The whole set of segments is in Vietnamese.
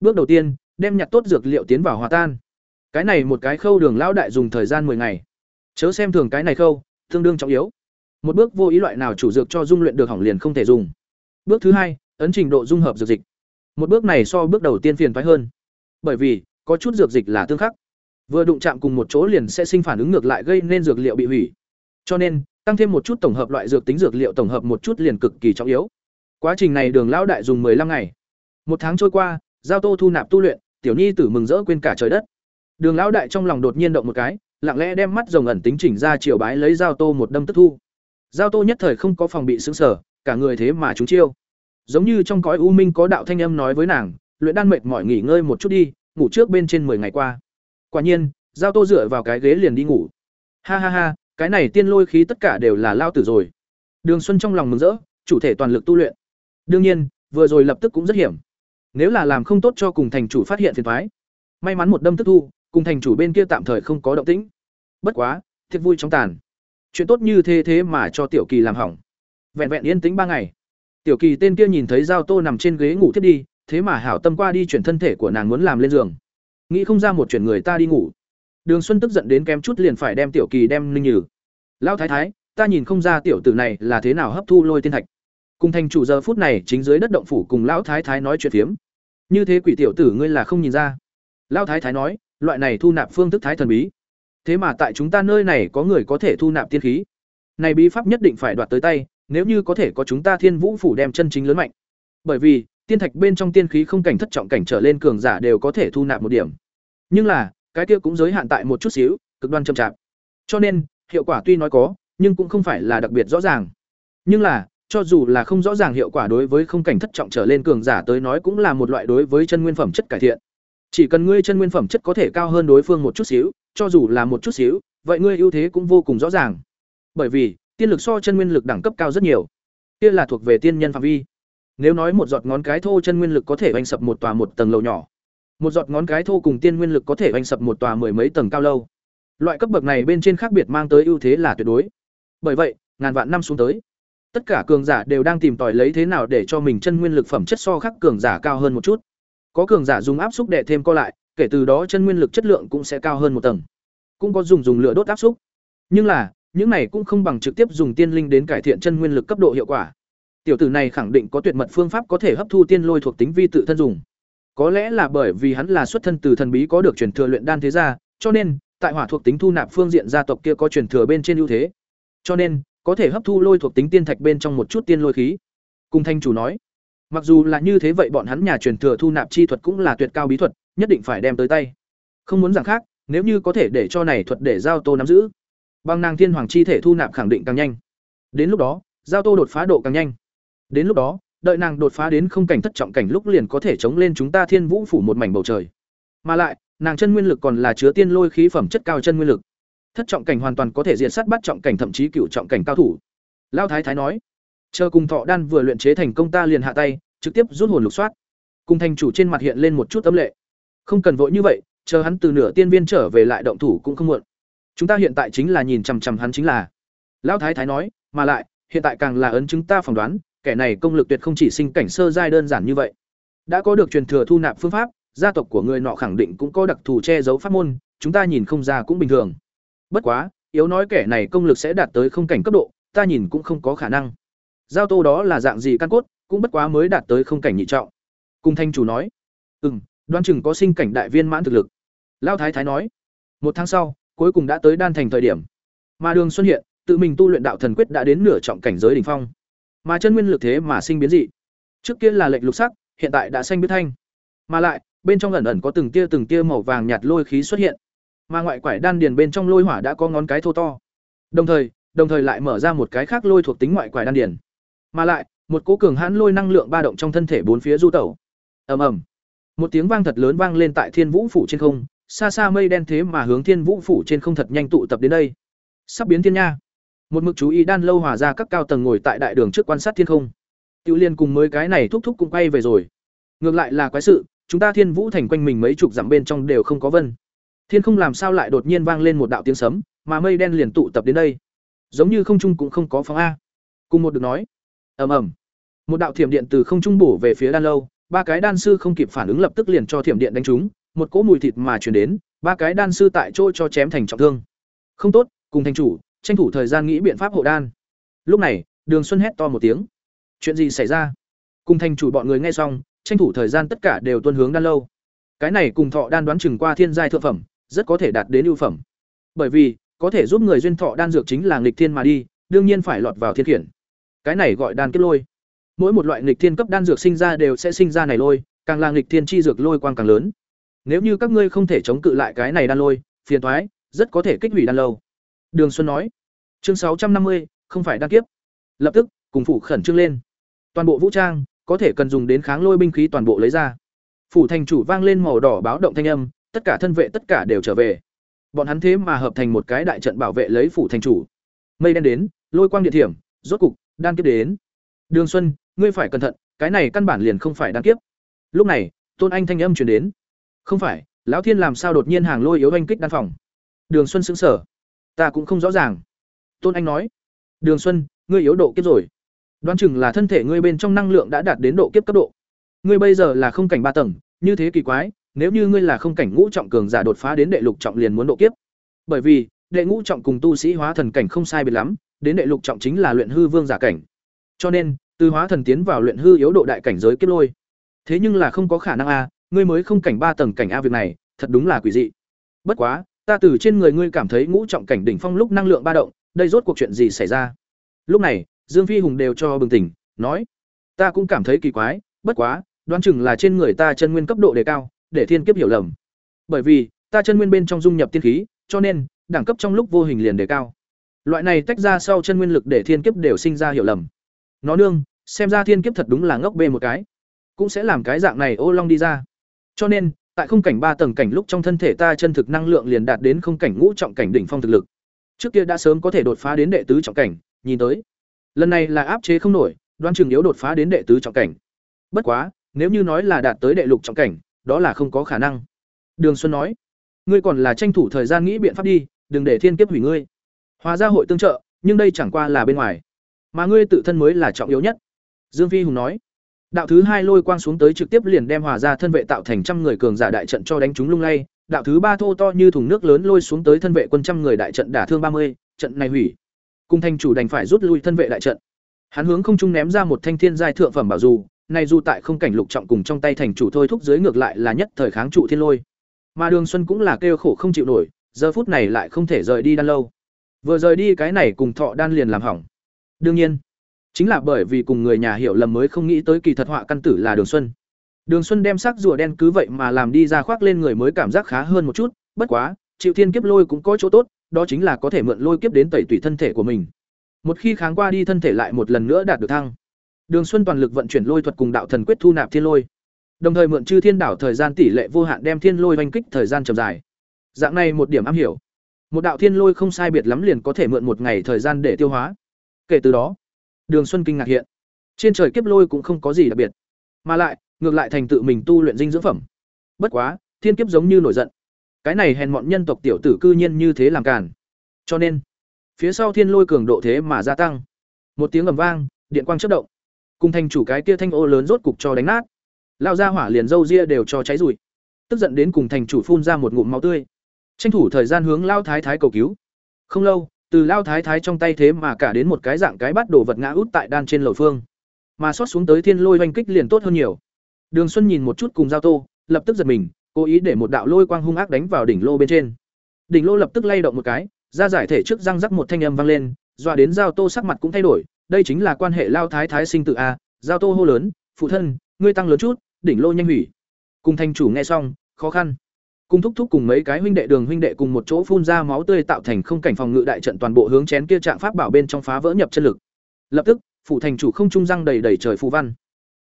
Bước đầu tiên, đem nhặt tốt dược liệu tiến vào hòa tan. Cái này một cái khâu đường lão đại dùng thời gian 10 ngày. Chớ xem thường cái này khâu, tương đương trọng yếu. Một bước vô ý loại nào chủ dược cho dung luyện được hỏng liền không thể dùng. Bước thứ hai, ấn trình độ dung hợp dược dịch. Một bước này so bước đầu tiên phiền toái hơn. Bởi vì, có chút dược dịch là tương khắc. Vừa đụng chạm cùng một chỗ liền sẽ sinh phản ứng ngược lại gây nên dược liệu bị hủy. Cho nên, tăng thêm một chút tổng hợp loại dược tính dược liệu tổng hợp một chút liền cực kỳ trọng yếu. Quá trình này Đường lão đại dùng 15 ngày. Một tháng trôi qua, giao tô thu nạp tu luyện, tiểu nhi tử mừng rỡ quên cả trời đất. Đường lão đại trong lòng đột nhiên động một cái, lặng lẽ đem mắt rồng ẩn tính chỉnh ra chiều bái lấy giao tô một đâm tức thu. Giao tô nhất thời không có phòng bị xứng sở, cả người thế mà chúng chiêu. Giống như trong cõi u minh có đạo thanh âm nói với nàng, luyện đan mệt mỏi nghỉ ngơi một chút đi, ngủ trước bên trên 10 ngày qua. Quả nhiên, giao tô dựa vào cái ghế liền đi ngủ. Ha ha ha, cái này tiên lôi khí tất cả đều là lao tử rồi. Đường Xuân trong lòng mừng rỡ, chủ thể toàn lực tu luyện. Đương nhiên, vừa rồi lập tức cũng rất hiểm. Nếu là làm không tốt cho cùng thành chủ phát hiện phiền thoái May mắn một đâm tức thu, cùng thành chủ bên kia tạm thời không có động tĩnh. Bất quá, thiệt vui trong tàn. Chuyện tốt như thế thế mà cho Tiểu Kỳ làm hỏng. Vẹn vẹn yên tĩnh ba ngày. Tiểu Kỳ tên kia nhìn thấy Giao Tô nằm trên ghế ngủ thiết đi, thế mà hảo tâm qua đi chuyển thân thể của nàng muốn làm lên giường. Nghĩ không ra một chuyển người ta đi ngủ. Đường Xuân tức giận đến kém chút liền phải đem Tiểu Kỳ đem ninh nhừ. Lão thái thái, ta nhìn không ra tiểu tử này là thế nào hấp thu lôi tiên thạch. Cùng thành chủ giờ phút này chính dưới đất động phủ cùng lão thái thái nói chuyện phiếm. Như thế quỷ tiểu tử ngươi là không nhìn ra. Lão thái thái nói, loại này thu nạp phương thức thái thần bí. Thế mà tại chúng ta nơi này có người có thể thu nạp tiên khí. Này bí pháp nhất định phải đoạt tới tay, nếu như có thể có chúng ta Thiên Vũ phủ đem chân chính lớn mạnh. Bởi vì, tiên thạch bên trong tiên khí không cảnh thất trọng cảnh trở lên cường giả đều có thể thu nạp một điểm. Nhưng là, cái kia cũng giới hạn tại một chút xíu, cực đoan chậm chạp. Cho nên, hiệu quả tuy nói có, nhưng cũng không phải là đặc biệt rõ ràng. Nhưng là, cho dù là không rõ ràng hiệu quả đối với không cảnh thất trọng trở lên cường giả tới nói cũng là một loại đối với chân nguyên phẩm chất cải thiện. Chỉ cần ngươi chân nguyên phẩm chất có thể cao hơn đối phương một chút xíu, cho dù là một chút xíu, vậy ngươi ưu thế cũng vô cùng rõ ràng. Bởi vì, tiên lực so chân nguyên lực đẳng cấp cao rất nhiều. Kia là thuộc về tiên nhân phạm vi. Nếu nói một giọt ngón cái thô chân nguyên lực có thể đánh sập một tòa một tầng lầu nhỏ, một giọt ngón cái thô cùng tiên nguyên lực có thể đánh sập một tòa mười mấy tầng cao lâu. Loại cấp bậc này bên trên khác biệt mang tới ưu thế là tuyệt đối. Bởi vậy, ngàn vạn năm xuống tới, tất cả cường giả đều đang tìm tòi lấy thế nào để cho mình chân nguyên lực phẩm chất so khác cường giả cao hơn một chút. Có cường giả dùng áp xúc để thêm co lại, kể từ đó chân nguyên lực chất lượng cũng sẽ cao hơn một tầng. Cũng có dùng dùng lửa đốt áp xúc. Nhưng là, những này cũng không bằng trực tiếp dùng tiên linh đến cải thiện chân nguyên lực cấp độ hiệu quả. Tiểu tử này khẳng định có tuyệt mật phương pháp có thể hấp thu tiên lôi thuộc tính vi tự thân dùng. Có lẽ là bởi vì hắn là xuất thân từ thần bí có được truyền thừa luyện đan thế gia, cho nên tại hỏa thuộc tính thu nạp phương diện gia tộc kia có truyền thừa bên trên ưu thế. Cho nên, có thể hấp thu lôi thuộc tính tiên thạch bên trong một chút tiên lôi khí. Cùng thanh chủ nói, mặc dù là như thế vậy bọn hắn nhà truyền thừa thu nạp chi thuật cũng là tuyệt cao bí thuật, nhất định phải đem tới tay. Không muốn rằng khác, nếu như có thể để cho này thuật để giao tô nắm giữ, băng nàng thiên hoàng chi thể thu nạp khẳng định càng nhanh. Đến lúc đó, giao tô đột phá độ càng nhanh. Đến lúc đó, đợi nàng đột phá đến không cảnh thất trọng cảnh lúc liền có thể chống lên chúng ta Thiên Vũ phủ một mảnh bầu trời. Mà lại, nàng chân nguyên lực còn là chứa tiên lôi khí phẩm chất cao chân nguyên lực thất trọng cảnh hoàn toàn có thể diệt sát bắt trọng cảnh thậm chí cựu trọng cảnh cao thủ. Lao thái thái nói, chờ cùng thọ đan vừa luyện chế thành công ta liền hạ tay, trực tiếp rút hồn lục soát. Cùng thành chủ trên mặt hiện lên một chút âm lệ. Không cần vội như vậy, chờ hắn từ nửa tiên viên trở về lại động thủ cũng không muộn. Chúng ta hiện tại chính là nhìn chằm chằm hắn chính là. Lão thái thái nói, mà lại, hiện tại càng là ấn chứng ta phỏng đoán, kẻ này công lực tuyệt không chỉ sinh cảnh sơ giai đơn giản như vậy. Đã có được truyền thừa thu nạp phương pháp, gia tộc của người nọ khẳng định cũng có đặc thù che giấu pháp môn, chúng ta nhìn không ra cũng bình thường bất quá, yếu nói kẻ này công lực sẽ đạt tới không cảnh cấp độ, ta nhìn cũng không có khả năng. Giao tô đó là dạng gì căn cốt, cũng bất quá mới đạt tới không cảnh nhị trọng. Cùng thanh chủ nói ừ m đoan chừng có sinh cảnh đại viên mãn thực lực. Lao thái thái nói, một tháng sau, cuối cùng đã tới đan thành thời điểm. Mà đường xuân hiện, tự mình tu luyện đạo thần quyết đã đến nửa trọng cảnh giới đ ỉ n h phong. Mà chân nguyên lực thế mà sinh biến dị. Trước kia là lệnh lục sắc, hiện tại đã xanh biết thanh. Mà lại, bên trong ẩn ẩn có từng tia từng tia màu vàng nhạt lôi khí xuất hiện mà ngoại quải đan điền bên trong lôi hỏa đã có ngón cái thô to. Đồng thời đồng thời lại mở ra một cái khác lôi thuộc tính ngoại quải đan điền. Mà lại, một cố cường hãn lôi năng lượng ba động trong thân thể bốn phía du tẩu. Ầm ầm. Một tiếng vang thật lớn vang lên tại thiên vũ phủ trên không, xa xa mây đen thế mà hướng thiên vũ phủ trên không thật nhanh tụ tập đến đây. Sắp biến thiên nha. Một mực chú ý đan lâu hòa ra các cao tầng ngồi tại đại đường trước quan sát thiên không. Tiểu liên cùng mới cái này thúc thúc cũng quay về rồi. Ngược lại là quái sự, chúng ta thiên vũ thành quanh mình mấy chục dặm bên trong đều không có vân. Thiên không làm sao lại đột nhiên vang lên một đạo tiếng sấm, mà mây đen liền tụ tập đến đây. Giống như không trung cũng không có phóng a. Cùng một được nói. Ầm ầm. Một đạo thiểm điện từ không trung bổ về phía đan lâu, ba cái đan sư không kịp phản ứng lập tức liền cho thiểm điện đánh trúng, một cỗ mùi thịt mà truyền đến, ba cái đan sư tại chỗ cho chém thành trọng thương. Không tốt, cùng thành chủ, tranh thủ thời gian nghĩ biện pháp hộ đan. Lúc này, Đường Xuân hét to một tiếng. Chuyện gì xảy ra? Cùng thành chủ bọn người nghe xong, tranh thủ thời gian tất cả đều tuân hướng đan lâu. Cái này cùng thọ đan đoán chừng qua thiên giai thượng phẩm, rất có thể đạt đến ưu phẩm. Bởi vì, có thể giúp người duyên thọ đan dược chính là nghịch thiên mà đi, đương nhiên phải lọt vào thiên khiển. Cái này gọi đan kiếp lôi. Mỗi một loại nghịch thiên cấp đan dược sinh ra đều sẽ sinh ra này lôi, càng là nghịch thiên chi dược lôi quang càng lớn. Nếu như các ngươi không thể chống cự lại cái này đan lôi, phiền toái, rất có thể kích hủy đan lâu. Đường Xuân nói. Chương sáu trăm năm mươi, không phải đan kiếp. Lập tức, cùng phủ khẩn trương lên. Toàn bộ vũ trang, có thể cần dùng đến kháng lôi binh khí toàn bộ lấy ra. Phủ thành chủ vang lên màu đỏ báo động thanh âm, tất cả thân vệ tất cả đều trở về. Bọn hắn thế mà hợp thành một cái đại trận bảo vệ lấy phủ thành chủ. Mây đen đến, lôi quang điện thiểm, rốt cục, đan kiếp đến. Đường Xuân, ngươi phải cẩn thận, cái này căn bản liền không phải đan kiếp. Lúc này, Tôn Anh thanh âm truyền đến. Không phải, lão thiên làm sao đột nhiên hàng lôi yếu anh kích đan phòng? Đường Xuân sững sờ. Ta cũng không rõ ràng. Tôn Anh nói. Đường Xuân, ngươi yếu độ kiếp rồi. Đoán chừng là thân thể ngươi bên trong năng lượng đã đạt đến độ kiếp cấp độ. Ngươi bây giờ là không cảnh ba tầng, như thế kỳ quái, nếu như ngươi là không cảnh ngũ trọng cường giả đột phá đến đệ lục trọng liền muốn độ kiếp. Bởi vì, đệ ngũ trọng cùng tu sĩ hóa thần cảnh không sai biệt lắm, đến đệ lục trọng chính là luyện hư vương giả cảnh. Cho nên, từ hóa thần tiến vào luyện hư yếu độ đại cảnh giới kiếp lôi. Thế nhưng là không có khả năng a, ngươi mới không cảnh ba tầng cảnh a việc này, thật đúng là quỷ dị. Bất quá, ta từ trên người ngươi cảm thấy ngũ trọng cảnh đỉnh phong lúc năng lượng ba động, đây rốt cuộc chuyện gì xảy ra? Lúc này, Dương Phi Hùng đều cho bừng tỉnh, nói: "Ta cũng cảm thấy kỳ quái, bất quá, đoán chừng là trên người ta chân nguyên cấp độ đề cao, để thiên kiếp hiểu lầm. Bởi vì, ta chân nguyên bên trong dung nhập tiên khí, cho nên đẳng cấp trong lúc vô hình liền đề cao. Loại này tách ra sau chân nguyên lực để thiên kiếp đều sinh ra hiểu lầm. Nó nương, xem ra thiên kiếp thật đúng là ngốc bê một cái, cũng sẽ làm cái dạng này ô long đi ra. Cho nên, tại không cảnh ba tầng cảnh lúc trong thân thể ta chân thực năng lượng liền đạt đến không cảnh ngũ trọng cảnh đỉnh phong thực lực. Trước kia đã sớm có thể đột phá đến đệ tứ trọng cảnh, nhìn tới, lần này là áp chế không nổi, đoan chừng yếu đột phá đến đệ tứ trọng cảnh. Bất quá, nếu như nói là đạt tới đệ lục trọng cảnh, đó là không có khả năng. Đường Xuân nói, ngươi còn là tranh thủ thời gian nghĩ biện pháp đi, đừng để thiên kiếp hủy ngươi. Hóa ra hội tương trợ, nhưng đây chẳng qua là bên ngoài, mà ngươi tự thân mới là trọng yếu nhất. Dương Phi Hùng nói, đạo thứ hai lôi quang xuống tới trực tiếp liền đem hòa ra thân vệ tạo thành trăm người cường giả đại trận cho đánh chúng lung lay. Đạo thứ ba thô to như thùng nước lớn lôi xuống tới thân vệ quân trăm người đại trận đả thương ba mươi, trận này hủy. Cung thanh chủ đành phải rút lui thân vệ đại trận. Hắn hướng không trung ném ra một thanh thiên giai thượng phẩm bảo dù, này dù tại không cảnh lục trọng cùng trong tay thành chủ thôi thúc dưới ngược lại là nhất thời kháng trụ thiên lôi. Mà Đường Xuân cũng là kêu khổ không chịu nổi, giờ phút này lại không thể rời đi đan lâu. Vừa rời đi cái này cùng thọ đan liền làm hỏng. Đương nhiên, chính là bởi vì cùng người nhà hiểu lầm mới không nghĩ tới kỳ thật họa căn tử là Đường Xuân. Đường Xuân đem sắc rùa đen cứ vậy mà làm đi ra khoác lên người mới cảm giác khá hơn một chút, bất quá, chịu thiên kiếp lôi cũng có chỗ tốt, đó chính là có thể mượn lôi kiếp đến tẩy tủy thân thể của mình. Một khi kháng qua đi thân thể lại một lần nữa đạt được thăng. Đường Xuân toàn lực vận chuyển lôi thuật cùng đạo thần quyết thu nạp thiên lôi. Đồng thời mượn chư thiên đảo thời gian tỷ lệ vô hạn đem thiên lôi vành kích thời gian chậm dài. Dạng này một điểm am hiểu. Một đạo thiên lôi không sai biệt lắm liền có thể mượn một ngày thời gian để tiêu hóa. Kể từ đó, Đường Xuân kinh ngạc hiện. Trên trời kiếp lôi cũng không có gì đặc biệt, mà lại, ngược lại thành tự mình tu luyện dinh dưỡng phẩm. Bất quá, thiên kiếp giống như nổi giận. Cái này hèn mọn nhân tộc tiểu tử cư nhiên như thế làm cản. Cho nên, phía sau thiên lôi cường độ thế mà gia tăng. Một tiếng ầm vang, điện quang chớp động cùng thành chủ cái kia thanh ô lớn rốt cục cho đánh nát. Lao ra hỏa liền râu ria đều cho cháy rụi. Tức giận đến cùng thành chủ phun ra một ngụm máu tươi. Tranh thủ thời gian hướng lao thái thái cầu cứu. Không lâu, từ lao thái thái trong tay thế mà cả đến một cái dạng cái bắt đồ vật ngã út tại đan trên lầu phương. Mà xót xuống tới thiên lôi oanh kích liền tốt hơn nhiều. Đường xuân nhìn một chút cùng giao tô, lập tức giật mình, cố ý để một đạo lôi quang hung ác đánh vào đỉnh lô bên trên. Đỉnh lô lập tức lay động một cái, ra giải thể trước răng rắc một thanh âm vang lên dọa đến giao tô sắc mặt cũng thay đổi đây chính là quan hệ lao thái thái sinh tự a, giao tô hô lớn, phụ thân, ngươi tăng lớn chút, đỉnh lô nhanh hủy. Cùng thanh chủ nghe xong, khó khăn. Cùng thúc thúc cùng mấy cái huynh đệ đường huynh đệ cùng một chỗ phun ra máu tươi tạo thành không cảnh phòng ngự đại trận toàn bộ hướng chén kia trạng pháp bảo bên trong phá vỡ nhập chân lực. Lập tức phụ thành chủ không trung răng đầy đầy trời phù văn.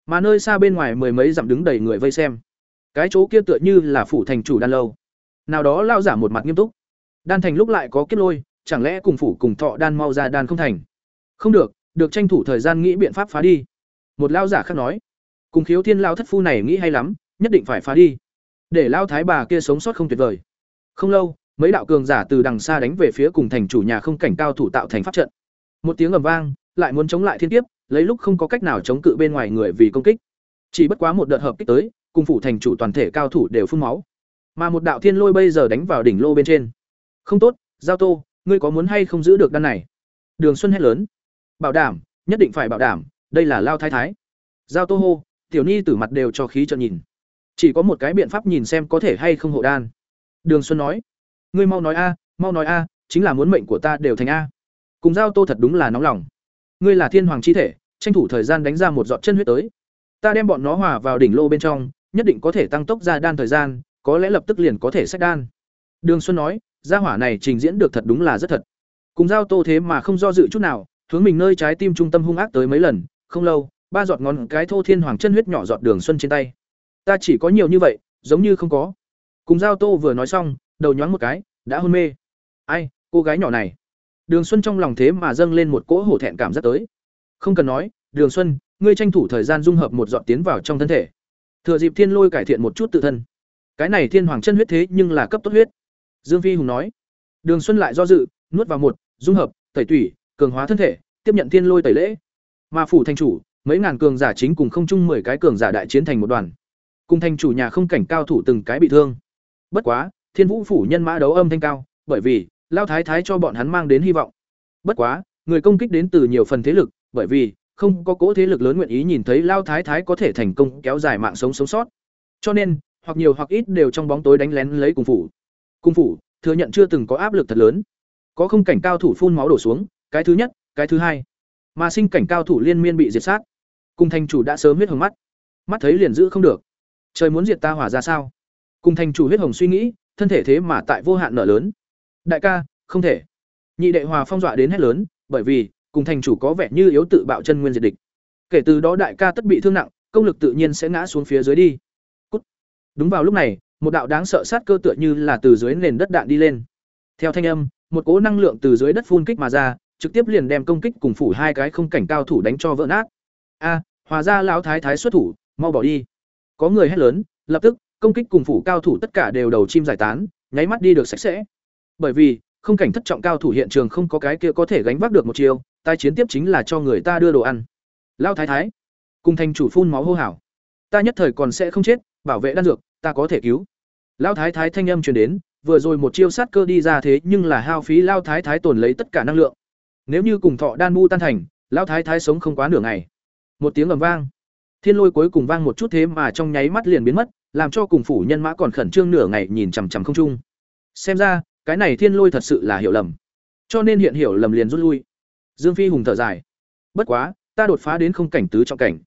Mà nơi xa bên ngoài mười mấy dặm đứng đầy người vây xem. Cái chỗ kia tựa như là phủ thành chủ đan lâu. Nào đó lao giả một mặt nghiêm túc. Đan thành lúc lại có kết lôi, chẳng lẽ cùng phủ cùng thọ đan mau ra đan không thành? Không được được tranh thủ thời gian nghĩ biện pháp phá đi một lao giả khác nói cùng khiếu thiên lao thất phu này nghĩ hay lắm nhất định phải phá đi để lao thái bà kia sống sót không tuyệt vời không lâu mấy đạo cường giả từ đằng xa đánh về phía cùng thành chủ nhà không cảnh cao thủ tạo thành pháp trận một tiếng ầm vang lại muốn chống lại thiên kiếp lấy lúc không có cách nào chống cự bên ngoài người vì công kích Chỉ bất quá một đợt hợp kích tới, cùng phủ thành chủ toàn thể cao thủ đều phun máu. Mà một đạo thiên lôi bây giờ đánh vào đỉnh lô bên trên. Không tốt, Giao Tô, ngươi có muốn hay không giữ được đan này? Đường Xuân hét lớn. Bảo đảm, nhất định phải bảo đảm, đây là lao thái thái. Giao Tô hô, tiểu ni tử mặt đều cho khí trợn nhìn. Chỉ có một cái biện pháp nhìn xem có thể hay không hộ đan. Đường Xuân nói, ngươi mau nói a, mau nói a, chính là muốn mệnh của ta đều thành a. Cùng Giao Tô thật đúng là nóng lòng. Ngươi là thiên hoàng chi thể, tranh thủ thời gian đánh ra một giọt chân huyết tới. Ta đem bọn nó hòa vào đỉnh lô bên trong, nhất định có thể tăng tốc ra đan thời gian, có lẽ lập tức liền có thể sách đan. Đường Xuân nói, gia hỏa này trình diễn được thật đúng là rất thật. Cùng giao Tô thế mà không do dự chút nào, hướng mình nơi trái tim trung tâm hung ác tới mấy lần, không lâu, ba giọt ngón cái thô thiên hoàng chân huyết nhỏ giọt Đường Xuân trên tay. Ta chỉ có nhiều như vậy, giống như không có. Cùng giao Tô vừa nói xong, đầu nhoáng một cái, đã hôn mê. Ai, cô gái nhỏ này. Đường Xuân trong lòng thế mà dâng lên một cỗ hổ thẹn cảm rất tới. Không cần nói, Đường Xuân, ngươi tranh thủ thời gian dung hợp một giọt tiến vào trong thân thể. Thừa dịp thiên lôi cải thiện một chút tự thân. Cái này thiên hoàng chân huyết thế nhưng là cấp tốt huyết. Dương Phi hùng nói. Đường Xuân lại do dự, nuốt vào một, dung hợp, tẩy tủy, cường hóa thân thể, tiếp nhận thiên lôi tẩy lễ. Mà phủ thành chủ, mấy ngàn cường giả chính cùng không chung mười cái cường giả đại chiến thành một đoàn. Cùng thành chủ nhà không cảnh cao thủ từng cái bị thương. Bất quá, Thiên Vũ phủ nhân mã đấu âm thanh cao, bởi vì Lao Thái Thái cho bọn hắn mang đến hy vọng. Bất quá, người công kích đến từ nhiều phần thế lực, bởi vì không có cố thế lực lớn nguyện ý nhìn thấy Lao Thái Thái có thể thành công kéo dài mạng sống sống sót. Cho nên, hoặc nhiều hoặc ít đều trong bóng tối đánh lén lấy cùng phủ. Cung phủ thừa nhận chưa từng có áp lực thật lớn. Có không cảnh cao thủ phun máu đổ xuống, cái thứ nhất, cái thứ hai. Mà sinh cảnh cao thủ liên miên bị diệt sát. Cung thành chủ đã sớm huyết hồng mắt. Mắt thấy liền giữ không được. Trời muốn diệt ta hỏa ra sao? Cung thành chủ huyết hồng suy nghĩ, thân thể thế mà tại vô hạn nợ lớn. Đại ca, không thể. Nhị đệ hòa phong dọa đến hết lớn, bởi vì cùng thành chủ có vẻ như yếu tự bạo chân nguyên diệt địch. Kể từ đó đại ca tất bị thương nặng, công lực tự nhiên sẽ ngã xuống phía dưới đi. Cút. Đúng vào lúc này, một đạo đáng sợ sát cơ tựa như là từ dưới nền đất đạn đi lên. Theo thanh âm, một cỗ năng lượng từ dưới đất phun kích mà ra, trực tiếp liền đem công kích cùng phủ hai cái không cảnh cao thủ đánh cho vỡ nát. A, hòa ra lão thái thái xuất thủ, mau bỏ đi. Có người hét lớn, lập tức, công kích cùng phủ cao thủ tất cả đều đầu chim giải tán, nháy mắt đi được sạch sẽ. Bởi vì, không cảnh thất trọng cao thủ hiện trường không có cái kia có thể gánh vác được một chiều, tai chiến tiếp chính là cho người ta đưa đồ ăn. Lão thái thái, cùng thành chủ phun máu hô hào. Ta nhất thời còn sẽ không chết, bảo vệ đan dược, ta có thể cứu lão thái thái thanh âm truyền đến vừa rồi một chiêu sát cơ đi ra thế nhưng là hao phí lão thái thái tổn lấy tất cả năng lượng nếu như cùng thọ đan mu tan thành, lão thái thái sống không quá nửa ngày. Một tiếng ầm vang. Thiên lôi cuối cùng vang một chút thế mà trong nháy mắt liền biến mất, làm cho cùng phủ nhân mã còn khẩn trương nửa ngày nhìn chằm chằm không trung. Xem ra, cái này thiên lôi thật sự là hiểu lầm. Cho nên hiện hiểu lầm liền rút lui. Dương phi hùng thở dài. Bất quá, ta đột phá đến không cảnh tứ trọng cảnh.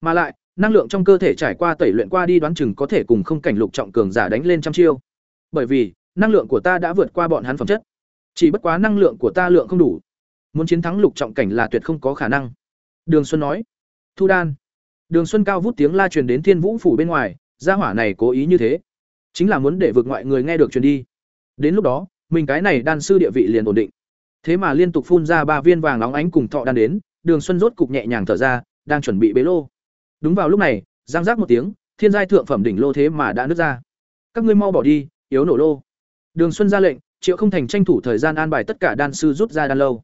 Mà lại, năng lượng trong cơ thể trải qua tẩy luyện qua đi đoán chừng có thể cùng không cảnh lục trọng cường giả đánh lên trăm chiêu. Bởi vì, năng lượng của ta đã vượt qua bọn hắn phẩm chất. Chỉ bất quá năng lượng của ta lượng không đủ muốn chiến thắng lục trọng cảnh là tuyệt không có khả năng đường xuân nói thu đan đường xuân cao vút tiếng la truyền đến thiên vũ phủ bên ngoài gia hỏa này cố ý như thế chính là muốn để vượt ngoại người nghe được truyền đi đến lúc đó mình cái này đan sư địa vị liền ổn định thế mà liên tục phun ra ba viên vàng nóng ánh cùng thọ đan đến đường xuân rốt cục nhẹ nhàng thở ra đang chuẩn bị bế lô Đúng vào lúc này, giang giác một tiếng, thiên giai thượng phẩm đỉnh lô thế mà đã nứt ra. Các ngươi mau bỏ đi, yếu nổ lô. Đường Xuân ra lệnh, Triệu Không Thành tranh thủ thời gian an bài tất cả đan sư rút ra đan lâu.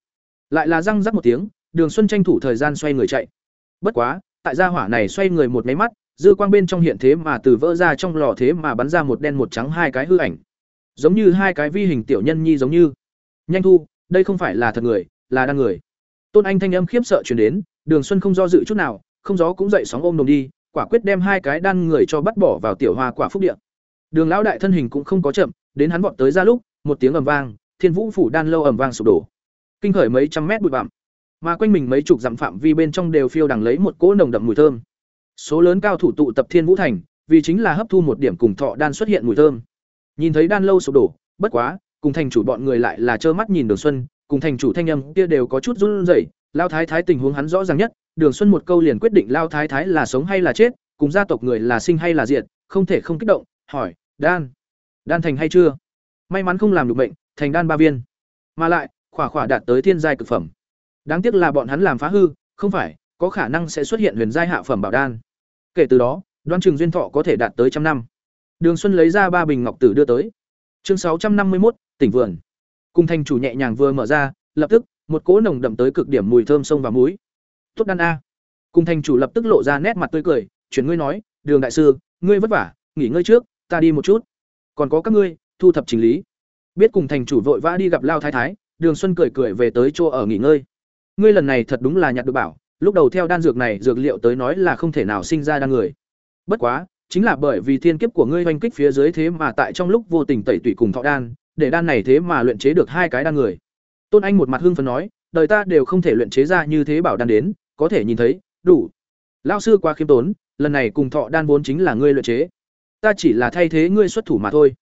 Lại là răng rắc một tiếng, Đường Xuân tranh thủ thời gian xoay người chạy. Bất quá, tại gia hỏa này xoay người một máy mắt, dư quang bên trong hiện thế mà từ vỡ ra trong lò thế mà bắn ra một đen một trắng hai cái hư ảnh. Giống như hai cái vi hình tiểu nhân nhi giống như. Nhanh thu, đây không phải là thật người, là đan người. Tôn Anh thanh âm khiếp sợ truyền đến, Đường Xuân không do dự chút nào, không gió cũng dậy sóng ôm đồng đi, quả quyết đem hai cái đan người cho bắt bỏ vào tiểu hoa quả phúc điện. Đường lão đại thân hình cũng không có chậm, đến hắn vọt tới ra lúc, một tiếng ầm vang, Thiên Vũ phủ đan lâu ầm vang sụp đổ. Kinh khởi mấy trăm mét bụi bặm, mà quanh mình mấy chục dặm phạm vi bên trong đều phiêu đằng lấy một cỗ nồng đậm mùi thơm. Số lớn cao thủ tụ tập Thiên Vũ thành, vì chính là hấp thu một điểm cùng thọ đan xuất hiện mùi thơm. Nhìn thấy đan lâu sụp đổ, bất quá, cùng thành chủ bọn người lại là trơ mắt nhìn Đường Xuân, cùng thành chủ thanh âm kia đều có chút run rẩy, lao thái thái tình huống hắn rõ ràng nhất, Đường Xuân một câu liền quyết định lao thái thái là sống hay là chết, cùng gia tộc người là sinh hay là diệt, không thể không kích động, hỏi, "Đan, đan thành hay chưa?" May mắn không làm được bệnh, thành đan ba viên. Mà lại, khỏa khỏa đạt tới thiên giai cực phẩm. Đáng tiếc là bọn hắn làm phá hư, không phải, có khả năng sẽ xuất hiện huyền giai hạ phẩm bảo đan. Kể từ đó, đoan trường duyên thọ có thể đạt tới trăm năm. Đường Xuân lấy ra ba bình ngọc tử đưa tới. Chương sáu trăm năm mươi một, tỉnh vườn. Cung thành chủ nhẹ nhàng vừa mở ra, lập tức, một cỗ nồng đậm tới cực điểm mùi thơm sông và muối tốt đan a Cung thành chủ lập tức lộ ra nét mặt tươi cười chuyển ngươi nói đường đại sư ngươi vất vả nghỉ ngơi trước ta đi một chút còn có các ngươi thu thập chỉnh lý biết cùng thành chủ vội vã đi gặp lao thái thái đường xuân cười cười về tới chỗ ở nghỉ ngơi. Ngươi lần này thật đúng là nhặt được bảo, lúc đầu theo đan dược này, dược liệu tới nói là không thể nào sinh ra đan người. Bất quá, chính là bởi vì thiên kiếp của ngươi oanh kích phía dưới thế mà tại trong lúc vô tình tẩy tủy cùng thọ đan, để đan này thế mà luyện chế được hai cái đan người. Tôn anh một mặt hưng phấn nói, đời ta đều không thể luyện chế ra như thế bảo đan đến, có thể nhìn thấy, đủ. Lao sư quá khiêm tốn, lần này cùng thọ đan vốn chính là ngươi luyện chế. Ta chỉ là thay thế ngươi xuất thủ mà thôi.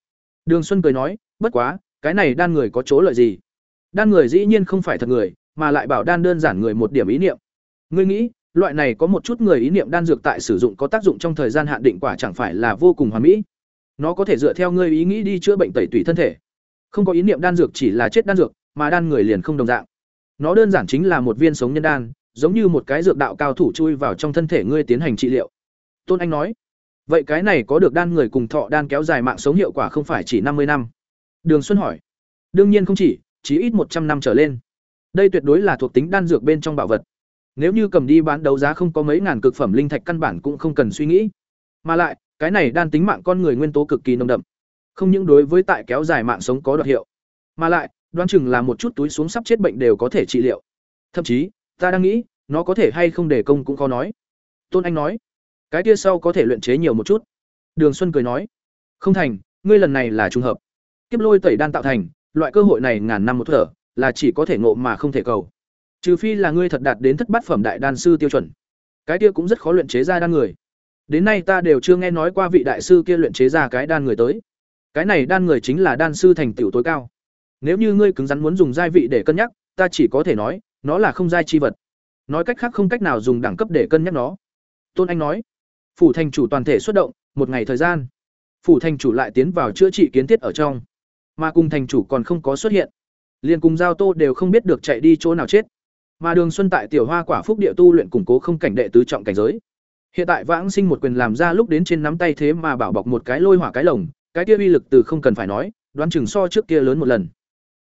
Đường xuân cười nói, bất quá, cái này đan người có chỗ lợi gì? Đan người dĩ nhiên không phải thật người, mà lại bảo đan đơn giản người một điểm ý niệm. Ngươi nghĩ, loại này có một chút người ý niệm đan dược tại sử dụng có tác dụng trong thời gian hạn định quả chẳng phải là vô cùng hoàn mỹ? Nó có thể dựa theo ngươi ý nghĩ đi chữa bệnh tẩy tủy thân thể. Không có ý niệm đan dược chỉ là chết đan dược, mà đan người liền không đồng dạng. Nó đơn giản chính là một viên sống nhân đan, giống như một cái dược đạo cao thủ chui vào trong thân thể ngươi tiến hành trị liệu. Tôn anh nói, vậy cái này có được đan người cùng thọ đan kéo dài mạng sống hiệu quả không phải chỉ năm mươi năm? Đường xuân hỏi, đương nhiên không chỉ chỉ ít một trăm năm trở lên. Đây tuyệt đối là thuộc tính đan dược bên trong bảo vật. Nếu như cầm đi bán đấu giá không có mấy ngàn cực phẩm linh thạch căn bản cũng không cần suy nghĩ. Mà lại, cái này đan tính mạng con người nguyên tố cực kỳ nồng đậm. Không những đối với tại kéo dài mạng sống có đột hiệu, mà lại, đoán chừng là một chút túi xuống sắp chết bệnh đều có thể trị liệu. Thậm chí, ta đang nghĩ, nó có thể hay không để công cũng khó nói. Tôn anh nói, cái kia sau có thể luyện chế nhiều một chút. Đường xuân cười nói, không thành, ngươi lần này là trùng hợp. Kiếp lôi tẩy đan tạo thành loại cơ hội này ngàn năm một thở, là chỉ có thể ngộ mà không thể cầu. Trừ phi là ngươi thật đạt đến thất bát phẩm đại đan sư tiêu chuẩn. Cái kia cũng rất khó luyện chế ra đan người. Đến nay ta đều chưa nghe nói qua vị đại sư kia luyện chế ra cái đan người tới. Cái này đan người chính là đan sư thành tựu tối cao. Nếu như ngươi cứng rắn muốn dùng gia vị để cân nhắc, ta chỉ có thể nói, nó là không giai chi vật. Nói cách khác không cách nào dùng đẳng cấp để cân nhắc nó. Tôn anh nói, phủ thành chủ toàn thể xuất động, một ngày thời gian. Phủ thành chủ lại tiến vào chữa trị kiến thiết ở trong mà cùng thành chủ còn không có xuất hiện. Liền cùng giao tô đều không biết được chạy đi chỗ nào chết. Mà đường xuân tại tiểu hoa quả phúc địa tu luyện củng cố không cảnh đệ tứ trọng cảnh giới. Hiện tại vãng sinh một quyền làm ra lúc đến trên nắm tay thế mà bảo bọc một cái lôi hỏa cái lồng, cái kia uy lực từ không cần phải nói, đoán chừng so trước kia lớn một lần.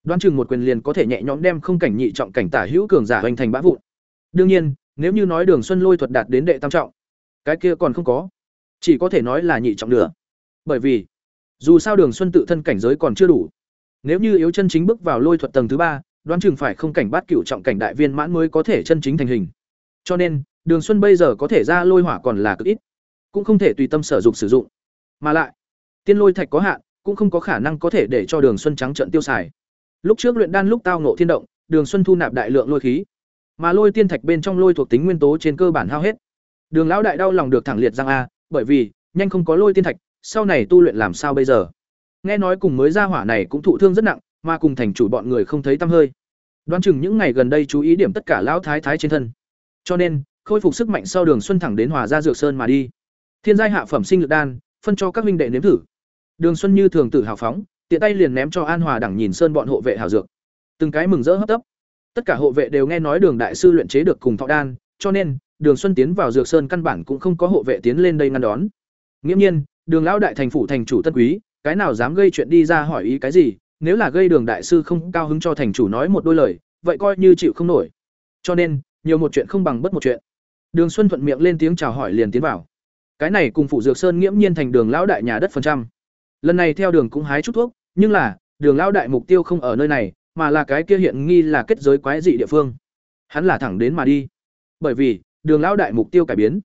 Đoán chừng một quyền liền có thể nhẹ nhõm đem không cảnh nhị trọng cảnh tả hữu cường giả hoành thành bã vụn. Đương nhiên, nếu như nói đường xuân lôi thuật đạt đến đệ tam trọng, cái kia còn không có. Chỉ có thể nói là nhị trọng nữa bởi vì dù sao đường xuân tự thân cảnh giới còn chưa đủ. Nếu như yếu chân chính bước vào lôi thuật tầng thứ ba, đoán chừng phải không cảnh bát cửu trọng cảnh đại viên mãn mới có thể chân chính thành hình. Cho nên, đường xuân bây giờ có thể ra lôi hỏa còn là cực ít, cũng không thể tùy tâm sở dụng sử dụng. Mà lại, tiên lôi thạch có hạn, cũng không có khả năng có thể để cho đường xuân trắng trận tiêu xài. Lúc trước luyện đan lúc tao nộ thiên động, đường xuân thu nạp đại lượng lôi khí. Mà lôi tiên thạch bên trong lôi thuộc tính nguyên tố trên cơ bản hao hết. Đường lão đại đau lòng được thẳng liệt răng a, bởi vì, nhanh không có lôi tiên thạch sau này tu luyện làm sao bây giờ? Nghe nói cùng mới ra hỏa này cũng thụ thương rất nặng, mà cùng thành chủ bọn người không thấy tăm hơi. Đoán chừng những ngày gần đây chú ý điểm tất cả lão thái thái trên thân. Cho nên, khôi phục sức mạnh sau đường xuân thẳng đến hòa ra dược sơn mà đi. Thiên giai hạ phẩm sinh lực đan, phân cho các minh đệ nếm thử. Đường xuân như thường tử hào phóng, tiện tay liền ném cho an hòa đẳng nhìn sơn bọn hộ vệ hảo dược. Từng cái mừng rỡ hấp tấp. Tất cả hộ vệ đều nghe nói đường đại sư luyện chế được cùng thọ đan, cho nên, đường xuân tiến vào dược sơn căn bản cũng không có hộ vệ tiến lên đây ngăn đón. Nghiễm nhiên đường lão đại thành phủ thành chủ tân quý, cái nào dám gây chuyện đi ra hỏi ý cái gì, nếu là gây đường đại sư không cao hứng cho thành chủ nói một đôi lời, vậy coi như chịu không nổi. Cho nên, nhiều một chuyện không bằng bất một chuyện. Đường xuân thuận miệng lên tiếng chào hỏi liền tiến vào. Cái này cùng phủ dược sơn nghiễm nhiên thành đường lão đại nhà đất phần trăm. Lần này theo đường cũng hái chút thuốc, nhưng là, đường lão đại mục tiêu không ở nơi này, mà là cái kia hiện nghi là kết giới quái dị địa phương. Hắn là thẳng đến mà đi. Bởi vì, đường lão đại mục tiêu cải biến.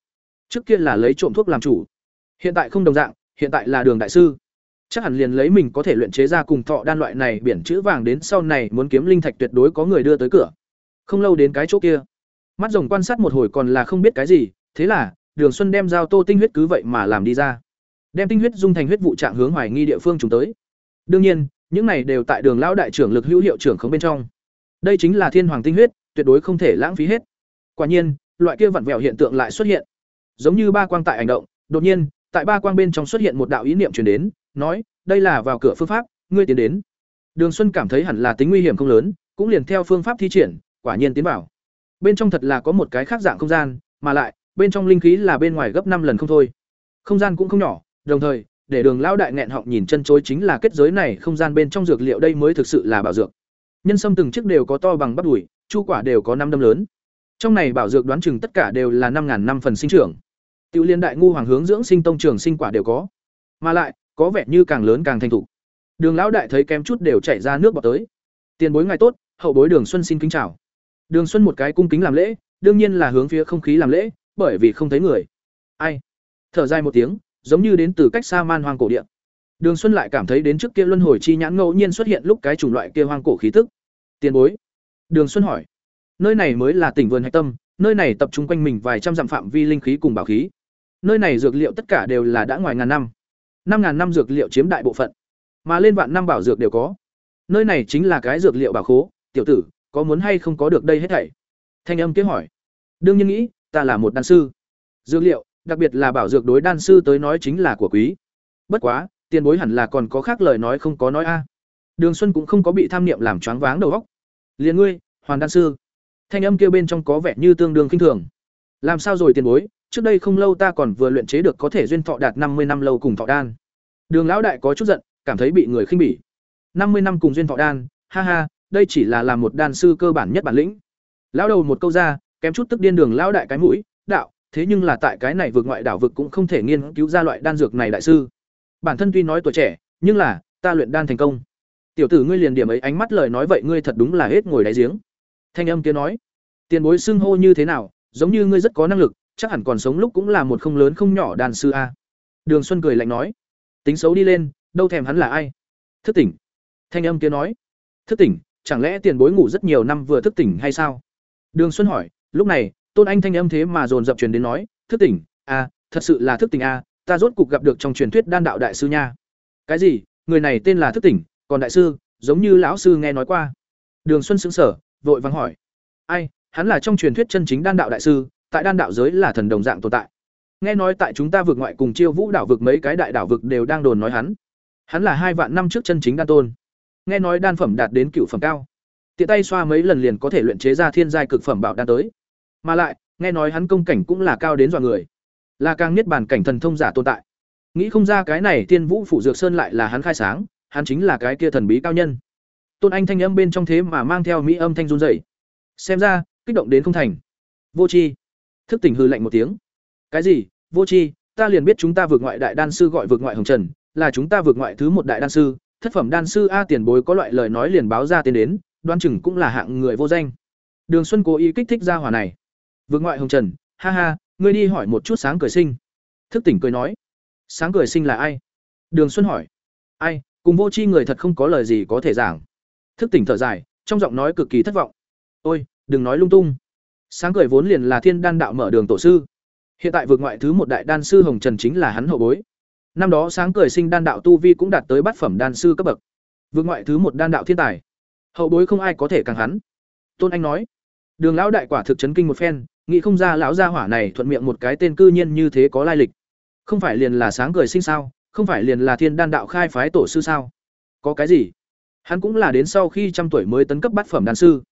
Trước kia là lấy trộm thuốc làm chủ hiện tại không đồng dạng, hiện tại là đường đại sư. Chắc hẳn liền lấy mình có thể luyện chế ra cùng thọ đan loại này biển chữ vàng đến sau này muốn kiếm linh thạch tuyệt đối có người đưa tới cửa. Không lâu đến cái chỗ kia, mắt rồng quan sát một hồi còn là không biết cái gì, thế là, đường xuân đem giao tô tinh huyết cứ vậy mà làm đi ra. Đem tinh huyết dung thành huyết vụ trạng hướng hoài nghi địa phương chúng tới. Đương nhiên, những này đều tại đường lão đại trưởng lực hữu hiệu trưởng không bên trong. Đây chính là thiên hoàng tinh huyết, tuyệt đối không thể lãng phí hết. Quả nhiên, loại kia vặn vẹo hiện tượng lại xuất hiện. Giống như ba quang tại hành động, đột nhiên tại ba quang bên trong xuất hiện một đạo ý niệm truyền đến, nói, đây là vào cửa phương pháp, ngươi tiến đến. Đường xuân cảm thấy hẳn là tính nguy hiểm không lớn, cũng liền theo phương pháp thi triển, quả nhiên tiến vào. Bên trong thật là có một cái khác dạng không gian, mà lại, bên trong linh khí là bên ngoài gấp năm lần không thôi. Không gian cũng không nhỏ, đồng thời, để đường lão đại nghẹn họng nhìn chân chối chính là kết giới này không gian bên trong dược liệu đây mới thực sự là bảo dược. Nhân sâm từng chiếc đều có to bằng bắp đùi, chu quả đều có năm đâm lớn. Trong này bảo dược đoán chừng tất cả đều là năm ngàn năm phần sinh trưởng. Tiểu liên đại ngu hoàng hướng dưỡng sinh tông trường sinh quả đều có, mà lại có vẻ như càng lớn càng thành thục. Đường lão đại thấy kém chút đều chảy ra nước bọt tới. Tiền bối ngài tốt, hậu bối Đường Xuân xin kính chào. Đường Xuân một cái cung kính làm lễ, đương nhiên là hướng phía không khí làm lễ, bởi vì không thấy người. Ai? Thở dài một tiếng, giống như đến từ cách xa man hoang cổ địa. Đường Xuân lại cảm thấy đến trước kia luân hồi chi nhãn ngẫu nhiên xuất hiện lúc cái chủng loại kia hoang cổ khí tức. Tiền bối. Đường Xuân hỏi. Nơi này mới là tỉnh vườn hạch tâm, nơi này tập trung quanh mình vài trăm dặm phạm vi linh khí cùng bảo khí. Nơi này dược liệu tất cả đều là đã ngoài ngàn năm. Năm ngàn năm dược liệu chiếm đại bộ phận, mà lên vạn năm bảo dược đều có. Nơi này chính là cái dược liệu bảo khố, tiểu tử, có muốn hay không có được đây hết thảy? Thanh âm kia hỏi. Đương nhiên nghĩ, ta là một đan sư. Dược liệu, đặc biệt là bảo dược đối đan sư tới nói chính là của quý. Bất quá, tiền bối hẳn là còn có khác lời nói không có nói a. Đường Xuân cũng không có bị tham niệm làm choáng váng đầu óc. Liền ngươi, Hoàn đan sư. Thanh âm kia bên trong có vẻ như tương đương khinh thường. Làm sao rồi tiền bối, trước đây không lâu ta còn vừa luyện chế được có thể duyên thọ đạt năm mươi năm lâu cùng thọ đan. Đường lão đại có chút giận, cảm thấy bị người khinh bỉ. năm mươi năm cùng duyên thọ đan, ha ha, đây chỉ là làm một đan sư cơ bản nhất bản lĩnh. Lão đầu một câu ra, kém chút tức điên đường lão đại cái mũi, đạo, thế nhưng là tại cái này vượt ngoại đảo vực cũng không thể nghiên cứu ra loại đan dược này đại sư. Bản thân tuy nói tuổi trẻ, nhưng là, ta luyện đan thành công. Tiểu tử ngươi liền điểm ấy ánh mắt lời nói vậy ngươi thật đúng là hết ngồi đáy giếng. Thanh âm kia nói, tiền bối xưng hô như thế nào, giống như ngươi rất có năng lực, chắc hẳn còn sống lúc cũng là một không lớn không nhỏ đàn sư a. Đường Xuân cười lạnh nói, tính xấu đi lên, đâu thèm hắn là ai? Thức tỉnh. Thanh âm kia nói, thức tỉnh, chẳng lẽ tiền bối ngủ rất nhiều năm vừa thức tỉnh hay sao? Đường Xuân hỏi, lúc này, Tôn Anh thanh âm thế mà dồn dập truyền đến nói, thức tỉnh, a, thật sự là thức tỉnh a, ta rốt cục gặp được trong truyền thuyết đan đạo đại sư nha. Cái gì? Người này tên là thức tỉnh, còn đại sư, giống như lão sư nghe nói qua. Đường Xuân sững sở vội vắng hỏi ai hắn là trong truyền thuyết chân chính đan đạo đại sư tại đan đạo giới là thần đồng dạng tồn tại. Nghe nói tại chúng ta vượt ngoại cùng chiêu vũ đảo vực mấy cái đại đảo vực đều đang đồn nói hắn. Hắn là hai vạn năm trước chân chính đan tôn. Nghe nói đan phẩm đạt đến cựu phẩm cao. Tiện tay xoa mấy lần liền có thể luyện chế ra thiên giai cực phẩm bảo đan tới. Mà lại, nghe nói hắn công cảnh cũng là cao đến dọa người. Là càng niết bàn cảnh thần thông giả tồn tại. Nghĩ không ra cái này tiên vũ phủ dược sơn lại là hắn khai sáng, hắn chính là cái kia thần bí cao nhân. Tôn anh thanh âm bên trong thế mà mang theo mỹ âm thanh run rẩy. Xem ra, kích động đến không thành. Vô tri thức tỉnh hư lạnh một tiếng. Cái gì? Vô c h i ta liền biết chúng ta vượt ngoại đại đan sư gọi vượt ngoại hồng trần, là chúng ta vượt ngoại thứ một đại đan sư. Thất phẩm đan sư a tiền bối có loại lời nói liền báo ra tiền đến đoan chừng cũng là hạng người vô danh. Đường xuân cố ý kích thích ra hỏa này. Vượt ngoại hồng trần, ha ha, ngươi đi hỏi một chút sáng cười sinh. Thức tỉnh cười nói. Sáng cười sinh là ai? Đường xuân hỏi. Ai, cùng vô c h i người thật không có lời gì có thể giảng. Thức tỉnh thở dài, trong giọng nói cực kỳ thất vọng. Ôi, đừng nói lung tung sáng cười vốn liền là thiên đan đạo mở đường tổ sư. Hiện tại vượt ngoại thứ một đại đan sư hồng trần chính là hắn hậu bối. Năm đó sáng cười sinh đan đạo tu vi cũng đạt tới bát phẩm đan sư cấp bậc. Vượt ngoại thứ một đan đạo thiên tài. Hậu bối không ai có thể càng hắn. Tôn anh nói đường lão đại quả thực chấn kinh một phen nghĩ không ra lão gia hỏa này thuận miệng một cái tên cư nhiên như thế có lai lịch. Không phải liền là sáng cười sinh sao? Không phải liền là thiên đan đạo khai phái tổ sư sao? Có cái gì? Hắn cũng là đến sau khi trăm tuổi mới tấn cấp bát phẩm đan sư.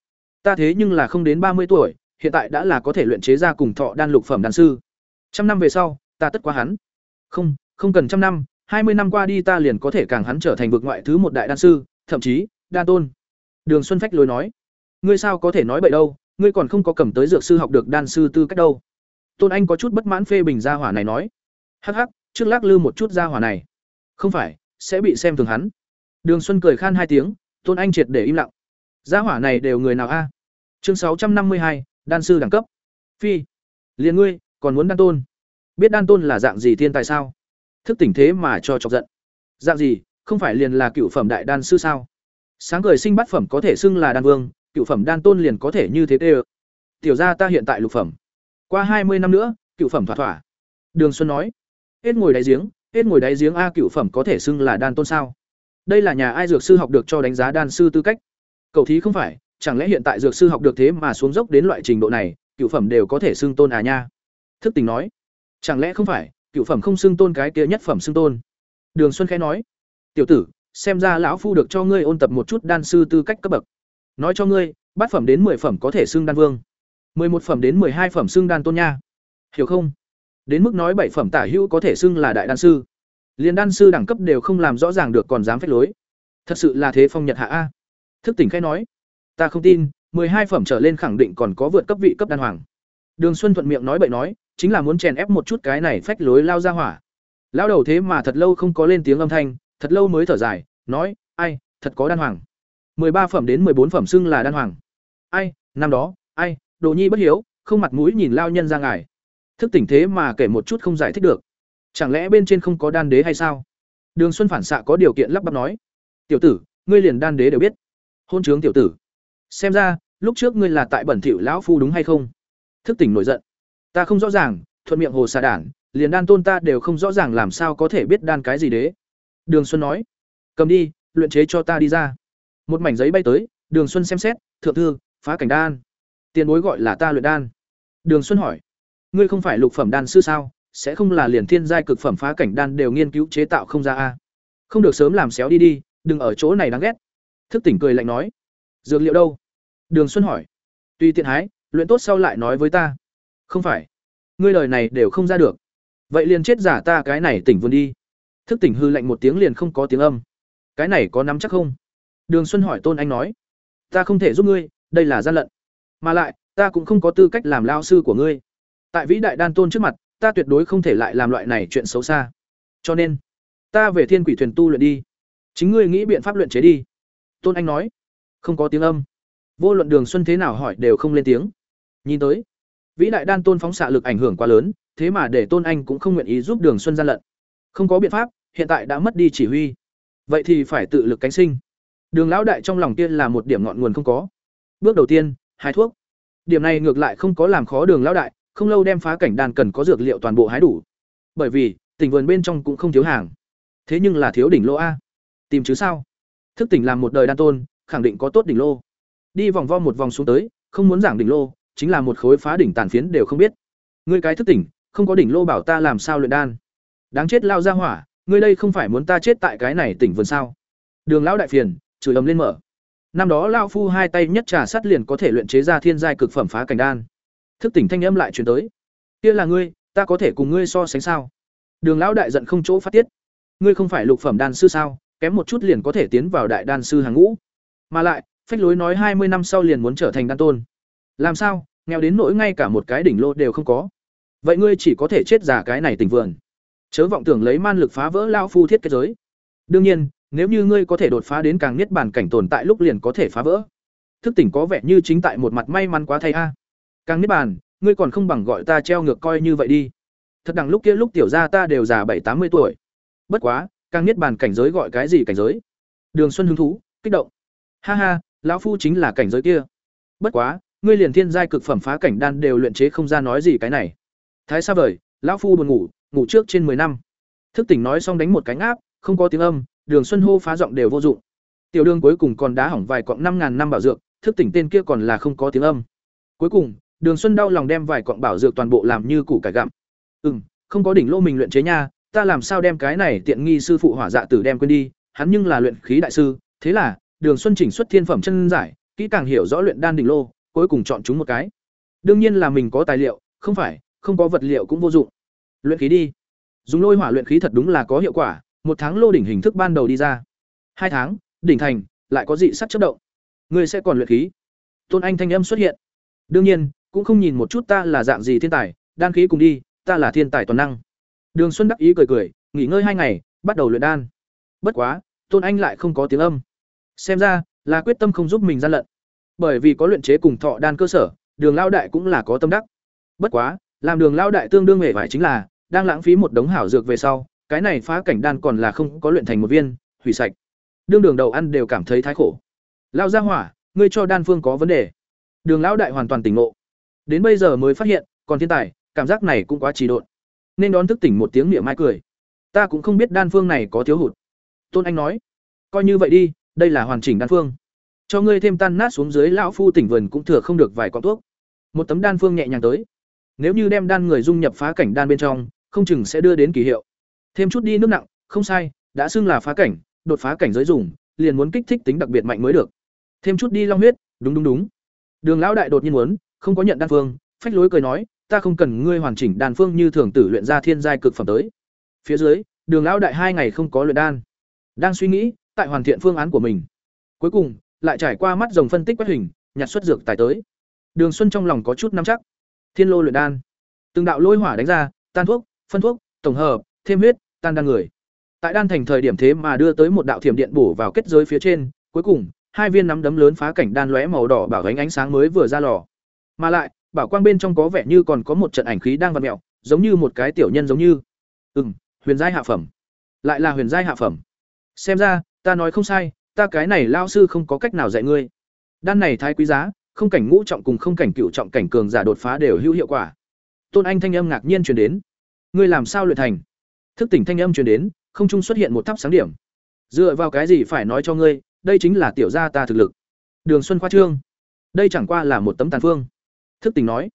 Ta thế nhưng là không đến ba mươi tuổi, hiện tại đã là có thể luyện chế ra cùng thọ đan lục phẩm đan sư. Trăm năm về sau, ta tất quá hắn. Không, không cần trăm năm, hai mươi năm qua đi ta liền có thể càng hắn trở thành vực ngoại thứ một đại đan sư, thậm chí, đan tôn. Đường Xuân Phách lối nói, ngươi sao có thể nói bậy đâu, ngươi còn không có cầm tới dược sư học được đan sư tư cách đâu. Tôn Anh có chút bất mãn phê bình gia hỏa này nói, hắc hắc, trước lắc lư một chút gia hỏa này. Không phải, sẽ bị xem thường hắn. Đường Xuân cười khan hai tiếng, Tôn Anh triệt để im lặng. Gia hỏa này đều người nào a? Chương sáu trăm năm mươi hai, đan sư đẳng cấp. Phi, liền ngươi, còn muốn đan tôn? Biết đan tôn là dạng gì thiên tài sao? Thức tỉnh thế mà cho chọc giận. Dạng gì? Không phải liền là cựu phẩm đại đan sư sao? Sáng cười sinh bát phẩm có thể xưng là đan vương, cựu phẩm đan tôn liền có thể như thế tê Tiểu gia ta hiện tại lục phẩm. Qua hai mươi năm nữa, cựu phẩm thỏa thỏa. Đường Xuân nói. Hết ngồi đáy giếng, hết ngồi đáy giếng a cựu phẩm có thể xưng là đan tôn sao? đây là nhà ai dược sư học được cho đánh giá đan sư tư cách cầu thí không phải chẳng lẽ hiện tại dược sư học được thế mà xuống dốc đến loại trình độ này, cựu phẩm đều có thể xưng tôn à nha? Thức tình nói. Chẳng lẽ không phải, cựu phẩm không xưng tôn cái kia nhất phẩm xưng tôn? Đường xuân khẽ nói. Tiểu tử, xem ra lão phu được cho ngươi ôn tập một chút đan sư tư cách cấp bậc. Nói cho ngươi, bát phẩm đến mười phẩm có thể xưng đan vương. mười một phẩm đến mười hai phẩm xưng đan tôn nha. Hiểu không? Đến mức nói bảy phẩm tả hữu có thể xưng là đại đan sư. Liền đan sư đẳng cấp đều không làm rõ ràng được còn dám phép lối. Thật sự là thế phong nhật hạ a. Thức tỉnh khai nói ta không tin mười hai phẩm trở lên khẳng định còn có vượt cấp vị cấp đan hoàng đường xuân thuận miệng nói bậy nói chính là muốn chèn ép một chút cái này phách lối lao ra hỏa. Lao đầu thế mà thật lâu không có lên tiếng âm thanh, thật lâu mới thở dài, nói, "Ai, thật có đan hoàng." ba phẩm đến bốn phẩm xưng là đan hoàng. Ai, năm đó, ai, Đồ Nhi bất hiếu, không mặt mũi nhìn lao nhân ra ngài. Thức tỉnh thế mà kể một chút không giải thích được. Chẳng lẽ bên trên không có đan đế hay sao? Đường Xuân phản xạ có điều kiện lắp bắp nói, "Tiểu tử, ngươi liền đan đế đều biết." Hôn trướng tiểu tử. Xem ra, lúc trước ngươi là tại bẩn thỉu lão phu đúng hay không? Thức tỉnh nổi giận. Ta không rõ ràng, thuận miệng hồ xà đản, liền đan tôn ta đều không rõ ràng làm sao có thể biết đan cái gì đế. Đường Xuân nói, cầm đi, luyện chế cho ta đi ra. Một mảnh giấy bay tới, Đường Xuân xem xét, thượng thư, phá cảnh đan. Tiền bối gọi là ta luyện đan. Đường Xuân hỏi, ngươi không phải lục phẩm đan sư sao, sẽ không là liền thiên giai cực phẩm phá cảnh đan đều nghiên cứu chế tạo không ra a? Không được sớm làm xéo đi đi, đừng ở chỗ này đáng ghét. Thức tỉnh cười lạnh nói, dược liệu đâu? Đường Xuân hỏi, tuy tiện hái, luyện tốt sau lại nói với ta. Không phải, ngươi lời này đều không ra được. Vậy liền chết giả ta cái này tỉnh vươn đi. Thức tỉnh hư lạnh một tiếng liền không có tiếng âm. Cái này có nắm chắc không? Đường Xuân hỏi Tôn Anh nói, ta không thể giúp ngươi, đây là gian lận. Mà lại, ta cũng không có tư cách làm lao sư của ngươi. Tại vĩ đại đan tôn trước mặt, ta tuyệt đối không thể lại làm loại này chuyện xấu xa. Cho nên, ta về Thiên Quỷ Thuyền tu luyện đi. Chính ngươi nghĩ biện pháp luyện chế đi." Tôn Anh nói. Không có tiếng âm. Vô luận Đường Xuân thế nào hỏi đều không lên tiếng. Nhìn tới, vĩ đại đan tôn phóng xạ lực ảnh hưởng quá lớn, thế mà để Tôn Anh cũng không nguyện ý giúp Đường Xuân gian lận. Không có biện pháp, hiện tại đã mất đi chỉ huy. Vậy thì phải tự lực cánh sinh. Đường lão đại trong lòng tiên là một điểm ngọn nguồn không có. Bước đầu tiên, hái thuốc. Điểm này ngược lại không có làm khó Đường lão đại, không lâu đem phá cảnh đàn cần có dược liệu toàn bộ hái đủ. Bởi vì, tỉnh vườn bên trong cũng không thiếu hàng. Thế nhưng là thiếu đỉnh lô a. Tìm chứ sao? Thức tỉnh làm một đời đan tôn, khẳng định có tốt đỉnh lô. Đi vòng vo một vòng xuống tới, không muốn giảng đỉnh lô, chính là một khối phá đỉnh tàn phiến đều không biết. Ngươi cái thức tỉnh, không có đỉnh lô bảo ta làm sao luyện đan? Đáng chết lao ra hỏa, ngươi đây không phải muốn ta chết tại cái này tỉnh vườn sao? Đường lão đại phiền, chửi ầm lên mở. Năm đó lão phu hai tay nhất trà sắt liền có thể luyện chế ra thiên giai cực phẩm phá cảnh đan thức tỉnh thanh âm lại truyền tới kia là ngươi ta có thể cùng ngươi so sánh sao đường lão đại giận không chỗ phát tiết ngươi không phải lục phẩm đan sư sao kém một chút liền có thể tiến vào đại đan sư hàng ngũ mà lại, phách lối nói hai mươi năm sau liền muốn trở thành đan tôn. Làm sao, nghèo đến nỗi ngay cả một cái đỉnh lô đều không có? Vậy ngươi chỉ có thể chết giả cái này tình vườn. Chớ vọng tưởng lấy man lực phá vỡ lao phu thiết kết giới. Đương nhiên, nếu như ngươi có thể đột phá đến càng niết bàn cảnh tồn tại lúc liền có thể phá vỡ. Thức tỉnh có vẻ như chính tại một mặt may mắn quá thay a. Càng niết bàn, ngươi còn không bằng gọi ta treo ngược coi như vậy đi. Thật đằng lúc kia lúc tiểu ra ta đều già bảy, tám mươi tuổi. Bất quá, càng niết bàn cảnh giới gọi cái gì cảnh giới? Đường xuân hứng thú, kích động ha ha lão phu chính là cảnh giới kia. Bất quá ngươi liền thiên giai cực phẩm phá cảnh đan đều luyện chế không ra nói gì cái này. Thái xa vời lão phu buồn ngủ ngủ trước trên mười năm. Thức tỉnh nói xong đánh một cánh áp không có tiếng âm đường xuân hô phá giọng đều vô dụng. Tiểu đường cuối cùng còn đá hỏng vài cọng năm ngàn năm bảo dược thức tỉnh tên kia còn là không có tiếng âm. Cuối cùng Đường Xuân đau lòng đem vài quặng bảo dược toàn bộ làm như củ cải gặm. Ừm, không có đỉnh lô mình luyện chế nha, ta làm sao đem cái này tiện nghi sư phụ hỏa dạ tử đem quên đi, hắn nhưng là luyện khí đại sư, thế là, Đường Xuân chỉnh xuất thiên phẩm chân giải, kỹ càng hiểu rõ luyện đan đỉnh lô, cuối cùng chọn chúng một cái. Đương nhiên là mình có tài liệu, không phải, không có vật liệu cũng vô dụng. Luyện khí đi. Dùng lôi hỏa luyện khí thật đúng là có hiệu quả, một tháng lô đỉnh hình thức ban đầu đi ra. Hai tháng, đỉnh thành, lại có dị sắc chớp động. Người sẽ còn luyện khí. Tôn Anh thanh âm xuất hiện. Đương nhiên, cũng không nhìn một chút ta là dạng gì thiên tài, đan khí cùng đi, ta là thiên tài toàn năng. Đường Xuân đắc ý cười cười, nghỉ ngơi hai ngày, bắt đầu luyện đan. Bất quá, Tôn Anh lại không có tiếng âm. Xem ra, là quyết tâm không giúp mình gian lận. Bởi vì có luyện chế cùng thọ đan cơ sở, Đường Lao đại cũng là có tâm đắc. Bất quá, làm Đường Lao đại tương đương hề phải chính là, đang lãng phí một đống hảo dược về sau, cái này phá cảnh đan còn là không có luyện thành một viên, hủy sạch. Đương Đường đầu ăn đều cảm thấy thái khổ. Lao ra hỏa, ngươi cho đan phương có vấn đề. Đường lão đại hoàn toàn tỉnh ngộ. Đến bây giờ mới phát hiện, còn thiên tài, cảm giác này cũng quá trì độn. Nên đón thức tỉnh một tiếng niệm mai cười. Ta cũng không biết đan phương này có thiếu hụt. Tôn Anh nói, coi như vậy đi, đây là hoàn chỉnh đan phương. Cho ngươi thêm tan nát xuống dưới lão phu tỉnh vườn cũng thừa không được vài quan thuốc. Một tấm đan phương nhẹ nhàng tới. Nếu như đem đan người dung nhập phá cảnh đan bên trong, không chừng sẽ đưa đến kỳ hiệu. Thêm chút đi nước nặng, không sai, đã xưng là phá cảnh, đột phá cảnh giới dùng, liền muốn kích thích tính đặc biệt mạnh mới được. Thêm chút đi long huyết, đúng đúng đúng. Đường lão đại đột nhiên muốn, không có nhận đan phương, phách lối cười nói, ta không cần ngươi hoàn chỉnh đan phương như thường tử luyện ra thiên giai cực phẩm tới. Phía dưới, Đường lão đại hai ngày không có luyện đan, đang suy nghĩ tại hoàn thiện phương án của mình. Cuối cùng, lại trải qua mắt rồng phân tích quét hình, nhặt xuất dược tài tới. Đường Xuân trong lòng có chút nắm chắc. Thiên lô luyện đan. Từng đạo lôi hỏa đánh ra, tan thuốc, phân thuốc, tổng hợp, thêm huyết, tan đan người. Tại đan thành thời điểm thế mà đưa tới một đạo thiểm điện bổ vào kết giới phía trên, cuối cùng, hai viên nắm đấm lớn phá cảnh đan lóe màu đỏ bảo ánh ánh sáng mới vừa ra lò. Mà lại, bảo quang bên trong có vẻ như còn có một trận ảnh khí đang vặn mèo, giống như một cái tiểu nhân giống như. Ừm, huyền giai hạ phẩm. Lại là huyền giai hạ phẩm. Xem ra, ta nói không sai, ta cái này lao sư không có cách nào dạy ngươi. Đan này thái quý giá, không cảnh ngũ trọng cùng không cảnh cựu trọng cảnh cường giả đột phá đều hữu hiệu quả. Tôn Anh thanh âm ngạc nhiên truyền đến. Ngươi làm sao luyện thành? Thức tỉnh thanh âm truyền đến, không trung xuất hiện một tháp sáng điểm. Dựa vào cái gì phải nói cho ngươi, đây chính là tiểu gia ta thực lực. Đường Xuân khoa trương. Đây chẳng qua là một tấm tàn phương. Thức tỉnh nói.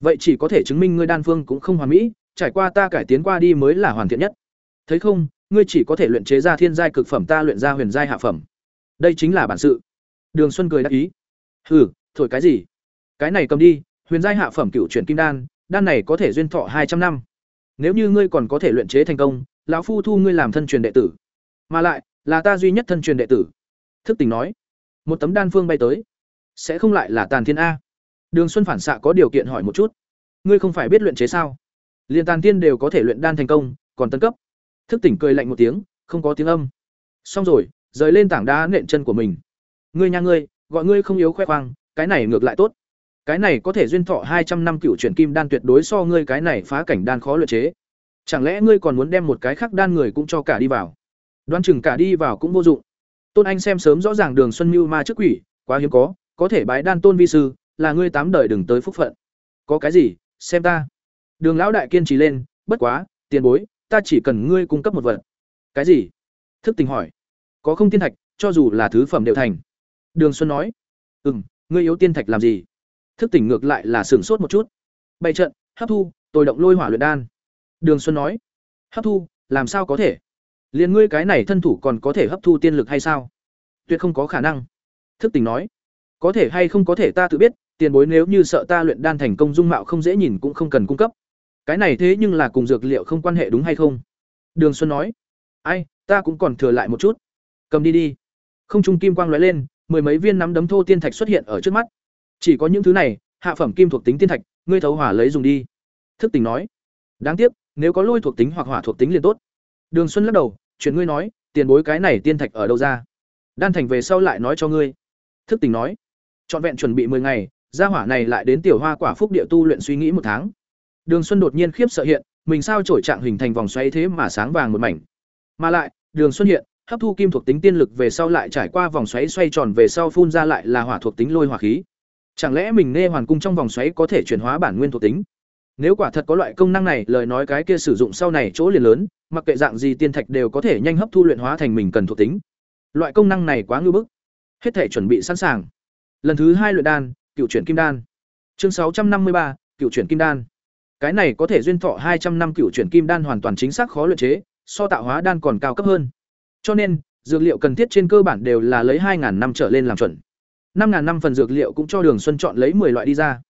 Vậy chỉ có thể chứng minh ngươi đan phương cũng không hoàn mỹ, trải qua ta cải tiến qua đi mới là hoàn thiện nhất. Thấy không, ngươi chỉ có thể luyện chế ra thiên giai cực phẩm ta luyện ra huyền giai hạ phẩm. Đây chính là bản sự. Đường Xuân cười đáp ý. Hừ, thổi cái gì? Cái này cầm đi, huyền giai hạ phẩm cựu chuyển kim đan, đan này có thể duyên thọ hai trăm năm. Nếu như ngươi còn có thể luyện chế thành công, lão phu thu ngươi làm thân truyền đệ tử. Mà lại, là ta duy nhất thân truyền đệ tử. Thức Tỉnh nói. Một tấm đan phương bay tới. Sẽ không lại là Tàn Thiên a? Đường Xuân phản xạ có điều kiện hỏi một chút. Ngươi không phải biết luyện chế sao? Liên Tàn Thiên đều có thể luyện đan thành công, còn tân cấp. Thức Tỉnh cười lạnh một tiếng, không có tiếng âm. Xong rồi, rời lên tảng đá nện chân của mình. Ngươi nha ngươi, gọi ngươi không yếu khoe khoang, cái này ngược lại tốt. Cái này có thể duyên thọ hai trăm năm cựu chuyển kim đan tuyệt đối so ngươi cái này phá cảnh đan khó luyện chế. Chẳng lẽ ngươi còn muốn đem một cái khác đan người cũng cho cả đi vào? Đoan chừng cả đi vào cũng vô dụng. Tôn Anh xem sớm rõ ràng Đường Xuân Mưu ma trước quỷ, quá hiếm có, có thể bái đan tôn vi sư, là ngươi tám đời đừng tới phúc phận. Có cái gì, xem ta. Đường lão đại kiên trì lên, bất quá, tiền bối, ta chỉ cần ngươi cung cấp một vật. Cái gì? Thức Tình hỏi. Có không tiên thạch, cho dù là thứ phẩm đều thành. Đường Xuân nói. Ừm, ngươi yếu tiên thạch làm gì? Thức tỉnh ngược lại là sửng sốt một chút. Bày trận, hấp thu, tôi động lôi hỏa luyện đan. Đường Xuân nói. Hấp thu, làm sao có thể? Liên ngươi cái này thân thủ còn có thể hấp thu tiên lực hay sao? Tuyệt không có khả năng. Thức tỉnh nói. Có thể hay không có thể ta tự biết, tiền bối nếu như sợ ta luyện đan thành công dung mạo không dễ nhìn cũng không cần cung cấp. Cái này thế nhưng là cùng dược liệu không quan hệ đúng hay không? Đường Xuân nói. Ai, ta cũng còn thừa lại một chút. Cầm đi đi. Không trung kim quang lóe lên, mười mấy viên nắm đấm thô tiên thạch xuất hiện ở trước mắt. Chỉ có những thứ này, hạ phẩm kim thuộc tính tiên thạch, ngươi thấu hỏa lấy dùng đi." Thức Tỉnh nói. "Đáng tiếc, nếu có lôi thuộc tính hoặc hỏa thuộc tính liền tốt." Đường Xuân lắc đầu, "Chuyển ngươi nói, tiền bối cái này tiên thạch ở đâu ra? Đan thành về sau lại nói cho ngươi." Thức Tỉnh nói. Trọn vẹn chuẩn bị 10 ngày, gia hỏa này lại đến tiểu hoa quả phúc địa tu luyện suy nghĩ một tháng. Đường Xuân đột nhiên khiếp sợ hiện, mình sao trổi trạng hình thành vòng xoáy thế mà sáng vàng một mảnh. Mà lại, Đường Xuân hiện, hấp thu kim thuộc tính tiên lực về sau lại trải qua vòng xoáy xoay tròn về sau phun ra lại là hỏa thuộc tính lôi hỏa khí. Chẳng lẽ mình nghe hoàn cung trong vòng xoáy có thể chuyển hóa bản nguyên thuộc tính? Nếu quả thật có loại công năng này, lời nói cái kia sử dụng sau này chỗ liền lớn, mặc kệ dạng gì tiên thạch đều có thể nhanh hấp thu luyện hóa thành mình cần thuộc tính. Loại công năng này quá ngưu bức. Hết thể chuẩn bị sẵn sàng. Lần thứ hai luyện đan, cựu chuyển kim đan. Chương sáu trăm năm mươi ba, cựu chuyển kim đan. Cái này có thể duyên thọ hai trăm năm cựu chuyển kim đan hoàn toàn chính xác khó luyện chế, so tạo hóa đan còn cao cấp hơn. Cho nên, dược liệu cần thiết trên cơ bản đều là lấy 2000 năm trở lên làm chuẩn. 5000 năm phần dược liệu cũng cho Đường Xuân chọn lấy 10 loại đi ra.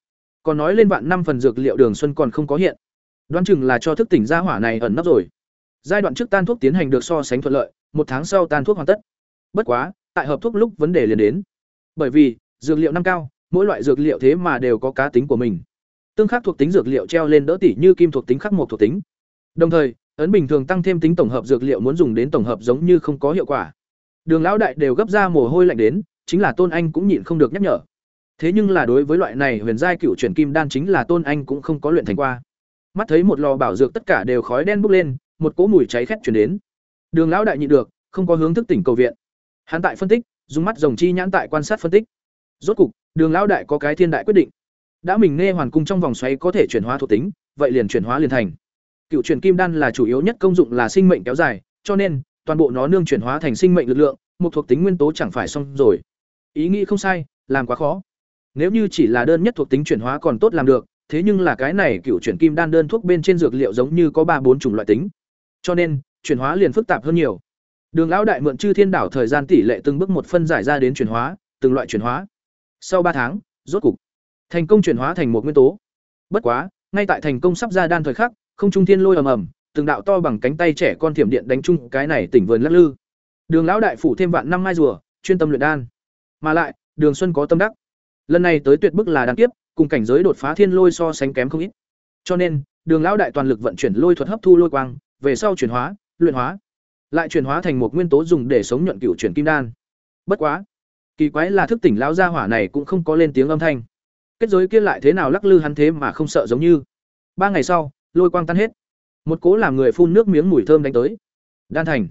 Còn nói lên vạn năm phần dược liệu Đường Xuân còn không có hiện. Đoán chừng là cho thức tỉnh gia hỏa này ẩn nấp rồi. Giai đoạn trước tan thuốc tiến hành được so sánh thuận lợi, một tháng sau tan thuốc hoàn tất. Bất quá, tại hợp thuốc lúc vấn đề liền đến. Bởi vì, dược liệu năm cao, mỗi loại dược liệu thế mà đều có cá tính của mình. Tương khắc thuộc tính dược liệu treo lên đỡ tỷ như kim thuộc tính khắc một thuộc tính. Đồng thời, ấn bình thường tăng thêm tính tổng hợp dược liệu muốn dùng đến tổng hợp giống như không có hiệu quả. Đường lão đại đều gấp ra mồ hôi lạnh đến, chính là Tôn Anh cũng nhịn không được nhắc nhở. Thế nhưng là đối với loại này huyền giai cựu chuyển kim đan chính là Tôn Anh cũng không có luyện thành qua. Mắt thấy một lò bảo dược tất cả đều khói đen bốc lên, một cỗ mùi cháy khét truyền đến. Đường lão đại nhịn được, không có hướng thức tỉnh cầu viện. Hắn tại phân tích, dùng mắt rồng chi nhãn tại quan sát phân tích. Rốt cục, Đường lão đại có cái thiên đại quyết định. Đã mình nghe hoàn cung trong vòng xoáy có thể chuyển hóa thuộc tính, vậy liền chuyển hóa liền thành. Cựu chuyển kim đan là chủ yếu nhất công dụng là sinh mệnh kéo dài, cho nên toàn bộ nó nương chuyển hóa thành sinh mệnh lực lượng, một thuộc tính nguyên tố chẳng phải xong rồi. Ý nghĩ không sai, làm quá khó. Nếu như chỉ là đơn nhất thuộc tính chuyển hóa còn tốt làm được, thế nhưng là cái này cựu chuyển kim đan đơn thuốc bên trên dược liệu giống như có ba bốn chủng loại tính. Cho nên, chuyển hóa liền phức tạp hơn nhiều. Đường lão đại mượn Chư Thiên đảo thời gian tỷ lệ từng bước một phân giải ra đến chuyển hóa, từng loại chuyển hóa. Sau ba tháng, rốt cục thành công chuyển hóa thành một nguyên tố. Bất quá, ngay tại thành công sắp ra đan thời khắc, không trung thiên lôi ầm ầm, từng đạo to bằng cánh tay trẻ con thiểm điện đánh chung cái này tỉnh vườn lắc lư. Đường lão đại phủ thêm vạn năm mai rùa, chuyên tâm luyện đan. Mà lại, Đường Xuân có tâm đắc. Lần này tới tuyệt bức là đan tiếp, cùng cảnh giới đột phá thiên lôi so sánh kém không ít. Cho nên, Đường lão đại toàn lực vận chuyển lôi thuật hấp thu lôi quang, về sau chuyển hóa, luyện hóa, lại chuyển hóa thành một nguyên tố dùng để sống nhuận cửu chuyển kim đan. Bất quá, kỳ quái là thức tỉnh lão gia hỏa này cũng không có lên tiếng âm thanh. Kết giới kia lại thế nào lắc lư hắn thế mà không sợ giống như. Ba ngày sau, lôi quang tan hết. Một cố làm người phun nước miếng mùi thơm đánh tới. Đan thành.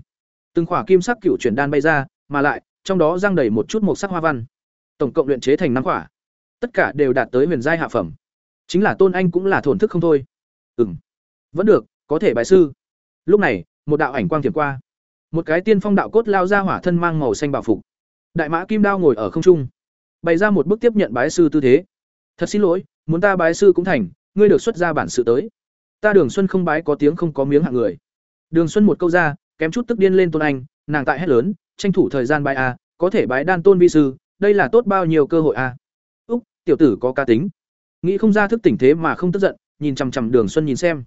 Từng khỏa kim sắc cửu chuyển đan bay ra, mà lại, trong đó răng đầy một chút một sắc hoa văn. Tổng cộng luyện chế thành năm khỏa. Tất cả đều đạt tới huyền giai hạ phẩm. Chính là Tôn Anh cũng là thổn thức không thôi. Ừm. Vẫn được, có thể bài sư. Lúc này, một đạo ảnh quang thiểm qua. Một cái tiên phong đạo cốt lao ra hỏa thân mang màu xanh bảo phục. Đại mã kim đao ngồi ở không trung, bày ra một bước tiếp nhận bái sư tư thế. Thật xin lỗi, muốn ta bái sư cũng thành, ngươi được xuất ra bản sự tới. Ta Đường Xuân không bái có tiếng không có miếng hạng người. Đường Xuân một câu ra, kém chút tức điên lên Tôn Anh, nàng tại hét lớn, tranh thủ thời gian bái a, có thể bái đan tôn vi sư, đây là tốt bao nhiêu cơ hội a. Úc, tiểu tử có ca tính. Nghĩ không ra thức tỉnh thế mà không tức giận, nhìn chằm chằm Đường Xuân nhìn xem.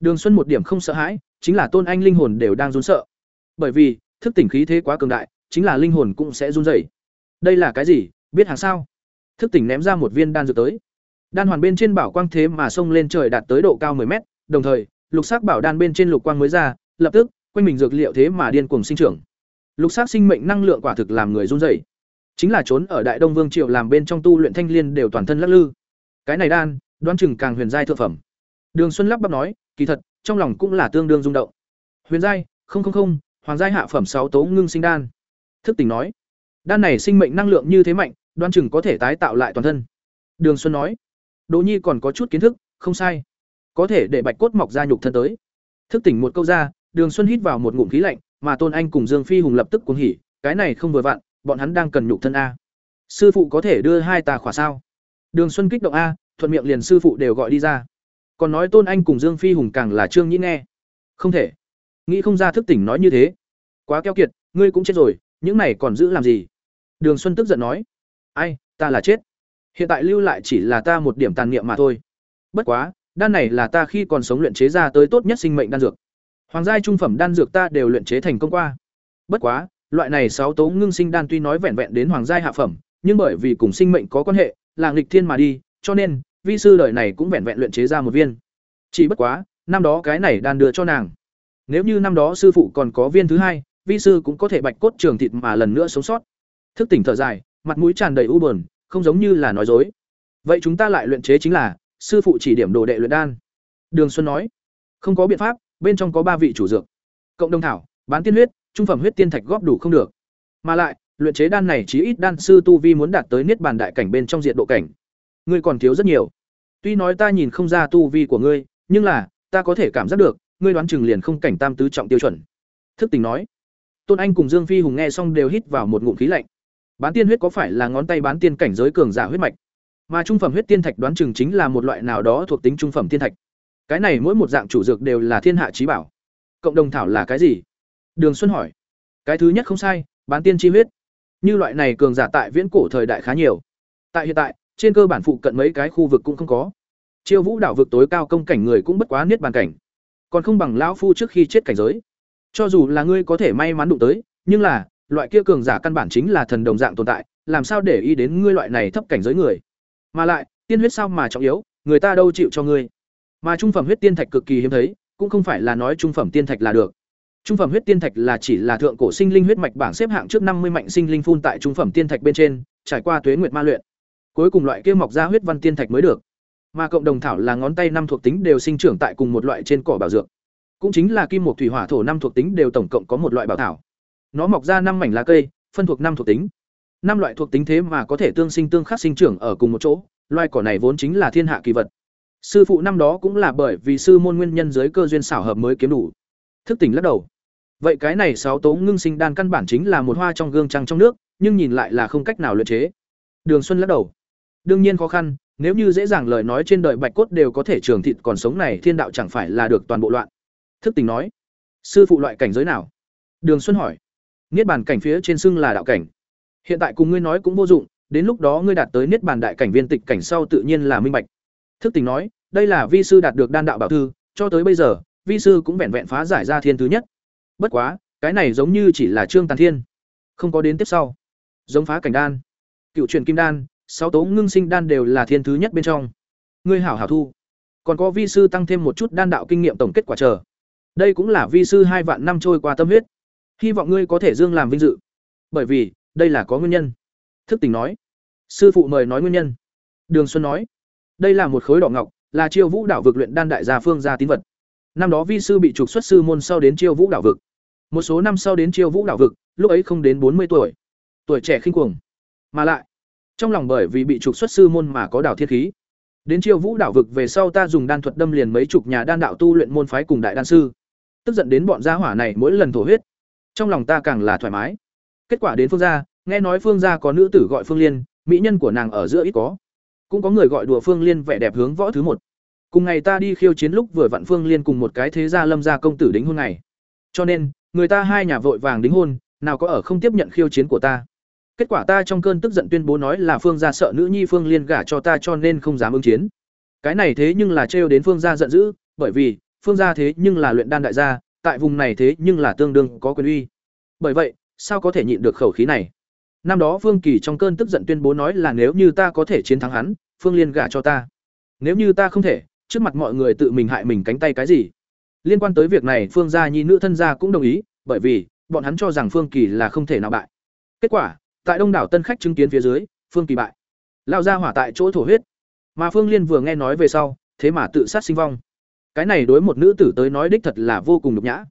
Đường Xuân một điểm không sợ hãi, chính là Tôn Anh linh hồn đều đang run sợ. Bởi vì, thức tỉnh khí thế quá cường đại, chính là linh hồn cũng sẽ run rẩy. Đây là cái gì? Biết hàng sao? Thức tỉnh ném ra một viên đan dược tới. Đan hoàn bên trên bảo quang thế mà xông lên trời đạt tới độ cao 10 mét, đồng thời, lục sắc bảo đan bên trên lục quang mới ra, lập tức, quanh mình dược liệu thế mà điên cuồng sinh trưởng. Lục sắc sinh mệnh năng lượng quả thực làm người run rẩy. Chính là trốn ở Đại Đông Vương triều làm bên trong tu luyện thanh liên đều toàn thân lắc lư. Cái này đan, đoán chừng càng huyền giai thượng phẩm. Đường Xuân lắp bắp nói, kỳ thật, trong lòng cũng là tương đương rung động. Huyền giai, không không không, hoàng giai hạ phẩm sáu tố ngưng sinh đan. Thức tỉnh nói, đan này sinh mệnh năng lượng như thế mạnh, đoan chừng có thể tái tạo lại toàn thân. Đường Xuân nói, Đỗ Nhi còn có chút kiến thức, không sai. Có thể để bạch cốt mọc ra nhục thân tới. Thức tỉnh một câu ra, Đường Xuân hít vào một ngụm khí lạnh, mà Tôn Anh cùng Dương Phi Hùng lập tức cuồng hỉ, cái này không vừa vặn, bọn hắn đang cần nhục thân a. Sư phụ có thể đưa hai tà khỏa sao? Đường Xuân kích động a, thuận miệng liền sư phụ đều gọi đi ra còn nói tôn anh cùng dương phi hùng càng là trương nhĩ nghe không thể nghĩ không ra thức tỉnh nói như thế quá keo kiệt ngươi cũng chết rồi những này còn giữ làm gì đường xuân tức giận nói ai, ta là chết. Hiện tại lưu lại chỉ là ta một điểm tàn niệm mà thôi. Bất quá, đan này là ta khi còn sống luyện chế ra tới tốt nhất sinh mệnh đan dược. Hoàng giai trung phẩm đan dược ta đều luyện chế thành công qua. Bất quá, loại này sáu tố ngưng sinh đan tuy nói vẹn vẹn đến hoàng giai hạ phẩm, nhưng bởi vì cùng sinh mệnh có quan hệ, là nghịch thiên mà đi, cho nên, vi sư đời này cũng vẹn vẹn luyện chế ra một viên. Chỉ bất quá, năm đó cái này đan đưa cho nàng. Nếu như năm đó sư phụ còn có viên thứ hai, vi sư cũng có thể bạch cốt trường thịt mà lần nữa sống sót. Thức tỉnh thở dài mặt mũi tràn đầy u buồn, không giống như là nói dối. Vậy chúng ta lại luyện chế chính là, sư phụ chỉ điểm đồ đệ luyện đan. Đường xuân nói, không có biện pháp, bên trong có ba vị chủ dược. Cộng đồng thảo, bán tiên huyết, trung phẩm huyết tiên thạch góp đủ không được. Mà lại, luyện chế đan này chí ít đan sư tu vi muốn đạt tới niết bàn đại cảnh bên trong diện độ cảnh. Ngươi còn thiếu rất nhiều. Tuy nói ta nhìn không ra tu vi của ngươi, nhưng là, ta có thể cảm giác được, ngươi đoán chừng liền không cảnh tam tứ trọng tiêu chuẩn. Thức tình nói, tôn anh cùng dương phi hùng nghe xong đều hít vào một ngụm khí lạnh bán tiên huyết có phải là ngón tay bán tiên cảnh giới cường giả huyết mạch? Mà trung phẩm huyết tiên thạch đoán chừng chính là một loại nào đó thuộc tính trung phẩm tiên thạch. Cái này mỗi một dạng chủ dược đều là thiên hạ trí bảo. Cộng đồng thảo là cái gì? Đường xuân hỏi. Cái thứ nhất không sai, bán tiên chi huyết. Như loại này cường giả tại viễn cổ thời đại khá nhiều. Tại hiện tại, trên cơ bản phụ cận mấy cái khu vực cũng không có. Chiêu vũ đảo vực tối cao công cảnh người cũng bất quá niết bàn cảnh. Còn không bằng lão phu trước khi chết cảnh giới. Cho dù là ngươi có thể may mắn đụng tới, nhưng là loại kia cường giả căn bản chính là thần đồng dạng tồn tại, làm sao để ý đến ngươi loại này thấp cảnh giới người? Mà lại, tiên huyết sao mà trọng yếu, người ta đâu chịu cho ngươi? Mà trung phẩm huyết tiên thạch cực kỳ hiếm thấy, cũng không phải là nói trung phẩm tiên thạch là được. Trung phẩm huyết tiên thạch là chỉ là thượng cổ sinh linh huyết mạch bảng xếp hạng trước năm mươi mạnh sinh linh phun tại trung phẩm tiên thạch bên trên, trải qua tuế nguyệt ma luyện. Cuối cùng loại kia mọc ra huyết văn tiên thạch mới được. Mà cộng đồng thảo là ngón tay năm thuộc tính đều sinh trưởng tại cùng một loại trên cỏ bảo dược. Cũng chính là kim một thủy hỏa thổ năm thuộc tính đều tổng cộng có một loại bảo thảo nó mọc ra năm mảnh lá cây, phân thuộc năm thuộc tính. Năm loại thuộc tính thế mà có thể tương sinh tương khắc sinh trưởng ở cùng một chỗ, loài cỏ này vốn chính là thiên hạ kỳ vật. Sư phụ năm đó cũng là bởi vì sư môn nguyên nhân giới cơ duyên xảo hợp mới kiếm đủ. Thức tỉnh lắc đầu. Vậy cái này sáu tố ngưng sinh đan căn bản chính là một hoa trong gương trăng trong nước, nhưng nhìn lại là không cách nào luyện chế. Đường xuân lắc đầu. Đương nhiên khó khăn, nếu như dễ dàng lời nói trên đời bạch cốt đều có thể trường thịt còn sống này, thiên đạo chẳng phải là được toàn bộ loạn. Thức tình nói. Sư phụ loại cảnh giới nào? Đường xuân hỏi niết bàn cảnh phía trên xưng là đạo cảnh. Hiện tại cùng ngươi nói cũng vô dụng, đến lúc đó ngươi đạt tới niết bàn đại cảnh viên tịch cảnh sau tự nhiên là minh bạch. Thức tình nói, đây là vi sư đạt được đan đạo bảo thư, cho tới bây giờ, vi sư cũng vẹn vẹn phá giải ra thiên thứ nhất. Bất quá, cái này giống như chỉ là trương tàn thiên. Không có đến tiếp sau. Giống phá cảnh đan, cựu truyền kim đan, sáu tố ngưng sinh đan đều là thiên thứ nhất bên trong. Ngươi hảo hảo thu. Còn có vi sư tăng thêm một chút đan đạo kinh nghiệm tổng kết quả chờ. Đây cũng là vi sư hai vạn năm trôi qua tâm huyết hy vọng ngươi có thể dương làm vinh dự. Bởi vì, đây là có nguyên nhân. Thức tỉnh nói. Sư phụ mời nói nguyên nhân. Đường xuân nói. Đây là một khối đỏ ngọc, là chiêu vũ đảo vực luyện đan đại gia phương gia tín vật. Năm đó vi sư bị trục xuất sư môn sau đến chiêu vũ đảo vực. Một số năm sau đến chiêu vũ đảo vực, lúc ấy không đến bốn mươi tuổi. Tuổi trẻ khinh cuồng. Mà lại, trong lòng bởi vì bị trục xuất sư môn mà có đảo thiên khí. Đến chiêu vũ đảo vực về sau ta dùng đan thuật đâm liền mấy chục nhà đan đạo tu luyện môn phái cùng đại đan sư. Tức giận đến bọn gia hỏa này mỗi lần thổ huyết trong lòng ta càng là thoải mái. Kết quả đến phương gia, nghe nói phương gia có nữ tử gọi phương liên, mỹ nhân của nàng ở giữa ít có. Cũng có người gọi đùa phương liên vẻ đẹp hướng võ thứ một. Cùng ngày ta đi khiêu chiến lúc vừa vặn phương liên cùng một cái thế gia lâm gia công tử đính hôn này cho nên, người ta hai nhà vội vàng đính hôn, nào có ở không tiếp nhận khiêu chiến của ta. Kết quả ta trong cơn tức giận tuyên bố nói là phương gia sợ nữ nhi phương liên gả cho ta cho nên không dám ứng chiến. Cái này thế nhưng là trêu đến phương gia giận dữ, bởi vì, phương gia thế nhưng là luyện đan đại gia tại vùng này thế nhưng là tương đương có quyền uy. Bởi vậy, sao có thể nhịn được khẩu khí này? Năm đó phương kỳ trong cơn tức giận tuyên bố nói là nếu như ta có thể chiến thắng hắn, phương liên gả cho ta. Nếu như ta không thể, trước mặt mọi người tự mình hại mình cánh tay cái gì? Liên quan tới việc này, phương gia nhi nữ thân gia cũng đồng ý, bởi vì, bọn hắn cho rằng phương kỳ là không thể nào bại. Kết quả, tại đông đảo tân khách chứng kiến phía dưới, phương kỳ bại. Lao ra hỏa tại chỗ thổ huyết. Mà phương liên vừa nghe nói về sau, thế mà tự sát sinh vong cái này đối một nữ tử tới nói đích thật là vô cùng nhục nhã.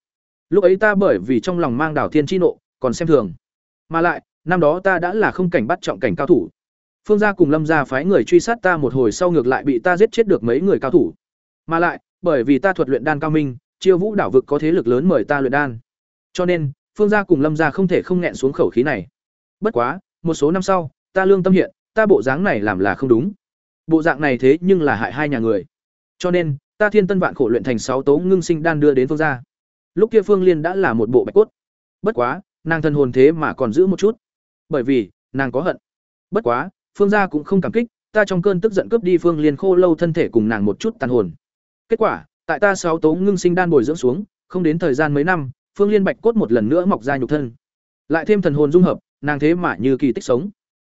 Lúc ấy ta bởi vì trong lòng mang đảo thiên chi nộ, còn xem thường. Mà lại, năm đó ta đã là không cảnh bắt trọng cảnh cao thủ. Phương gia cùng lâm gia phái người truy sát ta một hồi sau ngược lại bị ta giết chết được mấy người cao thủ. Mà lại, bởi vì ta thuật luyện đan cao minh, chiêu vũ đảo vực có thế lực lớn mời ta luyện đan. Cho nên, phương gia cùng lâm gia không thể không nghẹn xuống khẩu khí này. Bất quá, một số năm sau, ta lương tâm hiện, ta bộ dáng này làm là không đúng. Bộ dạng này thế nhưng là hại hai nhà người. Cho nên ta thiên tân vạn khổ luyện thành sáu tố ngưng sinh đan đưa đến phương gia. Lúc kia phương liên đã là một bộ bạch cốt. Bất quá, nàng thân hồn thế mà còn giữ một chút. Bởi vì, nàng có hận. Bất quá, phương gia cũng không cảm kích, ta trong cơn tức giận cướp đi phương liên khô lâu thân thể cùng nàng một chút tàn hồn. Kết quả, tại ta sáu tố ngưng sinh đan bồi dưỡng xuống, không đến thời gian mấy năm, phương liên bạch cốt một lần nữa mọc ra nhục thân. Lại thêm thần hồn dung hợp, nàng thế mà như kỳ tích sống.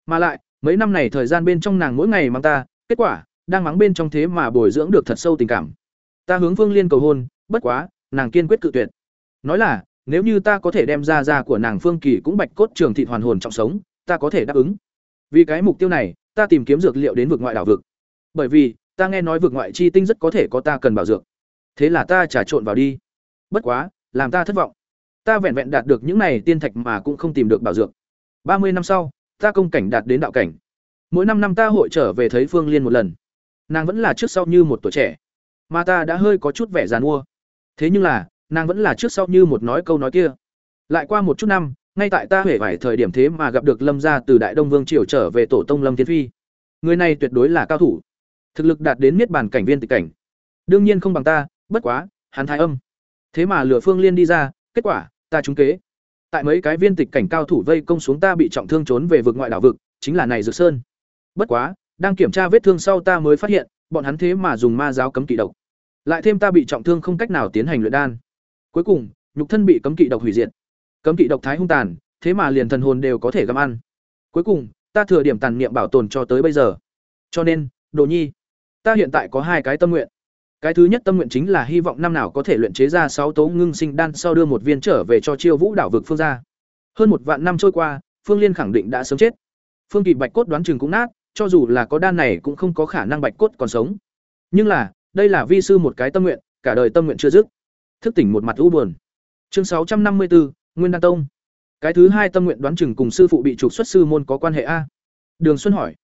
Mà lại, mấy năm này thời gian bên trong nàng mỗi ngày mang ta, kết quả đang mắng bên trong thế mà bồi dưỡng được thật sâu tình cảm. Ta hướng phương liên cầu hôn, bất quá, nàng kiên quyết cự tuyệt. Nói là, nếu như ta có thể đem ra ra của nàng phương kỳ cũng bạch cốt trường thịt hoàn hồn trọng sống, ta có thể đáp ứng. Vì cái mục tiêu này, ta tìm kiếm dược liệu đến vực ngoại đảo vực. Bởi vì, ta nghe nói vực ngoại chi tinh rất có thể có ta cần bảo dược. Thế là ta trà trộn vào đi. Bất quá, làm ta thất vọng. Ta vẹn vẹn đạt được những này tiên thạch mà cũng không tìm được bảo dược. Ba mươi năm sau, ta công cảnh đạt đến đạo cảnh. Mỗi năm năm ta hội trở về thấy phương liên một lần nàng vẫn là trước sau như một tuổi trẻ. Mà ta đã hơi có chút vẻ g i mua thế nhưng là, nàng vẫn là trước sau như một nói câu nói kia. Lại qua một chút năm, ngay tại ta huệ vải thời điểm thế mà gặp được lâm gia từ đại đông vương triều trở về tổ tông lâm thiên phi. Người này tuyệt đối là cao thủ. Thực lực đạt đến miết bàn cảnh viên tịch cảnh. Đương nhiên không bằng ta, bất quá, hắn thái âm. Thế mà lửa phương liên đi ra, kết quả, ta trúng kế. Tại mấy cái viên tịch cảnh cao thủ vây công xuống ta bị trọng thương trốn về vực ngoại đảo vực, chính là này dược sơn. Bất quá đang kiểm tra vết thương sau ta mới phát hiện, bọn hắn thế mà dùng ma giáo cấm kỵ độc. Lại thêm ta bị trọng thương không cách nào tiến hành luyện đan. Cuối cùng, nhục thân bị cấm kỵ độc hủy diệt. Cấm kỵ độc thái hung tàn, thế mà liền thần hồn đều có thể găm ăn. Cuối cùng, ta thừa điểm tàn niệm bảo tồn cho tới bây giờ. Cho nên, đồ nhi, ta hiện tại có hai cái tâm nguyện. Cái thứ nhất tâm nguyện chính là hy vọng năm nào có thể luyện chế ra sáu tố ngưng sinh đan sau đưa một viên trở về cho chiêu vũ đảo vực phương gia. Hơn một vạn năm trôi qua, phương liên khẳng định đã sớm chết. Phương kỳ bạch cốt đoán chừng cũng nát cho dù là có đan này cũng không có khả năng bạch cốt còn sống. Nhưng là, đây là vi sư một cái tâm nguyện, cả đời tâm nguyện chưa dứt. Thức tỉnh một mặt u buồn. Chương sáu trăm năm mươi bốn nguyên đan tông. Cái thứ hai tâm nguyện đoán chừng cùng sư phụ bị trục xuất sư môn có quan hệ a? Đường xuân hỏi.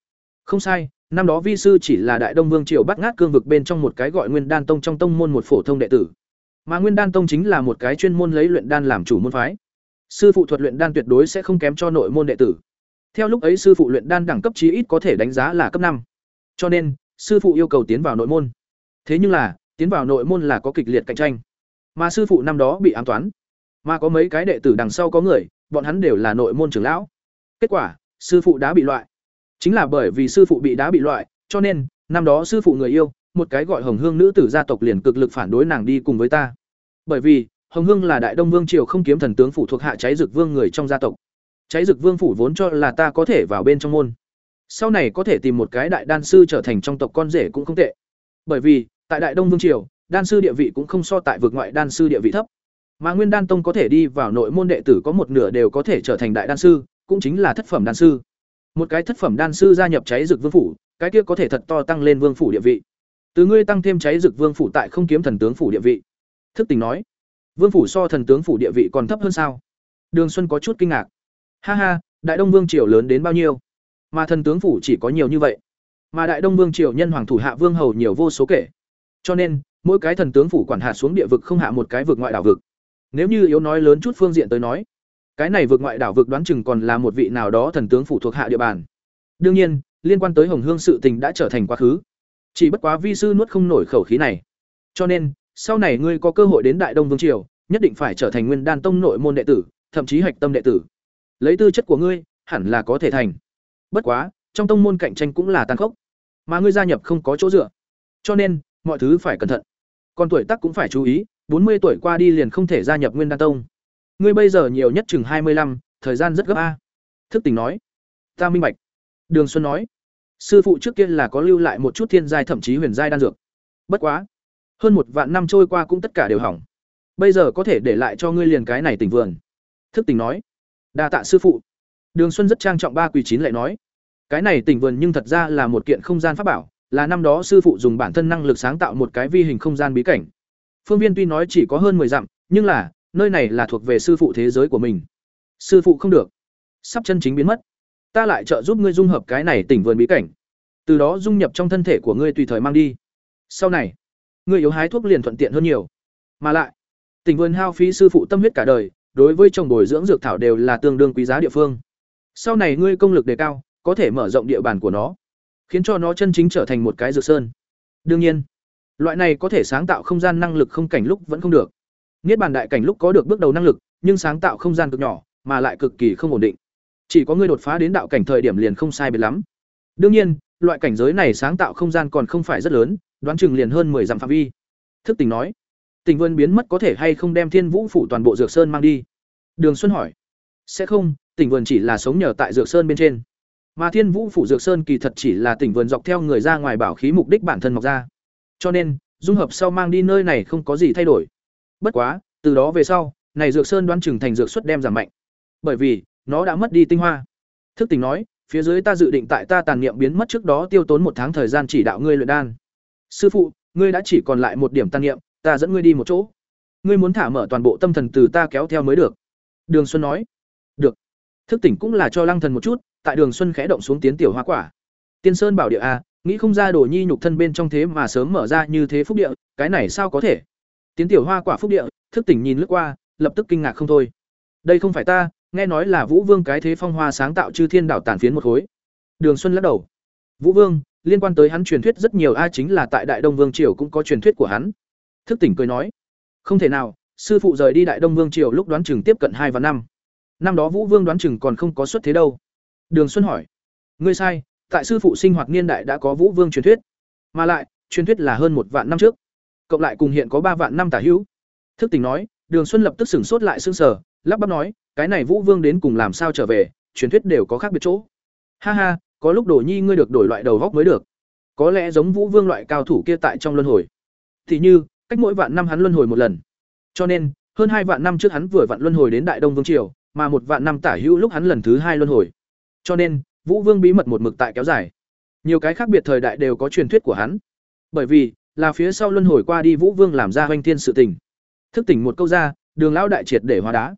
Không sai, năm đó vi sư chỉ là đại đông vương triều bắt ngát cương vực bên trong một cái gọi nguyên đan tông trong tông môn một phổ thông đệ tử. Mà nguyên đan tông chính là một cái chuyên môn lấy luyện đan làm chủ môn phái. Sư phụ thuật luyện đan tuyệt đối sẽ không kém cho nội môn đệ tử theo lúc ấy sư phụ luyện đan đẳng cấp chí ít có thể đánh giá là cấp năm. Cho nên, sư phụ yêu cầu tiến vào nội môn. Thế nhưng là, tiến vào nội môn là có kịch liệt cạnh tranh. Mà sư phụ năm đó bị ám toán. Mà có mấy cái đệ tử đằng sau có người, bọn hắn đều là nội môn trưởng lão. Kết quả, sư phụ đã bị loại. Chính là bởi vì sư phụ bị đã bị loại, cho nên, năm đó sư phụ người yêu, một cái gọi hồng hương nữ tử gia tộc liền cực lực phản đối nàng đi cùng với ta. Bởi vì, hồng hương là đại đông vương triều không kiếm thần tướng phụ thuộc hạ cháy rực vương người trong gia tộc cháy dực vương phủ vốn cho là ta có thể vào bên trong môn sau này có thể tìm một cái đại đan sư trở thành trong tộc con rể cũng không tệ bởi vì tại Đại Đông Vương triều, đan sư địa vị cũng không so tại vực ngoại đan sư địa vị thấp. Mà Nguyên Đan Tông có thể đi vào nội môn đệ tử có một nửa đều có thể trở thành đại đan sư, cũng chính là thất phẩm đan sư. Một cái thất phẩm đan sư gia nhập cháy rực vương phủ, cái kia có thể thật to tăng lên vương phủ địa vị. Từ ngươi tăng thêm cháy rực vương phủ tại không kiếm thần tướng phủ địa vị. Thức Tình nói, vương phủ so thần tướng phủ địa vị còn thấp hơn sao? Đường Xuân có chút kinh ngạc. Ha ha, Đại Đông Vương triều lớn đến bao nhiêu? Mà thần tướng phủ chỉ có nhiều như vậy. Mà Đại Đông Vương triều nhân hoàng thủ hạ vương hầu nhiều vô số kể. Cho nên, mỗi cái thần tướng phủ quản hạt xuống địa vực không hạ một cái vực ngoại đảo vực. Nếu như yếu nói lớn chút phương diện tới nói, cái này vực ngoại đảo vực đoán chừng còn là một vị nào đó thần tướng phủ thuộc hạ địa bàn. Đương nhiên, liên quan tới Hồng Hương sự tình đã trở thành quá khứ. Chỉ bất quá vi sư nuốt không nổi khẩu khí này. Cho nên, sau này ngươi có cơ hội đến Đại Đông Vương triều, nhất định phải trở thành Nguyên Đan tông nội môn đệ tử, thậm chí hạch tâm đệ tử. Lấy tư chất của ngươi, hẳn là có thể thành. Bất quá, trong tông môn cạnh tranh cũng là tàn khốc, mà ngươi gia nhập không có chỗ dựa. Cho nên, mọi thứ phải cẩn thận. Còn tuổi tác cũng phải chú ý, bốn mươi tuổi qua đi liền không thể gia nhập Nguyên Đan tông. Ngươi bây giờ nhiều nhất chừng hai mươi lăm, thời gian rất gấp a." Thức tình nói. "Ta minh bạch." Đường Xuân nói. Sư phụ trước kia là có lưu lại một chút thiên giai thậm chí huyền giai đan dược. Bất quá, hơn một vạn năm trôi qua cũng tất cả đều hỏng. Bây giờ có thể để lại cho ngươi liền cái này tỉnh vườn. Thức tình nói. "Đa tạ sư phụ." Đường Xuân rất trang trọng ba quỳ chín lại nói. Cái này tỉnh vườn nhưng thật ra là một kiện không gian pháp bảo, là năm đó sư phụ dùng bản thân năng lực sáng tạo một cái vi hình không gian bí cảnh. Phương Viên tuy nói chỉ có hơn 10 dặm, nhưng là, nơi này là thuộc về sư phụ thế giới của mình. Sư phụ không được, sắp chân chính biến mất. Ta lại trợ giúp ngươi dung hợp cái này tỉnh vườn bí cảnh. Từ đó dung nhập trong thân thể của ngươi tùy thời mang đi. Sau này, ngươi yếu hái thuốc liền thuận tiện hơn nhiều. Mà lại, tỉnh vườn hao phí sư phụ tâm huyết cả đời, đối với trồng bồi dưỡng dược thảo đều là tương đương quý giá địa phương. Sau này ngươi công lực đề cao, có thể mở rộng địa bàn của nó, khiến cho nó chân chính trở thành một cái dược sơn. Đương nhiên, loại này có thể sáng tạo không gian năng lực không cảnh lúc vẫn không được. Niết bàn đại cảnh lúc có được bước đầu năng lực, nhưng sáng tạo không gian cực nhỏ, mà lại cực kỳ không ổn định. Chỉ có ngươi đột phá đến đạo cảnh thời điểm liền không sai biệt lắm. Đương nhiên, loại cảnh giới này sáng tạo không gian còn không phải rất lớn, đoán chừng liền hơn 10 dặm phạm vi. Thức Tỉnh nói, Tình Vân biến mất có thể hay không đem Thiên Vũ phủ toàn bộ dược sơn mang đi? Đường Xuân hỏi. Sẽ không, Tỉnh Vân chỉ là sống nhờ tại dược sơn bên trên. Mà Thiên Vũ phủ dược sơn kỳ thật chỉ là Tỉnh Vân dọc theo người ra ngoài bảo khí mục đích bản thân mọc ra. Cho nên, dung hợp sau mang đi nơi này không có gì thay đổi. Bất quá, từ đó về sau, này dược sơn đoán chừng thành dược suất đem giảm mạnh. Bởi vì, nó đã mất đi tinh hoa. Thức Tỉnh nói, phía dưới ta dự định tại ta tàn niệm biến mất trước đó tiêu tốn một tháng thời gian chỉ đạo ngươi luyện đan. Sư phụ, ngươi đã chỉ còn lại một điểm tàn niệm, ta dẫn ngươi đi một chỗ. Ngươi muốn thả mở toàn bộ tâm thần từ ta kéo theo mới được. Đường Xuân nói. Được. Thức tỉnh cũng là cho Lăng Thần một chút, tại Đường Xuân khẽ động xuống tiến tiểu hoa quả. Tiên Sơn bảo địa a, nghĩ không ra đồ nhi nhục thân bên trong thế mà sớm mở ra như thế phúc địa, cái này sao có thể? Tiến tiểu hoa quả phúc địa, thức tỉnh nhìn lướt qua, lập tức kinh ngạc không thôi. Đây không phải ta, nghe nói là Vũ Vương cái thế phong hoa sáng tạo chư thiên đảo tản phiến một khối. Đường Xuân lắc đầu. Vũ Vương, liên quan tới hắn truyền thuyết rất nhiều a chính là tại Đại Đông Vương triều cũng có truyền thuyết của hắn. Thức tỉnh cười nói, không thể nào, sư phụ rời đi Đại Đông Vương triều lúc đoán chừng tiếp cận hai và năm. Năm đó Vũ Vương đoán chừng còn không có xuất thế đâu. Đường Xuân hỏi, ngươi sai, tại sư phụ sinh hoạt niên đại đã có Vũ Vương truyền thuyết, mà lại, truyền thuyết là hơn một vạn năm trước, cộng lại cùng hiện có ba vạn năm tả hữu. Thức tỉnh nói, Đường Xuân lập tức sửng sốt lại sững sờ, lắp bắp nói, cái này Vũ Vương đến cùng làm sao trở về, truyền thuyết đều có khác biệt chỗ. Ha ha, có lúc Đồ Nhi ngươi được đổi loại đầu góc mới được. Có lẽ giống Vũ Vương loại cao thủ kia tại trong luân hồi. Thì như, cách mỗi vạn năm hắn luân hồi một lần. Cho nên, hơn hai vạn năm trước hắn vừa vạn luân hồi đến Đại Đông Vương triều, mà một vạn năm tả hữu lúc hắn lần thứ hai luân hồi. Cho nên, Vũ Vương bí mật một mực tại kéo dài. Nhiều cái khác biệt thời đại đều có truyền thuyết của hắn. Bởi vì, là phía sau luân hồi qua đi Vũ Vương làm ra hoành thiên sự tình. Thức tỉnh một câu ra, Đường lão đại triệt để hóa đá.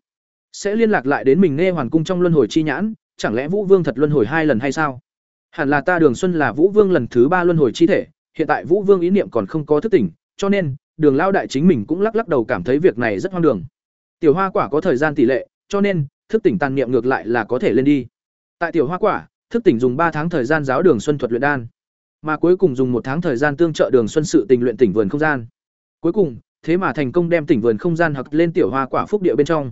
Sẽ liên lạc lại đến mình nghe hoàn cung trong luân hồi chi nhãn, chẳng lẽ Vũ Vương thật luân hồi hai lần hay sao? Hẳn là ta Đường Xuân là Vũ Vương lần thứ ba luân hồi chi thể, hiện tại Vũ Vương ý niệm còn không có thức tỉnh, cho nên, Đường lao đại chính mình cũng lắc lắc đầu cảm thấy việc này rất hoang đường. Tiểu Hoa quả có thời gian tỷ lệ, cho nên, thức tỉnh tàn niệm ngược lại là có thể lên đi. Tại Tiểu Hoa quả, thức tỉnh dùng ba tháng thời gian giáo Đường Xuân thuật luyện đan, mà cuối cùng dùng một tháng thời gian tương trợ Đường Xuân sự tình luyện tỉnh vườn không gian. Cuối cùng, thế mà thành công đem tỉnh vườn không gian hoặc lên tiểu hoa quả phúc địa bên trong.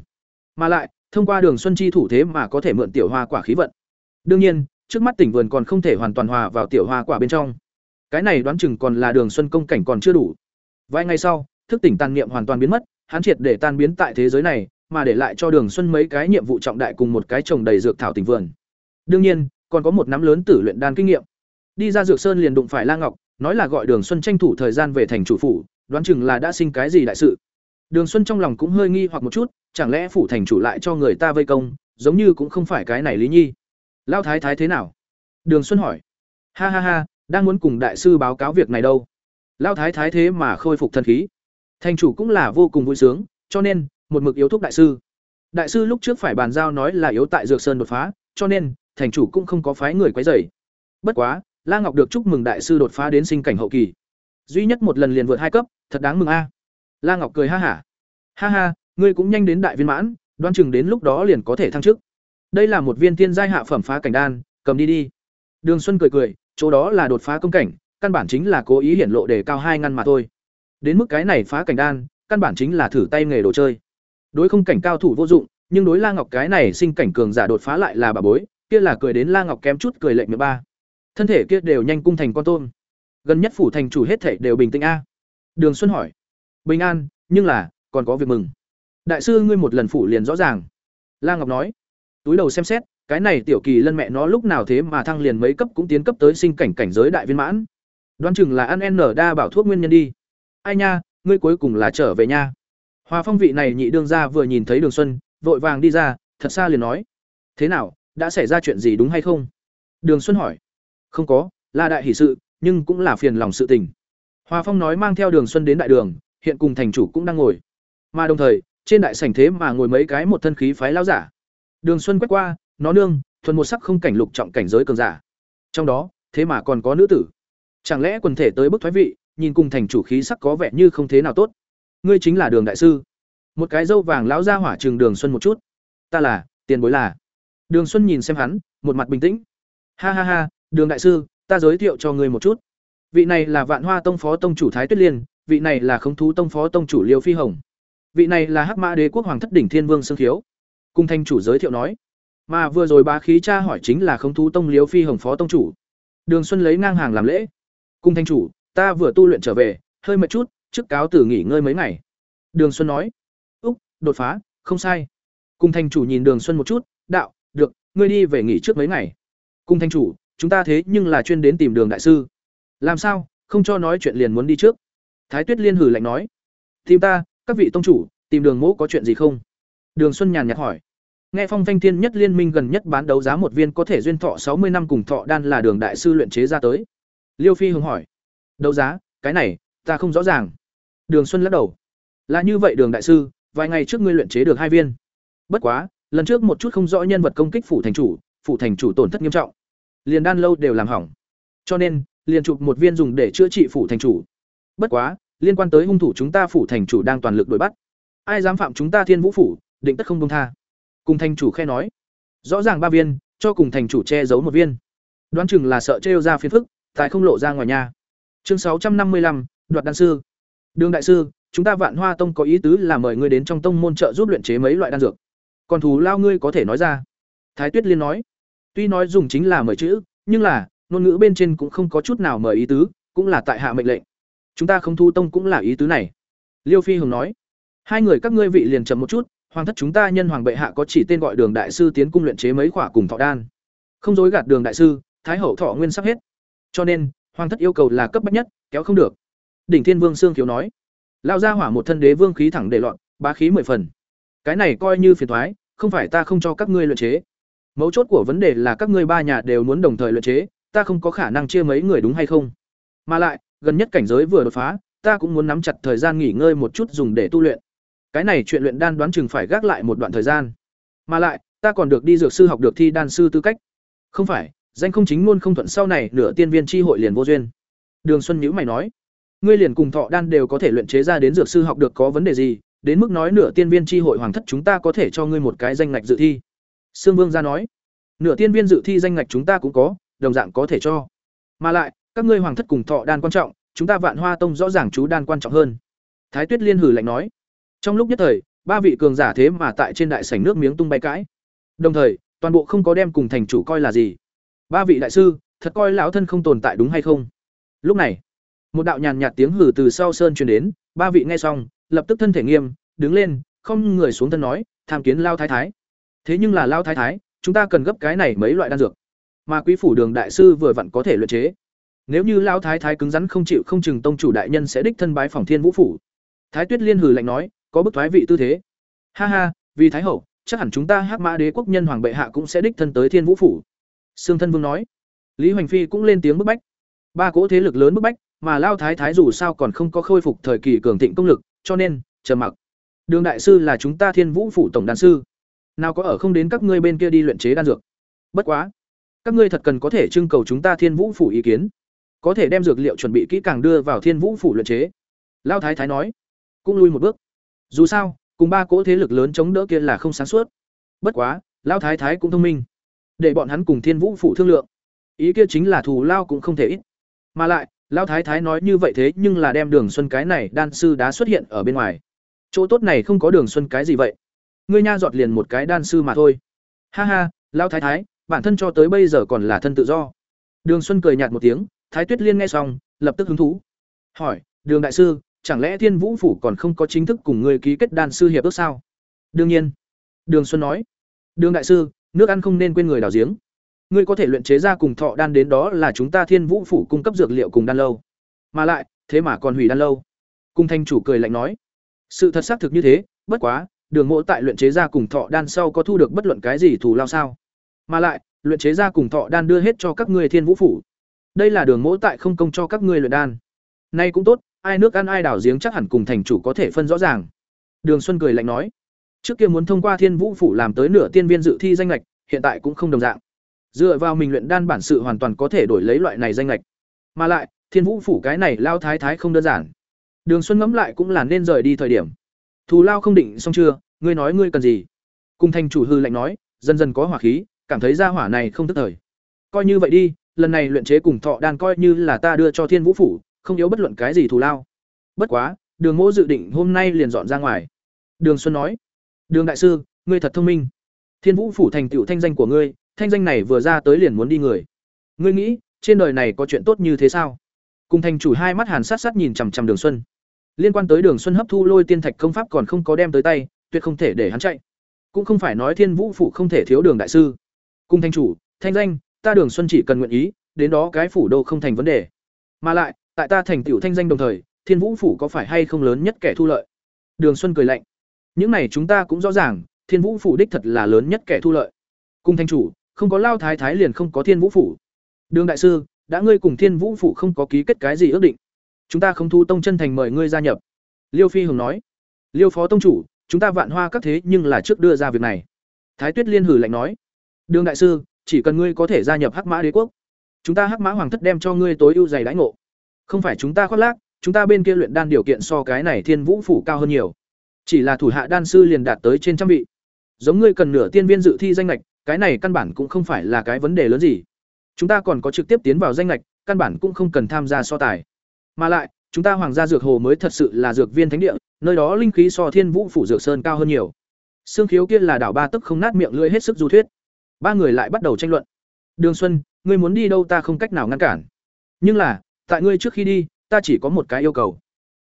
Mà lại, thông qua Đường Xuân chi thủ thế mà có thể mượn tiểu hoa quả khí vận. Đương nhiên, trước mắt tỉnh vườn còn không thể hoàn toàn hòa vào tiểu hoa quả bên trong. Cái này đoán chừng còn là Đường Xuân công cảnh còn chưa đủ. Vài ngày sau, thức tỉnh tàn niệm hoàn toàn biến mất, hắn triệt để tan biến tại thế giới này, mà để lại cho Đường Xuân mấy cái nhiệm vụ trọng đại cùng một cái trồng đầy dược thảo tỉnh vườn. Đương nhiên, còn có một nắm lớn tử luyện đan kinh nghiệm. Đi ra dược sơn liền đụng phải La Ngọc, nói là gọi Đường Xuân tranh thủ thời gian về thành chủ phủ, đoán chừng là đã sinh cái gì đại sự. Đường Xuân trong lòng cũng hơi nghi hoặc một chút, chẳng lẽ phủ thành chủ lại cho người ta vây công, giống như cũng không phải cái này Lý Nhi. Lão thái thái thế nào? Đường Xuân hỏi. Ha ha ha, đang muốn cùng đại sư báo cáo việc này đâu. Lão thái thái thế mà khôi phục thần khí. Thành chủ cũng là vô cùng vui sướng, cho nên một mực yếu thúc đại sư. Đại sư lúc trước phải bàn giao nói là yếu tại Dược Sơn đột phá, cho nên thành chủ cũng không có phái người quấy rầy. Bất quá, La Ngọc được chúc mừng đại sư đột phá đến sinh cảnh hậu kỳ. Duy nhất một lần liền vượt hai cấp, thật đáng mừng a. La Ngọc cười ha hả. Ha ha, ngươi cũng nhanh đến đại viên mãn, đoán chừng đến lúc đó liền có thể thăng chức. Đây là một viên tiên giai hạ phẩm phá cảnh đan, cầm đi đi. Đường Xuân cười cười, chỗ đó là đột phá công cảnh, căn bản chính là cố ý hiển lộ để cao hai ngăn mà thôi. Đến mức cái này phá cảnh đan, căn bản chính là thử tay nghề đồ chơi. Đối không cảnh cao thủ vô dụng, nhưng đối La Ngọc cái này sinh cảnh cường giả đột phá lại là bà bối, kia là cười đến La Ngọc kém chút cười lệnh ba. Thân thể kia đều nhanh cung thành con tôm. Gần nhất phủ thành chủ hết thảy đều bình tĩnh a. Đường Xuân hỏi. Bình an, nhưng là còn có việc mừng. Đại sư ngươi một lần phủ liền rõ ràng. La Ngọc nói. Túi đầu xem xét, cái này tiểu kỳ lân mẹ nó lúc nào thế mà thăng liền mấy cấp cũng tiến cấp tới sinh cảnh cảnh giới đại viên mãn. Đoán chừng là ăn N đa bảo thuốc nguyên nhân đi. Ai nha, ngươi cuối cùng là trở về nha. Hoa Phong vị này nhị đương gia vừa nhìn thấy Đường Xuân, vội vàng đi ra, thật xa liền nói: "Thế nào, đã xảy ra chuyện gì đúng hay không?" Đường Xuân hỏi: "Không có, là đại hỷ sự, nhưng cũng là phiền lòng sự tình." Hoa Phong nói mang theo Đường Xuân đến đại đường, hiện cùng thành chủ cũng đang ngồi. Mà đồng thời, trên đại sảnh thế mà ngồi mấy cái một thân khí phái lão giả. Đường Xuân quét qua, nó nương, thuần một sắc không cảnh lục trọng cảnh giới cường giả. Trong đó, thế mà còn có nữ tử. Chẳng lẽ quần thể tới bức thoái vị, nhìn cùng thành chủ khí sắc có vẻ như không thế nào tốt. Ngươi chính là Đường đại sư. Một cái dâu vàng lão ra hỏa trường Đường Xuân một chút. Ta là, tiền bối là. Đường Xuân nhìn xem hắn, một mặt bình tĩnh. Ha ha ha, Đường đại sư, ta giới thiệu cho ngươi một chút. Vị này là Vạn Hoa Tông phó tông chủ Thái Tuyết Liên, vị này là Khống Thú Tông phó tông chủ Liêu Phi Hồng. Vị này là Hắc Mã Đế quốc hoàng thất đỉnh Thiên Vương Sương Khiếu. Cung thanh chủ giới thiệu nói. Mà vừa rồi bá khí cha hỏi chính là Khống Thú Tông Liêu Phi Hồng phó tông chủ. Đường Xuân lấy ngang hàng làm lễ. Cung thanh chủ, ta vừa tu luyện trở về, hơi mệt chút, trước cáo từ nghỉ ngơi mấy ngày. Đường Xuân nói. Úc, đột phá, không sai. Cung thanh chủ nhìn Đường Xuân một chút, đạo, được, ngươi đi về nghỉ trước mấy ngày. Cung thanh chủ, chúng ta thế nhưng là chuyên đến tìm Đường đại sư. Làm sao, không cho nói chuyện liền muốn đi trước? Thái Tuyết Liên hử lạnh nói: "Tìm ta, các vị tông chủ, tìm Đường Mỗ có chuyện gì không?" Đường Xuân nhàn nhạt hỏi. Nghe Phong Thanh Thiên nhất liên minh gần nhất bán đấu giá một viên có thể duyên thọ sáu mươi năm cùng thọ đan là Đường đại sư luyện chế ra tới. Liêu Phi hùng hỏi: "Đấu giá, cái này, ta không rõ ràng." Đường Xuân lắc đầu. "Là như vậy Đường đại sư, vài ngày trước ngươi luyện chế được hai viên. Bất quá, lần trước một chút không rõ nhân vật công kích phủ thành chủ, phủ thành chủ tổn thất nghiêm trọng. Liền đan lâu đều làm hỏng. Cho nên, liền chụp một viên dùng để chữa trị phủ thành chủ. Bất quá, liên quan tới hung thủ chúng ta phủ thành chủ đang toàn lực đuổi bắt. Ai dám phạm chúng ta Thiên Vũ phủ, định tất không buông tha. Cùng thành chủ khe nói, rõ ràng ba viên, cho cùng thành chủ che giấu một viên. Đoán chừng là sợ trêu ra phiền phức, tại không lộ ra ngoài nhà. Chương sáu trăm năm mươi lăm, đoạt đan sư. Đường đại sư, chúng ta Vạn Hoa Tông có ý tứ là mời ngươi đến trong tông môn trợ giúp luyện chế mấy loại đan dược. Còn thù lao ngươi có thể nói ra. Thái Tuyết Liên nói, tuy nói dùng chính là mời chữ, nhưng là ngôn ngữ bên trên cũng không có chút nào mời ý tứ, cũng là tại hạ mệnh lệnh. Chúng ta không thu tông cũng là ý tứ này. Liêu Phi Hồng nói, hai người các ngươi vị liền chậm một chút, hoàng thất chúng ta nhân hoàng bệ hạ có chỉ tên gọi Đường đại sư tiến cung luyện chế mấy quả cùng thọ đan. Không dối gạt Đường đại sư, thái hậu thọ nguyên sắp hết. Cho nên, hoàng thất yêu cầu là cấp bách nhất, kéo không được. Đỉnh Thiên Vương Sương Khiếu nói, lao ra hỏa một thân đế vương khí thẳng để loạn, bá khí mười phần. Cái này coi như phiền toái, không phải ta không cho các ngươi luyện chế. Mấu chốt của vấn đề là các ngươi ba nhà đều muốn đồng thời luyện chế, ta không có khả năng chia mấy người đúng hay không? Mà lại, gần nhất cảnh giới vừa đột phá, ta cũng muốn nắm chặt thời gian nghỉ ngơi một chút dùng để tu luyện. Cái này chuyện luyện đan đoán chừng phải gác lại một đoạn thời gian. Mà lại, ta còn được đi dược sư học được thi đan sư tư cách. Không phải, danh không chính luôn không thuận sau này nửa tiên viên chi hội liền vô duyên. Đường Xuân nhữ mày nói, ngươi liền cùng thọ đan đều có thể luyện chế ra đến dược sư học được có vấn đề gì, đến mức nói nửa tiên viên chi hội hoàng thất chúng ta có thể cho ngươi một cái danh ngạch dự thi. Sương Vương gia nói, nửa tiên viên dự thi danh ngạch chúng ta cũng có, đồng dạng có thể cho. Mà lại, các ngươi hoàng thất cùng thọ đan quan trọng, chúng ta Vạn Hoa Tông rõ ràng chú đan quan trọng hơn." Thái Tuyết Liên hử lạnh nói. Trong lúc nhất thời, ba vị cường giả thế mà tại trên đại sảnh nước miếng tung bay cãi. Đồng thời, toàn bộ không có đem cùng thành chủ coi là gì. Ba vị đại sư, thật coi lão thân không tồn tại đúng hay không? Lúc này, một đạo nhàn nhạt tiếng hử từ sau sơn truyền đến, ba vị nghe xong, lập tức thân thể nghiêm, đứng lên, không người xuống thân nói, tham kiến lao thái thái. Thế nhưng là lao thái thái, chúng ta cần gấp cái này mấy loại đan dược mà quý phủ đường đại sư vừa vặn có thể luyện chế nếu như lão thái thái cứng rắn không chịu không chừng tông chủ đại nhân sẽ đích thân bái phòng thiên vũ phủ thái tuyết liên hừ lạnh nói có bức thoái vị tư thế ha ha vì thái hậu chắc hẳn chúng ta hắc mã đế quốc nhân hoàng bệ hạ cũng sẽ đích thân tới thiên vũ phủ sương thân vương nói. Lý hoành phi cũng lên tiếng bức bách. Ba cỗ thế lực lớn bức bách, mà lao thái thái dù sao còn không có khôi phục thời kỳ cường thịnh công lực, cho nên trầm mặc. Đường đại sư là chúng ta thiên vũ phủ tổng đan sư. Nào có ở không đến các ngươi bên kia đi luyện chế đan dược? Bất quá, các ngươi thật cần có thể trưng cầu chúng ta thiên vũ phủ ý kiến. Có thể đem dược liệu chuẩn bị kỹ càng đưa vào thiên vũ phủ luyện chế. Lao thái thái nói. Cũng lui một bước. Dù sao, cùng ba cỗ thế lực lớn chống đỡ kia là không sáng suốt. Bất quá, lao thái thái cũng thông minh để bọn hắn cùng thiên vũ phủ thương lượng. Ý kia chính là thù lao cũng không thể ít. Mà lại, lao thái thái nói như vậy thế nhưng là đem đường xuân cái này đan sư đã xuất hiện ở bên ngoài. Chỗ tốt này không có đường xuân cái gì vậy. Ngươi nha giọt liền một cái đan sư mà thôi. Ha ha, lao thái thái, bản thân cho tới bây giờ còn là thân tự do. Đường xuân cười nhạt một tiếng, thái tuyết liên nghe xong, lập tức hứng thú. Hỏi, đường đại sư, chẳng lẽ thiên vũ phủ còn không có chính thức cùng ngươi ký kết đan sư hiệp ước sao? Đương nhiên. Đường xuân nói. Đường đại sư nước ăn không nên quên người đào giếng. Ngươi có thể luyện chế ra cùng thọ đan đến đó là chúng ta thiên vũ phủ cung cấp dược liệu cùng đan lâu. Mà lại, thế mà còn hủy đan lâu. Cung thanh chủ cười lạnh nói. Sự thật xác thực như thế, bất quá, đường mộ tại luyện chế ra cùng thọ đan sau có thu được bất luận cái gì thù lao sao? Mà lại, luyện chế ra cùng thọ đan đưa hết cho các ngươi thiên vũ phủ. Đây là đường mộ tại không công cho các ngươi luyện đan. Nay cũng tốt, ai nước ăn ai đảo giếng chắc hẳn cùng thành chủ có thể phân rõ ràng. Đường xuân cười lạnh nói trước kia muốn thông qua thiên vũ phủ làm tới nửa tiên viên dự thi danh lệch hiện tại cũng không đồng dạng. Dựa vào mình luyện đan bản sự hoàn toàn có thể đổi lấy loại này danh lệch mà lại, thiên vũ phủ cái này lao thái thái không đơn giản. Đường xuân ngẫm lại cũng là nên rời đi thời điểm. Thù lao không định xong chưa? Ngươi nói ngươi cần gì? Cùng thành chủ hư lạnh nói, dần dần có hỏa khí, cảm thấy ra hỏa này không tức thời. Coi như vậy đi, lần này luyện chế cùng thọ đan coi như là ta đưa cho thiên vũ phủ, không yếu bất luận cái gì thù lao. Bất quá, đường mỗ dự định hôm nay liền dọn ra ngoài. Đường xuân nói đường đại sư, ngươi thật thông minh. Thiên vũ phủ thành tựu thanh danh của ngươi, thanh danh này vừa ra tới liền muốn đi người. Ngươi nghĩ, trên đời này có chuyện tốt như thế sao? Cùng thành chủ hai mắt hàn sát sát nhìn chằm chằm đường xuân. Liên quan tới đường xuân hấp thu lôi tiên thạch công pháp còn không có đem tới tay, tuyệt không thể để hắn chạy. Cũng không phải nói thiên vũ phủ không thể thiếu đường đại sư. Cùng thanh chủ, thanh danh, ta đường xuân chỉ cần nguyện ý, đến đó cái phủ đô không thành vấn đề. Mà lại, tại ta thành tựu thanh danh đồng thời, thiên vũ phủ có phải hay không lớn nhất kẻ thu lợi? Đường xuân cười lạnh những này chúng ta cũng rõ ràng, thiên vũ phủ đích thật là lớn nhất kẻ thu lợi. Cùng thanh chủ, không có lao thái thái liền không có thiên vũ phủ. Đường đại sư, đã ngươi cùng thiên vũ phủ không có ký kết cái gì ước định? Chúng ta không thu tông chân thành mời ngươi gia nhập. Liêu phi hùng nói. Liêu phó tông chủ, chúng ta vạn hoa các thế nhưng là trước đưa ra việc này. Thái tuyết liên hử lạnh nói. Đường đại sư, chỉ cần ngươi có thể gia nhập hắc mã đế quốc, chúng ta hắc mã hoàng thất đem cho ngươi tối ưu dày đãi ngộ. Không phải chúng ta khoác lác, chúng ta bên kia luyện đan điều kiện so cái này thiên vũ phủ cao hơn nhiều chỉ là thủ hạ đan sư liền đạt tới trên trăm vị. Giống ngươi cần nửa tiên viên dự thi danh lệch cái này căn bản cũng không phải là cái vấn đề lớn gì. Chúng ta còn có trực tiếp tiến vào danh lệch căn bản cũng không cần tham gia so tài. Mà lại, chúng ta hoàng gia dược hồ mới thật sự là dược viên thánh địa, nơi đó linh khí so thiên vũ phủ dược sơn cao hơn nhiều. Xương khiếu kia là đảo ba tức không nát miệng lưỡi hết sức du thuyết. Ba người lại bắt đầu tranh luận. Đường xuân, ngươi muốn đi đâu ta không cách nào ngăn cản. Nhưng là, tại ngươi trước khi đi, ta chỉ có một cái yêu cầu.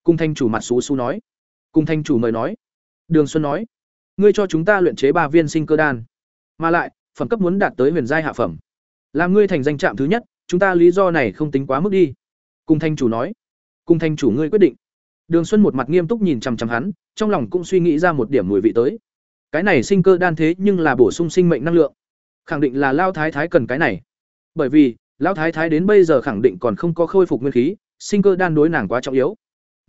Cung thanh chủ mặt xú xú nói cung thanh chủ mời nói. Đường xuân nói, ngươi cho chúng ta luyện chế ba viên sinh cơ đan. Mà lại, phẩm cấp muốn đạt tới huyền giai hạ phẩm. Làm ngươi thành danh trạm thứ nhất, chúng ta lý do này không tính quá mức đi. Cung thanh chủ nói cung thanh chủ ngươi quyết định. Đường xuân một mặt nghiêm túc nhìn chằm chằm hắn, trong lòng cũng suy nghĩ ra một điểm mùi vị tới. Cái này sinh cơ đan thế nhưng là bổ sung sinh mệnh năng lượng. Khẳng định là lao thái thái cần cái này. Bởi vì, lao thái thái đến bây giờ khẳng định còn không có khôi phục nguyên khí, sinh cơ đan đối nàng quá trọng yếu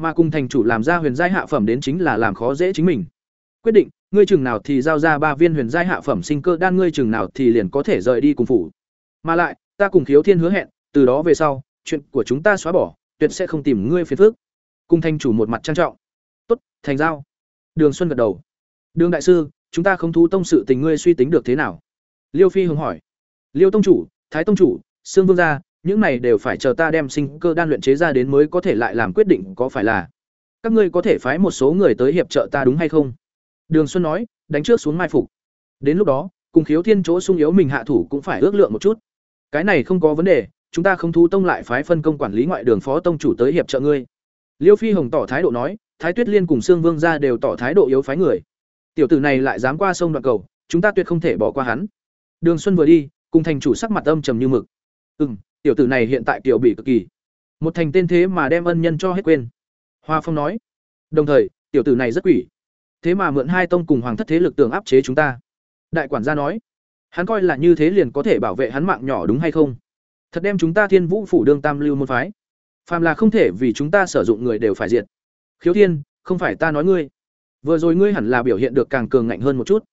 mà cùng thành chủ làm ra huyền giai hạ phẩm đến chính là làm khó dễ chính mình. Quyết định, ngươi chừng nào thì giao ra ba viên huyền giai hạ phẩm sinh cơ đan, ngươi chừng nào thì liền có thể rời đi cùng phủ. Mà lại, ta cùng khiếu thiên hứa hẹn, từ đó về sau, chuyện của chúng ta xóa bỏ, tuyệt sẽ không tìm ngươi phiền phước cung thanh chủ một mặt trang trọng. Tốt, thành giao. Đường xuân gật đầu. Đường đại sư, chúng ta không thú tông sự tình ngươi suy tính được thế nào? Liêu phi hướng hỏi. Liêu tông chủ, thái tông chủ, sương vương gia những này đều phải chờ ta đem sinh cơ đan luyện chế ra đến mới có thể lại làm quyết định có phải là. Các ngươi có thể phái một số người tới hiệp trợ ta đúng hay không? Đường xuân nói, đánh trước xuống mai phục. Đến lúc đó, cùng khiếu thiên chỗ sung yếu mình hạ thủ cũng phải ước lượng một chút. Cái này không có vấn đề, chúng ta không thu tông lại phái phân công quản lý ngoại đường phó tông chủ tới hiệp trợ ngươi. Liêu phi hồng tỏ thái độ nói, thái tuyết liên cùng sương vương gia đều tỏ thái độ yếu phái người. Tiểu tử này lại dám qua sông đoạn cầu, chúng ta tuyệt không thể bỏ qua hắn. Đường xuân vừa đi, cùng thành chủ sắc mặt âm trầm như mực. Ừ m tiểu tử này hiện tại kiểu bị cực kỳ. Một thành tên thế mà đem ân nhân cho hết quên. Hoa phong nói. Đồng thời, tiểu tử này rất quỷ. Thế mà mượn hai tông cùng hoàng thất thế lực tường áp chế chúng ta. Đại quản gia nói. Hắn coi là như thế liền có thể bảo vệ hắn mạng nhỏ đúng hay không? Thật đem chúng ta thiên vũ phủ đương tam lưu môn phái. Phàm là không thể vì chúng ta sử dụng người đều phải diệt. Khiếu thiên, không phải ta nói ngươi. Vừa rồi ngươi hẳn là biểu hiện được càng cường ngạnh hơn một chút.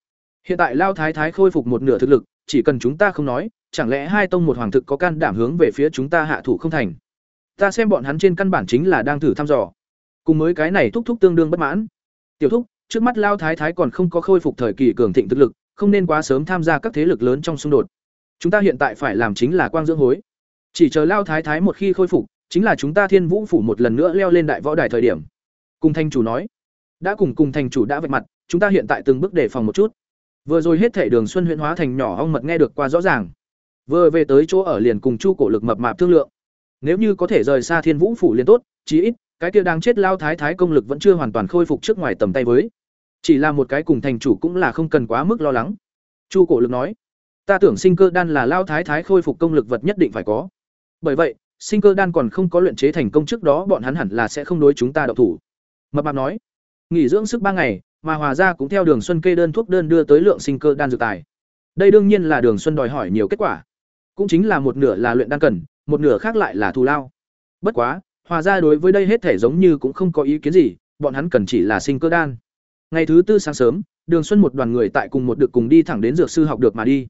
Hiện tại lao thái thái khôi phục một nửa thực lực chỉ cần chúng ta không nói, chẳng lẽ hai tông một hoàng thực có can đảm hướng về phía chúng ta hạ thủ không thành? Ta xem bọn hắn trên căn bản chính là đang thử thăm dò. Cùng mới cái này thúc thúc tương đương bất mãn. Tiểu thúc, trước mắt lao thái thái còn không có khôi phục thời kỳ cường thịnh thực lực, không nên quá sớm tham gia các thế lực lớn trong xung đột. Chúng ta hiện tại phải làm chính là quang dưỡng hối. Chỉ chờ lao thái thái một khi khôi phục, chính là chúng ta thiên vũ phủ một lần nữa leo lên đại võ đài thời điểm. Cùng thanh chủ nói. Đã cùng cùng thành chủ đã vạch mặt, chúng ta hiện tại từng bước đề phòng một chút vừa rồi hết thảy đường xuân huyễn hóa thành nhỏ ong mật nghe được qua rõ ràng. Vừa về tới chỗ ở liền cùng chu cổ lực mập mạp thương lượng. Nếu như có thể rời xa thiên vũ phủ liền tốt, chí ít, cái kia đang chết lao thái thái công lực vẫn chưa hoàn toàn khôi phục trước ngoài tầm tay với. Chỉ là một cái cùng thành chủ cũng là không cần quá mức lo lắng. Chu cổ lực nói, ta tưởng sinh cơ đan là lao thái thái khôi phục công lực vật nhất định phải có. Bởi vậy, sinh cơ đan còn không có luyện chế thành công trước đó, bọn hắn hẳn là sẽ không đối chúng ta động thủ. Mập mạp nói, nghỉ dưỡng sức ba ngày mà hòa ra cũng theo đường xuân kê đơn thuốc đơn đưa tới lượng sinh cơ đan dược tài. Đây đương nhiên là đường xuân đòi hỏi nhiều kết quả. Cũng chính là một nửa là luyện đan cần, một nửa khác lại là thù lao. Bất quá, hòa ra đối với đây hết thể giống như cũng không có ý kiến gì, bọn hắn cần chỉ là sinh cơ đan. Ngày thứ tư sáng sớm, đường xuân một đoàn người tại cùng một được cùng đi thẳng đến dược sư học được mà đi.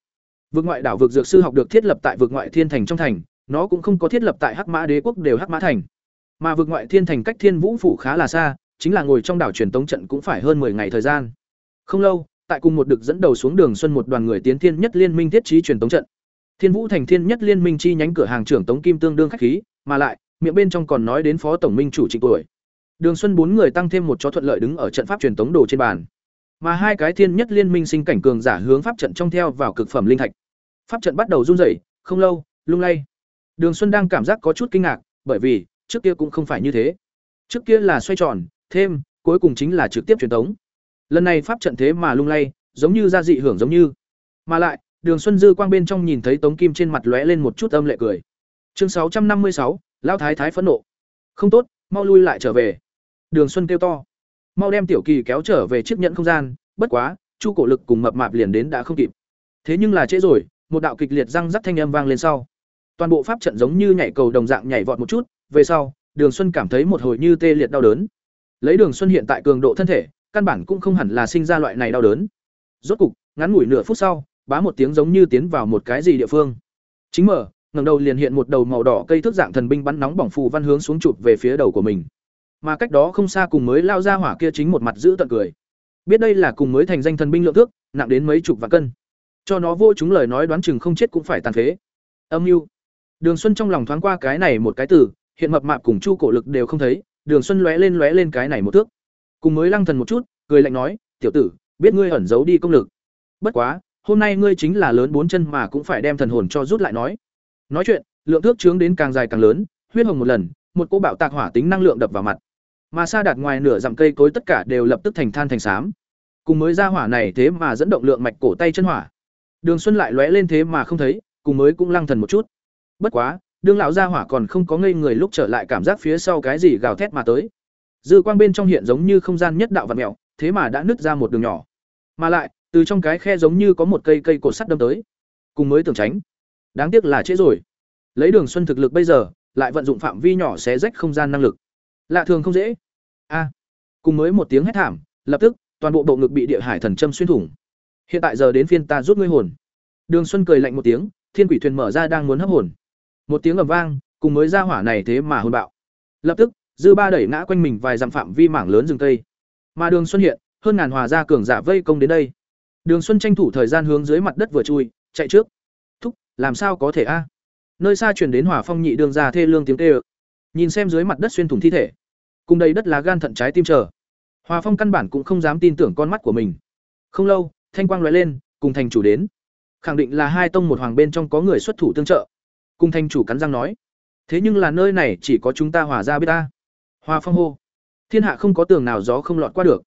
Vực ngoại đảo vực dược sư học được thiết lập tại vực ngoại thiên thành trong thành, nó cũng không có thiết lập tại hắc mã đế quốc đều hắc mã thành. Mà vực ngoại thiên thành cách thiên vũ phủ khá là xa chính là ngồi trong đảo truyền tống trận cũng phải hơn 10 ngày thời gian. Không lâu, tại cùng một được dẫn đầu xuống đường xuân một đoàn người tiến thiên nhất liên minh thiết trí truyền tống trận. Thiên Vũ thành thiên nhất liên minh chi nhánh cửa hàng trưởng Tống Kim tương đương khách khí, mà lại, miệng bên trong còn nói đến phó tổng minh chủ Trịnh tuổi. Đường Xuân bốn người tăng thêm một chó thuận lợi đứng ở trận pháp truyền tống đồ trên bàn. Mà hai cái thiên nhất liên minh sinh cảnh cường giả hướng pháp trận trong theo vào cực phẩm linh thạch. Pháp trận bắt đầu run rẩy, không lâu, lung lay. Đường Xuân đang cảm giác có chút kinh ngạc, bởi vì trước kia cũng không phải như thế. Trước kia là xoay tròn, thêm, cuối cùng chính là trực tiếp truyền tống. Lần này pháp trận thế mà lung lay, giống như ra dị hưởng giống như. Mà lại, Đường Xuân Dư quang bên trong nhìn thấy Tống Kim trên mặt lóe lên một chút âm lệ cười. Chương sáu trăm năm mươi sáu, lão thái thái phẫn nộ. Không tốt, mau lui lại trở về. Đường Xuân kêu to. Mau đem Tiểu Kỳ kéo trở về chiếc nhẫn không gian, bất quá, Chu Cổ Lực cùng mập mạp liền đến đã không kịp. Thế nhưng là trễ rồi, một đạo kịch liệt răng rắc thanh âm vang lên sau. Toàn bộ pháp trận giống như nhảy cầu đồng dạng nhảy vọt một chút, về sau, Đường Xuân cảm thấy một hồi như tê liệt đau đớn. Lấy Đường Xuân hiện tại cường độ thân thể, căn bản cũng không hẳn là sinh ra loại này đau đớn. Rốt cục, ngắn ngủi nửa phút sau, bá một tiếng giống như tiến vào một cái gì địa phương. Chính mở, ngẩng đầu liền hiện một đầu màu đỏ cây thước dạng thần binh bắn nóng bỏng phù văn hướng xuống chụp về phía đầu của mình. Mà cách đó không xa cùng mới lao ra hỏa kia chính một mặt giữ tận cười. Biết đây là cùng mới thành danh thần binh lượng thước, nặng đến mấy chục vạn cân. Cho nó vô chúng lời nói đoán chừng không chết cũng phải tàn phế. Âm mưu. Đường Xuân trong lòng thoáng qua cái này một cái từ, hiện mập mạp cùng Chu Cổ Lực đều không thấy, Đường Xuân lóe lên lóe lên cái này một thước. Cùng mới lăng thần một chút, cười lạnh nói, "Tiểu tử, biết ngươi ẩn giấu đi công lực. Bất quá, hôm nay ngươi chính là lớn bốn chân mà cũng phải đem thần hồn cho rút lại nói." Nói chuyện, lượng thước trướng đến càng dài càng lớn, huyết hồng một lần, một cỗ bạo tạc hỏa tính năng lượng đập vào mặt. Mà xa đạt ngoài nửa dặm cây cối tất cả đều lập tức thành than thành xám. Cùng mới ra hỏa này thế mà dẫn động lượng mạch cổ tay chân hỏa. Đường Xuân lại lóe lên thế mà không thấy, cùng mới cũng lăng thần một chút. Bất quá, đương lão gia hỏa còn không có ngây người lúc trở lại cảm giác phía sau cái gì gào thét mà tới. Dư quang bên trong hiện giống như không gian nhất đạo vật mèo thế mà đã nứt ra một đường nhỏ. Mà lại, từ trong cái khe giống như có một cây cây cột sắt đâm tới. Cùng mới tưởng tránh. Đáng tiếc là trễ rồi. Lấy đường xuân thực lực bây giờ, lại vận dụng phạm vi nhỏ xé rách không gian năng lực. Lạ thường không dễ. A. Cùng mới một tiếng hét thảm, lập tức, toàn bộ bộ ngực bị địa hải thần châm xuyên thủng. Hiện tại giờ đến phiên ta rút ngươi hồn. Đường xuân cười lạnh một tiếng, thiên quỷ thuyền mở ra đang muốn hấp hồn một tiếng ầm vang, cùng mới ra hỏa này thế mà hôn bạo. Lập tức, dư ba đẩy ngã quanh mình vài dặm phạm vi mảng lớn rừng cây. Mà đường xuân hiện, hơn ngàn hòa gia cường giả vây công đến đây. Đường xuân tranh thủ thời gian hướng dưới mặt đất vừa chui, chạy trước. Thúc, làm sao có thể a? Nơi xa chuyển đến hỏa phong nhị đường ra thê lương tiếng tê ự nhìn xem dưới mặt đất xuyên thủng thi thể. Cùng đầy đất lá gan thận trái tim chờ. Hòa phong căn bản cũng không dám tin tưởng con mắt của mình. Không lâu, thanh quang loại lên, cùng thành chủ đến. Khẳng định là hai tông một hoàng bên trong có người xuất thủ tương trợ. Cung thanh chủ cắn răng nói, thế nhưng là nơi này chỉ có chúng ta hòa ra biết ta. Hoa phong hô, thiên hạ không có tường nào gió không lọt qua được.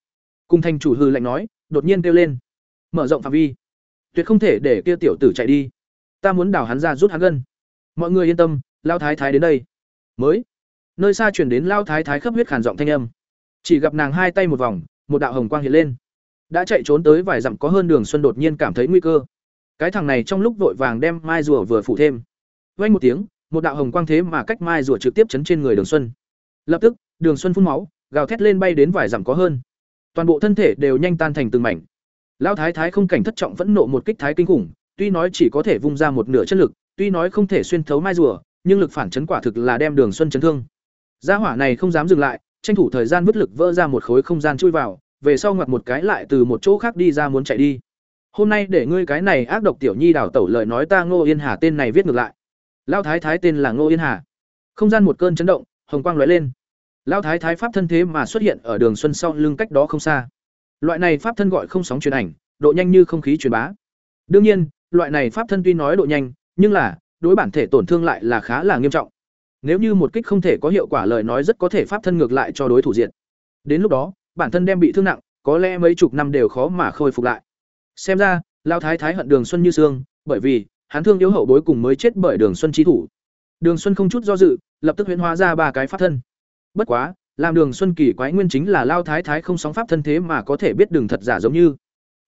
Cung thanh chủ hư lạnh nói, đột nhiên kêu lên, mở rộng phạm vi, tuyệt không thể để kia tiểu tử chạy đi. Ta muốn đào hắn ra rút hắn gân. mọi người yên tâm lao thái thái đến đây mới nơi xa chuyển đến lao thái thái khắp huyết khàn giọng thanh âm chỉ gặp nàng hai tay một vòng một đạo hồng quang hiện lên đã chạy trốn tới vài dặm có hơn đường xuân đột nhiên cảm thấy nguy cơ cái thằng này trong lúc vội vàng đem mai rùa vừa phủ thêm vang một tiếng, một đạo hồng quang thế mà cách mai rùa trực tiếp chấn trên người đường xuân. Lập tức, đường xuân phun máu, gào thét lên bay đến vài dặm có hơn. Toàn bộ thân thể đều nhanh tan thành từng mảnh. Lão thái thái không cảnh thất trọng vẫn nộ một kích thái kinh khủng, tuy nói chỉ có thể vung ra một nửa chất lực, tuy nói không thể xuyên thấu mai rùa, nhưng lực phản chấn quả thực là đem đường xuân chấn thương. Gia hỏa này không dám dừng lại, tranh thủ thời gian vứt lực vỡ ra một khối không gian chui vào, về sau ngoặt một cái lại từ một chỗ khác đi ra muốn chạy đi. Hôm nay để ngươi cái này ác độc tiểu nhi đảo tẩu lời nói ta ngô yên hà tên này viết ngược lại lao thái thái tên là ngô yên hà. Không gian một cơn chấn động, hồng quang lóe lên. Lao thái thái pháp thân thế mà xuất hiện ở đường xuân sau lưng cách đó không xa. Loại này pháp thân gọi không sóng truyền ảnh, độ nhanh như không khí truyền bá. Đương nhiên, loại này pháp thân tuy nói độ nhanh, nhưng là, đối bản thể tổn thương lại là khá là nghiêm trọng. Nếu như một kích không thể có hiệu quả lời nói rất có thể pháp thân ngược lại cho đối thủ diện. Đến lúc đó, bản thân đem bị thương nặng, có lẽ mấy chục năm đều khó mà khôi phục lại. Xem ra lao thái thái hận đường xuân như sương, bởi vì hắn thương yếu hậu bối cùng mới chết bởi đường xuân chi thủ. Đường xuân không chút do dự, lập tức huyễn hóa ra ba cái pháp thân. Bất quá, làm đường xuân kỳ quái nguyên chính là lao thái thái không sóng pháp thân thế mà có thể biết đường thật giả giống như.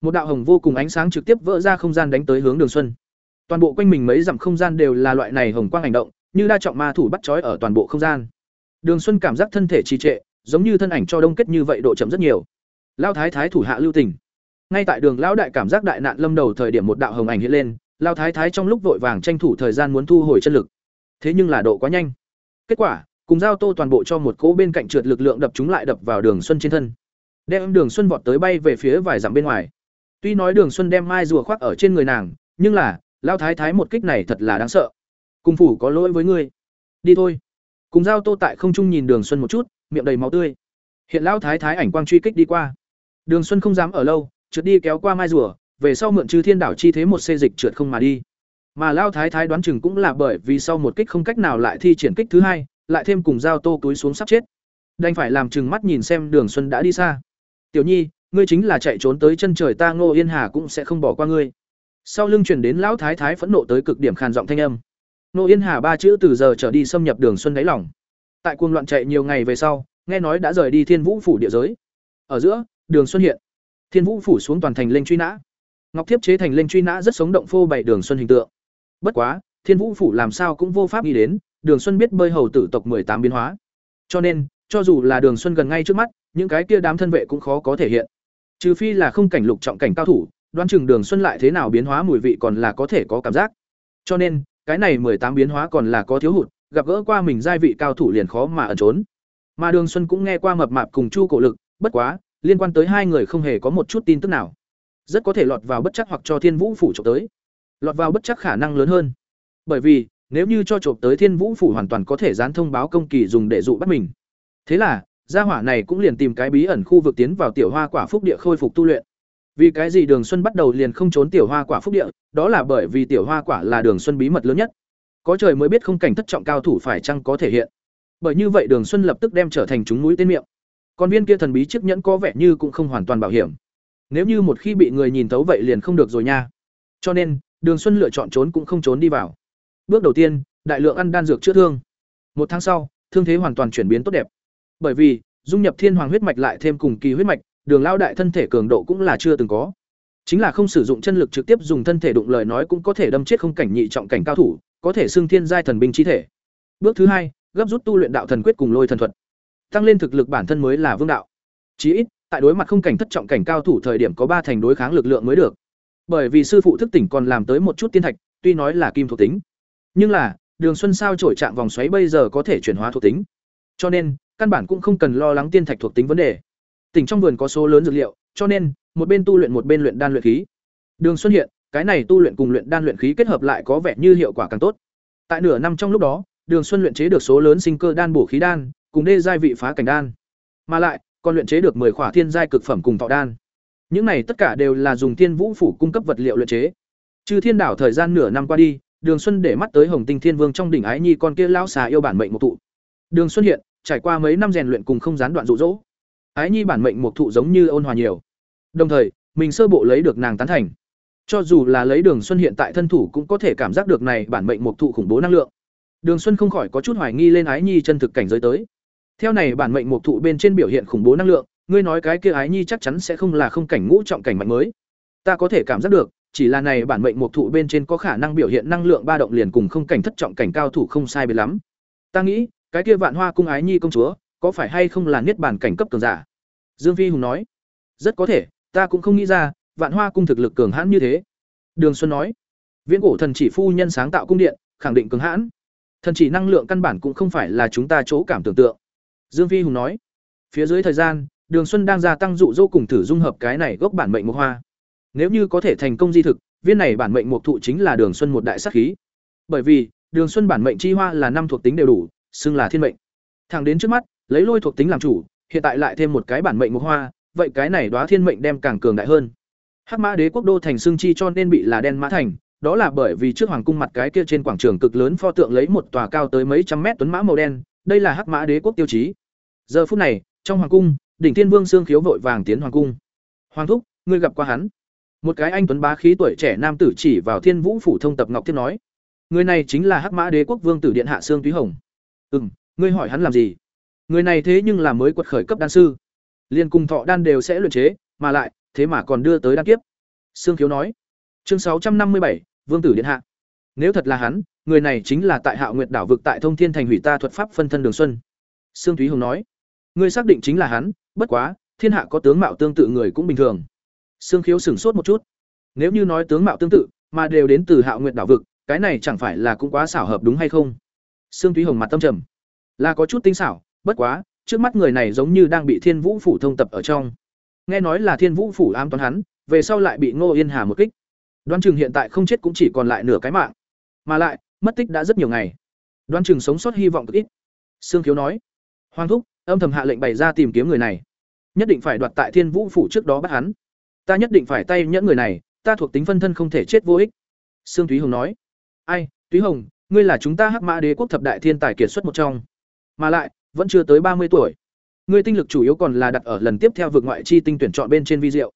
Một đạo hồng vô cùng ánh sáng trực tiếp vỡ ra không gian đánh tới hướng đường xuân. Toàn bộ quanh mình mấy dặm không gian đều là loại này hồng quang hành động, như đa trọng ma thủ bắt trói ở toàn bộ không gian. Đường xuân cảm giác thân thể trì trệ, giống như thân ảnh cho đông kết như vậy độ chậm rất nhiều. Lao thái thái thủ hạ lưu tình. Ngay tại đường lão đại cảm giác đại nạn lâm đầu thời điểm một đạo hồng ảnh hiện lên lao thái thái trong lúc vội vàng tranh thủ thời gian muốn thu hồi chân lực. Thế nhưng là độ quá nhanh. Kết quả, cùng giao tô toàn bộ cho một cỗ bên cạnh trượt lực lượng đập chúng lại đập vào đường xuân trên thân. Đem đường xuân vọt tới bay về phía vài dặm bên ngoài. Tuy nói đường xuân đem mai rùa khoác ở trên người nàng, nhưng là, lao thái thái một kích này thật là đáng sợ. Cung phủ có lỗi với ngươi. Đi thôi. Cùng giao tô tại không trung nhìn đường xuân một chút, miệng đầy máu tươi. Hiện lao thái thái ảnh quang truy kích đi qua. Đường xuân không dám ở lâu, trượt đi kéo qua mai rùa về sau mượn chư thiên đảo chi thế một xê dịch trượt không mà đi. Mà lao thái thái đoán chừng cũng là bởi vì sau một kích không cách nào lại thi triển kích thứ hai, lại thêm cùng giao tô túi xuống sắp chết. Đành phải làm chừng mắt nhìn xem đường xuân đã đi xa. Tiểu nhi, ngươi chính là chạy trốn tới chân trời ta ngô yên hà cũng sẽ không bỏ qua ngươi. Sau lưng chuyển đến lão thái thái phẫn nộ tới cực điểm khàn giọng thanh âm. Ngô yên hà ba chữ từ giờ trở đi xâm nhập đường xuân đáy lòng. Tại cuồng loạn chạy nhiều ngày về sau, nghe nói đã rời đi thiên vũ phủ địa giới. Ở giữa, đường xuân hiện. Thiên vũ phủ xuống toàn thành lên truy nã ngọc thiếp chế thành lên truy nã rất sống động phô bày đường xuân hình tượng. Bất quá, thiên vũ phủ làm sao cũng vô pháp nghĩ đến, đường xuân biết bơi hầu tử tộc tám biến hóa. Cho nên, cho dù là đường xuân gần ngay trước mắt, những cái kia đám thân vệ cũng khó có thể hiện. Trừ phi là không cảnh lục trọng cảnh cao thủ, đoán chừng đường xuân lại thế nào biến hóa mùi vị còn là có thể có cảm giác. Cho nên, cái này tám biến hóa còn là có thiếu hụt, gặp gỡ qua mình giai vị cao thủ liền khó mà ẩn trốn. Mà đường xuân cũng nghe qua mập mạp cùng chu cổ lực, bất quá, liên quan tới hai người không hề có một chút tin tức nào rất có thể lọt vào bất chắc hoặc cho thiên vũ phủ trộm tới. Lọt vào bất chắc khả năng lớn hơn. Bởi vì, nếu như cho trộm tới thiên vũ phủ hoàn toàn có thể dán thông báo công kỳ dùng để dụ bắt mình. Thế là, gia hỏa này cũng liền tìm cái bí ẩn khu vực tiến vào tiểu hoa quả phúc địa khôi phục tu luyện. Vì cái gì đường xuân bắt đầu liền không trốn tiểu hoa quả phúc địa? Đó là bởi vì tiểu hoa quả là đường xuân bí mật lớn nhất. Có trời mới biết không cảnh thất trọng cao thủ phải chăng có thể hiện. Bởi như vậy đường xuân lập tức đem trở thành chúng núi tên miệng. Còn viên kia thần bí chiếc nhẫn có vẻ như cũng không hoàn toàn bảo hiểm nếu như một khi bị người nhìn thấu vậy liền không được rồi nha. Cho nên, đường xuân lựa chọn trốn cũng không trốn đi vào. Bước đầu tiên, đại lượng ăn đan dược chữa thương. Một tháng sau, thương thế hoàn toàn chuyển biến tốt đẹp. Bởi vì, dung nhập thiên hoàng huyết mạch lại thêm cùng kỳ huyết mạch, đường lao đại thân thể cường độ cũng là chưa từng có. Chính là không sử dụng chân lực trực tiếp dùng thân thể đụng lời nói cũng có thể đâm chết không cảnh nhị trọng cảnh cao thủ, có thể xưng thiên giai thần binh trí thể. Bước thứ hai, gấp rút tu luyện đạo thần quyết cùng lôi thần thuật. Tăng lên thực lực bản thân mới là vương đạo. Chí ít tại đối mặt không cảnh thất trọng cảnh cao thủ thời điểm có ba thành đối kháng lực lượng mới được. Bởi vì sư phụ thức tỉnh còn làm tới một chút tiên thạch, tuy nói là kim thuộc tính. Nhưng là, đường xuân sao trổi trạng vòng xoáy bây giờ có thể chuyển hóa thuộc tính. Cho nên, căn bản cũng không cần lo lắng tiên thạch thuộc tính vấn đề. Tỉnh trong vườn có số lớn dược liệu, cho nên, một bên tu luyện một bên luyện đan luyện khí. Đường xuân hiện, cái này tu luyện cùng luyện đan luyện khí kết hợp lại có vẻ như hiệu quả càng tốt. Tại nửa năm trong lúc đó, đường xuân luyện chế được số lớn sinh cơ đan bổ khí đan, cùng đê giai vị phá cảnh đan. Mà lại còn luyện chế được 10 khỏa thiên giai cực phẩm cùng thọ đan những này tất cả đều là dùng thiên vũ phủ cung cấp vật liệu luyện chế Trừ Thiên đảo thời gian nửa năm qua đi, Đường Xuân để mắt tới Hồng Tinh Thiên Vương trong đỉnh ái nhi con kia lão xà yêu bản mệnh một tụ. Đường Xuân hiện, trải qua mấy năm rèn luyện cùng không gián đoạn dụ dỗ. Ái nhi bản mệnh một thụ giống như ôn hòa nhiều. Đồng thời, mình sơ bộ lấy được nàng tán thành. Cho dù là lấy Đường Xuân hiện tại thân thủ cũng có thể cảm giác được này bản mệnh một thụ khủng bố năng lượng. Đường Xuân không khỏi có chút hoài nghi lên Ái Nhi chân thực cảnh giới tới. Theo này bản mệnh mục thụ bên trên biểu hiện khủng bố năng lượng, ngươi nói cái kia Ái Nhi chắc chắn sẽ không là không cảnh ngũ trọng cảnh mạnh mới. Ta có thể cảm giác được, chỉ là này bản mệnh mục thụ bên trên có khả năng biểu hiện năng lượng ba động liền cùng không cảnh thất trọng cảnh cao thủ không sai biệt lắm. Ta nghĩ, cái kia Vạn Hoa cung Ái Nhi công chúa, có phải hay không là niết bản cảnh cấp cường giả? Dương Phi Hùng nói. Rất có thể, ta cũng không nghĩ ra, Vạn Hoa cung thực lực cường hãn như thế. Đường Xuân nói. Viễn cổ thần chỉ phu nhân sáng tạo cung điện, khẳng định cường hãn. Thần chỉ năng lượng căn bản cũng không phải là chúng ta chỗ cảm tưởng tượng. Dương Phi Hùng nói. Phía dưới thời gian, Đường Xuân đang gia tăng dụ dỗ cùng thử dung hợp cái này gốc bản mệnh mộc hoa. Nếu như có thể thành công di thực, viên này bản mệnh mộc thụ chính là Đường Xuân một đại sát khí. Bởi vì, Đường Xuân bản mệnh chi hoa là năm thuộc tính đều đủ, xưng là thiên mệnh. Thẳng đến trước mắt, lấy lôi thuộc tính làm chủ, hiện tại lại thêm một cái bản mệnh mộc hoa, vậy cái này đóa thiên mệnh đem càng cường đại hơn. Hắc Mã Đế quốc đô thành xương chi cho nên bị là đen mã thành, đó là bởi vì trước hoàng cung mặt cái kia trên quảng trường cực lớn pho tượng lấy một tòa cao tới mấy trăm mét tuấn mã màu đen, đây là Hắc Mã Đế quốc tiêu chí. Giờ phút này, trong hoàng cung, đỉnh Thiên Vương xương khiếu vội vàng tiến hoàng cung. "Hoàng thúc, ngươi gặp qua hắn?" Một cái anh tuấn bá khí tuổi trẻ nam tử chỉ vào Thiên Vũ phủ thông tập ngọc tiếp nói. Người này chính là Hắc Mã Đế quốc vương tử điện hạ xương Túy Hồng. "Ừm, ngươi hỏi hắn làm gì?" Người này thế nhưng là mới quật khởi cấp đan sư, liên cung thọ đan đều sẽ luyện chế, mà lại, thế mà còn đưa tới đan kiếp. Sương Khiếu nói. Chương sáu trăm năm mươi bảy Vương tử điện hạ. Nếu thật là hắn, người này chính là tại Hạo Nguyệt đảo vực tại Thông Thiên thành hủy ta thuật pháp phân thân Đường Xuân. Sương túy Hồng nói. Ngươi xác định chính là hắn, bất quá, thiên hạ có tướng mạo tương tự người cũng bình thường. Sương Khiếu sửng sốt một chút. Nếu như nói tướng mạo tương tự, mà đều đến từ Hạo Nguyệt đảo vực, cái này chẳng phải là cũng quá xảo hợp đúng hay không? Sương Thúy Hồng mặt tâm trầm. Là có chút tinh xảo, bất quá, trước mắt người này giống như đang bị Thiên Vũ phủ thông tập ở trong. Nghe nói là Thiên Vũ phủ ám toán hắn, về sau lại bị Ngô Yên Hà một kích. Đoan Trường hiện tại không chết cũng chỉ còn lại nửa cái mạng, mà lại mất tích đã rất nhiều ngày. Đoan Trường sống sót hy vọng cực ít. Sương Khiếu nói: "Hoàng thúc, âm thầm hạ lệnh bày ra tìm kiếm người này, nhất định phải đoạt tại Thiên Vũ phủ trước đó bắt hắn. Ta nhất định phải tay nhẫn người này, ta thuộc tính phân thân không thể chết vô ích." Sương Thúy Hồng nói: "Ai, Thúy Hồng, ngươi là chúng ta Hắc Mã Đế quốc thập đại thiên tài kiệt xuất một trong, mà lại vẫn chưa tới ba mươi tuổi. Ngươi tinh lực chủ yếu còn là đặt ở lần tiếp theo vượt ngoại chi tinh tuyển chọn bên trên vi diệu.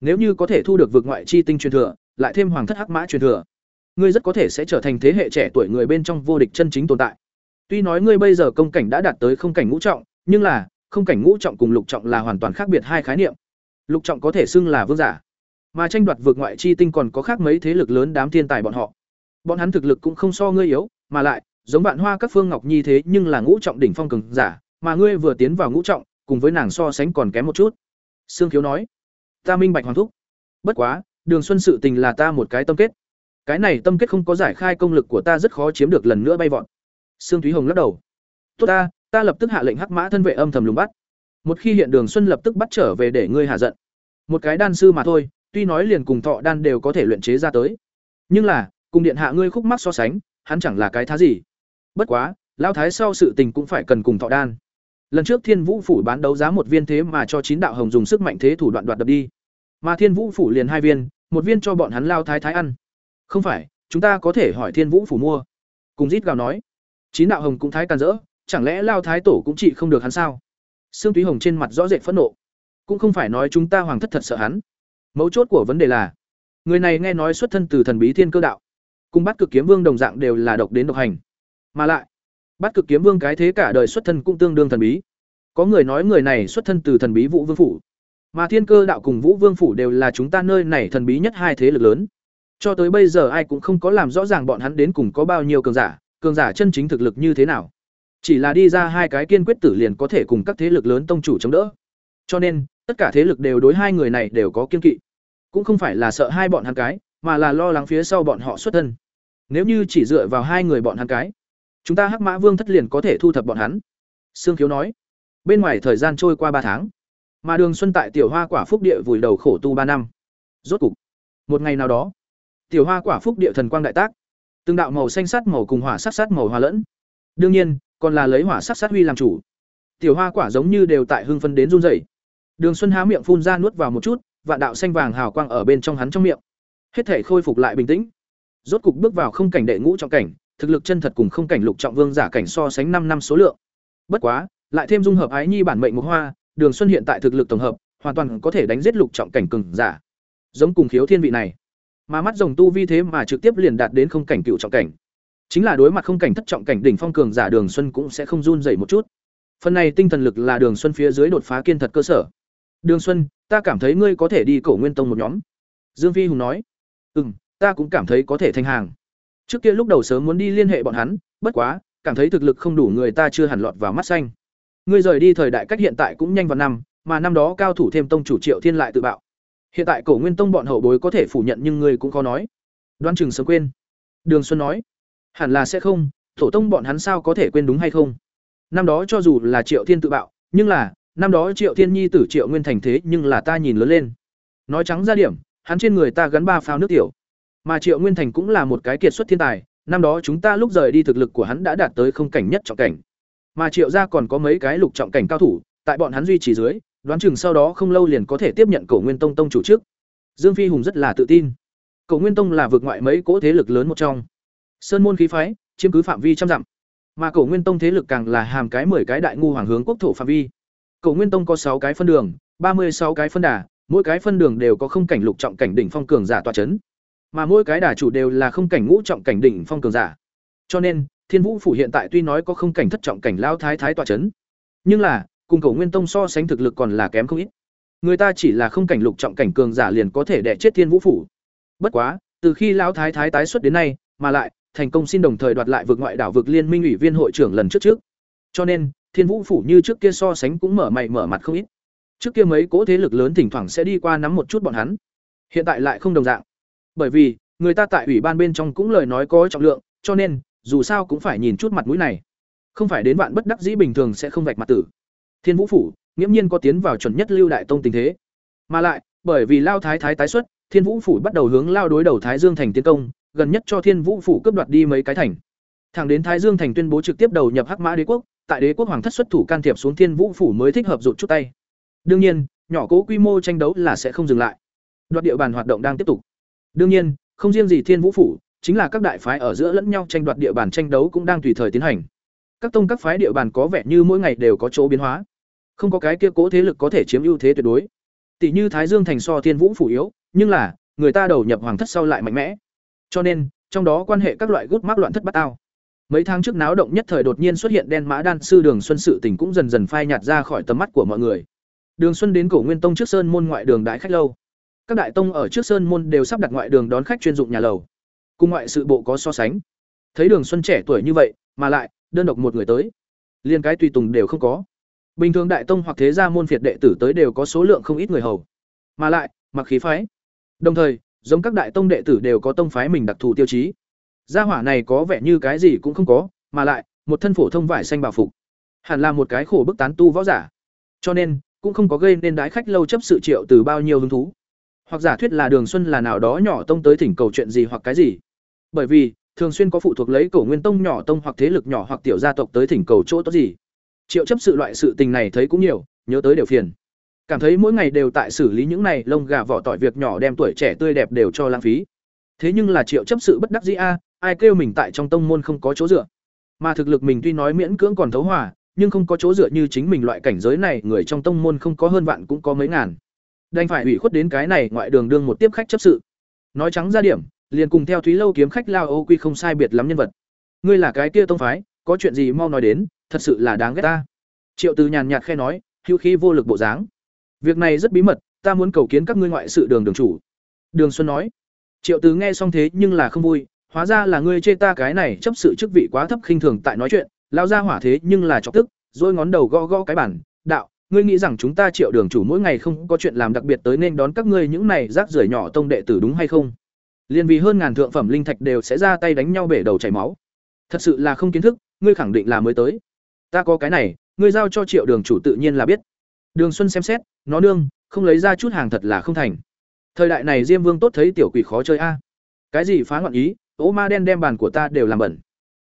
Nếu như có thể thu được vượt ngoại chi tinh truyền thừa, lại thêm hoàng thất hắc mã truyền thừa, ngươi rất có thể sẽ trở thành thế hệ trẻ tuổi người bên trong vô địch chân chính tồn tại. Tuy nói ngươi bây giờ công cảnh đã đạt tới không cảnh ngũ trọng, nhưng là không cảnh ngũ trọng cùng lục trọng là hoàn toàn khác biệt hai khái niệm. Lục trọng có thể xưng là vương giả, mà tranh đoạt vượt ngoại chi tinh còn có khác mấy thế lực lớn đám thiên tài bọn họ. Bọn hắn thực lực cũng không so ngươi yếu, mà lại giống bạn hoa các phương ngọc nhi thế nhưng là ngũ trọng đỉnh phong cường giả, mà ngươi vừa tiến vào ngũ trọng, cùng với nàng so sánh còn kém một chút. Sương Khiếu nói: "Ta minh bạch hoàng thúc. Bất quá, Đường Xuân sự tình là ta một cái tâm kết. Cái này tâm kết không có giải khai công lực của ta rất khó chiếm được lần nữa bay vọt." Sương Thúy Hồng lắc đầu. "Tốt ta, ta lập tức hạ lệnh hắc mã thân vệ âm thầm lùng bắt. Một khi hiện Đường Xuân lập tức bắt trở về để ngươi hạ giận. Một cái đan sư mà thôi, tuy nói liền cùng thọ đan đều có thể luyện chế ra tới. Nhưng là, cùng điện hạ ngươi khúc mắc so sánh, hắn chẳng là cái thá gì. Bất quá, lao thái sau sự tình cũng phải cần cùng thọ đan. Lần trước Thiên Vũ phủ bán đấu giá một viên thế mà cho chín đạo hồng dùng sức mạnh thế thủ đoạn đoạt đập đi. Mà Thiên Vũ phủ liền hai viên, một viên cho bọn hắn lao thái thái ăn. Không phải, chúng ta có thể hỏi Thiên Vũ phủ mua. Cùng rít gào nói. Chín đạo hồng cũng thái can rỡ, chẳng lẽ lao thái tổ cũng trị không được hắn sao? Sương Túy Hồng trên mặt rõ rệt phẫn nộ. Cũng không phải nói chúng ta hoàng thất thật sợ hắn. Mấu chốt của vấn đề là, người này nghe nói xuất thân từ thần bí thiên cơ đạo, cùng bắt cực kiếm vương đồng dạng đều là độc đến độc hành. Mà lại, Bát Cực Kiếm Vương cái thế cả đời xuất thân cũng tương đương thần bí. Có người nói người này xuất thân từ thần bí Vũ Vương phủ, mà Thiên Cơ đạo cùng Vũ Vương phủ đều là chúng ta nơi này thần bí nhất hai thế lực lớn. Cho tới bây giờ ai cũng không có làm rõ ràng bọn hắn đến cùng có bao nhiêu cường giả, cường giả chân chính thực lực như thế nào. Chỉ là đi ra hai cái kiên quyết tử liền có thể cùng các thế lực lớn tông chủ chống đỡ. Cho nên, tất cả thế lực đều đối hai người này đều có kiên kỵ. Cũng không phải là sợ hai bọn hắn cái, mà là lo lắng phía sau bọn họ xuất thân. Nếu như chỉ dựa vào hai người bọn hắn cái, chúng ta hắc mã vương thất liền có thể thu thập bọn hắn sương khiếu nói bên ngoài thời gian trôi qua ba tháng mà đường xuân tại tiểu hoa quả phúc địa vùi đầu khổ tu ba năm rốt cục một ngày nào đó tiểu hoa quả phúc địa thần quang đại tác từng đạo màu xanh sắt màu cùng hỏa sắc sắt màu hòa lẫn đương nhiên còn là lấy hỏa sắc sát huy làm chủ tiểu hoa quả giống như đều tại hưng phân đến run rẩy đường xuân há miệng phun ra nuốt vào một chút vạn đạo xanh vàng hào quang ở bên trong hắn trong miệng hết thể khôi phục lại bình tĩnh rốt cục bước vào không cảnh đệ ngũ trọng cảnh thực lực chân thật cùng không cảnh lục trọng vương giả cảnh so sánh năm năm số lượng. Bất quá, lại thêm dung hợp ái nhi bản mệnh một hoa, Đường Xuân hiện tại thực lực tổng hợp, hoàn toàn có thể đánh giết lục trọng cảnh cường giả. Giống cùng khiếu thiên vị này, mà mắt rồng tu vi thế mà trực tiếp liền đạt đến không cảnh cựu trọng cảnh chính là đối mặt không cảnh thất trọng cảnh đỉnh phong cường giả đường xuân cũng sẽ không run dậy một chút. Phần này tinh thần lực là đường xuân phía dưới đột phá kiên thật cơ sở. Đường xuân, ta cảm thấy ngươi có thể đi cổ nguyên tông một nhóm. Dương phi hùng nói. Ừ m ta cũng cảm thấy có thể thành hàng. Trước kia lúc đầu sớm muốn đi liên hệ bọn hắn, bất quá, cảm thấy thực lực không đủ người ta chưa hẳn lọt vào mắt xanh. Ngươi rời đi thời đại cách hiện tại cũng nhanh vào năm, mà năm đó cao thủ thêm tông chủ triệu thiên lại tự bạo. Hiện tại cổ nguyên tông bọn hậu bối có thể phủ nhận nhưng ngươi cũng khó nói. Đoan chừng sớm quên. Đường xuân nói hẳn là sẽ không, tổ tông bọn hắn sao có thể quên đúng hay không? Năm đó cho dù là triệu thiên tự bạo, nhưng là, năm đó triệu thiên nhi tử triệu nguyên thành thế nhưng là ta nhìn lớn lên. Nói trắng ra điểm, hắn trên người ta gắn ba phao nước tiểu. Mà triệu nguyên thành cũng là một cái kiệt xuất thiên tài, năm đó chúng ta lúc rời đi thực lực của hắn đã đạt tới không cảnh nhất trọng cảnh. Mà triệu gia còn có mấy cái lục trọng cảnh cao thủ, tại bọn hắn duy trì dưới, đoán chừng sau đó không lâu liền có thể tiếp nhận cổ nguyên tông tông chủ trước dương phi hùng rất là tự tin. Cổ nguyên tông là vượt ngoại mấy cỗ thế lực lớn một trong sơn môn khí phái, chiếm cứ phạm vi trăm dặm. Mà cổ nguyên tông thế lực càng là hàm cái mười cái đại ngu hoàng hướng quốc thổ phạm vi. Cổ nguyên tông có sáu cái phân đường, ba mươi sáu cái phân đà, mỗi cái phân đường đều có không cảnh lục trọng cảnh đỉnh phong cường giả tọa chấn. Mà mỗi cái đà chủ đều là không cảnh ngũ trọng cảnh đỉnh phong cường giả. Cho nên, thiên vũ phủ hiện tại tuy nói có không cảnh thất trọng cảnh lao thái thái tọa chấn, nhưng là, cùng cổ nguyên tông so sánh thực lực còn là kém không ít. Người ta chỉ là không cảnh lục trọng cảnh cường giả liền có thể đẻ chết thiên vũ phủ. Bất quá, từ khi lão thái thái tái xuất đến nay, mà lại thành công xin đồng thời đoạt lại vực ngoại đảo vực liên minh ủy viên hội trưởng lần trước trước. Cho nên, thiên vũ phủ như trước kia so sánh cũng mở mày mở mặt không ít. Trước kia mấy cỗ thế lực lớn thỉnh thoảng sẽ đi qua nắm một chút bọn hắn. Hiện tại lại không đồng dạng. Bởi vì, người ta tại ủy ban bên trong cũng lời nói có trọng lượng, cho nên, dù sao cũng phải nhìn chút mặt mũi này. Không phải đến bạn bất đắc dĩ bình thường sẽ không vạch mặt tử. Thiên vũ phủ, nghiễm nhiên có tiến vào chuẩn nhất lưu đại tông tình thế. Mà lại, bởi vì lao thái thái tái xuất, thiên vũ phủ bắt đầu hướng lao đối đầu thái dương thành tiến công gần nhất cho thiên vũ phủ cướp đoạt đi mấy cái thành. Thẳng đến thái dương thành tuyên bố trực tiếp đầu nhập hắc mã đế quốc, tại đế quốc hoàng thất xuất thủ can thiệp xuống thiên vũ phủ mới thích hợp rụt chút tay. Đương nhiên, nhỏ cố quy mô tranh đấu là sẽ không dừng lại. Đoạt địa bàn hoạt động đang tiếp tục. Đương nhiên, không riêng gì thiên vũ phủ, chính là các đại phái ở giữa lẫn nhau tranh đoạt địa bàn tranh đấu cũng đang tùy thời tiến hành. Các tông các phái địa bàn có vẻ như mỗi ngày đều có chỗ biến hóa. Không có cái kia cố thế lực có thể chiếm ưu thế tuyệt đối. Tỷ như thái dương thành so thiên vũ phủ yếu, nhưng là, người ta đầu nhập hoàng thất sau lại mạnh mẽ cho nên, trong đó quan hệ các loại gút mắc loạn thất bát ao. Mấy tháng trước náo động nhất thời đột nhiên xuất hiện đen mã đan sư đường xuân sự tình cũng dần dần phai nhạt ra khỏi tầm mắt của mọi người. Đường xuân đến cổ nguyên tông trước sơn môn ngoại đường đại khách lâu. Các đại tông ở trước sơn môn đều sắp đặt ngoại đường đón khách chuyên dụng nhà lầu. Cùng ngoại sự bộ có so sánh. Thấy đường xuân trẻ tuổi như vậy, mà lại, đơn độc một người tới. Liên cái tùy tùng đều không có. Bình thường đại tông hoặc thế gia môn phiệt đệ tử tới đều có số lượng không ít người hầu. Mà lại, mặc khí phái. Đồng thời giống các đại tông đệ tử đều có tông phái mình đặc thù tiêu chí. Gia hỏa này có vẻ như cái gì cũng không có, mà lại, một thân phổ thông vải xanh bảo phục. Hẳn là một cái khổ bức tán tu võ giả. Cho nên, cũng không có gây nên đái khách lâu chấp sự triệu từ bao nhiêu hứng thú. Hoặc giả thuyết là đường xuân là nào đó nhỏ tông tới thỉnh cầu chuyện gì hoặc cái gì. Bởi vì, thường xuyên có phụ thuộc lấy cổ nguyên tông nhỏ tông hoặc thế lực nhỏ hoặc tiểu gia tộc tới thỉnh cầu chỗ tốt gì. Triệu chấp sự loại sự tình này thấy cũng nhiều, nhớ tới đều phiền cảm thấy mỗi ngày đều tại xử lý những này lông gà vỏ tỏi việc nhỏ đem tuổi trẻ tươi đẹp đều cho lãng phí. Thế nhưng là triệu chấp sự bất đắc dĩ a, ai kêu mình tại trong tông môn không có chỗ dựa. Mà thực lực mình tuy nói miễn cưỡng còn thấu hòa, nhưng không có chỗ dựa như chính mình loại cảnh giới này, người trong tông môn không có hơn vạn cũng có mấy ngàn. Đành phải ủy khuất đến cái này ngoại đường đương một tiếp khách chấp sự. Nói trắng ra điểm, liền cùng theo thúy lâu kiếm khách lao ô quy không sai biệt lắm nhân vật. Ngươi là cái kia tông phái, có chuyện gì mau nói đến, thật sự là đáng ghét ta. Triệu từ nhàn nhạt khe nói, hữu khí vô lực bộ dáng việc này rất bí mật, ta muốn cầu kiến các ngươi ngoại sự đường đường chủ. Đường xuân nói. Triệu từ nghe xong thế nhưng là không vui, hóa ra là ngươi chê ta cái này chấp sự chức vị quá thấp khinh thường tại nói chuyện lao ra hỏa thế nhưng là chọc tức rồi ngón đầu gõ gõ cái bản đạo, ngươi nghĩ rằng chúng ta triệu đường chủ mỗi ngày không có chuyện làm đặc biệt tới nên đón các ngươi những này rác rưởi nhỏ tông đệ tử đúng hay không? Liền vì hơn ngàn thượng phẩm linh thạch đều sẽ ra tay đánh nhau bể đầu chảy máu. Thật sự là không kiến thức, ngươi khẳng định là mới tới. Ta có cái này, ngươi giao cho triệu đường chủ tự nhiên là biết đường xuân xem xét, nó nương, không lấy ra chút hàng thật là không thành. Thời đại này diêm vương tốt thấy tiểu quỷ khó chơi a. Cái gì phá loạn ý ố ma đen đem bàn của ta đều làm bẩn.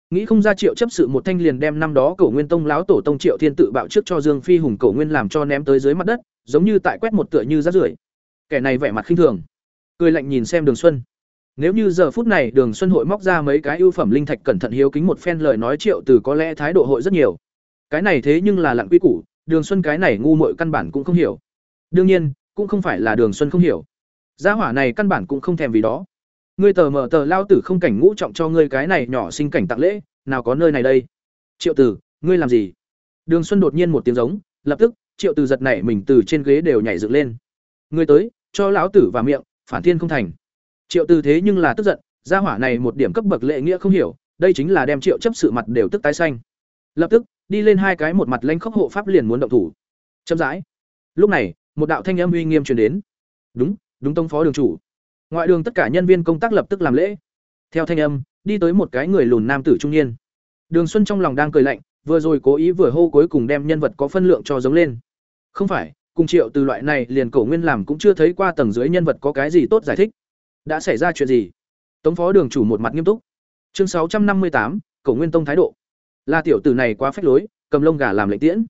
Nghĩ không ra triệu chấp sự một thanh liền đem năm đó cổ nguyên tông láo tổ tông triệu thiên tự bạo trước cho dương phi hùng cổ nguyên làm cho ném tới dưới mặt đất, giống như tại quét một tựa như rác rưởi. Kẻ này vẻ mặt khinh thường. Cười lạnh nhìn xem đường xuân. Nếu như giờ phút này đường xuân hội móc ra mấy cái ưu phẩm linh thạch cẩn thận hiếu kính một phen lời nói triệu từ có lẽ thái độ hội rất nhiều. Cái này thế nhưng là lặng quy củ đường xuân cái này ngu muội căn bản cũng không hiểu. Đương nhiên, cũng không phải là đường xuân không hiểu. Gia hỏa này căn bản cũng không thèm vì đó. Ngươi tờ mở tờ lao tử không cảnh ngũ trọng cho ngươi cái này nhỏ sinh cảnh tặng lễ, nào có nơi này đây. Triệu tử, ngươi làm gì? Đường xuân đột nhiên một tiếng giống, lập tức, triệu tử giật nảy mình từ trên ghế đều nhảy dựng lên. Ngươi tới, cho lão tử vào miệng, phản thiên không thành. Triệu tử thế nhưng là tức giận, gia hỏa này một điểm cấp bậc lệ nghĩa không hiểu, đây chính là đem triệu chấp sự mặt đều tức tái xanh lập tức, đi lên hai cái một mặt lanh khốc hộ pháp liền muốn động thủ. Chậm rãi. Lúc này, một đạo thanh âm uy nghiêm truyền đến. Đúng đúng tông phó đường chủ. Ngoại đường tất cả nhân viên công tác lập tức làm lễ. Theo thanh âm, đi tới một cái người lùn nam tử trung niên. Đường xuân trong lòng đang cười lạnh, vừa rồi cố ý vừa hô cuối cùng đem nhân vật có phân lượng cho giống lên. Không phải, cùng triệu từ loại này liền cổ nguyên làm cũng chưa thấy qua tầng dưới nhân vật có cái gì tốt giải thích. Đã xảy ra chuyện gì? Tống phó đường chủ một mặt nghiêm túc. Chương sáu trăm năm mươi tám, cổ nguyên tông thái độ là tiểu tử này quá phách lối, cầm lông gà làm lệnh tiễn.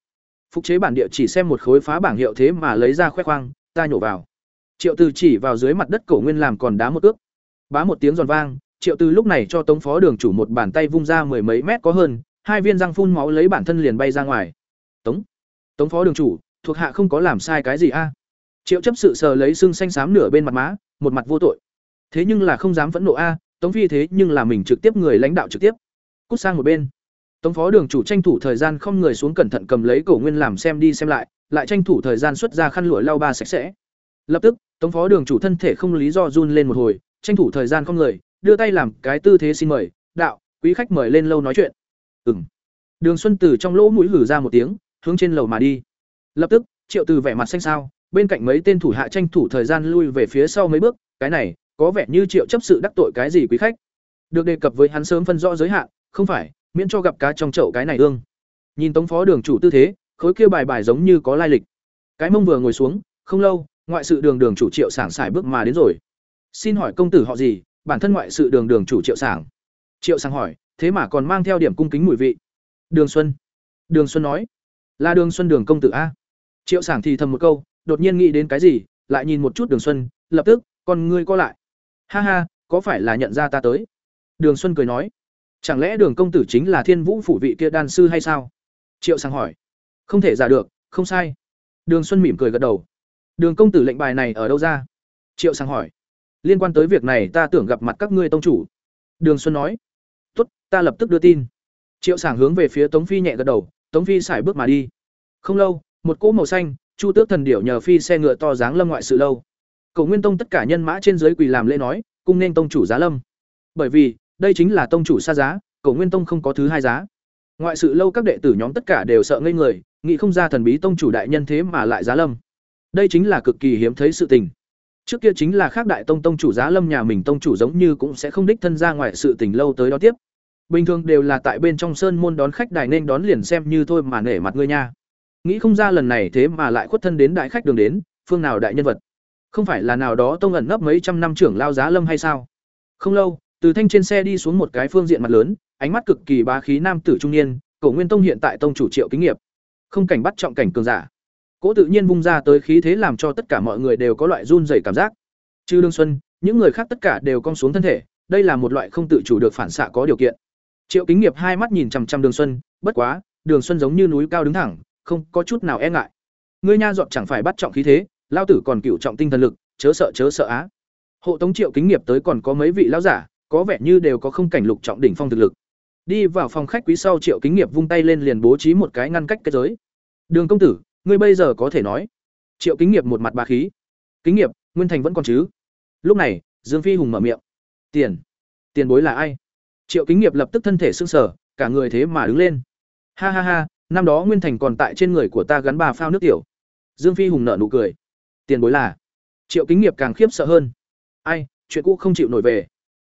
Phục chế bản địa chỉ xem một khối phá bảng hiệu thế mà lấy ra khoe khoang, ta nhổ vào. Triệu từ chỉ vào dưới mặt đất cổ nguyên làm còn đá một ước. Bá một tiếng giòn vang, triệu từ lúc này cho tống phó đường chủ một bàn tay vung ra mười mấy mét có hơn, hai viên răng phun máu lấy bản thân liền bay ra ngoài. Tống tống phó đường chủ, thuộc hạ không có làm sai cái gì a? Triệu chấp sự sờ lấy xương xanh xám nửa bên mặt má, một mặt vô tội. Thế nhưng là không dám phẫn nộ a, tống phi thế nhưng là mình trực tiếp người lãnh đạo trực tiếp. Cút sang một bên tống phó đường chủ tranh thủ thời gian không người xuống cẩn thận cầm lấy cổ nguyên làm xem đi xem lại lại tranh thủ thời gian xuất ra khăn lụa lau ba sạch sẽ. Lập tức, tống phó đường chủ thân thể không lý do run lên một hồi, tranh thủ thời gian không người, đưa tay làm cái tư thế xin mời, đạo, quý khách mời lên lâu nói chuyện. Ừm. đường xuân từ trong lỗ mũi hử ra một tiếng, hướng trên lầu mà đi. Lập tức, triệu từ vẻ mặt xanh xao, bên cạnh mấy tên thủ hạ tranh thủ thời gian lui về phía sau mấy bước, cái này, có vẻ như triệu chấp sự đắc tội cái gì quý khách? Được đề cập với hắn sớm phân rõ giới hạn, không phải miễn cho gặp cá trong chậu cái này ương. Nhìn tống phó đường chủ tư thế, khối kia bài bài giống như có lai lịch. Cái mông vừa ngồi xuống, không lâu, ngoại sự đường đường chủ triệu sảng xài bước mà đến rồi. Xin hỏi công tử họ gì, bản thân ngoại sự đường đường chủ triệu sảng? Triệu sảng hỏi, thế mà còn mang theo điểm cung kính mùi vị. Đường xuân. Đường xuân nói, là đường xuân đường công tử a. Triệu sảng thì thầm một câu, đột nhiên nghĩ đến cái gì, lại nhìn một chút đường xuân, lập tức, con ngươi co lại. Ha ha, có phải là nhận ra ta tới? Đường xuân cười nói chẳng lẽ đường công tử chính là thiên vũ phủ vị kia đan sư hay sao? Triệu sang hỏi. Không thể giả được, không sai. Đường xuân mỉm cười gật đầu. Đường công tử lệnh bài này ở đâu ra? Triệu sang hỏi. Liên quan tới việc này ta tưởng gặp mặt các ngươi tông chủ. Đường xuân nói. Tốt, ta lập tức đưa tin. Triệu sảng hướng về phía tống phi nhẹ gật đầu. Tống phi xài bước mà đi. Không lâu, một cỗ màu xanh, chu tước thần điểu nhờ phi xe ngựa to dáng lâm ngoại sự lâu. Cầu nguyên tông tất cả nhân mã trên dưới quỳ làm lễ nói, cung nên tông chủ giá lâm. Bởi vì đây chính là tông chủ xa giá cầu nguyên tông không có thứ hai giá. Ngoại sự lâu các đệ tử nhóm tất cả đều sợ ngây người, nghĩ không ra thần bí tông chủ đại nhân thế mà lại giá lâm. Đây chính là cực kỳ hiếm thấy sự tình. Trước kia chính là khác đại tông tông chủ giá lâm nhà mình tông chủ giống như cũng sẽ không đích thân ra ngoài sự tình lâu tới đó tiếp. Bình thường đều là tại bên trong sơn môn đón khách đài nên đón liền xem như thôi mà nể mặt ngươi nha. Nghĩ không ra lần này thế mà lại khuất thân đến đại khách đường đến, phương nào đại nhân vật. Không phải là nào đó tông ẩn nấp mấy trăm năm trưởng lao giá lâm hay sao? Không lâu từ thanh trên xe đi xuống một cái phương diện mặt lớn, ánh mắt cực kỳ bá khí nam tử trung niên, cổ nguyên tông hiện tại tông chủ triệu kính nghiệp. Không cảnh bắt trọng cảnh cường giả. Cỗ tự nhiên vung ra tới khí thế làm cho tất cả mọi người đều có loại run rẩy cảm giác. Trừ đương xuân, những người khác tất cả đều cong xuống thân thể, đây là một loại không tự chủ được phản xạ có điều kiện. Triệu kính nghiệp hai mắt nhìn chằm chằm đường xuân, bất quá, đường xuân giống như núi cao đứng thẳng, không có chút nào e ngại. Ngươi nha dọn chẳng phải bắt trọng khí thế, lao tử còn cựu trọng tinh thần lực, chớ sợ chớ sợ á. Hộ tống triệu kính nghiệp tới còn có mấy vị lão giả có vẻ như đều có không cảnh lục trọng đỉnh phong thực lực. Đi vào phòng khách quý sau triệu kính nghiệp vung tay lên liền bố trí một cái ngăn cách cái giới. Đường công tử, ngươi bây giờ có thể nói. Triệu kính nghiệp một mặt bà khí. Kính nghiệp, nguyên thành vẫn còn chứ? Lúc này, dương phi hùng mở miệng. Tiền tiền bối là ai? Triệu kính nghiệp lập tức thân thể sưng sở cả người thế mà đứng lên. Ha ha ha, năm đó nguyên thành còn tại trên người của ta gắn bà phao nước tiểu. Dương phi hùng nở nụ cười. Tiền bối là? Triệu kính nghiệp càng khiếp sợ hơn. Ai, chuyện cũ không chịu nổi về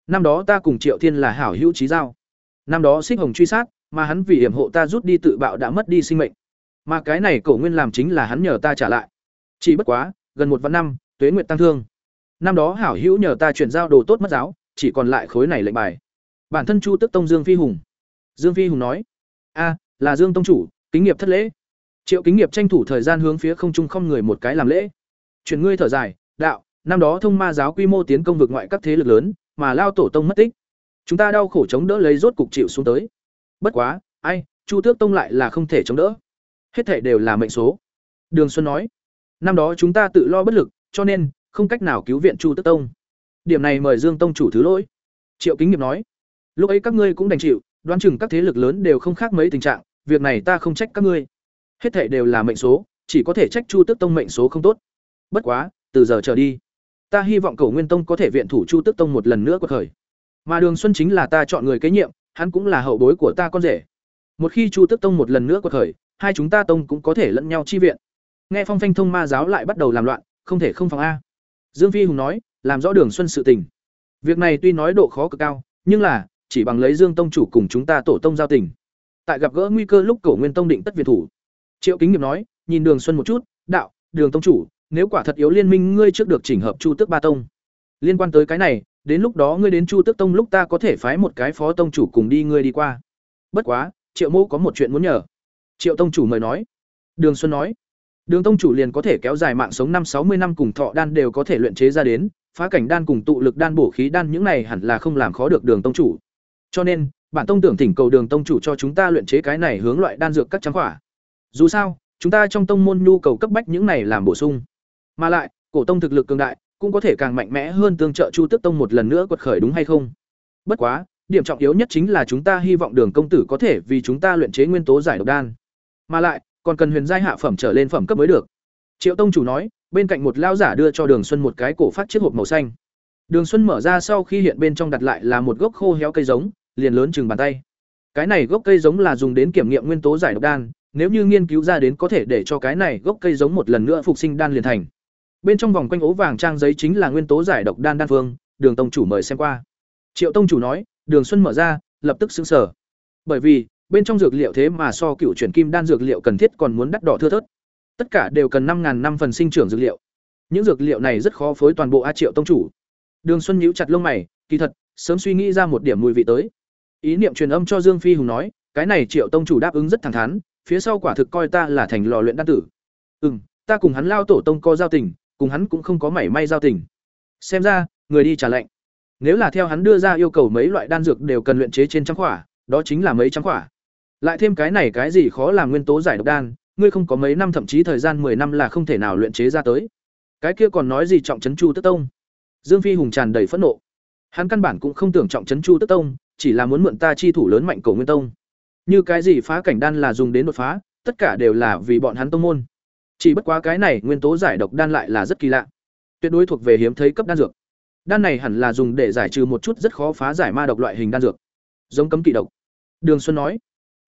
năm đó ta cùng triệu thiên là hảo hữu trí giao. Năm đó xích hồng truy sát, mà hắn vì hiểm hộ ta rút đi tự bạo đã mất đi sinh mệnh. Mà cái này cổ nguyên làm chính là hắn nhờ ta trả lại. Chỉ bất quá, gần một vạn năm, tuế nguyệt tăng thương. Năm đó hảo hữu nhờ ta chuyển giao đồ tốt mất giáo, chỉ còn lại khối này lệnh bài. Bản thân chu tức tông dương phi hùng. Dương phi hùng nói, a, là dương tông chủ, kính nghiệp thất lễ. Triệu kính nghiệp tranh thủ thời gian hướng phía không trung không người một cái làm lễ. Chuyển ngươi thở dài, đạo, năm đó thông ma giáo quy mô tiến công vực ngoại các thế lực lớn mà lao tổ tông mất tích chúng ta đau khổ chống đỡ lấy rốt cục chịu xuống tới bất quá ai chu tước tông lại là không thể chống đỡ hết thể đều là mệnh số đường xuân nói năm đó chúng ta tự lo bất lực cho nên không cách nào cứu viện chu tước tông điểm này mời Dương tông chủ thứ lỗi. Triệu Kính Nghiệp nói, lúc ấy các ngươi cũng đành chịu, đoán chừng các thế lực lớn đều không khác mấy tình trạng, việc này ta không trách các ngươi. Hết thể đều là mệnh số, chỉ có thể trách Chu tước Tông mệnh số không tốt. Bất quá, từ giờ trở đi, ta hy vọng Cổ Nguyên Tông có thể viện thủ Chu Tức Tông một lần nữa cuộc khởi. Mà Đường Xuân chính là ta chọn người kế nhiệm, hắn cũng là hậu bối của ta con rể. Một khi Chu Tức Tông một lần nữa cuộc khởi, hai chúng ta tông cũng có thể lẫn nhau chi viện. Nghe Phong Phanh Thông Ma giáo lại bắt đầu làm loạn, không thể không phòng a. Dương Phi Hùng nói, làm rõ Đường Xuân sự tình. Việc này tuy nói độ khó cực cao, nhưng là chỉ bằng lấy Dương tông chủ cùng chúng ta tổ tông giao tình. Tại gặp gỡ nguy cơ lúc Cổ Nguyên tông định tất viện thủ. Triệu Kính Nghiệp nói, nhìn Đường Xuân một chút, đạo, Đường tông chủ, nếu quả thật yếu liên minh ngươi trước được chỉnh hợp Chu Tước Ba tông. Liên quan tới cái này, đến lúc đó ngươi đến Chu Tước tông lúc ta có thể phái một cái phó tông chủ cùng đi ngươi đi qua. Bất quá, Triệu Mô có một chuyện muốn nhờ. Triệu tông chủ mời nói. Đường Xuân nói, Đường tông chủ liền có thể kéo dài mạng sống năm sáu mươi năm cùng thọ đan đều có thể luyện chế ra đến, phá cảnh đan cùng tụ lực đan bổ khí đan những này hẳn là không làm khó được Đường tông chủ. Cho nên, bản tông tưởng thỉnh cầu Đường tông chủ cho chúng ta luyện chế cái này hướng loại đan dược các trắng khỏa. Dù sao, chúng ta trong tông môn nhu cầu cấp bách những này làm bổ sung. Mà lại, cổ tông thực lực cường đại, cũng có thể càng mạnh mẽ hơn tương trợ Chu Tức tông một lần nữa quật khởi đúng hay không? Bất quá, điểm trọng yếu nhất chính là chúng ta hy vọng Đường công tử có thể vì chúng ta luyện chế nguyên tố giải độc đan. Mà lại, còn cần huyền giai hạ phẩm trở lên phẩm cấp mới được. Triệu tông chủ nói, bên cạnh một lao giả đưa cho Đường Xuân một cái cổ phát chiếc hộp màu xanh. Đường Xuân mở ra sau khi hiện bên trong đặt lại là một gốc khô héo cây giống, liền lớn chừng bàn tay. Cái này gốc cây giống là dùng đến kiểm nghiệm nguyên tố giải độc đan, nếu như nghiên cứu ra đến có thể để cho cái này gốc cây giống một lần nữa phục sinh đan liền thành. Bên trong vòng quanh ố vàng trang giấy chính là nguyên tố giải độc đan đan phương, Đường tông chủ mời xem qua. Triệu tông chủ nói, Đường Xuân mở ra, lập tức sững sờ. Bởi vì, bên trong dược liệu thế mà so cựu chuyển kim đan dược liệu cần thiết còn muốn đắt đỏ thưa thớt. Tất cả đều cần năm ngàn năm phần sinh trưởng dược liệu. Những dược liệu này rất khó phối toàn bộ A Triệu tông chủ. Đường Xuân nhíu chặt lông mày, kỳ thật, sớm suy nghĩ ra một điểm mùi vị tới. Ý niệm truyền âm cho Dương Phi Hùng nói, cái này Triệu tông chủ đáp ứng rất thẳng thắn, phía sau quả thực coi ta là thành lò luyện đan tử. Ừm, ta cùng hắn lao tổ tông co giao tình, cùng hắn cũng không có mảy may giao tình. Xem ra, người đi trả lệnh. Nếu là theo hắn đưa ra yêu cầu mấy loại đan dược đều cần luyện chế trên trăm khỏa, đó chính là mấy trăm khỏa. Lại thêm cái này cái gì khó làm nguyên tố giải độc đan, ngươi không có mấy năm thậm chí thời gian 10 năm là không thể nào luyện chế ra tới. Cái kia còn nói gì trọng trấn Chu Tức Tông? Dương Phi hùng tràn đầy phẫn nộ. Hắn căn bản cũng không tưởng trọng trấn Chu Tức Tông, chỉ là muốn mượn ta chi thủ lớn mạnh cổ Nguyên Tông. Như cái gì phá cảnh đan là dùng đến đột phá, tất cả đều là vì bọn hắn tông môn. Chỉ bất quá cái này nguyên tố giải độc đan lại là rất kỳ lạ. Tuyệt đối thuộc về hiếm thấy cấp đan dược. Đan này hẳn là dùng để giải trừ một chút rất khó phá giải ma độc loại hình đan dược. Giống cấm kỵ độc. Đường Xuân nói.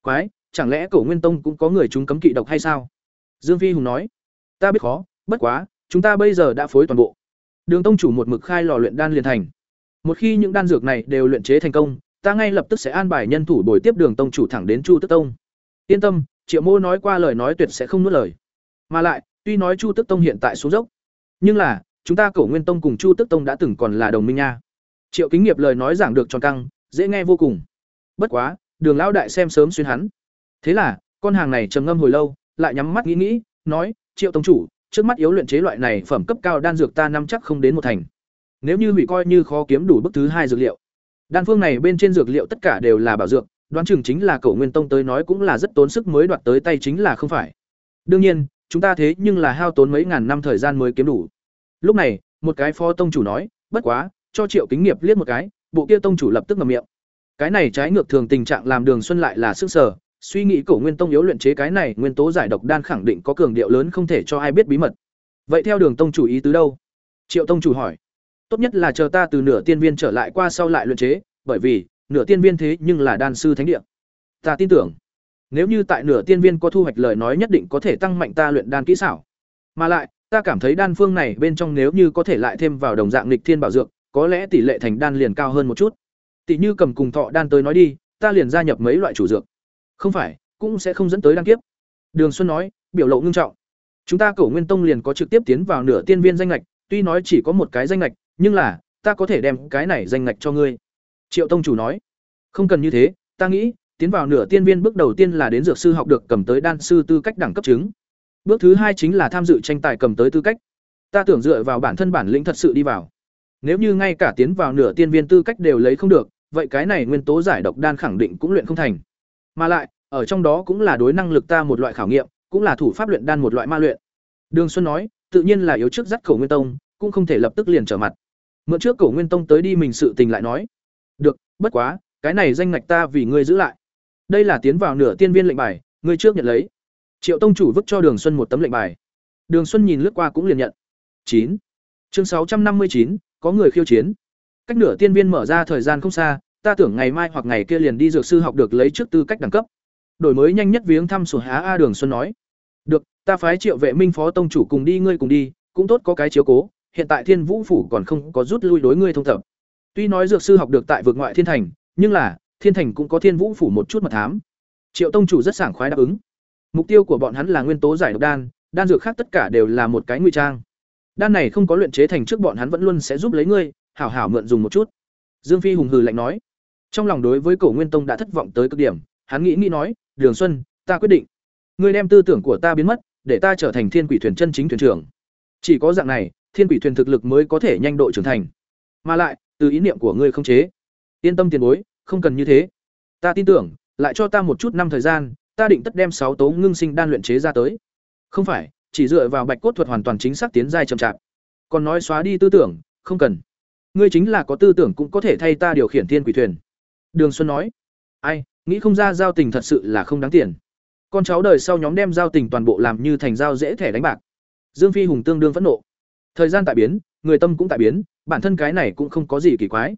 Quái, chẳng lẽ cổ Nguyên Tông cũng có người chúng cấm kỵ độc hay sao? Dương Phi Hùng nói. Ta biết khó, bất quá, chúng ta bây giờ đã phối toàn bộ. Đường tông chủ một mực khai lò luyện đan liền thành. Một khi những đan dược này đều luyện chế thành công, ta ngay lập tức sẽ an bài nhân thủ bồi tiếp Đường tông chủ thẳng đến Chu Tức Tông. Yên tâm, Triệu Mô nói qua lời nói tuyệt sẽ không nuốt lời. Mà lại, tuy nói Chu Tức Tông hiện tại xuống dốc, nhưng là, chúng ta Cổ Nguyên Tông cùng Chu Tức Tông đã từng còn là đồng minh nha. Triệu Kính Nghiệp lời nói giảng được tròn căng, dễ nghe vô cùng. Bất quá, Đường lão đại xem sớm xuyên hắn. Thế là, con hàng này trầm ngâm hồi lâu, lại nhắm mắt nghĩ nghĩ, nói: "Triệu tông chủ, trước mắt yếu luyện chế loại này phẩm cấp cao đan dược ta năm chắc không đến một thành. Nếu như hủy coi như khó kiếm đủ bức thứ hai dược liệu. Đan phương này bên trên dược liệu tất cả đều là bảo dược, đoán chừng chính là Cổ Nguyên Tông tới nói cũng là rất tốn sức mới đoạt tới tay chính là không phải. Đương nhiên, chúng ta thế nhưng là hao tốn mấy ngàn năm thời gian mới kiếm đủ. Lúc này, một cái phó tông chủ nói, bất quá, cho Triệu Kính Nghiệp liếc một cái, bộ kia tông chủ lập tức ngậm miệng. Cái này trái ngược thường tình trạng làm Đường Xuân lại là sức sở, suy nghĩ cổ nguyên tông yếu luyện chế cái này nguyên tố giải độc đan khẳng định có cường điệu lớn không thể cho ai biết bí mật. Vậy theo đường tông chủ ý tứ đâu? Triệu tông chủ hỏi. Tốt nhất là chờ ta từ nửa tiên viên trở lại qua sau lại luyện chế bởi vì nửa tiên viên thế nhưng là đan sư thánh địa. Ta tin tưởng nếu như tại nửa tiên viên có thu hoạch lời nói nhất định có thể tăng mạnh ta luyện đan kỹ xảo. Mà lại, ta cảm thấy đan phương này bên trong nếu như có thể lại thêm vào đồng dạng lịch thiên bảo dược, có lẽ tỷ lệ thành đan liền cao hơn một chút. Tỷ như cầm cùng thọ đan tới nói đi, ta liền gia nhập mấy loại chủ dược. Không phải, cũng sẽ không dẫn tới đan kiếp. Đường xuân nói, biểu lộ ngưng trọng. Chúng ta cổ nguyên tông liền có trực tiếp tiến vào nửa tiên viên danh lệch tuy nói chỉ có một cái danh lệch nhưng là, ta có thể đem cái này danh lệch cho ngươi. Triệu tông chủ nói, không cần như thế, ta nghĩ tiến vào nửa tiên viên bước đầu tiên là đến dược sư học được cầm tới đan sư tư cách đẳng cấp chứng bước thứ hai chính là tham dự tranh tài cầm tới tư cách ta tưởng dựa vào bản thân bản lĩnh thật sự đi vào nếu như ngay cả tiến vào nửa tiên viên tư cách đều lấy không được vậy cái này nguyên tố giải độc đan khẳng định cũng luyện không thành mà lại, ở trong đó cũng là đối năng lực ta một loại khảo nghiệm, cũng là thủ pháp luyện đan một loại ma luyện. Đường Xuân nói, tự nhiên là yếu trước dắt cổ nguyên tông, cũng không thể lập tức liền trở mặt. Mượn trước Cổ Nguyên Tông tới đi mình sự tình lại nói. Được, bất quá, cái này danh ngạch ta vì ngươi giữ lại. Đây là tiến vào nửa tiên viên lệnh bài, ngươi trước nhận lấy. Triệu tông chủ vứt cho Đường Xuân một tấm lệnh bài. Đường Xuân nhìn lướt qua cũng liền nhận. Chín, Chương sáu trăm năm mươi chín, có người khiêu chiến. Cách nửa tiên viên mở ra thời gian không xa, ta tưởng ngày mai hoặc ngày kia liền đi dược sư học được lấy trước tư cách đẳng cấp. Đổi mới nhanh nhất viếng thăm sổ há A Đường Xuân nói. Được, ta phái Triệu Vệ Minh phó tông chủ cùng đi ngươi cùng đi, cũng tốt có cái chiếu cố, hiện tại Thiên Vũ phủ còn không có rút lui đối ngươi thông tập. Tuy nói dược sư học được tại vực ngoại thiên thành, nhưng là, thiên thành cũng có Thiên Vũ phủ một chút mật thám. Triệu tông chủ rất sảng khoái đáp ứng. Mục tiêu của bọn hắn là nguyên tố giải độc đan, đan dược khác tất cả đều là một cái nguy trang. Đan này không có luyện chế thành trước bọn hắn vẫn luôn sẽ giúp lấy ngươi, hảo hảo mượn dùng một chút. Dương Phi hùng hừ lạnh nói. Trong lòng đối với Cổ Nguyên Tông đã thất vọng tới cực điểm, hắn nghĩ nghĩ nói, "Đường Xuân, ta quyết định. Ngươi đem tư tưởng của ta biến mất, để ta trở thành Thiên Quỷ thuyền chân chính thuyền trưởng. Chỉ có dạng này, Thiên Quỷ thuyền thực lực mới có thể nhanh độ trưởng thành. Mà lại, từ ý niệm của ngươi không chế. Yên tâm tiền bối, không cần như thế. Ta tin tưởng, lại cho ta một chút năm thời gian, ta định tất đem sáu tố ngưng sinh đan luyện chế ra tới. Không phải, chỉ dựa vào bạch cốt thuật hoàn toàn chính xác tiến giai chậm chạp. Còn nói xóa đi tư tưởng, không cần. Ngươi chính là có tư tưởng cũng có thể thay ta điều khiển thiên quỷ thuyền. Đường Xuân nói. Ai, nghĩ không ra giao tình thật sự là không đáng tiền. Con cháu đời sau nhóm đem giao tình toàn bộ làm như thành giao dễ thẻ đánh bạc. Dương Phi hùng tương đương phẫn nộ. Thời gian tại biến, người tâm cũng tại biến, bản thân cái này cũng không có gì kỳ quái.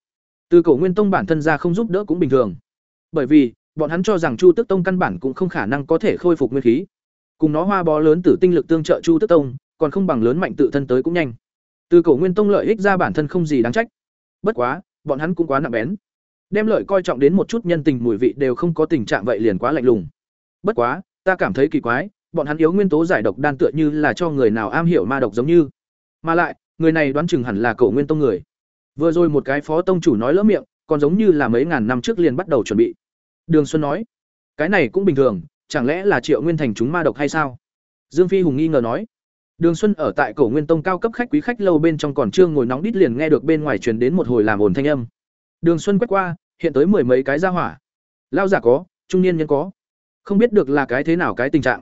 Từ cổ Nguyên Tông bản thân ra không giúp đỡ cũng bình thường. Bởi vì, bọn hắn cho rằng Chu Tức Tông căn bản cũng không khả năng có thể khôi phục nguyên khí. Cùng nó hoa bó lớn tử tinh lực tương trợ Chu Tức Tông, còn không bằng lớn mạnh tự thân tới cũng nhanh. Từ cổ Nguyên Tông lợi ích ra bản thân không gì đáng trách. Bất quá, bọn hắn cũng quá nặng bén. Đem lợi coi trọng đến một chút nhân tình mùi vị đều không có tình trạng vậy liền quá lạnh lùng. Bất quá, ta cảm thấy kỳ quái, bọn hắn yếu nguyên tố giải độc đan tựa như là cho người nào am hiểu ma độc giống như. Mà lại, người này đoán chừng hẳn là cổ Nguyên Tông người. Vừa rồi một cái phó tông chủ nói lỡ miệng, còn giống như là mấy ngàn năm trước liền bắt đầu chuẩn bị. Đường Xuân nói, cái này cũng bình thường, chẳng lẽ là Triệu Nguyên thành chúng ma độc hay sao? Dương Phi hùng nghi ngờ nói. Đường Xuân ở tại Cổ Nguyên Tông cao cấp khách quý khách lâu bên trong còn chưa ngồi nóng đít liền nghe được bên ngoài truyền đến một hồi làm ồn thanh âm. Đường Xuân quét qua, hiện tới mười mấy cái ra hỏa. Lao giả có, trung niên nhân có. Không biết được là cái thế nào cái tình trạng.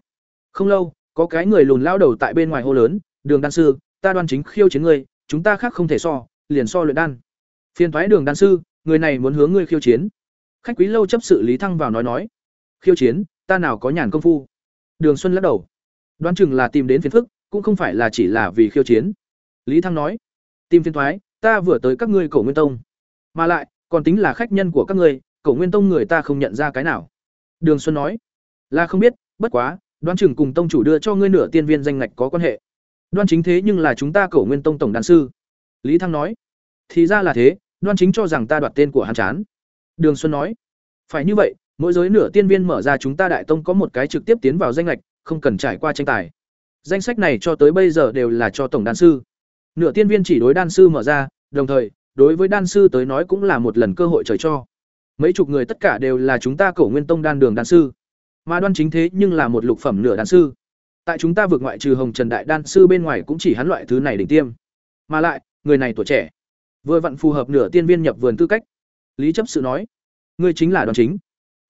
Không lâu, có cái người lùn lao đầu tại bên ngoài hô lớn, "Đường đan sư, ta đoan chính khiêu chiến ngươi, chúng ta khác không thể so, liền so luyện đan." Phiên thoái Đường đan sư, người này muốn hướng ngươi khiêu chiến. Khách quý lâu chấp sự Lý Thăng vào nói nói, "Khiêu chiến, ta nào có nhàn công phu." Đường Xuân lắc đầu. Đoán chừng là tìm đến phiền phức, cũng không phải là chỉ là vì khiêu chiến. Lý Thăng nói, "Tìm phiên thoái, ta vừa tới các ngươi Cổ Nguyên Tông, mà lại, còn tính là khách nhân của các ngươi, Cổ Nguyên Tông người ta không nhận ra cái nào." Đường Xuân nói, "Là không biết, bất quá, đoán chừng cùng tông chủ đưa cho ngươi nửa tiên viên danh ngạch có quan hệ." Đoan chính thế nhưng là chúng ta Cổ Nguyên Tông tổng đàn sư. Lý Thăng nói, "Thì ra là thế, Đoan chính cho rằng ta đoạt tên của hắn chán." Đường Xuân nói, "Phải như vậy, mỗi giới nửa tiên viên mở ra chúng ta đại tông có một cái trực tiếp tiến vào danh lệch, không cần trải qua tranh tài. Danh sách này cho tới bây giờ đều là cho tổng đan sư. Nửa tiên viên chỉ đối đan sư mở ra, đồng thời, đối với đan sư tới nói cũng là một lần cơ hội trời cho. Mấy chục người tất cả đều là chúng ta Cổ Nguyên Tông đan đường đan sư. Mà đoan chính thế nhưng là một lục phẩm nửa đan sư. Tại chúng ta vượt ngoại trừ Hồng Trần đại đan sư bên ngoài cũng chỉ hắn loại thứ này đỉnh tiêm. Mà lại, người này tuổi trẻ, vừa vặn phù hợp nửa tiên viên nhập vườn tư cách. Lý chấp sự nói, ngươi chính là đoan chính.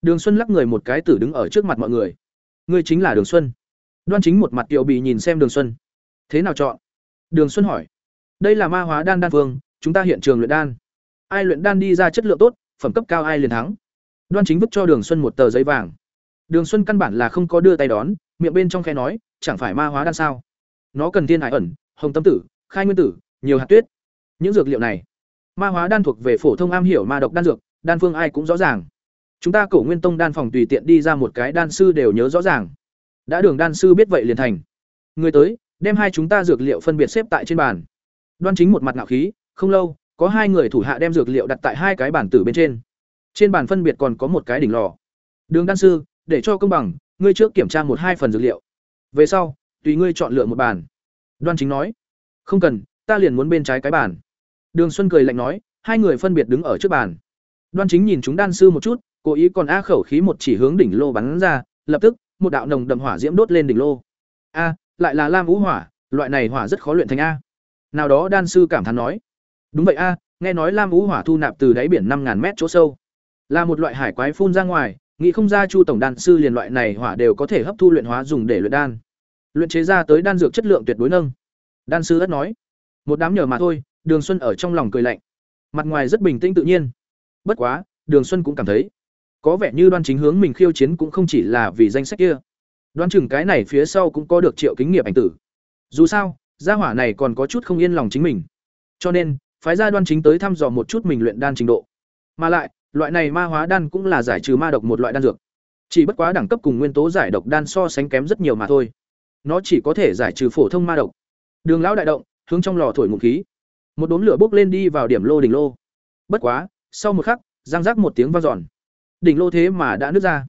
Đường Xuân lắc người một cái tử đứng ở trước mặt mọi người. Ngươi chính là Đường Xuân. Đoan Chính một mặt tiểu bị nhìn xem Đường Xuân. Thế nào chọn? Đường Xuân hỏi. Đây là ma hóa đan đan vương, chúng ta hiện trường luyện đan. Ai luyện đan đi ra chất lượng tốt, phẩm cấp cao ai liền thắng. Đoan Chính vứt cho Đường Xuân một tờ giấy vàng. Đường Xuân căn bản là không có đưa tay đón, miệng bên trong khẽ nói, chẳng phải ma hóa đan sao? Nó cần thiên hải ẩn, hồng tâm tử, khai nguyên tử, nhiều hạt tuyết. Những dược liệu này, ma hóa đan thuộc về phổ thông am hiểu ma độc đan dược, đan phương ai cũng rõ ràng. Chúng ta Cổ Nguyên Tông đan phòng tùy tiện đi ra một cái đan sư đều nhớ rõ ràng. Đã đường đan sư biết vậy liền thành. Người tới, đem hai chúng ta dược liệu phân biệt xếp tại trên bàn. Đoan Chính một mặt ngạo khí, không lâu, có hai người thủ hạ đem dược liệu đặt tại hai cái bàn tử bên trên. Trên bàn phân biệt còn có một cái đỉnh lò. Đường đan sư, để cho công bằng, ngươi trước kiểm tra một hai phần dược liệu. Về sau, tùy ngươi chọn lựa một bàn. Đoan Chính nói, không cần, ta liền muốn bên trái cái bàn. Đường Xuân cười lạnh nói, hai người phân biệt đứng ở trước bàn. Đoan Chính nhìn chúng đan sư một chút, cố ý còn a khẩu khí một chỉ hướng đỉnh lô bắn ra lập tức một đạo nồng đậm hỏa diễm đốt lên đỉnh lô. A lại là lam vũ hỏa loại này hỏa rất khó luyện thành a. Nào đó đan sư cảm thán nói đúng vậy a nghe nói lam vũ hỏa thu nạp từ đáy biển năm ngàn mét chỗ sâu. Là một loại hải quái phun ra ngoài nghĩ không ra chu tổng đan sư liền loại này hỏa đều có thể hấp thu luyện hóa dùng để luyện đan. Luyện chế ra tới đan dược chất lượng tuyệt đối nâng. Đan sư đất nói một đám nhờ mà thôi Đường Xuân ở trong lòng cười lạnh. Mặt ngoài rất bình tĩnh tự nhiên. Bất quá, Đường Xuân cũng cảm thấy, có vẻ như Đoan Chính hướng mình khiêu chiến cũng không chỉ là vì danh sách kia. Đoan chừng cái này phía sau cũng có được Triệu Kính Nghiệp ảnh tử. Dù sao, gia hỏa này còn có chút không yên lòng chính mình. Cho nên, phái gia Đoan Chính tới thăm dò một chút mình luyện đan trình độ. Mà lại, loại này ma hóa đan cũng là giải trừ ma độc một loại đan dược. Chỉ bất quá đẳng cấp cùng nguyên tố giải độc đan so sánh kém rất nhiều mà thôi. Nó chỉ có thể giải trừ phổ thông ma độc. Đường lão đại động, hướng trong lò thổi ngụm khí. Một đốm lửa bốc lên đi vào điểm lô đỉnh lô. Bất quá, sau một khắc, răng rác một tiếng vang dọn. Đỉnh lô thế mà đã nứt ra.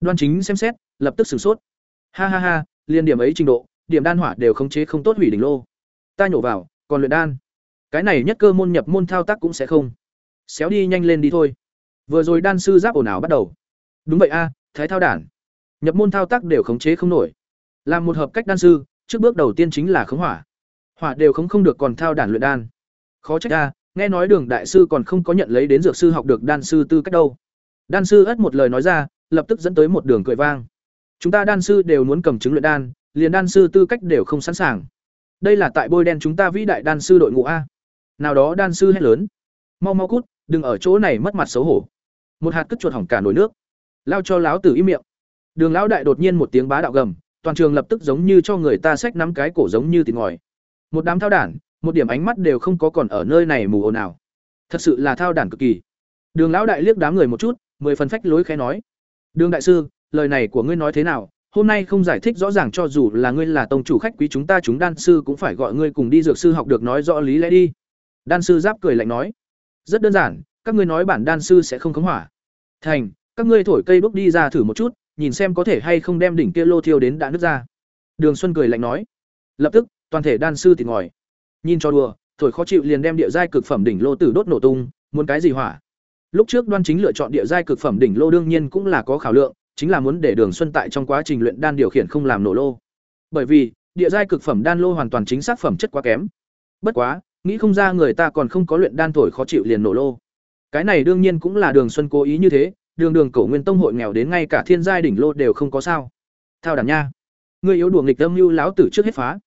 Đoan Chính xem xét, lập tức sửng sốt. Ha ha ha, liên điểm ấy trình độ, điểm đan hỏa đều khống chế không tốt hủy đỉnh lô. Ta nhổ vào, còn luyện đan. Cái này nhất cơ môn nhập môn thao tác cũng sẽ không. Xéo đi nhanh lên đi thôi. Vừa rồi đan sư giáp ồn ào bắt đầu. Đúng vậy a, thái thao đản. Nhập môn thao tác đều khống chế không nổi. Làm một hợp cách đan sư, trước bước đầu tiên chính là khống hỏa. Hỏa đều không không được còn thao đản luyện đan. Khó trách a, nghe nói Đường đại sư còn không có nhận lấy đến dược sư học được đan sư tư cách đâu. Đan sư ất một lời nói ra, lập tức dẫn tới một đường cười vang. Chúng ta đan sư đều muốn cầm chứng luyện đan, liền đan sư tư cách đều không sẵn sàng. Đây là tại bôi đen chúng ta vĩ đại đan sư đội ngũ a. Nào đó đan sư hét lớn, mau mau cút, đừng ở chỗ này mất mặt xấu hổ. Một hạt cất chuột hỏng cả nồi nước. Lao cho láo tử im miệng. Đường lão đại đột nhiên một tiếng bá đạo gầm, toàn trường lập tức giống như cho người ta xách nắm cái cổ giống như thịt ngòi. Một đám thao đản, một điểm ánh mắt đều không có còn ở nơi này mù ồn nào. Thật sự là thao đản cực kỳ. Đường lão đại liếc đám người một chút, mười phần phách lối khẽ nói: "Đường đại sư, lời này của ngươi nói thế nào? Hôm nay không giải thích rõ ràng cho dù là ngươi là tông chủ khách quý chúng ta chúng đan sư cũng phải gọi ngươi cùng đi dược sư học được nói rõ lý lẽ đi." Đan sư giáp cười lạnh nói: "Rất đơn giản, các ngươi nói bản đan sư sẽ không khống hỏa. Thành, các ngươi thổi cây bước đi ra thử một chút, nhìn xem có thể hay không đem đỉnh kia lô thiêu đến đã nứt ra." Đường Xuân cười lạnh nói. Lập tức, toàn thể đan sư thì ngồi. Nhìn cho đùa, thổi khó chịu liền đem địa giai cực phẩm đỉnh lô tử đốt nổ tung, muốn cái gì hỏa? Lúc trước Đoan Chính lựa chọn địa giai cực phẩm đỉnh lô đương nhiên cũng là có khảo lượng, chính là muốn để Đường Xuân tại trong quá trình luyện đan điều khiển không làm nổ lô. Bởi vì, địa giai cực phẩm đan lô hoàn toàn chính xác phẩm chất quá kém. Bất quá, nghĩ không ra người ta còn không có luyện đan thổi khó chịu liền nổ lô. Cái này đương nhiên cũng là Đường Xuân cố ý như thế, đường đường cổ nguyên tông hội nghèo đến ngay cả thiên giai đỉnh lô đều không có sao. Thao đảm nha, ngươi yếu đùa nghịch âm lưu láo tử trước hết phá.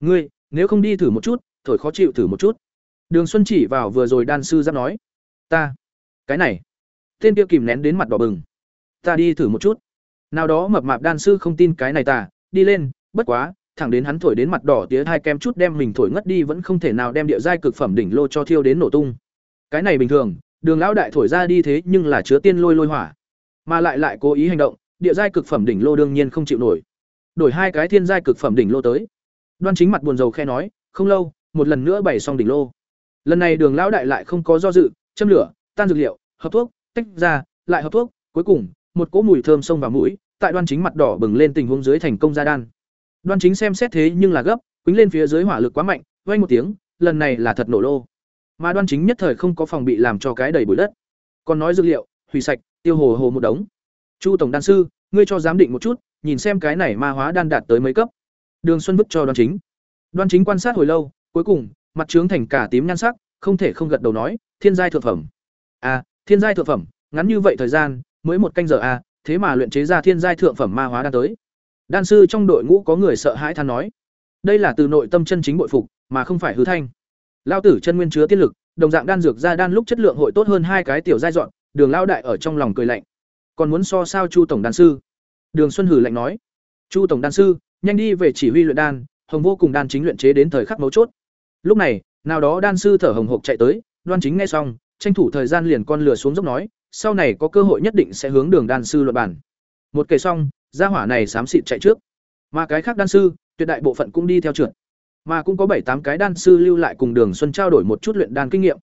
Ngươi, nếu không đi thử một chút, thổi khó chịu thử một chút. Đường Xuân chỉ vào vừa rồi đan sư giáp nói, ta, cái này, tên kia kìm nén đến mặt đỏ bừng, ta đi thử một chút. Nào đó mập mạp đan sư không tin cái này ta, đi lên, bất quá, thẳng đến hắn thổi đến mặt đỏ tía hai kem chút đem mình thổi ngất đi vẫn không thể nào đem địa giai cực phẩm đỉnh lô cho thiêu đến nổ tung. Cái này bình thường, Đường lão đại thổi ra đi thế nhưng là chứa tiên lôi lôi hỏa, mà lại lại cố ý hành động, địa giai cực phẩm đỉnh lô đương nhiên không chịu nổi. Đổi hai cái thiên giai cực phẩm đỉnh lô tới. Đoan Chính mặt buồn rầu khe nói, không lâu, một lần nữa bày xong đỉnh lô. Lần này Đường lão đại lại không có do dự, châm lửa, tan dược liệu, hợp thuốc, tách ra, lại hợp thuốc, cuối cùng, một cỗ mùi thơm xông vào mũi, tại Đoan Chính mặt đỏ bừng lên tình huống dưới thành công ra đan. Đoan Chính xem xét thế nhưng là gấp, quĩnh lên phía dưới hỏa lực quá mạnh, vang một tiếng, lần này là thật nổ lô. Mà Đoan Chính nhất thời không có phòng bị làm cho cái đầy bụi đất. Còn nói dược liệu, hủy sạch, tiêu hồ hồ một đống. Chu tổng đan sư, ngươi cho giám định một chút, nhìn xem cái này ma hóa đan đạt tới mấy cấp. Đường Xuân vứt cho Đoan Chính. Đoan Chính quan sát hồi lâu, cuối cùng, mặt trướng thành cả tím nhan sắc, không thể không gật đầu nói, thiên giai thượng phẩm. À, thiên giai thượng phẩm, ngắn như vậy thời gian, mới một canh giờ à, thế mà luyện chế ra thiên giai thượng phẩm ma hóa đan tới. Đan sư trong đội ngũ có người sợ hãi than nói, đây là từ nội tâm chân chính bội phục, mà không phải hư thanh. Lão tử chân nguyên chứa tiên lực, đồng dạng đan dược ra đan lúc chất lượng hội tốt hơn hai cái tiểu giai dọn, Đường Lão đại ở trong lòng cười lạnh. Còn muốn so sao Chu tổng đan sư? Đường Xuân hử lạnh nói, Chu tổng đan sư, nhanh đi về chỉ huy luyện đan, hồng vô cùng đan chính luyện chế đến thời khắc mấu chốt. Lúc này, nào đó đan sư thở hồng hộc chạy tới, Đoan Chính nghe xong, tranh thủ thời gian liền con lửa xuống dốc nói, sau này có cơ hội nhất định sẽ hướng Đường đan sư luận bản. Một kể xong, gia hỏa này xám xịt chạy trước. Mà cái khác đan sư, tuyệt đại bộ phận cũng đi theo trượt. Mà cũng có bảy tám cái đan sư lưu lại cùng Đường Xuân trao đổi một chút luyện đan kinh nghiệm.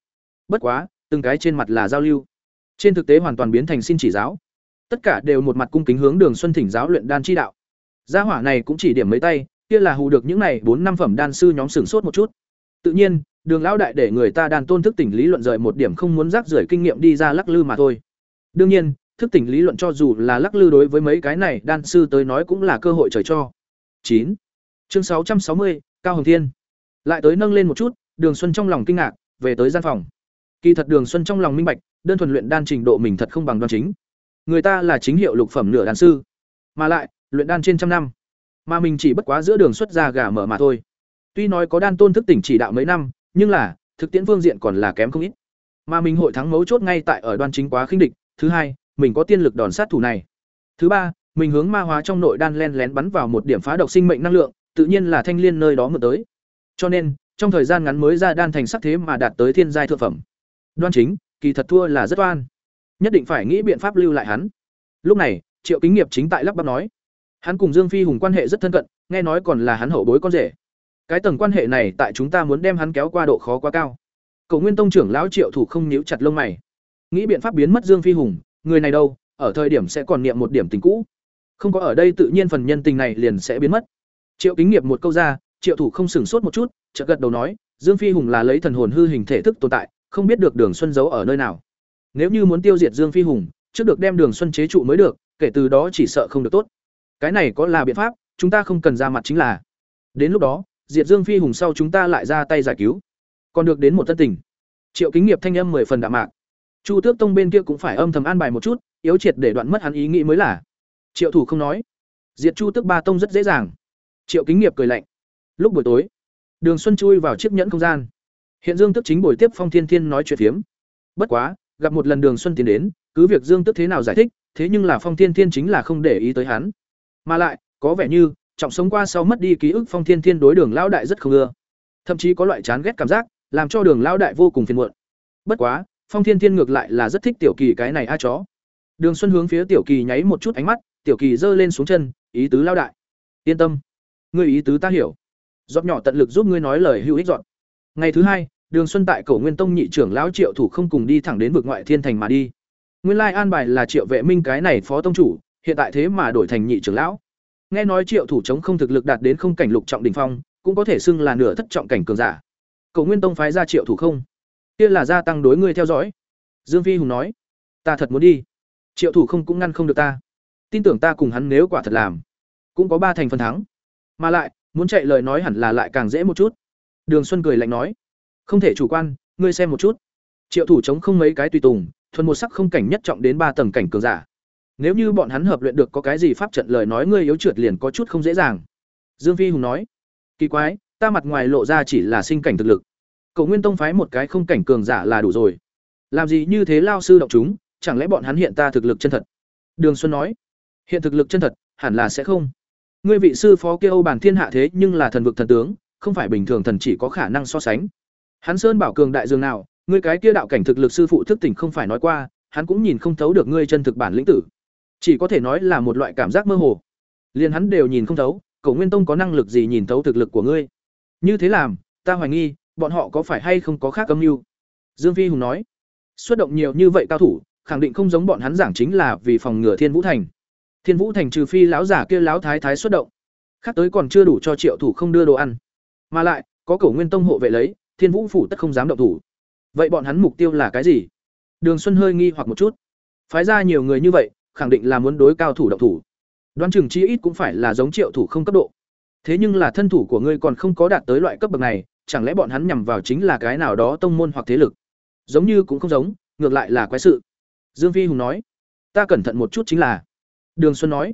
Bất quá, từng cái trên mặt là giao lưu. Trên thực tế hoàn toàn biến thành xin chỉ giáo. Tất cả đều một mặt cung kính hướng Đường Xuân thỉnh giáo luyện đan chi đạo. Gia hỏa này cũng chỉ điểm mấy tay, kia là hù được những này bốn năm phẩm đan sư nhóm sửng sốt một chút. Tự nhiên, Đường lão đại để người ta đàn tôn thức tỉnh lý luận rời một điểm không muốn rác rưởi kinh nghiệm đi ra lắc lư mà thôi. Đương nhiên, thức tỉnh lý luận cho dù là lắc lư đối với mấy cái này đan sư tới nói cũng là cơ hội trời cho. Chín, Chương sáu trăm sáu mươi Cao Hồng Thiên. Lại tới nâng lên một chút, Đường Xuân trong lòng kinh ngạc, về tới gian phòng. Kỳ thật Đường Xuân trong lòng minh bạch, đơn thuần luyện đan trình độ mình thật không bằng đoan chính. Người ta là chính hiệu lục phẩm nửa đan sư, mà lại luyện đan trên trăm năm, mà mình chỉ bất quá giữa đường xuất ra gà mở mà thôi. Tuy nói có đan tôn thức tỉnh chỉ đạo mấy năm, nhưng là thực tiễn phương diện còn là kém không ít. Mà mình hội thắng mấu chốt ngay tại ở đoan chính quá khinh địch, thứ hai, mình có tiên lực đòn sát thủ này. Thứ ba, mình hướng ma hóa trong nội đan len lén bắn vào một điểm phá độc sinh mệnh năng lượng, tự nhiên là thanh liên nơi đó mượn tới. Cho nên, trong thời gian ngắn mới ra đan thành sắc thế mà đạt tới thiên giai thượng phẩm. Đoan chính, kỳ thật thua là rất oan. Nhất định phải nghĩ biện pháp lưu lại hắn. Lúc này, Triệu Kính Nghiệp chính tại lắp bắp nói, hắn cùng Dương Phi Hùng quan hệ rất thân cận, nghe nói còn là hắn hậu bối con rể. Cái tầng quan hệ này tại chúng ta muốn đem hắn kéo qua độ khó quá cao. Cổ Nguyên Tông trưởng lão Triệu thủ không nhíu chặt lông mày, nghĩ biện pháp biến mất Dương Phi Hùng, người này đâu, ở thời điểm sẽ còn niệm một điểm tình cũ. Không có ở đây tự nhiên phần nhân tình này liền sẽ biến mất. Triệu Kính Nghiệp một câu ra, Triệu thủ không sửng sốt một chút, chợt gật đầu nói, Dương Phi Hùng là lấy thần hồn hư hình thể thức tồn tại, không biết được Đường Xuân giấu ở nơi nào. Nếu như muốn tiêu diệt Dương Phi Hùng, trước được đem Đường Xuân chế trụ mới được, kể từ đó chỉ sợ không được tốt. Cái này có là biện pháp, chúng ta không cần ra mặt chính là. Đến lúc đó, diệt Dương Phi Hùng sau chúng ta lại ra tay giải cứu. Còn được đến một tân tình. Triệu Kính Nghiệp thanh âm mười phần đạm mạc. Chu Tước Tông bên kia cũng phải âm thầm an bài một chút, yếu triệt để đoạn mất hắn ý nghĩ mới là. Triệu Thủ không nói. Diệt Chu Tước Ba Tông rất dễ dàng. Triệu Kính Nghiệp cười lạnh. Lúc buổi tối, Đường Xuân chui vào chiếc nhẫn không gian. Hiện Dương Tước chính buổi tiếp Phong Thiên Thiên nói chuyện phiếm. Bất quá, gặp một lần Đường Xuân tiến đến, cứ việc Dương Tước thế nào giải thích, thế nhưng là Phong Thiên Thiên chính là không để ý tới hắn. Mà lại, có vẻ như trọng sống qua sau mất đi ký ức Phong Thiên Thiên đối Đường lão đại rất không ưa. Thậm chí có loại chán ghét cảm giác, làm cho Đường lão đại vô cùng phiền muộn. Bất quá, Phong Thiên Thiên ngược lại là rất thích Tiểu Kỳ cái này a chó. Đường Xuân hướng phía Tiểu Kỳ nháy một chút ánh mắt, Tiểu Kỳ giơ lên xuống chân, ý tứ lão đại. Yên tâm, ngươi ý tứ ta hiểu. Giọt nhỏ tận lực giúp ngươi nói lời hữu ích dọn. Ngày thứ hai, Đường Xuân tại Cổ Nguyên Tông nhị trưởng lão Triệu thủ không cùng đi thẳng đến vực ngoại thiên thành mà đi. Nguyên lai an bài là Triệu Vệ Minh cái này phó tông chủ, hiện tại thế mà đổi thành nhị trưởng lão. Nghe nói Triệu thủ chống không thực lực đạt đến không cảnh lục trọng đỉnh phong, cũng có thể xưng là nửa thất trọng cảnh cường giả. Cổ Nguyên Tông phái ra Triệu thủ không, kia là gia tăng đối ngươi theo dõi. Dương Phi Hùng nói, ta thật muốn đi. Triệu thủ không cũng ngăn không được ta. Tin tưởng ta cùng hắn nếu quả thật làm, cũng có ba thành phần thắng. Mà lại, muốn chạy lời nói hẳn là lại càng dễ một chút. Đường Xuân cười lạnh nói, không thể chủ quan, ngươi xem một chút. Triệu thủ chống không mấy cái tùy tùng, thuần một sắc không cảnh nhất trọng đến ba tầng cảnh cường giả. Nếu như bọn hắn hợp luyện được có cái gì pháp trận lời nói ngươi yếu trượt liền có chút không dễ dàng. Dương Phi Hùng nói, kỳ quái, ta mặt ngoài lộ ra chỉ là sinh cảnh thực lực. Cậu Nguyên Tông phái một cái không cảnh cường giả là đủ rồi. Làm gì như thế lao sư động chúng, chẳng lẽ bọn hắn hiện ta thực lực chân thật? Đường Xuân nói, hiện thực lực chân thật, hẳn là sẽ không. Ngươi vị sư phó kia Âu Bản Thiên hạ thế nhưng là thần vực thần tướng, không phải bình thường thần chỉ có khả năng so sánh. Hắn Sơn bảo cường đại dương nào, ngươi cái kia đạo cảnh thực lực sư phụ thức tỉnh không phải nói qua, hắn cũng nhìn không thấu được ngươi chân thực bản lĩnh tử. Chỉ có thể nói là một loại cảm giác mơ hồ. Liền hắn đều nhìn không thấu, Cổ Nguyên Tông có năng lực gì nhìn thấu thực lực của ngươi? Như thế làm, ta hoài nghi, bọn họ có phải hay không có khác âm mưu? Dương Phi Hùng nói, xuất động nhiều như vậy cao thủ, khẳng định không giống bọn hắn giảng chính là vì phòng ngừa Thiên Vũ Thành. Thiên Vũ Thành trừ phi lão giả kia lão thái thái xuất động, khác tới còn chưa đủ cho Triệu thủ không đưa đồ ăn. Mà lại, có Cổ Nguyên Tông hộ vệ lấy, Thiên Vũ phủ tất không dám động thủ. Vậy bọn hắn mục tiêu là cái gì? Đường Xuân hơi nghi hoặc một chút. Phái ra nhiều người như vậy, khẳng định là muốn đối cao thủ động thủ. Đoán chừng chi ít cũng phải là giống Triệu thủ không cấp độ. Thế nhưng là thân thủ của ngươi còn không có đạt tới loại cấp bậc này, chẳng lẽ bọn hắn nhằm vào chính là cái nào đó tông môn hoặc thế lực? Giống như cũng không giống, ngược lại là quái sự. Dương Phi Hùng nói, ta cẩn thận một chút chính là. Đường Xuân nói,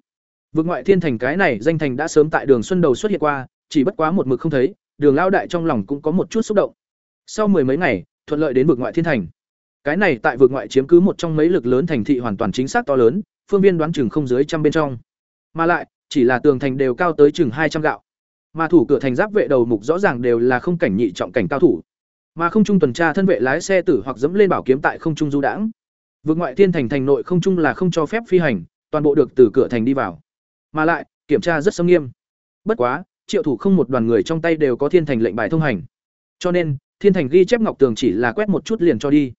vực ngoại thiên thành cái này danh thành đã sớm tại Đường Xuân đầu xuất hiện qua, chỉ bất quá một mực không thấy, Đường Lao đại trong lòng cũng có một chút xúc động. Sau mười mấy ngày, thuận lợi đến vực ngoại thiên thành. Cái này tại vực ngoại chiếm cứ một trong mấy lực lớn thành thị hoàn toàn chính xác to lớn, phương viên đoán chừng không dưới trăm bên trong. Mà lại, chỉ là tường thành đều cao tới chừng hai trăm gạo. Mà thủ cửa thành giáp vệ đầu mục rõ ràng đều là không cảnh nhị trọng cảnh cao thủ. Mà không trung tuần tra thân vệ lái xe tử hoặc dẫm lên bảo kiếm tại không trung du đãng. Vực ngoại thiên thành thành nội không trung là không cho phép phi hành, toàn bộ được từ cửa thành đi vào. Mà lại, kiểm tra rất sâm nghiêm. Bất quá, Triệu thủ không một đoàn người trong tay đều có thiên thành lệnh bài thông hành. Cho nên, thiên thành ghi chép ngọc tường chỉ là quét một chút liền cho đi.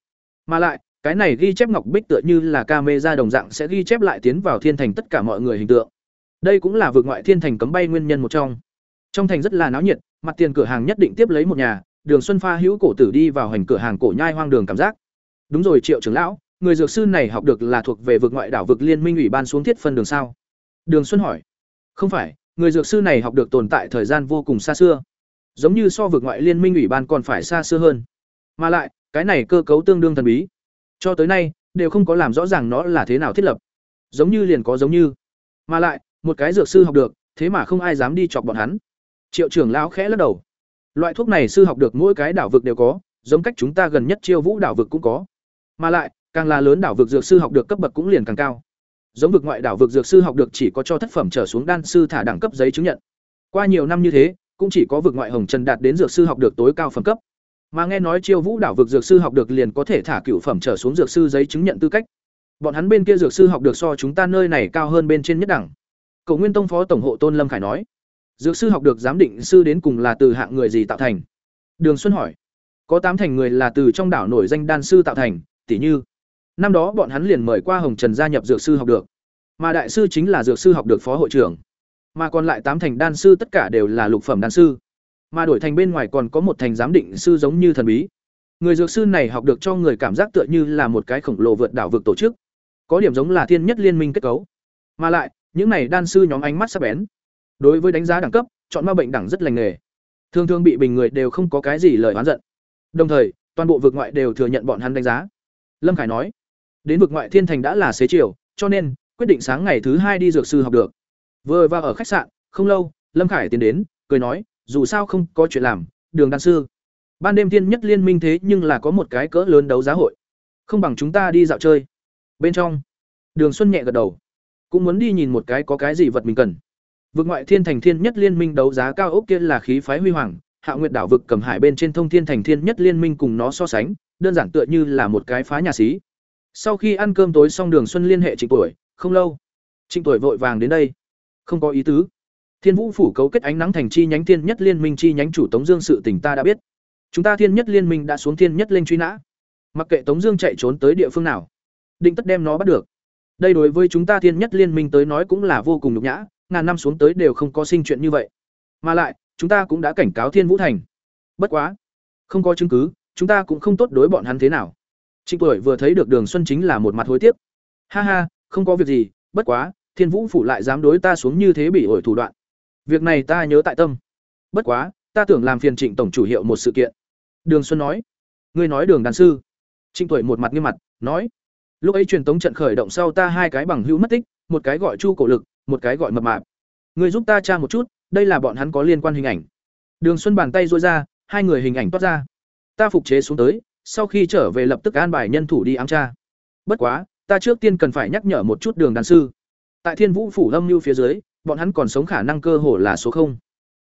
Mà lại, cái này ghi chép ngọc bích tựa như là camera đồng dạng sẽ ghi chép lại tiến vào thiên thành tất cả mọi người hình tượng. Đây cũng là vượt ngoại thiên thành cấm bay nguyên nhân một trong. Trong thành rất là náo nhiệt, mặt tiền cửa hàng nhất định tiếp lấy một nhà, Đường Xuân Pha hữu cổ tử đi vào hành cửa hàng cổ nhai hoang đường cảm giác. Đúng rồi Triệu trưởng lão, người dược sư này học được là thuộc về vực ngoại đảo vực liên minh ủy ban xuống thiết phân đường sao? Đường Xuân hỏi. Không phải, người dược sư này học được tồn tại thời gian vô cùng xa xưa. Giống như so vực ngoại liên minh ủy ban còn phải xa xưa hơn. Mà lại, cái này cơ cấu tương đương thần bí. Cho tới nay, đều không có làm rõ ràng nó là thế nào thiết lập. Giống như liền có giống như. Mà lại, một cái dược sư học được, thế mà không ai dám đi chọc bọn hắn. Triệu trưởng lão khẽ lắc đầu. Loại thuốc này sư học được mỗi cái đảo vực đều có, giống cách chúng ta gần nhất chiêu vũ đảo vực cũng có mà lại càng là lớn đảo vực dược sư học được cấp bậc cũng liền càng cao giống vực ngoại đảo vực dược sư học được chỉ có cho thất phẩm trở xuống đan sư thả đẳng cấp giấy chứng nhận qua nhiều năm như thế cũng chỉ có vực ngoại hồng trần đạt đến dược sư học được tối cao phẩm cấp mà nghe nói chiêu vũ đảo vực dược sư học được liền có thể thả cựu phẩm trở xuống dược sư giấy chứng nhận tư cách. Bọn hắn bên kia dược sư học được so chúng ta nơi này cao hơn bên trên nhất đẳng. Cầu nguyên tông phó tổng hộ tôn lâm khải nói. Dược sư học được giám định sư đến cùng là từ hạng người gì tạo thành? Đường xuân hỏi. Có tám thành người là từ trong đảo nổi danh đan sư tạo thành tỷ như, năm đó bọn hắn liền mời qua hồng trần gia nhập dược sư học được. Mà đại sư chính là dược sư học được phó hội trưởng. Mà còn lại tám thành đan sư tất cả đều là lục phẩm đan sư mà đổi thành bên ngoài còn có một thành giám định sư giống như thần bí. Người dược sư này học được cho người cảm giác tựa như là một cái khổng lồ vượt đảo vực tổ chức. Có điểm giống là thiên nhất liên minh kết cấu. Mà lại, những này đan sư nhóm ánh mắt sắc bén. Đối với đánh giá đẳng cấp, chọn ma bệnh đẳng rất lành nghề. Thường thường bị bình người đều không có cái gì lời oán giận. Đồng thời, toàn bộ vực ngoại đều thừa nhận bọn hắn đánh giá. Lâm khải nói, đến vực ngoại thiên thành đã là xế chiều, cho nên quyết định sáng ngày thứ hai đi dược sư học được. Vừa vào ở khách sạn, không lâu, lâm khải tiến đến, cười nói dù sao không có chuyện làm, đường đan sư. Ban đêm thiên nhất liên minh thế nhưng là có một cái cỡ lớn đấu giá hội. Không bằng chúng ta đi dạo chơi. Bên trong, đường xuân nhẹ gật đầu. Cũng muốn đi nhìn một cái có cái gì vật mình cần. Vực ngoại thiên thành thiên nhất liên minh đấu giá cao ốc kia là khí phái huy hoàng, hạ nguyệt đảo vực cầm hải bên trên thông thiên thành thiên nhất liên minh cùng nó so sánh, đơn giản tựa như là một cái phá nhà xí. Sau khi ăn cơm tối xong đường xuân liên hệ trịnh tuổi, không lâu. Trịnh tuổi vội vàng đến đây. Không có ý tứ thiên vũ phủ cấu kết ánh nắng thành chi nhánh, thiên nhất liên minh chi nhánh chủ tống dương sự tỉnh ta đã biết. Chúng ta thiên nhất liên minh đã xuống thiên nhất lên truy nã. Mặc kệ tống dương chạy trốn tới địa phương nào, định tất đem nó bắt được. Đây đối với chúng ta thiên nhất liên minh tới nói cũng là vô cùng nhục nhã, ngàn năm xuống tới đều không có sinh chuyện như vậy. Mà lại, chúng ta cũng đã cảnh cáo thiên vũ thành. Bất quá, không có chứng cứ, chúng ta cũng không tốt đối bọn hắn thế nào. Trịnh tuổi vừa thấy được đường xuân chính là một mặt hối tiếc. Ha ha, không có việc gì, bất quá, thiên vũ phủ lại dám đối ta xuống như thế bị ổi thủ đoạn việc này ta nhớ tại tâm. Bất quá, ta tưởng làm phiền trịnh tổng chủ hiệu một sự kiện. Đường xuân nói. Ngươi nói đường đàn sư. Trịnh tuổi một mặt nghiêm mặt, nói. Lúc ấy truyền tống trận khởi động sau ta hai cái bằng hữu mất tích, một cái gọi chu cổ lực, một cái gọi mập mạp. Người giúp ta tra một chút, đây là bọn hắn có liên quan hình ảnh. Đường xuân bàn tay dối ra, hai người hình ảnh toát ra. Ta phục chế xuống tới, sau khi trở về lập tức an bài nhân thủ đi ám tra. Bất quá, ta trước tiên cần phải nhắc nhở một chút đường đàn sư. Tại thiên vũ phủ lâm mưu phía dưới bọn hắn còn sống khả năng cơ hồ là số không.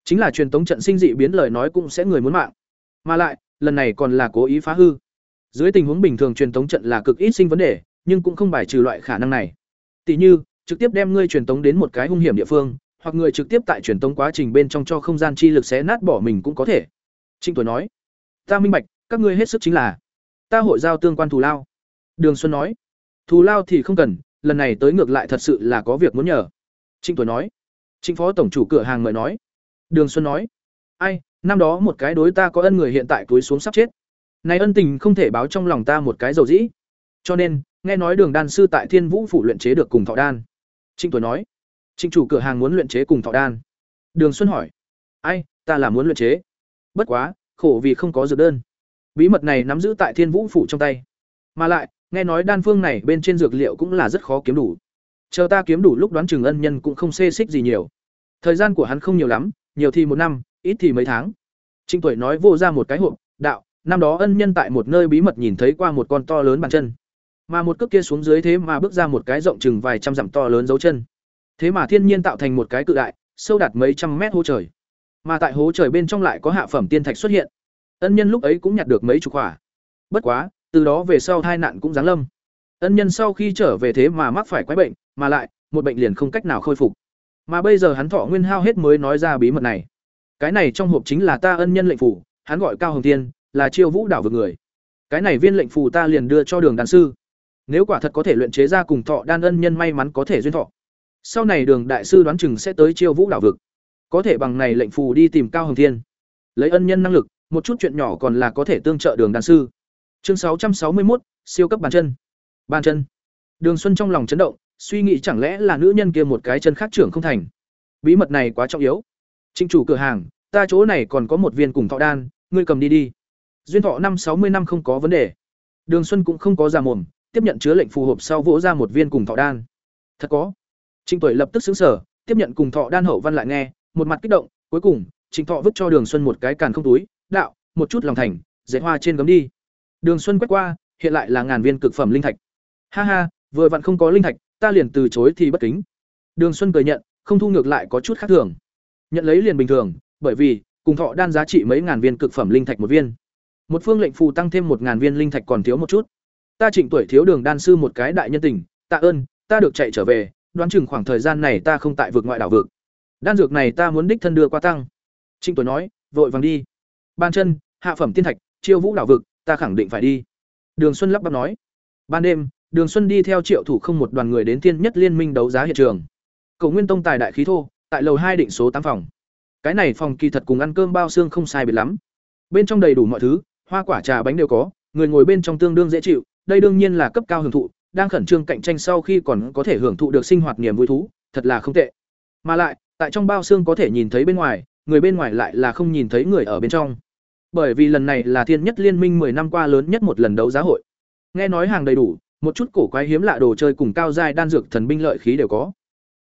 Chính là truyền tống trận sinh dị biến lời nói cũng sẽ người muốn mạng. Mà lại, lần này còn là cố ý phá hư. Dưới tình huống bình thường truyền tống trận là cực ít sinh vấn đề, nhưng cũng không bài trừ loại khả năng này. Tỷ như, trực tiếp đem ngươi truyền tống đến một cái hung hiểm địa phương, hoặc người trực tiếp tại truyền tống quá trình bên trong cho không gian chi lực xé nát bỏ mình cũng có thể. Trinh tuổi nói, ta minh bạch, các ngươi hết sức chính là, ta hội giao tương quan thù lao. Đường xuân nói, thù lao thì không cần, lần này tới ngược lại thật sự là có việc muốn nhờ. Trịnh tuổi nói. Trịnh phó tổng chủ cửa hàng mời nói. Đường xuân nói. Ai, năm đó một cái đối ta có ân người hiện tại túi xuống sắp chết. Này ân tình không thể báo trong lòng ta một cái dầu dĩ. Cho nên, nghe nói đường đan sư tại thiên vũ phủ luyện chế được cùng thọ đan. Trịnh tuổi nói. Trịnh chủ cửa hàng muốn luyện chế cùng thọ đan. Đường xuân hỏi. Ai, ta là muốn luyện chế. Bất quá, khổ vì không có dược đơn. Bí mật này nắm giữ tại thiên vũ phủ trong tay. Mà lại, nghe nói đan phương này bên trên dược liệu cũng là rất khó kiếm đủ chờ ta kiếm đủ lúc đoán chừng ân nhân cũng không xê xích gì nhiều. Thời gian của hắn không nhiều lắm, nhiều thì một năm, ít thì mấy tháng. Trinh tuổi nói vô ra một cái hộp, đạo, năm đó ân nhân tại một nơi bí mật nhìn thấy qua một con to lớn bàn chân. Mà một cước kia xuống dưới thế mà bước ra một cái rộng chừng vài trăm dặm to lớn dấu chân. Thế mà thiên nhiên tạo thành một cái cự đại, sâu đạt mấy trăm mét hố trời. Mà tại hố trời bên trong lại có hạ phẩm tiên thạch xuất hiện. Ân nhân lúc ấy cũng nhặt được mấy chục quả. Bất quá, từ đó về sau tai nạn cũng giáng lâm ân nhân sau khi trở về thế mà mắc phải quái bệnh, mà lại, một bệnh liền không cách nào khôi phục. Mà bây giờ hắn thọ nguyên hao hết mới nói ra bí mật này. Cái này trong hộp chính là ta ân nhân lệnh phủ hắn gọi cao hồng tiên là chiêu vũ đảo vực người. Cái này viên lệnh phù ta liền đưa cho đường đàn sư. Nếu quả thật có thể luyện chế ra cùng thọ đan ân nhân may mắn có thể duyên thọ. Sau này đường đại sư đoán chừng sẽ tới chiêu vũ đảo vực. Có thể bằng này lệnh phù đi tìm cao hồng thiên. Lấy ân nhân năng lực, một chút chuyện nhỏ còn là có thể tương trợ đường đàn sư. Chương sáu trăm sáu mươi một siêu cấp bàn chân ban chân. Đường xuân trong lòng chấn động suy nghĩ chẳng lẽ là nữ nhân kia một cái chân khác trưởng không thành. Bí mật này quá trọng yếu. Trịnh chủ cửa hàng ta chỗ này còn có một viên cùng thọ đan ngươi cầm đi đi. Duyên thọ năm sáu mươi năm không có vấn đề. Đường xuân cũng không có già mồm tiếp nhận chứa lệnh phù hợp sau vỗ ra một viên cùng thọ đan. Thật có. Trịnh tuổi lập tức sững sở tiếp nhận cùng thọ đan hậu văn lại nghe một mặt kích động cuối cùng trịnh thọ vứt cho đường xuân một cái càn không túi đạo một chút lòng thành dạy hoa trên gấm đi. Đường Xuân quét qua, hiện lại là ngàn viên cực phẩm linh thạch. Ha ha, vừa vặn không có linh thạch, ta liền từ chối thì bất kính. Đường Xuân cười nhận, không thu ngược lại có chút khác thường. Nhận lấy liền bình thường, bởi vì cùng thọ đan giá trị mấy ngàn viên cực phẩm linh thạch một viên. Một phương lệnh phù tăng thêm một ngàn viên linh thạch còn thiếu một chút. Ta trịnh tuổi thiếu đường đan sư một cái đại nhân tình, tạ ơn, ta được chạy trở về, đoán chừng khoảng thời gian này ta không tại vực ngoại đảo vực. Đan dược này ta muốn đích thân đưa qua tăng. Trịnh tuổi nói, vội vàng đi. Ban chân, hạ phẩm tiên thạch, chiêu vũ đảo vực, ta khẳng định phải đi. Đường Xuân lắp bắp nói. Ban đêm, Đường Xuân đi theo Triệu Thủ không một đoàn người đến Thiên Nhất Liên Minh đấu giá hiện trường. Cầu Nguyên Tông tài đại khí thô, tại lầu hai định số tám phòng. Cái này phòng kỳ thật cùng ăn cơm bao xương không sai biệt lắm. Bên trong đầy đủ mọi thứ, hoa quả trà bánh đều có, người ngồi bên trong tương đương dễ chịu, đây đương nhiên là cấp cao hưởng thụ, đang khẩn trương cạnh tranh sau khi còn có thể hưởng thụ được sinh hoạt niềm vui thú, thật là không tệ. Mà lại, tại trong bao xương có thể nhìn thấy bên ngoài, người bên ngoài lại là không nhìn thấy người ở bên trong. Bởi vì lần này là Thiên Nhất Liên Minh 10 năm qua lớn nhất một lần đấu giá hội. Nghe nói hàng đầy đủ, một chút cổ quái hiếm lạ đồ chơi cùng cao giai đan dược thần binh lợi khí đều có.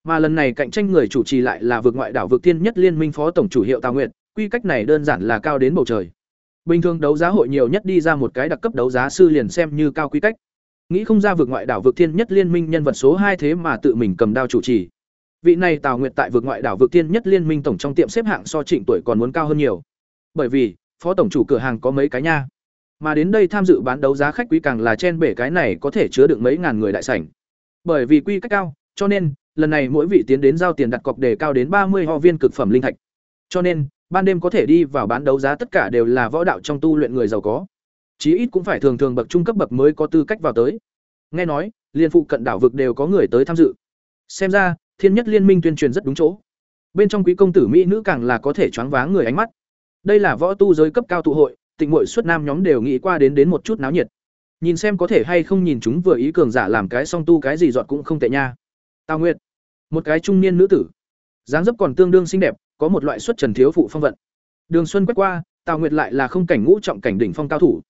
Mà lần này cạnh tranh người chủ trì lại là vực ngoại đảo vực tiên Nhất Liên Minh phó tổng chủ hiệu Tào Nguyệt, quy cách này đơn giản là cao đến bầu trời. Bình thường đấu giá hội nhiều nhất đi ra một cái đặc cấp đấu giá sư liền xem như cao quy cách. Nghĩ không ra vực ngoại đảo vực tiên Nhất Liên Minh nhân vật số hai thế mà tự mình cầm đao chủ trì. Vị này Tào Nguyệt tại vực ngoại đảo vực tiên Nhất Liên Minh tổng trong tiệm xếp hạng so Trịnh tuổi còn muốn cao hơn nhiều. Bởi vì, phó tổng chủ cửa hàng có mấy cái nha. Mà đến đây tham dự bán đấu giá khách quý càng là chen bể cái này có thể chứa được mấy ngàn người đại sảnh. Bởi vì quy cách cao, cho nên lần này mỗi vị tiến đến giao tiền đặt cọc đề cao đến ba mươi ho viên cực phẩm linh thạch. Cho nên, ban đêm có thể đi vào bán đấu giá tất cả đều là võ đạo trong tu luyện người giàu có. Chí ít cũng phải thường thường bậc trung cấp bậc mới có tư cách vào tới. Nghe nói, liên phụ cận đảo vực đều có người tới tham dự. Xem ra, Thiên Nhất Liên Minh tuyên truyền rất đúng chỗ. Bên trong quý công tử mỹ nữ càng là có thể choáng váng người ánh mắt. Đây là võ tu giới cấp cao tụ hội, tịnh muội xuất nam nhóm đều nghĩ qua đến đến một chút náo nhiệt. Nhìn xem có thể hay không nhìn chúng vừa ý cường giả làm cái song tu cái gì dọn cũng không tệ nha. Tào Nguyệt, một cái trung niên nữ tử, dáng dấp còn tương đương xinh đẹp, có một loại xuất trần thiếu phụ phong vận. Đường Xuân quét qua, Tào Nguyệt lại là không cảnh ngũ trọng cảnh đỉnh phong cao thủ.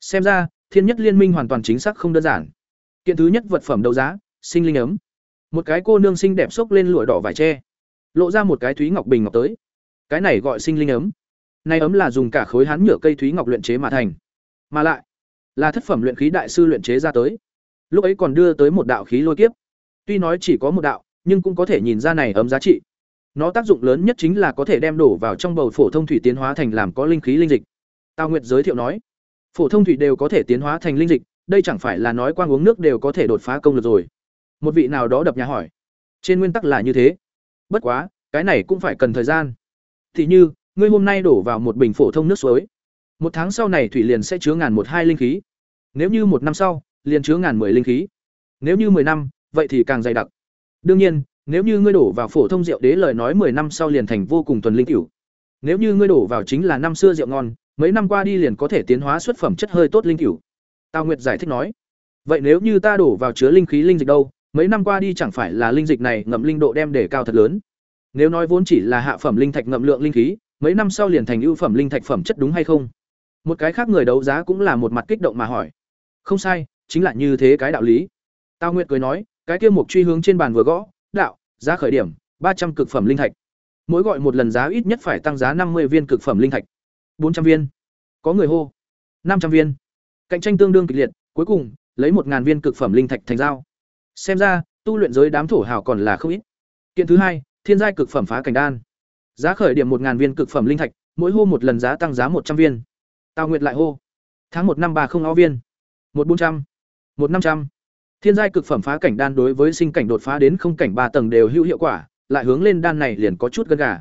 Xem ra, Thiên Nhất Liên Minh hoàn toàn chính xác không đơn giản. Kiện thứ nhất vật phẩm đấu giá, sinh linh ấm. Một cái cô nương xinh đẹp xốc lên lụa đỏ vải tre, lộ ra một cái thúy ngọc bình ngọc tới. Cái này gọi sinh linh ấm nay ấm là dùng cả khối hán nhựa cây thúy ngọc luyện chế mà thành, mà lại là thất phẩm luyện khí đại sư luyện chế ra tới. Lúc ấy còn đưa tới một đạo khí lôi kiếp. Tuy nói chỉ có một đạo, nhưng cũng có thể nhìn ra này ấm giá trị. Nó tác dụng lớn nhất chính là có thể đem đổ vào trong bầu phổ thông thủy tiến hóa thành làm có linh khí linh dịch. Tào Nguyệt giới thiệu nói, phổ thông thủy đều có thể tiến hóa thành linh dịch, đây chẳng phải là nói quang uống nước đều có thể đột phá công lực rồi. Một vị nào đó đập nhà hỏi, trên nguyên tắc là như thế. Bất quá, cái này cũng phải cần thời gian. Thì như, ngươi hôm nay đổ vào một bình phổ thông nước suối. Một tháng sau này thủy liền sẽ chứa ngàn một hai linh khí. Nếu như một năm sau, liền chứa ngàn mười linh khí. Nếu như mười năm, vậy thì càng dày đặc. Đương nhiên, nếu như ngươi đổ vào phổ thông rượu đế lời nói mười năm sau liền thành vô cùng tuần linh cửu. Nếu như ngươi đổ vào chính là năm xưa rượu ngon, mấy năm qua đi liền có thể tiến hóa xuất phẩm chất hơi tốt linh cửu. Tào nguyệt giải thích nói, vậy nếu như ta đổ vào chứa linh khí linh dịch đâu, mấy năm qua đi chẳng phải là linh dịch này ngậm linh độ đem để cao thật lớn. Nếu nói vốn chỉ là hạ phẩm linh thạch ngậm lượng linh khí mấy năm sau liền thành ưu phẩm linh thạch phẩm chất đúng hay không? Một cái khác người đấu giá cũng là một mặt kích động mà hỏi. Không sai, chính là như thế cái đạo lý. Tao nguyệt cười nói, cái kia mục truy hướng trên bàn vừa gõ, đạo, giá khởi điểm, ba trăm cực phẩm linh thạch. Mỗi gọi một lần giá ít nhất phải tăng giá năm mươi viên cực phẩm linh thạch. bốn trăm viên. Có người hô, năm trăm viên. Cạnh tranh tương đương kịch liệt, cuối cùng, lấy một viên cực phẩm linh thạch thành dao xem ra, tu luyện giới đám thổ hào còn là không ít. Kiện thứ hai, thiên giai cực phẩm phá cảnh đan. Giá khởi điểm một viên cực phẩm linh thạch, mỗi hô một lần giá tăng giá một trăm viên. Tào Nguyệt lại hô. Tháng một năm ba không áo viên. Một bốn trăm. Một năm trăm. Thiên giai cực phẩm phá cảnh đan đối với sinh cảnh đột phá đến không cảnh ba tầng đều hữu hiệu quả, lại hướng lên đan này liền có chút gân gà.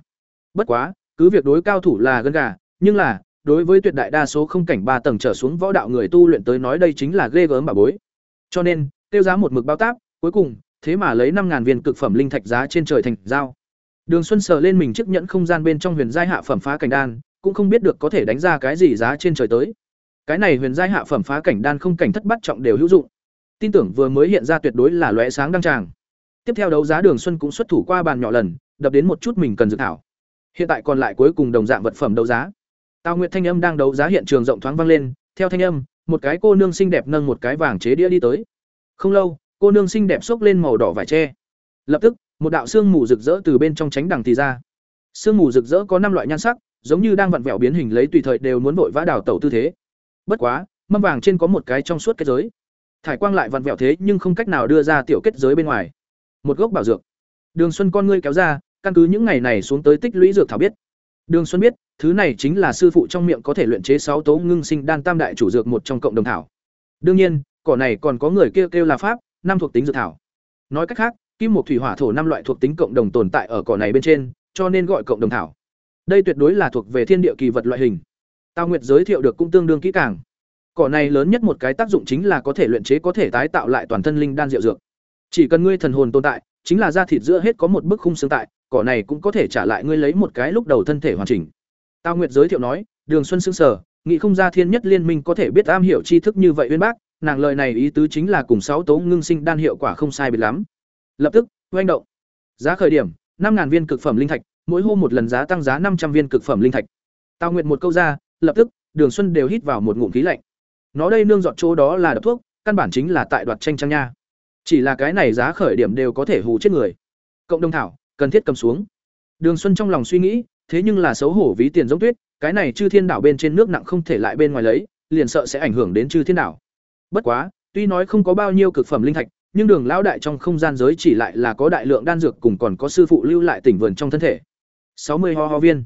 Bất quá, cứ việc đối cao thủ là gân gà, nhưng là đối với tuyệt đại đa số không cảnh ba tầng trở xuống võ đạo người tu luyện tới nói đây chính là ghê gớm bà bối. Cho nên, tiêu giá một mực bao táp, cuối cùng, thế mà lấy năm ngàn viên cực phẩm linh thạch giá trên trời thành giao. Đường Xuân sờ lên mình chiếc nhẫn không gian bên trong huyền giai hạ phẩm phá cảnh đan, cũng không biết được có thể đánh ra cái gì giá trên trời tới. Cái này huyền giai hạ phẩm phá cảnh đan không cảnh thất bắt trọng đều hữu dụng. Tin tưởng vừa mới hiện ra tuyệt đối là lóe sáng đăng tràng. Tiếp theo đấu giá Đường Xuân cũng xuất thủ qua bàn nhỏ lần, đập đến một chút mình cần dự thảo. Hiện tại còn lại cuối cùng đồng dạng vật phẩm đấu giá. Tào Nguyệt thanh âm đang đấu giá hiện trường rộng thoáng vang lên, theo thanh âm, một cái cô nương xinh đẹp nâng một cái vàng chế đĩa đi tới. Không lâu, cô nương xinh đẹp xốc lên màu đỏ vải tre. Lập tức, một đạo xương mù rực rỡ từ bên trong tránh đằng thì ra sương mù rực rỡ có năm loại nhan sắc giống như đang vặn vẹo biến hình lấy tùy thời đều muốn vội vã đào tẩu tư thế bất quá, mâm vàng trên có một cái trong suốt kết giới. Thải quang lại vặn vẹo thế nhưng không cách nào đưa ra tiểu kết giới bên ngoài. Một gốc bảo dược. Đường Xuân con ngươi kéo ra, căn cứ những ngày này xuống tới tích lũy dược thảo biết. Đường Xuân biết, thứ này chính là sư phụ trong miệng có thể luyện chế sáu tố ngưng sinh đan tam đại chủ dược một trong cộng đồng thảo. Đương nhiên, cỏ này còn có người kêu kêu là pháp, năm thuộc tính dược thảo. Nói cách khác, kim một thủy hỏa thổ năm loại thuộc tính cộng đồng tồn tại ở cỏ này bên trên, cho nên gọi cộng đồng thảo. Đây tuyệt đối là thuộc về thiên địa kỳ vật loại hình. Tao Nguyệt giới thiệu được cũng tương đương kỹ càng. Cỏ này lớn nhất một cái tác dụng chính là có thể luyện chế có thể tái tạo lại toàn thân linh đan diệu dược. Chỉ cần ngươi thần hồn tồn tại, chính là da thịt giữa hết có một bức khung xương tại, cỏ này cũng có thể trả lại ngươi lấy một cái lúc đầu thân thể hoàn chỉnh. Tao Nguyệt giới thiệu nói, Đường Xuân xương sờ, nghị không ra thiên nhất liên minh có thể biết am hiểu tri thức như vậy uyên bác, nàng lời này ý tứ chính là cùng sáu tố ngưng sinh đan hiệu quả không sai biệt lắm. Lập tức, oanh động. Giá khởi điểm, năm ngàn viên cực phẩm linh thạch, mỗi hôm một lần giá tăng giá năm trăm viên cực phẩm linh thạch. Tao nguyện một câu ra, lập tức, Đường Xuân đều hít vào một ngụm khí lạnh. Nó đây nương dọn chỗ đó là đập thuốc, căn bản chính là tại đoạt tranh trang nha. Chỉ là cái này giá khởi điểm đều có thể hù chết người. Cộng đồng thảo, cần thiết cầm xuống. Đường Xuân trong lòng suy nghĩ, thế nhưng là xấu hổ ví tiền giống tuyết, cái này Chư Thiên đảo bên trên nước nặng không thể lại bên ngoài lấy, liền sợ sẽ ảnh hưởng đến Chư Thiên đảo. Bất quá, tuy nói không có bao nhiêu cực phẩm linh thạch, nhưng Đường lão đại trong không gian giới chỉ lại là có đại lượng đan dược cùng còn có sư phụ lưu lại tỉnh vườn trong thân thể. sáu mươi ho ho viên.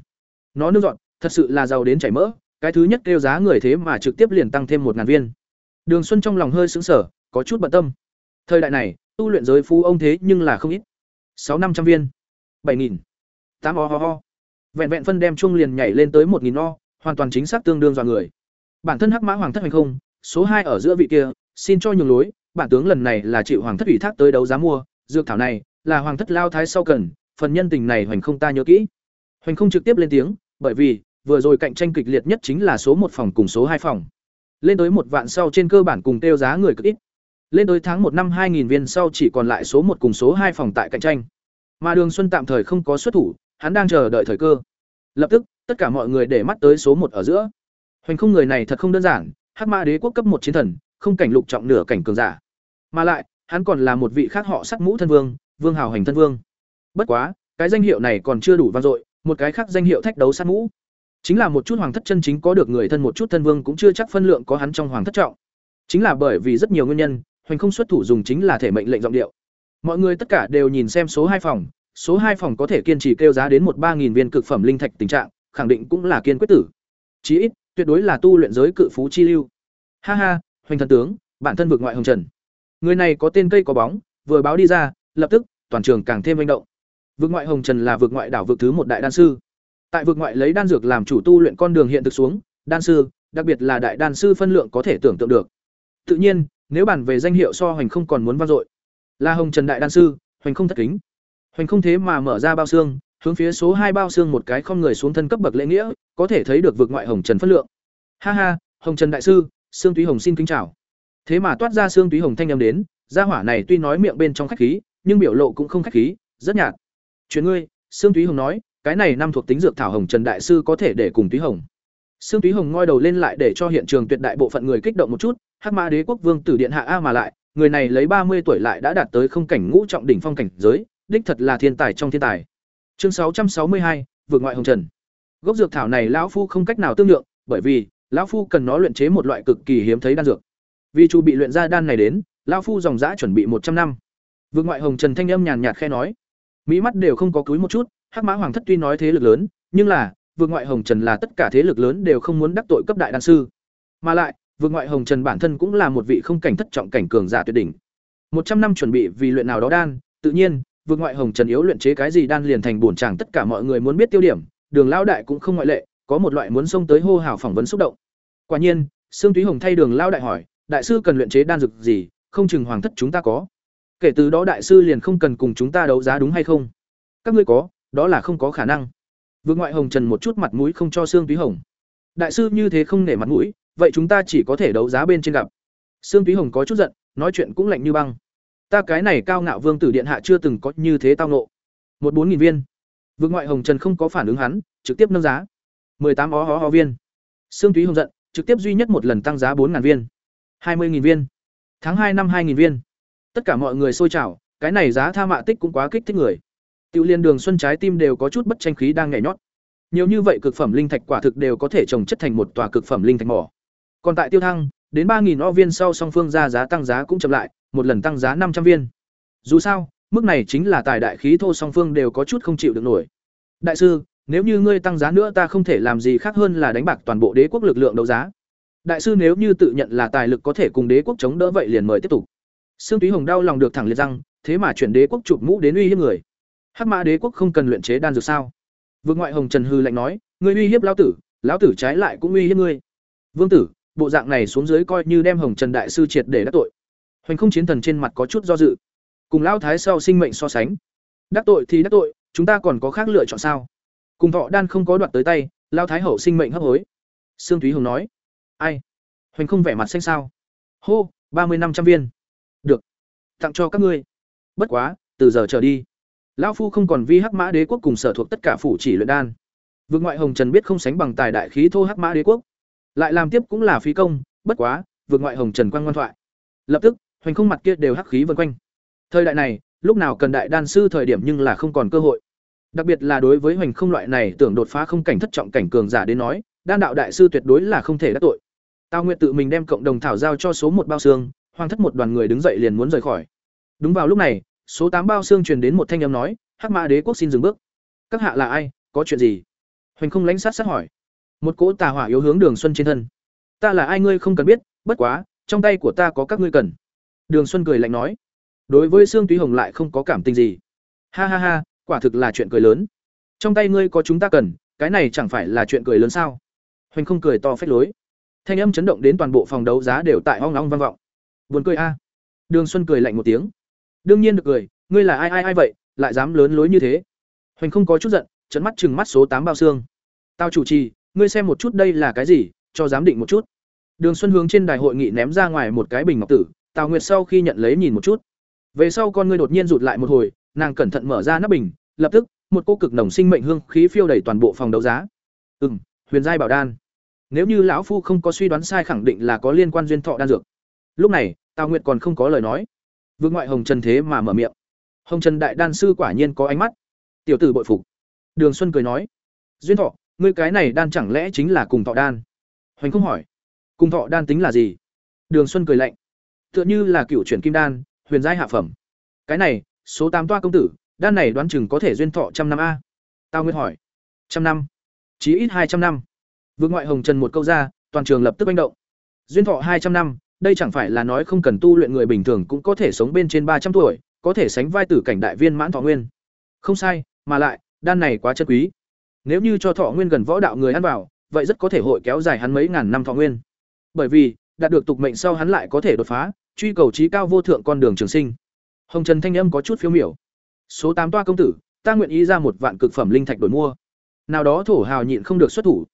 Nó nước dọn, thật sự là giàu đến chảy mỡ, cái thứ nhất kêu giá người thế mà trực tiếp liền tăng thêm một ngàn viên. Đường Xuân trong lòng hơi sững sờ, có chút bận tâm. Thời đại này, tu luyện giới phú ông thế nhưng là không ít. Sáu năm trăm viên, bảy nghìn, tám ho ho ho. Vẹn vẹn phân đem chung liền nhảy lên tới một nghìn o, hoàn toàn chính xác tương đương dọa người. Bản thân Hắc Mã Hoàng thất hành không, số hai ở giữa vị kia, xin cho nhường lối, bản tướng lần này là chịu Hoàng thất ủy thác tới đấu giá mua, dược thảo này là Hoàng thất lao thái sau cần, phần nhân tình này hoành không ta nhớ kỹ. Hoành không trực tiếp lên tiếng, bởi vì vừa rồi cạnh tranh kịch liệt nhất chính là số một phòng cùng số hai phòng. Lên tới một vạn sau trên cơ bản cùng tiêu giá người cực ít. Lên tới tháng một năm 2000 viên sau chỉ còn lại số một cùng số hai phòng tại cạnh tranh. Mà Đường Xuân tạm thời không có xuất thủ, hắn đang chờ đợi thời cơ. Lập tức, tất cả mọi người để mắt tới số một ở giữa. Hoành không người này thật không đơn giản, Hắc Ma Đế quốc cấp một chiến thần, không cảnh lục trọng nửa cảnh cường giả. Mà lại, hắn còn là một vị khác họ sắc mũ thân vương, Vương Hào Hành thân vương. Bất quá, cái danh hiệu này còn chưa đủ vang dội, một cái khác danh hiệu thách đấu sắc mũ. Chính là một chút hoàng thất chân chính có được người thân một chút thân vương cũng chưa chắc phân lượng có hắn trong hoàng thất trọng. Chính là bởi vì rất nhiều nguyên nhân, hoành không xuất thủ dùng chính là thể mệnh lệnh giọng điệu. Mọi người tất cả đều nhìn xem số hai phòng, số hai phòng có thể kiên trì kêu giá đến một ba nghìn viên cực phẩm linh thạch tình trạng, khẳng định cũng là kiên quyết tử. Chí ít, tuyệt đối là tu luyện giới cự phú chi lưu. Ha ha, hoành thần tướng, bản thân vượt ngoại hồng trần. Người này có tên cây có bóng, vừa báo đi ra, lập tức toàn trường càng thêm manh động. vượt ngoại hồng trần là vượt ngoại đảo vượt thứ một đại đan sư. Tại vượt ngoại lấy đan dược làm chủ tu luyện con đường hiện thực xuống, đan sư, đặc biệt là đại đan sư phân lượng có thể tưởng tượng được. Tự nhiên, nếu bàn về danh hiệu so hoành không còn muốn vang dội, là Hồng Trần đại đan sư, hoành không thất kính. Hoành không thế mà mở ra bao xương, hướng phía số hai bao xương một cái không người xuống thân cấp bậc lễ nghĩa, có thể thấy được vượt ngoại Hồng Trần phân lượng. Ha ha, Hồng Trần đại sư, Sương Túy Hồng xin kính chào. Thế mà toát ra Sương Túy Hồng thanh âm đến, gia hỏa này tuy nói miệng bên trong khách khí, nhưng biểu lộ cũng không khách khí, rất nhạt. Chuyện ngươi, Sương Túy Hồng nói, cái này năm thuộc tính dược thảo hồng trần đại sư có thể để cùng túy hồng sương túy hồng ngoi đầu lên lại để cho hiện trường tuyệt đại bộ phận người kích động một chút hắc mã đế quốc vương tử điện hạ a mà lại người này lấy ba mươi tuổi lại đã đạt tới không cảnh ngũ trọng đỉnh phong cảnh giới đích thật là thiên tài trong thiên tài chương sáu trăm sáu mươi hai vượt ngoại hồng trần gốc dược thảo này lão phu không cách nào tương lượng bởi vì lão phu cần nó luyện chế một loại cực kỳ hiếm thấy đan dược vì chu bị luyện ra đan này đến lão phu dòng dã chuẩn bị một trăm năm vượt ngoại hồng trần thanh âm nhàn nhạt khe nói mỹ mắt đều không có cúi một chút Hắc Mã Hoàng thất tuy nói thế lực lớn, nhưng là, vượt ngoại Hồng Trần là tất cả thế lực lớn đều không muốn đắc tội cấp đại đan sư. Mà lại, vượt ngoại Hồng Trần bản thân cũng là một vị không cảnh thất trọng cảnh cường giả tuyệt đỉnh. một trăm năm chuẩn bị vì luyện nào đó đan, tự nhiên, vượt ngoại Hồng Trần yếu luyện chế cái gì đan liền thành bổn chàng tất cả mọi người muốn biết tiêu điểm, Đường lão đại cũng không ngoại lệ, có một loại muốn xông tới hô hào phỏng vấn xúc động. Quả nhiên, Sương Túy Hồng thay Đường lao đại hỏi, đại sư cần luyện chế đan dược gì, không chừng hoàng thất chúng ta có. Kể từ đó đại sư liền không cần cùng chúng ta đấu giá đúng hay không? Các ngươi có, đó là không có khả năng. Vương ngoại hồng trần một chút mặt mũi không cho sương túy hồng. Đại sư như thế không nể mặt mũi vậy chúng ta chỉ có thể đấu giá bên trên gặp. Sương túy hồng có chút giận nói chuyện cũng lạnh như băng. Ta cái này cao ngạo vương tử điện hạ chưa từng có như thế tao nộ một bốn nghìn viên. Vương ngoại hồng trần không có phản ứng hắn trực tiếp nâng giá tám ó hó hó viên sương túy hồng giận trực tiếp duy nhất một lần tăng giá 4000 viên hai mươi nghìn viên tháng hai năm hai nghìn viên tất cả mọi người sôi trào cái này giá tha mạ tích cũng quá kích thích người Tiểu liên đường xuân trái tim đều có chút bất tranh khí đang nhảy nhót. Nhiều như vậy cực phẩm linh thạch quả thực đều có thể trồng chất thành một tòa cực phẩm linh thạch mỏ. Còn tại Tiêu Thăng, đến 3000 o viên sau song phương ra giá tăng giá cũng chậm lại, một lần tăng giá 500 viên. Dù sao, mức này chính là tài đại khí thô song phương đều có chút không chịu được nổi. Đại sư, nếu như ngươi tăng giá nữa ta không thể làm gì khác hơn là đánh bạc toàn bộ đế quốc lực lượng đấu giá. Đại sư nếu như tự nhận là tài lực có thể cùng đế quốc chống đỡ vậy liền mời tiếp tục. Sương Túy Hồng đau lòng được thẳng liệt răng, thế mà chuyển đế quốc chụp mũ đến uy hiếp người. Hắc Mã đế quốc không cần luyện chế đan dược sao? Vương ngoại Hồng Trần hư lạnh nói, ngươi uy hiếp lão tử, lão tử trái lại cũng uy hiếp ngươi. Vương tử, bộ dạng này xuống dưới coi như đem Hồng Trần đại sư triệt để đắc tội. Hoành không chiến thần trên mặt có chút do dự. Cùng lão thái sau sinh mệnh so sánh, đắc tội thì đắc tội, chúng ta còn có khác lựa chọn sao? Cùng thọ đan không có đoạt tới tay, lão thái hậu sinh mệnh hấp hối. Sương Thúy Hồng nói, ai? Hoành không vẻ mặt xanh sao? Hô, ba mươi năm trăm viên. Được, tặng cho các ngươi. Bất quá, từ giờ trở đi, lão phu không còn vi hắc mã đế quốc cùng sở thuộc tất cả phủ chỉ luyện đan. Vương ngoại hồng trần biết không sánh bằng tài đại khí thô hắc mã đế quốc, lại làm tiếp cũng là phí công, bất quá, vượt ngoại hồng trần quang ngoan thoại. Lập tức, hoành không mặt kia đều hắc khí vân quanh. Thời đại này, lúc nào cần đại đan sư thời điểm nhưng là không còn cơ hội. Đặc biệt là đối với hoành không loại này tưởng đột phá không cảnh thất trọng cảnh cường giả đến nói, đan đạo đại sư tuyệt đối là không thể đắc tội. Tao nguyện tự mình đem cộng đồng thảo giao cho số một bao xương, hoàng thất một đoàn người đứng dậy liền muốn rời khỏi. Đúng vào lúc này, số tám bao xương truyền đến một thanh âm nói, Hắc Mã Đế quốc xin dừng bước. Các hạ là ai, có chuyện gì? Hoành không lãnh sát sát hỏi. Một cỗ tà hỏa yếu hướng Đường Xuân trên thân. Ta là ai ngươi không cần biết, bất quá, trong tay của ta có các ngươi cần. Đường Xuân cười lạnh nói. Đối với Sương Túy Hồng lại không có cảm tình gì. Ha ha ha, quả thực là chuyện cười lớn. Trong tay ngươi có chúng ta cần, cái này chẳng phải là chuyện cười lớn sao? Hoành không cười to phết lối. Thanh âm chấn động đến toàn bộ phòng đấu giá đều tại ong ong vang vọng. Buồn cười a. Đường Xuân cười lạnh một tiếng. Đương nhiên được cười, ngươi là ai ai ai vậy, lại dám lớn lối như thế? Hoành không có chút giận, trấn mắt chừng mắt số tám bao xương. Tao chủ trì, ngươi xem một chút đây là cái gì, cho giám định một chút. Đường Xuân hướng trên đài hội nghị ném ra ngoài một cái bình ngọc tử, Tào Nguyệt sau khi nhận lấy nhìn một chút. Về sau con ngươi đột nhiên rụt lại một hồi, nàng cẩn thận mở ra nắp bình, lập tức, một cô cực nồng sinh mệnh hương khí phiêu đầy toàn bộ phòng đấu giá. Ừm, Huyền giai bảo đan. Nếu như lão phu không có suy đoán sai khẳng định là có liên quan duyên thọ đan dược. Lúc này, Tào Nguyệt còn không có lời nói. Vương ngoại Hồng Trần thế mà mở miệng. Hồng Trần đại đan sư quả nhiên có ánh mắt. Tiểu tử bội phục. Đường Xuân cười nói, "Duyên thọ, ngươi cái này đan chẳng lẽ chính là cùng thọ đan?" Hoành không hỏi, "Cùng thọ đan tính là gì?" Đường Xuân cười lạnh, "Tựa như là cựu chuyển kim đan, huyền giai hạ phẩm. Cái này, số tám toa công tử, đan này đoán chừng có thể duyên thọ trăm năm a." Tao nguyên hỏi, "Trăm năm?" Chí ít hai trăm năm. Vương ngoại Hồng Trần một câu ra, toàn trường lập tức manh động. Duyên thọ hai trăm năm, đây chẳng phải là nói không cần tu luyện người bình thường cũng có thể sống bên trên ba trăm tuổi, có thể sánh vai tử cảnh đại viên mãn thọ nguyên. Không sai, mà lại, đan này quá chân quý. Nếu như cho thọ nguyên gần võ đạo người ăn vào, vậy rất có thể hội kéo dài hắn mấy ngàn năm thọ nguyên. Bởi vì, đạt được tục mệnh sau hắn lại có thể đột phá, truy cầu trí cao vô thượng con đường trường sinh. Hồng Trần thanh âm có chút phiêu miểu. Số tám toa công tử, ta nguyện ý ra một vạn cực phẩm linh thạch đổi mua. Nào đó thổ hào nhịn không được xuất thủ.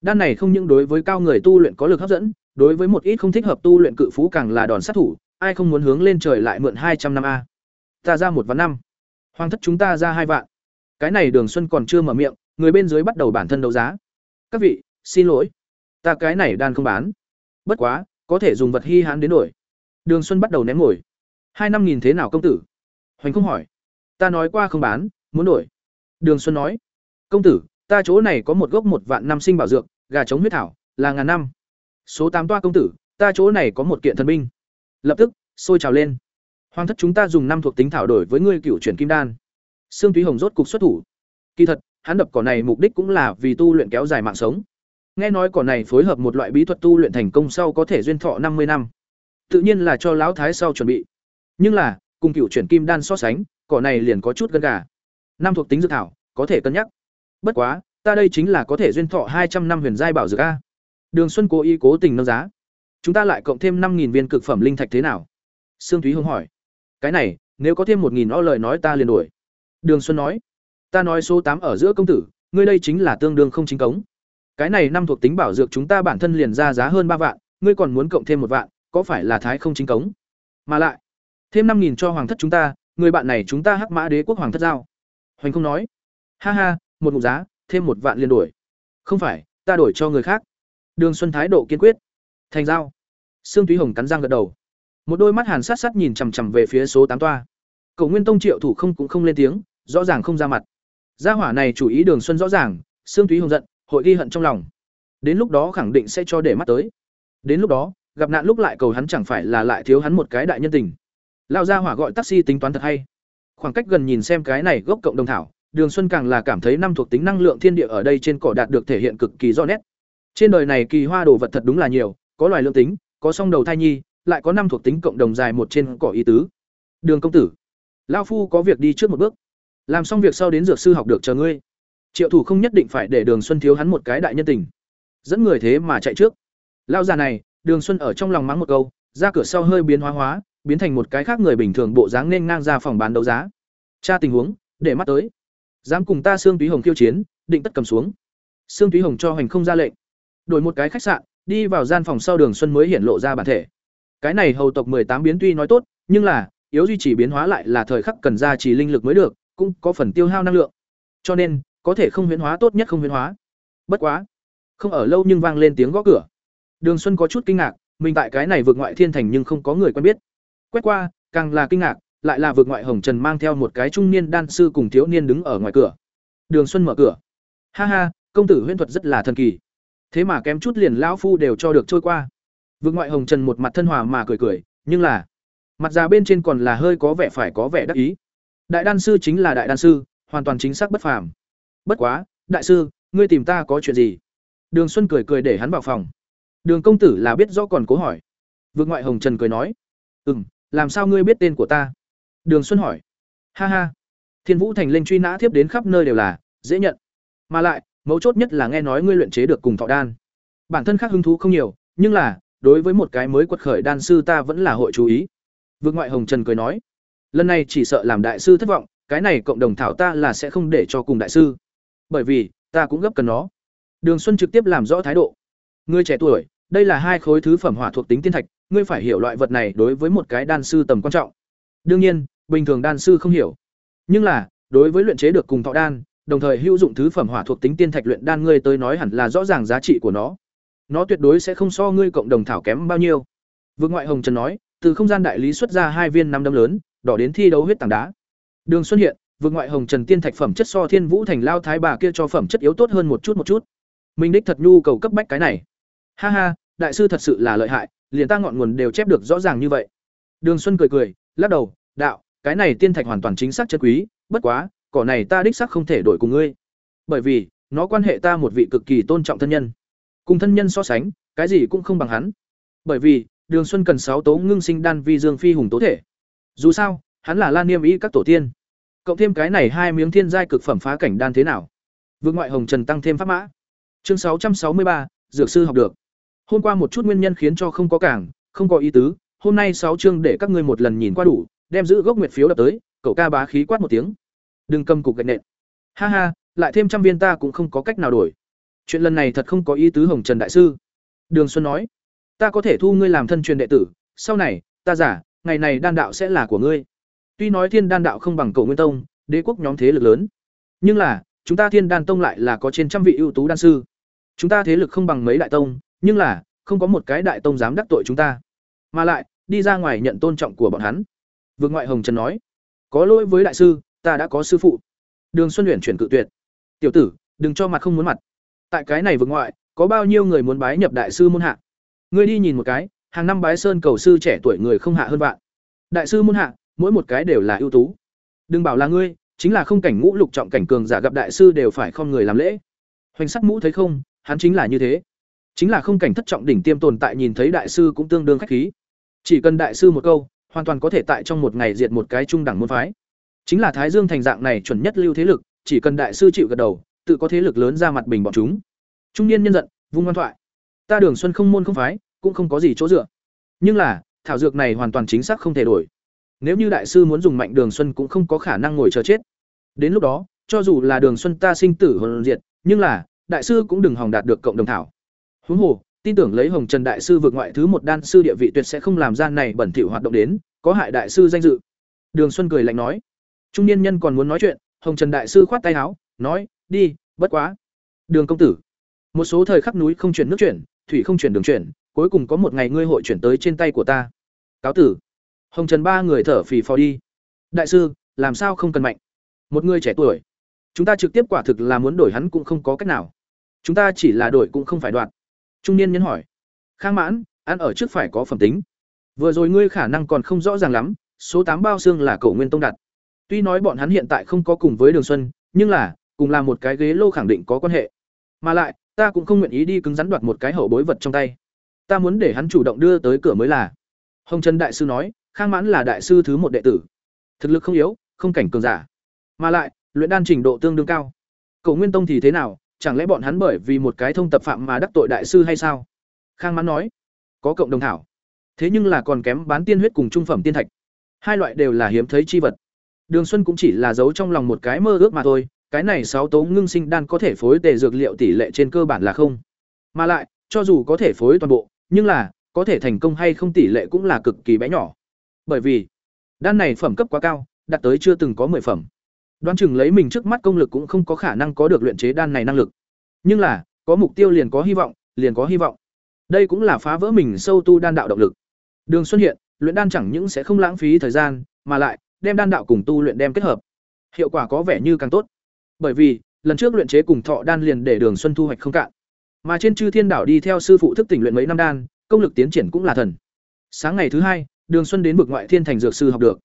Đan này không những đối với cao người tu luyện có lực hấp dẫn, đối với một ít không thích hợp tu luyện cự phú càng là đòn sát thủ, ai không muốn hướng lên trời lại mượn hai trăm năm a. Ta ra một vạn năm. Hoàng thất chúng ta ra hai vạn. Cái này Đường Xuân còn chưa mở miệng, người bên dưới bắt đầu bản thân đấu giá. Các vị, xin lỗi, ta cái này đan không bán. Bất quá, có thể dùng vật hi hãn đến đổi. Đường Xuân bắt đầu ném ngồi. Hai năm nghìn thế nào công tử? Hoành không hỏi. Ta nói qua không bán, muốn đổi. Đường Xuân nói. Công tử, ta chỗ này có một gốc một vạn năm sinh bảo dược, gà chống huyết thảo, là ngàn năm. Số tám toa công tử, ta chỗ này có một kiện thần binh. Lập tức, sôi trào lên. Hoàng thất chúng ta dùng năm thuộc tính thảo đổi với ngươi cựu chuyển kim đan. Sương Túy Hồng rốt cục xuất thủ. Kỳ thật, hắn đập cỏ này mục đích cũng là vì tu luyện kéo dài mạng sống. Nghe nói cỏ này phối hợp một loại bí thuật tu luyện thành công sau có thể duyên thọ năm mươi năm. Tự nhiên là cho lão thái sau chuẩn bị. Nhưng là, cùng cựu chuyển kim đan so sánh, cỏ này liền có chút gân gà. Năm thuộc tính dược thảo, có thể cân nhắc. Bất quá, ta đây chính là có thể duyên thọ hai trăm năm huyền giai bảo dược a. Đường Xuân cố ý cố tình nâng giá. Chúng ta lại cộng thêm năm viên cực phẩm linh thạch thế nào? Sương Thúy hưng hỏi. Cái này, nếu có thêm một nghìn o lời nói ta liền đổi. Đường Xuân nói. Ta nói số tám ở giữa công tử, ngươi đây chính là tương đương không chính cống. Cái này năm thuộc tính bảo dược chúng ta bản thân liền ra giá hơn ba vạn, ngươi còn muốn cộng thêm một vạn, có phải là thái không chính cống? Mà lại, thêm năm nghìn cho hoàng thất chúng ta, người bạn này chúng ta hắc mã đế quốc hoàng thất giao. Hoành không nói. Ha ha, một mục giá, thêm một vạn liền đổi. Không phải, ta đổi cho người khác. Đường Xuân thái độ kiên quyết. Thành giao. Sương Túy Hồng cắn răng gật đầu. Một đôi mắt hàn sát sát nhìn chằm chằm về phía số tám toa. Cổ Nguyên Tông Triệu thủ không cũng không lên tiếng, rõ ràng không ra mặt. Gia hỏa này chủ ý Đường Xuân rõ ràng, Sương Túy Hồng giận, hội ghi hận trong lòng. Đến lúc đó khẳng định sẽ cho để mắt tới. Đến lúc đó, gặp nạn lúc lại cầu hắn chẳng phải là lại thiếu hắn một cái đại nhân tình. Lão gia hỏa gọi taxi tính toán thật hay. Khoảng cách gần nhìn xem cái này gốc cộng đồng thảo, Đường Xuân càng là cảm thấy năm thuộc tính năng lượng thiên địa ở đây trên cỏ đạt được thể hiện cực kỳ rõ nét. Trên đời này kỳ hoa đồ vật thật đúng là nhiều, có loài lượng tính, có song đầu thai nhi, lại có năm thuộc tính cộng đồng dài một trên cỏ ý tứ. Đường công tử, lão phu có việc đi trước một bước. Làm xong việc sau đến dược sư học được chờ ngươi. Triệu thủ không nhất định phải để Đường Xuân thiếu hắn một cái đại nhân tình. Dẫn người thế mà chạy trước. Lão già này, Đường Xuân ở trong lòng mắng một câu, ra cửa sau hơi biến hóa hóa, biến thành một cái khác người bình thường bộ dáng nên ngang ra phòng bán đấu giá. Tra tình huống, để mắt tới. Dám cùng ta Sương Túy Hồng khiêu chiến, định tất cầm xuống. Sương Túy Hồng cho hành không ra lệnh. Đổi một cái khách sạn, đi vào gian phòng sau Đường Xuân mới hiện lộ ra bản thể. Cái này hầu tộc tám biến tuy nói tốt, nhưng là yếu duy trì biến hóa lại là thời khắc cần ra chỉ linh lực mới được, cũng có phần tiêu hao năng lượng. Cho nên, có thể không huyễn hóa tốt nhất không huyễn hóa. Bất quá, không ở lâu nhưng vang lên tiếng gõ cửa. Đường Xuân có chút kinh ngạc, mình tại cái này vượt ngoại thiên thành nhưng không có người quen biết. Quét qua, càng là kinh ngạc, lại là vượt ngoại hồng trần mang theo một cái trung niên đan sư cùng thiếu niên đứng ở ngoài cửa. Đường Xuân mở cửa. Ha ha, công tử huyễn thuật rất là thần kỳ. Thế mà kém chút liền lão phu đều cho được trôi qua. Vượt ngoại hồng trần một mặt thân hòa mà cười cười, nhưng là mặt già bên trên còn là hơi có vẻ phải có vẻ đắc ý. Đại đan sư chính là đại đan sư, hoàn toàn chính xác bất phàm. Bất quá, đại sư, ngươi tìm ta có chuyện gì? Đường Xuân cười cười để hắn vào phòng. Đường công tử là biết rõ còn cố hỏi. Vương ngoại Hồng Trần cười nói, "Ừm, làm sao ngươi biết tên của ta?" Đường Xuân hỏi. "Ha ha, Thiên Vũ Thành Linh truy nã tiếp đến khắp nơi đều là, dễ nhận. Mà lại, mấu chốt nhất là nghe nói ngươi luyện chế được cùng thọ đan. Bản thân khác hứng thú không nhiều, nhưng là, đối với một cái mới quật khởi đan sư ta vẫn là hội chú ý." Vương ngoại Hồng Trần cười nói, "Lần này chỉ sợ làm đại sư thất vọng, cái này cộng đồng thảo ta là sẽ không để cho cùng đại sư, bởi vì ta cũng gấp cần nó." Đường Xuân trực tiếp làm rõ thái độ. Ngươi trẻ tuổi, đây là hai khối thứ phẩm hỏa thuộc tính tiên thạch, ngươi phải hiểu loại vật này đối với một cái đan sư tầm quan trọng. Đương nhiên, bình thường đan sư không hiểu. Nhưng là, đối với luyện chế được cùng thọ đan, đồng thời hữu dụng thứ phẩm hỏa thuộc tính tiên thạch luyện đan ngươi tới nói hẳn là rõ ràng giá trị của nó. Nó tuyệt đối sẽ không so ngươi cộng đồng thảo kém bao nhiêu. Vương ngoại Hồng Trần nói, từ không gian đại lý xuất ra hai viên năm đấm lớn, đỏ đến thi đấu huyết tảng đá. Đường xuất hiện, vương ngoại Hồng Trần tiên thạch phẩm chất so Thiên Vũ thành lao thái bà kia cho phẩm chất yếu tốt hơn một chút một chút. Minh đích thật nhu cầu cấp bách cái này. Ha ha, đại sư thật sự là lợi hại, liền ta ngọn nguồn đều chép được rõ ràng như vậy. Đường Xuân cười cười, lắc đầu, đạo, cái này tiên thạch hoàn toàn chính xác chân quý, bất quá, cỏ này ta đích xác không thể đổi cùng ngươi. Bởi vì, nó quan hệ ta một vị cực kỳ tôn trọng thân nhân. Cùng thân nhân so sánh, cái gì cũng không bằng hắn. Bởi vì, Đường Xuân cần sáu tố ngưng sinh đan vi dương phi hùng tố thể. Dù sao, hắn là Lan Niêm ý các tổ tiên. Cộng thêm cái này hai miếng thiên giai cực phẩm phá cảnh đan thế nào? Vương ngoại hồng trần tăng thêm pháp mã. Chương sáu trăm sáu mươi ba, dược sư học được. Hôm qua một chút nguyên nhân khiến cho không có cảng, không có ý tứ, hôm nay sáu chương để các ngươi một lần nhìn qua đủ, đem giữ gốc nguyệt phiếu đập tới, cậu ca bá khí quát một tiếng. Đừng cầm cục gạch nện. Ha ha, lại thêm trăm viên ta cũng không có cách nào đổi. Chuyện lần này thật không có ý tứ Hồng Trần đại sư. Đường Xuân nói, ta có thể thu ngươi làm thân truyền đệ tử, sau này, ta giả, ngày này đan đạo sẽ là của ngươi. Tuy nói Thiên Đan đạo không bằng Cổ Nguyên Tông, đế quốc nhóm thế lực lớn, nhưng là, chúng ta Thiên Đan tông lại là có trên trăm vị ưu tú đan sư. Chúng ta thế lực không bằng mấy đại tông, nhưng là, không có một cái đại tông dám đắc tội chúng ta. Mà lại, đi ra ngoài nhận tôn trọng của bọn hắn. Vượt ngoại hồng trần nói, có lỗi với đại sư, ta đã có sư phụ. Đường xuân luyện chuyển cự tuyệt, tiểu tử, đừng cho mặt không muốn mặt. Tại cái này vượt ngoại, có bao nhiêu người muốn bái nhập đại sư môn hạ? Ngươi đi nhìn một cái, hàng năm bái sơn cầu sư trẻ tuổi người không hạ hơn vạn. Đại sư môn hạ, mỗi một cái đều là ưu tú. Đừng bảo là ngươi, chính là không cảnh ngũ lục trọng cảnh cường giả gặp đại sư đều phải không người làm lễ. Hoành sắc mũ thấy không, hắn chính là như thế chính là không cảnh thất trọng đỉnh tiêm tồn tại nhìn thấy đại sư cũng tương đương khách khí. Chỉ cần đại sư một câu, hoàn toàn có thể tại trong một ngày diệt một cái trung đẳng môn phái. Chính là thái dương thành dạng này chuẩn nhất lưu thế lực, chỉ cần đại sư chịu gật đầu, tự có thế lực lớn ra mặt bình bọn chúng. Trung niên nhân giận, vung ngoan thoại. Ta đường xuân không môn không phái, cũng không có gì chỗ dựa. Nhưng là, thảo dược này hoàn toàn chính xác không thể đổi. Nếu như đại sư muốn dùng mạnh đường xuân cũng không có khả năng ngồi chờ chết. Đến lúc đó, cho dù là đường xuân ta sinh tử hồn diệt, nhưng là, đại sư cũng đừng hòng đạt được cộng đồng thảo. Huống hồ, tin tưởng lấy Hồng Trần đại sư vượt ngoại thứ một đan sư địa vị tuyệt sẽ không làm gian này bẩn thỉu hoạt động đến, có hại đại sư danh dự. Đường Xuân cười lạnh nói. Trung niên nhân còn muốn nói chuyện, Hồng Trần đại sư khoát tay áo, nói, "Đi, bất quá." Đường công tử, một số thời khắc núi không chuyển nước chuyển, thủy không chuyển đường chuyển, cuối cùng có một ngày ngươi hội chuyển tới trên tay của ta. Cáo tử. Hồng Trần ba người thở phì phò đi. Đại sư, làm sao không cần mạnh? Một người trẻ tuổi, chúng ta trực tiếp quả thực là muốn đổi hắn cũng không có cách nào. Chúng ta chỉ là đổi cũng không phải đoạt trung niên nhân hỏi khang mãn ăn ở trước phải có phẩm tính. Vừa rồi ngươi khả năng còn không rõ ràng lắm, số tám bao xương là cổ nguyên tông đặt. Tuy nói bọn hắn hiện tại không có cùng với Đường Xuân, nhưng là cùng là một cái ghế lô khẳng định có quan hệ. Mà lại, ta cũng không nguyện ý đi cứng rắn đoạt một cái hậu bối vật trong tay. Ta muốn để hắn chủ động đưa tới cửa mới là. Hồng Trần đại sư nói, Khang Mãn là đại sư thứ một đệ tử, thực lực không yếu, không cảnh cường giả, mà lại luyện đan trình độ tương đương cao. Cổ Nguyên Tông thì thế nào, chẳng lẽ bọn hắn bởi vì một cái thông tập phạm mà đắc tội đại sư hay sao? Khang Mãn nói, có cộng đồng thảo. Thế nhưng là còn kém bán tiên huyết cùng trung phẩm tiên thạch. Hai loại đều là hiếm thấy chi vật. Đường Xuân cũng chỉ là giấu trong lòng một cái mơ ước mà thôi, cái này sáu tố ngưng sinh đan có thể phối tề dược liệu tỷ lệ trên cơ bản là không. Mà lại, cho dù có thể phối toàn bộ, nhưng là có thể thành công hay không tỷ lệ cũng là cực kỳ bé nhỏ. Bởi vì, đan này phẩm cấp quá cao, đạt tới chưa từng có 10 phẩm. Đoán chừng lấy mình trước mắt công lực cũng không có khả năng có được luyện chế đan này năng lực. Nhưng là, có mục tiêu liền có hy vọng, liền có hy vọng. Đây cũng là phá vỡ mình sâu tu đan đạo động lực. Đường Xuân hiện, luyện đan chẳng những sẽ không lãng phí thời gian, mà lại đem đan đạo cùng tu luyện đem kết hợp. Hiệu quả có vẻ như càng tốt. Bởi vì, lần trước luyện chế cùng thọ đan liền để Đường Xuân thu hoạch không cạn. Mà trên Chư Thiên đảo đi theo sư phụ thức tỉnh luyện mấy năm đan, công lực tiến triển cũng là thần. Sáng ngày thứ hai, Đường Xuân đến bực ngoại thiên thành dược sư học được.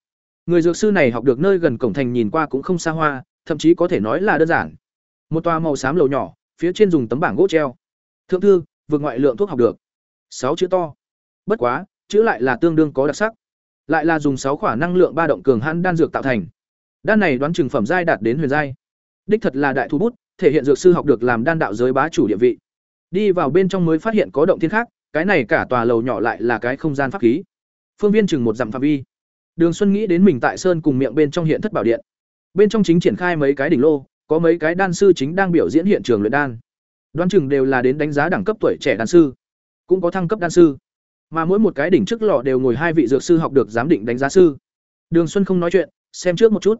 Người dược sư này học được nơi gần cổng thành nhìn qua cũng không xa hoa, thậm chí có thể nói là đơn giản. Một tòa màu xám lầu nhỏ, phía trên dùng tấm bảng gỗ treo. Thượng thư, vừa ngoại lượng thuốc học được. sáu chữ to. Bất quá, chữ lại là tương đương có đặc sắc. Lại là dùng sáu khỏa năng lượng ba động cường hãn đan dược tạo thành. Đan này đoán chừng phẩm giai đạt đến huyền giai. Đích thật là đại thủ bút, thể hiện dược sư học được làm đan đạo giới bá chủ địa vị. Đi vào bên trong mới phát hiện có động thiên khác, cái này cả tòa lầu nhỏ lại là cái không gian pháp khí. Phương viên chừng một dặm phạm vi. Đường Xuân nghĩ đến mình tại sơn cùng miệng bên trong hiện thất bảo điện. Bên trong chính triển khai mấy cái đỉnh lô, có mấy cái đan sư chính đang biểu diễn hiện trường luyện đan. Đoán chừng đều là đến đánh giá đẳng cấp tuổi trẻ đan sư, cũng có thăng cấp đan sư. Mà mỗi một cái đỉnh trước lò đều ngồi hai vị dược sư học được giám định đánh giá sư. Đường Xuân không nói chuyện, xem trước một chút.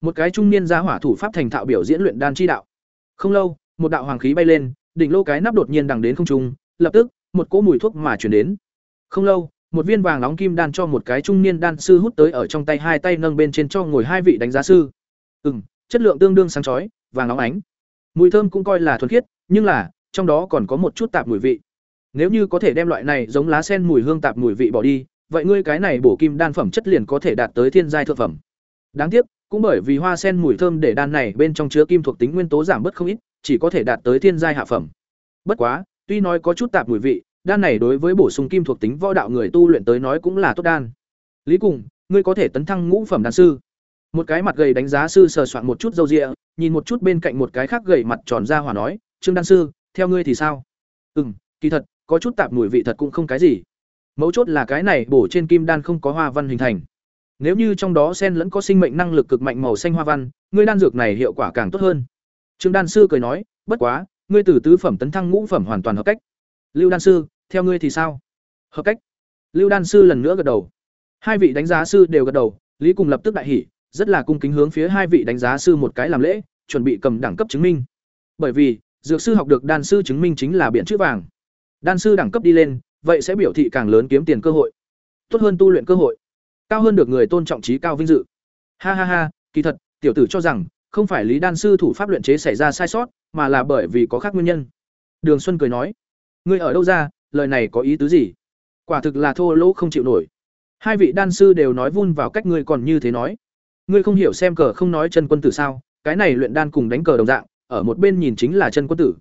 Một cái trung niên gia hỏa thủ pháp thành thạo biểu diễn luyện đan chi đạo. Không lâu, một đạo hoàng khí bay lên, đỉnh lô cái nắp đột nhiên đằng đến không trung, lập tức, một cỗ mùi thuốc mà truyền đến. Không lâu, một viên vàng nóng kim đan cho một cái trung niên đan sư hút tới ở trong tay hai tay nâng bên trên cho ngồi hai vị đánh giá sư. Ừm, chất lượng tương đương sáng chói, vàng nóng ánh. Mùi thơm cũng coi là thuần khiết, nhưng là trong đó còn có một chút tạp mùi vị. Nếu như có thể đem loại này giống lá sen mùi hương tạp mùi vị bỏ đi, vậy ngươi cái này bổ kim đan phẩm chất liền có thể đạt tới thiên giai thượng phẩm. Đáng tiếc, cũng bởi vì hoa sen mùi thơm để đan này bên trong chứa kim thuộc tính nguyên tố giảm bớt không ít, chỉ có thể đạt tới thiên giai hạ phẩm. Bất quá, tuy nói có chút tạp mùi vị, đan này đối với bổ sung kim thuộc tính võ đạo người tu luyện tới nói cũng là tốt đan. Lý Cùng, ngươi có thể tấn thăng ngũ phẩm đan sư. Một cái mặt gầy đánh giá sư sờ soạn một chút râu rịa nhìn một chút bên cạnh một cái khác gầy mặt tròn ra hỏa nói, "Trương đan sư, theo ngươi thì sao?" "Ừm, kỳ thật, có chút tạp mùi vị thật cũng không cái gì. Mấu chốt là cái này bổ trên kim đan không có hoa văn hình thành. Nếu như trong đó xen lẫn có sinh mệnh năng lực cực mạnh màu xanh hoa văn, ngươi đan dược này hiệu quả càng tốt hơn." Trương đan sư cười nói, "Bất quá, ngươi từ tứ phẩm tấn thăng ngũ phẩm hoàn toàn hợp cách." Lưu đan sư, theo ngươi thì sao? Hợp cách. Lưu đan sư lần nữa gật đầu. Hai vị đánh giá sư đều gật đầu, lý cùng lập tức đại hỉ, rất là cung kính hướng phía hai vị đánh giá sư một cái làm lễ, chuẩn bị cầm đẳng cấp chứng minh. Bởi vì, dược sư học được đan sư chứng minh chính là biện chữ vàng. Đan sư đẳng cấp đi lên, vậy sẽ biểu thị càng lớn kiếm tiền cơ hội. Tốt hơn tu luyện cơ hội. Cao hơn được người tôn trọng trí cao vinh dự. Ha ha ha, kỳ thật, tiểu tử cho rằng, không phải lý đan sư thủ pháp luyện chế xảy ra sai sót, mà là bởi vì có khác nguyên nhân. Đường xuân cười nói, ngươi ở đâu ra lời này có ý tứ gì? Quả thực là thô lỗ không chịu nổi. Hai vị đan sư đều nói vun vào cách ngươi còn như thế nói. Ngươi không hiểu xem cờ không nói chân quân tử sao? Cái này luyện đan cùng đánh cờ đồng dạng, ở một bên nhìn chính là chân quân tử.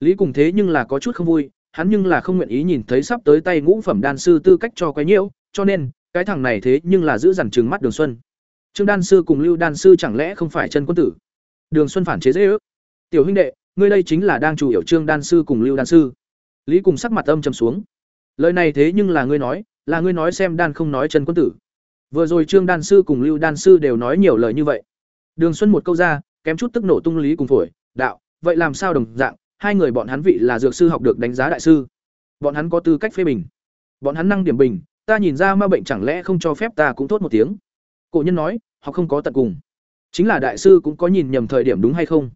Lý cùng thế nhưng là có chút không vui, hắn nhưng là không nguyện ý nhìn thấy sắp tới tay ngũ phẩm đan sư tư cách cho quấy nhiễu, cho nên, cái thằng này thế nhưng là giữ dằn trừng mắt đường xuân. Trương đan sư cùng lưu đan sư chẳng lẽ không phải chân quân tử? Đường xuân phản chế dễ ước. Tiểu huynh đệ, ngươi đây chính là đang chủ hiểu trương đan sư cùng lưu đan sư lý cùng sắc mặt âm trầm xuống. Lời này thế nhưng là ngươi nói, là ngươi nói xem đan không nói chân quân tử. Vừa rồi trương đan sư cùng lưu đan sư đều nói nhiều lời như vậy. Đường xuân một câu ra, kém chút tức nổ tung lý cùng phổi, đạo, vậy làm sao đồng dạng, hai người bọn hắn vị là dược sư học được đánh giá đại sư. Bọn hắn có tư cách phê bình. Bọn hắn năng điểm bình, ta nhìn ra ma bệnh chẳng lẽ không cho phép ta cũng tốt một tiếng. Cổ nhân nói, họ không có tận cùng. Chính là đại sư cũng có nhìn nhầm thời điểm đúng hay không?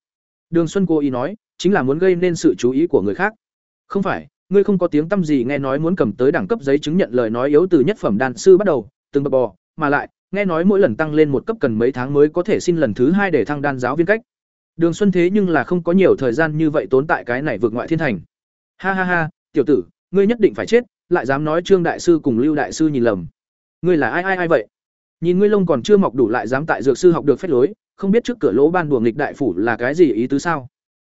Đường xuân cô ý nói, chính là muốn gây nên sự chú ý của người khác không phải, ngươi không có tiếng tâm gì nghe nói muốn cầm tới đẳng cấp giấy chứng nhận lời nói yếu từ nhất phẩm đan sư bắt đầu, từng bậc bò, mà lại, nghe nói mỗi lần tăng lên một cấp cần mấy tháng mới có thể xin lần thứ hai để thăng đan giáo viên cách. Đường Xuân thế nhưng là không có nhiều thời gian như vậy tốn tại cái này vượt ngoại thiên thành. Ha ha ha, tiểu tử, ngươi nhất định phải chết, lại dám nói Trương đại sư cùng Lưu đại sư nhìn lầm. Ngươi là ai ai ai vậy? Nhìn ngươi lông còn chưa mọc đủ lại dám tại dược sư học được phép lối, không biết trước cửa lỗ ban đùa nghịch đại phủ là cái gì ý tứ sao?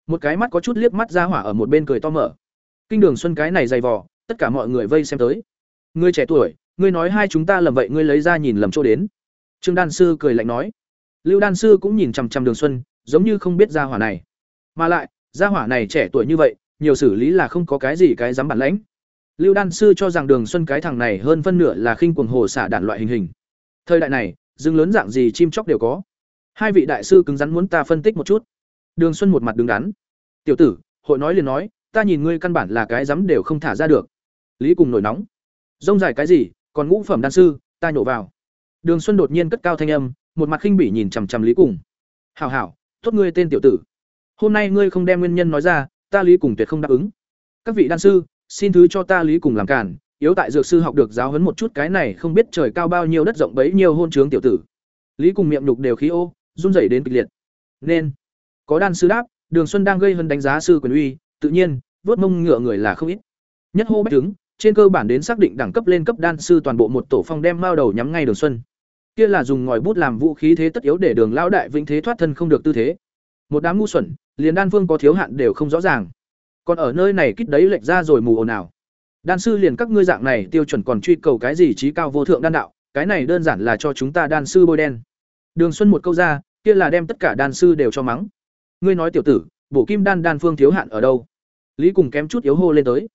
Một cái mắt có chút liếc mắt ra hỏa ở một bên cười to mở. Kinh đường xuân cái này dày vò, tất cả mọi người vây xem tới. Ngươi trẻ tuổi, ngươi nói hai chúng ta lầm vậy ngươi lấy ra nhìn lầm chỗ đến. Trương đan sư cười lạnh nói. Lưu đan sư cũng nhìn chằm chằm Đường Xuân, giống như không biết gia hỏa này. Mà lại, gia hỏa này trẻ tuổi như vậy, nhiều xử lý là không có cái gì cái dám bản lãnh. Lưu đan sư cho rằng Đường Xuân cái thằng này hơn phân nửa là khinh quần hồ xả đản loại hình hình. Thời đại này, rừng lớn dạng gì chim chóc đều có. Hai vị đại sư cứng rắn muốn ta phân tích một chút. Đường Xuân một mặt đứng đắn. "Tiểu tử, hội nói liền nói, ta nhìn ngươi căn bản là cái dám đều không thả ra được." Lý cùng nổi nóng. "Rông dài cái gì, còn ngũ phẩm đan sư, ta nhổ vào." Đường Xuân đột nhiên cất cao thanh âm, một mặt khinh bỉ nhìn chằm chằm Lý cùng. "Hảo hảo, tốt ngươi tên tiểu tử. Hôm nay ngươi không đem nguyên nhân nói ra, ta Lý cùng tuyệt không đáp ứng. Các vị đan sư, xin thứ cho ta Lý cùng làm cản, yếu tại dược sư học được giáo huấn một chút cái này không biết trời cao bao nhiêu đất rộng bấy nhiêu hôn trướng tiểu tử." Lý cùng miệng nhục đều khí ô, run rẩy đến kịch liệt. Nên có đan sư đáp, Đường Xuân đang gây hấn đánh giá sư quyền uy, tự nhiên, vớt mông ngựa người là không ít. Nhất hô bách đứng, trên cơ bản đến xác định đẳng cấp lên cấp đan sư toàn bộ một tổ phong đem mao đầu nhắm ngay Đường Xuân. Kia là dùng ngòi bút làm vũ khí thế tất yếu để đường lão đại vĩnh thế thoát thân không được tư thế. Một đám ngu xuẩn liền đan phương có thiếu hạn đều không rõ ràng. Còn ở nơi này kích đấy lệch ra rồi mù ồn ào. Đan sư liền các ngươi dạng này tiêu chuẩn còn truy cầu cái gì trí cao vô thượng đan đạo cái này đơn giản là cho chúng ta đan sư bôi đen. Đường xuân một câu ra kia là đem tất cả đan sư đều cho mắng. Ngươi nói tiểu tử bổ kim đan đan phương thiếu hạn ở đâu? Lý cùng kém chút yếu hô lên tới.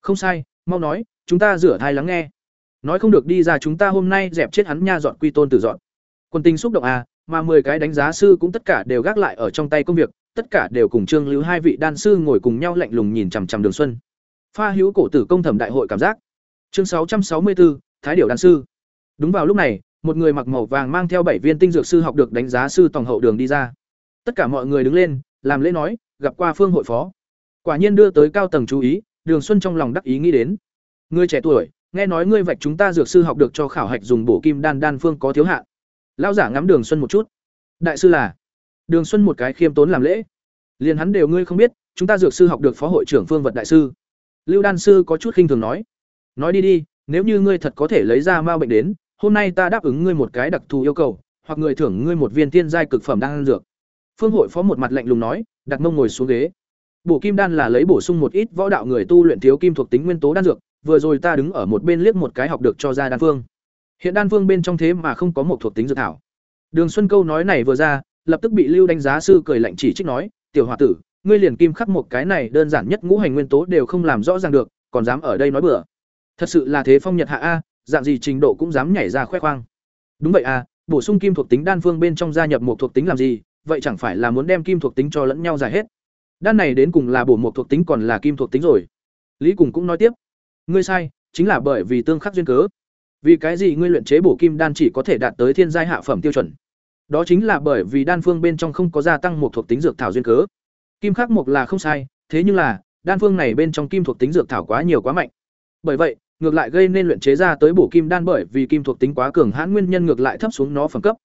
Không sai, mau nói, chúng ta rửa thai lắng nghe. Nói không được đi ra chúng ta hôm nay dẹp chết hắn nha dọn quy tôn tử dọn. Quân tình xúc động à mà mười cái đánh giá sư cũng tất cả đều gác lại ở trong tay công việc, tất cả đều cùng trương lưu hai vị đan sư ngồi cùng nhau lạnh lùng nhìn chằm chằm đường xuân. Pha hữu cổ tử công thẩm đại hội cảm giác. Chương sáu trăm sáu mươi bốn thái điểu đan sư. Đúng vào lúc này, một người mặc màu vàng mang theo bảy viên tinh dược sư học được đánh giá sư tổng hậu đường đi ra. Tất cả mọi người đứng lên, làm lễ nói, gặp qua phương hội phó quả nhiên đưa tới cao tầng chú ý, đường xuân trong lòng đắc ý nghĩ đến. Người trẻ tuổi, nghe nói ngươi vạch chúng ta dược sư học được cho khảo hạch dùng bổ kim đan đan phương có thiếu hạn. Lão giả ngắm đường xuân một chút. Đại sư là? Đường xuân một cái khiêm tốn làm lễ. Liền hắn đều ngươi không biết, chúng ta dược sư học được phó hội trưởng phương vật đại sư. Lưu đan sư có chút khinh thường nói. Nói đi đi, nếu như ngươi thật có thể lấy ra ma bệnh đến, hôm nay ta đáp ứng ngươi một cái đặc thù yêu cầu, hoặc người thưởng ngươi một viên tiên giai cực phẩm đan dược. Phương hội phó một mặt lạnh lùng nói, đặt mông ngồi xuống ghế bổ kim đan là lấy bổ sung một ít võ đạo người tu luyện thiếu kim thuộc tính nguyên tố đan dược, vừa rồi ta đứng ở một bên liếc một cái học được cho ra đan phương. Hiện đan phương bên trong thế mà không có một thuộc tính dược thảo. Đường xuân câu nói này vừa ra, lập tức bị lưu đánh giá sư cười lạnh chỉ trích nói, tiểu h tử, ngươi liền kim khắc một cái này đơn giản nhất ngũ hành nguyên tố đều không làm rõ ràng được, còn dám ở đây nói bừa. Thật sự là thế phong nhật hạ a, dạng gì trình độ cũng dám nhảy ra khoe khoang. Đúng vậy a, bổ sung kim thuộc tính đan phương bên trong gia nhập một thuộc tính làm gì, vậy chẳng phải là muốn đem kim thuộc tính cho lẫn nhau giải hết đan này đến cùng là bổ một thuộc tính còn là kim thuộc tính rồi. Lý cùng cũng nói tiếp. Ngươi sai, chính là bởi vì tương khắc duyên cớ. Vì cái gì ngươi luyện chế bổ kim đan chỉ có thể đạt tới thiên giai hạ phẩm tiêu chuẩn? Đó chính là bởi vì đan phương bên trong không có gia tăng một thuộc tính dược thảo duyên cớ. Kim khắc mộc là không sai, thế nhưng là, đan phương này bên trong kim thuộc tính dược thảo quá nhiều quá mạnh. Bởi vậy, ngược lại gây nên luyện chế ra tới bổ kim đan bởi vì kim thuộc tính quá cường hãn nguyên nhân ngược lại thấp xuống nó phẩm cấp.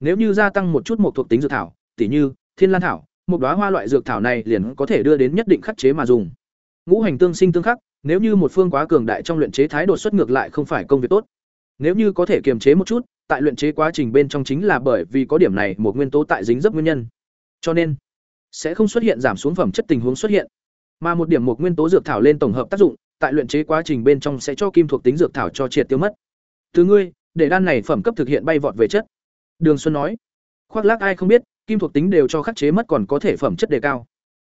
Nếu như gia tăng một chút một thuộc tính dược thảo, tỉ như, thiên lan thảo một đóa hoa loại dược thảo này liền có thể đưa đến nhất định khắc chế mà dùng ngũ hành tương sinh tương khắc nếu như một phương quá cường đại trong luyện chế thái độ xuất ngược lại không phải công việc tốt. Nếu như có thể kiềm chế một chút, tại luyện chế quá trình bên trong chính là bởi vì có điểm này một nguyên tố tại dính dấp nguyên nhân. Cho nên, sẽ không xuất hiện giảm xuống phẩm chất tình huống xuất hiện. Mà một điểm một nguyên tố dược thảo lên tổng hợp tác dụng, tại luyện chế quá trình bên trong sẽ cho kim thuộc tính dược thảo cho triệt tiêu mất. Từ ngươi, để đan này phẩm cấp thực hiện bay vọt về chất. Đường Xuân nói, khoác lác ai không biết, kim thuộc tính đều cho khắc chế mất còn có thể phẩm chất đề cao.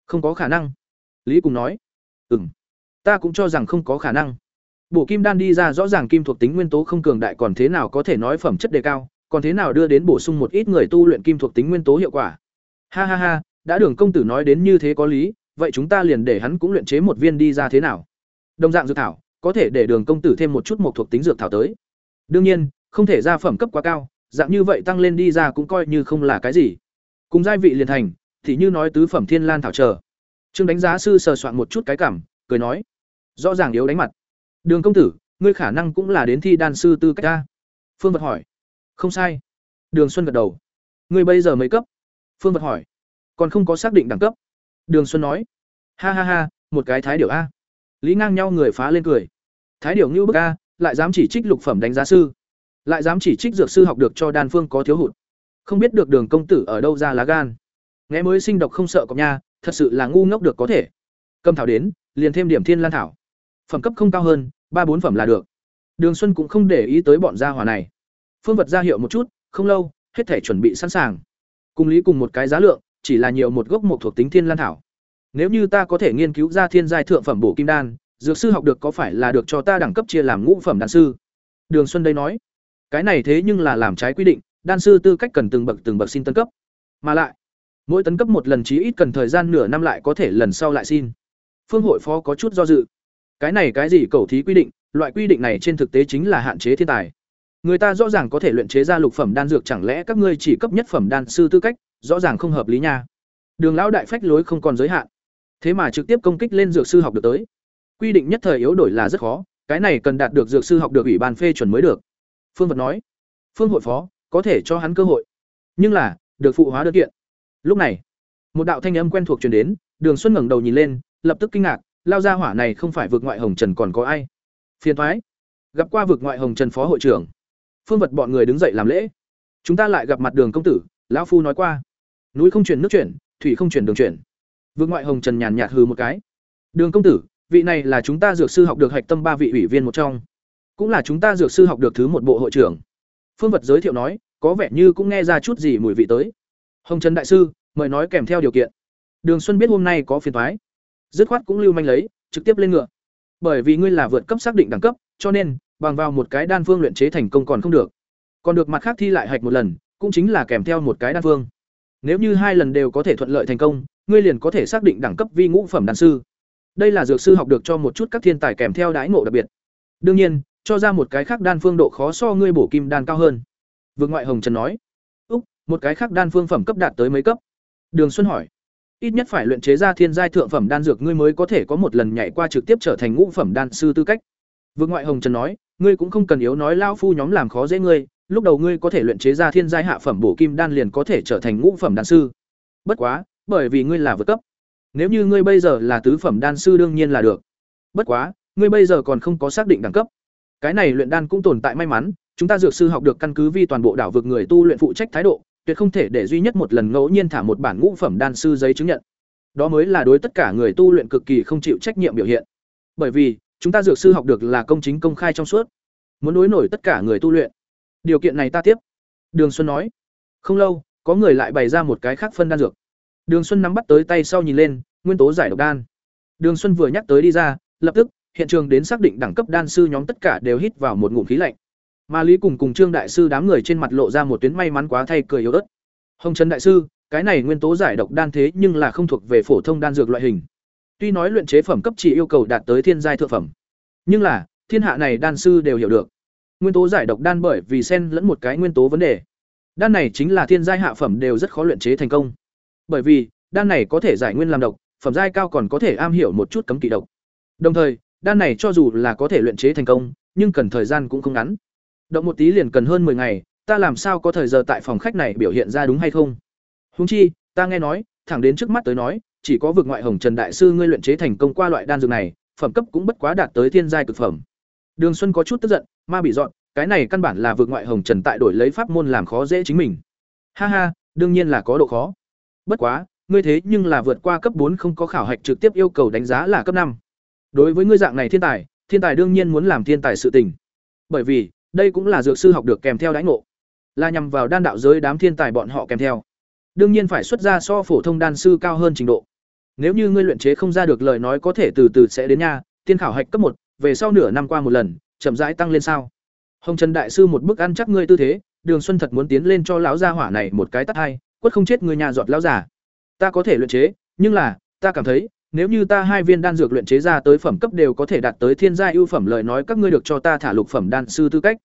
Không có khả năng. Lý cùng nói, ừm. Ta cũng cho rằng không có khả năng. Bổ kim đan đi ra rõ ràng kim thuộc tính nguyên tố không cường đại còn thế nào có thể nói phẩm chất đề cao còn thế nào đưa đến bổ sung một ít người tu luyện kim thuộc tính nguyên tố hiệu quả. Ha ha ha đã đường công tử nói đến như thế có lý vậy chúng ta liền để hắn cũng luyện chế một viên đi ra thế nào? Đồng dạng dược thảo có thể để đường công tử thêm một chút một thuộc tính dược thảo tới. Đương nhiên không thể ra phẩm cấp quá cao dạng như vậy tăng lên đi ra cũng coi như không là cái gì cùng giai vị liền thành, thì như nói tứ phẩm thiên lan thảo chờ. Trương đánh giá sư sờ soạn một chút cái cảm, cười nói, rõ ràng yếu đánh mặt. Đường công tử, ngươi khả năng cũng là đến thi đan sư tư cách ta. Phương vật hỏi, không sai. Đường xuân gật đầu, ngươi bây giờ mấy cấp? Phương vật hỏi, còn không có xác định đẳng cấp. Đường xuân nói, ha ha ha, một cái thái điệu a. Lý ngang nhau người phá lên cười, thái điểu ngưu bức a, lại dám chỉ trích lục phẩm đánh giá sư. Lại dám chỉ trích dược sư học được cho đan phương có thiếu hụt không biết được đường công tử ở đâu ra lá gan. Nghe mới sinh độc không sợ cọp nha, thật sự là ngu ngốc được có thể. Cầm thảo đến, liền thêm điểm thiên lan thảo. Phẩm cấp không cao hơn, ba bốn phẩm là được. Đường xuân cũng không để ý tới bọn gia hỏa này. Phương vật ra hiệu một chút, không lâu, hết thể chuẩn bị sẵn sàng. Cùng lý cùng một cái giá lượng, chỉ là nhiều một gốc một thuộc tính thiên lan thảo. Nếu như ta có thể nghiên cứu ra thiên giai thượng phẩm bổ kim đan, dược sư học được có phải là được cho ta đẳng cấp chia làm ngũ phẩm đan sư? Đường xuân đây nói. Cái này thế nhưng là làm trái quy định đan sư tư cách cần từng bậc từng bậc xin tân cấp. Mà lại, mỗi tấn cấp một lần chí ít cần thời gian nửa năm lại có thể lần sau lại xin. Phương hội phó có chút do dự. Cái này cái gì cầu thí quy định, loại quy định này trên thực tế chính là hạn chế thiên tài. Người ta rõ ràng có thể luyện chế ra lục phẩm đan dược chẳng lẽ các ngươi chỉ cấp nhất phẩm đan sư tư cách, rõ ràng không hợp lý nha. Đường lão đại phách lối không còn giới hạn. Thế mà trực tiếp công kích lên dược sư học được tới. Quy định nhất thời yếu đổi là rất khó, cái này cần đạt được dược sư học được ủy ban phê chuẩn mới được. Phương vật nói. Phương hội phó có thể cho hắn cơ hội. Nhưng là, được phụ hóa đơn kiện. Lúc này, một đạo thanh âm quen thuộc truyền đến, đường xuân ngẩng đầu nhìn lên, lập tức kinh ngạc, lao ra hỏa này không phải vượt ngoại hồng trần còn có ai? Phiền thoái gặp qua vượt ngoại hồng trần phó hội trưởng. Phương vật bọn người đứng dậy làm lễ. Chúng ta lại gặp mặt đường công tử, lão phu nói qua. Núi không chuyển nước chuyển, thủy không chuyển đường chuyển. Vượt ngoại hồng trần nhàn nhạt hừ một cái. Đường công tử, vị này là chúng ta dược sư học được hạch tâm ba vị ủy viên một trong. Cũng là chúng ta dược sư học được thứ một bộ hội trưởng phương vật giới thiệu nói, có vẻ như cũng nghe ra chút gì mùi vị tới. Hồng trần đại sư, mời nói kèm theo điều kiện. Đường xuân biết hôm nay có phiền thoái dứt khoát cũng lưu manh lấy, trực tiếp lên ngựa. Bởi vì ngươi là vượt cấp xác định đẳng cấp, cho nên, bằng vào một cái đan phương luyện chế thành công còn không được. Còn được mặt khác thi lại hạch một lần, cũng chính là kèm theo một cái đan phương. Nếu như hai lần đều có thể thuận lợi thành công, ngươi liền có thể xác định đẳng cấp vi ngũ phẩm đan sư. Đây là dược sư học được cho một chút các thiên tài kèm theo đái ngộ đặc biệt. Đương nhiên cho ra một cái khác đan phương độ khó so ngươi bổ kim đan cao hơn. Vương ngoại hồng trần nói. Úc, một cái khác đan phương phẩm cấp đạt tới mấy cấp? Đường xuân hỏi. Ít nhất phải luyện chế ra thiên giai thượng phẩm đan dược ngươi mới có thể có một lần nhảy qua trực tiếp trở thành ngũ phẩm đan sư tư cách. Vương ngoại hồng trần nói. Ngươi cũng không cần yếu nói lao phu nhóm làm khó dễ ngươi. Lúc đầu ngươi có thể luyện chế ra thiên giai hạ phẩm bổ kim đan liền có thể trở thành ngũ phẩm đan sư. Bất quá, bởi vì ngươi là vượt cấp. Nếu như ngươi bây giờ là tứ phẩm đan sư đương nhiên là được. Bất quá, ngươi bây giờ còn không có xác định đẳng cấp cái này luyện đan cũng tồn tại may mắn, chúng ta dược sư học được căn cứ vi toàn bộ đảo vực người tu luyện phụ trách thái độ, tuyệt không thể để duy nhất một lần ngẫu nhiên thả một bản ngũ phẩm đan sư giấy chứng nhận. Đó mới là đối tất cả người tu luyện cực kỳ không chịu trách nhiệm biểu hiện. Bởi vì, chúng ta dược sư học được là công chính công khai trong suốt. Muốn đối nổi tất cả người tu luyện. Điều kiện này ta tiếp. Đường xuân nói. Không lâu, có người lại bày ra một cái khác phân đan dược. Đường xuân nắm bắt tới tay sau nhìn lên, nguyên tố giải độc đan. Đường xuân vừa nhắc tới đi ra, lập tức hiện trường đến xác định đẳng cấp đan sư nhóm tất cả đều hít vào một ngụm khí lạnh. Mà lý cùng cùng trương đại sư đám người trên mặt lộ ra một tuyến may mắn quá thay cười yếu ớt. Hồng trần đại sư, cái này nguyên tố giải độc đan thế nhưng là không thuộc về phổ thông đan dược loại hình. Tuy nói luyện chế phẩm cấp chỉ yêu cầu đạt tới thiên giai thượng phẩm, nhưng là, thiên hạ này đan sư đều hiểu được. Nguyên tố giải độc đan bởi vì xen lẫn một cái nguyên tố vấn đề. Đan này chính là thiên giai hạ phẩm đều rất khó luyện chế thành công. Bởi vì, đan này có thể giải nguyên làm độc, phẩm giai cao còn có thể am hiểu một chút cấm kỵ độc. Đồng thời đan này cho dù là có thể luyện chế thành công, nhưng cần thời gian cũng không ngắn. Động một tí liền cần hơn 10 ngày, ta làm sao có thời giờ tại phòng khách này biểu hiện ra đúng hay không? Huống chi, ta nghe nói, thẳng đến trước mắt tới nói, chỉ có vực ngoại hồng trần đại sư ngươi luyện chế thành công qua loại đan dược này, phẩm cấp cũng bất quá đạt tới thiên giai cực phẩm. Đường xuân có chút tức giận, ma bị dọn, cái này căn bản là vực ngoại hồng trần tại đổi lấy pháp môn làm khó dễ chính mình. Ha ha, đương nhiên là có độ khó. Bất quá, ngươi thế nhưng là vượt qua cấp bốn không có khảo hạch trực tiếp yêu cầu đánh giá là cấp năm đối với ngươi dạng này thiên tài thiên tài đương nhiên muốn làm thiên tài sự tình. Bởi vì, đây cũng là dược sư học được kèm theo đãi ngộ. Là nhằm vào đan đạo giới đám thiên tài bọn họ kèm theo. Đương nhiên phải xuất ra so phổ thông đan sư cao hơn trình độ. Nếu như ngươi luyện chế không ra được lời nói có thể từ từ sẽ đến nha, tiên khảo hạch cấp một, về sau nửa năm qua một lần, chậm rãi tăng lên sao? Hồng trần đại sư một bức ăn chắc ngươi tư thế, đường xuân thật muốn tiến lên cho lão gia hỏa này một cái tắt hai, quất không chết người nhà giọt lão giả ta có thể luyện chế, nhưng là, ta cảm thấy nếu như ta hai viên đan dược luyện chế ra tới phẩm cấp đều có thể đạt tới thiên gia ưu phẩm lời nói, các ngươi được cho ta thả lục phẩm đan sư tư cách.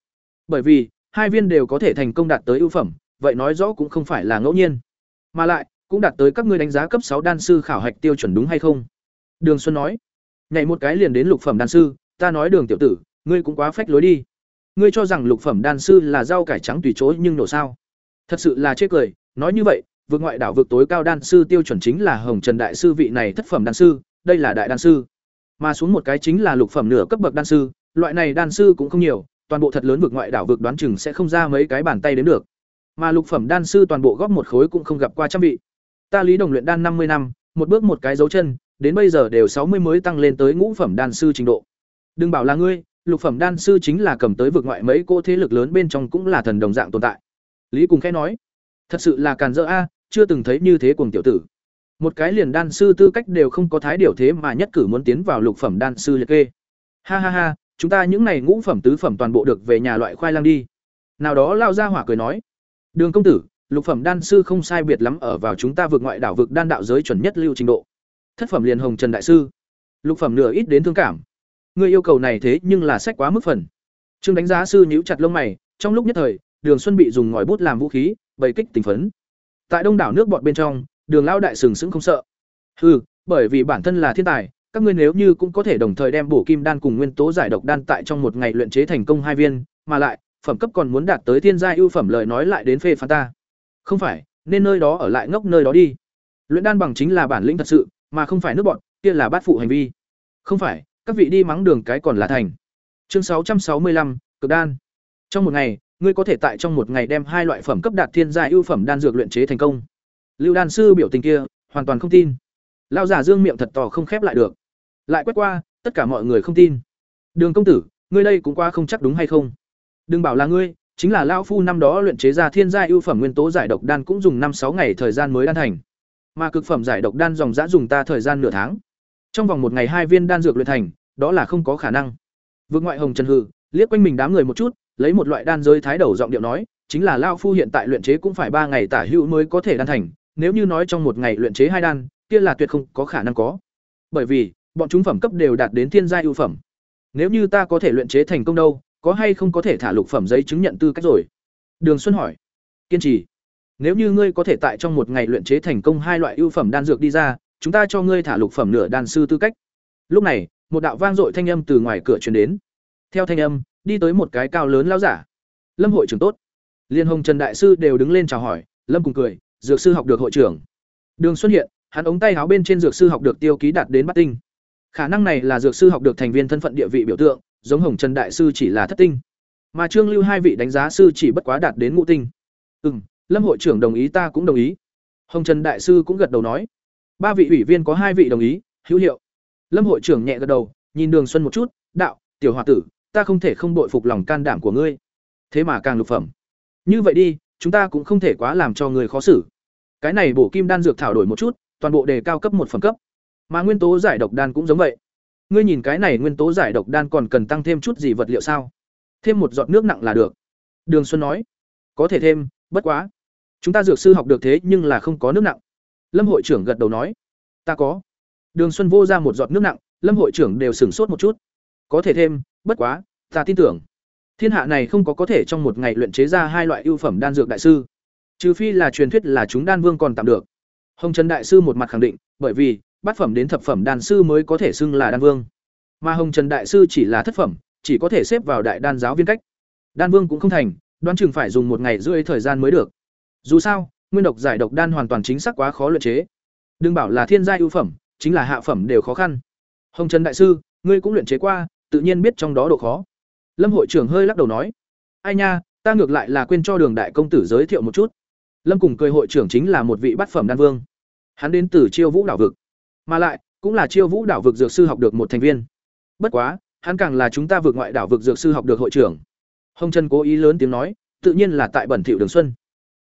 Bởi vì, hai viên đều có thể thành công đạt tới ưu phẩm, vậy nói rõ cũng không phải là ngẫu nhiên. Mà lại, cũng đạt tới các ngươi đánh giá cấp sáu đan sư khảo hạch tiêu chuẩn đúng hay không? Đường xuân nói. Nhảy một cái liền đến lục phẩm đan sư, ta nói đường tiểu tử, ngươi cũng quá phách lối đi. Ngươi cho rằng lục phẩm đan sư là rau cải trắng tùy chối nhưng nổ sao? Thật sự là chết cười, nói như vậy vượt ngoại đảo vượt tối cao đan sư tiêu chuẩn chính là hồng trần đại sư vị này thất phẩm đan sư đây là đại đan sư mà xuống một cái chính là lục phẩm nửa cấp bậc đan sư loại này đan sư cũng không nhiều, toàn bộ thật lớn vượt ngoại đảo vượt đoán chừng sẽ không ra mấy cái bàn tay đến được. Mà lục phẩm đan sư toàn bộ góp một khối cũng không gặp qua trăm vị. Ta Lý Đồng luyện đan năm mươi năm, một bước một cái dấu chân, đến bây giờ đều sáu mươi mới tăng lên tới ngũ phẩm đan sư trình độ. Đừng bảo là ngươi, lục phẩm đan sư chính là cầm tới vượt ngoại mấy cô thế lực lớn bên trong cũng là thần đồng dạng tồn tại. Lý cùng khẽ nói, thật sự là càn dỡ a, chưa từng thấy như thế cuồng tiểu tử. Một cái liền đan sư tư cách đều không có thái điều thế mà nhất cử muốn tiến vào lục phẩm đan sư liệt kê. Ha ha ha, chúng ta những này ngũ phẩm tứ phẩm toàn bộ được về nhà loại khoai lang đi. Nào đó lao ra hỏa cười nói, Đường công tử, lục phẩm đan sư không sai biệt lắm ở vào chúng ta vượt ngoại đảo vực đan đạo giới chuẩn nhất lưu trình độ. Thất phẩm liền hồng trần đại sư, lục phẩm nửa ít đến thương cảm. Người yêu cầu này thế nhưng là sách quá mức phần. Trương đánh giá sư nhíu chặt lông mày, trong lúc nhất thời, Đường Xuân bị dùng ngòi bút làm vũ khí, bày kích tình phấn. Tại đông đảo nước bọn bên trong, Đường lão đại sừng sững không sợ. ừ bởi vì bản thân là thiên tài, các ngươi nếu như cũng có thể đồng thời đem bổ kim đan cùng nguyên tố giải độc đan tại trong một ngày luyện chế thành công hai viên, mà lại phẩm cấp còn muốn đạt tới thiên gia ưu phẩm lời nói lại đến phê phán ta. Không phải, nên nơi đó ở lại ngốc nơi đó đi. Luyện đan bằng chính là bản lĩnh thật sự, mà không phải nước bọn, kia là bát phụ hành vi. Không phải, các vị đi mắng đường cái còn là thành. Chương sáu sáu mươi lăm cực đan. Trong một ngày, ngươi có thể tại trong một ngày đem hai loại phẩm cấp đạt thiên gia ưu phẩm đan dược luyện chế thành công. Lưu đan sư biểu tình kia, hoàn toàn không tin. Lão giả Dương miệng thật to không khép lại được. Lại quét qua, tất cả mọi người không tin. Đường công tử, ngươi đây cũng qua không chắc đúng hay không? Đừng bảo là ngươi, chính là lão phu năm đó luyện chế ra thiên giai ưu phẩm nguyên tố giải độc đan cũng dùng năm sáu ngày thời gian mới đan thành. Mà cực phẩm giải độc đan dòng dã dùng ta thời gian nửa tháng. Trong vòng một ngày hai viên đan dược luyện thành, đó là không có khả năng. Vương ngoại hồng trần hừ, liếc quanh mình đám người một chút, lấy một loại đan giới thái đầu giọng điệu nói, chính là lão phu hiện tại luyện chế cũng phải ba ngày tả hữu mới có thể đan thành, nếu như nói trong một ngày luyện chế hai đan, kia là tuyệt không có khả năng có. Bởi vì, bọn chúng phẩm cấp đều đạt đến thiên giai ưu phẩm. Nếu như ta có thể luyện chế thành công đâu, có hay không có thể thả lục phẩm giấy chứng nhận tư cách rồi? Đường xuân hỏi. Kiên trì. Nếu như ngươi có thể tại trong một ngày luyện chế thành công hai loại ưu phẩm đan dược đi ra chúng ta cho ngươi thả lục phẩm nửa đan sư tư cách. Lúc này một đạo vang dội thanh âm từ ngoài cửa truyền đến. Theo thanh âm đi tới một cái cao lớn lão giả lâm hội trưởng tốt liên hồng trần đại sư đều đứng lên chào hỏi lâm cùng cười dược sư học được hội trưởng đường xuất hiện hắn ống tay áo bên trên dược sư học được tiêu ký đạt đến bát tinh khả năng này là dược sư học được thành viên thân phận địa vị biểu tượng giống Hồng Trần đại sư chỉ là thất tinh, mà Trương Lưu hai vị đánh giá sư chỉ bất quá đạt đến ngũ tinh. Ừm, Lâm hội trưởng đồng ý ta cũng đồng ý. Hồng Trần đại sư cũng gật đầu nói. Ba vị ủy viên có hai vị đồng ý, hữu hiệu. Lâm hội trưởng nhẹ gật đầu, nhìn Đường Xuân một chút, "Đạo, tiểu hòa tử, ta không thể không bội phục lòng can đảm của ngươi. Thế mà càng lục phẩm. Như vậy đi, chúng ta cũng không thể quá làm cho người khó xử. Cái này bổ kim đan dược thảo đổi một chút, toàn bộ đề cao cấp một phẩm cấp. Mà nguyên tố giải độc đan cũng giống vậy. Ngươi nhìn cái này nguyên tố giải độc đan còn cần tăng thêm chút gì vật liệu sao? Thêm một giọt nước nặng là được. Đường xuân nói. Có thể thêm bất quá. Chúng ta dược sư học được thế nhưng là không có nước nặng. Lâm hội trưởng gật đầu nói. Ta có. Đường xuân vô ra một giọt nước nặng lâm hội trưởng đều sửng sốt một chút. Có thể thêm bất quá ta tin tưởng thiên hạ này không có có thể trong một ngày luyện chế ra hai loại ưu phẩm đan dược đại sư trừ phi là truyền thuyết là chúng đan vương còn tạm được hồng trần đại sư một mặt khẳng định bởi vì bát phẩm đến thập phẩm đan sư mới có thể xưng là đan vương. Mà Hồng Trần đại sư chỉ là thất phẩm, chỉ có thể xếp vào đại đan giáo viên cách. Đan vương cũng không thành, đoán chừng phải dùng một ngày rưỡi thời gian mới được. Dù sao, nguyên độc giải độc đan hoàn toàn chính xác quá khó luyện chế. Đừng bảo là thiên giai ưu phẩm, chính là hạ phẩm đều khó khăn. Hồng Trần đại sư, ngươi cũng luyện chế qua, tự nhiên biết trong đó độ khó. Lâm hội trưởng hơi lắc đầu nói: "Ai nha, ta ngược lại là quên cho Đường đại công tử giới thiệu một chút." Lâm cùng cười hội trưởng chính là một vị bát phẩm đan vương. Hắn đến từ Chiêu Vũ đảo vực mà lại cũng là chiêu vũ đảo vực dược sư học được một thành viên bất quá hắn càng là chúng ta vượt ngoại đảo vực dược sư học được hội trưởng hồng trần cố ý lớn tiếng nói tự nhiên là tại bẩn thiệu đường xuân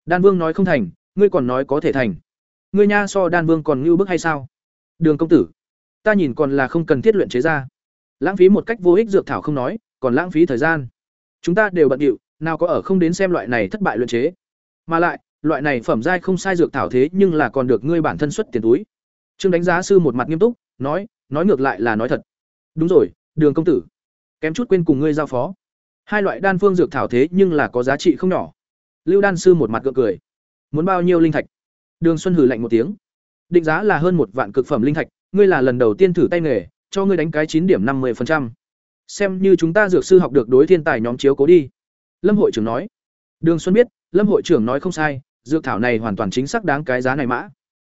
đan vương nói không thành ngươi còn nói có thể thành ngươi nha so đan vương còn ngưu bức hay sao đường công tử ta nhìn còn là không cần thiết luyện chế ra lãng phí một cách vô ích dược thảo không nói còn lãng phí thời gian chúng ta đều bận điệu nào có ở không đến xem loại này thất bại luyện chế mà lại loại này phẩm giai không sai dược thảo thế nhưng là còn được ngươi bản thân xuất tiền túi Trương đánh giá sư một mặt nghiêm túc, nói, nói ngược lại là nói thật. Đúng rồi, Đường công tử, kém chút quên cùng ngươi giao phó. Hai loại đan phương dược thảo thế nhưng là có giá trị không nhỏ. Lưu đan sư một mặt gượng cười. Muốn bao nhiêu linh thạch? Đường Xuân Hử lạnh một tiếng. Định giá là hơn một vạn cực phẩm linh thạch, ngươi là lần đầu tiên thử tay nghề, cho ngươi đánh cái chín điểm năm 50%. Xem như chúng ta dược sư học được đối thiên tài nhóm chiếu cố đi." Lâm hội trưởng nói. Đường Xuân biết, Lâm hội trưởng nói không sai, dược thảo này hoàn toàn chính xác đáng cái giá này mã.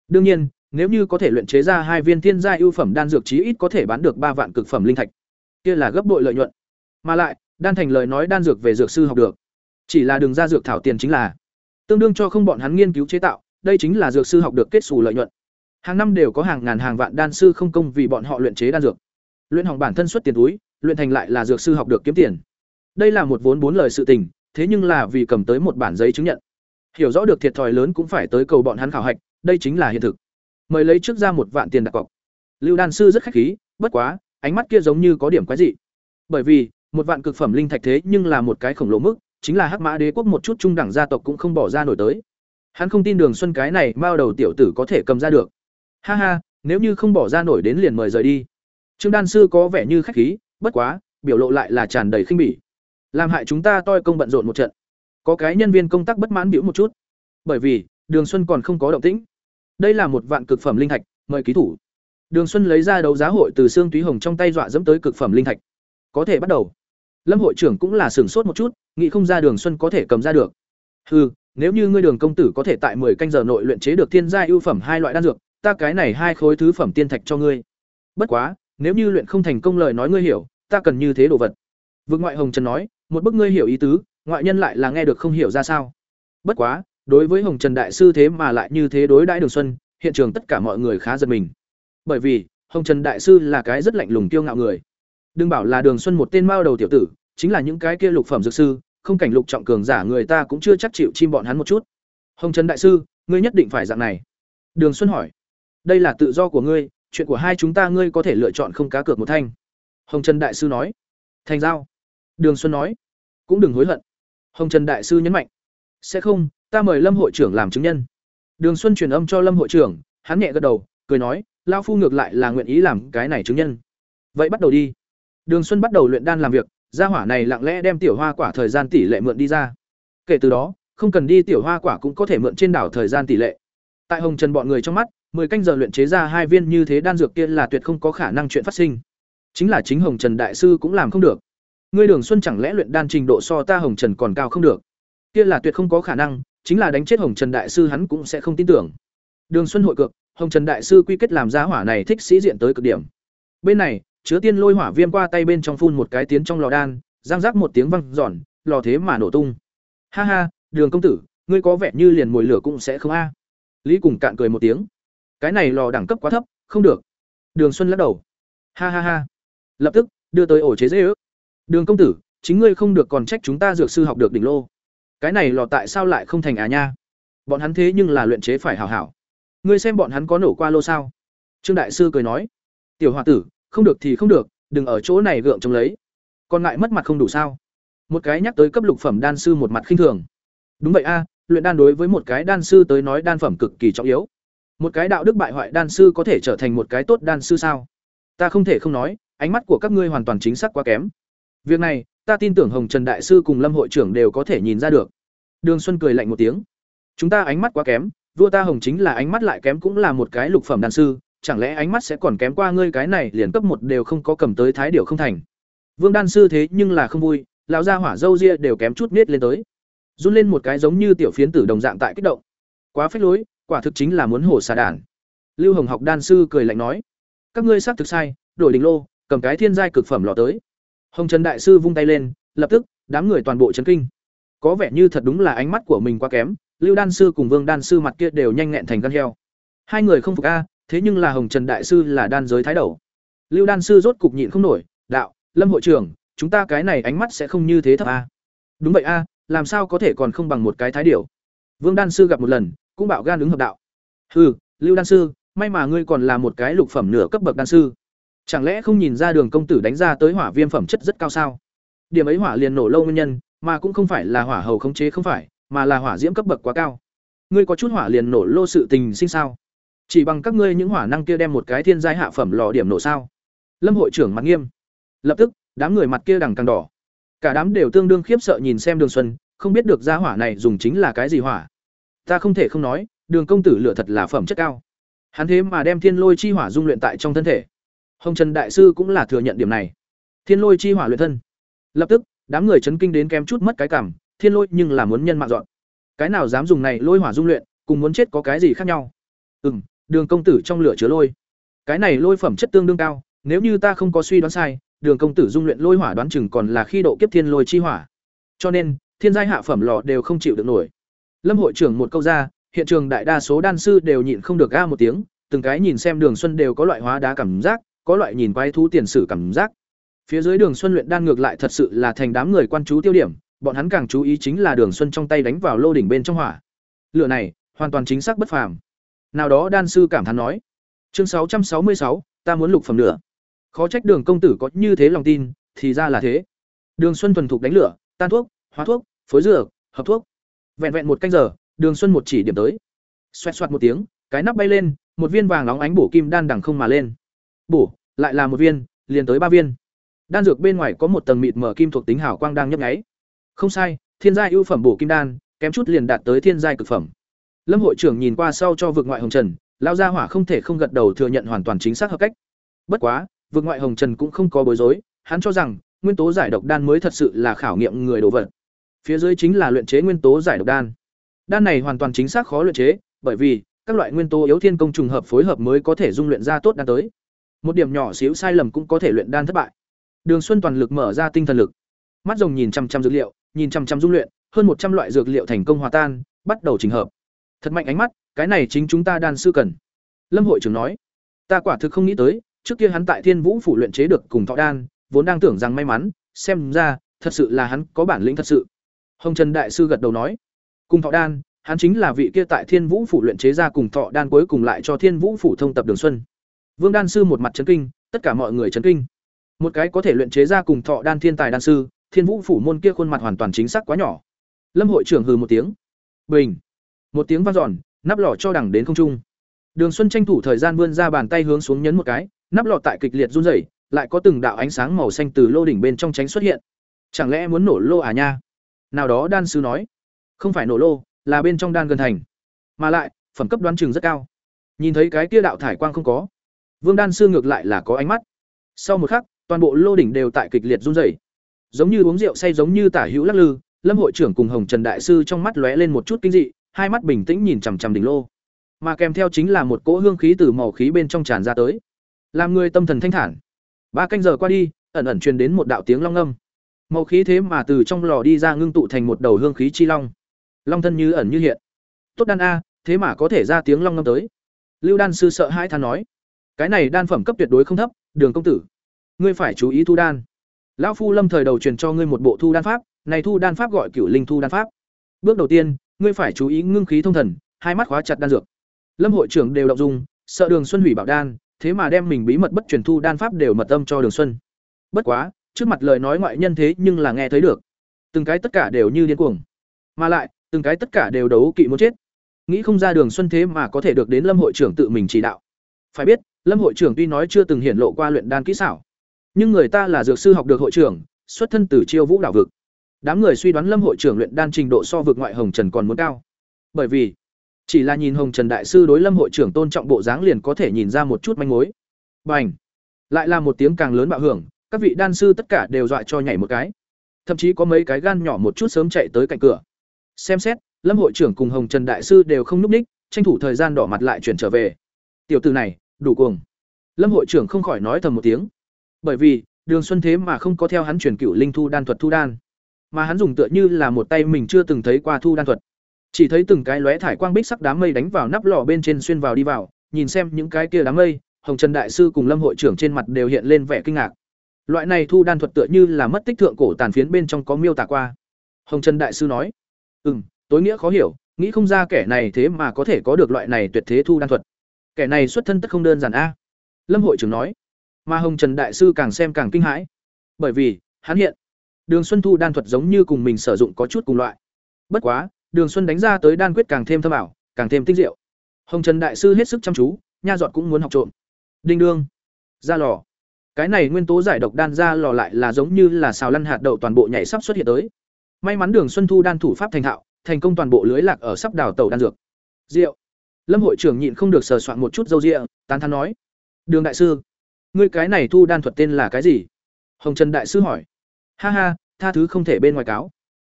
Đương nhiên, nếu như có thể luyện chế ra hai viên thiên gia ưu phẩm đan dược chí ít có thể bán được ba vạn cực phẩm linh thạch. Kia là gấp bội lợi nhuận. Mà lại, đan thành lời nói đan dược về dược sư học được. Chỉ là đường ra dược thảo tiền chính là tương đương cho không bọn hắn nghiên cứu chế tạo, đây chính là dược sư học được kết xù lợi nhuận. Hàng năm đều có hàng ngàn hàng vạn đan sư không công vì bọn họ luyện chế đan dược. Luyện hỏng bản thân xuất tiền túi, luyện thành lại là dược sư học được kiếm tiền. Đây là một vốn bốn lời sự tình, thế nhưng là vì cầm tới một bản giấy chứng nhận. Hiểu rõ được thiệt thòi lớn cũng phải tới cầu bọn hắn khảo hạch, đây chính là hiện thực. Mời lấy trước ra một vạn tiền đặt cọc. Lưu đan sư rất khách khí, bất quá, ánh mắt kia giống như có điểm quái dị. Bởi vì, một vạn cực phẩm linh thạch thế nhưng là một cái khổng lồ mức, chính là Hắc Mã Đế quốc một chút trung đẳng gia tộc cũng không bỏ ra nổi tới. Hắn không tin Đường Xuân cái này mao đầu tiểu tử có thể cầm ra được. Ha ha, nếu như không bỏ ra nổi đến liền mời rời đi. Trương đan sư có vẻ như khách khí, bất quá, biểu lộ lại là tràn đầy khinh bỉ. Làm hại chúng ta toi công bận rộn một trận. Có cái nhân viên công tác bất mãn biểu một chút. Bởi vì, Đường Xuân còn không có động tĩnh. Đây là một vạn cực phẩm linh thạch, mời ký thủ. Đường Xuân lấy ra đấu giá hội từ xương túy hồng trong tay dọa dẫm tới cực phẩm linh thạch. Có thể bắt đầu. Lâm hội trưởng cũng là sửng sốt một chút, nghĩ không ra Đường Xuân có thể cầm ra được. ừ nếu như ngươi Đường công tử có thể tại 10 canh giờ nội luyện chế được thiên gia ưu phẩm hai loại đan dược, ta cái này hai khối thứ phẩm tiên thạch cho ngươi. Bất quá, nếu như luyện không thành công lời nói ngươi hiểu, ta cần như thế đồ vật. Vực ngoại Hồng Trần nói, một bức ngươi hiểu ý tứ, ngoại nhân lại là nghe được không hiểu ra sao. Bất quá, đối với Hồng Trần đại sư thế mà lại như thế đối đãi Đường Xuân, hiện trường tất cả mọi người khá giật mình. Bởi vì, Hồng Trần đại sư là cái rất lạnh lùng kiêu ngạo người. Đừng bảo là Đường Xuân một tên mao đầu tiểu tử, chính là những cái kia lục phẩm dược sư, không cảnh lục trọng cường giả người ta cũng chưa chắc chịu chim bọn hắn một chút. Hồng Trần đại sư, ngươi nhất định phải dạng này. Đường Xuân hỏi. Đây là tự do của ngươi, chuyện của hai chúng ta ngươi có thể lựa chọn không cá cược một thanh. Hồng Trần đại sư nói. Thành giao. Đường Xuân nói. Cũng đừng hối hận. Hồng Trần đại sư nhấn mạnh. Sẽ không, ta mời Lâm hội trưởng làm chứng nhân. Đường Xuân truyền âm cho Lâm hội trưởng, hắn nhẹ gật đầu, cười nói, lão phu ngược lại là nguyện ý làm cái này chứng nhân. Vậy bắt đầu đi. Đường Xuân bắt đầu luyện đan làm việc, gia hỏa này lặng lẽ đem tiểu hoa quả thời gian tỷ lệ mượn đi ra. Kể từ đó, không cần đi tiểu hoa quả cũng có thể mượn trên đảo thời gian tỷ lệ. Tại Hồng Trần bọn người trong mắt, 10 canh giờ luyện chế ra hai viên như thế đan dược kia là tuyệt không có khả năng chuyện phát sinh. Chính là chính Hồng Trần đại sư cũng làm không được. Ngươi Đường Xuân chẳng lẽ luyện đan trình độ so ta Hồng Trần còn cao không được? Kia là tuyệt không có khả năng, chính là đánh chết Hồng Trần đại sư hắn cũng sẽ không tin tưởng. Đường Xuân hội cược, Hồng Trần đại sư quy kết làm giá hỏa này thích sĩ diện tới cực điểm. Bên này, chứa tiên lôi hỏa viêm qua tay bên trong phun một cái tiến trong lò đan, răng rắc một tiếng vang giòn, lò thế mà nổ tung. Ha ha, Đường công tử, ngươi có vẻ như liền mùi lửa cũng sẽ không a. Lý cùng cạn cười một tiếng. Cái này lò đẳng cấp quá thấp, không được. Đường Xuân lắc đầu. Ha ha ha. Lập tức đưa tới ổ chế dễ ước. Đường công tử, chính ngươi không được còn trách chúng ta dược sư học được đỉnh lô. Cái này lò tại sao lại không thành à nha? Bọn hắn thế nhưng là luyện chế phải hảo hảo. Ngươi xem bọn hắn có nổ qua lô sao? Trương đại sư cười nói. Tiểu hòa tử, không được thì không được, đừng ở chỗ này gượng chống lấy. Còn ngại mất mặt không đủ sao? Một cái nhắc tới cấp lục phẩm đan sư một mặt khinh thường. Đúng vậy a, luyện đan đối với một cái đan sư tới nói đan phẩm cực kỳ trọng yếu. Một cái đạo đức bại hoại đan sư có thể trở thành một cái tốt đan sư sao? Ta không thể không nói, ánh mắt của các ngươi hoàn toàn chính xác quá kém. Việc này, ta tin tưởng Hồng Trần đại sư cùng Lâm hội trưởng đều có thể nhìn ra được. Đường Xuân cười lạnh một tiếng. Chúng ta ánh mắt quá kém, vua ta Hồng chính là ánh mắt lại kém cũng là một cái lục phẩm đan sư, chẳng lẽ ánh mắt sẽ còn kém qua ngươi cái này liền cấp một đều không có cầm tới thái điểu không thành. Vương đan sư thế nhưng là không vui, lão gia hỏa dâu ria đều kém chút nết lên tới. Run lên một cái giống như tiểu phiến tử đồng dạng tại kích động. Quá phách lối, quả thực chính là muốn hổ xà đản. Lưu Hồng học đan sư cười lạnh nói: "Các ngươi xác thực sai, đổi đỉnh lô, cầm cái thiên giai cực phẩm lọ tới." Hồng Trần đại sư vung tay lên, lập tức, đám người toàn bộ chấn kinh. Có vẻ như thật đúng là ánh mắt của mình quá kém, Lưu đan sư cùng Vương đan sư mặt kia đều nhanh nghẹn thành gan heo. Hai người không phục a, thế nhưng là Hồng Trần đại sư là đan giới thái đầu. Lưu đan sư rốt cục nhịn không nổi, "Đạo, Lâm hội trưởng, chúng ta cái này ánh mắt sẽ không như thế thấp a." "Đúng vậy a, làm sao có thể còn không bằng một cái thái điều Vương đan sư gặp một lần, cũng bảo gan ứng hợp đạo. "Hừ, Lưu đan sư, may mà ngươi còn là một cái lục phẩm nửa cấp bậc đan sư. Chẳng lẽ không nhìn ra đường công tử đánh ra tới hỏa viêm phẩm chất rất cao sao? Điểm ấy hỏa liền nổ lâu nguyên nhân mà cũng không phải là hỏa hầu khống chế không phải mà là hỏa diễm cấp bậc quá cao. Ngươi có chút hỏa liền nổ lô sự tình sinh sao? Chỉ bằng các ngươi những hỏa năng kia đem một cái thiên giai hạ phẩm lò điểm nổ sao? Lâm hội trưởng mặt nghiêm. Lập tức đám người mặt kia đằng càng đỏ. Cả đám đều tương đương khiếp sợ nhìn xem đường xuân không biết được gia hỏa này dùng chính là cái gì hỏa ta không thể không nói, đường công tử lựa thật là phẩm chất cao. Hắn thế mà đem thiên lôi chi hỏa dung luyện tại trong thân thể. Hồng trần đại sư cũng là thừa nhận điểm này. Thiên lôi chi hỏa luyện thân. Lập tức, đám người chấn kinh đến kém chút mất cái cảm, thiên lôi nhưng là muốn nhân mạng dọn. Cái nào dám dùng này lôi hỏa dung luyện, cùng muốn chết có cái gì khác nhau? Ừ m đường công tử trong lửa chứa lôi. Cái này lôi phẩm chất tương đương cao, nếu như ta không có suy đoán sai, đường công tử dung luyện lôi hỏa đoán chừng còn là khi độ kiếp thiên lôi chi hỏa. Cho nên, thiên giai hạ phẩm lò đều không chịu được nổi lâm hội trưởng một câu ra, hiện trường đại đa số đan sư đều nhịn không được ga một tiếng, từng cái nhìn xem đường xuân đều có loại hóa đá cảm giác, có loại nhìn quái thú tiền sử cảm giác. Phía dưới đường xuân luyện đan ngược lại thật sự là thành đám người quan chú tiêu điểm, bọn hắn càng chú ý chính là đường xuân trong tay đánh vào lô đỉnh bên trong hỏa. Lửa này, hoàn toàn chính xác bất phàm. Nào đó đan sư cảm thán nói, chương sáu trăm sáu mươi sáu, ta muốn lục phẩm lửa. Khó trách đường công tử có như thế lòng tin, thì ra là thế. Đường xuân thuần thục đánh lửa, tan thuốc, hóa thuốc, phối dược, hợp thuốc vẹn vẹn một canh giờ, đường xuân một chỉ điểm tới. Xoẹt xoẹt một tiếng, cái nắp bay lên, một viên vàng nóng ánh bổ kim đan đằng không mà lên. Bổ, lại là một viên, liền tới ba viên. Đan dược bên ngoài có một tầng mịt mở kim thuộc tính hảo quang đang nhấp nháy. Không sai, thiên giai ưu phẩm bổ kim đan, kém chút liền đạt tới thiên giai cực phẩm. Lâm hội trưởng nhìn qua sau cho vực ngoại hồng trần lao gia hỏa không thể không gật đầu thừa nhận hoàn toàn chính xác hợp cách. Bất quá vực ngoại hồng trần cũng không có bối rối, hắn cho rằng, nguyên tố giải độc đan mới thật sự là khảo nghiệm người đồ vật phía dưới chính là luyện chế nguyên tố giải độc đan. Đan này hoàn toàn chính xác khó luyện chế, bởi vì, các loại nguyên tố yếu thiên công trùng hợp phối hợp mới có thể dung luyện ra tốt đan tới. Một điểm nhỏ xíu sai lầm cũng có thể luyện đan thất bại. Đường xuân toàn lực mở ra tinh thần lực. Mắt rồng nhìn chăm chăm dược liệu, nhìn chăm chăm dung luyện, hơn một trăm loại dược liệu thành công hòa tan, bắt đầu chỉnh hợp. Thật mạnh ánh mắt, cái này chính chúng ta đan sư cần. Lâm hội trưởng nói, ta quả thực không nghĩ tới, trước kia hắn tại thiên vũ phủ luyện chế được cùng thọ đan, vốn đang tưởng rằng may mắn, xem ra, thật sự là hắn có bản lĩnh thật sự hồng trần đại sư gật đầu nói, cùng thọ đan, hắn chính là vị kia tại thiên vũ phủ luyện chế ra cùng thọ đan cuối cùng lại cho thiên vũ phủ thông tập đường xuân. Vương đan sư một mặt chấn kinh, tất cả mọi người chấn kinh. Một cái có thể luyện chế ra cùng thọ đan thiên tài đan sư, thiên vũ phủ môn kia khuôn mặt hoàn toàn chính xác quá nhỏ. Lâm hội trưởng hừ một tiếng. Bình. Một tiếng vang dọn, nắp lò cho đẳng đến không trung. Đường xuân tranh thủ thời gian vươn ra bàn tay hướng xuống nhấn một cái, nắp lò tại kịch liệt run rẩy, lại có từng đạo ánh sáng màu xanh từ lô đỉnh bên trong tránh xuất hiện. Chẳng lẽ muốn nổ lô à nha? Nào đó đan sư nói, không phải nổ lô, là bên trong đan gần thành. Mà lại, phẩm cấp đoán chừng rất cao. Nhìn thấy cái kia đạo thải quang không có, vương đan sư ngược lại là có ánh mắt. Sau một khắc, toàn bộ lô đỉnh đều tại kịch liệt run rẩy. Giống như uống rượu say giống như tả hữu lắc lư, lâm hội trưởng cùng hồng trần đại sư trong mắt lóe lên một chút kinh dị, hai mắt bình tĩnh nhìn chằm chằm đỉnh lô. Mà kèm theo chính là một cỗ hương khí từ màu khí bên trong tràn ra tới. Làm người tâm thần thanh thản. Ba canh giờ qua đi, ẩn ẩn truyền đến một đạo tiếng long âm màu khí thế mà từ trong lò đi ra ngưng tụ thành một đầu hương khí chi long. Long thân như ẩn như hiện. Tốt đan a, thế mà có thể ra tiếng long ngâm tới. Lưu đan sư sợ hãi than nói. Cái này đan phẩm cấp tuyệt đối không thấp, đường công tử. Ngươi phải chú ý thu đan. Lão phu lâm thời đầu truyền cho ngươi một bộ thu đan pháp, này thu đan pháp gọi cửu linh thu đan pháp. Bước đầu tiên, ngươi phải chú ý ngưng khí thông thần, hai mắt khóa chặt đan dược. Lâm hội trưởng đều động dung, sợ đường xuân hủy bảo đan, thế mà đem mình bí mật bất truyền thu đan pháp đều mật âm cho đường xuân. Bất quá trước mặt lời nói ngoại nhân thế nhưng là nghe thấy được. Từng cái tất cả đều như điên cuồng. Mà lại, từng cái tất cả đều đấu kỵ muốn chết. Nghĩ không ra đường xuân thế mà có thể được đến lâm hội trưởng tự mình chỉ đạo. Phải biết, lâm hội trưởng tuy nói chưa từng hiển lộ qua luyện đan kỹ xảo, nhưng người ta là dược sư học được hội trưởng, xuất thân từ chiêu vũ đảo vực. Đám người suy đoán lâm hội trưởng luyện đan trình độ so vực ngoại hồng trần còn muốn cao. Bởi vì, chỉ là nhìn hồng trần đại sư đối lâm hội trưởng tôn trọng bộ dáng liền có thể nhìn ra một chút manh mối. B à n h lại là một tiếng càng lớn bạo hưởng các vị đan sư tất cả đều dọa cho nhảy một cái. Thậm chí có mấy cái gan nhỏ một chút sớm chạy tới cạnh cửa. Xem xét, lâm hội trưởng cùng hồng trần đại sư đều không n ú c ních, tranh thủ thời gian đỏ mặt lại chuyển trở về. Tiểu từ này, đủ cuồng. Lâm hội trưởng không khỏi nói thầm một tiếng. Bởi vì, đường xuân thế mà không có theo hắn chuyển cựu linh thu đan thuật thu đan. Mà hắn dùng tựa như là một tay mình chưa từng thấy qua thu đan thuật. Chỉ thấy từng cái lóe thải quang bích sắc đám mây đánh vào nắp lò bên trên xuyên vào đi vào, nhìn xem những cái kia đám mây, hồng trần đại sư cùng lâm hội trưởng trên mặt đều hiện lên vẻ kinh ngạc loại này thu đan thuật tựa như là mất tích thượng cổ tàn phiến bên trong có miêu tả qua. Hồng trần đại sư nói ừ m tối nghĩa khó hiểu, nghĩ không ra kẻ này thế mà có thể có được loại này tuyệt thế thu đan thuật. Kẻ này xuất thân tất không đơn giản a. Lâm hội trưởng nói, mà hồng trần đại sư càng xem càng kinh hãi, bởi vì hắn hiện đường xuân thu đan thuật giống như cùng mình sử dụng có chút cùng loại. Bất quá, đường xuân đánh ra tới đan quyết càng thêm thâm ảo, càng thêm tinh diệu. Hồng trần đại sư hết sức chăm chú, nha giọt cũng muốn học trộm. Đinh đương, ra lò cái này nguyên tố giải độc đan ra lò lại là giống như là xào lăn hạt đậu toàn bộ nhảy sắp xuất hiện tới. May mắn đường xuân thu đan thủ pháp thành thạo thành công toàn bộ lưới lạc ở sắp đào tàu đan dược. Rượu lâm hội trưởng nhịn không được sờ soạn một chút dâu rịa, tán thán nói. Đường đại sư, ngươi cái này thu đan thuật tên là cái gì? Hồng trần đại sư hỏi. Ha ha, tha thứ không thể bên ngoài cáo.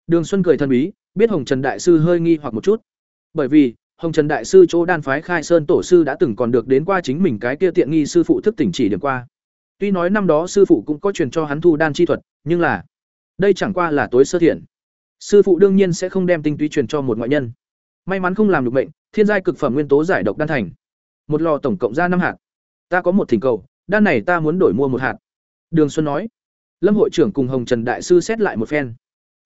Đường xuân cười thần bí, biết hồng trần đại sư hơi nghi hoặc một chút. Bởi vì, hồng trần đại sư chỗ đan phái khai sơn tổ sư đã từng còn được đến qua chính mình cái kia tiện nghi sư phụ thức tỉnh chỉ điểm qua. Tuy nói năm đó sư phụ cũng có truyền cho hắn thu đan chi thuật, nhưng là đây chẳng qua là tối sơ thiện. Sư phụ đương nhiên sẽ không đem tinh túy truyền cho một ngoại nhân. May mắn không làm được bệnh, thiên giai cực phẩm nguyên tố giải độc đan thành. Một lò tổng cộng ra năm hạt. Ta có một thỉnh cầu, đan này ta muốn đổi mua một hạt. Đường Xuân nói. Lâm hội trưởng cùng Hồng Trần đại sư xét lại một phen.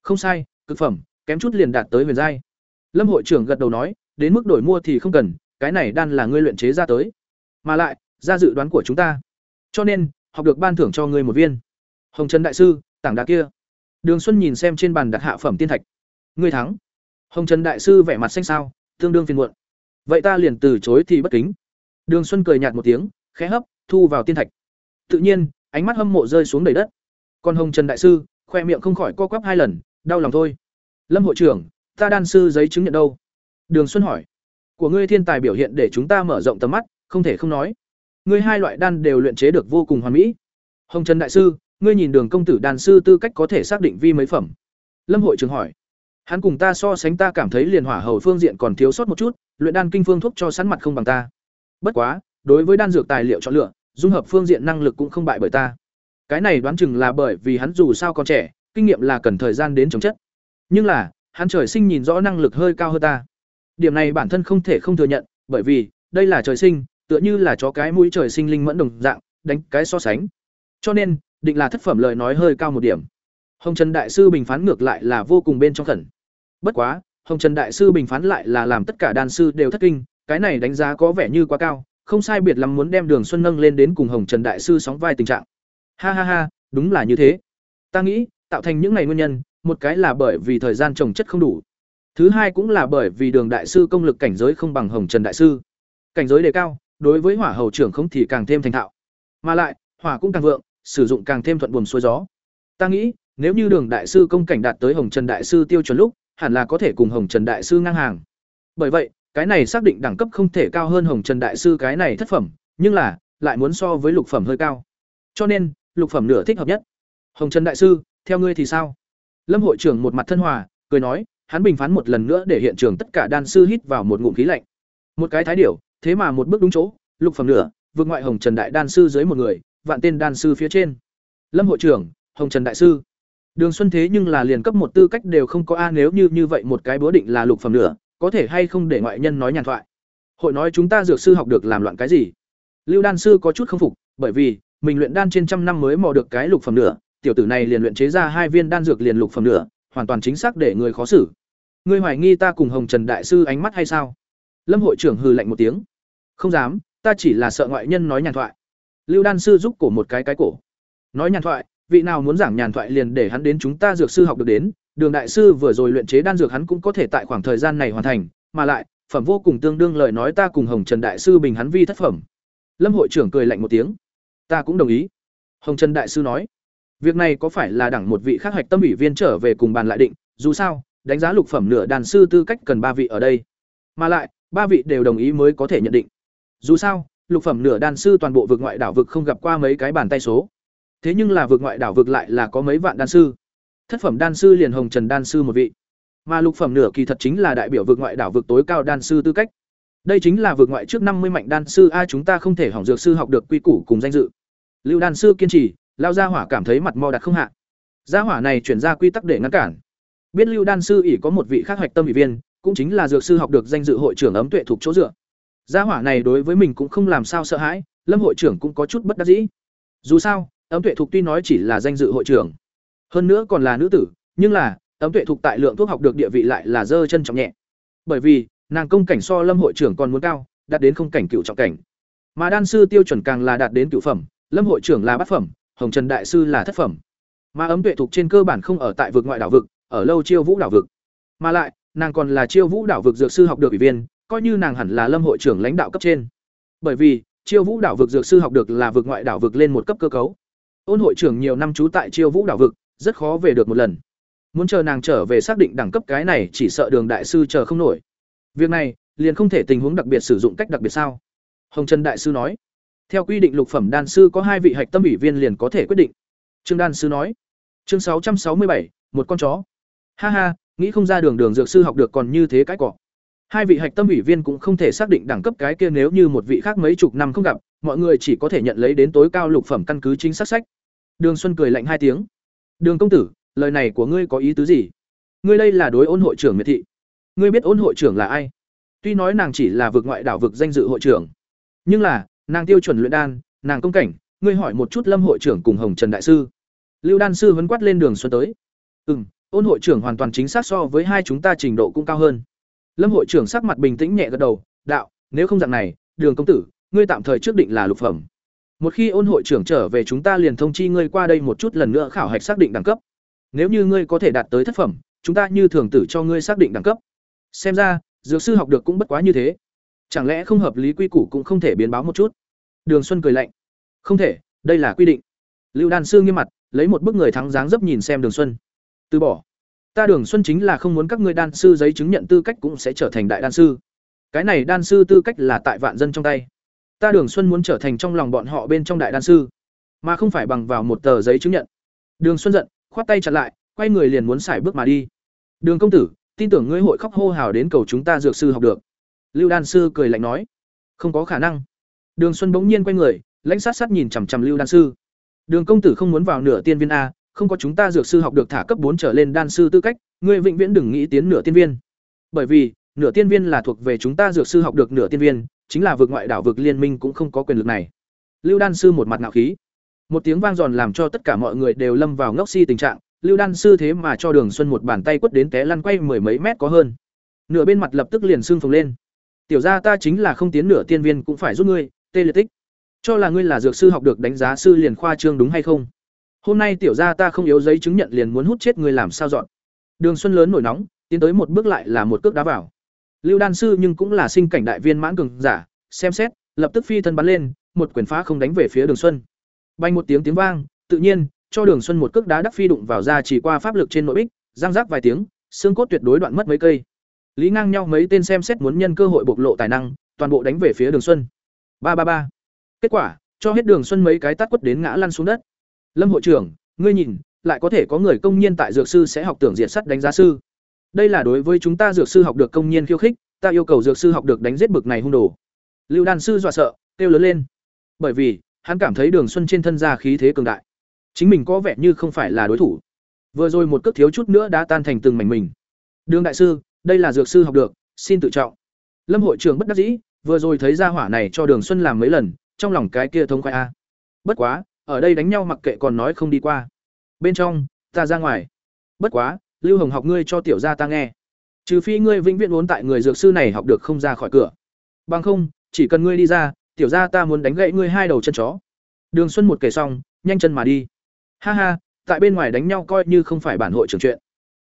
Không sai, cực phẩm, kém chút liền đạt tới huyền giai. Lâm hội trưởng gật đầu nói, đến mức đổi mua thì không cần, cái này đan là ngươi luyện chế ra tới. Mà lại, ra dự đoán của chúng ta. Cho nên, học được ban thưởng cho ngươi một viên. Hồng Trần đại sư, tảng đá kia. Đường Xuân nhìn xem trên bàn đặt hạ phẩm tiên thạch. Ngươi thắng. Hồng Trần đại sư vẻ mặt xanh xao, tương đương phiền muộn. Vậy ta liền từ chối thì bất kính. Đường Xuân cười nhạt một tiếng, khẽ hấp, thu vào tiên thạch. Tự nhiên, ánh mắt hâm mộ rơi xuống đầy đất. Còn Hồng Trần đại sư, khoe miệng không khỏi co quắp hai lần, đau lòng thôi. Lâm hội trưởng, ta đan sư giấy chứng nhận đâu? Đường Xuân hỏi. Của ngươi thiên tài biểu hiện để chúng ta mở rộng tầm mắt, không thể không nói. Ngươi hai loại đan đều luyện chế được vô cùng hoàn mỹ. Hồng Trần đại sư, ngươi nhìn Đường công tử đan sư tư cách có thể xác định vi mấy phẩm? Lâm hội trưởng hỏi. Hắn cùng ta so sánh ta cảm thấy liền hỏa hầu phương diện còn thiếu sót một chút, luyện đan kinh phương thuốc cho sẵn mặt không bằng ta. Bất quá, đối với đan dược tài liệu chọn lựa, dung hợp phương diện năng lực cũng không bại bởi ta. Cái này đoán chừng là bởi vì hắn dù sao còn trẻ, kinh nghiệm là cần thời gian đến chống chất. Nhưng là, hắn trời sinh nhìn rõ năng lực hơi cao hơn ta. Điểm này bản thân không thể không thừa nhận, bởi vì đây là trời sinh, tựa như là chó cái mũi trời sinh linh mẫn đồng dạng, đánh cái so sánh. Cho nên, định là thất phẩm lời nói hơi cao một điểm. Hồng Trần đại sư bình phán ngược lại là vô cùng bên trong khẩn. Bất quá, Hồng Trần đại sư bình phán lại là làm tất cả đan sư đều thất kinh, cái này đánh giá có vẻ như quá cao, không sai biệt lắm muốn đem Đường Xuân nâng lên đến cùng Hồng Trần đại sư sóng vai tình trạng. Ha ha ha, đúng là như thế. Ta nghĩ, tạo thành những ngày nguyên nhân, một cái là bởi vì thời gian trồng chất không đủ. Thứ hai cũng là bởi vì Đường đại sư công lực cảnh giới không bằng Hồng Trần đại sư. Cảnh giới đề cao, đối với Hỏa Hầu trưởng không thì càng thêm thành thạo. Mà lại, hỏa cũng càng vượng, sử dụng càng thêm thuận buồm xuôi gió. Ta nghĩ, nếu như Đường đại sư công cảnh đạt tới Hồng Trần đại sư tiêu chuẩn lúc, hẳn là có thể cùng Hồng Trần đại sư ngang hàng. Bởi vậy, cái này xác định đẳng cấp không thể cao hơn Hồng Trần đại sư cái này thất phẩm, nhưng là lại muốn so với lục phẩm hơi cao. Cho nên, lục phẩm nửa thích hợp nhất. Hồng Trần đại sư, theo ngươi thì sao? Lâm hội trưởng một mặt thân hòa, cười nói, hắn bình phán một lần nữa để hiện trường tất cả đan sư hít vào một ngụm khí lạnh. Một cái thái điểu, thế mà một bước đúng chỗ, lục phẩm nửa, vượt ngoại Hồng Trần đại đan sư dưới một người, vạn tên đan sư phía trên. Lâm hội trưởng, Hồng Trần đại sư. Đường Xuân thế nhưng là liền cấp một tư cách đều không có a nếu như như vậy một cái búa định là lục phẩm nửa, có thể hay không để ngoại nhân nói nhàn thoại. Hội nói chúng ta dược sư học được làm loạn cái gì? Lưu đan sư có chút không phục, bởi vì mình luyện đan trên trăm năm mới mò được cái lục phẩm nửa, tiểu tử này liền luyện chế ra hai viên đan dược liền lục phẩm nửa, hoàn toàn chính xác để người khó xử. Ngươi hoài nghi ta cùng Hồng Trần đại sư ánh mắt hay sao? Lâm hội trưởng hừ lạnh một tiếng. Không dám, ta chỉ là sợ ngoại nhân nói nhàn thoại. Lưu đan sư giúp cổ một cái cái cổ. Nói nhàn thoại, vị nào muốn giảng nhàn thoại liền để hắn đến chúng ta dược sư học được đến, Đường đại sư vừa rồi luyện chế đan dược hắn cũng có thể tại khoảng thời gian này hoàn thành, mà lại, phẩm vô cùng tương đương lời nói ta cùng Hồng Trần đại sư bình hắn vi thất phẩm. Lâm hội trưởng cười lạnh một tiếng. Ta cũng đồng ý. Hồng Trần đại sư nói, việc này có phải là đẳng một vị khác hạch tâm ủy viên trở về cùng bàn lại định, dù sao, đánh giá lục phẩm nửa đàn sư tư cách cần ba vị ở đây. Mà lại, ba vị đều đồng ý mới có thể nhận định. Dù sao, lục phẩm nửa đan sư toàn bộ vực ngoại đảo vực không gặp qua mấy cái bàn tay số. Thế nhưng là vực ngoại đảo vực lại là có mấy vạn đan sư. Thất phẩm đan sư liền hồng trần đan sư một vị. Mà lục phẩm nửa kỳ thật chính là đại biểu vực ngoại đảo vực tối cao đan sư tư cách. Đây chính là vực ngoại trước năm mươi mạnh đan sư a chúng ta không thể hỏng dược sư học được quy củ cùng danh dự. Lưu đan sư kiên trì, lao gia hỏa cảm thấy mặt mò đặt không hạ. Gia hỏa này chuyển ra quy tắc để ngăn cản. Biết Lưu đan sư ỷ có một vị khác hoạch tâm ủy viên, cũng chính là dược sư học được danh dự hội trưởng ấm tuệ thuộc chỗ dựa. Gia hỏa này đối với mình cũng không làm sao sợ hãi, Lâm hội trưởng cũng có chút bất đắc dĩ. Dù sao, ấm tuệ thục tuy nói chỉ là danh dự hội trưởng, hơn nữa còn là nữ tử, nhưng là, ấm tuệ thục tại lượng thuốc học được địa vị lại là dơ chân trọng nhẹ. Bởi vì, nàng công cảnh so Lâm hội trưởng còn muốn cao, đạt đến không cảnh cựu trọng cảnh. Mà đan sư tiêu chuẩn càng là đạt đến cựu phẩm, Lâm hội trưởng là bát phẩm, Hồng Trần đại sư là thất phẩm. Mà ấm tuệ thục trên cơ bản không ở tại vực ngoại đảo vực, ở lâu Chiêu Vũ đảo vực. Mà lại, nàng còn là Chiêu Vũ đảo vực dược sư học được ủy viên, coi như nàng hẳn là Lâm hội trưởng lãnh đạo cấp trên. Bởi vì, Chiêu Vũ đảo vực dược sư học được là vực ngoại đảo vực lên một cấp cơ cấu. Ôn hội trưởng nhiều năm trú tại Chiêu Vũ đảo vực, rất khó về được một lần. Muốn chờ nàng trở về xác định đẳng cấp cái này chỉ sợ Đường đại sư chờ không nổi. Việc này, liền không thể tình huống đặc biệt sử dụng cách đặc biệt sao? Hồng Trần đại sư nói. Theo quy định lục phẩm đan sư có hai vị hạch tâm ủy viên liền có thể quyết định. Trương đan sư nói. Chương sáu trăm sáu mươi bảy, một con chó. Ha ha, nghĩ không ra đường đường dược sư học được còn như thế cái cỏ. Hai vị hạch tâm ủy viên cũng không thể xác định đẳng cấp cái kia nếu như một vị khác mấy chục năm không gặp, mọi người chỉ có thể nhận lấy đến tối cao lục phẩm căn cứ chính xác sách. Đường xuân cười lạnh hai tiếng. Đường công tử lời này của ngươi có ý tứ gì? Ngươi đây là đối ôn hội trưởng miệt thị. Ngươi biết ôn hội trưởng là ai? Tuy nói nàng chỉ là vực ngoại đảo vực danh dự hội trưởng nhưng là nàng tiêu chuẩn luyện đan nàng công cảnh ngươi hỏi một chút lâm hội trưởng cùng hồng trần đại sư. Lưu đan sư vấn quát lên đường xuân tới. Ừ ôn hội trưởng hoàn toàn chính xác so với hai chúng ta trình độ cũng cao hơn lâm hội trưởng sắc mặt bình tĩnh nhẹ gật đầu, đạo, nếu không dạng này, đường công tử, ngươi tạm thời trước định là lục phẩm. Một khi ôn hội trưởng trở về chúng ta liền thông chi ngươi qua đây một chút lần nữa khảo hạch xác định đẳng cấp. Nếu như ngươi có thể đạt tới thất phẩm, chúng ta như thường tử cho ngươi xác định đẳng cấp. Xem ra, dược sư học được cũng bất quá như thế. Chẳng lẽ không hợp lý quy củ cũng không thể biến báo một chút? Đường xuân cười lạnh. Không thể, đây là quy định. Lưu đan sư nghiêm mặt, lấy một bức người thắng dáng dấp nhìn xem đường xuân. Từ bỏ ta đường xuân chính là không muốn các ngươi đan sư giấy chứng nhận tư cách cũng sẽ trở thành đại đan sư. Cái này đan sư tư cách là tại vạn dân trong tay. Ta đường xuân muốn trở thành trong lòng bọn họ bên trong đại đan sư, mà không phải bằng vào một tờ giấy chứng nhận. Đường xuân giận, khoát tay chặn lại, quay người liền muốn xài bước mà đi. Đường công tử, tin tưởng ngươi hội khóc hô hào đến cầu chúng ta dược sư học được. Lưu đan sư cười lạnh nói, không có khả năng. Đường xuân bỗng nhiên quay người, lãnh sát sát nhìn chằm chằm lưu đan sư. Đường công tử không muốn vào nửa tiên viên a không có chúng ta dược sư học được thả cấp bốn trở lên đan sư tư cách, ngươi vĩnh viễn đừng nghĩ tiến nửa tiên viên. Bởi vì, nửa tiên viên là thuộc về chúng ta dược sư học được nửa tiên viên, chính là vực ngoại đảo vực liên minh cũng không có quyền lực này. Lưu đan sư một mặt ngạo khí. Một tiếng vang giòn làm cho tất cả mọi người đều lâm vào ngốc si tình trạng, lưu đan sư thế mà cho đường xuân một bàn tay quất đến té lăn quay mười mấy mét có hơn. Nửa bên mặt lập tức liền sưng phồng lên. Tiểu gia ta chính là không tiến nửa tiên viên cũng phải giúp ngươi, tê liệt tích. Cho là ngươi là dược sư học được đánh giá sư liền khoa trương đúng hay không? Hôm nay tiểu gia ta không yếu giấy chứng nhận liền muốn hút chết ngươi làm sao dọn. Đường xuân lớn nổi nóng, tiến tới một bước lại là một cước đá vào. Lưu đan sư nhưng cũng là sinh cảnh đại viên mãn cường giả, xem xét, lập tức phi thân bắn lên, một quyền phá không đánh về phía đường xuân. Bay một tiếng tiếng vang, tự nhiên, cho đường xuân một cước đá đắc phi đụng vào ra chỉ qua pháp lực trên nội bích, răng rác vài tiếng, xương cốt tuyệt đối đoạn mất mấy cây. Lý ngang nhau mấy tên xem xét muốn nhân cơ hội bộc lộ tài năng, toàn bộ đánh về phía đường xuân. Ba ba ba. Kết quả, cho hết đường xuân mấy cái tát quất đến ngã lăn xuống đất lâm hội trưởng, ngươi nhìn, lại có thể có người công nhân tại dược sư sẽ học tưởng diện sắt đánh giá sư. Đây là đối với chúng ta dược sư học được công nhân khiêu khích, ta yêu cầu dược sư học được đánh giết bực này hung đồ. Lưu đan sư dọa sợ, kêu lớn lên. Bởi vì, hắn cảm thấy đường xuân trên thân ra khí thế cường đại. Chính mình có vẻ như không phải là đối thủ. Vừa rồi một cước thiếu chút nữa đã tan thành từng mảnh mình. Đường đại sư, đây là dược sư học được, xin tự trọng. Lâm hội trưởng bất đắc dĩ, vừa rồi thấy ra hỏa này cho đường xuân làm mấy lần, trong lòng cái kia thống khoai a. Bất quá ở đây đánh nhau mặc kệ còn nói không đi qua. Bên trong, ta ra ngoài. Bất quá, lưu hồng học ngươi cho tiểu gia ta nghe. Trừ phi ngươi vĩnh viễn vốn tại người dược sư này học được không ra khỏi cửa. Bằng không, chỉ cần ngươi đi ra, tiểu gia ta muốn đánh gãy ngươi hai đầu chân chó. Đường xuân một kể xong, nhanh chân mà đi. Ha ha, tại bên ngoài đánh nhau coi như không phải bản hội trưởng chuyện.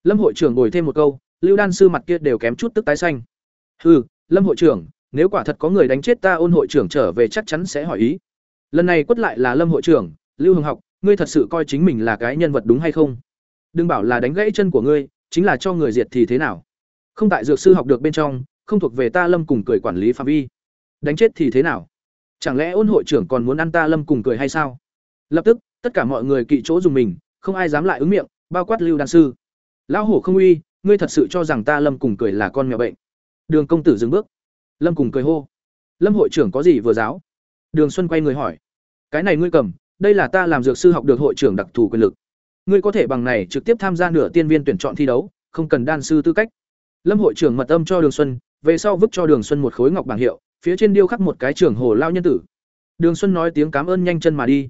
Lâm hội trưởng ngồi thêm một câu, lưu đan sư mặt kia đều kém chút tức tái xanh. Hừ, lâm hội trưởng, nếu quả thật có người đánh chết ta, ôn hội trưởng trở về chắc chắn sẽ hỏi ý lần này quất lại là lâm hội trưởng, lưu hồng học, ngươi thật sự coi chính mình là cái nhân vật đúng hay không? Đừng bảo là đánh gãy chân của ngươi, chính là cho người diệt thì thế nào? Không tại dược sư học được bên trong, không thuộc về ta lâm cùng cười quản lý phạm vi. Đánh chết thì thế nào? Chẳng lẽ ôn hội trưởng còn muốn ăn ta lâm cùng cười hay sao? Lập tức, tất cả mọi người kỵ chỗ dùng mình, không ai dám lại ứng miệng, bao quát lưu đan sư. Lão hổ không uy, ngươi thật sự cho rằng ta lâm cùng cười là con mèo bệnh. Đường công tử dừng bước. Lâm cùng cười hô. Lâm hội trưởng có gì vừa giáo? Đường xuân quay người hỏi, cái này ngươi cầm, đây là ta làm dược sư học được hội trưởng đặc thù quyền lực. Ngươi có thể bằng này trực tiếp tham gia nửa tiên viên tuyển chọn thi đấu, không cần đan sư tư cách. Lâm hội trưởng mật âm cho đường xuân, về sau vứt cho đường xuân một khối ngọc bảng hiệu, phía trên điêu khắc một cái trưởng hồ lao nhân tử. Đường xuân nói tiếng cảm ơn nhanh chân mà đi.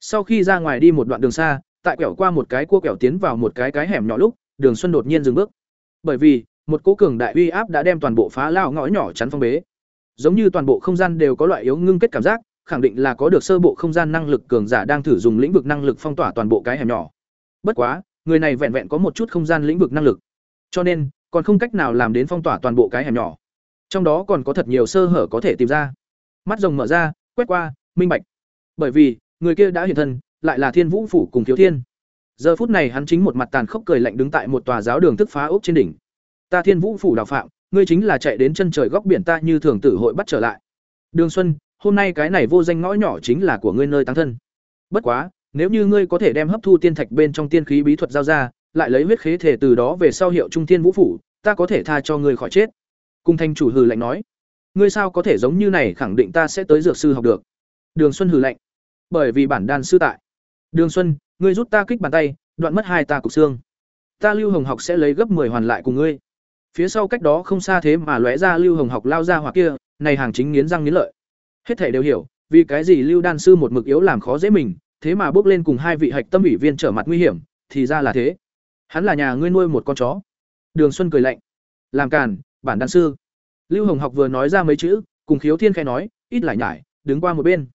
Sau khi ra ngoài đi một đoạn đường xa, tại quẹo qua một cái cua quẹo tiến vào một cái cái hẻm nhỏ lúc, đường xuân đột nhiên dừng bước. Bởi vì, một cố cường đại uy áp đã đem toàn bộ phá lao ngõ nhỏ chắn phong bế giống như toàn bộ không gian đều có loại yếu ngưng kết cảm giác, khẳng định là có được sơ bộ không gian năng lực cường giả đang thử dùng lĩnh vực năng lực phong tỏa toàn bộ cái hẻm nhỏ. Bất quá, người này vẹn vẹn có một chút không gian lĩnh vực năng lực. Cho nên, còn không cách nào làm đến phong tỏa toàn bộ cái hẻm nhỏ. Trong đó còn có thật nhiều sơ hở có thể tìm ra. Mắt rồng mở ra, quét qua, minh bạch. Bởi vì, người kia đã hiện thân, lại là thiên vũ phủ cùng thiếu thiên. Giờ phút này hắn chính một mặt tàn khốc cười lạnh đứng tại một tòa giáo đường thức phá ốc trên đỉnh. Ta thiên vũ phủ đào phạm ngươi chính là chạy đến chân trời góc biển ta như thường tử hội bắt trở lại đường xuân hôm nay cái này vô danh ngõ nhỏ chính là của ngươi nơi tăng thân bất quá nếu như ngươi có thể đem hấp thu tiên thạch bên trong tiên khí bí thuật giao ra lại lấy huyết khế thể từ đó về sau hiệu trung thiên vũ phủ ta có thể tha cho ngươi khỏi chết cung thanh chủ hừ lạnh nói ngươi sao có thể giống như này khẳng định ta sẽ tới dược sư học được Đường Xuân hừ lạnh. Bởi vì bản đan sư tại. Đường Xuân, ngươi rút ta kích bàn tay, đoạn mất hai ta cục xương. Ta Lưu Hồng học sẽ lấy gấp 10 hoàn lại cùng ngươi. Phía sau cách đó không xa thế mà lóe ra Lưu Hồng học lao ra hoặc kia, này hàng chính nghiến răng nghiến lợi. Hết thể đều hiểu, vì cái gì Lưu đan sư một mực yếu làm khó dễ mình, thế mà bước lên cùng hai vị hạch tâm ủy viên trở mặt nguy hiểm, thì ra là thế. Hắn là nhà ngươi nuôi một con chó. Đường Xuân cười lạnh. Làm càn, bản đan sư. Lưu Hồng học vừa nói ra mấy chữ, cùng Khiếu Thiên khẽ nói, ít lại nhải, đứng qua một bên.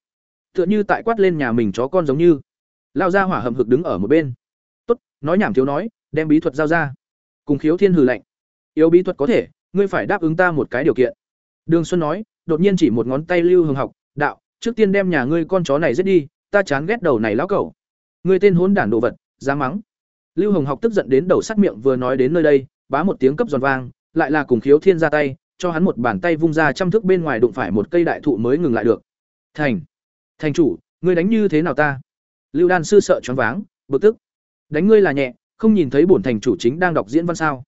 Tựa như tại quát lên nhà mình chó con giống như. Lao ra hỏa hầm hực đứng ở một bên. Tốt, nói nhảm thiếu nói, đem bí thuật giao ra. Cùng Khiếu Thiên hừ lạnh. Yếu bí thuật có thể, ngươi phải đáp ứng ta một cái điều kiện. Đường Xuân nói, đột nhiên chỉ một ngón tay Lưu Hồng học, đạo, trước tiên đem nhà ngươi con chó này giết đi, ta chán ghét đầu này lão cẩu. Ngươi tên hỗn đản đồ vật, dám mắng. Lưu Hồng học tức giận đến đầu sắt miệng vừa nói đến nơi đây, bá một tiếng cấp giòn vang, lại là cùng Khiếu Thiên ra tay, cho hắn một bàn tay vung ra trăm thước bên ngoài đụng phải một cây đại thụ mới ngừng lại được. Thành, thành chủ, ngươi đánh như thế nào ta? Lưu Đan sư sợ choáng váng, bực tức. Đánh ngươi là nhẹ, không nhìn thấy bổn thành chủ chính đang đọc diễn văn sao?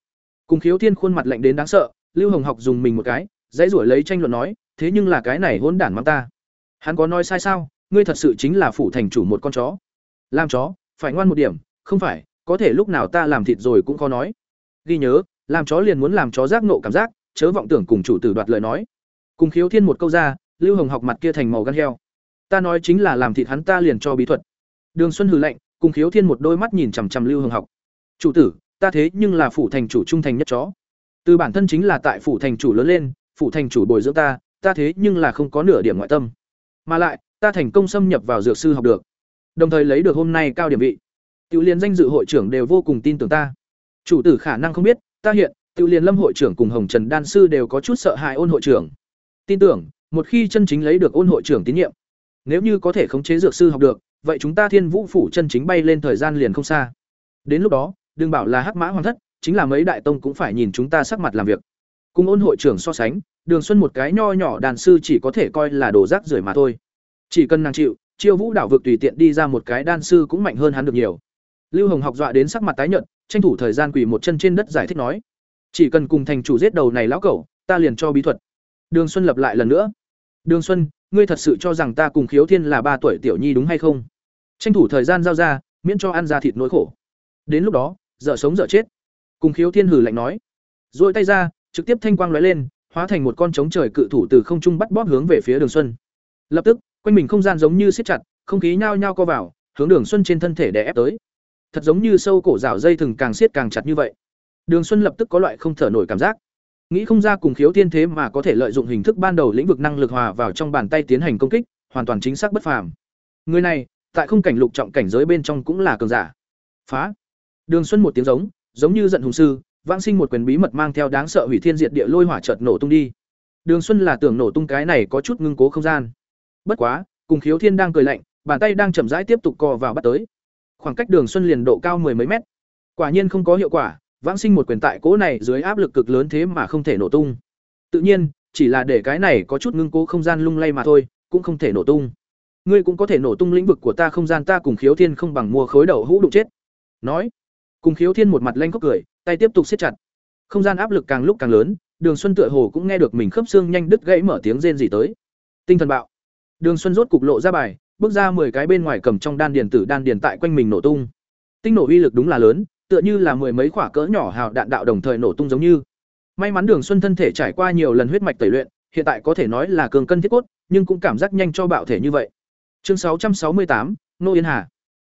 Cùng Khiếu Thiên khuôn mặt lạnh đến đáng sợ, Lưu Hồng học dùng mình một cái, dãy ruổi lấy tranh luận nói, thế nhưng là cái này hỗn đản mang ta. Hắn có nói sai sao? Ngươi thật sự chính là phủ thành chủ một con chó. Làm chó, phải ngoan một điểm, không phải, có thể lúc nào ta làm thịt rồi cũng khó nói. Ghi nhớ, làm chó liền muốn làm chó giác nộ cảm giác, chớ vọng tưởng cùng chủ tử đoạt lời nói. Cùng Khiếu Thiên một câu ra, Lưu Hồng học mặt kia thành màu gan heo. Ta nói chính là làm thịt hắn ta liền cho bí thuật. Đường Xuân hừ lạnh, cùng Khiếu Thiên một đôi mắt nhìn chằm chằm Lưu Hồng học. Chủ tử, ta thế nhưng là phủ thành chủ trung thành nhất chó. Từ bản thân chính là tại phủ thành chủ lớn lên, phủ thành chủ bồi dưỡng ta, ta thế nhưng là không có nửa điểm ngoại tâm. Mà lại, ta thành công xâm nhập vào dược sư học được, đồng thời lấy được hôm nay cao điểm vị. Tiểu liên danh dự hội trưởng đều vô cùng tin tưởng ta. Chủ tử khả năng không biết, ta hiện, Tiểu liên Lâm hội trưởng cùng Hồng Trần đan sư đều có chút sợ hãi ôn hội trưởng. Tin tưởng, một khi chân chính lấy được ôn hội trưởng tín nhiệm, nếu như có thể khống chế dược sư học được, vậy chúng ta Thiên Vũ phủ chân chính bay lên thời gian liền không xa. Đến lúc đó, đừng bảo là Hắc Mã Hoàng thất, chính là mấy đại tông cũng phải nhìn chúng ta sắc mặt làm việc. Cùng ôn hội trưởng so sánh, Đường Xuân một cái nho nhỏ đàn sư chỉ có thể coi là đồ rác rưởi mà thôi. Chỉ cần nàng chịu, Chiêu Vũ đảo vực tùy tiện đi ra một cái đan sư cũng mạnh hơn hắn được nhiều. Lưu Hồng học dọa đến sắc mặt tái nhợt, tranh thủ thời gian quỳ một chân trên đất giải thích nói: "Chỉ cần cùng thành chủ giết đầu này lão cẩu, ta liền cho bí thuật." Đường Xuân lập lại lần nữa: "Đường Xuân, ngươi thật sự cho rằng ta cùng Khiếu Thiên là ba tuổi tiểu nhi đúng hay không? Tranh thủ thời gian giao ra, miễn cho ăn ra thịt nỗi khổ. Đến lúc đó, dở sống dở chết." Cùng Khiếu Thiên hử lạnh nói. Rồi tay ra, trực tiếp thanh quang lóe lên, hóa thành một con trống trời cự thủ từ không trung bắt bóp hướng về phía Đường Xuân. Lập tức, quanh mình không gian giống như siết chặt, không khí nhao nhao co vào, hướng Đường Xuân trên thân thể đè ép tới thật giống như sâu cổ rào dây thừng càng siết càng chặt như vậy đường xuân lập tức có loại không thở nổi cảm giác nghĩ không ra cùng khiếu thiên thế mà có thể lợi dụng hình thức ban đầu lĩnh vực năng lực hòa vào trong bàn tay tiến hành công kích hoàn toàn chính xác bất phàm người này tại không cảnh lục trọng cảnh giới bên trong cũng là cường giả phá đường xuân một tiếng giống giống như giận hùng sư, vãng sinh một quyền bí mật mang theo đáng sợ hủy thiên diệt địa lôi hỏa chợt nổ tung đi. Đường xuân là tưởng nổ tung cái này có chút ngưng cố không gian. Bất quá, cùng khiếu thiên đang cười lạnh, bàn tay đang chậm rãi tiếp tục cò vào bắt tới. Khoảng cách đường xuân liền độ cao mười mấy mét. Quả nhiên không có hiệu quả, vãng sinh một quyền tại cố này dưới áp lực cực lớn thế mà không thể nổ tung. Tự nhiên, chỉ là để cái này có chút ngưng cố không gian lung lay mà thôi, cũng không thể nổ tung. Ngươi cũng có thể nổ tung lĩnh vực của ta không gian, ta cùng khiếu thiên không bằng mua khối đầu hũ đụng chết. Nói cùng khiếu thiên một mặt lanh khóc cười tay tiếp tục siết chặt không gian áp lực càng lúc càng lớn đường xuân tựa hồ cũng nghe được mình khớp xương nhanh đứt gãy mở tiếng rên gì tới tinh thần bạo đường xuân rốt cục lộ ra bài bước ra 10 cái bên ngoài cầm trong đan điền tử đan điền tại quanh mình nổ tung. Tinh nổ uy lực đúng là lớn, tựa như là mười mấy quả cỡ nhỏ hào đạn đạo đồng thời nổ tung giống như. May mắn Đường Xuân thân thể trải qua nhiều lần huyết mạch tẩy luyện, hiện tại có thể nói là cường cân thiết cốt, nhưng cũng cảm giác nhanh cho bạo thể như vậy. Chương 668, Nô Yên Hà.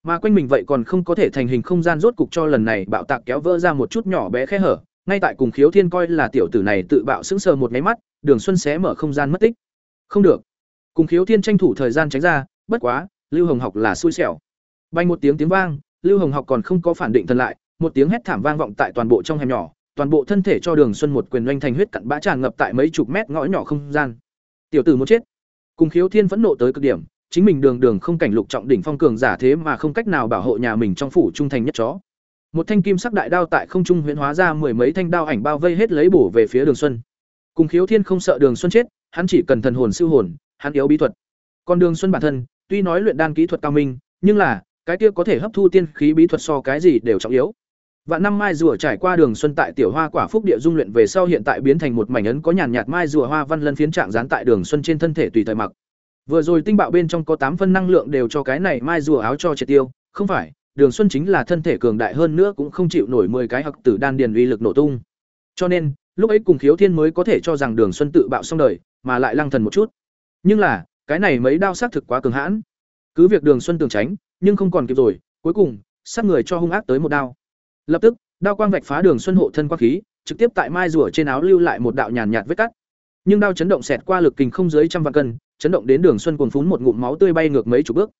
Mà quanh mình vậy còn không có thể thành hình không gian rốt cục cho lần này bạo tạc kéo vỡ ra một chút nhỏ bé khe hở, ngay tại cùng Khiếu Thiên coi là tiểu tử này tự bạo sững sờ một cái mắt, Đường Xuân xé mở không gian mất tích. Không được. Cùng Khiếu Thiên tranh thủ thời gian tránh ra, bất quá lưu hồng học là xui xẻo bay một tiếng tiếng vang lưu hồng học còn không có phản định thần lại một tiếng hét thảm vang vọng tại toàn bộ trong hẻm nhỏ toàn bộ thân thể cho đường xuân một quyền oanh thành huyết cặn bã tràn ngập tại mấy chục mét ngõ nhỏ không gian tiểu tử muốn chết cùng khiếu thiên phẫn nộ tới cực điểm chính mình đường đường không cảnh lục trọng đỉnh phong cường giả thế mà không cách nào bảo hộ nhà mình trong phủ trung thành nhất chó một thanh kim sắc đại đao tại không trung huyễn hóa ra mười mấy thanh đao ảnh bao vây hết lấy bổ về phía đường xuân cùng khiếu thiên không sợ đường xuân chết hắn chỉ cần thần hồn siêu hồn hắn yếu bí thuật còn đường xuân bản thân tuy nói luyện đan kỹ thuật cao minh, nhưng là, cái kia có thể hấp thu tiên khí bí thuật so cái gì đều trọng yếu. Vạn năm mai rùa trải qua đường xuân tại tiểu hoa quả phúc địa dung luyện về sau hiện tại biến thành một mảnh ấn có nhàn nhạt mai rùa hoa văn lân phiến trạng dán tại đường xuân trên thân thể tùy thời mặc. Vừa rồi tinh bạo bên trong có tám phân năng lượng đều cho cái này mai rùa áo cho triệt tiêu, không phải, Đường Xuân chính là thân thể cường đại hơn nữa cũng không chịu nổi 10 cái hặc tử đan điền uy lực nổ tung. Cho nên, lúc ấy cùng Khiếu Thiên mới có thể cho rằng Đường Xuân tự bạo xong đời, mà lại lăng thần một chút. Nhưng là, cái này mấy đao sát thực quá cường hãn. Cứ việc Đường Xuân tường tránh, nhưng không còn kịp rồi, cuối cùng, sát người cho hung ác tới một đao. Lập tức, đao quang vạch phá Đường Xuân hộ thân quang khí, trực tiếp tại mai rùa trên áo lưu lại một đạo nhàn nhạt vết cắt. Nhưng đao chấn động xẹt qua lực kình không dưới trăm vạn cân, chấn động đến Đường Xuân cuồng phún một ngụm máu tươi bay ngược mấy chục bước.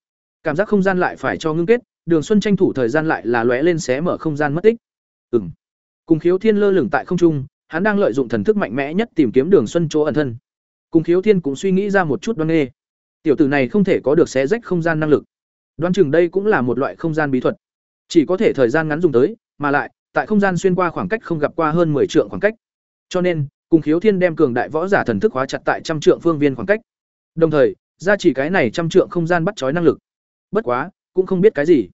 Cảm giác không gian lại phải cho ngưng kết, Đường Xuân tranh thủ thời gian lại là lóe lên xé mở không gian mất tích. ừng Cùng Khiếu Thiên lơ lửng tại không trung, hắn đang lợi dụng thần thức mạnh mẽ nhất tìm kiếm Đường Xuân chỗ ẩn thân. Cùng Khiếu Thiên cũng suy nghĩ ra một chút đoan nghê. Tiểu tử này không thể có được xé rách không gian năng lực. Đoán chừng đây cũng là một loại không gian bí thuật. Chỉ có thể thời gian ngắn dùng tới, mà lại, tại không gian xuyên qua khoảng cách không gặp qua hơn 10 trượng khoảng cách. Cho nên, cùng Khiếu Thiên đem cường đại võ giả thần thức hóa chặt tại trăm trượng phương viên khoảng cách. Đồng thời, ra chỉ cái này trăm trượng không gian bắt chói năng lực. Bất quá, cũng không biết cái gì.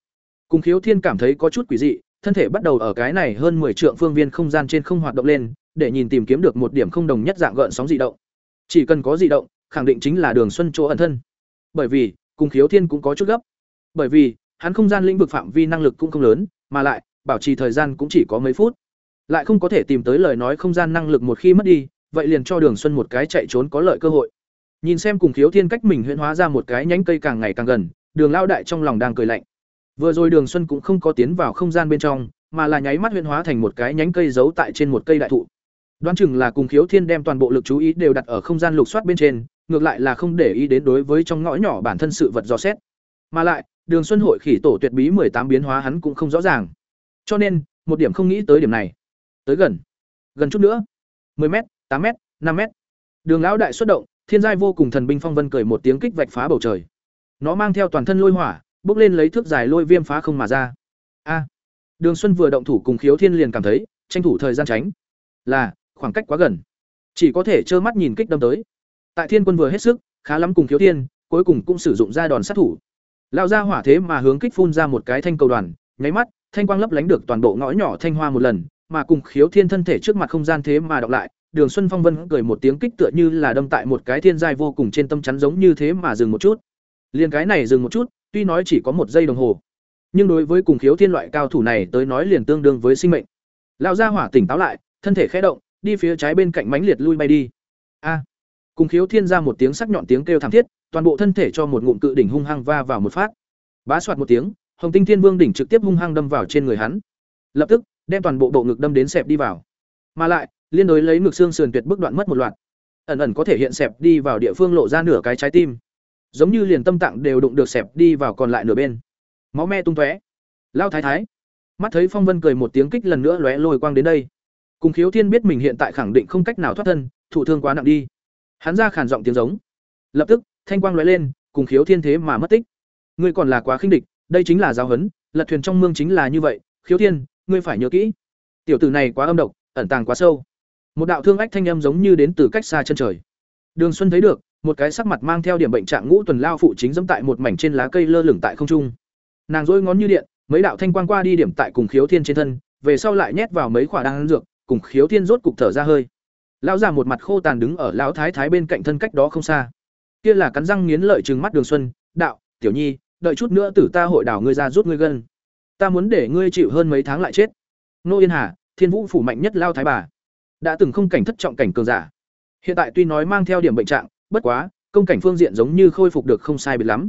Cùng Khiếu Thiên cảm thấy có chút quỷ dị, thân thể bắt đầu ở cái này hơn 10 trượng phương viên không gian trên không hoạt động lên, để nhìn tìm kiếm được một điểm không đồng nhất dạng gợn sóng dị động. Chỉ cần có dị động, khẳng định chính là Đường Xuân chỗ ẩn thân. Bởi vì, cùng Khiếu Thiên cũng có chút gấp. Bởi vì, hắn không gian lĩnh vực phạm vi năng lực cũng không lớn, mà lại, bảo trì thời gian cũng chỉ có mấy phút. Lại không có thể tìm tới lời nói không gian năng lực một khi mất đi, vậy liền cho Đường Xuân một cái chạy trốn có lợi cơ hội. Nhìn xem cùng Khiếu Thiên cách mình huyễn hóa ra một cái nhánh cây càng ngày càng gần, Đường Lao đại trong lòng đang cười lạnh. Vừa rồi Đường Xuân cũng không có tiến vào không gian bên trong, mà là nháy mắt huyễn hóa thành một cái nhánh cây giấu tại trên một cây đại thụ. Đoán chừng là cùng Khiếu Thiên đem toàn bộ lực chú ý đều đặt ở không gian lục soát bên trên, ngược lại là không để ý đến đối với trong ngõ nhỏ bản thân sự vật dò xét. Mà lại, Đường Xuân hội khỉ tổ tuyệt bí tám biến hóa hắn cũng không rõ ràng. Cho nên, một điểm không nghĩ tới điểm này. Tới gần, gần chút nữa. 10 m, tám m, năm m. Đường lão đại xuất động, thiên giai vô cùng thần binh phong vân cười một tiếng kích vạch phá bầu trời. Nó mang theo toàn thân lôi hỏa, bước lên lấy thước dài lôi viêm phá không mà ra. A. Đường Xuân vừa động thủ cùng Khiếu Thiên liền cảm thấy, tranh thủ thời gian tránh. Là, khoảng cách quá gần, chỉ có thể trơ mắt nhìn kích đâm tới. Tại Thiên Quân vừa hết sức, khá lắm cùng Khiếu Thiên, cuối cùng cũng sử dụng ra đòn sát thủ. Lao ra hỏa thế mà hướng kích phun ra một cái thanh cầu đoàn, nháy mắt, thanh quang lấp lánh được toàn bộ ngõ nhỏ thanh hoa một lần, mà cùng Khiếu Thiên thân thể trước mặt không gian thế mà đọc lại, Đường Xuân Phong Vân cười một tiếng kích tựa như là đâm tại một cái thiên giai vô cùng trên tâm chắn giống như thế mà dừng một chút. Liên cái này dừng một chút, tuy nói chỉ có một giây đồng hồ, nhưng đối với cùng khiếu thiên loại cao thủ này tới nói liền tương đương với sinh mệnh. Lão gia hỏa tỉnh táo lại, thân thể khẽ động, đi phía trái bên cạnh mãnh liệt lui bay đi. A! cùng khiếu thiên ra một tiếng sắc nhọn tiếng kêu thảm thiết, toàn bộ thân thể cho một ngụm cự đỉnh hung hăng va vào một phát. Bá soạt một tiếng, Hồng Tinh Thiên Vương đỉnh trực tiếp hung hăng đâm vào trên người hắn. Lập tức, đem toàn bộ bộ ngực đâm đến sẹp đi vào. Mà lại, liên đối lấy ngực xương sườn tuyệt bức đoạn mất một loạt. Ẩn ẩn có thể hiện sẹp đi vào địa phương lộ ra nửa cái trái tim. Giống như liền tâm tạng đều đụng được xẹp đi vào còn lại nửa bên. Máu me tung tóe. Lao thái thái. Mắt thấy phong vân cười một tiếng kích lần nữa lóe lôi quang đến đây. Cùng khiếu thiên biết mình hiện tại khẳng định không cách nào thoát thân, thụ thương quá nặng đi. Hắn ra khản giọng tiếng giống. Lập tức, thanh quang lóe lên, cùng khiếu thiên thế mà mất tích. Ngươi còn là quá khinh địch, đây chính là giáo huấn, lật thuyền trong mương chính là như vậy. Khiếu thiên, ngươi phải nhớ kỹ. Tiểu tử này quá âm độc, ẩn tàng quá sâu một đạo thương ách thanh âm giống như đến từ cách xa chân trời. Đường xuân thấy được, một cái sắc mặt mang theo điểm bệnh trạng ngũ tuần lao phụ chính dẫm tại một mảnh trên lá cây lơ lửng tại không trung. Nàng dỗi ngón như điện, mấy đạo thanh quang qua đi điểm tại cùng khiếu thiên trên thân, về sau lại nhét vào mấy khoả đan dược, cùng khiếu thiên rốt cục thở ra hơi. Lão già một mặt khô tàn đứng ở lão thái thái bên cạnh thân cách đó không xa. Kia là cắn răng nghiến lợi trừng mắt đường xuân, đạo, tiểu nhi, đợi chút nữa tử ta hội đảo ngươi ra rút ngươi gân. Ta muốn để ngươi chịu hơn mấy tháng lại chết. Nô yên hà, thiên vũ phủ mạnh nhất lao thái bà đã từng không cảnh thất trọng cảnh cường giả hiện tại tuy nói mang theo điểm bệnh trạng bất quá, công cảnh phương diện giống như khôi phục được không sai biệt lắm.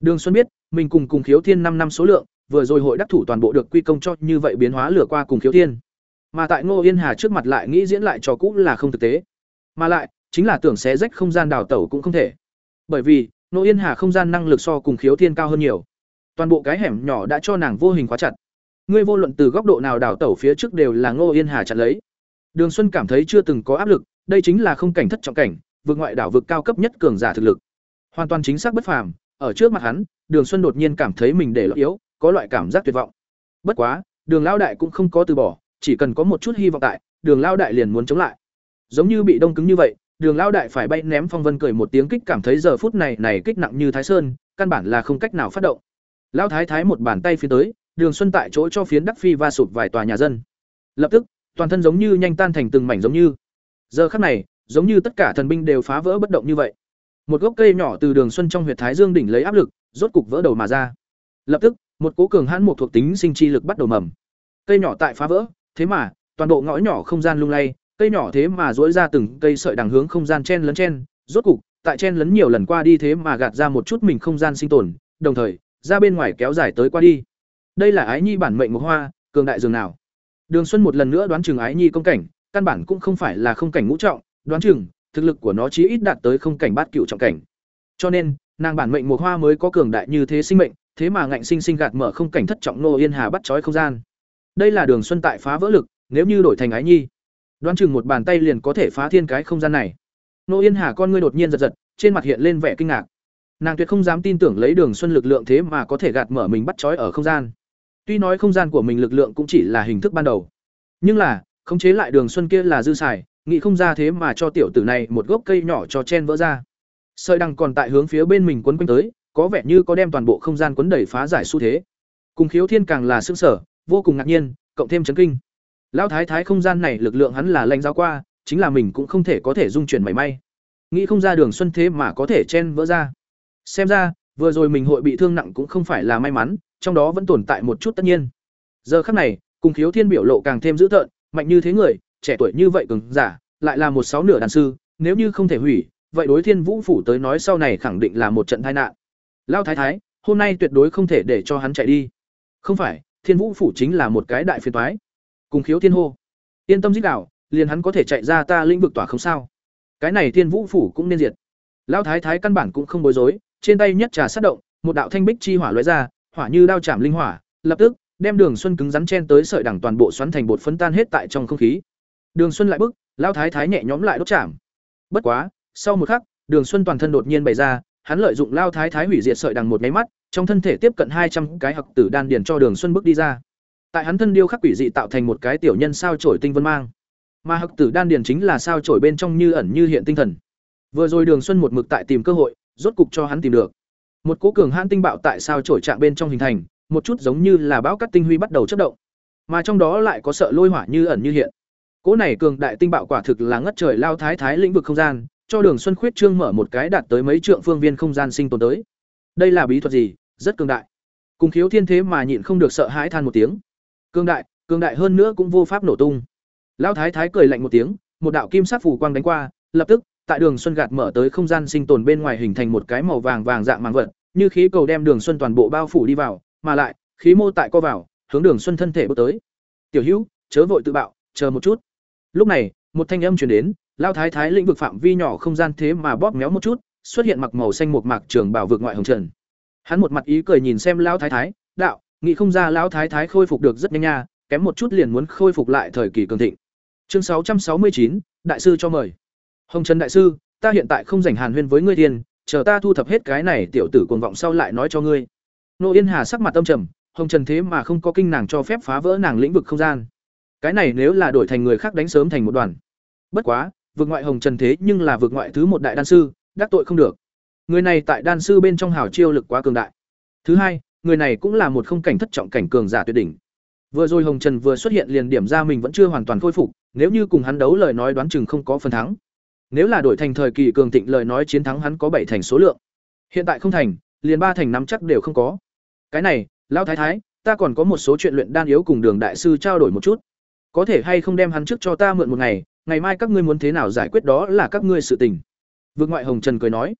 Đường Xuân biết, mình cùng cùng Khiếu Thiên năm năm số lượng, vừa rồi hội đắc thủ toàn bộ được quy công cho như vậy biến hóa lửa qua cùng Khiếu Thiên. Mà tại Ngô Yên Hà trước mặt lại nghĩ diễn lại trò cũ là không thực tế. Mà lại, chính là tưởng xé rách không gian đào tẩu cũng không thể. Bởi vì, Ngô Yên Hà không gian năng lực so cùng Khiếu Thiên cao hơn nhiều. Toàn bộ cái hẻm nhỏ đã cho nàng vô hình khóa chặt. Ngươi vô luận từ góc độ nào đào tẩu phía trước đều là Ngô Yên Hà chặn lấy. Đường Xuân cảm thấy chưa từng có áp lực, đây chính là không cảnh thất trọng cảnh, vượt ngoại đảo vực cao cấp nhất cường giả thực lực. Hoàn toàn chính xác bất phàm, ở trước mặt hắn, Đường Xuân đột nhiên cảm thấy mình để lọt yếu, có loại cảm giác tuyệt vọng. Bất quá, Đường lão đại cũng không có từ bỏ, chỉ cần có một chút hy vọng tại, Đường lão đại liền muốn chống lại. Giống như bị đông cứng như vậy, Đường lão đại phải bay ném phong vân cười một tiếng kích cảm thấy giờ phút này này kích nặng như Thái Sơn, căn bản là không cách nào phát động. Lão thái thái một bàn tay phía tới, Đường Xuân tại chỗ cho phiến đắc phi va sụp vài tòa nhà dân. Lập tức, toàn thân giống như nhanh tan thành từng mảnh giống như. Giờ khắc này, giống như tất cả thần binh đều phá vỡ bất động như vậy. Một gốc cây nhỏ từ đường xuân trong huyệt thái dương đỉnh lấy áp lực rốt cục vỡ đầu mà ra. Lập tức một cố cường hãn một thuộc tính sinh chi lực bắt đầu mầm. Cây nhỏ tại phá vỡ thế mà toàn bộ ngõ nhỏ không gian lung lay cây nhỏ thế mà dỗi ra từng cây sợi đằng hướng không gian chen lấn chen rốt cục tại chen lấn nhiều lần qua đi thế mà gạt ra một chút mình không gian sinh tồn đồng thời ra bên ngoài kéo dài tới qua đi. Đây là ái nhi bản mệnh một hoa cường đại dường nào đường xuân một lần nữa đoán chừng ái nhi công cảnh, căn bản cũng không phải là không cảnh ngũ trọng, đoán chừng, thực lực của nó chí ít đạt tới không cảnh bát cựu trọng cảnh. Cho nên, nàng bản mệnh một hoa mới có cường đại như thế sinh mệnh, thế mà ngạnh sinh sinh gạt mở không cảnh thất trọng nô yên hà bắt trói không gian. Đây là đường xuân tại phá vỡ lực, nếu như đổi thành ái nhi, đoán chừng một bàn tay liền có thể phá thiên cái không gian này. Nô yên hà con ngươi đột nhiên giật giật, trên mặt hiện lên vẻ kinh ngạc. Nàng tuyệt không dám tin tưởng lấy đường xuân lực lượng thế mà có thể gạt mở mình bắt trói ở không gian tuy nói không gian của mình lực lượng cũng chỉ là hình thức ban đầu. Nhưng là, khống chế lại đường xuân kia là dư xài, nghĩ không ra thế mà cho tiểu tử này một gốc cây nhỏ cho chen vỡ ra. Sợi đằng còn tại hướng phía bên mình quấn quanh tới, có vẻ như có đem toàn bộ không gian quấn đẩy phá giải xu thế. Cùng khiếu thiên càng là sức sở vô cùng ngạc nhiên, cộng thêm chấn kinh. Lão thái thái không gian này lực lượng hắn là lanh giáo qua, chính là mình cũng không thể có thể dung chuyển mảy may. Nghĩ không ra đường xuân thế mà có thể chen vỡ ra. Xem ra, vừa rồi mình hội bị thương nặng cũng không phải là may mắn trong đó vẫn tồn tại một chút tất nhiên. Giờ khắc này, cùng khiếu thiên biểu lộ càng thêm dữ tợn, mạnh như thế người, trẻ tuổi như vậy cường giả, lại là một sáu nửa đàn sư, nếu như không thể hủy, vậy đối thiên vũ phủ tới nói sau này khẳng định là một trận tai nạn. Lao thái thái, hôm nay tuyệt đối không thể để cho hắn chạy đi. Không phải, thiên vũ phủ chính là một cái đại phiền toái. Cùng khiếu thiên hô. Yên tâm dích đạo, liền hắn có thể chạy ra ta lĩnh vực tỏa không sao. Cái này thiên vũ phủ cũng nên diệt. Lao thái thái căn bản cũng không bối rối, trên tay nhất trà sát động, một đạo thanh bích chi hỏa lóe ra hỏa như đao chạm linh hỏa, lập tức, đem đường xuân cứng rắn chen tới sợi đẳng toàn bộ xoắn thành bột phấn tan hết tại trong không khí. Đường xuân lại bức lao thái thái nhẹ nhõm lại đốt chạm. Bất quá, sau một khắc, đường xuân toàn thân đột nhiên bày ra, hắn lợi dụng lao thái thái hủy diệt sợi đằng một nháy mắt, trong thân thể tiếp cận hai trăm cái hặc tử đan điền cho đường xuân bước đi ra. Tại hắn thân điêu khắc quỷ dị tạo thành một cái tiểu nhân sao chổi tinh vân mang. Mà hặc tử đan điền chính là sao chổi bên trong như ẩn như hiện tinh thần. Vừa rồi đường xuân một mực tại tìm cơ hội, rốt cục cho hắn tìm được một cố cường hãn tinh bạo tại sao trổi trạng bên trong hình thành, một chút giống như là bão cắt tinh huy bắt đầu chất động. Mà trong đó lại có sợ lôi hỏa như ẩn như hiện. Cỗ này cường đại tinh bạo quả thực là ngất trời lao thái thái lĩnh vực không gian, cho đường xuân khuyết trương mở một cái đạt tới mấy trượng phương viên không gian sinh tồn tới. Đây là bí thuật gì? Rất cường đại. Cùng khiếu thiên thế mà nhịn không được sợ hãi than một tiếng. Cường đại cường đại hơn nữa cũng vô pháp nổ tung. Lao thái thái cười lạnh một tiếng, một đạo kim sát phủ quang đánh qua, lập tức tại đường xuân gạt mở tới không gian sinh tồn bên ngoài hình thành một cái màu vàng vàng dạng màng vật, như khí cầu đem đường xuân toàn bộ bao phủ đi vào, mà lại, khí mô tại co vào, hướng đường xuân thân thể bước tới. Tiểu hữu, chớ vội tự bạo, chờ một chút. Lúc này, một thanh âm truyền đến, lao thái thái lĩnh vực phạm vi nhỏ không gian thế mà bóp méo một chút, xuất hiện mặc màu xanh một mạc trường bảo vực ngoại hồng trần. Hắn một mặt ý cười nhìn xem lao thái thái, đạo, nghĩ không ra Lão thái thái khôi phục được rất nhanh nha, kém một chút liền muốn khôi phục lại thời kỳ cường thịnh. Chương sáu trăm sáu mươi chín, đại sư cho mời hồng trần đại sư, ta hiện tại không dành hàn huyên với ngươi tiền, chờ ta thu thập hết cái này tiểu tử cuồng vọng sau lại nói cho ngươi. Nô yên hà sắc mặt tâm trầm, hồng trần thế mà không có kinh nàng cho phép phá vỡ nàng lĩnh vực không gian. Cái này nếu là đổi thành người khác đánh sớm thành một đoàn. Bất quá vượt ngoại hồng trần thế nhưng là vượt ngoại thứ một đại đan sư, đắc tội không được. Người này tại đan sư bên trong hào chiêu lực quá cường đại. Thứ hai, người này cũng là một không cảnh thất trọng cảnh cường giả tuyệt đỉnh. Vừa rồi hồng trần vừa xuất hiện liền điểm ra mình vẫn chưa hoàn toàn khôi phục, nếu như cùng hắn đấu lời nói đoán chừng không có phần thắng nếu là đổi thành thời kỳ cường thịnh lời nói chiến thắng hắn có bảy thành số lượng. Hiện tại không thành, liền ba thành nắm chắc đều không có. Cái này, lão thái thái, ta còn có một số chuyện luyện đan yếu cùng đường đại sư trao đổi một chút. Có thể hay không đem hắn trước cho ta mượn một ngày ngày mai các ngươi muốn thế nào giải quyết đó là các ngươi sự tình. Vương ngoại hồng trần cười nói.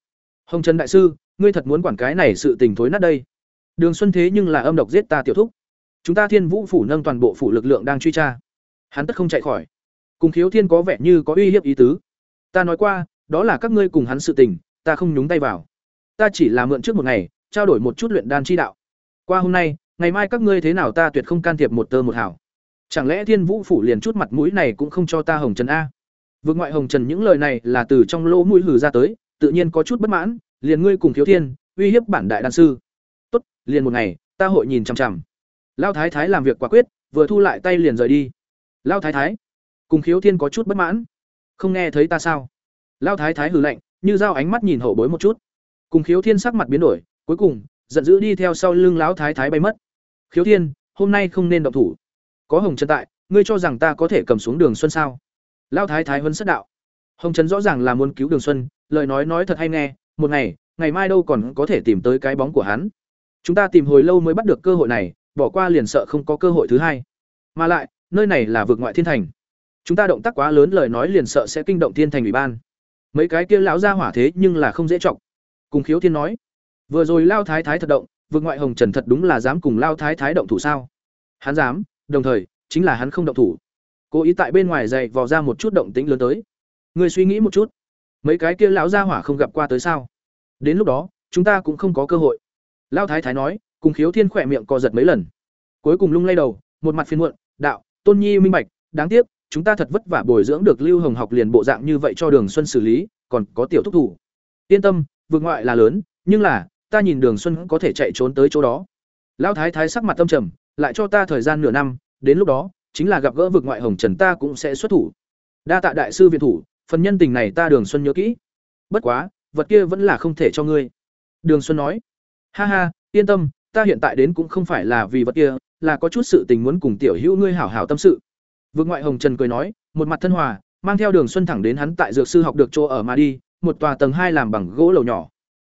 Hồng trần đại sư, ngươi thật muốn quản cái này sự tình thối nát đây. Đường xuân thế nhưng là âm độc giết ta tiểu thúc. Chúng ta thiên vũ phủ nâng toàn bộ phủ lực lượng đang truy tra. Hắn tất không chạy khỏi. Cùng khiếu thiên có vẻ như có uy hiếp ý tứ ta nói qua, đó là các ngươi cùng hắn sự tình, ta không nhúng tay vào. Ta chỉ là mượn trước một ngày, trao đổi một chút luyện đan chi đạo. Qua hôm nay, ngày mai các ngươi thế nào ta tuyệt không can thiệp một tơ một hảo chẳng lẽ thiên vũ phủ liền chút mặt mũi này cũng không cho ta hồng trần a? Vượt ngoại hồng trần những lời này là từ trong lỗ mũi hử ra tới, tự nhiên có chút bất mãn, liền ngươi cùng thiếu thiên, uy hiếp bản đại đan sư. Tốt, liền một ngày, ta hội nhìn chằm chằm. Lao thái thái làm việc quả quyết, vừa thu lại tay liền rời đi. Lao thái thái, cùng khiếu thiên có chút bất mãn không nghe thấy ta sao lao thái thái hừ lạnh như dao ánh mắt nhìn hậu bối một chút cùng khiếu thiên sắc mặt biến đổi cuối cùng giận dữ đi theo sau lưng lão thái thái bay mất khiếu thiên hôm nay không nên động thủ có hồng trần tại ngươi cho rằng ta có thể cầm xuống đường xuân sao lao thái thái huấn sất đạo hồng trần rõ ràng là muốn cứu đường xuân lời nói nói thật hay nghe một ngày, ngày mai đâu còn có thể tìm tới cái bóng của hắn. Chúng ta tìm hồi lâu mới bắt được cơ hội này, bỏ qua liền sợ không có cơ hội thứ hai. Mà lại, nơi này là vực ngoại thiên thành. Chúng ta động tác quá lớn lời nói liền sợ sẽ kinh động thiên thành ủy ban. Mấy cái kia lão ra hỏa thế nhưng là không dễ trọng. Cùng Khiếu Thiên nói, vừa rồi Lao Thái Thái thật động, vượt ngoại hồng trần thật đúng là dám cùng Lao Thái Thái động thủ sao? Hắn dám, đồng thời, chính là hắn không động thủ. Cố ý tại bên ngoài dày vò ra một chút động tĩnh lớn tới. Người suy nghĩ một chút, mấy cái kia lão gia hỏa không gặp qua tới sao? Đến lúc đó, chúng ta cũng không có cơ hội. Lao Thái Thái nói, cùng Khiếu Thiên khỏe miệng co giật mấy lần. Cuối cùng lung lay đầu, một mặt phiền muộn, "Đạo, Tôn Nhi minh bạch, đáng tiếc, chúng ta thật vất vả bồi dưỡng được Lưu Hồng học liền bộ dạng như vậy cho Đường Xuân xử lý, còn có tiểu thúc thủ. Yên tâm, vượt ngoại là lớn, nhưng là, ta nhìn Đường Xuân có thể chạy trốn tới chỗ đó." Lão Thái Thái sắc mặt tâm trầm, lại cho ta thời gian nửa năm, đến lúc đó, chính là gặp gỡ vượt ngoại hồng trần ta cũng sẽ xuất thủ. Đa tạ đại sư viện thủ, phần nhân tình này ta Đường Xuân nhớ kỹ. Bất quá, vật kia vẫn là không thể cho ngươi." Đường Xuân nói. "Ha ha, yên tâm, ta hiện tại đến cũng không phải là vì vật kia, là có chút sự tình muốn cùng tiểu hữu ngươi hảo hảo tâm sự." Vương ngoại hồng trần cười nói, một mặt thân hòa, mang theo Đường Xuân thẳng đến hắn tại dược sư học được chỗ ở mà đi, một tòa tầng hai làm bằng gỗ lầu nhỏ.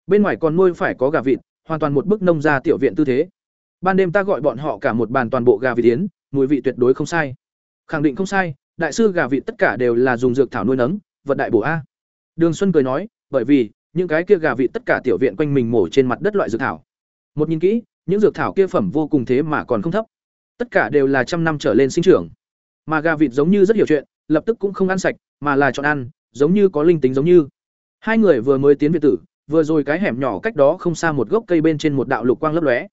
Bên ngoài còn nuôi phải có gà vịt, hoàn toàn một bức nông gia tiểu viện tư thế. Ban đêm ta gọi bọn họ cả một bàn toàn bộ gà vịt tiến, mùi vị tuyệt đối không sai. Khẳng định không sai, đại sư gà vịt tất cả đều là dùng dược thảo nuôi nấng, vật đại bổ a. Đường Xuân cười nói, bởi vì những cái kia gà vịt tất cả tiểu viện quanh mình mổ trên mặt đất loại dược thảo. Một nhìn kỹ, những dược thảo kia phẩm vô cùng thế mà còn không thấp. Tất cả đều là trăm năm trở lên sinh trưởng. Mà gà vịt giống như rất hiểu chuyện, lập tức cũng không ăn sạch, mà là chọn ăn, giống như có linh tính giống như. Hai người vừa mới tiến viện tử, vừa rồi cái hẻm nhỏ cách đó không xa một gốc cây bên trên một đạo lục quang lấp lóe.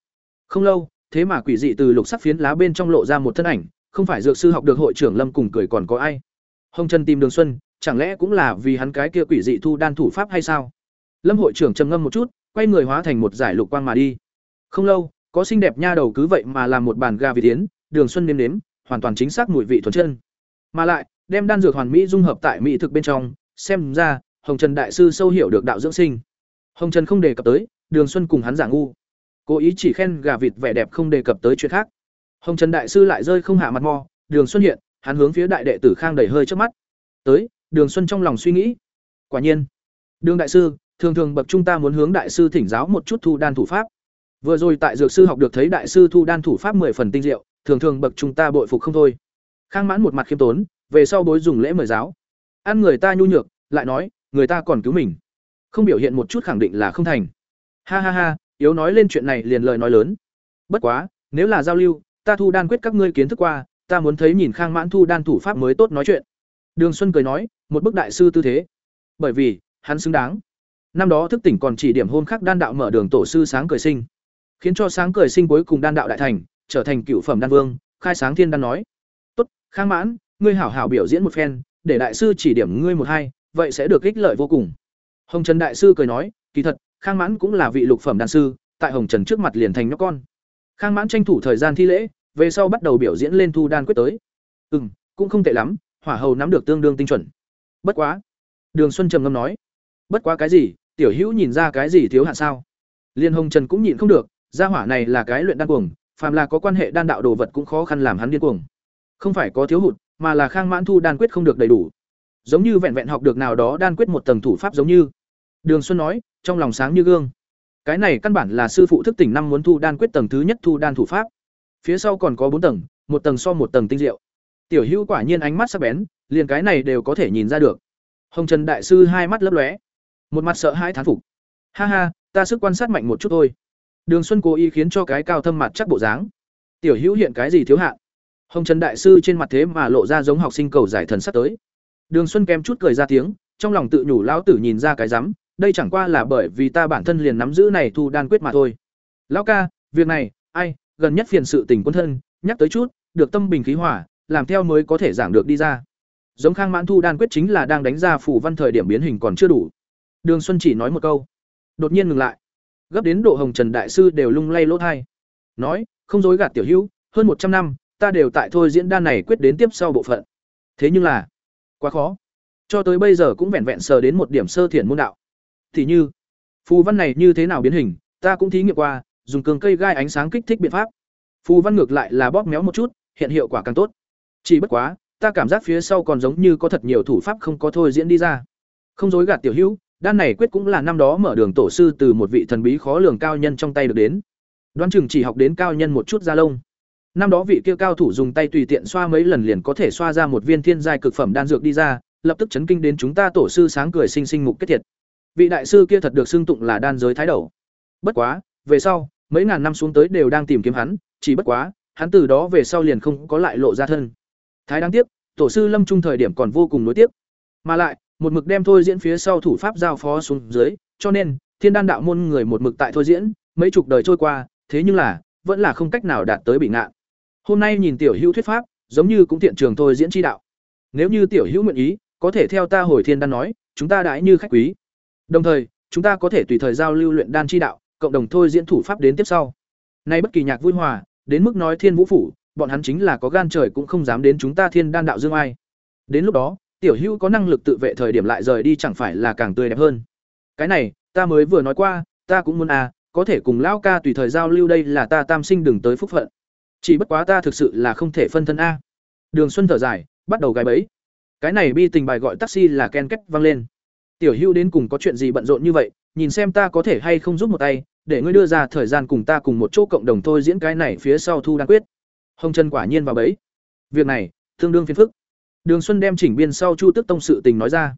Không lâu, thế mà quỷ dị từ lục sắc phiến lá bên trong lộ ra một thân ảnh, không phải dược sư học được hội trưởng Lâm cùng cười còn có ai. Hồng Trần tìm Đường Xuân, chẳng lẽ cũng là vì hắn cái kia quỷ dị thu đan thủ pháp hay sao? Lâm hội trưởng trầm ngâm một chút, quay người hóa thành một giải lục quang mà đi. Không lâu, có xinh đẹp nha đầu cứ vậy mà làm một bàn gà vịt tiến, Đường Xuân nếm nếm, hoàn toàn chính xác mùi vị thuần chân. Mà lại, đem đan dược hoàn mỹ dung hợp tại mỹ thực bên trong, xem ra, Hồng Trần đại sư sâu hiểu được đạo dưỡng sinh. Hồng Trần không đề cập tới, Đường Xuân cùng hắn giả ngu. Cố ý chỉ khen gà vịt vẻ đẹp không đề cập tới chuyện khác. Hồng Trần đại sư lại rơi không hạ mặt mò, Đường Xuân hiện, hắn hướng phía đại đệ tử Khang đẩy hơi trước mắt. Tới, Đường Xuân trong lòng suy nghĩ. Quả nhiên, Đường đại sư, thường thường bậc chúng ta muốn hướng đại sư thỉnh giáo một chút thu đan thủ pháp. Vừa rồi tại dược sư học được thấy đại sư thu đan thủ pháp mười phần tinh diệu, thường thường bậc chúng ta bội phục không thôi. Khang Mãn một mặt khiêm tốn, về sau bối dùng lễ mời giáo. Ăn người ta nhu nhược, lại nói, người ta còn cứu mình. Không biểu hiện một chút khẳng định là không thành. Ha ha ha, yếu nói lên chuyện này liền lời nói lớn. Bất quá, nếu là giao lưu, ta thu đan quyết các ngươi kiến thức qua, ta muốn thấy nhìn Khang Mãn thu đan thủ pháp mới tốt nói chuyện. Đường Xuân cười nói, một bức đại sư tư thế. Bởi vì, hắn xứng đáng. Năm đó thức tỉnh còn chỉ điểm hôn khắc đan đạo mở đường tổ sư sáng cười sinh, khiến cho sáng cười sinh cuối cùng đan đạo đại thành, trở thành cựu phẩm đan vương, khai sáng thiên đan nói. "Tốt, Khang Mãn, ngươi hảo hảo biểu diễn một phen, để đại sư chỉ điểm ngươi một hai, vậy sẽ được ích lợi vô cùng." Hồng Trần đại sư cười nói, "Kỳ thật, Khang Mãn cũng là vị lục phẩm đan sư, tại Hồng Trần trước mặt liền thành nhóc con." Khang Mãn tranh thủ thời gian thi lễ, về sau bắt đầu biểu diễn lên thu đan quyết tới. "Ừm, cũng không tệ lắm, hỏa hầu nắm được tương đương tinh chuẩn." Bất quá, Đường Xuân trầm ngâm nói, "Bất quá cái gì, tiểu hữu nhìn ra cái gì thiếu hạn sao?" Liên Hồng Trần cũng nhìn không được, gia hỏa này là cái luyện đan cuồng, phàm là có quan hệ đan đạo đồ vật cũng khó khăn làm hắn điên cuồng. Không phải có thiếu hụt, mà là Khang Mãn thu đan quyết không được đầy đủ. Giống như vẹn vẹn học được nào đó đan quyết một tầng thủ pháp giống như. Đường Xuân nói, trong lòng sáng như gương. Cái này căn bản là sư phụ thức tỉnh năm muốn thu đan quyết tầng thứ nhất thu đan thủ pháp. Phía sau còn có bốn tầng, một tầng so một tầng tinh diệu. Tiểu Hữu quả nhiên ánh mắt sắc bén, liền cái này đều có thể nhìn ra được. Hồng Trần đại sư hai mắt lấp lóe, một mặt sợ hãi thán phục. Ha ha, ta sức quan sát mạnh một chút thôi. Đường Xuân cố ý khiến cho cái cao thâm mặt chắc bộ dáng. Tiểu Hữu hiện cái gì thiếu hạn? Hồng Trần đại sư trên mặt thế mà lộ ra giống học sinh cầu giải thần sắp tới. Đường Xuân kém chút cười ra tiếng, trong lòng tự nhủ lão tử nhìn ra cái rắm, đây chẳng qua là bởi vì ta bản thân liền nắm giữ này thu đan quyết mà thôi. Lão ca, việc này, ai, gần nhất phiền sự tình quân thân, nhắc tới chút, được tâm bình khí hỏa, làm theo mới có thể giảng được đi ra. Giống Khang Mãn thu đan quyết chính là đang đánh ra phủ văn thời điểm biến hình còn chưa đủ. Đường Xuân chỉ nói một câu, đột nhiên ngừng lại. Gấp đến độ Hồng Trần đại sư đều lung lay lỗ thai Nói, không dối gạt tiểu hữu, hơn một trăm năm, ta đều tại thôi diễn đan này quyết đến tiếp sau bộ phận. Thế nhưng là, quá khó. Cho tới bây giờ cũng vẹn vẹn sờ đến một điểm sơ thiện môn đạo. Thì như, phù văn này như thế nào biến hình, ta cũng thí nghiệm qua, dùng cường cây gai ánh sáng kích thích biện pháp. Phù văn ngược lại là bóp méo một chút, hiện hiệu quả càng tốt. Chỉ bất quá, ta cảm giác phía sau còn giống như có thật nhiều thủ pháp không có thôi diễn đi ra. Không dối gạt tiểu hữu, đan này quyết cũng là năm đó mở đường tổ sư từ một vị thần bí khó lường cao nhân trong tay được đến. Đoán chừng chỉ học đến cao nhân một chút da lông. Năm đó vị kia cao thủ dùng tay tùy tiện xoa mấy lần liền có thể xoa ra một viên thiên giai cực phẩm đan dược đi ra, lập tức chấn kinh đến chúng ta tổ sư sáng cười sinh sinh mục kết thiệt. Vị đại sư kia thật được xưng tụng là đan giới thái đầu. Bất quá, về sau, mấy ngàn năm xuống tới đều đang tìm kiếm hắn, chỉ bất quá, hắn từ đó về sau liền không có lại lộ ra thân. Thái đáng tiếc, tổ sư lâm trung thời điểm còn vô cùng nối tiếc. Mà lại một mực đem thôi diễn phía sau thủ pháp giao phó xuống dưới, cho nên, thiên đan đạo môn người một mực tại thôi diễn, mấy chục đời trôi qua, thế nhưng là, vẫn là không cách nào đạt tới bị ngạn. Hôm nay nhìn tiểu hữu thuyết pháp, giống như cũng thiện trường thôi diễn chi đạo. Nếu như tiểu hữu nguyện ý, có thể theo ta hồi thiên đan nói, chúng ta đãi như khách quý. Đồng thời, chúng ta có thể tùy thời giao lưu luyện đan chi đạo, cộng đồng thôi diễn thủ pháp đến tiếp sau. Nay bất kỳ nhạc vui hòa, đến mức nói thiên vũ phủ, bọn hắn chính là có gan trời cũng không dám đến chúng ta thiên đan đạo dương ai. Đến lúc đó tiểu hữu có năng lực tự vệ thời điểm lại rời đi chẳng phải là càng tươi đẹp hơn. Cái này, ta mới vừa nói qua, ta cũng muốn à có thể cùng lão ca tùy thời giao lưu đây là ta tam sinh đừng tới phúc phận. Chỉ bất quá ta thực sự là không thể phân thân a. Đường xuân thở dài, bắt đầu gái bẫy. Cái này bi tình bài gọi taxi là ken kết vang lên. Tiểu hữu đến cùng có chuyện gì bận rộn như vậy, nhìn xem ta có thể hay không giúp một tay, để ngươi đưa ra thời gian cùng ta cùng một chỗ cộng đồng thôi diễn cái này phía sau thu đan quyết. Hồng trần quả nhiên vào bẫy. Việc này, tương đương phiền phức đường xuân đem chỉnh biên sau chu tức tông sự tình nói ra.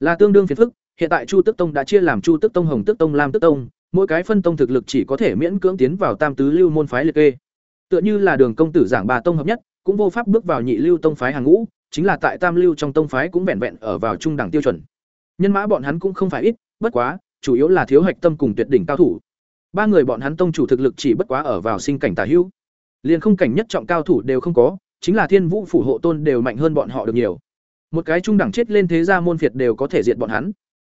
Là tương đương phiền phức, hiện tại chu tức tông đã chia làm chu tức tông hồng tức tông lam tức tông, mỗi cái phân tông thực lực chỉ có thể miễn cưỡng tiến vào tam tứ lưu môn phái liệt kê. Tựa như là đường công tử giảng bà tông hợp nhất, cũng vô pháp bước vào nhị lưu tông phái hàng ngũ, chính là tại tam lưu trong tông phái cũng vẹn vẹn ở vào trung đẳng tiêu chuẩn. Nhân mã bọn hắn cũng không phải ít, bất quá, chủ yếu là thiếu hạch tâm cùng tuyệt đỉnh cao thủ. Ba người bọn hắn tông chủ thực lực chỉ bất quá ở vào sinh cảnh tả hữu. Liền không cảnh nhất trọng cao thủ đều không có chính là thiên vũ phủ hộ tôn đều mạnh hơn bọn họ được nhiều. Một cái trung đẳng chết lên thế gia môn phiệt đều có thể diệt bọn hắn.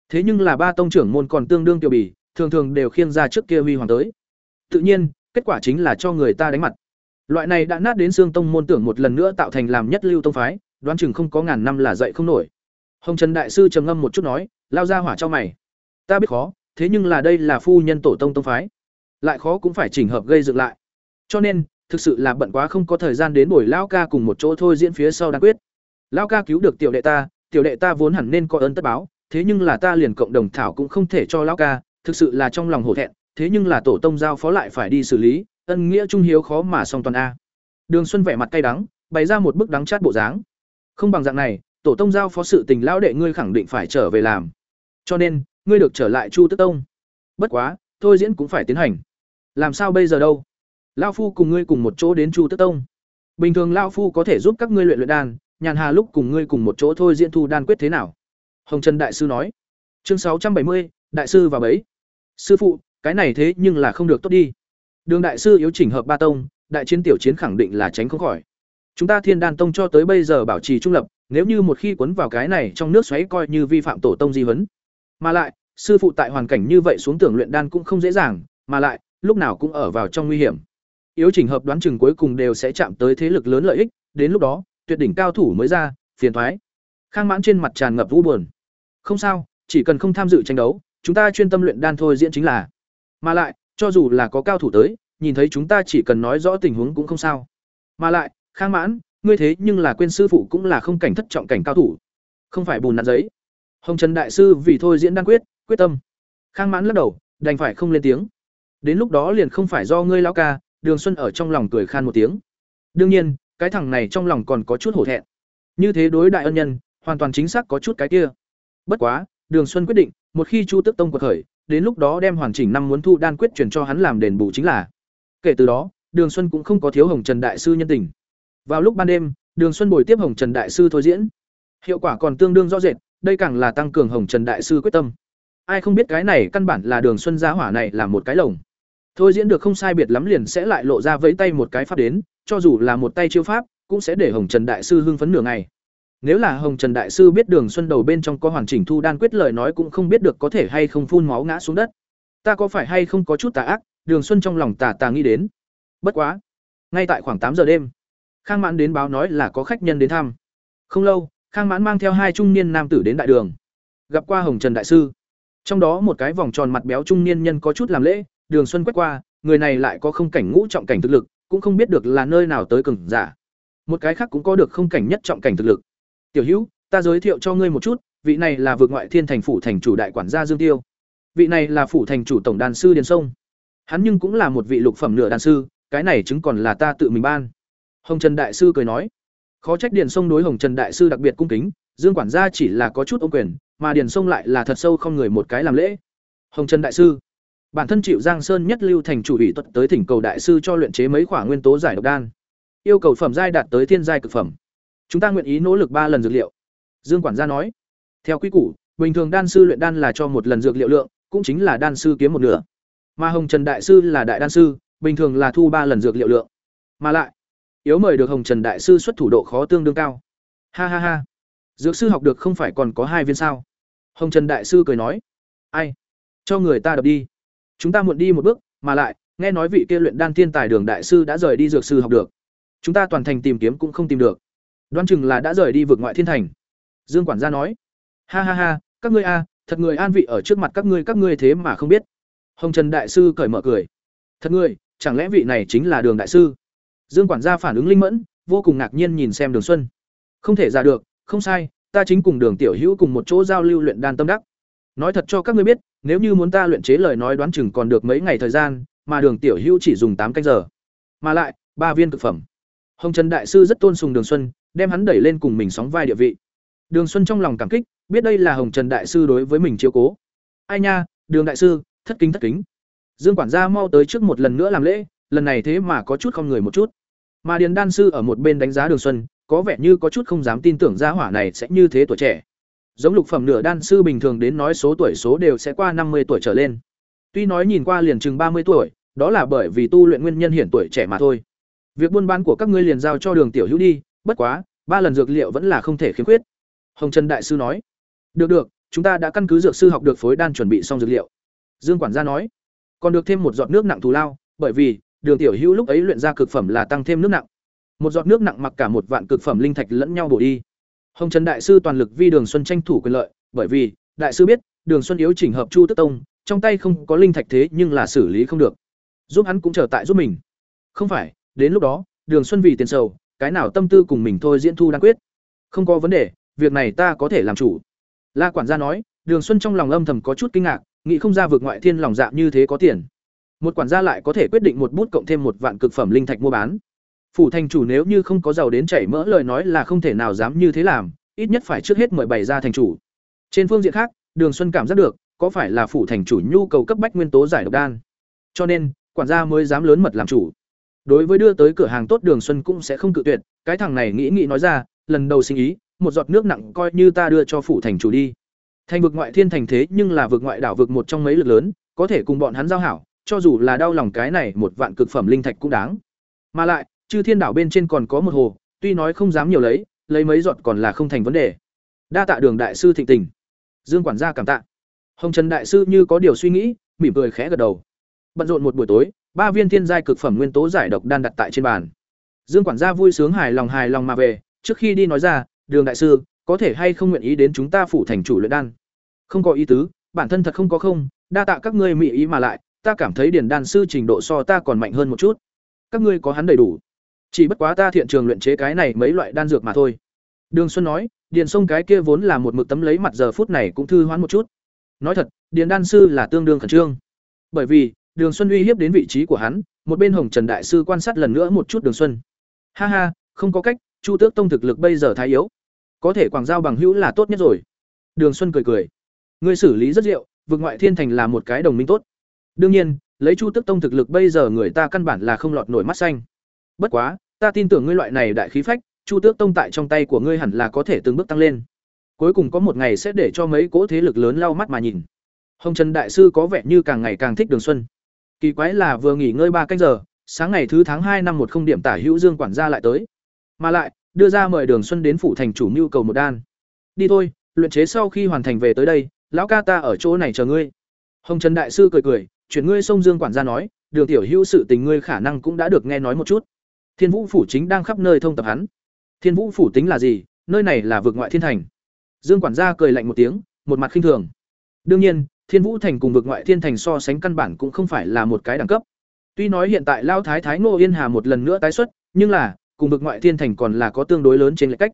Thế nhưng là ba tông trưởng môn còn tương đương tiểu bì, thường thường đều khiêng ra trước kia huy hoàng tới. Tự nhiên, kết quả chính là cho người ta đánh mặt. Loại này đã nát đến xương tông môn tưởng một lần nữa tạo thành làm nhất lưu tông phái, đoán chừng không có ngàn năm là dậy không nổi. Hồng trần đại sư trầm ngâm một chút nói, lao ra hỏa cho mày. Ta biết khó, thế nhưng là đây là phu nhân tổ tông tông phái. Lại khó cũng phải chỉnh hợp gây dựng lại. Cho nên thực sự là bận quá không có thời gian đến buổi Lão ca cùng một chỗ thôi diễn phía sau đáng quyết. Lão ca cứu được tiểu đệ ta, tiểu đệ ta vốn hẳn nên có ơn tất báo, thế nhưng là ta liền cộng đồng thảo cũng không thể cho Lão ca, thực sự là trong lòng hổ thẹn, thế nhưng là tổ tông giao phó lại phải đi xử lý, ân nghĩa trung hiếu khó mà song toàn a. Đường xuân vẻ mặt cay đắng, bày ra một bức đắng chát bộ dáng. Không bằng dạng này, tổ tông giao phó sự tình lão đệ ngươi khẳng định phải trở về làm. Cho nên, ngươi được trở lại chu tức tông. Bất quá, thôi diễn cũng phải tiến hành. Làm sao bây giờ đâu? Lao phu cùng ngươi cùng một chỗ đến chu tức tông. Bình thường lao phu có thể giúp các ngươi luyện luyện đan, nhàn hà lúc cùng ngươi cùng một chỗ thôi diễn thu đan quyết thế nào? Hồng trần đại sư nói. Chương sáu trăm bảy mươi, đại sư và bấy sư phụ, cái này thế nhưng là không được tốt đi. Đường đại sư yếu chỉnh hợp ba tông, đại chiến tiểu chiến khẳng định là tránh không khỏi. Chúng ta thiên đan tông cho tới bây giờ bảo trì trung lập, nếu như một khi cuốn vào cái này trong nước xoáy coi như vi phạm tổ tông di huấn. Mà lại, sư phụ tại hoàn cảnh như vậy xuống tưởng luyện đan cũng không dễ dàng, mà lại, lúc nào cũng ở vào trong nguy hiểm yếu chỉnh hợp đoán chừng cuối cùng đều sẽ chạm tới thế lực lớn lợi ích, đến lúc đó, tuyệt đỉnh cao thủ mới ra, phiền toái. khang mãn trên mặt tràn ngập vũ buồn. Không sao, chỉ cần không tham dự tranh đấu, chúng ta chuyên tâm luyện đan thôi diễn chính là. Mà lại, cho dù là có cao thủ tới, nhìn thấy chúng ta chỉ cần nói rõ tình huống cũng không sao. Mà lại, khang mãn, ngươi thế nhưng là quên sư phụ cũng là không cảnh thất trọng cảnh cao thủ. Không phải bùn nặn giấy. Hồng trần đại sư vì thôi diễn đan quyết quyết tâm. Khang mãn lắc đầu, đành phải không lên tiếng. Đến lúc đó liền không phải do ngươi lão ca đường xuân ở trong lòng cười khan một tiếng. Đương nhiên, cái thằng này trong lòng còn có chút hổ thẹn. Như thế đối đại ân nhân, hoàn toàn chính xác có chút cái kia. Bất quá, đường xuân quyết định, một khi chu tức tông quật khởi, đến lúc đó đem hoàn chỉnh năm muốn thu đan quyết truyền cho hắn làm đền bù chính là. Kể từ đó, đường xuân cũng không có thiếu hồng trần đại sư nhân tình. Vào lúc ban đêm, đường xuân bồi tiếp hồng trần đại sư thôi diễn. Hiệu quả còn tương đương rõ rệt, đây càng là tăng cường hồng trần đại sư quyết tâm. Ai không biết cái này căn bản là đường xuân gia hỏa này là một cái lồng thôi diễn được không sai biệt lắm liền sẽ lại lộ ra vẫy tay một cái pháp đến, cho dù là một tay chiêu pháp, cũng sẽ để hồng trần đại sư hưng phấn nửa ngày. Nếu là hồng trần đại sư biết đường xuân đầu bên trong có hoàn chỉnh thu đan quyết lời nói cũng không biết được có thể hay không phun máu ngã xuống đất. Ta có phải hay không có chút tà ác, đường xuân trong lòng tà tà nghĩ đến. Bất quá, ngay tại khoảng tám giờ đêm, khang mãn đến báo nói là có khách nhân đến thăm. Không lâu, khang mãn mang theo hai trung niên nam tử đến đại đường, gặp qua hồng trần đại sư. Trong đó một cái vòng tròn mặt béo trung niên nhân có chút làm lễ đường xuân quét qua người này lại có không cảnh ngũ trọng cảnh thực lực cũng không biết được là nơi nào tới cường giả một cái khác cũng có được không cảnh nhất trọng cảnh thực lực tiểu hữu ta giới thiệu cho ngươi một chút vị này là vượt ngoại thiên thành phủ thành chủ đại quản gia Dương Tiêu. Vị này là phủ thành chủ tổng đàn sư Điền Sông. Hắn nhưng cũng là một vị lục phẩm nửa đàn sư, cái này chứng còn là ta tự mình ban. Hồng Trần đại sư cười nói, khó trách Điền Sông đối Hồng Trần đại sư đặc biệt cung kính, Dương quản gia chỉ là có chút ôm quyền, mà Điền Sông lại là thật sâu không người một cái làm lễ. Hồng Trần đại sư, bản thân chịu Giang Sơn nhất lưu thành chủ ủy tuật tới thỉnh cầu đại sư cho luyện chế mấy khoả nguyên tố giải độc đan. Yêu cầu phẩm giai đạt tới thiên giai cực phẩm. Chúng ta nguyện ý nỗ lực ba lần dược liệu. Dương quản gia nói. Theo quy củ, bình thường đan sư luyện đan là cho một lần dược liệu lượng, cũng chính là đan sư kiếm một nửa. Mà Hồng Trần đại sư là đại đan sư, bình thường là thu ba lần dược liệu lượng. Mà lại, yếu mời được Hồng Trần đại sư xuất thủ độ khó tương đương cao. Ha ha ha. Dược sư học được không phải còn có hai viên sao? Hồng Trần đại sư cười nói, "Ai? Cho người ta đập đi. Chúng ta muộn đi một bước, mà lại, nghe nói vị kia luyện đan thiên tài đường đại sư đã rời đi dược sư học được. Chúng ta toàn thành tìm kiếm cũng không tìm được. Đoán chừng là đã rời đi vượt ngoại thiên thành." Dương quản gia nói, "Ha ha ha, các ngươi a, thật người an vị ở trước mặt các ngươi các ngươi thế mà không biết." Hồng Trần đại sư cởi mở cười. "Thật ngươi, chẳng lẽ vị này chính là Đường đại sư?" Dương quản gia phản ứng linh mẫn, vô cùng ngạc nhiên nhìn xem Đường Xuân. "Không thể ra được, không sai, ta chính cùng Đường tiểu hữu cùng một chỗ giao lưu luyện đan tâm đắc. Nói thật cho các ngươi biết, nếu như muốn ta luyện chế lời nói đoán chừng còn được mấy ngày thời gian, mà Đường tiểu hữu chỉ dùng tám canh giờ. Mà lại, ba viên cực phẩm. Hồng Trần đại sư rất tôn sùng Đường Xuân, đem hắn đẩy lên cùng mình sóng vai địa vị. Đường Xuân trong lòng cảm kích, biết đây là Hồng Trần đại sư đối với mình chiếu cố. Ai nha, Đường đại sư, thất kính thất kính. Dương quản gia mau tới trước một lần nữa làm lễ, lần này thế mà có chút không người một chút. Mà Điền đan sư ở một bên đánh giá Đường Xuân, có vẻ như có chút không dám tin tưởng gia hỏa này sẽ như thế tuổi trẻ. Giống lục phẩm nửa đan sư bình thường đến nói số tuổi số đều sẽ qua năm mươi tuổi trở lên. Tuy nói nhìn qua liền chừng ba mươi tuổi, đó là bởi vì tu luyện nguyên nhân hiển tuổi trẻ mà thôi. Việc buôn bán của các ngươi liền giao cho Đường tiểu hữu đi, bất quá, ba lần dược liệu vẫn là không thể khiếm khuyết. Hồng Trần đại sư nói. Được được, chúng ta đã căn cứ dược sư học được phối đan chuẩn bị xong dược liệu. Dương quản gia nói. Còn được thêm một giọt nước nặng thù lao, bởi vì Đường tiểu hữu lúc ấy luyện ra cực phẩm là tăng thêm nước nặng. Một giọt nước nặng mặc cả một vạn cực phẩm linh thạch lẫn nhau bổ đi. Hồng Trần đại sư toàn lực vi Đường Xuân tranh thủ quyền lợi, bởi vì đại sư biết, Đường Xuân yếu chỉnh hợp Chu Tức Tông, trong tay không có linh thạch thế nhưng là xử lý không được. Giúp hắn cũng trở tại giúp mình. Không phải, đến lúc đó, Đường Xuân vì tiền sầu, cái nào tâm tư cùng mình thôi diễn thu đang quyết. Không có vấn đề, việc này ta có thể làm chủ. La quản gia nói, Đường Xuân trong lòng âm thầm có chút kinh ngạc, nghĩ không ra vượt ngoại thiên lòng dạ như thế có tiền. Một quản gia lại có thể quyết định một bút cộng thêm một vạn cực phẩm linh thạch mua bán. Phủ thành chủ nếu như không có giàu đến chảy mỡ lời nói là không thể nào dám như thế làm, ít nhất phải trước hết mời bày ra thành chủ. Trên phương diện khác, Đường Xuân cảm giác được, có phải là phủ thành chủ nhu cầu cấp bách nguyên tố giải độc đan. Cho nên, quản gia mới dám lớn mật làm chủ. Đối với đưa tới cửa hàng tốt Đường Xuân cũng sẽ không cự tuyệt, cái thằng này nghĩ nghĩ nói ra, lần đầu sinh ý, một giọt nước nặng coi như ta đưa cho phủ thành chủ đi. Thành vực ngoại thiên thành thế nhưng là vực ngoại đảo vực một trong mấy lực lớn, có thể cùng bọn hắn giao hảo, cho dù là đau lòng cái này một vạn cực phẩm linh thạch cũng đáng. Mà lại, chư thiên đảo bên trên còn có một hồ, tuy nói không dám nhiều lấy, lấy mấy giọt còn là không thành vấn đề. Đa tạ Đường đại sư thịnh tình. Dương quản gia cảm tạ. Hồng Trần đại sư như có điều suy nghĩ, mỉm cười khẽ gật đầu. Bận rộn một buổi tối, ba viên thiên giai cực phẩm nguyên tố giải độc đan đặt tại trên bàn. Dương quản gia vui sướng hài lòng hài lòng mà về, trước khi đi nói ra, "Đường đại sư, có thể hay không nguyện ý đến chúng ta phủ thành chủ luyện đan?" Không có ý tứ, bản thân thật không có không, đa tạ các ngươi mỹ ý mà lại, ta cảm thấy điền đan sư trình độ so ta còn mạnh hơn một chút. Các ngươi có hắn đầy đủ. Chỉ bất quá ta thiện trường luyện chế cái này mấy loại đan dược mà thôi. Đường Xuân nói, điền sông cái kia vốn là một mực tấm lấy mặt giờ phút này cũng thư hoán một chút. Nói thật, điền đan sư là tương đương khẩn trương. Bởi vì, Đường Xuân uy hiếp đến vị trí của hắn, một bên Hồng Trần đại sư quan sát lần nữa một chút Đường Xuân. Ha ha, không có cách, Chu Tước Tông thực lực bây giờ thái yếu, có thể quảng giao bằng hữu là tốt nhất rồi. Đường Xuân cười cười. Ngươi xử lý rất diệu, vực ngoại thiên thành là một cái đồng minh tốt. Đương nhiên, lấy Chu Tước Tông thực lực bây giờ người ta căn bản là không lọt nổi mắt xanh. Bất quá, ta tin tưởng ngươi loại này đại khí phách, Chu Tước Tông tại trong tay của ngươi hẳn là có thể từng bước tăng lên. Cuối cùng có một ngày sẽ để cho mấy cỗ thế lực lớn lau mắt mà nhìn. Hồng Trần đại sư có vẻ như càng ngày càng thích Đường Xuân. Kỳ quái là vừa nghỉ ngơi ba canh giờ, sáng ngày thứ tháng hai năm một không điểm tả hữu Dương quản gia lại tới. Mà lại, đưa ra mời Đường Xuân đến phủ thành chủ mưu cầu một đan. Đi thôi, luyện chế sau khi hoàn thành về tới đây, lão ca ta ở chỗ này chờ ngươi. Hồng Trần đại sư cười cười, chuyển ngươi sông Dương quản gia nói, Đường tiểu hữu sự tình ngươi khả năng cũng đã được nghe nói một chút. Thiên Vũ phủ chính đang khắp nơi thông tập hắn. Thiên Vũ phủ tính là gì? Nơi này là vực ngoại thiên thành. Dương quản gia cười lạnh một tiếng, một mặt khinh thường. Đương nhiên, Thiên Vũ thành cùng vực ngoại thiên thành so sánh căn bản cũng không phải là một cái đẳng cấp. Tuy nói hiện tại Lao Thái Thái Ngô Yên Hà một lần nữa tái xuất, nhưng là, cùng vực ngoại thiên thành còn là có tương đối lớn trên lệch cách.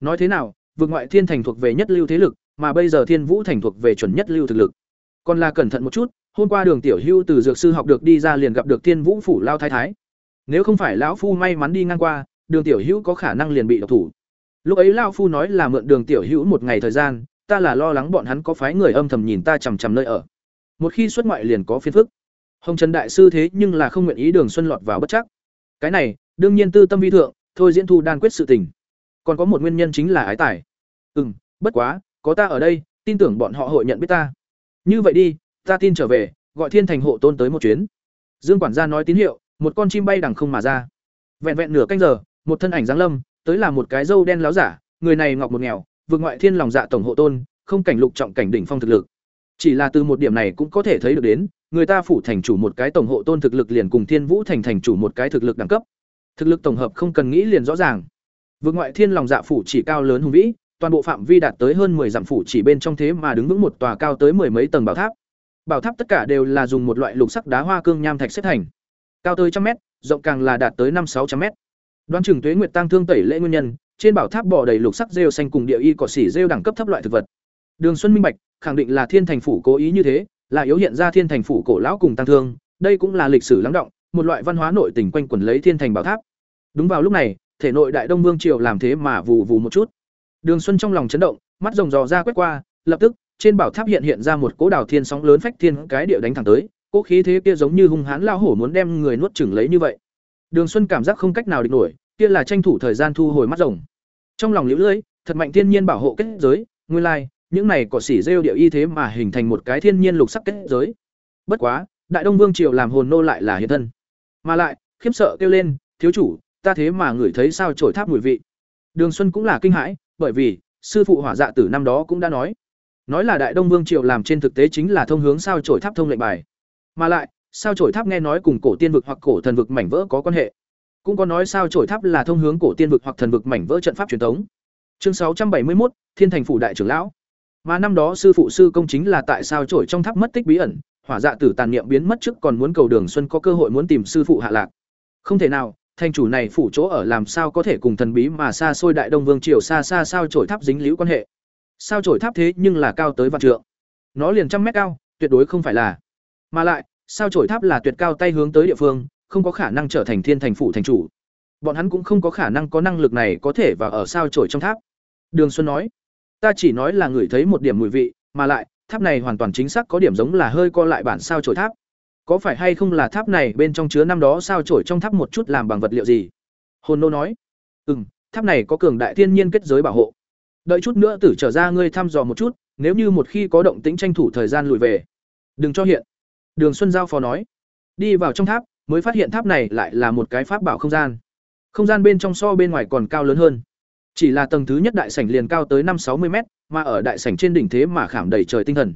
Nói thế nào, vực ngoại thiên thành thuộc về nhất lưu thế lực, mà bây giờ Thiên Vũ thành thuộc về chuẩn nhất lưu thực lực. Còn là cẩn thận một chút, hôm qua Đường Tiểu Hưu từ dược sư học được đi ra liền gặp được Thiên Vũ phủ lao thái thái. Nếu không phải lão phu may mắn đi ngang qua, Đường Tiểu Hữu có khả năng liền bị độc thủ. Lúc ấy lão phu nói là mượn Đường Tiểu Hữu một ngày thời gian, ta là lo lắng bọn hắn có phái người âm thầm nhìn ta chằm chằm nơi ở. Một khi xuất ngoại liền có phiền phức. Hồng Trần đại sư thế nhưng là không nguyện ý Đường Xuân lọt vào bất chắc. Cái này, đương nhiên tư tâm vi thượng, thôi diễn thu đan quyết sự tình. Còn có một nguyên nhân chính là ái tài. Ừm, bất quá, có ta ở đây, tin tưởng bọn họ hội nhận biết ta. Như vậy đi, ta tin trở về, gọi Thiên Thành hộ tôn tới một chuyến. Dương quản gia nói tín hiệu, một con chim bay đằng không mà ra. Vẹn vẹn nửa canh giờ, một thân ảnh giáng lâm, tới là một cái dâu đen láo giả, người này ngọc một nghèo, vượt ngoại thiên lòng dạ tổng hộ tôn, không cảnh lục trọng cảnh đỉnh phong thực lực. Chỉ là từ một điểm này cũng có thể thấy được đến, người ta phủ thành chủ một cái tổng hộ tôn thực lực liền cùng Thiên Vũ thành thành chủ một cái thực lực đẳng cấp. Thực lực tổng hợp không cần nghĩ liền rõ ràng. Vượt ngoại thiên lòng dạ phủ chỉ cao lớn hùng vĩ, toàn bộ phạm vi đạt tới hơn 10 dặm phủ chỉ bên trong thế mà đứng vững một tòa cao tới mười mấy tầng bảo tháp. Bảo tháp tất cả đều là dùng một loại lục sắc đá hoa cương nham thạch xếp thành. Cao tới trăm mét, rộng càng là đạt tới năm sáu trăm mét. Đoán chừng Tuế Nguyệt tăng thương tẩy lễ nguyên nhân, trên bảo tháp bò đầy lục sắc rêu xanh cùng địa y cỏ xỉ rêu đẳng cấp thấp loại thực vật. Đường Xuân minh bạch, khẳng định là Thiên Thành phủ cố ý như thế, là yếu hiện ra Thiên Thành phủ cổ lão cùng tăng thương, đây cũng là lịch sử lắng động, một loại văn hóa nội tình quanh quẩn lấy Thiên Thành bảo tháp. Đúng vào lúc này, thể nội Đại Đông Vương triều làm thế mà vù vù một chút. Đường Xuân trong lòng chấn động, mắt rồng rò ra quét qua, lập tức, trên bảo tháp hiện hiện ra một cỗ đảo thiên sóng lớn phách thiên cái địa đánh thẳng tới, cỗ khí thế kia giống như hung hãn lao hổ muốn đem người nuốt chửng lấy như vậy. Đường Xuân cảm giác không cách nào địch nổi, kia là tranh thủ thời gian thu hồi mắt rồng. Trong lòng liễu lưỡi, thật mạnh thiên nhiên bảo hộ kết giới, nguyên lai, like, những này cỏ xỉ rêu điệu y thế mà hình thành một cái thiên nhiên lục sắc kết giới. Bất quá, Đại Đông Vương triều làm hồn nô lại là hiện thân. Mà lại, khiếp sợ kêu lên, "Thiếu chủ, ta thế mà ngửi thấy sao chổi tháp mùi vị." Đường Xuân cũng là kinh hãi, bởi vì sư phụ Hỏa Dạ Tử năm đó cũng đã nói, nói là Đại Đông Vương triều làm trên thực tế chính là thông hướng sao chổi tháp thông lệnh bài. Mà lại, sao chổi tháp nghe nói cùng cổ tiên vực hoặc cổ thần vực mảnh vỡ có quan hệ. Cũng có nói sao chổi tháp là thông hướng cổ tiên vực hoặc thần vực mảnh vỡ trận pháp truyền thống. Chương sáu trăm bảy mươi một Thiên Thành phủ đại trưởng lão. Mà năm đó sư phụ sư công chính là tại sao chổi trong tháp mất tích bí ẩn, hỏa dạ tử tàn niệm biến mất trước còn muốn cầu Đường Xuân có cơ hội muốn tìm sư phụ hạ lạc. Không thể nào, thành chủ này phủ chỗ ở làm sao có thể cùng thần bí mà xa xôi đại đông vương triều xa xa sao chổi tháp dính liễu quan hệ. Sao chổi tháp thế nhưng là cao tới vạn trượng. Nó liền trăm mét cao, tuyệt đối không phải là. Mà lại, sao chổi tháp là tuyệt cao tay hướng tới địa phương, không có khả năng trở thành thiên thành phủ thành chủ. Bọn hắn cũng không có khả năng có năng lực này có thể và ở sao chổi trong tháp. Đường Xuân nói, ta chỉ nói là người thấy một điểm mùi vị, mà lại, tháp này hoàn toàn chính xác có điểm giống là hơi co lại bản sao chổi tháp. Có phải hay không là tháp này bên trong chứa năm đó sao chổi trong tháp một chút làm bằng vật liệu gì? Hồn nô nói, "Ừm, tháp này có cường đại thiên nhiên kết giới bảo hộ. Đợi chút nữa tử trở ra ngươi thăm dò một chút, nếu như một khi có động tĩnh tranh thủ thời gian lùi về, đừng cho hiện." Đường Xuân giao phó nói. Đi vào trong tháp, mới phát hiện tháp này lại là một cái pháp bảo không gian. Không gian bên trong so bên ngoài còn cao lớn hơn. Chỉ là tầng thứ nhất đại sảnh liền cao tới năm sáu mươi mét, mà ở đại sảnh trên đỉnh thế mà khảm đầy trời tinh thần.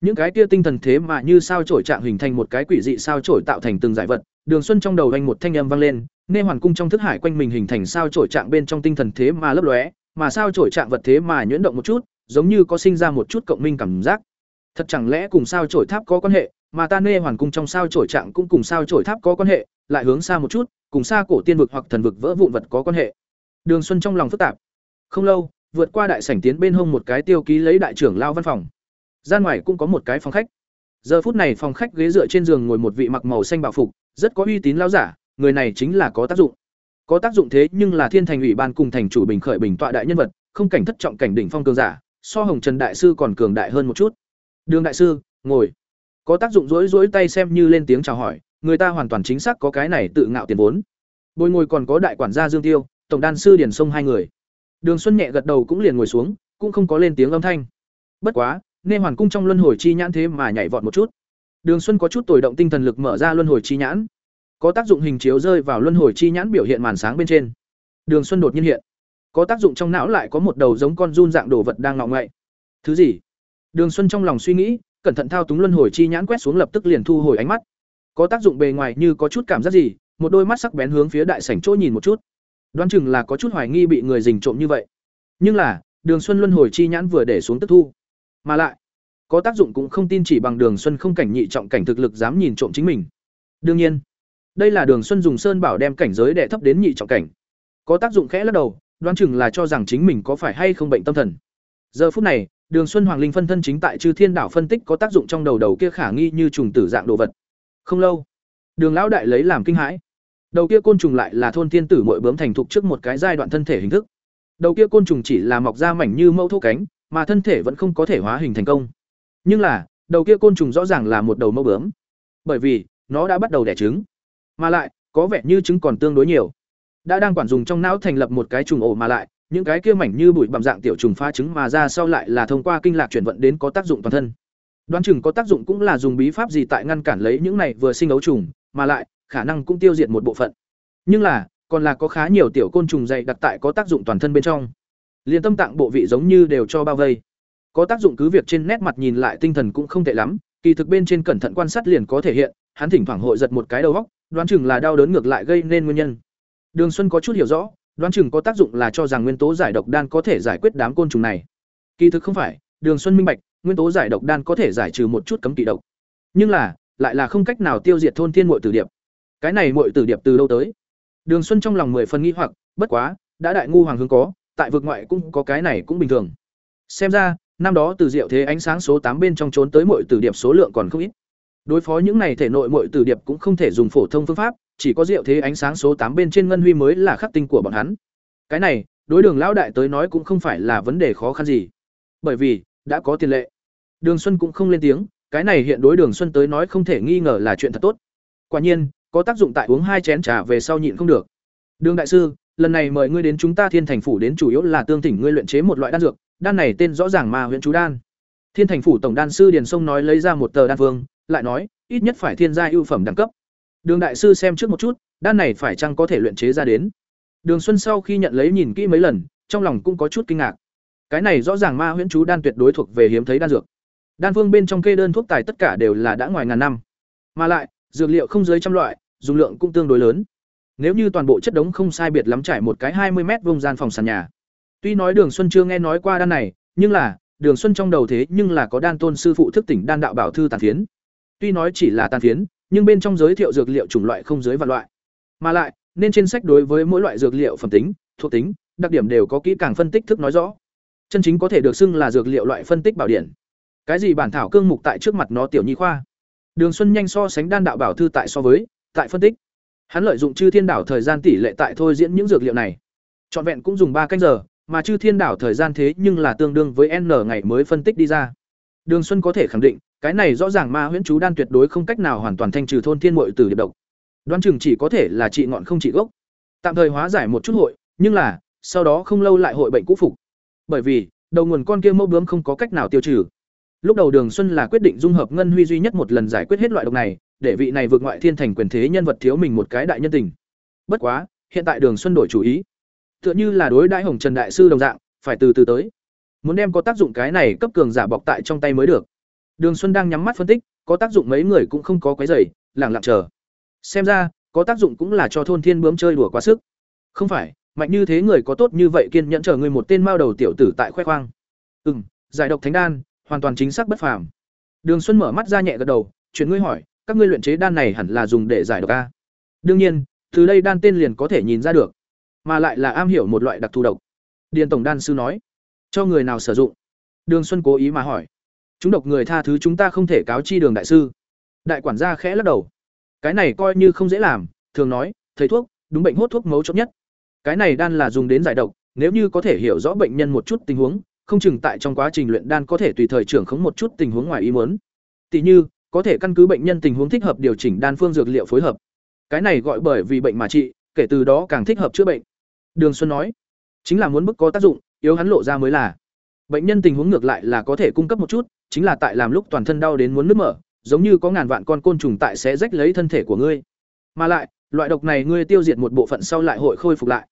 Những cái kia tinh thần thế mà như sao chổi trạng hình thành một cái quỷ dị sao chổi tạo thành từng giải vật. Đường Xuân trong đầu vang một thanh âm vang lên, nghe hoàn cung trong thức hải quanh mình hình thành sao chổi trạng bên trong tinh thần thế mà lấp lóe, mà sao chổi trạng vật thế mà nhuyễn động một chút, giống như có sinh ra một chút cộng minh cảm giác. Thật chẳng lẽ cùng sao chổi tháp có quan hệ, mà ta nê hoàn cung trong sao chổi trạng cũng cùng sao chổi tháp có quan hệ, lại hướng xa một chút, cùng xa cổ tiên vực hoặc thần vực vỡ vụn vật có quan hệ. Đường Xuân trong lòng phức tạp. Không lâu, vượt qua đại sảnh tiến bên hông một cái tiêu ký lấy đại trưởng lao văn phòng. Gian ngoài cũng có một cái phòng khách. Giờ phút này phòng khách ghế dựa trên giường ngồi một vị mặc màu xanh bảo phục, rất có uy tín lão giả, người này chính là có tác dụng. Có tác dụng thế nhưng là Thiên Thành ủy ban cùng thành chủ bình khởi bình tọa đại nhân vật, không cảnh thất trọng cảnh đỉnh phong cường giả, so Hồng Trần đại sư còn cường đại hơn một chút. Đường đại sư, ngồi có tác dụng rỗi rỗi tay xem như lên tiếng chào hỏi, người ta hoàn toàn chính xác có cái này tự ngạo tiền vốn. Bồi ngồi còn có đại quản gia dương tiêu, tổng đan sư điển sông hai người. Đường xuân nhẹ gật đầu cũng liền ngồi xuống, cũng không có lên tiếng âm thanh. Bất quá nên hoàn cung trong luân hồi chi nhãn thế mà nhảy vọt một chút. Đường xuân có chút tồi động tinh thần lực mở ra luân hồi chi nhãn. Có tác dụng hình chiếu rơi vào luân hồi chi nhãn biểu hiện màn sáng bên trên. Đường xuân đột nhiên hiện. Có tác dụng trong não lại có một đầu giống con run dạng đồ vật đang ngọ ngậy thứ gì? Đường xuân trong lòng suy nghĩ cẩn thận thao túng luân hồi chi nhãn quét xuống lập tức liền thu hồi ánh mắt. Có tác dụng bề ngoài như có chút cảm giác gì, một đôi mắt sắc bén hướng phía đại sảnh chỗ nhìn một chút. Đoán chừng là có chút hoài nghi bị người dình trộm như vậy. Nhưng là, đường xuân luân hồi chi nhãn vừa để xuống tức thu. Mà lại, có tác dụng cũng không tin chỉ bằng đường xuân không cảnh nhị trọng cảnh thực lực dám nhìn trộm chính mình. Đương nhiên, đây là đường xuân dùng sơn bảo đem cảnh giới đệ thấp đến nhị trọng cảnh. Có tác dụng khẽ lắc đầu, đoán chừng là cho rằng chính mình có phải hay không bệnh tâm thần. Giờ phút này Đường Xuân Hoàng Linh phân thân chính tại Chư Thiên Đảo phân tích có tác dụng trong đầu đầu kia khả nghi như trùng tử dạng đồ vật. Không lâu, Đường lão đại lấy làm kinh hãi. Đầu kia côn trùng lại là thôn thiên tử muội bướm thành thục trước một cái giai đoạn thân thể hình thức. Đầu kia côn trùng chỉ là mọc ra mảnh như mẫu thô cánh, mà thân thể vẫn không có thể hóa hình thành công. Nhưng là, đầu kia côn trùng rõ ràng là một đầu mẫu bướm. Bởi vì, nó đã bắt đầu đẻ trứng, mà lại có vẻ như trứng còn tương đối nhiều. Đã đang quản dùng trong não thành lập một cái trùng ổ mà lại, những cái kia mảnh như bụi bặm dạng tiểu trùng phá trứng mà ra sau lại là thông qua kinh lạc chuyển vận đến có tác dụng toàn thân. Đoán chừng có tác dụng cũng là dùng bí pháp gì tại ngăn cản lấy những này vừa sinh ấu trùng, mà lại khả năng cũng tiêu diệt một bộ phận. Nhưng là, còn là có khá nhiều tiểu côn trùng dày đặc tại có tác dụng toàn thân bên trong. Liên tâm tạng bộ vị giống như đều cho bao vây. Có tác dụng cứ việc trên nét mặt nhìn lại tinh thần cũng không tệ lắm, kỳ thực bên trên cẩn thận quan sát liền có thể hiện, hắn thỉnh thoảng hội giật một cái đầu góc đoán chừng là đau đớn ngược lại gây nên nguyên nhân. Đường Xuân có chút hiểu rõ, đoán chừng có tác dụng là cho rằng nguyên tố giải độc đan có thể giải quyết đám côn trùng này. Kỳ thực không phải, Đường Xuân minh bạch, nguyên tố giải độc đan có thể giải trừ một chút cấm kỵ độc. Nhưng là, lại là không cách nào tiêu diệt thôn thiên muội tử điệp. Cái này muội tử điệp từ đâu tới? Đường Xuân trong lòng mười phần nghi hoặc, bất quá, đã đại ngu hoàng hướng có, tại vực ngoại cũng có cái này cũng bình thường. Xem ra, năm đó từ Diệu Thế ánh sáng số tám bên trong trốn tới muội tử điệp số lượng còn không ít. Đối phó những này thể nội muội tử điệp cũng không thể dùng phổ thông phương pháp, chỉ có Diệu Thế ánh sáng số tám bên trên ngân huy mới là khắc tinh của bọn hắn. Cái này, đối Đường lão đại tới nói cũng không phải là vấn đề khó khăn gì. Bởi vì, đã có tiền lệ. Đường Xuân cũng không lên tiếng, cái này hiện đối Đường Xuân tới nói không thể nghi ngờ là chuyện thật tốt. Quả nhiên, có tác dụng tại uống hai chén trà về sau nhịn không được. Đường đại sư, lần này mời ngươi đến chúng ta Thiên Thành phủ đến chủ yếu là tương thỉnh ngươi luyện chế một loại đan dược, đan này tên rõ ràng mà huyện chú đan. Thiên Thành phủ tổng đan sư Điền Sông nói lấy ra một tờ đan phương, lại nói, ít nhất phải thiên gia ưu phẩm đẳng cấp. Đường đại sư xem trước một chút, đan này phải chăng có thể luyện chế ra đến. Đường Xuân sau khi nhận lấy nhìn kỹ mấy lần, trong lòng cũng có chút kinh ngạc. Cái này rõ ràng ma huyễn chú đan tuyệt đối thuộc về hiếm thấy đan dược. Đan phương bên trong kê đơn thuốc tài tất cả đều là đã ngoài ngàn năm. Mà lại, dược liệu không dưới trăm loại, dùng lượng cũng tương đối lớn. Nếu như toàn bộ chất đống không sai biệt lắm trải một cái hai mươi mét vuông gian phòng sàn nhà. Tuy nói Đường Xuân chưa nghe nói qua đan này, nhưng là, Đường Xuân trong đầu thế nhưng là có đan tôn sư phụ thức tỉnh đan đạo bảo thư tàn phiến. Tuy nói chỉ là tàn phiến, nhưng bên trong giới thiệu dược liệu chủng loại không dưới vạn loại. Mà lại, nên trên sách đối với mỗi loại dược liệu phẩm tính, thuộc tính, đặc điểm đều có kỹ càng phân tích thức nói rõ. Chân chính có thể được xưng là dược liệu loại phân tích bảo điển. Cái gì bản thảo cương mục tại trước mặt nó tiểu nhi khoa. Đường Xuân nhanh so sánh đan đạo bảo thư tại so với, tại phân tích. Hắn lợi dụng chư thiên đảo thời gian tỷ lệ tại thôi diễn những dược liệu này. Trọn vẹn cũng dùng ba canh giờ, mà chư thiên đảo thời gian thế nhưng là tương đương với n ngày mới phân tích đi ra. Đường Xuân có thể khẳng định, cái này rõ ràng ma huyễn chú đan tuyệt đối không cách nào hoàn toàn thanh trừ thôn thiên muội tử điệp độc. Đoán chừng chỉ có thể là trị ngọn không trị gốc. Tạm thời hóa giải một chút hội, nhưng là sau đó không lâu lại hội bệnh cũ phục. Bởi vì, đầu nguồn con kia mẫu bướm không có cách nào tiêu trừ. Lúc đầu Đường Xuân là quyết định dung hợp ngân huy duy nhất một lần giải quyết hết loại độc này, để vị này vượt ngoại thiên thành quyền thế nhân vật thiếu mình một cái đại nhân tình. Bất quá, hiện tại Đường Xuân đổi chủ ý. Tựa như là đối đãi Hồng Trần đại sư đồng dạng, phải từ từ tới. Muốn đem có tác dụng cái này cấp cường giả bọc tại trong tay mới được. Đường Xuân đang nhắm mắt phân tích, có tác dụng mấy người cũng không có quấy rầy, lặng lặng chờ. Xem ra, có tác dụng cũng là cho thôn thiên bướm chơi đùa quá sức. Không phải, mạnh như thế người có tốt như vậy kiên nhẫn chờ người một tên mao đầu tiểu tử tại khoe khoang. Ừm, giải độc thánh đan, hoàn toàn chính xác bất phàm. Đường Xuân mở mắt ra nhẹ gật đầu, chuyển ngươi hỏi, các ngươi luyện chế đan này hẳn là dùng để giải độc a? Đương nhiên, từ đây đan tên liền có thể nhìn ra được, mà lại là am hiểu một loại đặc thù độc. Điền tổng đan sư nói, cho người nào sử dụng? Đường Xuân cố ý mà hỏi. Chúng độc người tha thứ chúng ta không thể cáo chi Đường đại sư. Đại quản gia khẽ lắc đầu. Cái này coi như không dễ làm, thường nói, thầy thuốc, đúng bệnh hốt thuốc mấu chốt nhất. Cái này đan là dùng đến giải độc, nếu như có thể hiểu rõ bệnh nhân một chút tình huống, không chừng tại trong quá trình luyện đan có thể tùy thời trưởng khống một chút tình huống ngoài ý muốn. Tỷ như, có thể căn cứ bệnh nhân tình huống thích hợp điều chỉnh đan phương dược liệu phối hợp. Cái này gọi bởi vì bệnh mà trị, kể từ đó càng thích hợp chữa bệnh. Đường Xuân nói, chính là muốn bức có tác dụng, yếu hắn lộ ra mới là. Bệnh nhân tình huống ngược lại là có thể cung cấp một chút, chính là tại làm lúc toàn thân đau đến muốn nứt mở, giống như có ngàn vạn con côn trùng tại sẽ rách lấy thân thể của ngươi. Mà lại, loại độc này ngươi tiêu diệt một bộ phận sau lại hội khôi phục lại.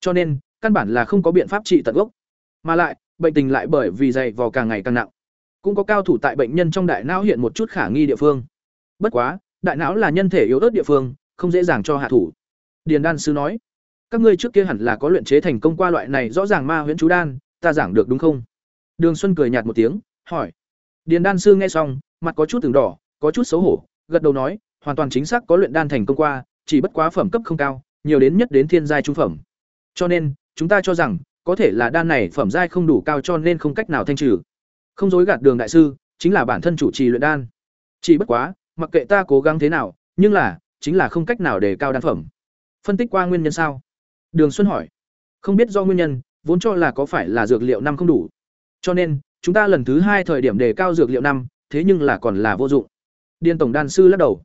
Cho nên, căn bản là không có biện pháp trị tận gốc. Mà lại, bệnh tình lại bởi vì dày vò càng ngày càng nặng. Cũng có cao thủ tại bệnh nhân trong đại não hiện một chút khả nghi địa phương. Bất quá, đại não là nhân thể yếu ớt địa phương, không dễ dàng cho hạ thủ. Điền đan sư nói, các ngươi trước kia hẳn là có luyện chế thành công qua loại này rõ ràng ma huyễn chú đan, ta giảng được đúng không? Đường Xuân cười nhạt một tiếng, hỏi. Điền đan sư nghe xong, mặt có chút từng đỏ, có chút xấu hổ, gật đầu nói, hoàn toàn chính xác có luyện đan thành công qua, chỉ bất quá phẩm cấp không cao, nhiều đến nhất đến thiên giai trung phẩm. Cho nên, chúng ta cho rằng, có thể là đan này phẩm giai không đủ cao cho nên không cách nào thanh trừ. Không dối gạt Đường đại sư, chính là bản thân chủ trì luyện đan. Chỉ bất quá, mặc kệ ta cố gắng thế nào, nhưng là, chính là không cách nào để cao đan phẩm. Phân tích qua nguyên nhân sao? Đường Xuân hỏi. Không biết do nguyên nhân, vốn cho là có phải là dược liệu năm không đủ. Cho nên, chúng ta lần thứ hai thời điểm đề cao dược liệu năm, thế nhưng là còn là vô dụng. Điên tổng đan sư lắc đầu.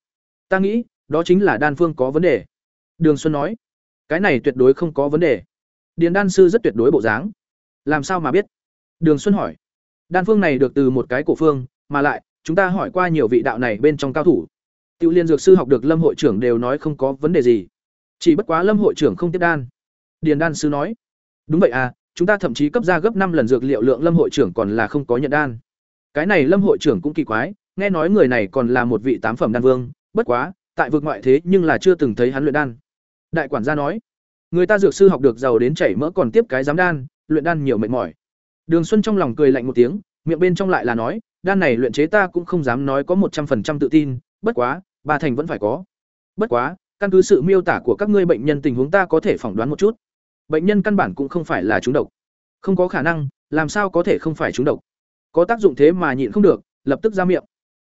Ta nghĩ, đó chính là đan phương có vấn đề. Đường Xuân nói. Cái này tuyệt đối không có vấn đề. Điền đan sư rất tuyệt đối bộ dáng. Làm sao mà biết? Đường Xuân hỏi. Đan phương này được từ một cái cổ phương, mà lại, chúng ta hỏi qua nhiều vị đạo này bên trong cao thủ. Tiêu Liên dược sư học được Lâm hội trưởng đều nói không có vấn đề gì. Chỉ bất quá Lâm hội trưởng không tiếp đan. Điền đan sư nói. Đúng vậy à, chúng ta thậm chí cấp ra gấp năm lần dược liệu lượng Lâm hội trưởng còn là không có nhận đan. Cái này Lâm hội trưởng cũng kỳ quái, nghe nói người này còn là một vị tám phẩm đan vương, bất quá, tại vực ngoại thế nhưng là chưa từng thấy hắn luyện đan. Đại quản gia nói, người ta dược sư học được giàu đến chảy mỡ còn tiếp cái giám đan, luyện đan nhiều mệt mỏi. Đường Xuân trong lòng cười lạnh một tiếng, miệng bên trong lại là nói, đan này luyện chế ta cũng không dám nói có một trăm phần trăm tự tin, bất quá, ba thành vẫn phải có. Bất quá, căn cứ sự miêu tả của các ngươi bệnh nhân tình huống ta có thể phỏng đoán một chút. Bệnh nhân căn bản cũng không phải là trúng độc. Không có khả năng, làm sao có thể không phải trúng độc? Có tác dụng thế mà nhịn không được, lập tức ra miệng.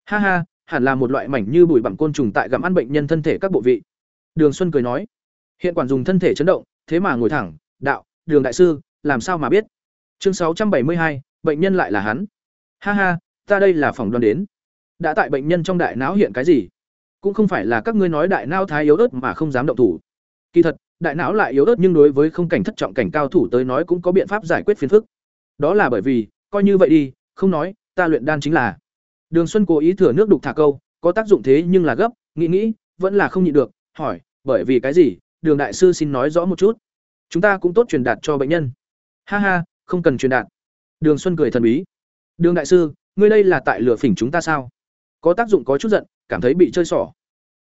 Ha ha, hẳn là một loại mảnh như bụi bặm côn trùng tại gặm ăn bệnh nhân thân thể các bộ vị. Đường Xuân cười nói, hiện quản dùng thân thể chấn động, thế mà ngồi thẳng, đạo, Đường đại sư, làm sao mà biết? Chương sáu trăm bảy mươi hai, bệnh nhân lại là hắn. Ha ha, ta đây là phòng đoán đến. Đã tại bệnh nhân trong đại não hiện cái gì? Cũng không phải là các ngươi nói đại não thái yếu ớt mà không dám động thủ. Kỳ thật, đại não lại yếu ớt nhưng đối với không cảnh thất trọng cảnh cao thủ tới nói cũng có biện pháp giải quyết phiền phức. Đó là bởi vì, coi như vậy đi, không nói, ta luyện đan chính là. Đường Xuân cố ý thừa nước đục thả câu, có tác dụng thế nhưng là gấp, nghĩ nghĩ, vẫn là không nhịn được, hỏi, bởi vì cái gì? Đường đại sư xin nói rõ một chút. Chúng ta cũng tốt truyền đạt cho bệnh nhân. Ha ha, không cần truyền đạt. Đường Xuân cười thần bí. Đường đại sư, ngươi đây là tại lừa phỉnh chúng ta sao? Có tác dụng có chút giận, cảm thấy bị chơi xỏ.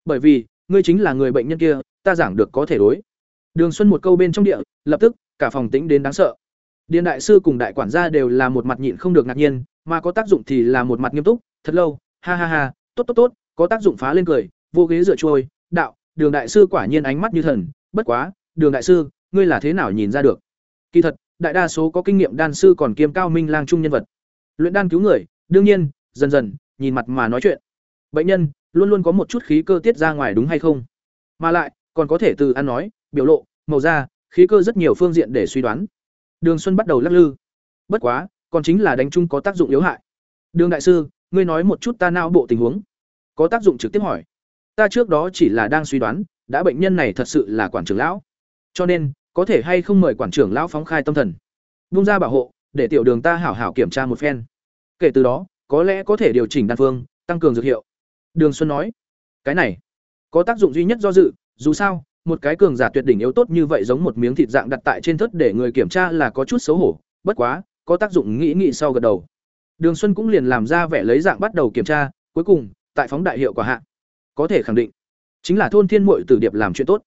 Bởi vì, ngươi chính là người bệnh nhân kia, ta giảng được có thể đối. Đường Xuân một câu bên trong địa, lập tức, cả phòng tĩnh đến đáng sợ. Điền đại sư cùng đại quản gia đều là một mặt nhịn không được ngạc nhiên, mà có tác dụng thì là một mặt nghiêm túc, thật lâu, ha ha ha, tốt tốt tốt, có tác dụng phá lên cười, vô ghế dựa trôi, đạo, Đường đại sư quả nhiên ánh mắt như thần, bất quá, Đường đại sư, ngươi là thế nào nhìn ra được? Kỳ thật, đại đa số có kinh nghiệm đan sư còn kiêm cao minh lang trung nhân vật. Luyện đan cứu người, đương nhiên, dần dần, nhìn mặt mà nói chuyện. Bệnh nhân luôn luôn có một chút khí cơ tiết ra ngoài đúng hay không? Mà lại, còn có thể từ ăn nói, biểu lộ, màu da, khí cơ rất nhiều phương diện để suy đoán. Đường Xuân bắt đầu lắc lư. Bất quá, còn chính là đánh chung có tác dụng yếu hại. Đường đại sư, ngươi nói một chút ta não bộ tình huống. Có tác dụng trực tiếp hỏi. Ta trước đó chỉ là đang suy đoán, đã bệnh nhân này thật sự là quản trưởng lão. Cho nên, có thể hay không mời quản trưởng lão phóng khai tâm thần. Bung ra bảo hộ, để tiểu đường ta hảo hảo kiểm tra một phen. Kể từ đó, có lẽ có thể điều chỉnh đan phương, tăng cường dược hiệu. Đường Xuân nói, cái này có tác dụng duy nhất do dự, dù sao, một cái cường giả tuyệt đỉnh yếu tốt như vậy giống một miếng thịt dạng đặt tại trên thớt để người kiểm tra là có chút xấu hổ, bất quá, có tác dụng nghĩ nghĩ sau gật đầu. Đường Xuân cũng liền làm ra vẻ lấy dạng bắt đầu kiểm tra, cuối cùng, tại phóng đại hiệu quả hạ, có thể khẳng định, chính là thôn thiên muội tử điệp làm chuyện tốt.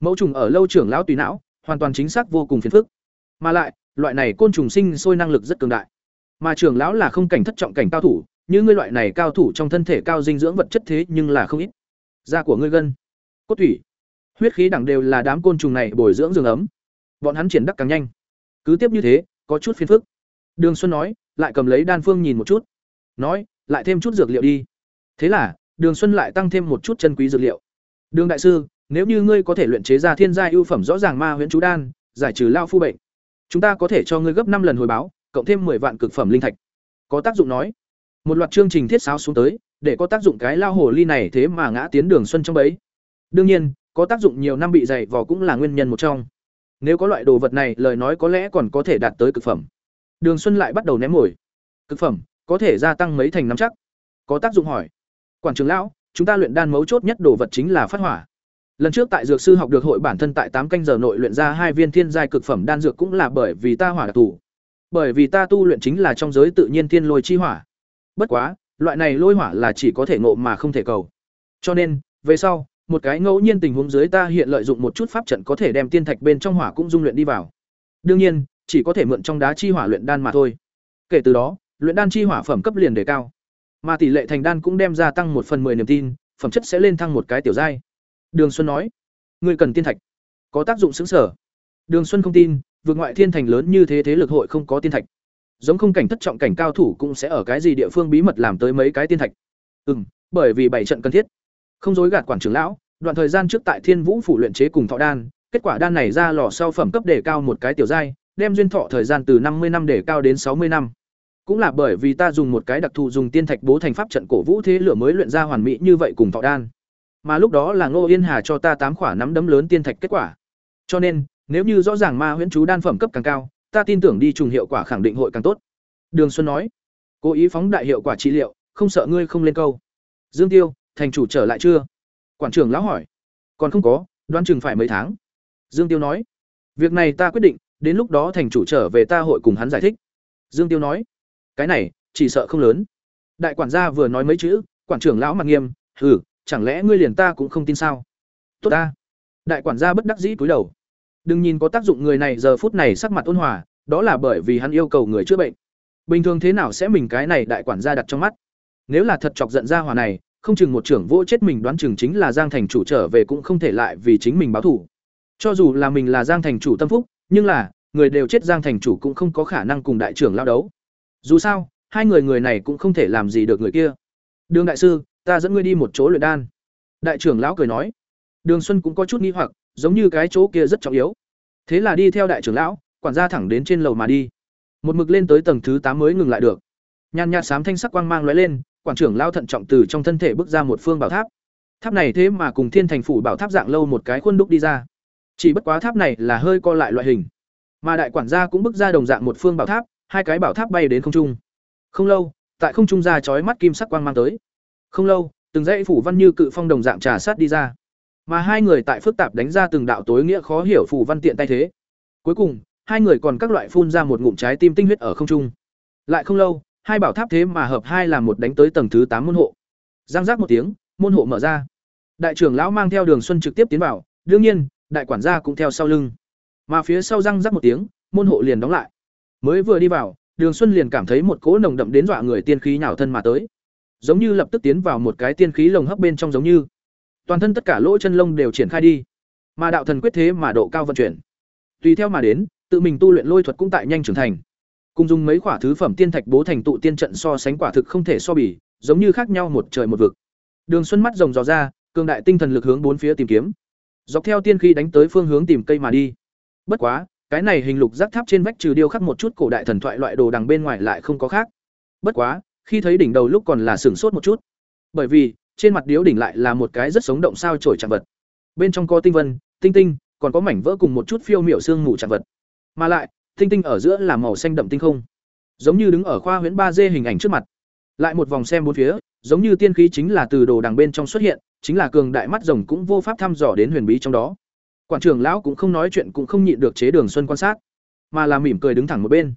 Mẫu trùng ở lâu trưởng lão tùy não, hoàn toàn chính xác vô cùng phiền phức. Mà lại, loại này côn trùng sinh sôi năng lực rất cường đại. Mà trưởng lão là không cảnh thất trọng cảnh cao thủ, như ngươi loại này cao thủ trong thân thể cao dinh dưỡng vật chất thế nhưng là không ít. Da của ngươi gân, cốt thủy, huyết khí đẳng đều là đám côn trùng này bồi dưỡng rừng ấm. Bọn hắn triển đắc càng nhanh. Cứ tiếp như thế, có chút phiền phức. Đường Xuân nói, lại cầm lấy đan phương nhìn một chút. Nói, lại thêm chút dược liệu đi. Thế là, Đường Xuân lại tăng thêm một chút chân quý dược liệu. Đường đại sư, nếu như ngươi có thể luyện chế ra thiên gia ưu phẩm rõ ràng ma huyễn chú đan, giải trừ lao phu bệnh, chúng ta có thể cho ngươi gấp năm lần hồi báo, cộng thêm 10 vạn cực phẩm linh thạch. Có tác dụng nói. Một loạt chương trình thiết sáo xuống tới, để có tác dụng cái lao hồ ly này thế mà ngã tiến Đường Xuân trong bấy. Đương nhiên, có tác dụng nhiều năm bị dày vò cũng là nguyên nhân một trong. Nếu có loại đồ vật này, lời nói có lẽ còn có thể đạt tới cực phẩm. Đường Xuân lại bắt đầu ném mồi. Cực phẩm, có thể gia tăng mấy thành năm chắc. Có tác dụng hỏi. Quản trưởng lão, chúng ta luyện đan mấu chốt nhất đồ vật chính là phát hỏa. Lần trước tại dược sư học được hội bản thân tại tám canh giờ nội luyện ra hai viên thiên giai cực phẩm đan dược cũng là bởi vì ta hỏa đặc. Bởi vì ta tu luyện chính là trong giới tự nhiên thiên lôi chi hỏa. Bất quá, loại này lôi hỏa là chỉ có thể ngộ mà không thể cầu. Cho nên, về sau, một cái ngẫu nhiên tình huống dưới ta hiện lợi dụng một chút pháp trận có thể đem tiên thạch bên trong hỏa cũng dung luyện đi vào. Đương nhiên, chỉ có thể mượn trong đá chi hỏa luyện đan mà thôi. Kể từ đó, luyện đan chi hỏa phẩm cấp liền đề cao. Mà tỷ lệ thành đan cũng đem ra tăng một phần 10 niềm tin, phẩm chất sẽ lên thăng một cái tiểu giai. Đường Xuân nói, "Ngươi cần tiên thạch, có tác dụng xứng sở." Đường Xuân không tin, vượt ngoại thiên thành lớn như thế thế lực hội không có tiên thạch. giống không cảnh thất trọng cảnh cao thủ cũng sẽ ở cái gì địa phương bí mật làm tới mấy cái tiên thạch ừ bởi vì bảy trận cần thiết không dối gạt quản trưởng lão đoạn thời gian trước tại thiên vũ phủ luyện chế cùng thọ đan, kết quả đan này ra lò sau phẩm cấp đề cao một cái tiểu giai, đem duyên thọ thời gian từ năm mươi năm để cao đến sáu mươi năm. Cũng là bởi vì ta dùng một cái đặc thù dùng tiên thạch bố thành pháp trận cổ vũ thế lửa mới luyện ra hoàn mỹ như vậy cùng thọ đan. Mà lúc đó là ngô yên hà cho ta tám quả nắm đấm lớn tiên thạch kết quả. Cho nên, nếu như rõ ràng ma huyễn chú đan phẩm cấp càng cao, ta tin tưởng đi trùng hiệu quả khẳng định hội càng tốt. Đường xuân nói, cố ý phóng đại hiệu quả trị liệu, không sợ ngươi không lên câu. Dương tiêu, thành chủ trở lại chưa? Quản trưởng lão hỏi. Còn không có đoán chừng phải mấy tháng. Dương tiêu nói. Việc này ta quyết định đến lúc đó thành chủ trở về ta hội cùng hắn giải thích. Dương tiêu nói. Cái này chỉ sợ không lớn. Đại quản gia vừa nói mấy chữ quản trưởng lão mặt nghiêm ừ, chẳng lẽ ngươi liền ta cũng không tin sao? Tốt ta. Đại quản gia bất đắc dĩ cúi đầu. Đừng nhìn có tác dụng người này giờ phút này sắc mặt ôn hòa đó là bởi vì hắn yêu cầu người chữa bệnh. Bình thường thế nào sẽ mình cái này đại quản gia đặt trong mắt? Nếu là thật chọc giận ra hòa này không chừng một trưởng vô chết mình đoán chừng chính là giang thành chủ trở về cũng không thể lại vì chính mình báo thủ cho dù là mình là giang thành chủ tâm phúc, nhưng là, người đều chết giang thành chủ cũng không có khả năng cùng đại trưởng lao đấu. Dù sao, hai người người này cũng không thể làm gì được người kia. Đường đại sư, ta dẫn ngươi đi một chỗ luyện đan. Đại trưởng lão cười nói. Đường xuân cũng có chút nghi hoặc, giống như cái chỗ kia rất trọng yếu. Thế là đi theo đại trưởng lão, quản gia thẳng đến trên lầu mà đi. Một mực lên tới tầng thứ tám mới ngừng lại được. Nhàn nhạt xám thanh sắc quang mang lóe lên quản trưởng lao thận trọng từ trong thân thể bước ra một phương bảo tháp. Tháp này thế mà cùng thiên thành phủ bảo tháp dạng lâu một cái khuôn đúc đi ra. Chỉ bất quá tháp này là hơi co lại loại hình. Mà đại quản gia cũng bước ra đồng dạng một phương bảo tháp, hai cái bảo tháp bay đến không trung. Không lâu, tại không trung ra chói mắt kim sắc quang mang tới. Không lâu, từng dãy phủ văn như cự phong đồng dạng trà sát đi ra. Mà hai người tại phức tạp đánh ra từng đạo tối nghĩa khó hiểu phủ văn tiện tay thế. Cuối cùng, hai người còn các loại phun ra một ngụm trái tim tinh huyết ở không trung. Lại không lâu hai bảo tháp thế mà hợp hai là một đánh tới tầng thứ tám môn hộ. Giang giác một tiếng, môn hộ mở ra. Đại trưởng lão mang theo đường xuân trực tiếp tiến vào, đương nhiên, đại quản gia cũng theo sau lưng. Mà phía sau răng rắc một tiếng, môn hộ liền đóng lại. Mới vừa đi vào, đường xuân liền cảm thấy một cỗ nồng đậm đến dọa người tiên khí nhào thân mà tới. Giống như lập tức tiến vào một cái tiên khí lồng hấp bên trong giống như. Toàn thân tất cả lỗ chân lông đều triển khai đi. Mà đạo thần quyết thế mà độ cao vận chuyển. Tùy theo mà đến, tự mình tu luyện lôi thuật cũng tại nhanh trưởng thành cùng dùng mấy quả thứ phẩm tiên thạch bố thành tụ tiên trận so sánh quả thực không thể so bì, giống như khác nhau một trời một vực. Đường xuân mắt rồng dò ra, cường đại tinh thần lực hướng bốn phía tìm kiếm. Dọc theo tiên khí đánh tới phương hướng tìm cây mà đi. Bất quá, cái này hình lục rác tháp trên vách trừ điêu khắc một chút cổ đại thần thoại loại đồ đằng bên ngoài lại không có khác. Bất quá, khi thấy đỉnh đầu lúc còn là sửng sốt một chút. Bởi vì, trên mặt điếu đỉnh lại là một cái rất sống động sao trổi chạm vật. Bên trong có tinh vân, tinh tinh, còn có mảnh vỡ cùng một chút phiêu miểu xương mù chạm vật. Mà lại tinh tinh ở giữa là màu xanh đậm tinh không. Giống như đứng ở khoa huyễn ba d hình ảnh trước mặt. Lại một vòng xem bốn phía, giống như tiên khí chính là từ đồ đằng bên trong xuất hiện, chính là cường đại mắt rồng cũng vô pháp thăm dò đến huyền bí trong đó. Quản trưởng lão cũng không nói chuyện cũng không nhịn được chế đường xuân quan sát, mà là mỉm cười đứng thẳng một bên.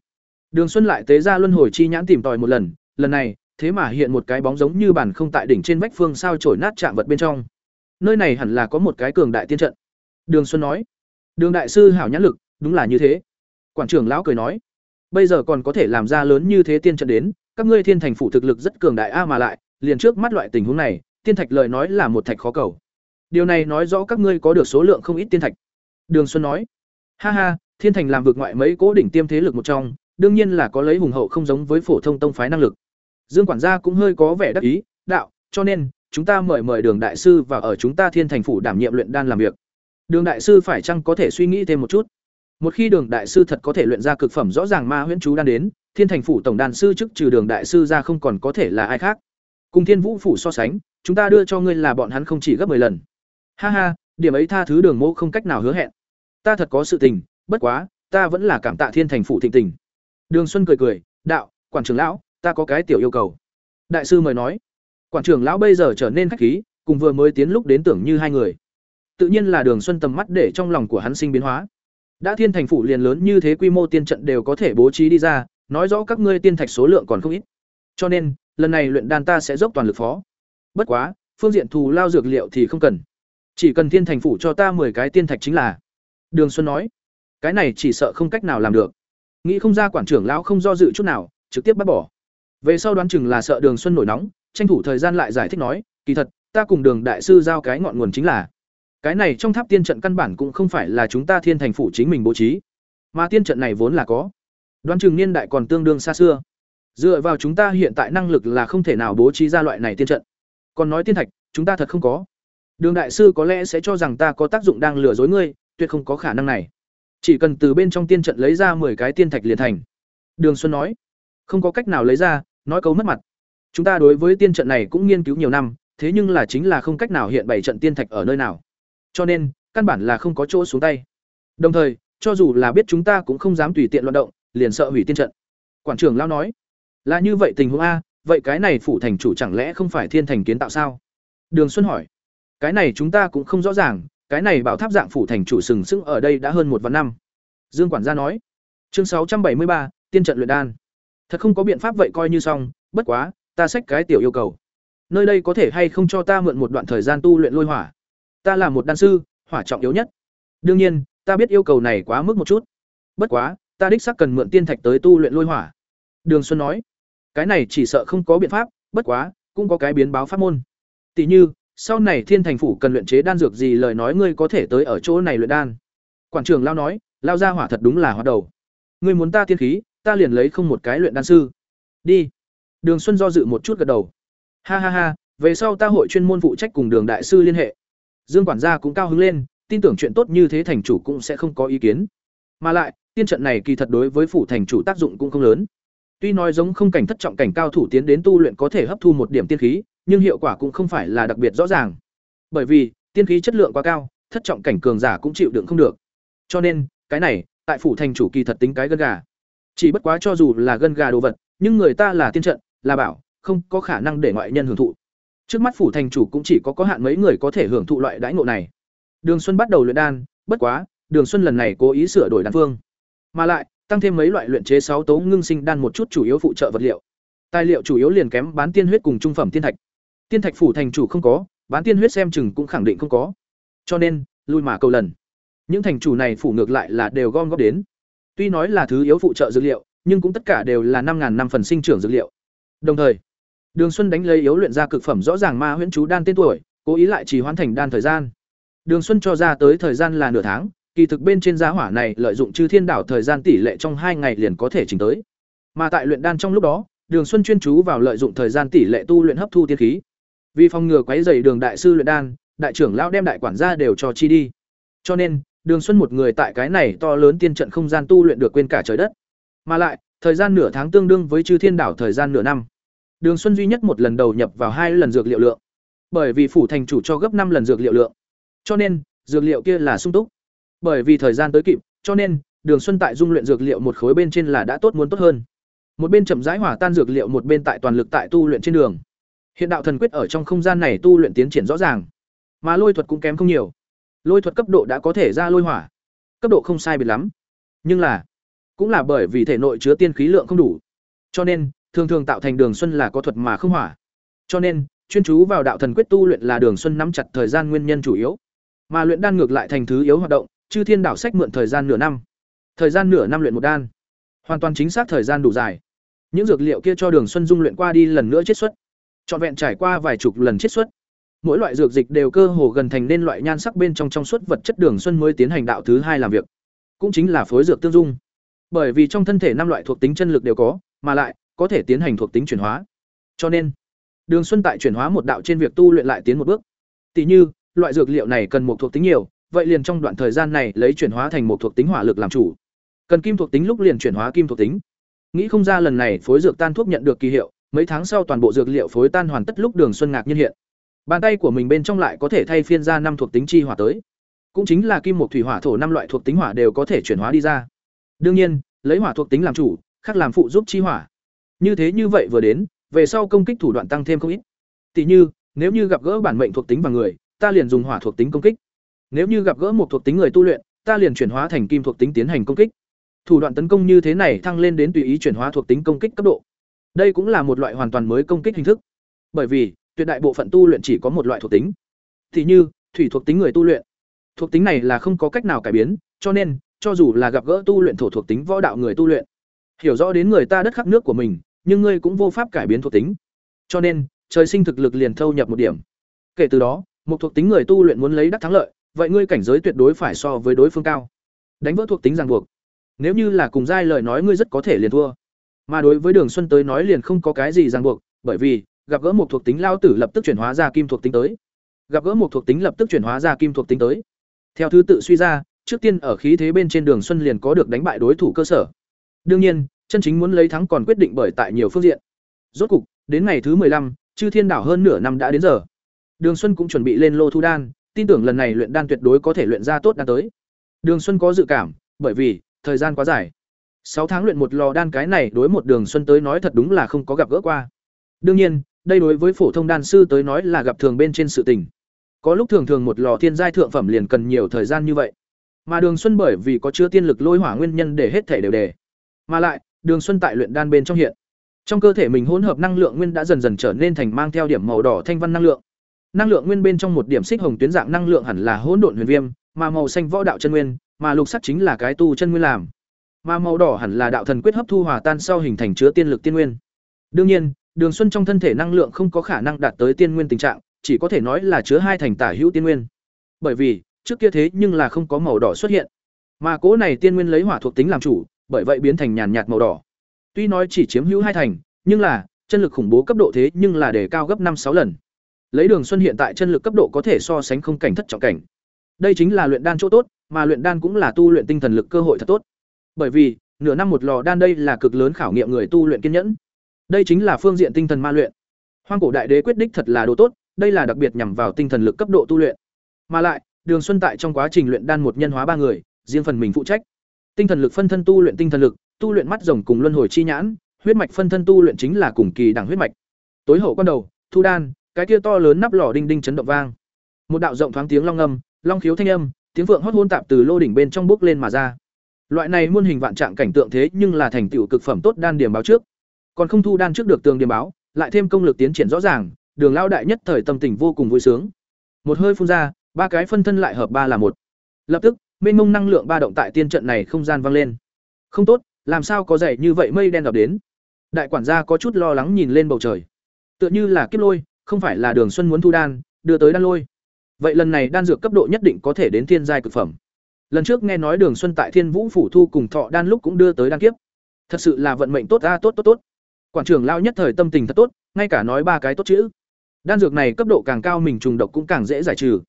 Đường xuân lại tế ra luân hồi chi nhãn tìm tòi một lần lần này, thế mà hiện một cái bóng giống như bản không tại đỉnh trên vách phương sao trổi nát chạm vật bên trong. Nơi này hẳn là có một cái cường đại tiên trận. Đường xuân nói, đường đại sư hảo nhãn lực, đúng là như thế quản trưởng lão cười nói, bây giờ còn có thể làm ra lớn như thế tiên trận đến, các ngươi thiên thành phủ thực lực rất cường đại a mà lại, liền trước mắt loại tình huống này, tiên thạch lời nói là một thạch khó cầu. Điều này nói rõ các ngươi có được số lượng không ít tiên thạch. Đường xuân nói, ha ha, thiên thành làm vượt ngoại mấy cố đỉnh tiêm thế lực một trong, đương nhiên là có lấy hùng hậu không giống với phổ thông tông phái năng lực. Dương quản gia cũng hơi có vẻ đắc ý, đạo, cho nên, chúng ta mời mời đường đại sư và ở chúng ta thiên thành phủ đảm nhiệm luyện đan làm việc. Đường đại sư phải chăng có thể suy nghĩ thêm một chút? Một khi đường đại sư thật có thể luyện ra cực phẩm rõ ràng ma huyễn chú đan đến, thiên thành phủ tổng đàn sư chức trừ đường đại sư ra không còn có thể là ai khác. Cùng thiên vũ phủ so sánh, chúng ta đưa cho ngươi là bọn hắn không chỉ gấp 10 lần. Ha ha, điểm ấy tha thứ đường mẫu không cách nào hứa hẹn. Ta thật có sự tình, bất quá, ta vẫn là cảm tạ thiên thành phủ thịnh tình. Đường xuân cười cười, đạo, quản trưởng lão, ta có cái tiểu yêu cầu. Đại sư mời nói. Quản trưởng lão bây giờ trở nên khách khí, cùng vừa mới tiến lúc đến tưởng như hai người. Tự nhiên là đường xuân tầm mắt để trong lòng của hắn sinh biến hóa đã thiên thành phủ liền lớn như thế quy mô tiên trận đều có thể bố trí đi ra, nói rõ các ngươi tiên thạch số lượng còn không ít. Cho nên, lần này luyện đan ta sẽ dốc toàn lực phó. Bất quá, phương diện thù lao dược liệu thì không cần. Chỉ cần thiên thành phủ cho ta mười cái tiên thạch chính là. Đường xuân nói, cái này chỉ sợ không cách nào làm được. Nghĩ không ra quản trưởng lão không do dự chút nào, trực tiếp bắt bỏ. Về sau đoán chừng là sợ đường xuân nổi nóng, tranh thủ thời gian lại giải thích nói, kỳ thật, ta cùng đường đại sư giao cái ngọn nguồn chính là cái này trong tháp tiên trận căn bản cũng không phải là chúng ta thiên thành phủ chính mình bố trí mà tiên trận này vốn là có Đoán chừng niên đại còn tương đương xa xưa. Dựa vào chúng ta hiện tại năng lực là không thể nào bố trí ra loại này tiên trận. Còn nói tiên thạch, chúng ta thật không có. Đường đại sư có lẽ sẽ cho rằng ta có tác dụng đang lừa dối ngươi, tuyệt không có khả năng này. Chỉ cần từ bên trong tiên trận lấy ra 10 cái tiên thạch liền thành. Đường Xuân nói, không có cách nào lấy ra, nói câu mất mặt. Chúng ta đối với tiên trận này cũng nghiên cứu nhiều năm, thế nhưng là chính là không cách nào hiện bày trận tiên thạch ở nơi nào. Cho nên, căn bản là không có chỗ xuống tay. Đồng thời, cho dù là biết chúng ta cũng không dám tùy tiện loạn động, liền sợ hủy tiên trận. Quản trưởng lão nói, là như vậy tình huống a, vậy cái này phủ thành chủ chẳng lẽ không phải thiên thành kiến tạo sao? Đường Xuân hỏi, cái này chúng ta cũng không rõ ràng, cái này bảo tháp dạng phủ thành chủ sừng sững ở đây đã hơn một vạn năm. Dương quản gia nói, chương sáu trăm bảy mươi ba, tiên trận luyện đan. Thật không có biện pháp vậy coi như xong, bất quá, ta xách cái tiểu yêu cầu. Nơi đây có thể hay không cho ta mượn một đoạn thời gian tu luyện lôi hỏa? Ta là một đan sư, hỏa trọng yếu nhất. Đương nhiên, ta biết yêu cầu này quá mức một chút. Bất quá, ta đích xác cần mượn tiên thạch tới tu luyện lôi hỏa. Đường Xuân nói, cái này chỉ sợ không có biện pháp, bất quá, cũng có cái biến báo pháp môn. Tỷ như, sau này Thiên Thành phủ cần luyện chế đan dược gì lời nói ngươi có thể tới ở chỗ này luyện đan. Quản trưởng lao nói, lao ra hỏa thật đúng là hoạt đầu. Ngươi muốn ta tiên khí, ta liền lấy không một cái luyện đan sư. Đi. Đường Xuân do dự một chút gật đầu. Ha ha ha, về sau ta hội chuyên môn phụ trách cùng Đường đại sư liên hệ. Dương quản gia cũng cao hứng lên, tin tưởng chuyện tốt như thế thành chủ cũng sẽ không có ý kiến. Mà lại, tiên trận này kỳ thật đối với phủ thành chủ tác dụng cũng không lớn. Tuy nói giống không cảnh thất trọng cảnh cao thủ tiến đến tu luyện có thể hấp thu một điểm tiên khí, nhưng hiệu quả cũng không phải là đặc biệt rõ ràng. Bởi vì, tiên khí chất lượng quá cao, thất trọng cảnh cường giả cũng chịu đựng không được. Cho nên, cái này, tại phủ thành chủ kỳ thật tính cái gân gà. Chỉ bất quá cho dù là gân gà đồ vật, nhưng người ta là tiên trận, là bảo, không có khả năng để ngoại nhân hưởng thụ. Trước mắt phủ thành chủ cũng chỉ có có hạn mấy người có thể hưởng thụ loại đãi ngộ này. Đường Xuân bắt đầu luyện đan, bất quá, Đường Xuân lần này cố ý sửa đổi đan phương, mà lại tăng thêm mấy loại luyện chế sáu tố ngưng sinh đan một chút chủ yếu phụ trợ vật liệu. Tài liệu chủ yếu liền kém bán tiên huyết cùng trung phẩm tiên thạch. Tiên thạch phủ thành chủ không có, bán tiên huyết xem chừng cũng khẳng định không có. Cho nên, lui mà cầu lần. Những thành chủ này phủ ngược lại là đều gom góp đến. Tuy nói là thứ yếu phụ trợ dữ liệu, nhưng cũng tất cả đều là năm ngàn năm phần sinh trưởng dữ liệu. Đồng thời, Đường Xuân đánh lấy yếu luyện ra cực phẩm rõ ràng ma huyễn chú đan tên tuổi, cố ý lại chỉ hoàn thành đan thời gian. Đường Xuân cho ra tới thời gian là nửa tháng, kỳ thực bên trên giá hỏa này lợi dụng chư thiên đảo thời gian tỷ lệ trong hai ngày liền có thể chỉnh tới. Mà tại luyện đan trong lúc đó, Đường Xuân chuyên chú vào lợi dụng thời gian tỷ lệ tu luyện hấp thu tiên khí. Vì phòng ngừa quấy rầy Đường đại sư luyện đan, đại trưởng lão đem đại quản gia đều cho chi đi. Cho nên, Đường Xuân một người tại cái này to lớn tiên trận không gian tu luyện được quên cả trời đất. Mà lại, thời gian nửa tháng tương đương với chư thiên đảo thời gian nửa năm. Đường Xuân duy nhất một lần đầu nhập vào hai lần dược liệu lượng. Bởi vì phủ thành chủ cho gấp năm lần dược liệu lượng. Cho nên, dược liệu kia là sung túc. Bởi vì thời gian tới kịp, cho nên, Đường Xuân tại dung luyện dược liệu một khối bên trên là đã tốt muốn tốt hơn. Một bên chậm rãi hỏa tan dược liệu, một bên tại toàn lực tại tu luyện trên đường. Hiện đạo thần quyết ở trong không gian này tu luyện tiến triển rõ ràng, mà lôi thuật cũng kém không nhiều. Lôi thuật cấp độ đã có thể ra lôi hỏa, cấp độ không sai biệt lắm. Nhưng là, cũng là bởi vì thể nội chứa tiên khí lượng không đủ, cho nên thường thường tạo thành Đường Xuân là có thuật mà không hỏa. Cho nên, chuyên chú vào đạo thần quyết tu luyện là Đường Xuân nắm chặt thời gian nguyên nhân chủ yếu. Mà luyện đan ngược lại thành thứ yếu hoạt động, chư thiên đảo sách mượn thời gian nửa năm. Thời gian nửa năm luyện một đan. Hoàn toàn chính xác thời gian đủ dài. Những dược liệu kia cho đường xuân dung luyện qua đi lần nữa chiết xuất. Trọn vẹn trải qua vài chục lần chiết xuất. Mỗi loại dược dịch đều cơ hồ gần thành nên loại nhan sắc bên trong trong suốt vật chất đường xuân mới tiến hành đạo thứ hai làm việc. Cũng chính là phối dược tương dung. Bởi vì trong thân thể năm loại thuộc tính chân lực đều có mà lại có thể tiến hành thuộc tính chuyển hóa. Cho nên, đường xuân tại chuyển hóa một đạo trên việc tu luyện lại tiến một bước. Tỷ như, loại dược liệu này cần một thuộc tính nhiều, vậy liền trong đoạn thời gian này lấy chuyển hóa thành một thuộc tính hỏa lực làm chủ. Cần kim thuộc tính lúc liền chuyển hóa kim thuộc tính. Nghĩ không ra lần này phối dược tan thuốc nhận được kỳ hiệu, mấy tháng sau toàn bộ dược liệu phối tan hoàn tất lúc đường xuân ngạc nhiên hiện. Bàn tay của mình bên trong lại có thể thay phiên ra năm thuộc tính chi hỏa tới. Cũng chính là kim một thủy hỏa thổ năm loại thuộc tính hỏa đều có thể chuyển hóa đi ra. Đương nhiên, lấy hỏa thuộc tính làm chủ, khác làm phụ giúp chi hỏa như thế như vậy vừa đến về sau công kích thủ đoạn tăng thêm không ít tỷ như nếu như gặp gỡ bản mệnh thuộc tính và người ta liền dùng hỏa thuộc tính công kích nếu như gặp gỡ một thuộc tính người tu luyện, ta liền chuyển hóa thành kim thuộc tính tiến hành công kích. Thủ đoạn tấn công như thế này thăng lên đến tùy ý chuyển hóa thuộc tính công kích cấp độ. Đây cũng là một loại hoàn toàn mới công kích hình thức. Bởi vì, tuyệt đại bộ phận tu luyện chỉ có một loại thuộc tính. Thì như, thủy thuộc tính người tu luyện. Thuộc tính này là không có cách nào cải biến, cho nên, cho dù là gặp gỡ tu luyện thổ thuộc tính võ đạo người tu luyện, hiểu rõ đến người ta đất khắc nước của mình, nhưng ngươi cũng vô pháp cải biến thuộc tính. Cho nên, trời sinh thực lực liền thâu nhập một điểm. Kể từ đó, một thuộc tính người tu luyện muốn lấy đắc thắng lợi, vậy ngươi cảnh giới tuyệt đối phải so với đối phương cao đánh vỡ thuộc tính ràng buộc Nếu như là cùng giai lời nói ngươi rất có thể liền thua. Mà đối với Đường Xuân tới nói liền không có cái gì ràng buộc, bởi vì gặp gỡ một thuộc tính lao tử lập tức chuyển hóa ra kim thuộc tính tới. Gặp gỡ một thuộc tính lập tức chuyển hóa ra kim thuộc tính tới. Theo thứ tự suy ra, trước tiên ở khí thế bên trên Đường Xuân liền có được đánh bại đối thủ cơ sở. Đương nhiên, chân chính muốn lấy thắng còn quyết định bởi tại nhiều phương diện. Rốt cục, đến ngày thứ 15, Chư Thiên đảo hơn nửa năm đã đến giờ. Đường Xuân cũng chuẩn bị lên lô thu đan, tin tưởng lần này luyện đan tuyệt đối có thể luyện ra tốt đan tới. Đường Xuân có dự cảm, bởi vì thời gian quá dài. sáu tháng luyện một lò đan cái này đối một Đường Xuân tới nói thật đúng là không có gặp gỡ qua. Đương nhiên, đây đối với phổ thông đan sư tới nói là gặp thường bên trên sự tình. Có lúc thường thường một lò thiên giai thượng phẩm liền cần nhiều thời gian như vậy. Mà Đường Xuân bởi vì có chứa tiên lực lôi hỏa nguyên nhân để hết thể đều đề. Mà lại, Đường Xuân tại luyện đan bên trong hiện. Trong cơ thể mình hỗn hợp năng lượng nguyên đã dần dần trở nên thành mang theo điểm màu đỏ thanh văn năng lượng. Năng lượng nguyên bên trong một điểm xích hồng tuyến dạng năng lượng hẳn là hỗn độn huyền viêm, mà màu xanh võ đạo chân nguyên, mà lục sắc chính là cái tu chân nguyên làm. Mà màu đỏ hẳn là đạo thần quyết hấp thu hòa tan sau hình thành chứa tiên lực tiên nguyên. Đương nhiên, Đường Xuân trong thân thể năng lượng không có khả năng đạt tới tiên nguyên tình trạng, chỉ có thể nói là chứa hai thành tả hữu tiên nguyên. Bởi vì, trước kia thế nhưng là không có màu đỏ xuất hiện. Mà cố này tiên nguyên lấy hỏa thuộc tính làm chủ, bởi vậy biến thành nhàn nhạt màu đỏ. Tuy nói chỉ chiếm hữu hai thành, nhưng là chân lực khủng bố cấp độ thế nhưng là đề cao gấp năm sáu lần. Lấy Đường Xuân hiện tại chân lực cấp độ có thể so sánh không cảnh thất trọng cảnh. Đây chính là luyện đan chỗ tốt, mà luyện đan cũng là tu luyện tinh thần lực cơ hội thật tốt. Bởi vì, nửa năm một lò đan đây là cực lớn khảo nghiệm người tu luyện kiên nhẫn. Đây chính là phương diện tinh thần ma luyện. Hoang cổ đại đế quyết đích thật là đồ tốt, đây là đặc biệt nhằm vào tinh thần lực cấp độ tu luyện. Mà lại, Đường Xuân tại trong quá trình luyện đan một nhân hóa ba người, riêng phần mình phụ trách. Tinh thần lực phân thân tu luyện tinh thần lực, tu luyện mắt rồng cùng luân hồi chi nhãn, huyết mạch phân thân tu luyện chính là cùng kỳ đẳng huyết mạch. Tối hậu quan đầu, thu đan, cái kia to lớn nắp lò đinh đinh chấn động vang. Một đạo rộng thoáng tiếng long ngâm, long khiếu thanh âm, tiếng vượng hót hôn tạp từ lô đỉnh bên trong bước lên mà ra. Loại này muôn hình vạn trạng cảnh tượng thế nhưng là thành tựu cực phẩm tốt đan điểm báo trước. Còn không thu đan trước được tường điểm báo, lại thêm công lực tiến triển rõ ràng, Đường lão đại nhất thời tâm tình vô cùng vui sướng. Một hơi phun ra, ba cái phân thân lại hợp ba là một. Lập tức, mênh mông năng lượng ba động tại tiên trận này không gian vang lên. Không tốt, làm sao có dày như vậy mây đen đập đến? Đại quản gia có chút lo lắng nhìn lên bầu trời. Tựa như là kiếp lôi, không phải là Đường Xuân muốn thu đan, đưa tới đan lôi. Vậy lần này đan dược cấp độ nhất định có thể đến thiên giai cực phẩm. Lần trước nghe nói Đường Xuân tại Thiên Vũ phủ thu cùng thọ đan lúc cũng đưa tới đan kiếp. Thật sự là vận mệnh tốt a tốt tốt tốt. Quản trưởng lao nhất thời tâm tình thật tốt, ngay cả nói ba cái tốt chữ. Đan dược này cấp độ càng cao mình trùng độc cũng càng dễ giải trừ.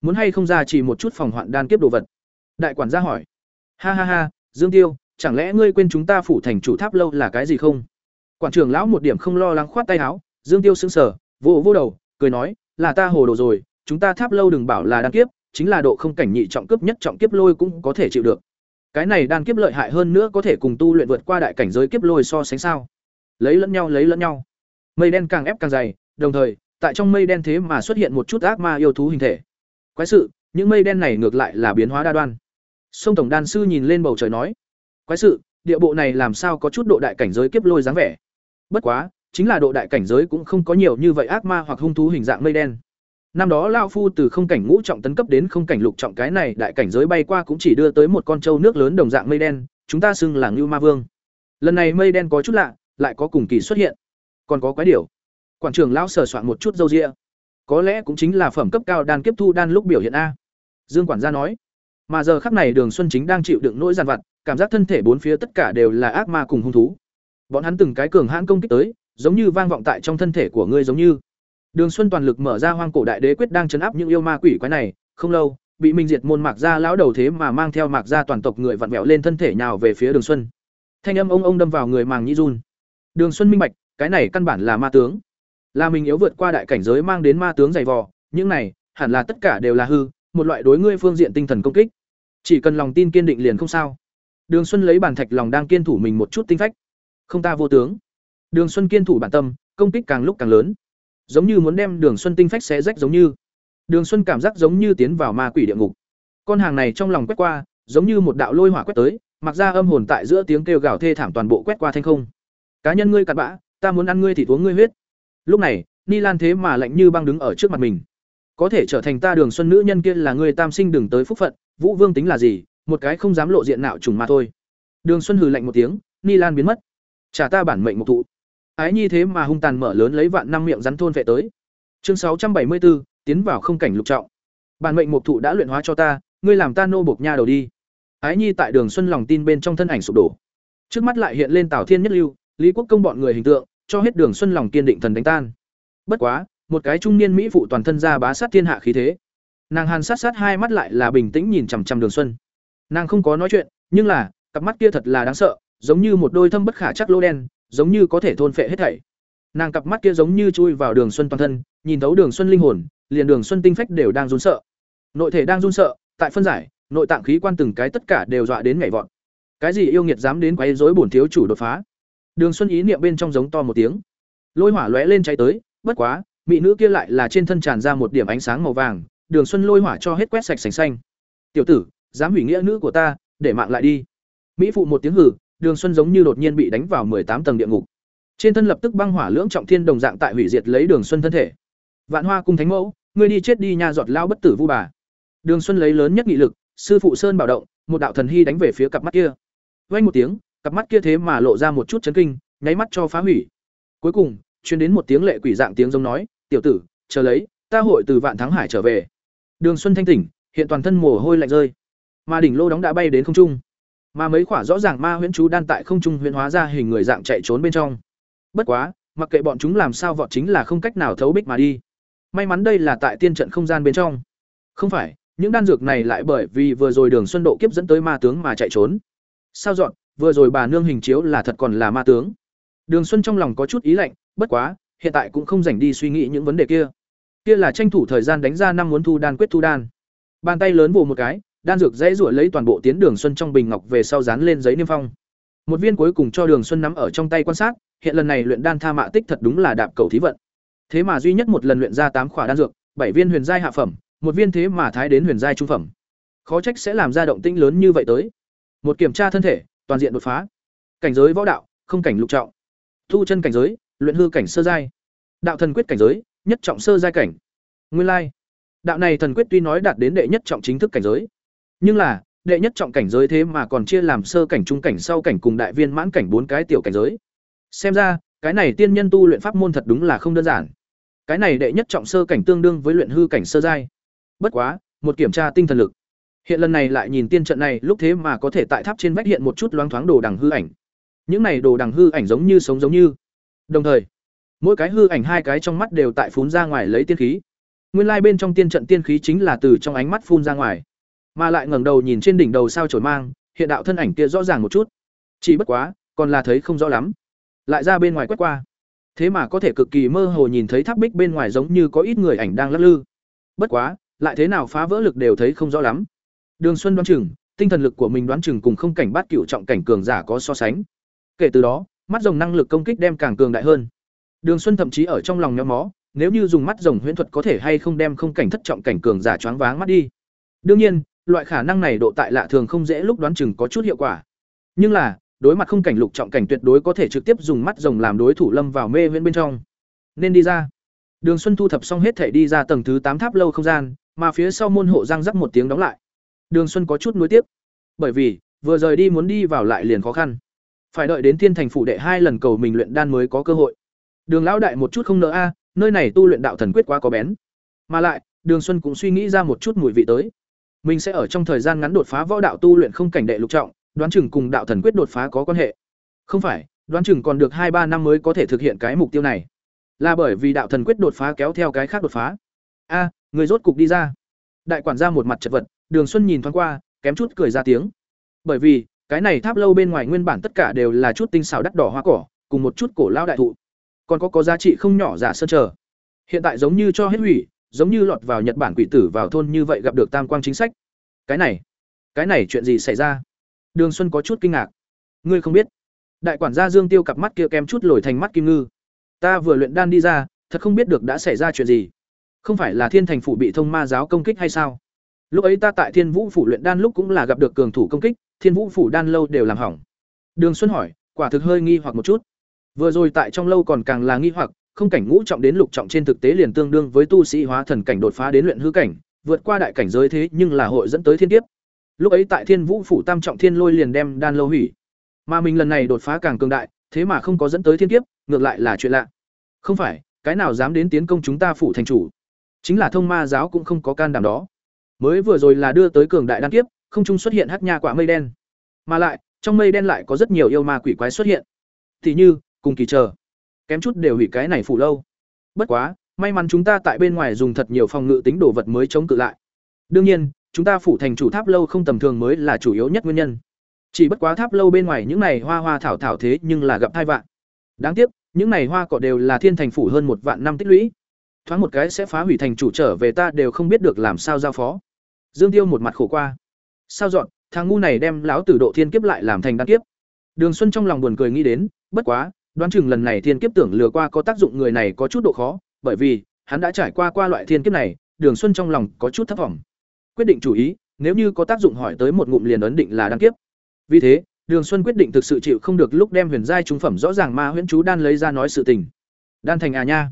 Muốn hay không ra chỉ một chút phòng hoạn đan kiếp đồ vật. Đại quản gia hỏi. Ha ha ha, Dương Tiêu, chẳng lẽ ngươi quên chúng ta phủ thành chủ tháp lâu là cái gì không? Quản trưởng lão một điểm không lo lắng khoát tay áo, Dương Tiêu sững sờ, vô vô đầu, cười nói, là ta hồ đồ rồi, chúng ta tháp lâu đừng bảo là đan kiếp, chính là độ không cảnh nhị trọng cướp nhất trọng kiếp lôi cũng có thể chịu được. Cái này đan kiếp lợi hại hơn nữa có thể cùng tu luyện vượt qua đại cảnh giới kiếp lôi so sánh sao? Lấy lẫn nhau lấy lẫn nhau. Mây đen càng ép càng dày, đồng thời, tại trong mây đen thế mà xuất hiện một chút ác ma yêu thú hình thể. Quái sự, những mây đen này ngược lại là biến hóa đa đoan. Sông tổng đan sư nhìn lên bầu trời nói: "Quái sự, địa bộ này làm sao có chút độ đại cảnh giới kiếp lôi dáng vẻ?" Bất quá, chính là độ đại cảnh giới cũng không có nhiều như vậy ác ma hoặc hung thú hình dạng mây đen. Năm đó lão phu từ không cảnh ngũ trọng tấn cấp đến không cảnh lục trọng cái này đại cảnh giới bay qua cũng chỉ đưa tới một con trâu nước lớn đồng dạng mây đen, chúng ta xưng là Ngưu Ma Vương. Lần này mây đen có chút lạ, lại có cùng kỳ xuất hiện. Còn có quái điểu. Quản trưởng lão sờ soạn một chút dâu ria. Có lẽ cũng chính là phẩm cấp cao đan kiếp thu đan lúc biểu hiện a. Dương quản gia nói. Mà giờ khắc này Đường Xuân chính đang chịu đựng nỗi giàn vặt, cảm giác thân thể bốn phía tất cả đều là ác ma cùng hung thú. Bọn hắn từng cái cường hãn công kích tới, giống như vang vọng tại trong thân thể của ngươi giống như. Đường Xuân toàn lực mở ra Hoang cổ đại đế quyết đang chấn áp những yêu ma quỷ quái này, không lâu, bị Minh Diệt môn Mạc gia lão đầu thế mà mang theo Mạc gia toàn tộc người vặn vẹo lên thân thể nhào về phía Đường Xuân. Thanh âm ông ông đâm vào người màng nhĩ run. Đường Xuân minh bạch, cái này căn bản là ma tướng. Là mình yếu vượt qua đại cảnh giới mang đến ma tướng dày vò, những này, hẳn là tất cả đều là hư, một loại đối ngươi phương diện tinh thần công kích. Chỉ cần lòng tin kiên định liền không sao. Đường Xuân lấy bản thạch lòng đang kiên thủ mình một chút tinh phách. Không ta vô tướng. Đường Xuân kiên thủ bản tâm, công kích càng lúc càng lớn. Giống như muốn đem Đường Xuân tinh phách xé rách giống như. Đường Xuân cảm giác giống như tiến vào ma quỷ địa ngục. Con hàng này trong lòng quét qua, giống như một đạo lôi hỏa quét tới, mặc ra âm hồn tại giữa tiếng kêu gào thê thảm toàn bộ quét qua thanh không. Cá nhân ngươi cặn bã, ta muốn ăn ngươi thì uống ngươi huyết. Lúc này, Ni Lan thế mà lạnh như băng đứng ở trước mặt mình. Có thể trở thành ta Đường Xuân nữ nhân kia là ngươi tam sinh đừng tới phúc phận, Vũ Vương tính là gì, một cái không dám lộ diện nạo trùng mà thôi. Đường Xuân hừ lạnh một tiếng, Ni Lan biến mất. Trả ta bản mệnh một thụ. Ái nhi thế mà hung tàn mở lớn lấy vạn năm miệng rắn thôn vệ tới. Chương sáu trăm bảy mươi 674, tiến vào không cảnh lục trọng. Bản mệnh một thụ đã luyện hóa cho ta, ngươi làm ta nô bộc nha đầu đi. ái nhi tại đường xuân lòng tin bên trong thân ảnh sụp đổ trước mắt lại hiện lên tào thiên nhất lưu lý quốc công bọn người hình tượng cho hết đường xuân lòng kiên định thần đánh tan bất quá một cái trung niên mỹ phụ toàn thân ra bá sát thiên hạ khí thế nàng hàn sát sát hai mắt lại là bình tĩnh nhìn chằm chằm đường xuân. Nàng không có nói chuyện, nhưng là, cặp mắt kia thật là đáng sợ, giống như một đôi thâm bất khả chắc lô đen, giống như có thể thôn phệ hết thảy. Nàng cặp mắt kia giống như chui vào đường xuân toàn thân, nhìn thấu đường xuân linh hồn, liền đường xuân tinh phách đều đang run sợ. Nội thể đang run sợ, tại phân giải, nội tạng khí quan từng cái tất cả đều dọa đến nhảy vọt. Cái gì yêu nghiệt dám đến quấy rối bổn thiếu chủ đột phá? Đường xuân ý niệm bên trong giống to một tiếng. Lôi hỏa lóe lên cháy tới, bất quá, mỹ nữ kia lại là trên thân tràn ra một điểm ánh sáng màu vàng đường xuân lôi hỏa cho hết quét sạch sành xanh. Tiểu tử, dám hủy nghĩa nữ của ta, để mạng lại đi. Mỹ phụ một tiếng hử đường xuân giống như đột nhiên bị đánh vào tám tầng địa ngục. Trên thân lập tức băng hỏa lưỡng trọng thiên đồng dạng tại hủy diệt lấy đường xuân thân thể. Vạn hoa cung thánh mẫu, ngươi đi chết đi nha giọt lao bất tử vu bà. Đường xuân lấy lớn nhất nghị lực, sư phụ sơn bảo động, một đạo thần hy đánh về phía cặp mắt kia. Vang một tiếng, cặp mắt kia thế mà lộ ra một chút chấn kinh, nháy mắt cho phá hủy. Cuối cùng, truyền đến một tiếng lệ quỷ dạng tiếng giống nói, tiểu tử, chờ lấy, ta hội từ vạn thắng hải trở về đường xuân thanh tỉnh, hiện toàn thân mồ hôi lạnh rơi. Mà đỉnh lô đóng đã bay đến không trung. Mà mấy quả rõ ràng ma huyễn chú đan tại không trung huyễn hóa ra hình người dạng chạy trốn bên trong. Bất quá, mặc kệ bọn chúng làm sao vọt chính là không cách nào thấu bích mà đi. May mắn đây là tại tiên trận không gian bên trong. Không phải, những đan dược này lại bởi vì vừa rồi đường xuân độ kiếp dẫn tới ma tướng mà chạy trốn. Sao dọn, vừa rồi bà nương hình chiếu là thật còn là ma tướng. Đường xuân trong lòng có chút ý lạnh, bất quá, hiện tại cũng không dành đi suy nghĩ những vấn đề kia kia là tranh thủ thời gian đánh ra năm muốn thu đan quyết thu đan. Bàn tay lớn vồ một cái, đan dược dễ ruổi lấy toàn bộ tiến đường xuân trong bình ngọc về sau dán lên giấy niêm phong. Một viên cuối cùng cho đường xuân nắm ở trong tay quan sát, hiện lần này luyện đan tha mạ tích thật đúng là đạp cầu thí vận. Thế mà duy nhất một lần luyện ra tám khỏa đan dược, bảy viên huyền giai hạ phẩm, một viên thế mà thái đến huyền giai trung phẩm. Khó trách sẽ làm ra động tĩnh lớn như vậy tới. Một kiểm tra thân thể, toàn diện đột phá. Cảnh giới võ đạo, không cảnh lục trọng. Thu chân cảnh giới, luyện hư cảnh sơ giai. Đạo thần quyết cảnh giới nhất trọng sơ giai cảnh. Nguyên lai, đạo này thần quyết tuy nói đạt đến đệ nhất trọng chính thức cảnh giới, nhưng là, đệ nhất trọng cảnh giới thế mà còn chia làm sơ cảnh, trung cảnh, sau cảnh cùng đại viên mãn cảnh bốn cái tiểu cảnh giới. Xem ra, cái này tiên nhân tu luyện pháp môn thật đúng là không đơn giản. Cái này đệ nhất trọng sơ cảnh tương đương với luyện hư cảnh sơ giai. Bất quá, một kiểm tra tinh thần lực. Hiện lần này lại nhìn tiên trận này, lúc thế mà có thể tại tháp trên vách hiện một chút loáng thoáng đồ đằng hư ảnh. Những này đồ đằng hư ảnh giống như, sống giống như. Đồng thời mỗi cái hư ảnh hai cái trong mắt đều tại phún ra ngoài lấy tiên khí. Nguyên lai bên trong tiên trận tiên khí chính là từ trong ánh mắt phun ra ngoài. Mà lại ngẩng đầu nhìn trên đỉnh đầu sao trổi mang, hiện đạo thân ảnh kia rõ ràng một chút. Chỉ bất quá, còn là thấy không rõ lắm. Lại ra bên ngoài quét qua. Thế mà có thể cực kỳ mơ hồ nhìn thấy tháp bích bên ngoài giống như có ít người ảnh đang lắc lư. Bất quá, lại thế nào phá vỡ lực đều thấy không rõ lắm. Đường xuân đoán chừng, tinh thần lực của mình đoán chừng cùng không cảnh bát cựu trọng cảnh cường giả có so sánh. Kể từ đó, mắt rồng năng lực công kích đem càng cường đại hơn đường xuân thậm chí ở trong lòng nhóm mó, nếu như dùng mắt rồng huyễn thuật có thể hay không đem không cảnh thất trọng cảnh cường giả choáng váng mắt đi. Đương nhiên, loại khả năng này độ tại lạ thường không dễ lúc đoán chừng có chút hiệu quả. Nhưng là, đối mặt không cảnh lục trọng cảnh tuyệt đối có thể trực tiếp dùng mắt rồng làm đối thủ lâm vào mê huyễn bên trong. Nên đi ra. Đường xuân thu thập xong hết thể đi ra tầng thứ tám tháp lâu không gian, mà phía sau môn hộ răng rắc một tiếng đóng lại. Đường xuân có chút nuối tiếc. Bởi vì, vừa rời đi muốn đi vào lại liền khó khăn. Phải đợi đến thiên thành phủ đệ hai lần cầu mình luyện đan mới có cơ hội đường lão đại một chút không nỡ a, nơi này tu luyện đạo thần quyết quá có bén. Mà lại, đường xuân cũng suy nghĩ ra một chút mùi vị tới. Mình sẽ ở trong thời gian ngắn đột phá võ đạo tu luyện không cảnh đệ lục trọng, đoán chừng cùng đạo thần quyết đột phá có quan hệ. Không phải, đoán chừng còn được hai ba năm mới có thể thực hiện cái mục tiêu này. Là bởi vì đạo thần quyết đột phá kéo theo cái khác đột phá. A, người rốt cục đi ra. Đại quản gia một mặt chật vật, đường xuân nhìn thoáng qua, kém chút cười ra tiếng. Bởi vì, cái này tháp lâu bên ngoài nguyên bản tất cả đều là chút tinh xảo đắt đỏ hoa cỏ, cùng một chút cổ lao đại thụ còn có có giá trị không nhỏ giả sơn chờ. Hiện tại giống như cho hết hủy, giống như lọt vào nhật bản quỷ tử vào thôn như vậy gặp được tam quang chính sách. Cái này cái này chuyện gì xảy ra? Đường xuân có chút kinh ngạc. Ngươi không biết. Đại quản gia dương tiêu cặp mắt kia kém chút lồi thành mắt kim ngư. Ta vừa luyện đan đi ra, thật không biết được đã xảy ra chuyện gì. Không phải là thiên thành phủ bị thông ma giáo công kích hay sao? Lúc ấy ta tại thiên vũ phủ luyện đan lúc cũng là gặp được cường thủ công kích, thiên vũ phủ đan lâu đều làm hỏng. Đường xuân hỏi, quả thực hơi nghi hoặc một chút vừa rồi tại trong lâu còn càng là nghi hoặc, không cảnh ngũ trọng đến lục trọng trên thực tế liền tương đương với tu sĩ hóa thần cảnh đột phá đến luyện hư cảnh, vượt qua đại cảnh giới thế nhưng là hội dẫn tới thiên kiếp. Lúc ấy tại thiên vũ phủ tam trọng thiên lôi liền đem đan lâu hủy. Mà mình lần này đột phá càng cường đại, thế mà không có dẫn tới thiên kiếp, ngược lại là chuyện lạ. Không phải, cái nào dám đến tiến công chúng ta phủ thành chủ? Chính là thông ma giáo cũng không có can đảm đó. Mới vừa rồi là đưa tới cường đại đan kiếp, không trung xuất hiện hắc nha quả mây đen. Mà lại, trong mây đen lại có rất nhiều yêu ma quỷ quái xuất hiện. Thì như cùng kỳ chờ. Kém chút đều hủy cái này phủ lâu. Bất quá, may mắn chúng ta tại bên ngoài dùng thật nhiều phòng ngự tính đồ vật mới chống cự lại. Đương nhiên, chúng ta phủ thành chủ tháp lâu không tầm thường mới là chủ yếu nhất nguyên nhân. Chỉ bất quá tháp lâu bên ngoài những này hoa hoa thảo thảo thế nhưng là gặp thai vạn. Đáng tiếc, những này hoa cỏ đều là thiên thành phủ hơn một vạn năm tích lũy. Thoáng một cái sẽ phá hủy thành chủ trở về ta đều không biết được làm sao giao phó. Dương tiêu một mặt khổ qua. Sao dọn, thằng ngu này đem láo tử độ thiên kiếp lại làm thành đan kiếp. Đường xuân trong lòng buồn cười nghĩ đến, bất quá đoán chừng lần này thiên kiếp tưởng lừa qua có tác dụng người này có chút độ khó, bởi vì, hắn đã trải qua qua loại thiên kiếp này, đường xuân trong lòng có chút thấp vọng quyết định chủ ý, nếu như có tác dụng hỏi tới một ngụm liền ấn định là đăng kiếp. Vì thế, đường xuân quyết định thực sự chịu không được lúc đem huyền giai trung phẩm rõ ràng ma huyễn chú đan lấy ra nói sự tình. Đan thành à nha?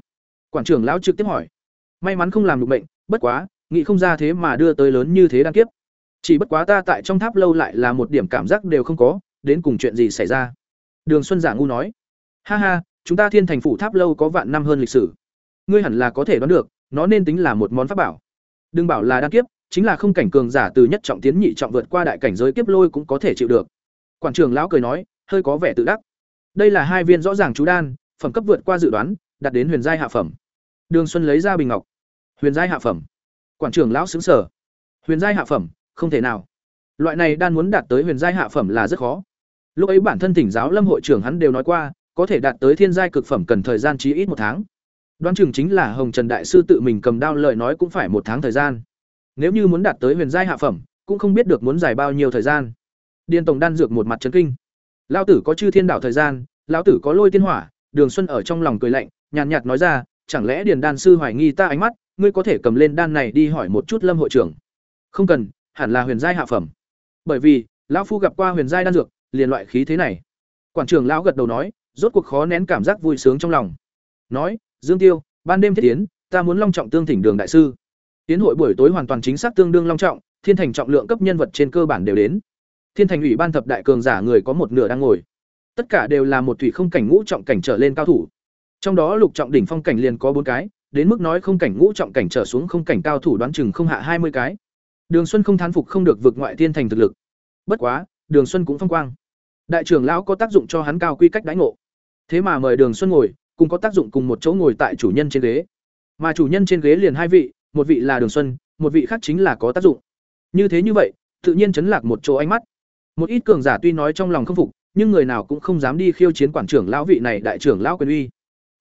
Quản trưởng lão trực tiếp hỏi. May mắn không làm được bệnh, bất quá, nghĩ không ra thế mà đưa tới lớn như thế đan kiếp. Chỉ bất quá ta tại trong tháp lâu lại là một điểm cảm giác đều không có, đến cùng chuyện gì xảy ra? Đường xuân giả ngu nói ha ha, chúng ta thiên thành phủ tháp lâu có vạn năm hơn lịch sử. Ngươi hẳn là có thể đoán được, nó nên tính là một món pháp bảo. Đừng bảo là đa kiếp, chính là không cảnh cường giả từ nhất trọng tiến nhị trọng vượt qua đại cảnh giới kiếp lôi cũng có thể chịu được. Quản trưởng lão cười nói, hơi có vẻ tự đắc. Đây là hai viên rõ ràng chú đan, phẩm cấp vượt qua dự đoán, đạt đến huyền giai hạ phẩm. Đường xuân lấy ra bình ngọc. Huyền giai hạ phẩm. Quản trưởng lão xứng sở huyền giai hạ phẩm, không thể nào. Loại này đan muốn đạt tới huyền giai hạ phẩm là rất khó. Lúc ấy bản thân thỉnh giáo lâm hội trưởng hắn đều nói qua có thể đạt tới thiên giai cực phẩm cần thời gian chí ít một tháng. Đoán chừng chính là hồng trần đại sư tự mình cầm đao lời nói cũng phải một tháng thời gian. Nếu như muốn đạt tới huyền giai hạ phẩm, cũng không biết được muốn dài bao nhiêu thời gian. Điền tổng đan dược một mặt trấn kinh. Lao tử có chư thiên đảo thời gian, lão tử có lôi tiên hỏa, đường xuân ở trong lòng cười lạnh, nhàn nhạt nói ra, chẳng lẽ điền đan sư hoài nghi ta ánh mắt, ngươi có thể cầm lên đan này đi hỏi một chút lâm hội trưởng? Không cần, hẳn là huyền giai hạ phẩm. Bởi vì, lão phu gặp qua huyền giai đan dược, liền loại khí thế này. Quản trưởng lão gật đầu nói rốt cuộc khó nén cảm giác vui sướng trong lòng. Nói, dương tiêu, ban đêm thiết tiến ta muốn long trọng tương thỉnh đường đại sư. Tiến hội buổi tối hoàn toàn chính xác tương đương long trọng, thiên thành trọng lượng cấp nhân vật trên cơ bản đều đến. Thiên thành ủy ban thập đại cường giả người có một nửa đang ngồi. Tất cả đều là một thủy không cảnh ngũ trọng cảnh trở lên cao thủ. Trong đó lục trọng đỉnh phong cảnh liền có bốn cái, đến mức nói không cảnh ngũ trọng cảnh trở xuống không cảnh cao thủ đoán chừng không hạ hai mươi cái. Đường xuân không thán phục không được vượt ngoại thiên thành thực lực. Bất quá, đường xuân cũng phong quang. Đại trưởng lão có tác dụng cho hắn cao quy cách đãi ngộ thế mà mời đường xuân ngồi, cùng có tác dụng cùng một chỗ ngồi tại chủ nhân trên ghế. Mà chủ nhân trên ghế liền hai vị, một vị là đường xuân, một vị khác chính là có tác dụng. Như thế như vậy, tự nhiên chấn lạc một chỗ ánh mắt. Một ít cường giả tuy nói trong lòng không phục, nhưng người nào cũng không dám đi khiêu chiến quản trưởng lão vị này đại trưởng lão quyền uy.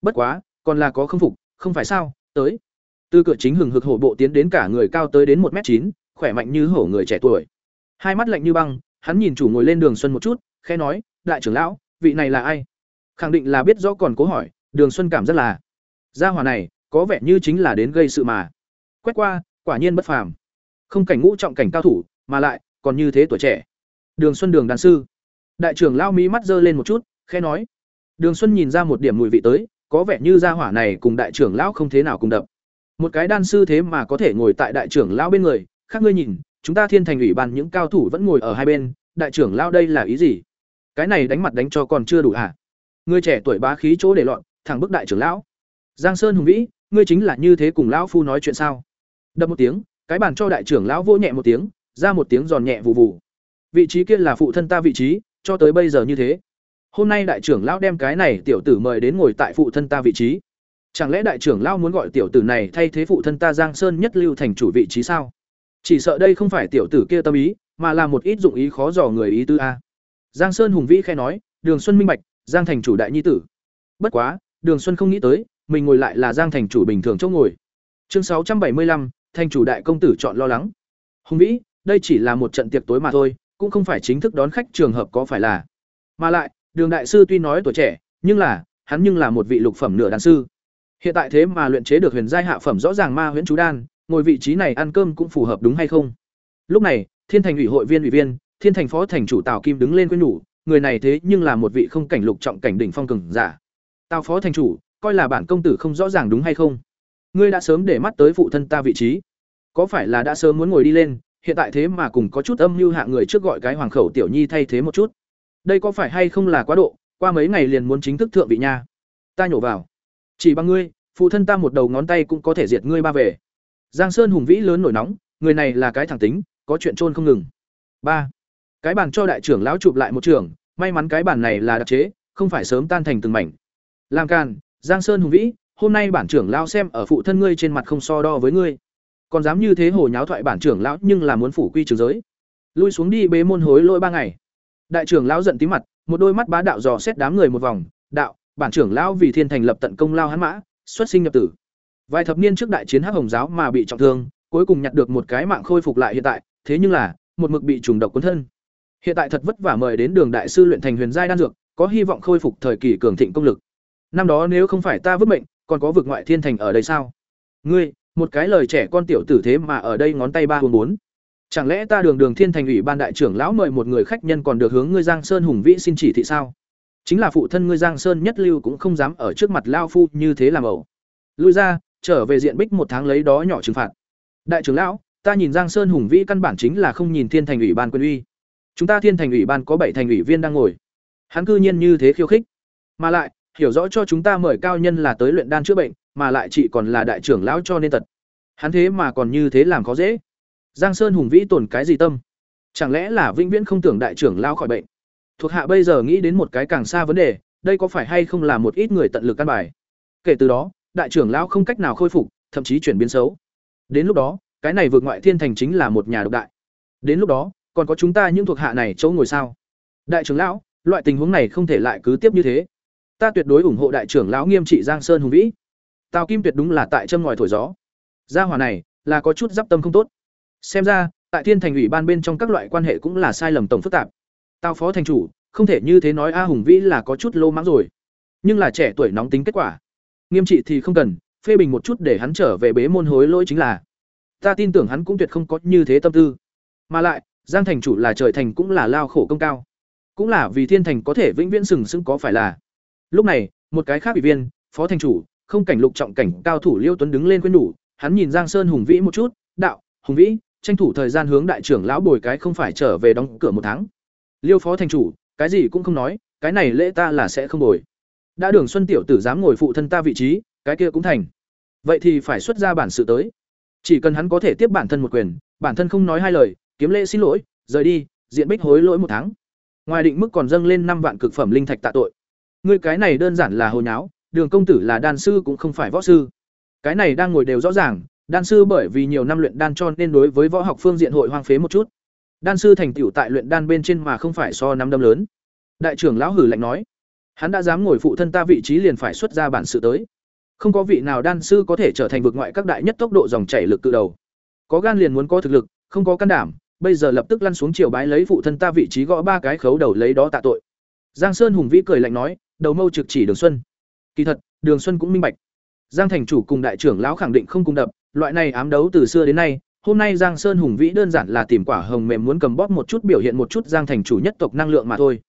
Bất quá, còn là có không phục, không phải sao, tới. Từ cửa chính hừng hực hổ bộ tiến đến cả người cao tới đến một m chín, khỏe mạnh như hổ người trẻ tuổi. Hai mắt lạnh như băng, hắn nhìn chủ ngồi lên đường xuân một chút khe nói, đại trưởng lão, vị này là ai? Khẳng định là biết rõ còn cố hỏi, đường xuân cảm rất là. Gia hòa này, có vẻ như chính là đến gây sự mà. Quét qua, quả nhiên bất phàm. Không cảnh ngũ trọng cảnh cao thủ, mà lại, còn như thế tuổi trẻ. Đường xuân đường đàn sư. Đại trưởng lao mỹ mắt giơ lên một chút khe nói. Đường xuân nhìn ra một điểm mùi vị tới, có vẻ như gia hỏa này cùng đại trưởng lão không thế nào cùng đậm một cái đan sư thế mà có thể ngồi tại đại trưởng lão bên người, khác ngươi nhìn, chúng ta thiên thành ủy ban những cao thủ vẫn ngồi ở hai bên, đại trưởng lão đây là ý gì? Cái này đánh mặt đánh cho còn chưa đủ hả? Ngươi trẻ tuổi bá khí chỗ để loạn thẳng bức đại trưởng lão. Giang sơn hùng vĩ, ngươi chính là như thế cùng lão phu nói chuyện sao? Đập một tiếng, cái bàn cho đại trưởng lão vô nhẹ một tiếng, ra một tiếng giòn nhẹ vụ vụ vị trí kia là phụ thân ta vị trí, cho tới bây giờ như thế. Hôm nay đại trưởng lão đem cái này tiểu tử mời đến ngồi tại phụ thân ta vị trí. Chẳng lẽ đại trưởng lão muốn gọi tiểu tử này thay thế phụ thân ta giang sơn nhất lưu thành chủ vị trí sao? Chỉ sợ đây không phải tiểu tử kia tâm ý, mà là một ít dụng ý khó dò người ý tư a. Giang sơn hùng vĩ khai nói, đường xuân minh bạch giang thành chủ đại nhi tử. Bất quá, đường xuân không nghĩ tới, mình ngồi lại là giang thành chủ bình thường chỗ ngồi. Chương sáu trăm bảy mươi lăm, thành chủ đại công tử chọn lo lắng. Hùng vĩ, đây chỉ là một trận tiệc tối mà thôi, cũng không phải chính thức đón khách trường hợp có phải là. Mà lại, đường đại sư tuy nói tuổi trẻ, nhưng là, hắn nhưng là một vị lục phẩm nửa đàn sư. Hiện tại thế mà luyện chế được huyền giai hạ phẩm rõ ràng ma huyễn chú đan, ngồi vị trí này ăn cơm cũng phù hợp đúng hay không? Lúc này, thiên thành ủy hội viên ủy viên, thiên thành phó thành chủ tào kim đứng lên quên nhủ người này thế nhưng là một vị không cảnh lục trọng cảnh đỉnh phong cường giả. Tào phó thành chủ, coi là bản công tử không rõ ràng đúng hay không? Ngươi đã sớm để mắt tới phụ thân ta vị trí. Có phải là đã sớm muốn ngồi đi lên, hiện tại thế mà cùng có chút âm mưu hạ người trước gọi cái hoàng khẩu tiểu nhi thay thế một chút? Đây có phải hay không là quá độ, qua mấy ngày liền muốn chính thức thượng vị nha. Ta nhổ vào. Chỉ bằng ngươi, phụ thân ta một đầu ngón tay cũng có thể diệt ngươi ba về. Giang sơn hùng vĩ lớn nổi nóng, người này là cái thẳng tính, có chuyện trôn không ngừng. Ba cái bàn cho đại trưởng lão chụp lại một trường, may mắn cái bàn này là đặc chế, không phải sớm tan thành từng mảnh. Làm càn, giang sơn hùng vĩ, hôm nay bản trưởng lão xem ở phụ thân ngươi trên mặt không so đo với ngươi. Còn dám như thế hồ nháo thoại bản trưởng lão nhưng là muốn phủ quy trường giới. Lui xuống đi bế môn hối lỗi ba ngày. Đại trưởng lão giận tí mặt, một đôi mắt bá đạo dò xét đám người một vòng, đạo, bản trưởng lão vì thiên thành lập tận công lao hắn mã, xuất sinh nhập tử. Vài thập niên trước đại chiến hắc hồng giáo mà bị trọng thương, cuối cùng nhặt được một cái mạng khôi phục lại hiện tại, thế nhưng là, một mực bị trùng độc cuốn thân hiện tại thật vất vả mời đến đường đại sư luyện thành huyền giai đan dược, có hy vọng khôi phục thời kỳ cường thịnh công lực. Năm đó nếu không phải ta vứt mệnh, còn có vực ngoại thiên thành ở đây sao? Ngươi, một cái lời trẻ con tiểu tử thế mà ở đây ngón tay ba bốn bốn. Chẳng lẽ ta đường đường thiên thành ủy ban đại trưởng lão mời một người khách nhân còn được hướng ngươi giang sơn hùng vĩ xin chỉ thị sao? Chính là phụ thân ngươi giang sơn nhất lưu cũng không dám ở trước mặt lao phu như thế làm ẩu. Lui ra, trở về diện bích một tháng lấy đó nhỏ trừng phạt. Đại trưởng lão, ta nhìn giang sơn hùng vĩ căn bản chính là không nhìn thiên thành ủy ban quân uy chúng ta thiên thành ủy ban có bảy thành ủy viên đang ngồi. Hắn cư nhiên như thế khiêu khích. Mà lại, hiểu rõ cho chúng ta mời cao nhân là tới luyện đan chữa bệnh, mà lại chị còn là đại trưởng lão cho nên tật. Hắn thế mà còn như thế làm khó dễ. Giang sơn hùng vĩ tổn cái gì tâm? Chẳng lẽ là vĩnh viễn không tưởng đại trưởng lão khỏi bệnh? Thuộc hạ bây giờ nghĩ đến một cái càng xa vấn đề, đây có phải hay không là một ít người tận lực căn bài? Kể từ đó, đại trưởng lão không cách nào khôi phục, thậm chí chuyển biến xấu. Đến lúc đó, cái này vượt ngoại thiên thành chính là một nhà độc đại. Đến lúc đó còn có chúng ta những thuộc hạ này chỗ ngồi sao? Đại trưởng lão, loại tình huống này không thể lại cứ tiếp như thế. Ta tuyệt đối ủng hộ đại trưởng lão nghiêm trị giang sơn hùng vĩ. Tào kim tuyệt đúng là tại châm ngòi thổi gió. Gia hỏa này, là có chút d tâm không tốt. Xem ra, tại thiên thành ủy ban bên trong các loại quan hệ cũng là sai lầm tổng phức tạp. Tào phó thành chủ, không thể như thế nói a hùng vĩ là có chút lô mãng rồi. Nhưng là trẻ tuổi nóng tính kết quả. Nghiêm trị thì không cần, phê bình một chút để hắn trở về bế môn hối lỗi chính là. Ta tin tưởng hắn cũng tuyệt không có như thế tâm tư. Mà lại giang thành chủ là trời thành cũng là lao khổ công cao. Cũng là vì thiên thành có thể vĩnh viễn sừng sững có phải là. Lúc này, một cái khác ủy viên, phó thành chủ, không cảnh lục trọng cảnh cao thủ liêu tuấn đứng lên quên đủ. Hắn nhìn giang sơn hùng vĩ một chút, đạo, hùng vĩ, tranh thủ thời gian hướng đại trưởng lão bồi cái không phải trở về đóng cửa một tháng. Liêu phó thành chủ, cái gì cũng không nói, cái này lễ ta là sẽ không bồi. Đã đường xuân tiểu tử dám ngồi phụ thân ta vị trí, cái kia cũng thành. Vậy thì phải xuất ra bản sự tới. Chỉ cần hắn có thể tiếp bản thân một quyền, bản thân không nói hai lời kiếm lễ xin lỗi, rời đi, diện bích hối lỗi một tháng. Ngoài định mức còn dâng lên năm vạn cực phẩm linh thạch tạ tội. Ngươi cái này đơn giản là hồi nháo, đường công tử là đan sư cũng không phải võ sư. Cái này đang ngồi đều rõ ràng, đan sư bởi vì nhiều năm luyện đan cho nên đối với võ học phương diện hội hoang phế một chút. Đan sư thành tựu tại luyện đan bên trên mà không phải so năm đâm lớn. Đại trưởng lão hử lạnh nói, hắn đã dám ngồi phụ thân ta vị trí liền phải xuất ra bản sự tới. Không có vị nào đan sư có thể trở thành vực ngoại các đại nhất tốc độ dòng chảy lực cự đầu. Có gan liền muốn có thực lực, không có can đảm bây giờ lập tức lăn xuống chiều bái lấy phụ thân ta vị trí gõ ba cái khấu đầu lấy đó tạ tội. Giang sơn hùng vĩ cười lạnh nói, đầu mâu trực chỉ đường xuân. Kỳ thật, đường xuân cũng minh bạch. Giang thành chủ cùng đại trưởng lão khẳng định không cùng đập, loại này ám đấu từ xưa đến nay, hôm nay giang sơn hùng vĩ đơn giản là tìm quả hồng mềm muốn cầm bóp một chút biểu hiện một chút giang thành chủ nhất tộc năng lượng mà thôi.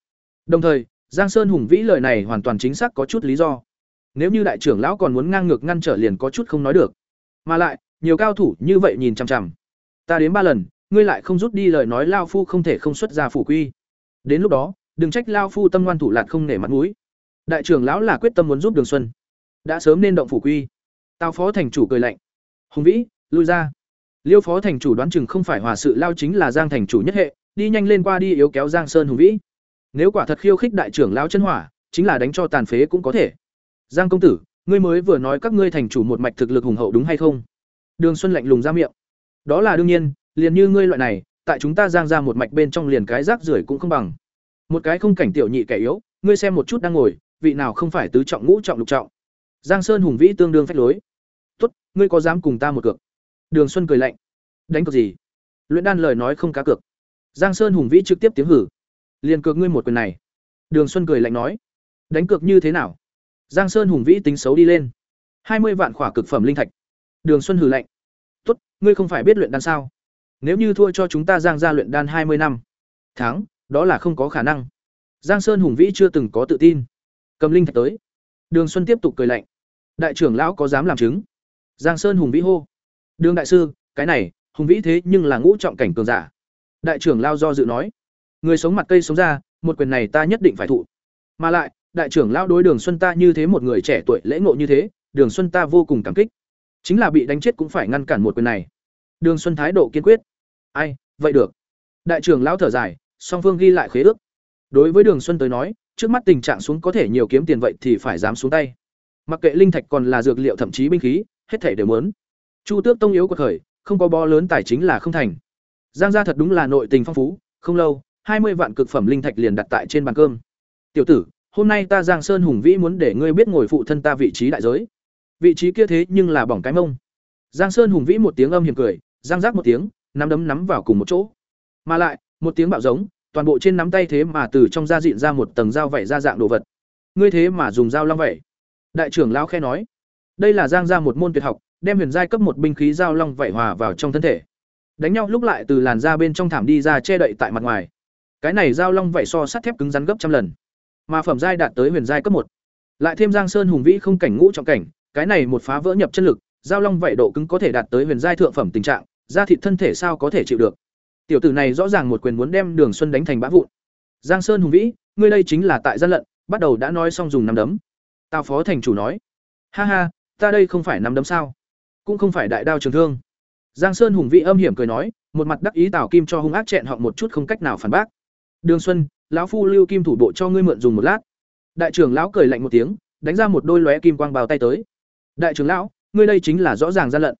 Đồng thời, giang sơn hùng vĩ lời này hoàn toàn chính xác có chút lý do. Nếu như đại trưởng lão còn muốn ngang ngược ngăn trở liền có chút không nói được. Mà lại, nhiều cao thủ như vậy nhìn chằm chằm. Ta đến ba lần ngươi lại không rút đi lời nói lao phu không thể không xuất ra phủ quy. Đến lúc đó, đừng trách lao phu tâm ngoan thủ lạt không nể mặt mũi. Đại trưởng lão là quyết tâm muốn giúp đường xuân. Đã sớm nên động phủ quy. Tào phó thành chủ cười lạnh. Hùng vĩ, lui ra. Liêu phó thành chủ đoán chừng không phải hòa sự lao chính là giang thành chủ nhất hệ, đi nhanh lên qua đi yếu kéo giang sơn hùng vĩ. Nếu quả thật khiêu khích đại trưởng lão chân hỏa, chính là đánh cho tàn phế cũng có thể. Giang công tử, ngươi mới vừa nói các ngươi thành chủ một mạch thực lực hùng hậu đúng hay không? Đường xuân lạnh lùng ra miệng. Đó là đương nhiên liền như ngươi loại này, tại chúng ta giang ra một mạch bên trong liền cái rác rưởi cũng không bằng. Một cái không cảnh tiểu nhị kẻ yếu, ngươi xem một chút đang ngồi, vị nào không phải tứ trọng ngũ trọng lục trọng. Giang sơn hùng vĩ tương đương phách lối. Tốt, ngươi có dám cùng ta một cược? Đường xuân cười lạnh. Đánh cược gì? Luyện đan lời nói không cá cược. Giang sơn hùng vĩ trực tiếp tiếng hử. Liền cược ngươi một quyền này. Đường xuân cười lạnh nói. Đánh cược như thế nào? Giang sơn hùng vĩ tính xấu đi lên. Hai mươi vạn khỏa cực phẩm linh thạch. Đường xuân hử lạnh. Tốt, ngươi không phải biết luyện đan sao? Nếu như thua cho chúng ta giang ra luyện đan hai mươi năm tháng đó là không có khả năng. Giang sơn hùng vĩ chưa từng có tự tin. Cầm linh thạch tới. Đường xuân tiếp tục cười lạnh. Đại trưởng lão có dám làm chứng? Giang sơn hùng vĩ hô. Đường đại sư, cái này, hùng vĩ thế nhưng là ngũ trọng cảnh cường giả. Đại trưởng lao do dự nói. Người sống mặt cây sống ra một quyền này ta nhất định phải thụ. Mà lại, đại trưởng lao đối đường xuân ta như thế một người trẻ tuổi lễ ngộ như thế, đường xuân ta vô cùng cảm kích. Chính là bị đánh chết cũng phải ngăn cản một quyền này. Đường Xuân thái độ kiên quyết. Ai, vậy được. Đại trưởng lão thở dài, song phương ghi lại khế ước. Đối với Đường Xuân tới nói, trước mắt tình trạng xuống có thể nhiều kiếm tiền vậy thì phải dám xuống tay. Mặc kệ linh thạch còn là dược liệu thậm chí binh khí, hết thảy đều muốn. Chu Tước tông yếu của khởi, không có bo lớn tài chính là không thành. Giang gia thật đúng là nội tình phong phú, không lâu, hai mươi vạn cực phẩm linh thạch liền đặt tại trên bàn cơm. "Tiểu tử, hôm nay ta Giang Sơn hùng vĩ muốn để ngươi biết ngồi phụ thân ta vị trí đại giới." Vị trí kia thế nhưng là bỏng cái mông. Giang Sơn hùng vĩ một tiếng âm hiểm cười, giang giác một tiếng, nắm đấm nắm vào cùng một chỗ. Mà lại, một tiếng bạo giống, toàn bộ trên nắm tay thế mà từ trong da dịn ra một tầng dao vảy ra dạng đồ vật. Ngươi thế mà dùng dao long vảy. Đại trưởng lão khe nói, đây là giang ra một môn tuyệt học, đem huyền giai cấp một binh khí dao long vảy hòa vào trong thân thể. Đánh nhau lúc lại từ làn da bên trong thảm đi ra che đậy tại mặt ngoài. Cái này dao long vảy so sắt thép cứng rắn gấp trăm lần, mà phẩm giai đạt tới huyền giai cấp một. Lại thêm Giang Sơn hùng vĩ không cảnh ngũ trọng cảnh, cái này một phá vỡ nhập chân lực, dao long vảy độ cứng có thể đạt tới huyền giai thượng phẩm tình trạng, da thịt thân thể sao có thể chịu được. Tiểu tử này rõ ràng một quyền muốn đem Đường Xuân đánh thành bã vụn. Giang Sơn hùng vĩ, ngươi đây chính là tại gian lận, bắt đầu đã nói xong dùng nắm đấm. Tào phó thành chủ nói: "Ha ha, ta đây không phải nắm đấm sao? Cũng không phải đại đao trường thương." Giang Sơn hùng vĩ âm hiểm cười nói, một mặt đắc ý Tào Kim cho hung ác chẹn họ một chút không cách nào phản bác. "Đường Xuân, lão phu lưu kim thủ bộ cho ngươi mượn dùng một lát." Đại trưởng lão cười lạnh một tiếng, đánh ra một đôi lóe kim quang bào tay tới. "Đại trưởng lão, ngươi đây chính là rõ ràng gian lận."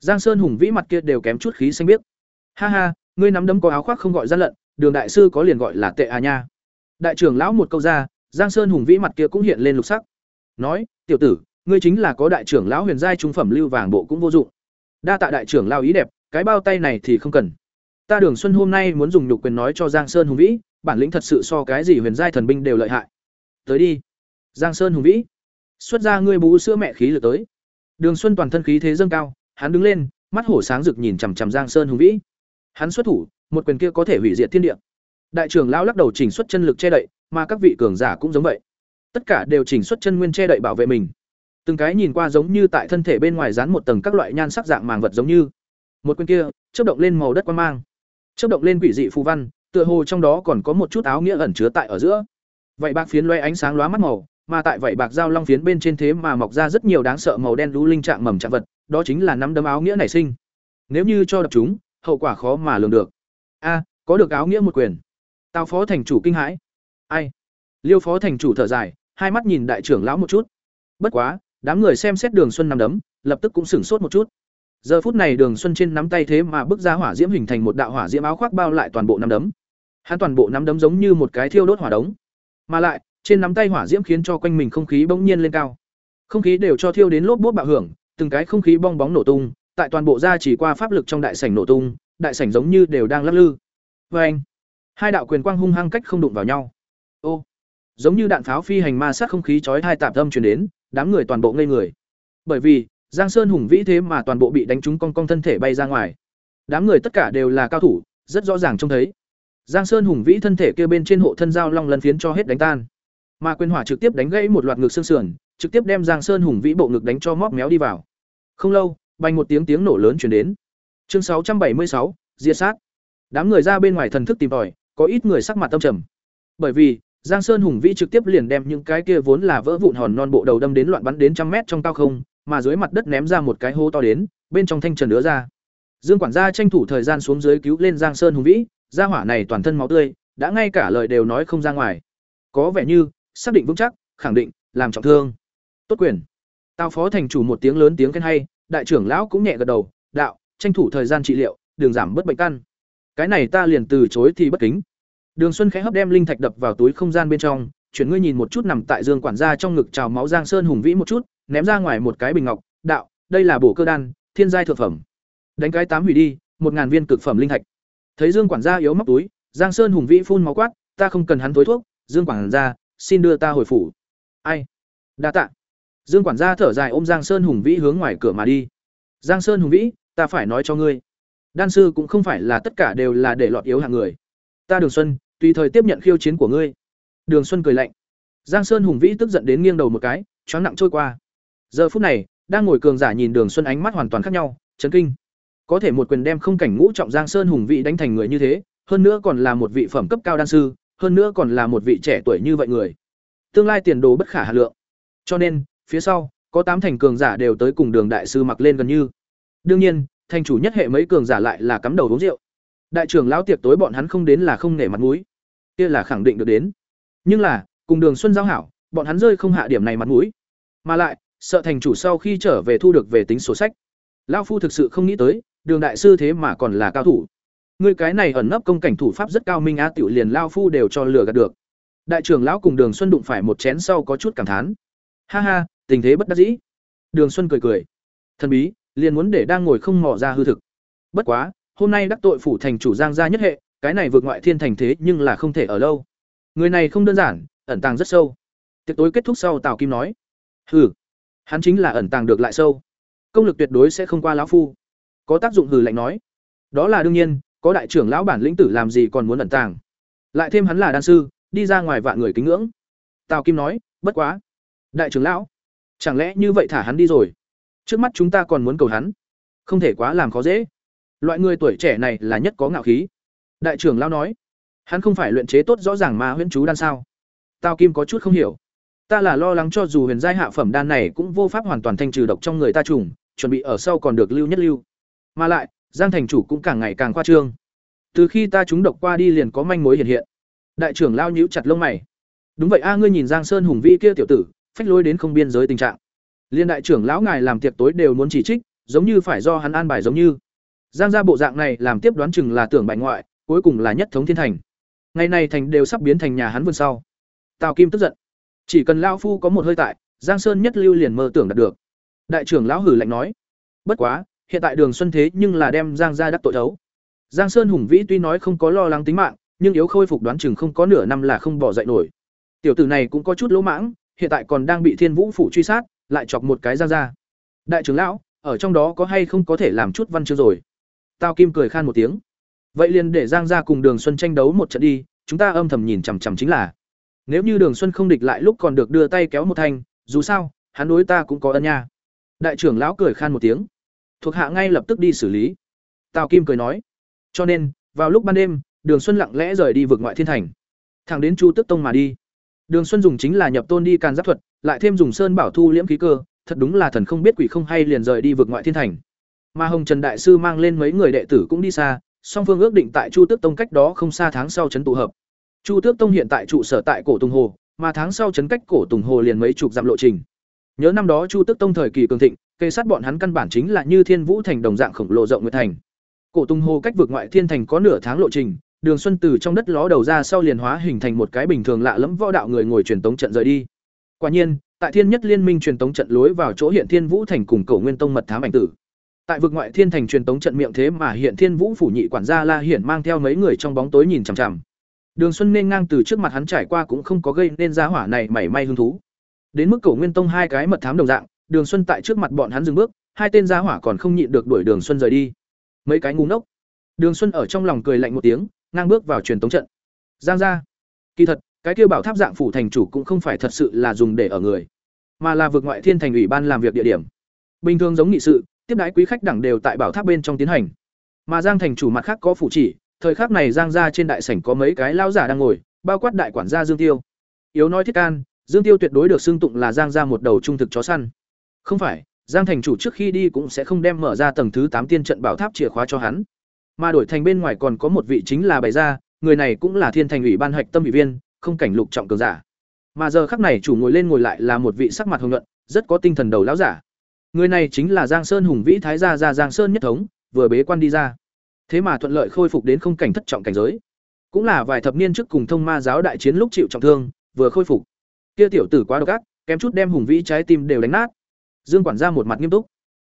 Giang Sơn hùng vĩ mặt kia đều kém chút khí xanh biết. "Ha ha, ngươi nắm đấm có áo khoác không gọi gian lận, Đường đại sư có liền gọi là tệ à nha." Đại trưởng lão một câu ra, Giang Sơn hùng vĩ mặt kia cũng hiện lên lục sắc. Nói, "Tiểu tử, ngươi chính là có đại trưởng lão huyền giai trung phẩm lưu vàng bộ cũng vô dụng." Đa tạ đại trưởng lão ý đẹp, cái bao tay này thì không cần. Ta Đường Xuân hôm nay muốn dùng nhục quyền nói cho Giang Sơn hùng vĩ, bản lĩnh thật sự so cái gì huyền giai thần binh đều lợi hại. Tới đi. Giang Sơn hùng vĩ, xuất ra ngươi bú sữa mẹ khí lực tới. Đường Xuân toàn thân khí thế dâng cao, hắn đứng lên, mắt hổ sáng rực nhìn chằm chằm Giang Sơn hùng vĩ. Hắn xuất thủ, một quyền kia có thể hủy diệt thiên địa. Đại trưởng lão lắc đầu chỉnh xuất chân lực che đậy, mà các vị cường giả cũng giống vậy. Tất cả đều chỉnh xuất chân nguyên che đậy bảo vệ mình. Từng cái nhìn qua giống như tại thân thể bên ngoài dán một tầng các loại nhan sắc dạng màng vật giống như. Một quyền kia, chớp động lên màu đất quan mang. Chớp động lên quỷ dị phù văn, tựa hồ trong đó còn có một chút áo nghĩa ẩn chứa tại ở giữa. Vậy bạc phiến loe ánh sáng lóa mắt màu, mà tại vậy bạc dao long phiến bên trên thế mà mọc ra rất nhiều đáng sợ màu đen lũ linh trạng mầm trạng vật, đó chính là nắm đấm áo nghĩa nảy sinh. Nếu như cho đập chúng, hậu quả khó mà lường được. A, có được áo nghĩa một quyền. Tào phó thành chủ kinh hãi. Ai? Liêu phó thành chủ thở dài, hai mắt nhìn đại trưởng lão một chút. Bất quá, đám người xem xét Đường Xuân nằm đấm, lập tức cũng sửng sốt một chút. Giờ phút này Đường Xuân trên nắm tay thế mà bước ra hỏa diễm hình thành một đạo hỏa diễm áo khoác bao lại toàn bộ nắm đấm. Hắn toàn bộ nắm đấm giống như một cái thiêu đốt hỏa đống. Mà lại, trên nắm tay hỏa diễm khiến cho quanh mình không khí bỗng nhiên lên cao. Không khí đều cho thiêu đến lốp bốt bạo hưởng, từng cái không khí bong bóng nổ tung, tại toàn bộ ra chỉ qua pháp lực trong đại sảnh nổ tung, đại sảnh giống như đều đang lắc lư. Và anh, hai đạo quyền quang hung hăng cách không đụng vào nhau. Ô, giống như đạn pháo phi hành ma sát không khí chói hai tạp âm truyền đến, đám người toàn bộ ngây người. Bởi vì, Giang Sơn hùng vĩ thế mà toàn bộ bị đánh trúng cong cong thân thể bay ra ngoài. Đám người tất cả đều là cao thủ, rất rõ ràng trông thấy. Giang Sơn hùng vĩ thân thể kia bên trên hộ thân dao long lần phiến cho hết đánh tan. Mà quyền hỏa trực tiếp đánh gãy một loạt ngực xương sườn, trực tiếp đem Giang Sơn hùng vĩ bộ ngực đánh cho móc méo đi vào. Không lâu, bành một tiếng tiếng nổ lớn truyền đến. Chương 676, diệt sát. Đám người ra bên ngoài thần thức tìm tòi, có ít người sắc mặt tâm trầm. Bởi vì, Giang Sơn hùng vĩ trực tiếp liền đem những cái kia vốn là vỡ vụn hòn non bộ đầu đâm đến loạn bắn đến trăm mét trong cao không, mà dưới mặt đất ném ra một cái hố to đến, bên trong thanh trần nữa ra. Dương quản gia tranh thủ thời gian xuống dưới cứu lên Giang Sơn hùng vĩ, gia hỏa này toàn thân máu tươi, đã ngay cả lời đều nói không ra ngoài. Có vẻ như xác định vững chắc, khẳng định, làm trọng thương. Tốt quyền. Tào phó thành chủ một tiếng lớn tiếng khen hay, đại trưởng lão cũng nhẹ gật đầu, đạo, tranh thủ thời gian trị liệu, đường giảm bất bệnh căn. Cái này ta liền từ chối thì bất kính. Đường Xuân khẽ hấp đem linh thạch đập vào túi không gian bên trong, chuyển ngươi nhìn một chút nằm tại Dương quản gia trong ngực trào máu Giang Sơn hùng vĩ một chút, ném ra ngoài một cái bình ngọc, đạo, đây là bổ cơ đan, thiên giai thượng phẩm. Đánh cái tám hủy đi, một ngàn viên cực phẩm linh thạch. Thấy Dương quản gia yếu móc túi, Giang Sơn hùng vĩ phun máu quát, ta không cần hắn tối thuốc, Dương quản gia, xin đưa ta hồi phủ. Ai? Đa tạ. Dương quản gia thở dài ôm Giang Sơn hùng vĩ hướng ngoài cửa mà đi. Giang Sơn hùng vĩ, ta phải nói cho ngươi, đan sư cũng không phải là tất cả đều là để lọt yếu hạng người. Ta Đường Xuân, tùy thời tiếp nhận khiêu chiến của ngươi. Đường Xuân cười lạnh. Giang Sơn hùng vĩ tức giận đến nghiêng đầu một cái, choáng nặng trôi qua. Giờ phút này, đang ngồi cường giả nhìn Đường Xuân ánh mắt hoàn toàn khác nhau, chấn kinh. Có thể một quyền đem không cảnh ngũ trọng Giang Sơn hùng vĩ đánh thành người như thế, hơn nữa còn là một vị phẩm cấp cao đan sư, hơn nữa còn là một vị trẻ tuổi như vậy người. Tương lai tiền đồ bất khả hà lượng. Cho nên, phía sau, có tám thành cường giả đều tới cùng Đường đại sư mặc lên gần như. Đương nhiên, thành chủ nhất hệ mấy cường giả lại là cắm đầu uống rượu đại trưởng lão tiệc tối bọn hắn không đến là không nể mặt mũi kia là khẳng định được đến nhưng là cùng đường xuân giao hảo bọn hắn rơi không hạ điểm này mặt mũi mà lại sợ thành chủ sau khi trở về thu được về tính sổ sách lão phu thực sự không nghĩ tới đường đại sư thế mà còn là cao thủ ngươi cái này ẩn nấp công cảnh thủ pháp rất cao minh á, tiểu liền lao phu đều cho lừa gạt được. Đại trưởng lão cùng đường xuân đụng phải một chén sau có chút cảm thán. Ha ha, tình thế bất đắc dĩ. Đường xuân cười cười. Thần bí, liền muốn để đang ngồi không mò ra hư thực. Bất quá, hôm nay đắc tội phủ thành chủ giang gia nhất hệ, cái này vượt ngoại thiên thành thế nhưng là không thể ở lâu. Người này không đơn giản, ẩn tàng rất sâu. Tiệc tối kết thúc sau tào kim nói. Hừ, hắn chính là ẩn tàng được lại sâu. Công lực tuyệt đối sẽ không qua lão phu. Có tác dụng hừ lạnh nói. Đó là đương nhiên có đại trưởng lão bản lĩnh tử làm gì còn muốn ẩn tàng. Lại thêm hắn là đan sư, đi ra ngoài vạn người kính ngưỡng. Tào kim nói, bất quá, đại trưởng lão, chẳng lẽ như vậy thả hắn đi rồi? Trước mắt chúng ta còn muốn cầu hắn. Không thể quá làm khó dễ. Loại người tuổi trẻ này là nhất có ngạo khí. Đại trưởng lão nói, hắn không phải luyện chế tốt rõ ràng mà huyễn chú đan sao? Tào kim có chút không hiểu. Ta là lo lắng cho dù huyền giai hạ phẩm đan này cũng vô pháp hoàn toàn thanh trừ độc trong người ta trùng, chuẩn bị ở sau còn được lưu nhất lưu. Mà lại giang thành chủ cũng càng ngày càng khoa trương. Từ khi ta chúng độc qua đi liền có manh mối hiện hiện. Đại trưởng lao nhíu chặt lông mày. Đúng vậy a, ngươi nhìn giang sơn hùng vĩ kia tiểu tử, phách lối đến không biên giới tình trạng. Liên đại trưởng lão ngài làm tiệc tối đều muốn chỉ trích, giống như phải do hắn an bài giống như. Giang gia bộ dạng này làm tiếp đoán chừng là tưởng bại ngoại, cuối cùng là nhất thống thiên thành. Ngày này thành đều sắp biến thành nhà hắn vươn sau. Tào kim tức giận. Chỉ cần lão phu có một hơi tại, giang sơn nhất lưu liền mơ tưởng đạt được. Đại trưởng lão hử lạnh nói. Bất quá hiện tại đường xuân thế nhưng là đem giang gia đắc tội thấu. Giang sơn hùng vĩ tuy nói không có lo lắng tính mạng, nhưng yếu khôi phục đoán chừng không có nửa năm là không bỏ dậy nổi. Tiểu tử này cũng có chút lỗ mãng, hiện tại còn đang bị thiên vũ phủ truy sát, lại chọc một cái giang gia. Đại trưởng lão, ở trong đó có hay không có thể làm chút văn chương rồi? Tao kim cười khan một tiếng. Vậy liền để giang gia cùng đường xuân tranh đấu một trận đi, chúng ta âm thầm nhìn chằm chằm chính là. Nếu như đường xuân không địch lại lúc còn được đưa tay kéo một thanh, dù sao, hắn đối ta cũng có ân nha. Đại trưởng lão cười khan một tiếng thuộc hạ ngay lập tức đi xử lý. Tào kim cười nói, cho nên, vào lúc ban đêm, đường xuân lặng lẽ rời đi vượt ngoại thiên thành. Thẳng đến chu tức tông mà đi. Đường xuân dùng chính là nhập tôn đi càn giáp thuật, lại thêm dùng sơn bảo thu liễm khí cơ, thật đúng là thần không biết quỷ không hay liền rời đi vượt ngoại thiên thành. Mà hồng trần đại sư mang lên mấy người đệ tử cũng đi xa, song phương ước định tại chu tước tông cách đó không xa tháng sau trấn tụ hợp. Chu tước tông hiện tại trụ sở tại cổ tùng hồ, mà tháng sau trấn cách cổ tùng hồ liền mấy chục dặm lộ trình. Nhớ năm đó chu tước tông thời kỳ cường thịnh kê sát bọn hắn căn bản chính là như thiên vũ thành đồng dạng khổng lồ rộng nguyệt thành. Cổ tung hồ cách vượt ngoại thiên thành có nửa tháng lộ trình, đường xuân từ trong đất ló đầu ra sau liền hóa hình thành một cái bình thường lạ lẫm võ đạo người ngồi truyền tống trận rời đi. Quả nhiên, tại thiên nhất liên minh truyền tống trận lối vào chỗ hiện thiên vũ thành cùng cổ nguyên tông mật thám ảnh tử. Tại vực ngoại thiên thành truyền tống trận miệng thế mà hiện thiên vũ phủ nhị quản gia la hiển mang theo mấy người trong bóng tối nhìn chằm chằm. Đường xuân nên ngang từ trước mặt hắn trải qua cũng không có gây nên giá hỏa này mảy may hứng thú. Đến mức cổ nguyên tông hai cái mật thám đồng dạng đường xuân tại trước mặt bọn hắn dừng bước, hai tên giá hỏa còn không nhịn được đuổi đường xuân rời đi. Mấy cái ngu ngốc. Đường xuân ở trong lòng cười lạnh một tiếng, ngang bước vào truyền tống trận. Giang gia. Kỳ thật, cái kia bảo tháp dạng phủ thành chủ cũng không phải thật sự là dùng để ở người, mà là vượt ngoại thiên thành ủy ban làm việc địa điểm. Bình thường giống nghị sự, tiếp đái quý khách đẳng đều tại bảo tháp bên trong tiến hành. Mà giang thành chủ mặt khác có phủ chỉ, thời khắc này giang gia trên đại sảnh có mấy cái lao giả đang ngồi, bao quát đại quản gia dương tiêu. Yếu nói thiết can, dương tiêu tuyệt đối được xưng tụng là giang gia một đầu trung thực chó săn không phải, giang thành chủ trước khi đi cũng sẽ không đem mở ra tầng thứ tám tiên trận bảo tháp chìa khóa cho hắn. Mà đổi thành bên ngoài còn có một vị chính là bày gia người này cũng là thiên thành ủy ban hạch tâm ủy viên, không cảnh lục trọng cường giả. Mà giờ khắc này chủ ngồi lên ngồi lại là một vị sắc mặt hồng nhuận, rất có tinh thần đầu lão giả. Người này chính là giang sơn hùng vĩ thái gia gia giang sơn nhất thống, vừa bế quan đi ra. Thế mà thuận lợi khôi phục đến không cảnh thất trọng cảnh giới. Cũng là vài thập niên trước cùng thông ma giáo đại chiến lúc chịu trọng thương, vừa khôi phục. Kia tiểu tử quá độc ác, kém chút đem hùng vĩ trái tim đều đánh nát dương quản gia một mặt nghiêm túc.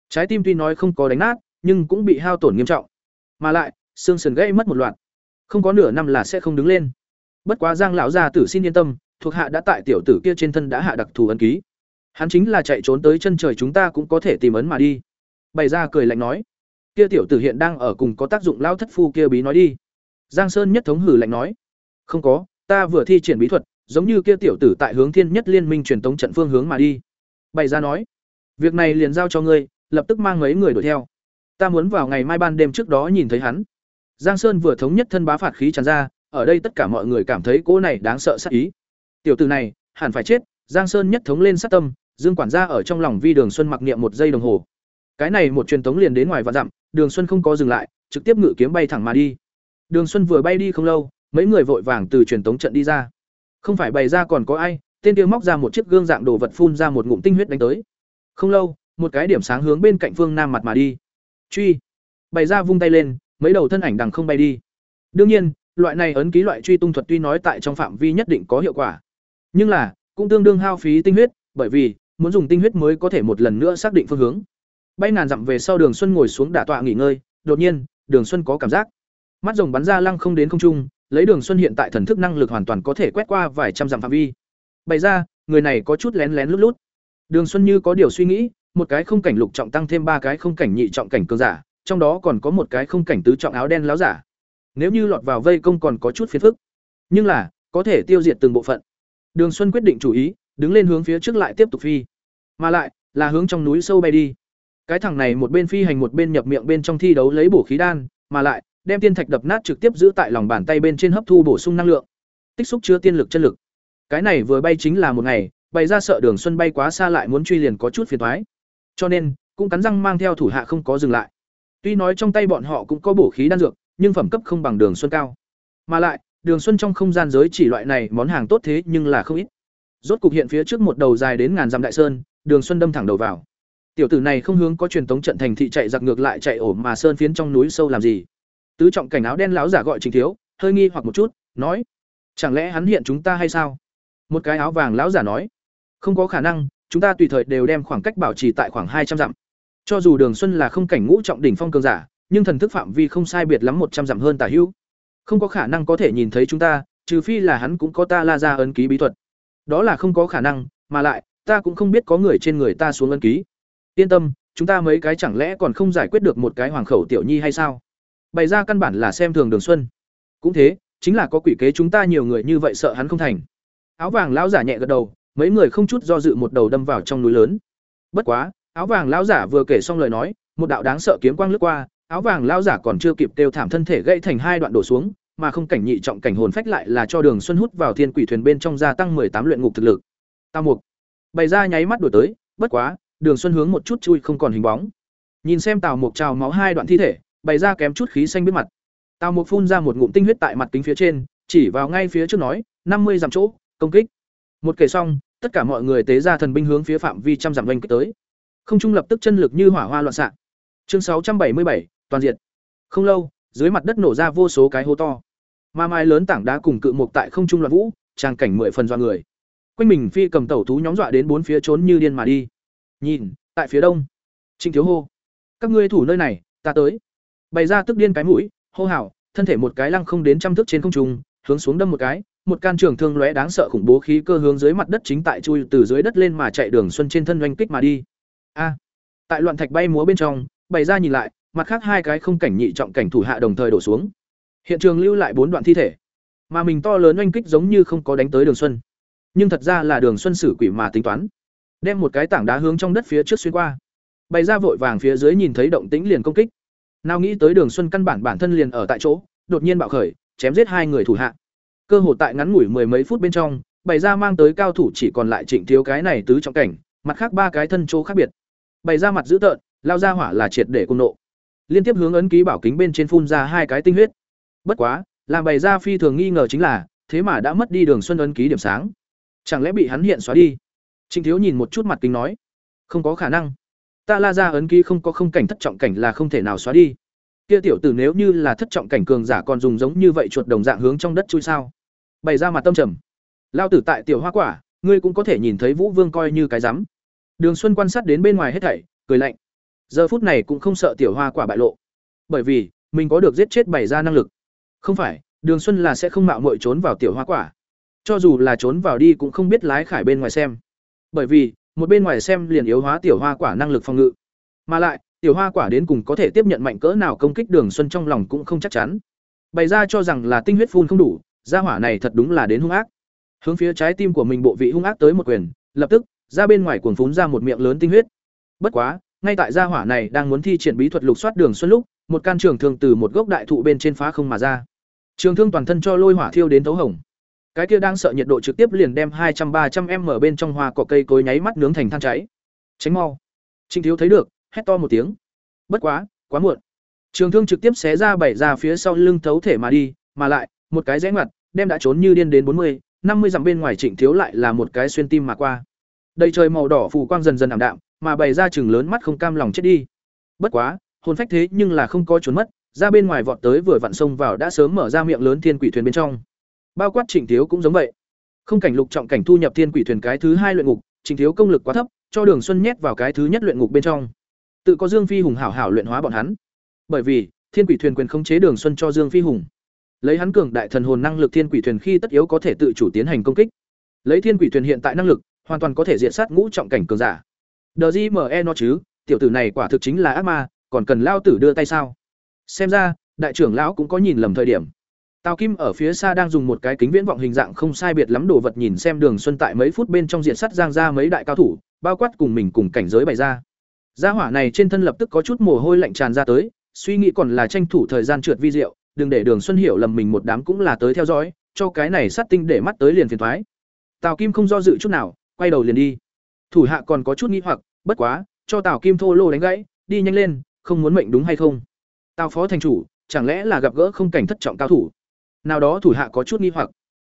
Trái tim tuy nói không có đánh nát, nhưng cũng bị hao tổn nghiêm trọng. Mà lại, xương sườn gãy mất một loạt. Không có nửa năm là sẽ không đứng lên. Bất quá giang lão gia tử xin yên tâm, thuộc hạ đã tại tiểu tử kia trên thân đã hạ đặc thù ấn ký. Hắn chính là chạy trốn tới chân trời chúng ta cũng có thể tìm ấn mà đi. Bày ra cười lạnh nói. Kia tiểu tử hiện đang ở cùng có tác dụng lao thất phu kia bí nói đi. Giang sơn nhất thống hử lạnh nói. Không có, ta vừa thi triển bí thuật, giống như kia tiểu tử tại hướng thiên nhất liên minh truyền tống trận phương hướng mà đi. Bày ra nói việc này liền giao cho ngươi, lập tức mang mấy người đuổi theo. Ta muốn vào ngày mai ban đêm trước đó nhìn thấy hắn. Giang sơn vừa thống nhất thân bá phạt khí tràn ra, ở đây tất cả mọi người cảm thấy cỗ này đáng sợ sát ý. Tiểu tử này, hẳn phải chết, giang sơn nhất thống lên sát tâm, dương quản gia ở trong lòng vi đường xuân mặc niệm một giây đồng hồ. Cái này một truyền thống liền đến ngoài và dặm, đường xuân không có dừng lại, trực tiếp ngự kiếm bay thẳng mà đi. Đường xuân vừa bay đi không lâu, mấy người vội vàng từ truyền thống trận đi ra. Không phải bày ra còn có ai, tên tiêu móc ra một chiếc gương dạng đồ vật phun ra một ngụm tinh huyết đánh tới không lâu, một cái điểm sáng hướng bên cạnh phương nam mặt mà đi. Truy. Bày ra vung tay lên, mấy đầu thân ảnh đằng không bay đi. Đương nhiên, loại này ấn ký loại truy tung thuật tuy nói tại trong phạm vi nhất định có hiệu quả, nhưng là cũng tương đương hao phí tinh huyết, bởi vì muốn dùng tinh huyết mới có thể một lần nữa xác định phương hướng. Bay ngàn dặm về sau đường xuân ngồi xuống đả tọa nghỉ ngơi, đột nhiên, đường xuân có cảm giác. Mắt rồng bắn ra lăng không đến không trung, lấy đường xuân hiện tại thần thức năng lực hoàn toàn có thể quét qua vài trăm dặm phạm vi. Bày ra, người này có chút lén lén lút lút đường xuân như có điều suy nghĩ, một cái không cảnh lục trọng tăng thêm ba cái không cảnh nhị trọng cảnh cường giả, trong đó còn có một cái không cảnh tứ trọng áo đen láo giả. Nếu như lọt vào vây công còn có chút phiền phức. Nhưng là, có thể tiêu diệt từng bộ phận. Đường xuân quyết định chủ ý, đứng lên hướng phía trước lại tiếp tục phi. Mà lại, là hướng trong núi sâu bay đi. Cái thằng này một bên phi hành một bên nhập miệng bên trong thi đấu lấy bổ khí đan, mà lại, đem tiên thạch đập nát trực tiếp giữ tại lòng bàn tay bên trên hấp thu bổ sung năng lượng. Tích xúc chứa tiên lực chân lực. Cái này vừa bay chính là một ngày bày ra sợ đường xuân bay quá xa lại muốn truy liền có chút phiền thoái. Cho nên, cũng cắn răng mang theo thủ hạ không có dừng lại. Tuy nói trong tay bọn họ cũng có bổ khí đan dược, nhưng phẩm cấp không bằng đường xuân cao. Mà lại, đường xuân trong không gian giới chỉ loại này món hàng tốt thế nhưng là không ít. Rốt cục hiện phía trước một đầu dài đến ngàn dặm đại sơn, đường xuân đâm thẳng đầu vào. Tiểu tử này không hướng có truyền tống trận thành thị chạy giặc ngược lại chạy ổ mà sơn phiến trong núi sâu làm gì? Tứ trọng cảnh áo đen láo giả gọi trình thiếu, hơi nghi hoặc một chút, nói, chẳng lẽ hắn hiện chúng ta hay sao? Một cái áo vàng lão giả nói không có khả năng, chúng ta tùy thời đều đem khoảng cách bảo trì tại khoảng hai trăm dặm. Cho dù đường xuân là không cảnh ngũ trọng đỉnh phong cường giả, nhưng thần thức phạm vi không sai biệt lắm một trăm dặm hơn tả hữu. Không có khả năng có thể nhìn thấy chúng ta, trừ phi là hắn cũng có ta la ra ấn ký bí thuật. Đó là không có khả năng, mà lại, ta cũng không biết có người trên người ta xuống ấn ký. Yên tâm, chúng ta mấy cái chẳng lẽ còn không giải quyết được một cái hoàng khẩu tiểu nhi hay sao? Bày ra căn bản là xem thường đường xuân. Cũng thế, chính là có quỷ kế chúng ta nhiều người như vậy sợ hắn không thành. Áo vàng lão giả nhẹ gật đầu mấy người không chút do dự một đầu đâm vào trong núi lớn. Bất quá, áo vàng lão giả vừa kể xong lời nói, một đạo đáng sợ kiếm quang lướt qua, áo vàng lão giả còn chưa kịp kêu thảm thân thể gãy thành hai đoạn đổ xuống, mà không cảnh nhị trọng cảnh hồn phách lại là cho đường xuân hút vào thiên quỷ thuyền bên trong gia tăng tám luyện ngục thực lực. Tao mục. Bày ra nháy mắt đổi tới, bất quá, đường xuân hướng một chút chui không còn hình bóng. Nhìn xem tào mục trào máu hai đoạn thi thể, bày ra kém chút khí xanh biết mặt. Tào mục phun ra một ngụm tinh huyết tại mặt kính phía trên, chỉ vào ngay phía trước nói, năm mươi dặm chỗ, công kích một kể xong, tất cả mọi người tế ra thần binh hướng phía phạm vi trăm dặm oanh kích tới. Không trung lập tức chân lực như hỏa hoa loạn xạ. Chương sáu trăm bảy mươi bảy, toàn diện không lâu, dưới mặt đất nổ ra vô số cái hố to. Ma mai lớn tảng đá cùng cự mục tại không trung loạn vũ tràng cảnh mười phần dọa người. Quanh mình phi cầm tẩu thú nhóm dọa đến bốn phía trốn như điên mà đi. Nhìn, tại phía đông. Trịnh thiếu hô. Các ngươi thủ nơi này, ta tới. Bày ra tức điên cái mũi, hô hào, thân thể một cái lăng không đến trăm thước trên không trung, hướng xuống đâm một cái một can trường thương lóe đáng sợ khủng bố khí cơ hướng dưới mặt đất chính tại chui từ dưới đất lên mà chạy đường xuân trên thân oanh kích mà đi. A. Tại loạn thạch bay múa bên trong, bày ra nhìn lại, mặt khác hai cái không cảnh nhị trọng cảnh thủ hạ đồng thời đổ xuống. Hiện trường lưu lại bốn đoạn thi thể, mà mình to lớn oanh kích giống như không có đánh tới đường xuân. Nhưng thật ra là đường xuân sử quỷ mà tính toán, đem một cái tảng đá hướng trong đất phía trước xuyên qua. Bày ra vội vàng phía dưới nhìn thấy động tĩnh liền công kích. Nào nghĩ tới đường xuân căn bản bản thân liền ở tại chỗ, đột nhiên bạo khởi, chém giết hai người thủ hạ cơ hội tại ngắn ngủi mười mấy phút bên trong, bày ra mang tới cao thủ chỉ còn lại trịnh thiếu cái này tứ trọng cảnh, mặt khác ba cái thân chỗ khác biệt. Bày ra mặt dữ tợn, lao ra hỏa là triệt để cung nộ. Liên tiếp hướng ấn ký bảo kính bên trên phun ra hai cái tinh huyết. Bất quá, làm bày ra phi thường nghi ngờ chính là, thế mà đã mất đi đường xuân ấn ký điểm sáng. Chẳng lẽ bị hắn hiện xóa đi? Trịnh thiếu nhìn một chút mặt kính nói, không có khả năng. Ta la ra ấn ký không có không cảnh thất trọng cảnh là không thể nào xóa đi. Kia tiểu tử nếu như là thất trọng cảnh cường giả còn dùng giống như vậy chuột đồng dạng hướng trong đất chui sao? Bày ra mặt tâm trầm. Lao tử tại tiểu hoa quả, ngươi cũng có thể nhìn thấy vũ vương coi như cái rắm. Đường xuân quan sát đến bên ngoài hết thảy, cười lạnh. Giờ phút này cũng không sợ tiểu hoa quả bại lộ. Bởi vì, mình có được giết chết bày ra năng lực. Không phải, đường xuân là sẽ không mạo muội trốn vào tiểu hoa quả. Cho dù là trốn vào đi cũng không biết lái khải bên ngoài xem. Bởi vì, một bên ngoài xem liền yếu hóa tiểu hoa quả năng lực phòng ngự. Mà lại, tiểu hoa quả đến cùng có thể tiếp nhận mạnh cỡ nào công kích đường xuân trong lòng cũng không chắc chắn. Bày ra cho rằng là tinh huyết phun không đủ gia hỏa này thật đúng là đến hung ác. Hướng phía trái tim của mình bộ vị hung ác tới một quyền lập tức ra bên ngoài cuồng phún ra một miệng lớn tinh huyết. Bất quá ngay tại gia hỏa này đang muốn thi triển bí thuật lục soát đường xuân lúc một can trường thương từ một gốc đại thụ bên trên phá không mà ra. Trường thương toàn thân cho lôi hỏa thiêu đến thấu hồng. Cái kia đang sợ nhiệt độ trực tiếp liền đem hai trăm ba trăm m bên trong hoa cỏ cây cối nháy mắt nướng thành than cháy. Tránh mau. Trinh thiếu thấy được hét to một tiếng. Bất quá, quá muộn. Trường thương trực tiếp xé ra bảy ra phía sau lưng thấu thể mà đi, mà lại, một cái rẽ ngoặt, đem đã trốn như điên đến bốn mươi, năm mươi dặm bên ngoài Trịnh Thiếu lại là một cái xuyên tim mà qua. Đầy trời màu đỏ phù quang dần dần ảm đạm, mà bày ra chừng lớn mắt không cam lòng chết đi. Bất quá, hồn phách thế nhưng là không có trốn mất, ra bên ngoài vọt tới vừa vặn sông vào đã sớm mở ra miệng lớn thiên quỷ thuyền bên trong. Bao quát Trịnh Thiếu cũng giống vậy. Không cảnh lục trọng cảnh thu nhập thiên quỷ thuyền cái thứ hai luyện ngục, Trịnh Thiếu công lực quá thấp, cho Đường Xuân nhét vào cái thứ nhất luyện ngục bên trong. Tự có Dương Phi Hùng hảo hảo luyện hóa bọn hắn. Bởi vì, thiên quỷ thuyền quyền khống chế Đường Xuân cho Dương Phi Hùng. Lấy hắn cường đại thần hồn năng lực thiên quỷ thuyền khi tất yếu có thể tự chủ tiến hành công kích. Lấy thiên quỷ thuyền hiện tại năng lực, hoàn toàn có thể diện sát ngũ trọng cảnh cường giả. DJME nó chứ, tiểu tử này quả thực chính là ác ma, còn cần lao tử đưa tay sao? Xem ra, đại trưởng lão cũng có nhìn lầm thời điểm. Tào Kim ở phía xa đang dùng một cái kính viễn vọng hình dạng không sai biệt lắm đồ vật nhìn xem Đường Xuân tại mấy phút bên trong diện sắt giang ra mấy đại cao thủ, bao quát cùng mình cùng cảnh giới bày ra. Gia hỏa này trên thân lập tức có chút mồ hôi lạnh tràn ra tới, suy nghĩ còn là tranh thủ thời gian trượt vi diệu, đừng để Đường Xuân hiểu lầm mình một đám cũng là tới theo dõi, cho cái này sát tinh để mắt tới liền phiền toái. Tào Kim không do dự chút nào, quay đầu liền đi. Thủ hạ còn có chút nghi hoặc, bất quá, cho Tào Kim thô lô đánh gãy, đi nhanh lên, không muốn mệnh đúng hay không? Tào phó thành chủ, chẳng lẽ là gặp gỡ không cảnh thất trọng cao thủ? Nào đó thủ hạ có chút nghi hoặc.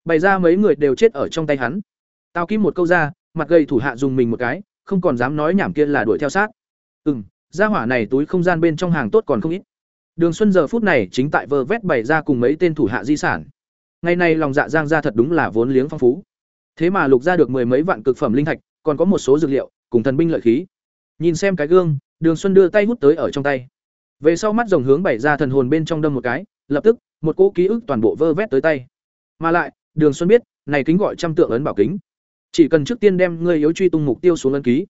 Bày ra mấy người đều chết ở trong tay hắn. Tào Kim một câu ra, mặt gầy thủ hạ dùng mình một cái, không còn dám nói nhảm kia là đuổi theo sát. Ừm, gia hỏa này túi không gian bên trong hàng tốt còn không ít. Đường Xuân giờ phút này chính tại vơ vét bày ra cùng mấy tên thủ hạ di sản. Ngày này lòng dạ Giang gia thật đúng là vốn liếng phong phú. Thế mà lục ra được mười mấy vạn cực phẩm linh thạch, còn có một số dược liệu, cùng thần binh lợi khí. Nhìn xem cái gương, Đường Xuân đưa tay hút tới ở trong tay. Về sau mắt rồng hướng bày ra thần hồn bên trong đâm một cái, lập tức, một cỗ ký ức toàn bộ vơ vét tới tay. Mà lại, Đường Xuân biết, này kính gọi trăm tượng ấn bảo kính. Chỉ cần trước tiên đem ngươi yếu truy tung mục tiêu xuống ấn ký.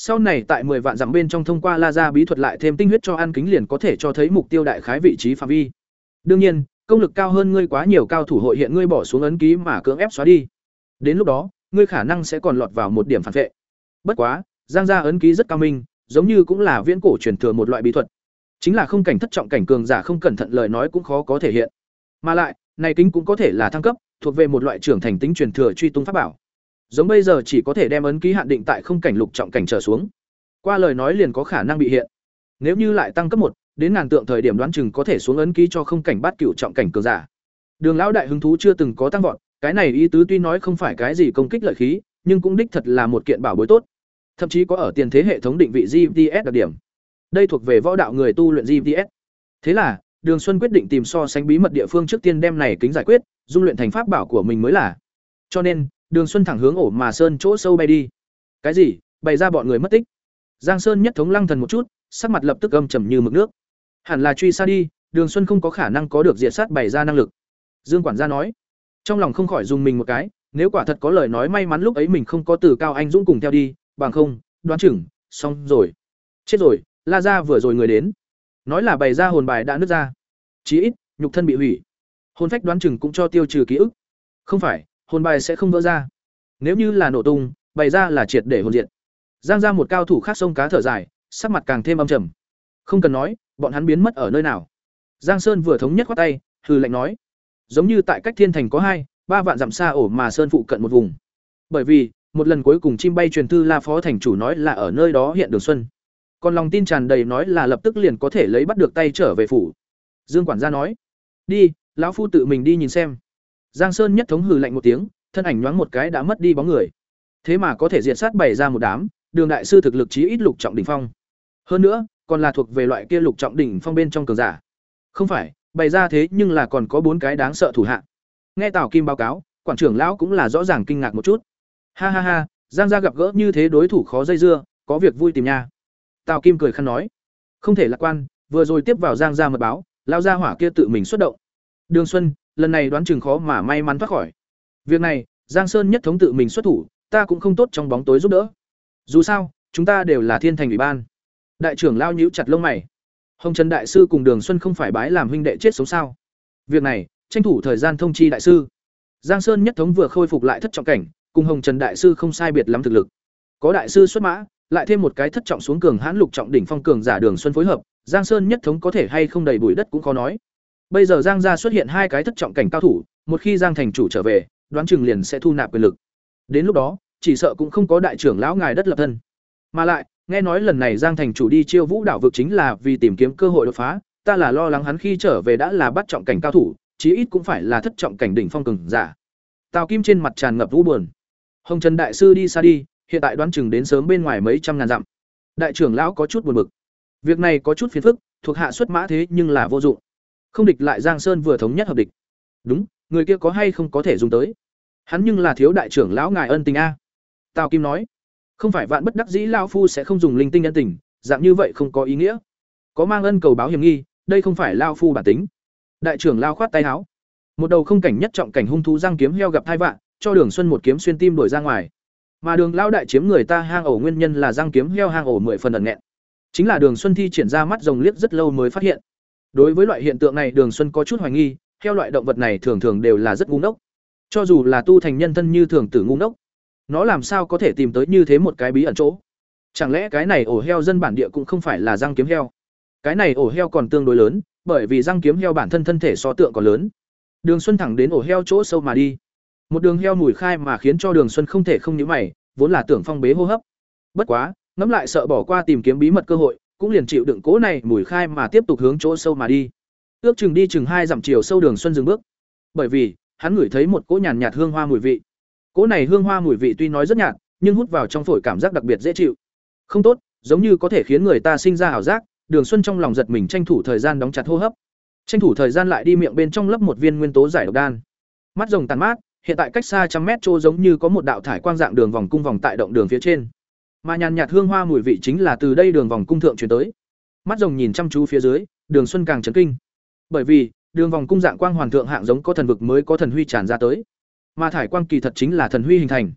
Sau này tại 10 vạn dặm bên trong thông qua la ra bí thuật lại thêm tinh huyết cho ăn kính liền có thể cho thấy mục tiêu đại khái vị trí phạm vi. Đương nhiên, công lực cao hơn ngươi quá nhiều cao thủ hội hiện ngươi bỏ xuống ấn ký mà cưỡng ép xóa đi. Đến lúc đó, ngươi khả năng sẽ còn lọt vào một điểm phản vệ. Bất quá, Giang gia ấn ký rất cao minh, giống như cũng là viễn cổ truyền thừa một loại bí thuật. Chính là không cảnh thất trọng cảnh cường giả không cẩn thận lời nói cũng khó có thể hiện. Mà lại, này kính cũng có thể là thăng cấp, thuộc về một loại trưởng thành tính truyền thừa truy tung pháp bảo. Giống bây giờ chỉ có thể đem ấn ký hạn định tại không cảnh lục trọng cảnh trở xuống. Qua lời nói liền có khả năng bị hiện. Nếu như lại tăng cấp một, đến ngàn tượng thời điểm đoán chừng có thể xuống ấn ký cho không cảnh bắt cửu trọng cảnh cường giả. Đường lão đại hứng thú chưa từng có tăng vọt, cái này ý tứ tuy nói không phải cái gì công kích lợi khí, nhưng cũng đích thật là một kiện bảo bối tốt. Thậm chí có ở tiền thế hệ thống định vị GPS đặc điểm. Đây thuộc về võ đạo người tu luyện GPS. Thế là, Đường Xuân quyết định tìm so sánh bí mật địa phương trước tiên đem này kính giải quyết, dung luyện thành pháp bảo của mình mới là. Cho nên, Đường Xuân thẳng hướng ổ mà sơn chỗ sâu bay đi. Cái gì? Bày ra bọn người mất tích. Giang Sơn nhất thống lăng thần một chút, sắc mặt lập tức âm trầm như mực nước. Hẳn là truy xa đi, Đường Xuân không có khả năng có được diệt sát bày ra năng lực. Dương quản gia nói. Trong lòng không khỏi dùng mình một cái, nếu quả thật có lời nói may mắn lúc ấy mình không có từ cao anh dũng cùng theo đi, bằng không, đoán chừng, xong rồi. Chết rồi, La gia vừa rồi người đến. Nói là bày ra hồn bài đã nứt ra. Chí ít, nhục thân bị hủy. Hồn phách đoán chừng cũng cho tiêu trừ ký ức. Không phải, hồn bài sẽ không vỡ ra. Nếu như là nổ tung, bày ra là triệt để hồn diện. Giang ra một cao thủ khác sông cá thở dài, sắc mặt càng thêm âm trầm. Không cần nói, bọn hắn biến mất ở nơi nào. Giang Sơn vừa thống nhất khoát tay, hừ lạnh nói, giống như tại cách thiên thành có hai, ba vạn dặm xa ổ mà sơn phụ cận một vùng. Bởi vì, một lần cuối cùng chim bay truyền thư La Phó thành chủ nói là ở nơi đó hiện Đường Xuân. Còn lòng tin tràn đầy nói là lập tức liền có thể lấy bắt được tay trở về phủ. Dương quản gia nói, "Đi, lão phu tự mình đi nhìn xem." Giang Sơn nhất thống hừ lạnh một tiếng, thân ảnh nhoáng một cái đã mất đi bóng người. Thế mà có thể diệt sát bày ra một đám, Đường đại sư thực lực chí ít lục trọng đỉnh phong. Hơn nữa, còn là thuộc về loại kia lục trọng đỉnh phong bên trong cường giả. Không phải, bày ra thế nhưng là còn có bốn cái đáng sợ thủ hạ. Nghe Tào Kim báo cáo, quản trưởng lão cũng là rõ ràng kinh ngạc một chút. Ha ha ha, Giang gia gặp gỡ như thế đối thủ khó dây dưa, có việc vui tìm nha. Tào Kim cười khăn nói, không thể lạc quan, vừa rồi tiếp vào Giang gia mật báo, lao gia hỏa kia tự mình xuất động. Đường Xuân, lần này đoán chừng khó mà may mắn thoát khỏi. Việc này, Giang Sơn nhất thống tự mình xuất thủ, ta cũng không tốt trong bóng tối giúp đỡ. Dù sao, chúng ta đều là thiên thành ủy ban. Đại trưởng lao nhíu chặt lông mày. Hồng Trần đại sư cùng Đường Xuân không phải bái làm huynh đệ chết sống sao? Việc này, tranh thủ thời gian thông chi đại sư. Giang Sơn nhất thống vừa khôi phục lại thất trọng cảnh, cùng Hồng Trần đại sư không sai biệt lắm thực lực. Có đại sư xuất mã, lại thêm một cái thất trọng xuống cường hãn lục trọng đỉnh phong cường giả Đường Xuân phối hợp, Giang Sơn nhất thống có thể hay không đầy bụi đất cũng khó nói. Bây giờ Giang gia xuất hiện hai cái thất trọng cảnh cao thủ, một khi Giang thành chủ trở về, đoán chừng liền sẽ thu nạp quyền lực. Đến lúc đó, chỉ sợ cũng không có đại trưởng lão ngài đất lập thân. Mà lại, nghe nói lần này Giang thành chủ đi chiêu Vũ đảo vực chính là vì tìm kiếm cơ hội đột phá, ta là lo lắng hắn khi trở về đã là bắt trọng cảnh cao thủ, chí ít cũng phải là thất trọng cảnh đỉnh phong cường giả. Tào Kim trên mặt tràn ngập vũ buồn. Hồng Trần đại sư đi xa đi, hiện tại đoán chừng đến sớm bên ngoài mấy trăm ngàn dặm. Đại trưởng lão có chút buồn bực. Việc này có chút phiền phức, thuộc hạ xuất mã thế nhưng là vô dụng. Không địch lại Giang Sơn vừa thống nhất hợp địch. Đúng, người kia có hay không có thể dùng tới. Hắn nhưng là thiếu đại trưởng lão ngài ân tình a. Tào Kim nói, không phải vạn bất đắc dĩ lão phu sẽ không dùng linh tinh ân tình, dạng như vậy không có ý nghĩa. Có mang ân cầu báo hiểm nghi, đây không phải lão phu bản tính. Đại trưởng lão khoát tay áo. Một đầu không cảnh nhất trọng cảnh hung thú giang kiếm heo gặp thai vạn, cho Đường Xuân một kiếm xuyên tim đổi ra ngoài. Mà Đường lão đại chiếm người ta hang ổ nguyên nhân là giang kiếm heo hang ổ mười phần ẩn nghẹn. Chính là Đường Xuân thi triển ra mắt rồng liếc rất lâu mới phát hiện. Đối với loại hiện tượng này Đường Xuân có chút hoài nghi, theo loại động vật này thường thường đều là rất ngu ngốc. Cho dù là tu thành nhân thân như thường tử ngu ngốc, nó làm sao có thể tìm tới như thế một cái bí ẩn chỗ? Chẳng lẽ cái này ổ heo dân bản địa cũng không phải là răng kiếm heo? Cái này ổ heo còn tương đối lớn, bởi vì răng kiếm heo bản thân thân thể so tượng còn lớn. Đường Xuân thẳng đến ổ heo chỗ sâu mà đi. Một đường heo mùi khai mà khiến cho Đường Xuân không thể không nhíu mày, vốn là tưởng phong bế hô hấp. Bất quá, ngẫm lại sợ bỏ qua tìm kiếm bí mật cơ hội, cũng liền chịu đựng cố này mùi khai mà tiếp tục hướng chỗ sâu mà đi. Ước chừng đi chừng hai dặm chiều sâu Đường Xuân dừng bước. Bởi vì, hắn ngửi thấy một cỗ nhàn nhạt hương hoa mùi vị. Cỗ này hương hoa mùi vị tuy nói rất nhạt, nhưng hút vào trong phổi cảm giác đặc biệt dễ chịu. Không tốt, giống như có thể khiến người ta sinh ra ảo giác, Đường Xuân trong lòng giật mình tranh thủ thời gian đóng chặt hô hấp. Tranh thủ thời gian lại đi miệng bên trong lấp một viên nguyên tố giải độc đan. Mắt rồng tàn mát, hiện tại cách xa trăm mét chỗ giống như có một đạo thải quang dạng đường vòng cung vòng tại động đường phía trên. Mà nhàn nhạt hương hoa mùi vị chính là từ đây đường vòng cung thượng chuyển tới. Mắt rồng nhìn chăm chú phía dưới, Đường Xuân càng chấn kinh. Bởi vì, đường vòng cung dạng quang hoàn thượng hạng giống có thần vực mới có thần huy tràn ra tới. Mà thải quang kỳ thật chính là thần huy hình thành.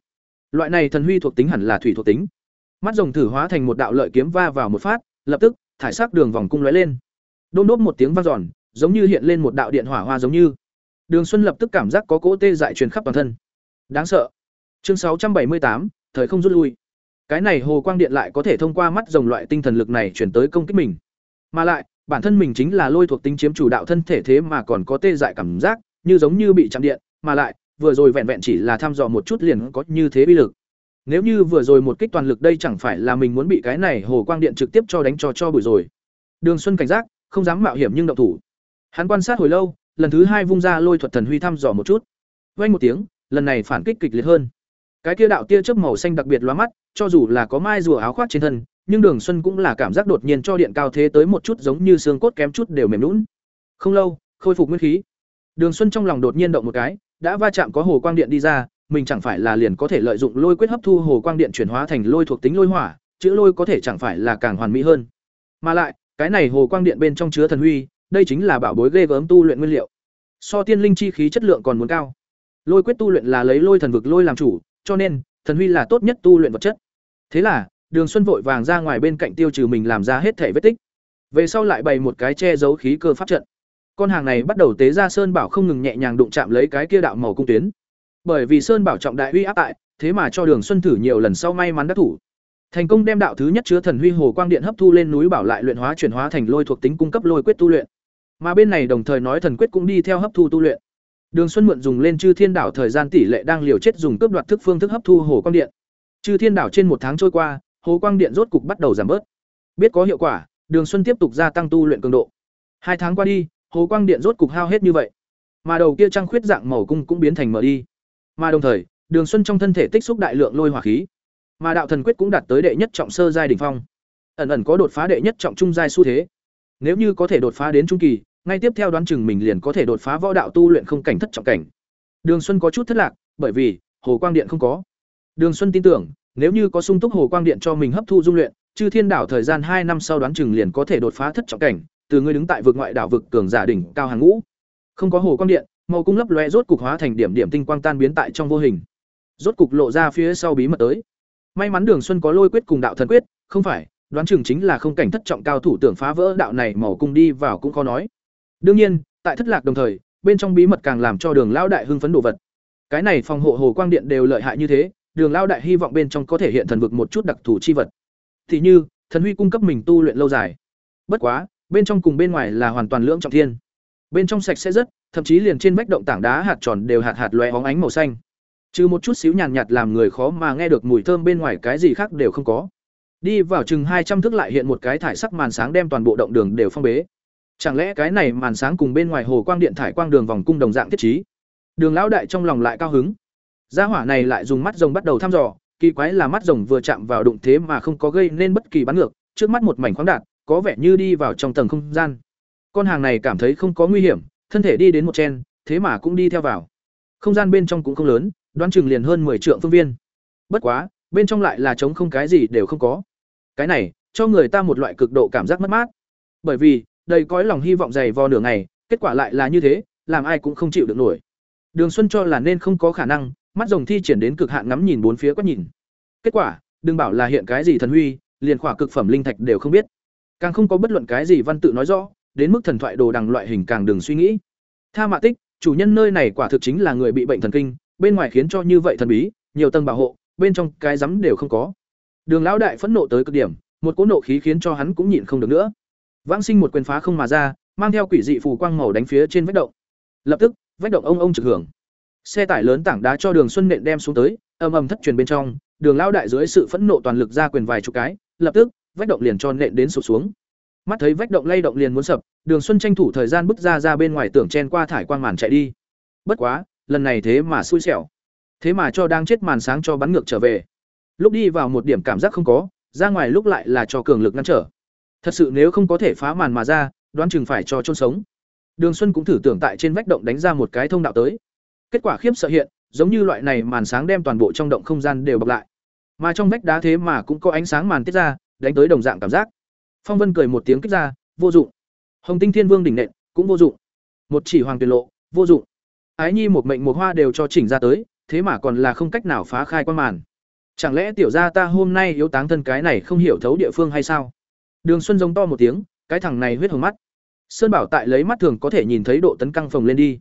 Loại này thần huy thuộc tính hẳn là thủy thuộc tính. Mắt rồng thử hóa thành một đạo lợi kiếm va vào một phát, lập tức, thải sắc đường vòng cung lóe lên. Đôn đốt một tiếng vang giòn giống như hiện lên một đạo điện hỏa hoa giống như. Đường Xuân lập tức cảm giác có cỗ tê dại truyền khắp toàn thân. Đáng sợ. Chương sáu trăm bảy mươi tám, thời không rút lui. Cái này hồ quang điện lại có thể thông qua mắt rồng loại tinh thần lực này chuyển tới công kích mình. Mà lại, bản thân mình chính là lôi thuộc tính chiếm chủ đạo thân thể thế mà còn có tê dại cảm giác, như giống như bị chạm điện, mà lại, vừa rồi vẹn vẹn chỉ là thăm dò một chút liền có như thế bi lực. Nếu như vừa rồi một kích toàn lực đây chẳng phải là mình muốn bị cái này hồ quang điện trực tiếp cho đánh cho cho bụi rồi. Đường Xuân cảnh giác, không dám mạo hiểm nhưng động thủ. Hắn quan sát hồi lâu, lần thứ hai vung ra lôi thuật thần huy thăm dò một chút. Vang một tiếng, lần này phản kích kịch liệt hơn. Cái kia đạo tia chớp màu xanh đặc biệt loa mắt, cho dù là có mai rùa áo khoác trên thân, nhưng Đường Xuân cũng là cảm giác đột nhiên cho điện cao thế tới một chút giống như xương cốt kém chút đều mềm nhũn. Không lâu, khôi phục nguyên khí. Đường Xuân trong lòng đột nhiên động một cái, đã va chạm có hồ quang điện đi ra, mình chẳng phải là liền có thể lợi dụng lôi quyết hấp thu hồ quang điện chuyển hóa thành lôi thuộc tính lôi hỏa, chữ lôi có thể chẳng phải là càng hoàn mỹ hơn. Mà lại, cái này hồ quang điện bên trong chứa thần huy, đây chính là bảo bối ghê gớm tu luyện nguyên liệu. So tiên linh chi khí chất lượng còn muốn cao. Lôi quyết tu luyện là lấy lôi thần vực lôi làm chủ, cho nên thần huy là tốt nhất tu luyện vật chất. Thế là, Đường Xuân vội vàng ra ngoài bên cạnh tiêu trừ mình làm ra hết thể vết tích. Về sau lại bày một cái che giấu khí cơ pháp trận. Con hàng này bắt đầu tế ra sơn bảo không ngừng nhẹ nhàng đụng chạm lấy cái kia đạo màu cung tuyến. Bởi vì sơn bảo trọng đại uy áp tại, thế mà cho Đường Xuân thử nhiều lần sau may mắn đắc thủ. Thành công đem đạo thứ nhất chứa thần huy hồ quang điện hấp thu lên núi bảo lại luyện hóa chuyển hóa thành lôi thuộc tính cung cấp lôi quyết tu luyện. Mà bên này đồng thời nói thần quyết cũng đi theo hấp thu tu luyện. Đường Xuân mượn dùng lên Chư Thiên Đảo thời gian tỷ lệ đang liều chết dùng cướp đoạt thức phương thức hấp thu hồ quang điện. Chư Thiên Đảo trên một tháng trôi qua, hồ quang điện rốt cục bắt đầu giảm bớt. Biết có hiệu quả, Đường Xuân tiếp tục gia tăng tu luyện cường độ. Hai tháng qua đi, hồ quang điện rốt cục hao hết như vậy. Mà đầu kia trăng khuyết dạng màu cung cũng biến thành mờ đi. Mà đồng thời, Đường Xuân trong thân thể tích xúc đại lượng lôi hỏa khí. Mà đạo thần quyết cũng đạt tới đệ nhất trọng sơ giai đỉnh phong. Ẩn ẩn có đột phá đệ nhất trọng trung giai xu thế. Nếu như có thể đột phá đến trung kỳ, ngay tiếp theo đoán chừng mình liền có thể đột phá võ đạo tu luyện không cảnh thất trọng cảnh. Đường Xuân có chút thất lạc, bởi vì hồ quang điện không có. Đường Xuân tin tưởng, nếu như có sung túc hồ quang điện cho mình hấp thu dung luyện, chư thiên đảo thời gian hai năm sau đoán chừng liền có thể đột phá thất trọng cảnh, từ người đứng tại vực ngoại đảo vực cường giả đỉnh cao hàng ngũ. Không có hồ quang điện, màu cung lấp lóe rốt cục hóa thành điểm điểm tinh quang tan biến tại trong vô hình. Rốt cục lộ ra phía sau bí mật tới. May mắn Đường Xuân có lôi quyết cùng đạo thần quyết, không phải, đoán chừng chính là không cảnh thất trọng cao thủ tưởng phá vỡ đạo này màu cung đi vào cũng khó nói. Đương nhiên, tại thất lạc đồng thời, bên trong bí mật càng làm cho Đường lão đại hưng phấn đồ vật. Cái này phòng hộ hồ quang điện đều lợi hại như thế, Đường lão đại hy vọng bên trong có thể hiện thần vực một chút đặc thù chi vật. Thì như, thần huy cung cấp mình tu luyện lâu dài. Bất quá, bên trong cùng bên ngoài là hoàn toàn lưỡng trọng thiên. Bên trong sạch sẽ rất, thậm chí liền trên vách động tảng đá hạt tròn đều hạt hạt lóe óng ánh màu xanh. Trừ một chút xíu nhàn nhạt làm người khó mà nghe được mùi thơm bên ngoài cái gì khác đều không có. Đi vào chừng hai trăm thước lại hiện một cái thải sắc màn sáng đem toàn bộ động đường đều phong bế. Chẳng lẽ cái này màn sáng cùng bên ngoài hồ quang điện thải quang đường vòng cung đồng dạng thiết trí? Đường lão đại trong lòng lại cao hứng. Gia hỏa này lại dùng mắt rồng bắt đầu thăm dò, kỳ quái là mắt rồng vừa chạm vào đụng thế mà không có gây nên bất kỳ bắn ngược, trước mắt một mảnh khoáng đạt, có vẻ như đi vào trong tầng không gian. Con hàng này cảm thấy không có nguy hiểm, thân thể đi đến một chen, thế mà cũng đi theo vào. Không gian bên trong cũng không lớn, đoán chừng liền hơn 10 trượng phương viên. Bất quá, bên trong lại là trống không cái gì đều không có. Cái này, cho người ta một loại cực độ cảm giác mất mát. Bởi vì, đầy cõi lòng hy vọng dày vò nửa ngày, kết quả lại là như thế, làm ai cũng không chịu được nổi. Đường Xuân cho là nên không có khả năng, mắt rồng thi triển đến cực hạn ngắm nhìn bốn phía quét nhìn. Kết quả, đừng bảo là hiện cái gì thần huy, liền khỏa cực phẩm linh thạch đều không biết. Càng không có bất luận cái gì văn tự nói rõ, đến mức thần thoại đồ đằng loại hình càng đừng suy nghĩ. Tha Mạ Tích, chủ nhân nơi này quả thực chính là người bị bệnh thần kinh, bên ngoài khiến cho như vậy thần bí, nhiều tầng bảo hộ, bên trong cái rắm đều không có. Đường lão đại phẫn nộ tới cực điểm, một cỗ nộ khí khiến cho hắn cũng nhịn không được nữa. Vãng sinh một quyền phá không mà ra, mang theo quỷ dị phù quang màu đánh phía trên vách động. Lập tức, vách động ông ông trực hưởng. Xe tải lớn tảng đá cho Đường Xuân nện đem xuống tới, ầm ầm thất truyền bên trong, Đường lão đại dưới sự phẫn nộ toàn lực ra quyền vài chục cái, lập tức, vách động liền cho nện đến sụp xuống. Mắt thấy vách động lay động liền muốn sập, Đường Xuân tranh thủ thời gian bước ra ra bên ngoài tưởng chen qua thải quang màn chạy đi. Bất quá, lần này thế mà xui xẻo. Thế mà cho đang chết màn sáng cho bắn ngược trở về. Lúc đi vào một điểm cảm giác không có, ra ngoài lúc lại là cho cường lực ngăn trở. Thật sự nếu không có thể phá màn mà ra, đoán chừng phải cho chôn sống. Đường Xuân cũng thử tưởng tại trên vách động đánh ra một cái thông đạo tới. Kết quả khiếp sợ hiện, giống như loại này màn sáng đem toàn bộ trong động không gian đều bọc lại. Mà trong vách đá thế mà cũng có ánh sáng màn tiết ra, đánh tới đồng dạng cảm giác. Phong Vân cười một tiếng kích ra, vô dụng. Hồng Tinh Thiên Vương đỉnh nện, cũng vô dụng. Một chỉ hoàng tuyệt lộ, vô dụng. Ái Nhi một mệnh một hoa đều cho chỉnh ra tới, thế mà còn là không cách nào phá khai quan màn. Chẳng lẽ tiểu gia ta hôm nay yếu táng thân cái này không hiểu thấu địa phương hay sao? Đường Xuân giống to một tiếng, cái thằng này huyết hồng mắt. Sơn Bảo tại lấy mắt thường có thể nhìn thấy độ tấn căng phồng lên đi.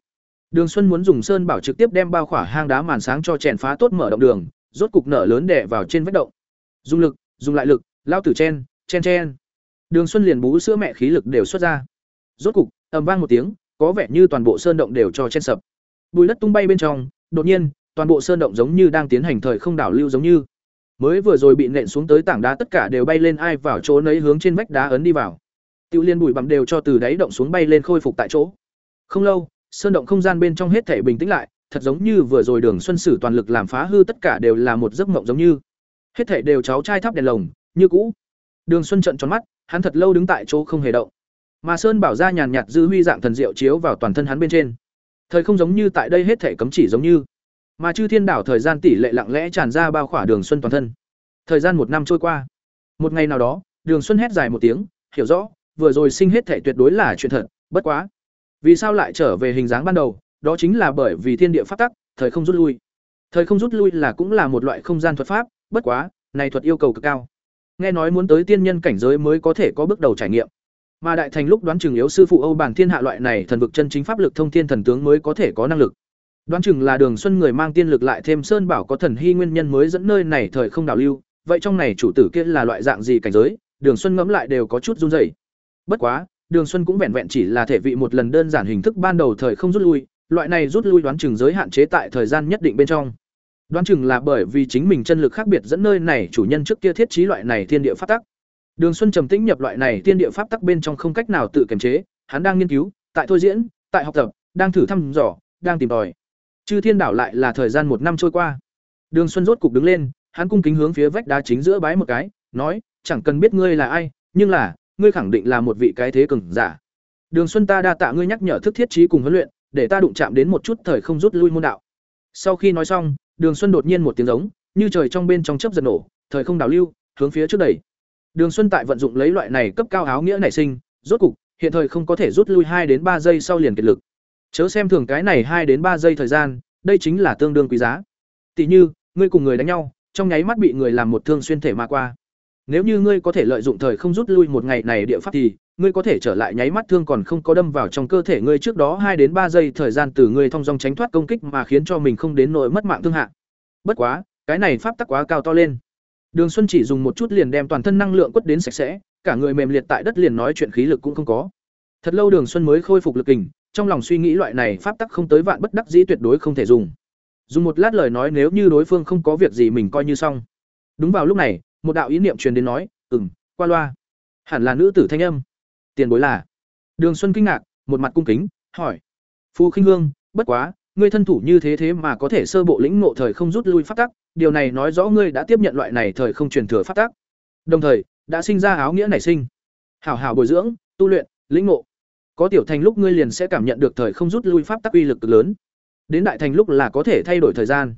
Đường Xuân muốn dùng Sơn Bảo trực tiếp đem bao khỏa hang đá màn sáng cho chèn phá tốt mở động đường, rốt cục nở lớn đè vào trên vách động. Dùng lực, dùng lại lực, lao tử chen, chen chen. Đường Xuân liền bú sữa mẹ khí lực đều xuất ra. Rốt cục, ầm vang một tiếng, có vẻ như toàn bộ sơn động đều cho chen sập. Bùi đất tung bay bên trong, đột nhiên, toàn bộ sơn động giống như đang tiến hành thời không đảo lưu giống như. Mới vừa rồi bị nện xuống tới tảng đá tất cả đều bay lên ai vào chỗ nấy hướng trên vách đá ấn đi vào. Tiêu Liên bụi bặm đều cho từ đáy động xuống bay lên khôi phục tại chỗ. Không lâu, sơn động không gian bên trong hết thể bình tĩnh lại, thật giống như vừa rồi Đường Xuân Sử toàn lực làm phá hư tất cả đều là một giấc mộng giống như. Hết thể đều cháu trai thắp đèn lồng, như cũ. Đường Xuân trợn tròn mắt, hắn thật lâu đứng tại chỗ không hề động. Mà Sơn Bảo ra nhàn nhạt dư huy dạng thần diệu chiếu vào toàn thân hắn bên trên. Thời không giống như tại đây hết thể cấm chỉ giống như. Mà Chư Thiên đảo thời gian tỷ lệ lặng lẽ tràn ra bao khỏa Đường Xuân toàn thân. Thời gian một năm trôi qua. Một ngày nào đó, Đường Xuân hét dài một tiếng, hiểu rõ, vừa rồi sinh hết thể tuyệt đối là chuyện thật, bất quá. Vì sao lại trở về hình dáng ban đầu? Đó chính là bởi vì thiên địa pháp tắc, thời không rút lui. Thời không rút lui là cũng là một loại không gian thuật pháp, bất quá, này thuật yêu cầu cực cao. Nghe nói muốn tới tiên nhân cảnh giới mới có thể có bước đầu trải nghiệm. Mà đại thành lúc đoán chừng yếu sư phụ Âu bản thiên hạ loại này thần vực chân chính pháp lực thông thiên thần tướng mới có thể có năng lực. Đoán chừng là Đường Xuân người mang tiên lực lại thêm Sơn Bảo có thần hy nguyên nhân mới dẫn nơi này thời không đảo lưu, vậy trong này chủ tử kia là loại dạng gì cảnh giới, Đường Xuân ngẫm lại đều có chút run rẩy. Bất quá, Đường Xuân cũng vẹn vẹn chỉ là thể vị một lần đơn giản hình thức ban đầu thời không rút lui, loại này rút lui đoán chừng giới hạn chế tại thời gian nhất định bên trong. Đoán chừng là bởi vì chính mình chân lực khác biệt dẫn nơi này chủ nhân trước kia thiết trí loại này thiên địa pháp tắc. Đường Xuân trầm tĩnh nhập loại này thiên địa pháp tắc bên trong không cách nào tự kiềm chế, hắn đang nghiên cứu, tại thôi diễn, tại học tập, đang thử thăm dò, đang tìm tòi. Chư Thiên đảo lại là thời gian một năm trôi qua. Đường Xuân rốt cục đứng lên, hắn cung kính hướng phía vách đá chính giữa bái một cái, nói, chẳng cần biết ngươi là ai, nhưng là, ngươi khẳng định là một vị cái thế cường giả. Đường Xuân ta đa tạ ngươi nhắc nhở thức thiết trí cùng huấn luyện, để ta đụng chạm đến một chút thời không rút lui môn đạo. Sau khi nói xong, Đường Xuân đột nhiên một tiếng giống, như trời trong bên trong chớp giật nổ, thời không đảo lưu, hướng phía trước đẩy. Đường Xuân tại vận dụng lấy loại này cấp cao áo nghĩa nảy sinh, rốt cục, hiện thời không có thể rút lui hai đến ba giây sau liền kiệt lực. Chớ xem thường cái này hai đến ba giây thời gian, đây chính là tương đương quý giá. Tỷ như, ngươi cùng người đánh nhau, trong nháy mắt bị người làm một thương xuyên thể mà qua. Nếu như ngươi có thể lợi dụng thời không rút lui một ngày này địa pháp thì, ngươi có thể trở lại nháy mắt thương còn không có đâm vào trong cơ thể ngươi trước đó hai đến ba giây thời gian từ ngươi thông dong tránh thoát công kích mà khiến cho mình không đến nỗi mất mạng thương hạ. Bất quá, cái này pháp tắc quá cao to lên. Đường Xuân chỉ dùng một chút liền đem toàn thân năng lượng quất đến sạch sẽ, cả người mềm liệt tại đất liền nói chuyện khí lực cũng không có. Thật lâu Đường Xuân mới khôi phục lực kình, trong lòng suy nghĩ loại này pháp tắc không tới vạn bất đắc dĩ tuyệt đối không thể dùng. Dùng một lát lời nói nếu như đối phương không có việc gì mình coi như xong. Đúng vào lúc này, một đạo ý niệm truyền đến nói, Ừm, qua loa. Hẳn là nữ tử thanh âm. Tiền bối là? Đường Xuân kinh ngạc, một mặt cung kính, hỏi. Phù Khinh Hương, bất quá, ngươi thân thủ như thế thế mà có thể sơ bộ lĩnh ngộ thời không rút lui pháp tắc, điều này nói rõ ngươi đã tiếp nhận loại này thời không truyền thừa pháp tắc. Đồng thời, đã sinh ra áo nghĩa nảy sinh. Hảo hảo bồi dưỡng, tu luyện, lĩnh ngộ. Có tiểu thành lúc ngươi liền sẽ cảm nhận được thời không rút lui pháp tắc uy lực cực lớn. Đến đại thành lúc là có thể thay đổi thời gian,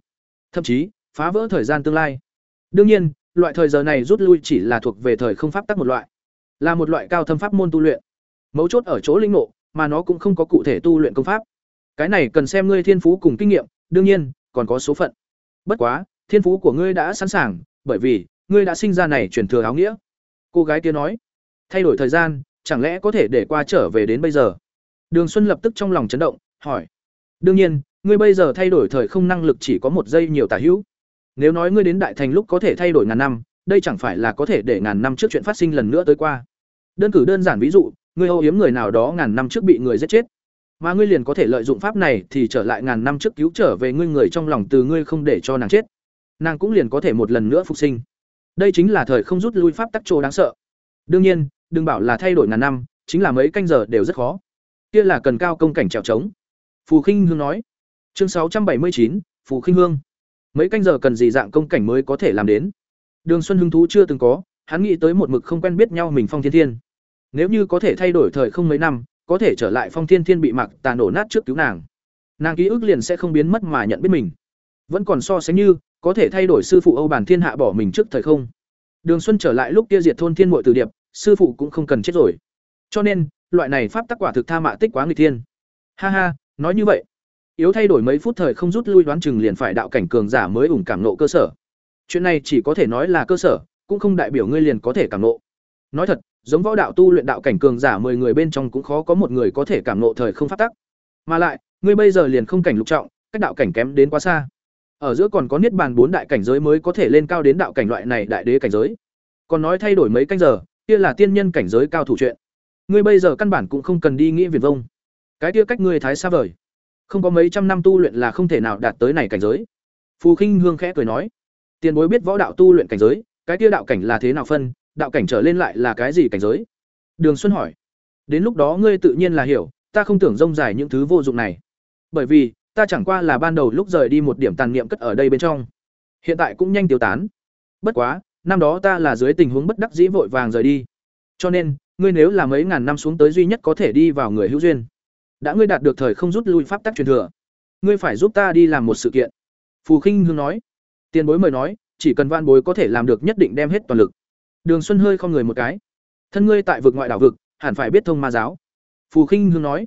thậm chí phá vỡ thời gian tương lai. Đương nhiên, loại thời giờ này rút lui chỉ là thuộc về thời không pháp tắc một loại, là một loại cao thâm pháp môn tu luyện. Mấu chốt ở chỗ linh ngộ, mà nó cũng không có cụ thể tu luyện công pháp. Cái này cần xem ngươi thiên phú cùng kinh nghiệm, đương nhiên, còn có số phận. Bất quá, thiên phú của ngươi đã sẵn sàng, bởi vì ngươi đã sinh ra này truyền thừa áo nghĩa. Cô gái kia nói, thay đổi thời gian, chẳng lẽ có thể để qua trở về đến bây giờ? Đường Xuân lập tức trong lòng chấn động, hỏi. Đương nhiên, ngươi bây giờ thay đổi thời không năng lực chỉ có một giây nhiều tả hữu. Nếu nói ngươi đến đại thành lúc có thể thay đổi ngàn năm, đây chẳng phải là có thể để ngàn năm trước chuyện phát sinh lần nữa tới qua. Đơn cử đơn giản ví dụ, ngươi âu yếm người nào đó ngàn năm trước bị người giết chết, mà ngươi liền có thể lợi dụng pháp này thì trở lại ngàn năm trước cứu trở về ngươi người trong lòng từ ngươi không để cho nàng chết. Nàng cũng liền có thể một lần nữa phục sinh. Đây chính là thời không rút lui pháp tắc trô đáng sợ. Đương nhiên, đừng bảo là thay đổi ngàn năm, chính là mấy canh giờ đều rất khó. Kia là cần cao công cảnh trèo trống. Phù Khinh Hương nói. Chương sáu trăm bảy mươi chín, Phù Khinh Hương. Mấy canh giờ cần gì dạng công cảnh mới có thể làm đến? Đường Xuân hứng thú chưa từng có, hắn nghĩ tới một mực không quen biết nhau mình Phong Thiên Thiên. Nếu như có thể thay đổi thời không mấy năm, có thể trở lại Phong Thiên Thiên bị mặc tà nổ nát trước cứu nàng. Nàng ký ức liền sẽ không biến mất mà nhận biết mình. Vẫn còn so sánh như, có thể thay đổi sư phụ Âu Bản Thiên Hạ bỏ mình trước thời không. Đường Xuân trở lại lúc kia diệt thôn Thiên Muội Tử Điệp, sư phụ cũng không cần chết rồi. Cho nên, loại này pháp tắc quả thực tha mạ tích quá người thiên. Ha ha, nói như vậy, yếu thay đổi mấy phút thời không rút lui đoán chừng liền phải đạo cảnh cường giả mới ủng cảm nộ cơ sở. Chuyện này chỉ có thể nói là cơ sở, cũng không đại biểu ngươi liền có thể cảm nộ. Nói thật, giống võ đạo tu luyện đạo cảnh cường giả 10 người bên trong cũng khó có một người có thể cảm nộ thời không pháp tắc. Mà lại, ngươi bây giờ liền không cảnh lục trọng, cách đạo cảnh kém đến quá xa. Ở giữa còn có niết bàn bốn đại cảnh giới mới có thể lên cao đến đạo cảnh loại này đại đế cảnh giới. Còn nói thay đổi mấy canh giờ, kia là tiên nhân cảnh giới cao thủ chuyện. Ngươi bây giờ căn bản cũng không cần đi nghĩ viền vông. Cái kia cách ngươi thái xa vời. Không có mấy trăm năm tu luyện là không thể nào đạt tới này cảnh giới. Phù Khinh Hương khẽ cười nói, tiền bối biết võ đạo tu luyện cảnh giới, cái kia đạo cảnh là thế nào phân, đạo cảnh trở lên lại là cái gì cảnh giới? Đường Xuân hỏi. Đến lúc đó ngươi tự nhiên là hiểu, ta không tưởng rông dài những thứ vô dụng này. Bởi vì, ta chẳng qua là ban đầu lúc rời đi một điểm tàn niệm cất ở đây bên trong. Hiện tại cũng nhanh tiêu tán. Bất quá, năm đó ta là dưới tình huống bất đắc dĩ vội vàng rời đi. Cho nên, ngươi nếu là mấy ngàn năm xuống tới duy nhất có thể đi vào người hữu duyên. Đã ngươi đạt được thời không rút lui pháp tắc truyền thừa, ngươi phải giúp ta đi làm một sự kiện." Phù Khinh Hương nói. Tiền bối mời nói, chỉ cần van bối có thể làm được nhất định đem hết toàn lực. Đường Xuân hơi không người một cái. Thân ngươi tại vực ngoại đảo vực, hẳn phải biết thông ma giáo. Phù Khinh Hương nói.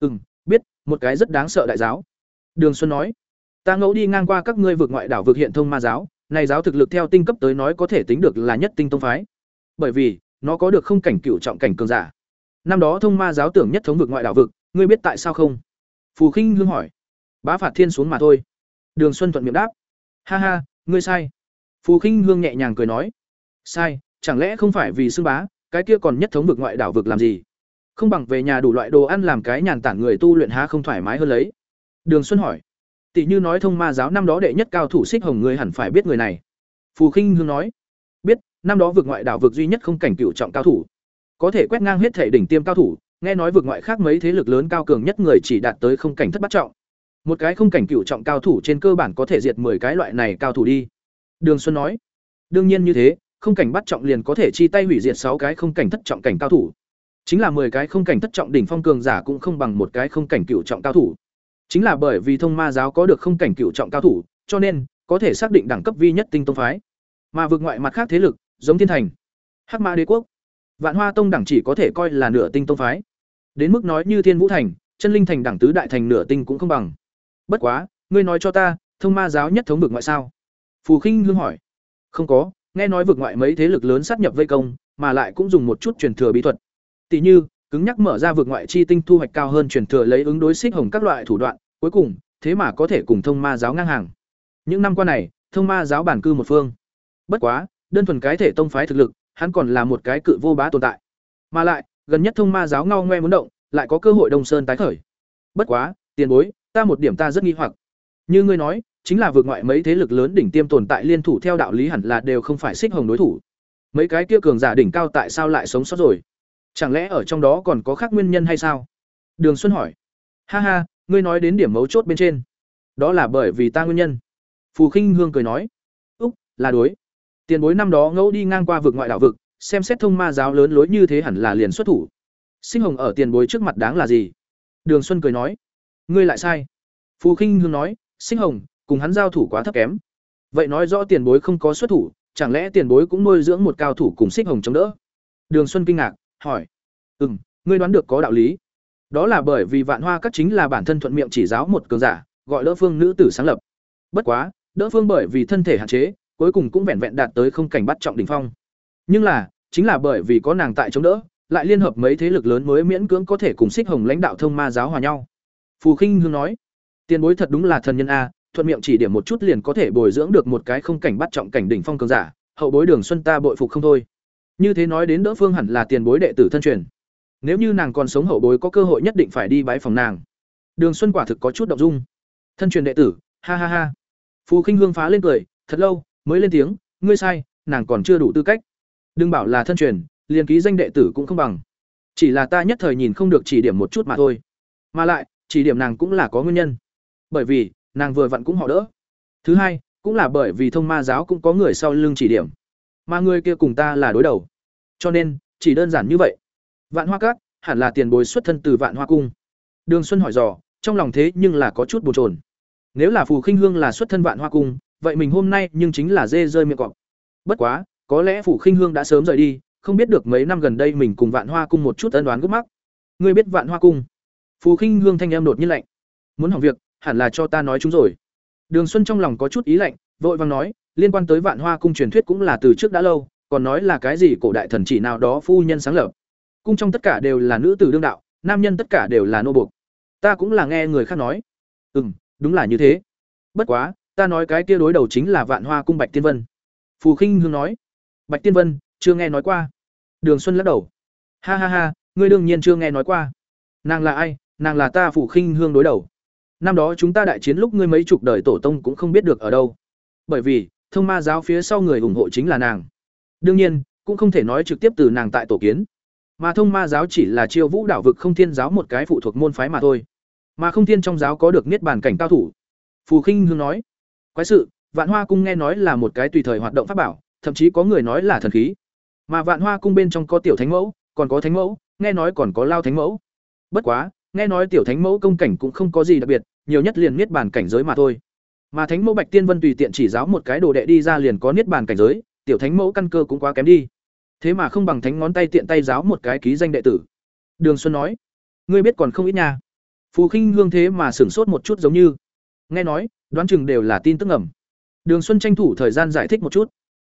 "Ừm, biết, một cái rất đáng sợ đại giáo." Đường Xuân nói. "Ta ngẫu đi ngang qua các ngươi vực ngoại đảo vực hiện thông ma giáo, này giáo thực lực theo tinh cấp tới nói có thể tính được là nhất tinh tông phái. Bởi vì, nó có được không cảnh cựu trọng cảnh cường giả. Năm đó thông ma giáo tưởng nhất thống vực ngoại đảo vực, ngươi biết tại sao không? Phù Khinh Hương hỏi. Bá phạt thiên xuống mà thôi. Đường Xuân thuận miệng đáp. Ha ha, ngươi sai. Phù Khinh Hương nhẹ nhàng cười nói. Sai, chẳng lẽ không phải vì xưng bá, cái kia còn nhất thống vực ngoại đảo vực làm gì? Không bằng về nhà đủ loại đồ ăn làm cái nhàn tản người tu luyện há không thoải mái hơn lấy. Đường Xuân hỏi. Tỷ như nói thông ma giáo năm đó đệ nhất cao thủ xích hồng người hẳn phải biết người này. Phù Khinh Hương nói. Biết, năm đó vực ngoại đảo vực duy nhất không cảnh cựu trọng cao thủ. Có thể quét ngang hết thể đỉnh tiêm cao thủ, nghe nói vực ngoại khác mấy thế lực lớn cao cường nhất người chỉ đạt tới không cảnh thất bát trọng. Một cái không cảnh cựu trọng cao thủ trên cơ bản có thể diệt 10 cái loại này cao thủ đi. Đường Xuân nói. Đương nhiên như thế, không cảnh bắt trọng liền có thể chi tay hủy diệt sáu cái không cảnh thất trọng cảnh cao thủ. Chính là 10 cái không cảnh thất trọng đỉnh phong cường giả cũng không bằng một cái không cảnh cựu trọng cao thủ. Chính là bởi vì thông ma giáo có được không cảnh cựu trọng cao thủ, cho nên có thể xác định đẳng cấp vi nhất tinh tông phái. Mà vượt ngoại mặt khác thế lực, giống Thiên Thành, Hắc Ma Đế quốc, Vạn Hoa Tông đẳng chỉ có thể coi là nửa tinh tông phái. Đến mức nói như Thiên Vũ Thành, Chân Linh Thành đẳng tứ đại thành nửa tinh cũng không bằng. Bất quá, ngươi nói cho ta, thông ma giáo nhất thống vực ngoại sao? Phù Khinh Hương hỏi. Không có, nghe nói vực ngoại mấy thế lực lớn sát nhập vây công, mà lại cũng dùng một chút truyền thừa bí thuật. Tỷ như, cứng nhắc mở ra vực ngoại chi tinh thu hoạch cao hơn truyền thừa lấy ứng đối xích hồng các loại thủ đoạn, cuối cùng, thế mà có thể cùng thông ma giáo ngang hàng. Những năm qua này, thông ma giáo bản cư một phương. Bất quá, đơn thuần cái thể tông phái thực lực, hắn còn là một cái cự vô bá tồn tại. Mà lại, gần nhất thông ma giáo ngao ngoe muốn động, lại có cơ hội Đông Sơn tái khởi. Bất quá, tiền bối, ta một điểm ta rất nghi hoặc. Như ngươi nói, chính là vượt ngoại mấy thế lực lớn đỉnh tiêm tồn tại liên thủ theo đạo lý hẳn là đều không phải xích hồng đối thủ. mấy cái kia cường giả đỉnh cao tại sao lại sống sót rồi chẳng lẽ ở trong đó còn có khác nguyên nhân hay sao đường xuân hỏi ha ha ngươi nói đến điểm mấu chốt bên trên. Đó là bởi vì ta nguyên nhân. Phù khinh hương cười nói. Úc, là đối. Tiền bối năm đó ngẫu đi ngang qua vực ngoại đảo vực, xem xét thông ma giáo lớn lối như thế hẳn là liền xuất thủ. Sinh hồng ở tiền bối trước mặt đáng là gì? Đường xuân cười nói. Ngươi lại sai. Phù khinh hương nói. Sinh hồng, cùng hắn giao thủ quá thấp kém. Vậy nói rõ tiền bối không có xuất thủ, chẳng lẽ tiền bối cũng nuôi dưỡng một cao thủ cùng xích hồng chống đỡ? Đường xuân kinh ngạc, hỏi. Ừ m ngươi đoán được có đạo lý đó là bởi vì vạn hoa các chính là bản thân thuận miệng chỉ giáo một cường giả gọi đỡ phương nữ tử sáng lập bất quá đỡ phương bởi vì thân thể hạn chế cuối cùng cũng vẹn vẹn đạt tới không cảnh bắt trọng đ ỉ n h phong nhưng là chính là bởi vì có nàng tại chống đỡ lại liên hợp mấy thế lực lớn mới miễn cưỡng có thể cùng xích hồng lãnh đạo thông ma giáo hòa nhau phù khinh hương nói tiền bối thật đúng là thần nhân a thuận miệng chỉ điểm một chút liền có thể bồi dưỡng được một cái không cảnh bắt trọng cảnh đỉnh phong cường giả, hậu bối Đường Xuân ta bội phục không thôi. Như thế nói đến đỡ phương hẳn là tiền bối đệ tử thân truyền. Nếu như nàng còn sống hậu bối có cơ hội nhất định phải đi bái phòng nàng. Đường Xuân quả thực có chút động dung. Thân truyền đệ tử, ha ha ha. Phù Khinh Hương phá lên cười, thật lâu mới lên tiếng, ngươi sai, nàng còn chưa đủ tư cách. Đừng bảo là thân truyền, liền ký danh đệ tử cũng không bằng. Chỉ là ta nhất thời nhìn không được chỉ điểm một chút mà thôi. Mà lại, chỉ điểm nàng cũng là có nguyên nhân. Bởi vì, nàng vừa vặn cũng họ đỡ thứ hai cũng là bởi vì thông ma giáo cũng có người sau lưng chỉ điểm mà người kia cùng ta là đối đầu cho nên chỉ đơn giản như vậy vạn hoa cát hẳn là tiền bối xuất thân từ vạn hoa cung. Đường xuân hỏi dò, trong lòng thế nhưng là có chút bồn chồn. Nếu là phù khinh hương là xuất thân vạn hoa cung, vậy mình hôm nay nhưng chính là dê rơi miệng cọp. Bất quá, có lẽ phù khinh hương đã sớm rời đi, không biết được mấy năm gần đây mình cùng vạn hoa cung một chút ân đoán gốc mắc. Ngươi biết vạn hoa cung? Phù khinh hương thanh em đột nhiên lạnh. Muốn hỏng việc, hẳn là cho ta nói chúng rồi. Đường xuân trong lòng có chút ý lạnh, vội vàng nói, liên quan tới vạn hoa cung truyền thuyết cũng là từ trước đã lâu, còn nói là cái gì cổ đại thần chỉ nào đó phu nhân sáng lập cung trong tất cả đều là nữ tử đương đạo, nam nhân tất cả đều là nô buộc. Ta cũng là nghe người khác nói. Ừ m đúng là như thế. Bất quá, ta nói cái kia đối đầu chính là vạn hoa cung bạch tiên vân. Phù khinh hương nói. Bạch tiên vân, chưa nghe nói qua. Đường xuân lắc đầu. Ha ha ha, ngươi đương nhiên chưa nghe nói qua. Nàng là ai? Nàng là ta phù khinh hương đối đầu. Năm đó chúng ta đại chiến lúc ngươi mấy chục đời tổ tông cũng không biết được ở đâu. Bởi vì, thông ma giáo phía sau người ủng hộ chính là nàng. Đương nhiên, cũng không thể nói trực tiếp từ nàng tại tổ kiến mà thông ma giáo chỉ là chiêu vũ đảo vực không thiên giáo một cái phụ thuộc môn phái mà thôi mà không thiên trong giáo có được niết bàn cảnh cao thủ phù khinh hương nói quái sự vạn hoa cung nghe nói là một cái tùy thời hoạt động pháp bảo thậm chí có người nói là thần khí mà vạn hoa cung bên trong có tiểu thánh mẫu còn có thánh mẫu nghe nói còn có lao thánh mẫu bất quá nghe nói tiểu thánh mẫu công cảnh cũng không có gì đặc biệt nhiều nhất liền niết bàn cảnh giới mà thôi. Mà Thánh Mẫu Bạch Tiên Vân tùy tiện chỉ giáo một cái đồ đệ đi ra liền có niết bàn cảnh giới, tiểu Thánh Mẫu căn cơ cũng quá kém đi. Thế mà không bằng thánh ngón tay tiện tay giáo một cái ký danh đệ tử. Đường Xuân nói, ngươi biết còn không ít nha. Phù Khinh Hương thế mà sửng sốt một chút giống như, nghe nói, đoán chừng đều là tin tức ngầm. Đường Xuân tranh thủ thời gian giải thích một chút.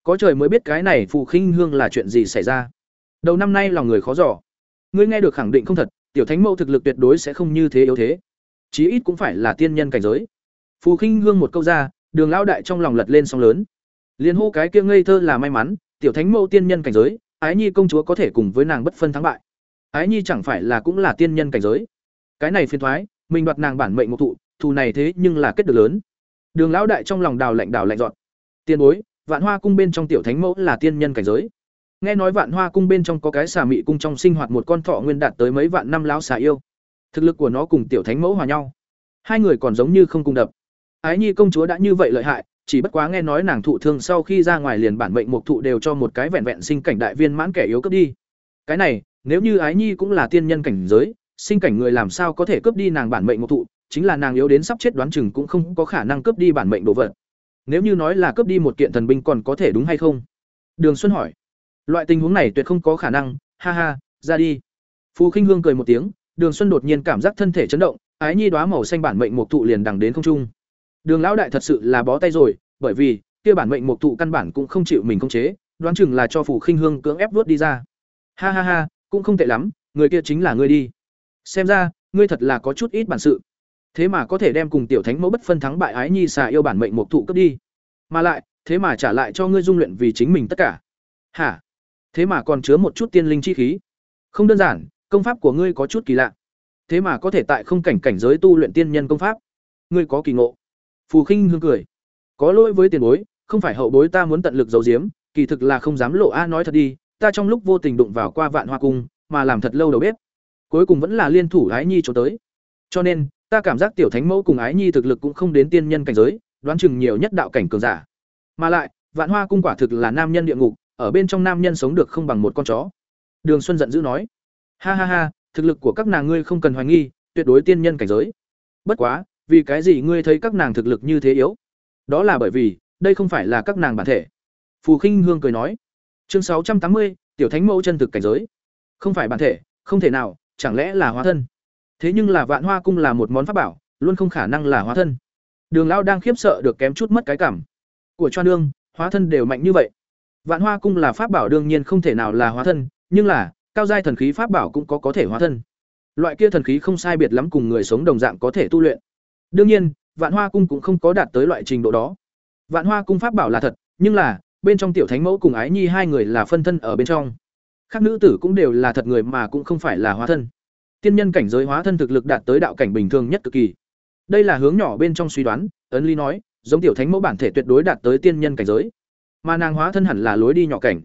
Có trời mới biết cái này Phù Khinh Hương là chuyện gì xảy ra. Đầu năm nay lòng người khó giỏ Ngươi nghe được khẳng định không thật, tiểu thánh mẫu thực lực tuyệt đối sẽ không như thế yếu thế chí ít cũng phải là tiên nhân cảnh giới phù khinh hương một câu ra đường lão đại trong lòng lật lên sóng lớn liền hô cái kia ngây thơ là may mắn tiểu thánh mẫu tiên nhân cảnh giới, ái nhi công chúa có thể cùng với nàng bất phân thắng bại. Ái nhi chẳng phải là cũng là tiên nhân cảnh giới. Cái này phiền thoái, mình đoạt nàng bản mệnh một thụ, thù này thế nhưng là kết được lớn. Đường lão đại trong lòng đào lạnh đào lạnh dọn. Tiên bối, vạn hoa cung bên trong tiểu thánh mẫu là tiên nhân cảnh giới. Nghe nói vạn hoa cung bên trong có cái xà mị cung trong sinh hoạt một con thọ nguyên đạt tới mấy vạn năm lão xà yêu. Thực lực của nó cùng tiểu thánh mẫu hòa nhau. Hai người còn giống như không cùng đập. Ái nhi công chúa đã như vậy lợi hại chỉ bất quá nghe nói nàng thụ thương sau khi ra ngoài liền bản mệnh mục thụ đều cho một cái vẹn vẹn sinh cảnh đại viên mãn kẻ yếu cướp đi. Cái này nếu như ái nhi cũng là tiên nhân cảnh giới sinh cảnh người làm sao có thể cướp đi nàng bản mệnh mục thụ chính là nàng yếu đến sắp chết đoán chừng cũng không có khả năng cướp đi bản mệnh đồ vật. Nếu như nói là cướp đi một kiện thần binh còn có thể đúng hay không? Đường xuân hỏi. Loại tình huống này tuyệt không có khả năng ha ha ra đi. Phù khinh hương cười một tiếng Đường Xuân đột nhiên cảm giác thân thể chấn động, ái nhi đóa màu xanh bản mệnh mục thụ liền đằng đến không trung. Đường lão đại thật sự là bó tay rồi, bởi vì kia bản mệnh mục thụ căn bản cũng không chịu mình khống chế, đoán chừng là cho phủ khinh hương cưỡng ép vuốt đi ra. Ha ha ha, cũng không tệ lắm, người kia chính là ngươi đi. Xem ra, ngươi thật là có chút ít bản sự. Thế mà có thể đem cùng tiểu thánh mẫu bất phân thắng bại ái nhi xà yêu bản mệnh mục thụ cướp đi. Mà lại, thế mà trả lại cho ngươi dung luyện vì chính mình tất cả. Hả? Thế mà còn chứa một chút tiên linh chi khí. Không đơn giản, công pháp của ngươi có chút kỳ lạ thế mà có thể tại không cảnh cảnh giới tu luyện tiên nhân công pháp ngươi có kỳ ngộ phù khinh hương cười. Có lỗi với tiền bối, không phải hậu bối ta muốn tận lực giấu giếm, kỳ thực là không dám lộ a nói thật đi, ta trong lúc vô tình đụng vào qua vạn hoa cung, mà làm thật lâu đầu bếp. Cuối cùng vẫn là liên thủ ái nhi trốn tới. Cho nên, ta cảm giác tiểu thánh mẫu cùng ái nhi thực lực cũng không đến tiên nhân cảnh giới, đoán chừng nhiều nhất đạo cảnh cường giả. Mà lại, vạn hoa cung quả thực là nam nhân địa ngục, ở bên trong nam nhân sống được không bằng một con chó. Đường xuân giận dữ nói. Ha ha ha, thực lực của các nàng ngươi không cần hoài nghi, tuyệt đối tiên nhân cảnh giới. Bất quá vì cái gì ngươi thấy các nàng thực lực như thế yếu? Đó là bởi vì, đây không phải là các nàng bản thể. Phù khinh hương cười nói. Chương sáu trăm tám mươi, tiểu thánh mẫu chân thực cảnh giới. Không phải bản thể, không thể nào, chẳng lẽ là hóa thân? Thế nhưng là vạn hoa cung là một món pháp bảo, luôn không khả năng là hóa thân. Đường lao đang khiếp sợ được kém chút mất cái cảm. Của cho nương, hóa thân đều mạnh như vậy. Vạn hoa cung là pháp bảo đương nhiên không thể nào là hóa thân, nhưng là, cao giai thần khí pháp bảo cũng có có thể hóa thân. Loại kia thần khí không sai biệt lắm cùng người sống đồng dạng có thể tu luyện đương nhiên, vạn hoa cung cũng không có đạt tới loại trình độ đó. Vạn hoa cung pháp bảo là thật, nhưng là, bên trong tiểu thánh mẫu cùng ái nhi hai người là phân thân ở bên trong. Các nữ tử cũng đều là thật người mà cũng không phải là hóa thân. Tiên nhân cảnh giới hóa thân thực lực đạt tới đạo cảnh bình thường nhất cực kỳ. Đây là hướng nhỏ bên trong suy đoán, ấn ly nói, giống tiểu thánh mẫu bản thể tuyệt đối đạt tới tiên nhân cảnh giới. Mà nàng hóa thân hẳn là lối đi nhỏ cảnh.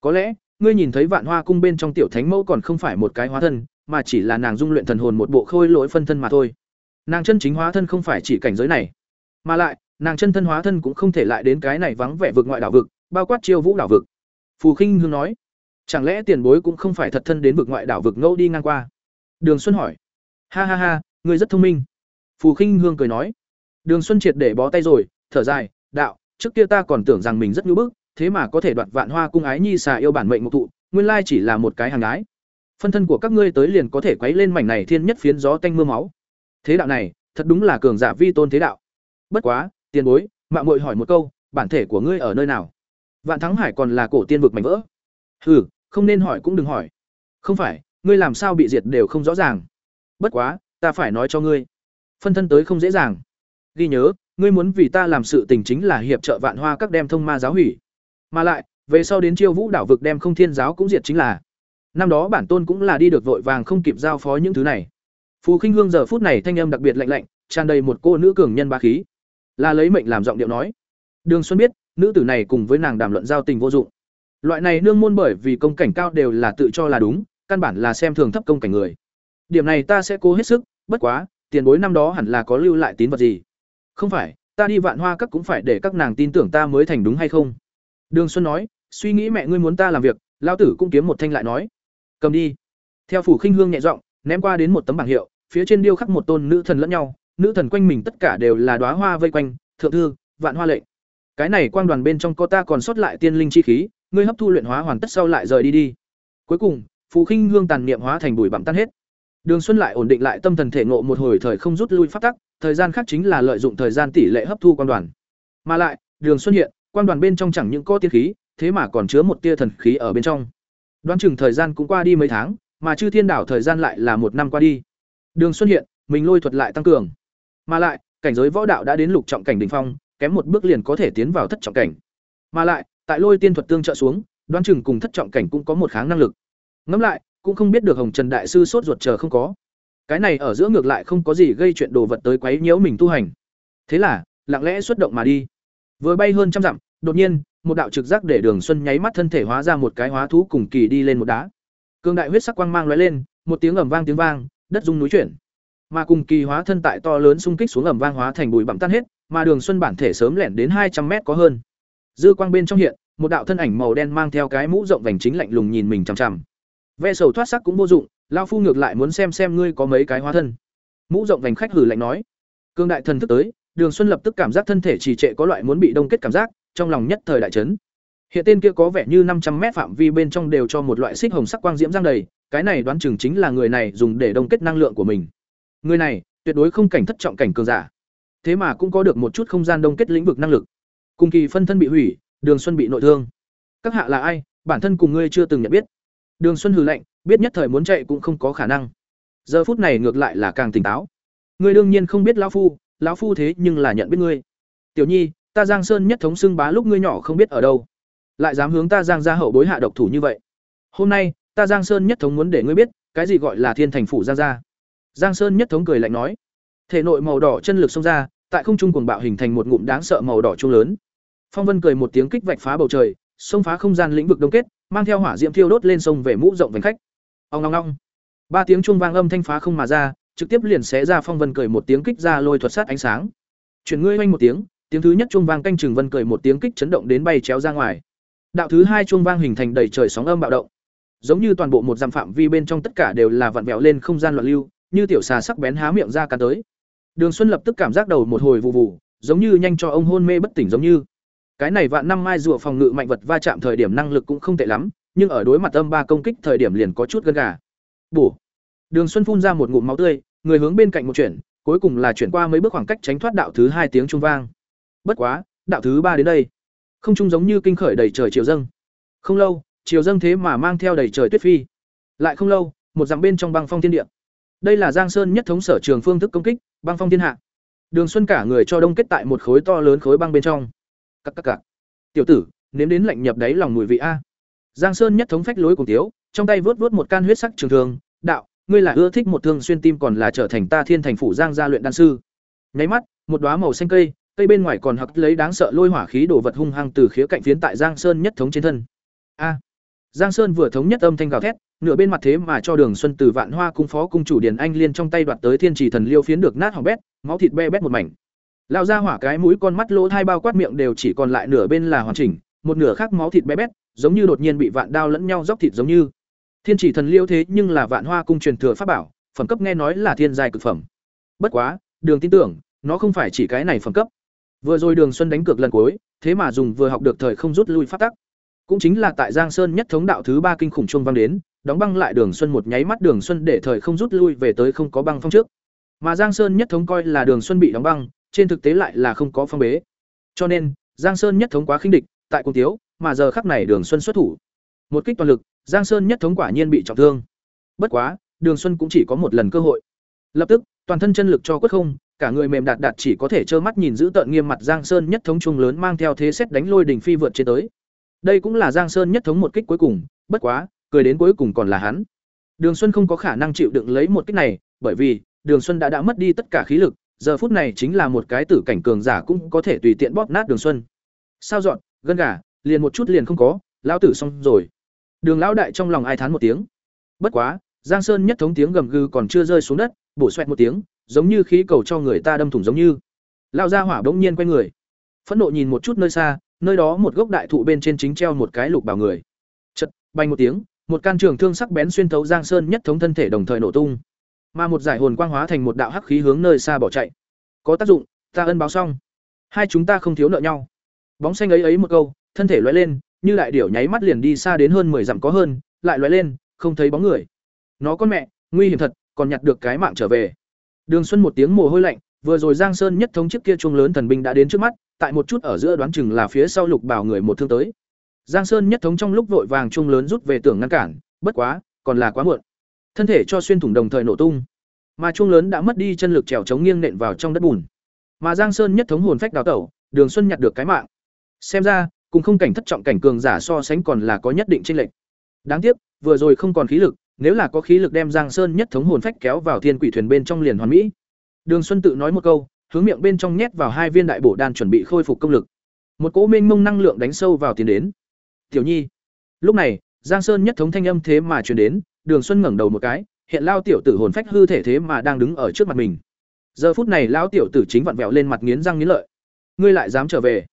Có lẽ, ngươi nhìn thấy vạn hoa cung bên trong tiểu thánh mẫu còn không phải một cái hóa thân, mà chỉ là nàng dung luyện thần hồn một bộ khôi lỗi phân thân mà thôi nàng chân chính hóa thân không phải chỉ cảnh giới này, mà lại, nàng chân thân hóa thân cũng không thể lại đến cái này vắng vẻ vực ngoại đảo vực, bao quát chiêu vũ đảo vực. Phù khinh hương nói, chẳng lẽ tiền bối cũng không phải thật thân đến vực ngoại đảo vực ngẫu đi ngang qua? Đường xuân hỏi, ha ha ha, ngươi rất thông minh. Phù khinh hương cười nói, đường xuân triệt để bó tay rồi, thở dài, đạo, trước kia ta còn tưởng rằng mình rất ngưỡng bức, thế mà có thể đoạt vạn hoa cung ái nhi xà yêu bản mệnh một thụ, nguyên lai chỉ là một cái hàng ái. phân thân của các ngươi tới liền có thể quấy lên mảnh này thiên nhất phiến gió tanh mưa máu thế đạo này, thật đúng là cường giả vi tôn thế đạo. Bất quá, tiền bối mạng mội hỏi một câu, bản thể của ngươi ở nơi nào? Vạn thắng hải còn là cổ tiên vực mảnh vỡ. Hừ, không nên hỏi cũng đừng hỏi. Không phải, ngươi làm sao bị diệt đều không rõ ràng. Bất quá, ta phải nói cho ngươi. Phân thân tới không dễ dàng. Ghi nhớ, ngươi muốn vì ta làm sự tình chính là hiệp trợ vạn hoa các đem thông ma giáo hủy. Mà lại, về sau đến chiêu vũ đảo vực đem không thiên giáo cũng diệt chính là. Năm đó bản tôn cũng là đi được vội vàng không kịp giao phó những thứ này phù khinh hương giờ phút này thanh âm đặc biệt lạnh lạnh, tràn đầy một cô nữ cường nhân ba khí. Là lấy mệnh làm giọng điệu nói. Đường xuân biết, nữ tử này cùng với nàng đàm luận giao tình vô dụng. Loại này nương môn bởi vì công cảnh cao đều là tự cho là đúng, căn bản là xem thường thấp công cảnh người. Điểm này ta sẽ cố hết sức, bất quá, tiền bối năm đó hẳn là có lưu lại tín vật gì? Không phải, ta đi vạn hoa các cũng phải để các nàng tin tưởng ta mới thành đúng hay không? Đường xuân nói, suy nghĩ mẹ ngươi muốn ta làm việc lao tử cũng kiếm một thanh lại nói. Cầm đi. Theo phủ khinh hương nhẹ giọng ném qua đến một tấm bảng hiệu, phía trên điêu khắc một tôn nữ thần lẫn nhau, nữ thần quanh mình tất cả đều là đóa hoa vây quanh, thượng thư, vạn hoa lệnh. Cái này quang đoàn bên trong có ta còn sót lại tiên linh chi khí, ngươi hấp thu luyện hóa hoàn tất sau lại rời đi đi. Cuối cùng, phù khinh hương tàn niệm hóa thành bụi bặm tan hết. Đường xuân lại ổn định lại tâm thần thể ngộ một hồi thời không rút lui phát tắc, thời gian khác chính là lợi dụng thời gian tỷ lệ hấp thu quang đoàn. Mà lại, đường xuân hiện, quang đoàn bên trong chẳng những có tiên khí, thế mà còn chứa một tia thần khí ở bên trong. Đoán chừng thời gian cũng qua đi mấy tháng mà chư thiên đảo thời gian lại là một năm qua đi. Đường xuân hiện, mình lôi thuật lại tăng cường. Mà lại, cảnh giới võ đạo đã đến lục trọng cảnh đ ỉ n h phong, kém một bước liền có thể tiến vào thất trọng cảnh. Mà lại, tại lôi tiên thuật tương trợ xuống đoan chừng cùng thất trọng cảnh cũng có một kháng năng lực. Ngẫm lại, cũng không biết được hồng trần đại sư sốt ruột chờ không có. Cái này ở giữa ngược lại không có gì gây chuyện đồ vật tới quấy nhiễu mình tu hành. Thế là, lặng lẽ xuất động mà đi. Vừa bay hơn trăm dặm, đột nhiên, một đạo trực giác để đường xuân nháy mắt thân thể hóa ra một cái hóa thú cùng kỳ đi lên một đá cương đại huyết sắc quang mang lóe lên, một tiếng ầm vang tiếng vang, đất rung núi chuyển. Mà cùng kỳ hóa thân tại to lớn xung kích xuống ầm vang hóa thành bụi bặm tan hết, mà đường xuân bản thể sớm lẻn đến hai trăm mét có hơn. Dư quang bên trong hiện, một đạo thân ảnh màu đen mang theo cái mũ rộng vành chính lạnh lùng nhìn mình chằm chằm. Ve sầu thoát sắc cũng vô dụng lao phu ngược lại muốn xem xem ngươi có mấy cái hóa thân. Mũ rộng vành khách hử lạnh nói. Cương đại thần thức tới, đường xuân lập tức cảm giác thân thể trì trệ có loại muốn bị đông kết cảm giác, trong lòng nhất thời đại chấn hiện tên kia có vẻ như năm trăm mét phạm vi bên trong đều cho một loại xích hồng sắc quang diễm giang đầy, cái này đoán chừng chính là người này dùng để đông kết năng lượng của mình. Người này, tuyệt đối không cảnh thất trọng cảnh cường giả. Thế mà cũng có được một chút không gian đông kết lĩnh vực năng lực. Cùng kỳ phân thân bị hủy, đường xuân bị nội thương. Các hạ là ai? Bản thân cùng ngươi chưa từng nhận biết. Đường xuân hừ lạnh, biết nhất thời muốn chạy cũng không có khả năng. Giờ phút này ngược lại là càng tỉnh táo. Ngươi đương nhiên không biết lão phu lão phu thế nhưng là nhận biết ngươi. Tiểu nhi, ta giang sơn nhất thống xưng bá lúc ngươi nhỏ không biết ở đâu lại dám hướng ta giang gia hậu bối hạ độc thủ như vậy hôm nay ta giang sơn nhất thống muốn để ngươi biết cái gì gọi là thiên thành phủ giang gia giang sơn nhất thống cười lạnh nói thể nội màu đỏ chân lực xông ra tại không trung cuồng bạo hình thành một ngụm đáng sợ màu đỏ trung lớn phong vân cười một tiếng kích vạch phá bầu trời xông phá không gian lĩnh vực đông kết, mang theo hỏa diễm thiêu đốt lên sông về mũ rộng vành khách. Ong ong ong. Ba tiếng chuông vang âm thanh phá không mà ra, trực tiếp liền xé ra phong vân cười một tiếng kích ra lôi thuật sát ánh sáng. Chuyển ngươi oanh một tiếng, tiếng thứ nhất chuông vang canh chừng vân cười một tiếng kích chấn động đến bay chéo ra ngoài. Đạo thứ hai chuông vang hình thành đầy trời sóng âm bạo động. Giống như toàn bộ một dặm phạm vi bên trong tất cả đều là vặn vẹo lên không gian loạn lưu, như tiểu xà sắc bén há miệng ra cắn tới. Đường Xuân lập tức cảm giác đầu một hồi vụ vụ, giống như nhanh cho ông hôn mê bất tỉnh giống như. Cái này vạn năm mai rùa phòng ngự mạnh vật va chạm thời điểm năng lực cũng không tệ lắm, nhưng ở đối mặt âm ba công kích thời điểm liền có chút gân gà. Bổ. Đường Xuân phun ra một ngụm máu tươi, người hướng bên cạnh một chuyển, cuối cùng là chuyển qua mấy bước khoảng cách tránh thoát đạo thứ hai tiếng trung vang. Bất quá, đạo thứ ba đến đây, không trung giống như kinh khởi đầy trời chiều dâng. Không lâu, chiều dâng thế mà mang theo đầy trời tuyết phi. Lại không lâu, một dặm bên trong băng phong thiên địa. Đây là Giang Sơn nhất thống sở trường phương thức công kích, băng phong thiên hạ. Đường Xuân cả người cho đông kết tại một khối to lớn khối băng bên trong. cắc cắc cạc Tiểu tử, nếm đến lạnh nhập đáy lòng mùi vị a. Giang Sơn nhất thống phách lối cùng tiếu, trong tay vớt vớt một can huyết sắc trường thương, đạo, ngươi là ưa thích một thương xuyên tim còn là trở thành ta thiên thành phủ Giang gia luyện đan sư. Nháy mắt, một đóa màu xanh cây, cây bên ngoài còn hặc lấy đáng sợ lôi hỏa khí đổ vật hung hăng từ khía cạnh phiến tại Giang Sơn nhất thống trên thân. A. Giang Sơn vừa thống nhất âm thanh gào thét, nửa bên mặt thế mà cho Đường Xuân từ Vạn Hoa cung phó cung chủ Điền Anh Liên trong tay đoạt tới Thiên Trì thần liêu phiến được nát hỏng bét, máu thịt be bét một mảnh. Lão ra hỏa cái mũi con mắt lỗ hai bao quát miệng đều chỉ còn lại nửa bên là hoàn chỉnh, một nửa khác máu thịt be bét, giống như đột nhiên bị vạn đao lẫn nhau róc thịt giống như. Thiên Chỉ thần liêu thế nhưng là Vạn Hoa cung truyền thừa pháp bảo, phẩm cấp nghe nói là thiên giai cực phẩm. Bất quá, Đường tin tưởng, nó không phải chỉ cái này phẩm cấp. Vừa rồi Đường Xuân đánh cược lần cuối, thế mà dùng vừa học được thời không rút lui phát tắc. Cũng chính là tại Giang Sơn nhất thống đạo thứ ba kinh khủng trung vang đến, đóng băng lại Đường Xuân một nháy mắt Đường Xuân để thời không rút lui về tới không có băng phong trước. Mà Giang Sơn nhất thống coi là Đường Xuân bị đóng băng, trên thực tế lại là không có phong bế. Cho nên, Giang Sơn nhất thống quá khinh địch, tại cung tiếu, mà giờ khắc này Đường Xuân xuất thủ. Một kích toàn lực, Giang Sơn nhất thống quả nhiên bị trọng thương. Bất quá, Đường Xuân cũng chỉ có một lần cơ hội. Lập tức, toàn thân chân lực cho quất không, cả người mềm đạt đạt chỉ có thể trơ mắt nhìn giữ tợn nghiêm mặt Giang Sơn nhất thống trung lớn mang theo thế xét đánh lôi đỉnh phi vượt trên tới. Đây cũng là Giang Sơn nhất thống một kích cuối cùng, bất quá, cười đến cuối cùng còn là hắn. Đường Xuân không có khả năng chịu đựng lấy một kích này, bởi vì Đường Xuân đã đã mất đi tất cả khí lực, giờ phút này chính là một cái tử cảnh cường giả cũng có thể tùy tiện bóp nát Đường Xuân. Sao dọn, gân gà, liền một chút liền không có, lão tử xong rồi. Đường lão đại trong lòng ai thán một tiếng. Bất quá, Giang Sơn nhất thống tiếng gầm gừ còn chưa rơi xuống đất, bổ xoẹt một tiếng, giống như khí cầu cho người ta đâm thủng giống như. Lão gia hỏa bỗng nhiên quay người, phẫn nộ nhìn một chút nơi xa, nơi đó một gốc đại thụ bên trên chính treo một cái lục bảo người. chật bay một tiếng, một can trường thương sắc bén xuyên thấu Giang Sơn nhất thống thân thể đồng thời nổ tung. Mà một giải hồn quang hóa thành một đạo hắc khí hướng nơi xa bỏ chạy. Có tác dụng ta ân báo xong. Hai chúng ta không thiếu nợ nhau. Bóng xanh ấy ấy một câu thân thể lóe lên như đại điểu nháy mắt liền đi xa đến hơn mười dặm có hơn lại lóe lên không thấy bóng người. Nó con mẹ nguy hiểm thật còn nhặt được cái mạng trở về đường xuân một tiếng mồ hôi lạnh, vừa rồi giang sơn nhất thống chiếc kia chuông lớn thần binh đã đến trước mắt, tại một chút ở giữa đoán chừng là phía sau lục bảo người một thương tới. Giang sơn nhất thống trong lúc vội vàng chuông lớn rút về tưởng ngăn cản, bất quá, còn là quá muộn. Thân thể cho xuyên thủng đồng thời nổ tung. Mà chuông lớn đã mất đi chân lực trèo chống nghiêng nện vào trong đất bùn. Mà giang sơn nhất thống hồn phách đào tẩu, đường xuân nhặt được cái mạng. Xem ra, cùng không cảnh thất trọng cảnh cường giả so sánh còn là có nhất định chênh lệch. Đáng tiếc, vừa rồi không còn khí lực nếu là có khí lực đem giang sơn nhất thống hồn phách kéo vào thiên quỷ thuyền bên trong liền hoàn mỹ đường xuân tự nói một câu hướng miệng bên trong nhét vào hai viên đại bổ đan chuẩn bị khôi phục công lực một cỗ mênh mông năng lượng đánh sâu vào tiền đến tiểu nhi lúc này giang sơn nhất thống thanh âm thế mà truyền đến Đường Xuân ngẩng đầu một cái, hiện lao tiểu tử hồn phách hư thể thế mà đang đứng ở trước mặt mình. Giờ phút này lão tiểu tử chính vặn vẹo lên mặt nghiến răng nghiến lợi. Ngươi lại dám trở về?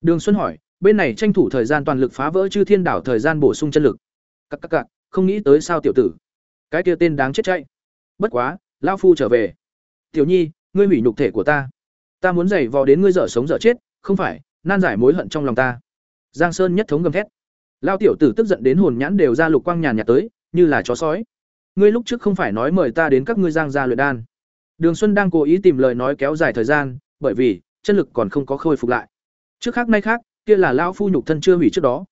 Đường Xuân hỏi, bên này tranh thủ thời gian toàn lực phá vỡ chư thiên đảo thời gian bổ sung chân lực. Các các các, không nghĩ tới sao tiểu tử. Cái kia tên đáng chết chạy. Bất quá, lão phu trở về. Tiểu Nhi, ngươi hủy nhục thể của ta. Ta muốn giày vò đến ngươi dở sống dở chết, không phải, nan giải mối hận trong lòng ta. Giang Sơn nhất thống gầm thét. Lão tiểu tử tức giận đến hồn nhãn đều ra lục quang nhàn nhạt tới, như là chó sói ngươi lúc trước không phải nói mời ta đến các ngươi giang gia luyện đan đường xuân đang cố ý tìm lời nói kéo dài thời gian bởi vì chân lực còn không có khôi phục lại trước khác nay khác kia là lao phu nhục thân chưa hủy trước đó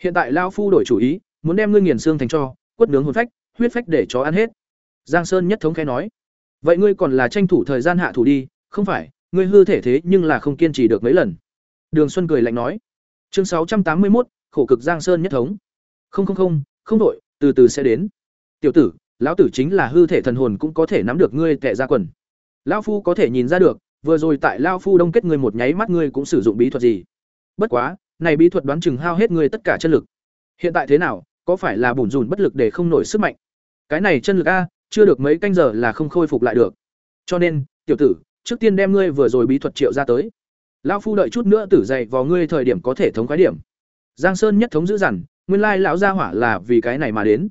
hiện tại lao phu đổi chủ ý muốn đem ngươi nghiền xương thành cho quất nướng hồn phách huyết phách để chó ăn hết. Giang sơn nhất thống khẽ nói. Vậy ngươi còn là tranh thủ thời gian hạ thủ đi không phải ngươi hư thể thế nhưng là không kiên trì được mấy lần. Đường xuân cười lạnh nói. Chương sáu trăm tám mươi một khổ cực giang sơn nhất thống. Không không không không đội từ từ sẽ đến. Tiểu tử lão tử chính là hư thể thần hồn cũng có thể nắm được ngươi tệ ra quần. Lão phu có thể nhìn ra được vừa rồi tại lão phu đông kết ngươi một nháy mắt ngươi cũng sử dụng bí thuật gì. Bất quá này bí thuật đoán chừng hao hết ngươi tất cả chân lực. Hiện tại thế nào, có phải là bùn rùn bất lực để không nổi sức mạnh? Cái này chân lực a, chưa được mấy canh giờ là không khôi phục lại được. Cho nên, tiểu tử, trước tiên đem ngươi vừa rồi bí thuật triệu ra tới. Lão phu đợi chút nữa tử dậy vào ngươi thời điểm có thể thống khái điểm. Giang Sơn nhất thống giữ dằn, nguyên lai lão gia hỏa là vì cái này mà đến.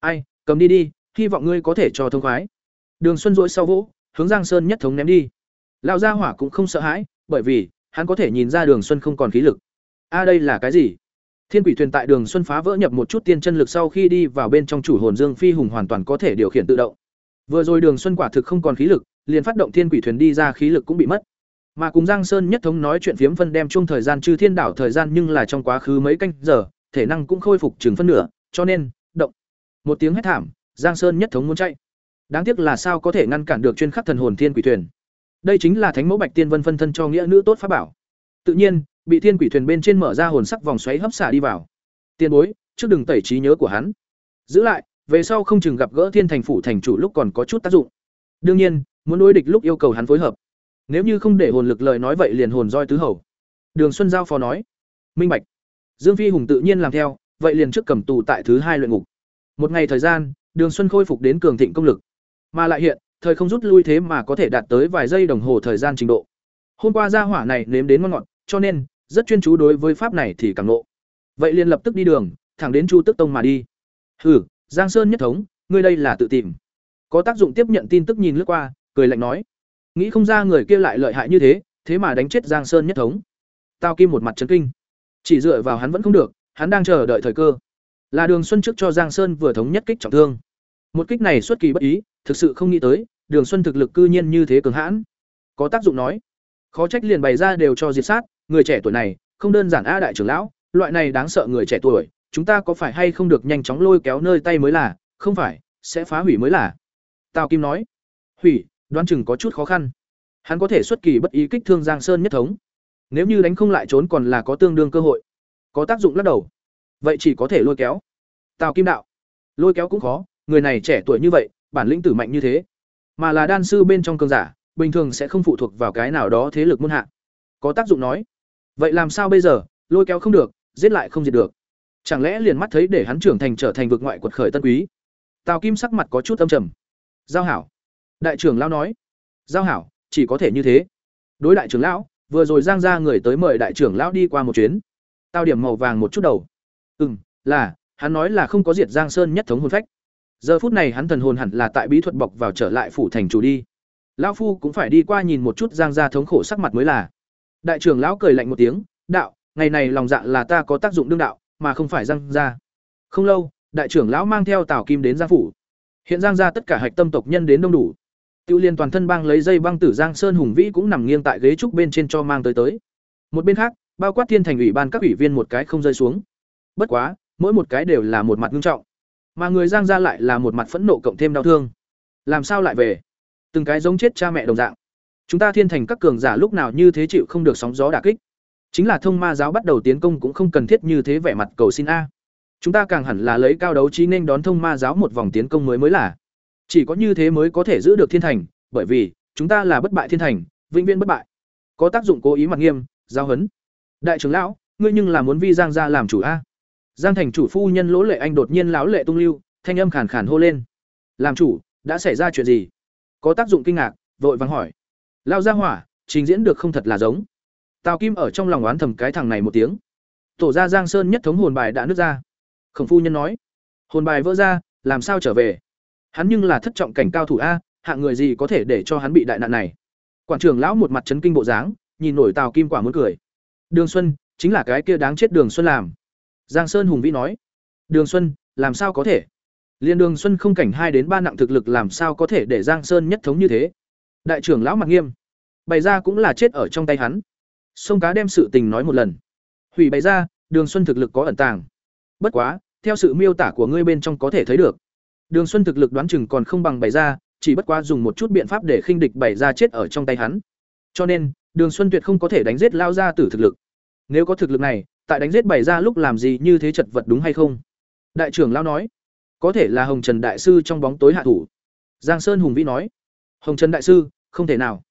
Ai, cầm đi đi, hy vọng ngươi có thể cho thông khoái. Đường Xuân dỗi sau vỗ, hướng Giang Sơn nhất thống ném đi. Lão gia hỏa cũng không sợ hãi, bởi vì hắn có thể nhìn ra Đường Xuân không còn khí lực. A đây là cái gì? Thiên Quỷ thuyền tại Đường Xuân phá vỡ nhập một chút tiên chân lực sau khi đi vào bên trong chủ hồn Dương Phi hùng hoàn toàn có thể điều khiển tự động. Vừa rồi Đường Xuân quả thực không còn khí lực, liền phát động Thiên Quỷ thuyền đi ra khí lực cũng bị mất. Mà cùng Giang Sơn nhất thống nói chuyện phiếm phân đem chung thời gian chư thiên đảo thời gian nhưng là trong quá khứ mấy canh giờ, thể năng cũng khôi phục chừng phân nửa, cho nên, động. Một tiếng hét thảm, Giang Sơn nhất thống muốn chạy. Đáng tiếc là sao có thể ngăn cản được chuyên khắc thần hồn thiên quỷ thuyền. Đây chính là thánh mẫu Bạch Tiên Vân phân thân cho nghĩa nữ tốt pháp bảo. Tự nhiên, bị thiên quỷ thuyền bên trên mở ra hồn sắc vòng xoáy hấp xả đi vào. Tiên bối, trước đừng tẩy trí nhớ của hắn. Giữ lại, về sau không chừng gặp gỡ thiên thành phủ thành chủ lúc còn có chút tác dụng. Đương nhiên, muốn đối địch lúc yêu cầu hắn phối hợp. Nếu như không để hồn lực lời nói vậy liền hồn roi tứ hầu. Đường Xuân giao phó nói. Minh bạch. Dương Phi Hùng tự nhiên làm theo, vậy liền trước cầm tù tại thứ hai luyện ngục. Một ngày thời gian, Đường Xuân khôi phục đến cường thịnh công lực, mà lại hiện, thời không rút lui thế mà có thể đạt tới vài giây đồng hồ thời gian trình độ. Hôm qua gia hỏa này nếm đến ngon ngọt, cho nên rất chuyên chú đối với pháp này thì càng nộ. Vậy liền lập tức đi đường, thẳng đến Chu Tức Tông mà đi. Hừ, Giang Sơn nhất thống, ngươi đây là tự tìm. Có tác dụng tiếp nhận tin tức nhìn lướt qua, cười lạnh nói: Nghĩ không ra người kia lại lợi hại như thế, thế mà đánh chết Giang Sơn nhất thống. Tao Kim một mặt chấn kinh. Chỉ dựa vào hắn vẫn không được, hắn đang chờ đợi thời cơ. Là Đường Xuân trước cho Giang Sơn vừa thống nhất kích trọng thương. Một kích này xuất kỳ bất ý, thực sự không nghĩ tới, Đường Xuân thực lực cư nhiên như thế cường hãn. Có tác dụng nói, khó trách liền bày ra đều cho diệt sát, người trẻ tuổi này, không đơn giản a đại trưởng lão, loại này đáng sợ người trẻ tuổi, chúng ta có phải hay không được nhanh chóng lôi kéo nơi tay mới là, không phải, sẽ phá hủy mới là. Tào Kim nói, hủy, đoán chừng có chút khó khăn. Hắn có thể xuất kỳ bất ý kích thương Giang Sơn nhất thống. Nếu như đánh không lại trốn còn là có tương đương cơ hội. Có tác dụng lắc đầu. Vậy chỉ có thể lôi kéo. Tào Kim đạo. Lôi kéo cũng khó, người này trẻ tuổi như vậy, bản lĩnh tử mạnh như thế, mà là đan sư bên trong cường giả, bình thường sẽ không phụ thuộc vào cái nào đó thế lực môn hạ. Có tác dụng nói. Vậy làm sao bây giờ, lôi kéo không được, giết lại không diệt được. Chẳng lẽ liền mắt thấy để hắn trưởng thành trở thành vực ngoại quật khởi tân quý? Tào Kim sắc mặt có chút âm trầm. Giao hảo. Đại trưởng lão nói. Giao hảo, chỉ có thể như thế. Đối đại trưởng lão, vừa rồi giang ra người tới mời đại trưởng lão đi qua một chuyến. Tao điểm màu vàng một chút đầu. Ừm, là, hắn nói là không có diệt Giang Sơn nhất thống hồn phách. Giờ phút này hắn thần hồn hẳn là tại bí thuật bọc vào trở lại phủ thành chủ đi. Lão phu cũng phải đi qua nhìn một chút Giang gia thống khổ sắc mặt mới là. Đại trưởng lão cười lạnh một tiếng, "Đạo, ngày này lòng dạ là ta có tác dụng đương đạo, mà không phải Giang gia." Không lâu, đại trưởng lão mang theo Tào Kim đến Giang phủ. Hiện Giang gia tất cả hạch tâm tộc nhân đến đông đủ. Tiêu Liên toàn thân băng lấy dây băng tử Giang Sơn hùng vĩ cũng nằm nghiêng tại ghế trúc bên trên cho mang tới tới. Một bên khác, bao quát thiên thành ủy ban các ủy viên một cái không rơi xuống. Bất quá, mỗi một cái đều là một mặt nghiêm trọng. Mà người Giang gia lại là một mặt phẫn nộ cộng thêm đau thương. Làm sao lại về? Từng cái giống chết cha mẹ đồng dạng. Chúng ta thiên thành các cường giả lúc nào như thế chịu không được sóng gió đả kích. Chính là thông ma giáo bắt đầu tiến công cũng không cần thiết như thế vẻ mặt cầu xin a. Chúng ta càng hẳn là lấy cao đấu trí nên đón thông ma giáo một vòng tiến công mới mới là. Chỉ có như thế mới có thể giữ được thiên thành, bởi vì chúng ta là bất bại thiên thành, vĩnh viễn bất bại. Có tác dụng cố ý mặt nghiêm, giáo hấn. Đại trưởng lão, ngươi nhưng là muốn vi Giang gia làm chủ a? Giang thành chủ phu nhân Lỗ Lệ Anh đột nhiên láo lệ tung lưu, thanh âm khàn khàn hô lên. "Làm chủ, đã xảy ra chuyện gì?" Có tác dụng kinh ngạc, vội vàng hỏi. Lao ra hỏa, trình diễn được không thật là giống. Tào Kim ở trong lòng oán thầm cái thằng này một tiếng. Tổ gia Giang Sơn nhất thống hồn bài đã nứt ra. Khổng phu nhân nói, hồn bài vỡ ra, làm sao trở về? Hắn nhưng là thất trọng cảnh cao thủ a, hạng người gì có thể để cho hắn bị đại nạn này? Quản trưởng lão một mặt chấn kinh bộ dáng, nhìn nổi Tào Kim quả muốn cười. Đường Xuân, chính là cái kia đáng chết Đường Xuân làm. Giang Sơn hùng vĩ nói, Đường Xuân, làm sao có thể? Liên Đường Xuân không cảnh hai đến ba nặng thực lực làm sao có thể để Giang Sơn nhất thống như thế? Đại trưởng lão mặt nghiêm, bày ra cũng là chết ở trong tay hắn. Sông cá đem sự tình nói một lần. Hủy bày ra, Đường Xuân thực lực có ẩn tàng. Bất quá, theo sự miêu tả của ngươi bên trong có thể thấy được, Đường Xuân thực lực đoán chừng còn không bằng bày ra, chỉ bất quá dùng một chút biện pháp để khinh địch bày ra chết ở trong tay hắn. Cho nên, Đường Xuân tuyệt không có thể đánh giết lao ra tử thực lực. Nếu có thực lực này, tại đánh giết bày ra lúc làm gì như thế chật vật đúng hay không? Đại trưởng lão nói, có thể là Hồng Trần đại sư trong bóng tối hạ thủ. Giang Sơn hùng vĩ nói, Hồng Trần đại sư, không thể nào.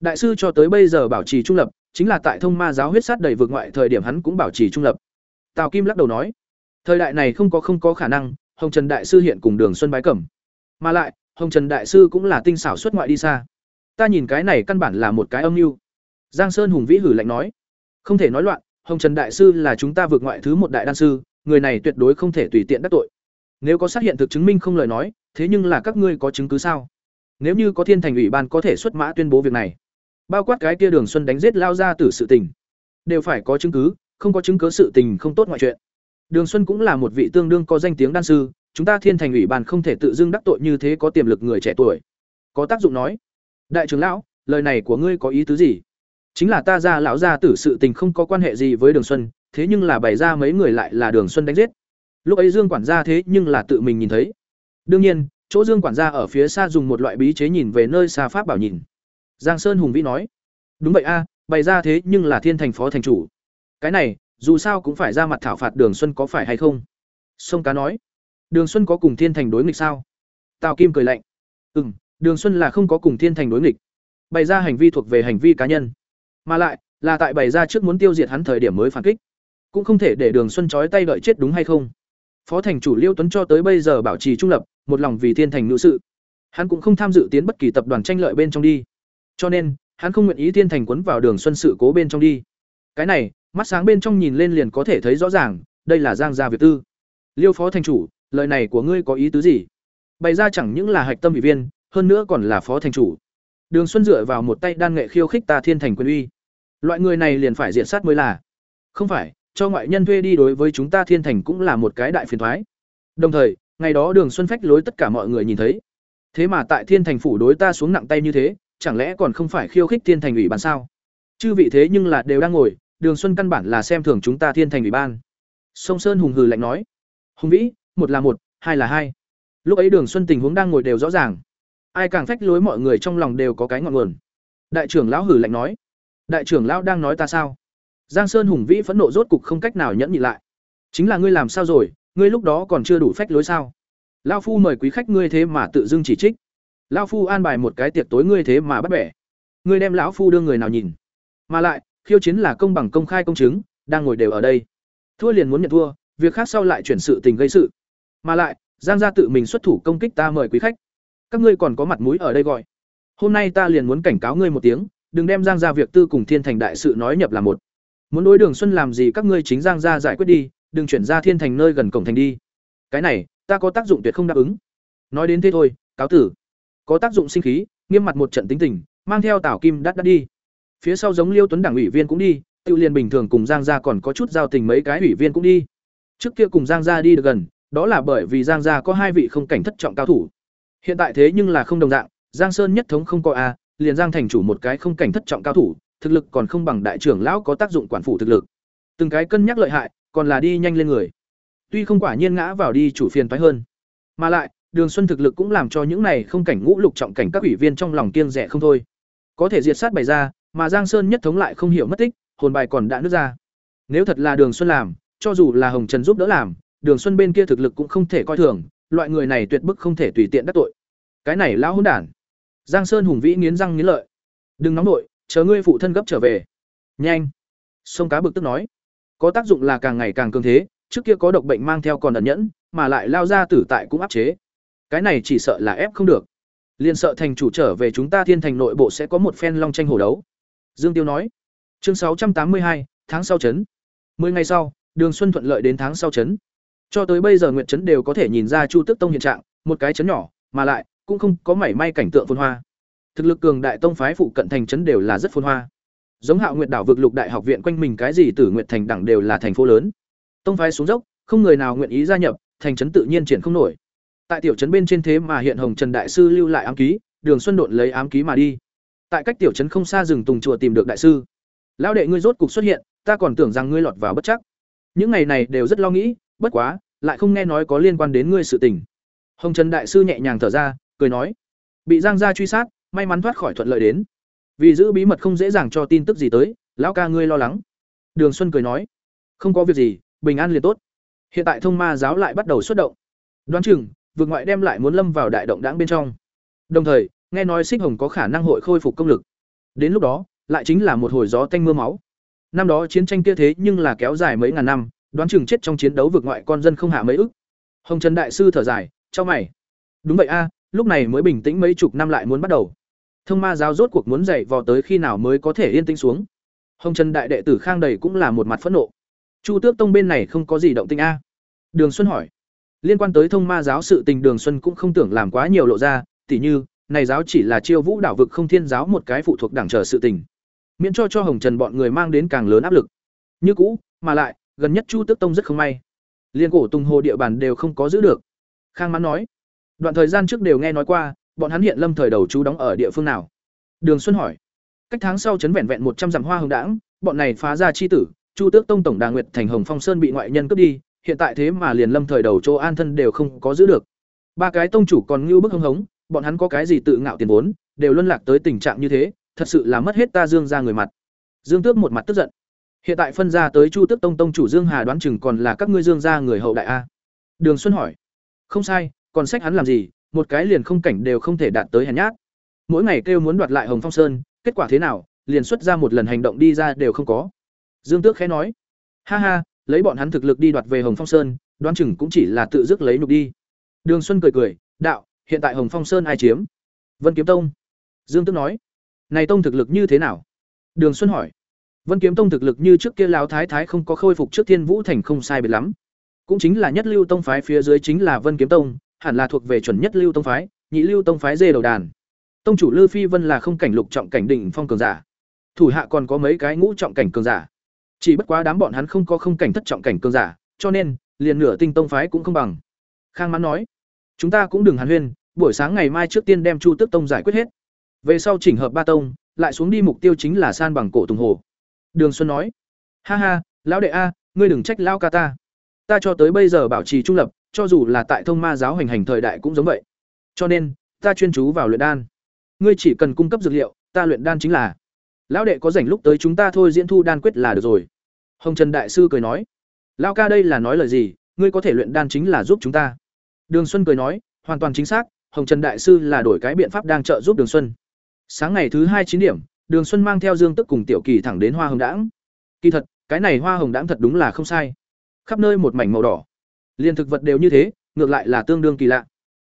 Đại sư cho tới bây giờ bảo trì trung lập, chính là tại thông ma giáo huyết sát đầy vượt ngoại thời điểm hắn cũng bảo trì trung lập. Tào kim lắc đầu nói thời đại này không có không có khả năng hồng trần đại sư hiện cùng đường xuân bái cẩm. Mà lại hồng trần đại sư cũng là tinh xảo xuất ngoại đi xa. Ta nhìn cái này căn bản là một cái âm mưu. Giang sơn hùng vĩ hử lạnh nói không thể nói loạn hồng trần đại sư là chúng ta vượt ngoại thứ một đại đan sư người này tuyệt đối không thể tùy tiện đắc tội nếu có xác hiện thực chứng minh không lời nói, thế nhưng là các ngươi có chứng cứ sao? Nếu như có thiên thành ủy ban có thể xuất mã tuyên bố việc này, bao quát cái kia đường xuân đánh giết lao ra từ sự tình, đều phải có chứng cứ, không có chứng cứ sự tình không tốt ngoại chuyện. Đường xuân cũng là một vị tương đương có danh tiếng đan sư, chúng ta thiên thành ủy ban không thể tự dưng đắc tội như thế có tiềm lực người trẻ tuổi. Có tác dụng nói, đại trưởng lão, lời này của ngươi có ý tứ gì? Chính là ta ra lão gia tử sự tình không có quan hệ gì với đường xuân, thế nhưng là bày ra mấy người lại là đường xuân đánh giết lúc ấy dương quản gia thế nhưng là tự mình nhìn thấy. Đương nhiên, chỗ dương quản gia ở phía xa dùng một loại bí chế nhìn về nơi xa pháp bảo nhìn. Giang sơn hùng vĩ nói, đúng vậy a, bày ra thế nhưng là thiên thành phó thành chủ. Cái này, dù sao cũng phải ra mặt thảo phạt đường xuân có phải hay không? Sông cá nói, đường xuân có cùng thiên thành đối nghịch sao? Tào kim cười lạnh ừ m đường xuân là không có cùng thiên thành đối nghịch. Bày ra hành vi thuộc về hành vi cá nhân. Mà lại, là tại bày ra trước muốn tiêu diệt hắn thời điểm mới phản kích. Cũng không thể để đường xuân trói tay đợi chết đúng hay không? Phó thành chủ liêu tuấn cho tới bây giờ bảo trì trung lập, một lòng vì thiên thành nữ sự. Hắn cũng không tham dự tiến bất kỳ tập đoàn tranh lợi bên trong đi. Cho nên, hắn không nguyện ý thiên thành quấn vào đường xuân sự cố bên trong đi. Cái này, mắt sáng bên trong nhìn lên liền có thể thấy rõ ràng, đây là giang gia việt tư. Liêu phó thành chủ, lời này của ngươi có ý tứ gì? Bày ra chẳng những là hạch tâm ủy viên, hơn nữa còn là phó thành chủ. Đường xuân dựa vào một tay đan nghệ khiêu khích ta thiên thành quyền uy. Loại người này liền phải diện sát mới là. Không phải cho ngoại nhân thuê đi đối với chúng ta thiên thành cũng là một cái đại phiền thoái. Đồng thời, ngày đó đường xuân phách lối tất cả mọi người nhìn thấy. Thế mà tại thiên thành phủ đối ta xuống nặng tay như thế, chẳng lẽ còn không phải khiêu khích thiên thành ủy ban sao? Chư vị thế nhưng là đều đang ngồi, đường xuân căn bản là xem thường chúng ta thiên thành ủy ban. Sông sơn hùng hừ lạnh nói. Hùng vĩ, một là một, hai là hai. Lúc ấy đường xuân tình huống đang ngồi đều rõ ràng. Ai càng phách lối mọi người trong lòng đều có cái ngọn nguồn. Đại trưởng lão hử lạnh nói. Đại trưởng lão đang nói ta sao? Giang sơn hùng vĩ phẫn nộ rốt cục không cách nào nhẫn nhịn lại. Chính là ngươi làm sao rồi? Ngươi lúc đó còn chưa đủ phách lối sao? Lão phu mời quý khách ngươi thế mà tự dưng chỉ trích. Lão phu an bài một cái tiệc tối ngươi thế mà bắt bẻ. Ngươi đem lão phu đưa người nào nhìn? Mà lại, khiêu chiến là công bằng công khai công chứng, đang ngồi đều ở đây. Thua liền muốn nhận thua, việc khác sau lại chuyển sự tình gây sự. Mà lại, giang gia tự mình xuất thủ công kích ta mời quý khách. Các ngươi còn có mặt mũi ở đây gọi. Hôm nay ta liền muốn cảnh cáo ngươi một tiếng, đừng đem giang gia việc tư cùng thiên thành đại sự nói nhập là một muốn đối đường xuân làm gì các ngươi chính giang gia giải quyết đi, đừng chuyển ra thiên thành nơi gần cổng thành đi. Cái này, ta có tác dụng tuyệt không đáp ứng. Nói đến thế thôi, cáo tử. Có tác dụng sinh khí, nghiêm mặt một trận tính tình, mang theo tảo kim đắt đắt đi. Phía sau giống liêu tuấn đảng ủy viên cũng đi tự liền bình thường cùng giang gia còn có chút giao tình mấy cái ủy viên cũng đi. Trước kia cùng giang gia đi được gần, đó là bởi vì giang gia có hai vị không cảnh thất trọng cao thủ. Hiện tại thế nhưng là không đồng dạng, giang sơn nhất thống không có a, liền giang thành chủ một cái không cảnh thất trọng cao thủ thực lực còn không bằng đại trưởng lão có tác dụng quản phủ thực lực. Từng cái cân nhắc lợi hại, còn là đi nhanh lên người. Tuy không quả nhiên ngã vào đi chủ phiền phái hơn, mà lại, đường xuân thực lực cũng làm cho những này không cảnh ngũ lục trọng cảnh các ủy viên trong lòng kiêng rẻ không thôi. Có thể diệt sát bày ra, mà giang sơn nhất thống lại không hiểu mất tích, hồn bài còn đã nứt ra. Nếu thật là đường xuân làm, cho dù là hồng trần giúp đỡ làm, đường xuân bên kia thực lực cũng không thể coi thường, loại người này tuyệt bức không thể tùy tiện đắc tội. Cái này lão hỗn đản. Giang sơn hùng vĩ nghiến răng nghiến lợi. Đừng nóng nội chờ ngươi phụ thân gấp trở về. Nhanh. Sông cá bực tức nói. Có tác dụng là càng ngày càng cường thế, trước kia có độc bệnh mang theo còn ẩn nhẫn, mà lại lao ra tử tại cũng áp chế. Cái này chỉ sợ là ép không được. Liền sợ thành chủ trở về chúng ta thiên thành nội bộ sẽ có một phen long tranh hổ đấu. Dương tiêu nói. Chương sáu trăm tám mươi hai, tháng sau chấn. Mười ngày sau, đường xuân thuận lợi đến tháng sau chấn. Cho tới bây giờ nguyện chấn đều có thể nhìn ra chu tước tông hiện trạng, một cái chấn nhỏ, mà lại cũng không có mảy may cảnh tượng phồn hoa thực lực cường đại tông phái phụ cận thành trấn đều là rất phồn hoa. Giống hạo nguyệt đảo vực lục đại học viện quanh mình cái gì tử nguyện thành đẳng đều là thành phố lớn. Tông phái xuống dốc, không người nào nguyện ý gia nhập, thành trấn tự nhiên triển không nổi. Tại tiểu trấn bên trên thế mà hiện hồng trần đại sư lưu lại ám ký, đường xuân Đột lấy ám ký mà đi. Tại cách tiểu trấn không xa rừng tùng chùa tìm được đại sư. Lão đệ ngươi rốt cục xuất hiện, ta còn tưởng rằng ngươi lọt vào bất chắc. Những ngày này đều rất lo nghĩ, bất quá, lại không nghe nói có liên quan đến ngươi sự tình. Hồng trần đại sư nhẹ nhàng thở ra, cười nói. Bị giang gia truy sát may mắn thoát khỏi thuận lợi đến vì giữ bí mật không dễ dàng cho tin tức gì tới lão ca ngươi lo lắng đường xuân cười nói không có việc gì bình an liền tốt hiện tại thông ma giáo lại bắt đầu xuất động đoán chừng vượt ngoại đem lại muốn lâm vào đại động đáng bên trong đồng thời nghe nói xích hồng có khả năng hội khôi phục công lực đến lúc đó lại chính là một hồi gió tanh mưa máu. Năm đó chiến tranh kia thế nhưng là kéo dài mấy ngàn năm, đoán chừng chết trong chiến đấu vượt ngoại con dân không hạ mấy ức. Hồng Trần đại sư thở dài, cho mày. Đúng vậy a, lúc này mới bình tĩnh mấy chục năm lại muốn bắt đầu. Thông ma giáo rốt cuộc muốn dậy vò tới khi nào mới có thể yên tĩnh xuống. Hồng Trần đại đệ tử Khang đầy cũng là một mặt phẫn nộ. Chu Tước Tông bên này không có gì động tĩnh a. Đường Xuân hỏi. Liên quan tới thông ma giáo sự tình Đường Xuân cũng không tưởng làm quá nhiều lộ ra, tỉ như, này giáo chỉ là chiêu vũ đảo vực không thiên giáo một cái phụ thuộc đảng trở sự tình. Miễn cho cho Hồng Trần bọn người mang đến càng lớn áp lực. Như cũ, mà lại, gần nhất Chu Tước Tông rất không may. Liên cổ Tùng Hồ địa bàn đều không có giữ được. Khang Mãn nói, đoạn thời gian trước đều nghe nói qua, bọn hắn hiện lâm thời đầu chú đóng ở địa phương nào? Đường Xuân hỏi. Cách tháng sau chấn vẹn vẹn một trăm dặm hoa hồng đảng bọn này phá ra chi tử, Chu Tước Tông tổng đà nguyệt thành Hồng Phong Sơn bị ngoại nhân cướp đi, hiện tại thế mà liền lâm thời đầu chỗ an thân đều không có giữ được. Ba cái tông chủ còn ngưu bức hưng hống, bọn hắn có cái gì tự ngạo tiền vốn, đều luân lạc tới tình trạng như thế, thật sự là mất hết ta Dương ra người mặt. Dương Tước một mặt tức giận. Hiện tại phân ra tới Chu Tước Tông tông chủ Dương Hà đoán chừng còn là các ngươi Dương gia người hậu đại a. Đường Xuân hỏi. Không sai, còn sách hắn làm gì, một cái liền không cảnh đều không thể đạt tới hèn nhát. Mỗi ngày kêu muốn đoạt lại Hồng Phong Sơn, kết quả thế nào, liền xuất ra một lần hành động đi ra đều không có. Dương Tước khẽ nói. Ha ha, lấy bọn hắn thực lực đi đoạt về Hồng Phong Sơn, đoán chừng cũng chỉ là tự dứt lấy nhục đi. Đường Xuân cười cười, đạo, hiện tại Hồng Phong Sơn ai chiếm? Vân Kiếm Tông. Dương Tước nói. Này tông thực lực như thế nào? Đường Xuân hỏi. Vân Kiếm Tông thực lực như trước kia lão thái thái không có khôi phục trước Thiên Vũ Thành không sai biệt lắm. Cũng chính là nhất lưu tông phái phía dưới chính là Vân Kiếm Tông, hẳn là thuộc về chuẩn nhất lưu tông phái, nhị lưu tông phái dê đầu đàn. Tông chủ Lư Phi Vân là không cảnh lục trọng cảnh đỉnh phong cường giả. Thủ hạ còn có mấy cái ngũ trọng cảnh cường giả. Chỉ bất quá đám bọn hắn không có không cảnh thất trọng cảnh cường giả, cho nên liền nửa tinh tông phái cũng không bằng. Khang Mãn nói, chúng ta cũng đừng hàn huyên, buổi sáng ngày mai trước tiên đem Chu Tước Tông giải quyết hết. Về sau chỉnh hợp ba tông, lại xuống đi mục tiêu chính là san bằng cổ Tùng Hồ. Đường Xuân nói, ha ha, lão đệ a, ngươi đừng trách lão ca ta. Ta cho tới bây giờ bảo trì trung lập, cho dù là tại thông ma giáo hành hành thời đại cũng giống vậy. Cho nên, ta chuyên chú vào luyện đan. Ngươi chỉ cần cung cấp dược liệu, ta luyện đan chính là. Lão đệ có rảnh lúc tới chúng ta thôi diễn thu đan quyết là được rồi. Hồng Trần đại sư cười nói, lão ca đây là nói lời gì, ngươi có thể luyện đan chính là giúp chúng ta. Đường Xuân cười nói, hoàn toàn chính xác, Hồng Trần đại sư là đổi cái biện pháp đang trợ giúp Đường Xuân. Sáng ngày thứ hai chín điểm, Đường Xuân mang theo Dương Tức cùng Tiểu Kỳ thẳng đến Hoa Hồng Đãng. Kỳ thật, cái này Hoa Hồng Đãng thật đúng là không sai. Khắp nơi một mảnh màu đỏ. Liên thực vật đều như thế, ngược lại là tương đương kỳ lạ.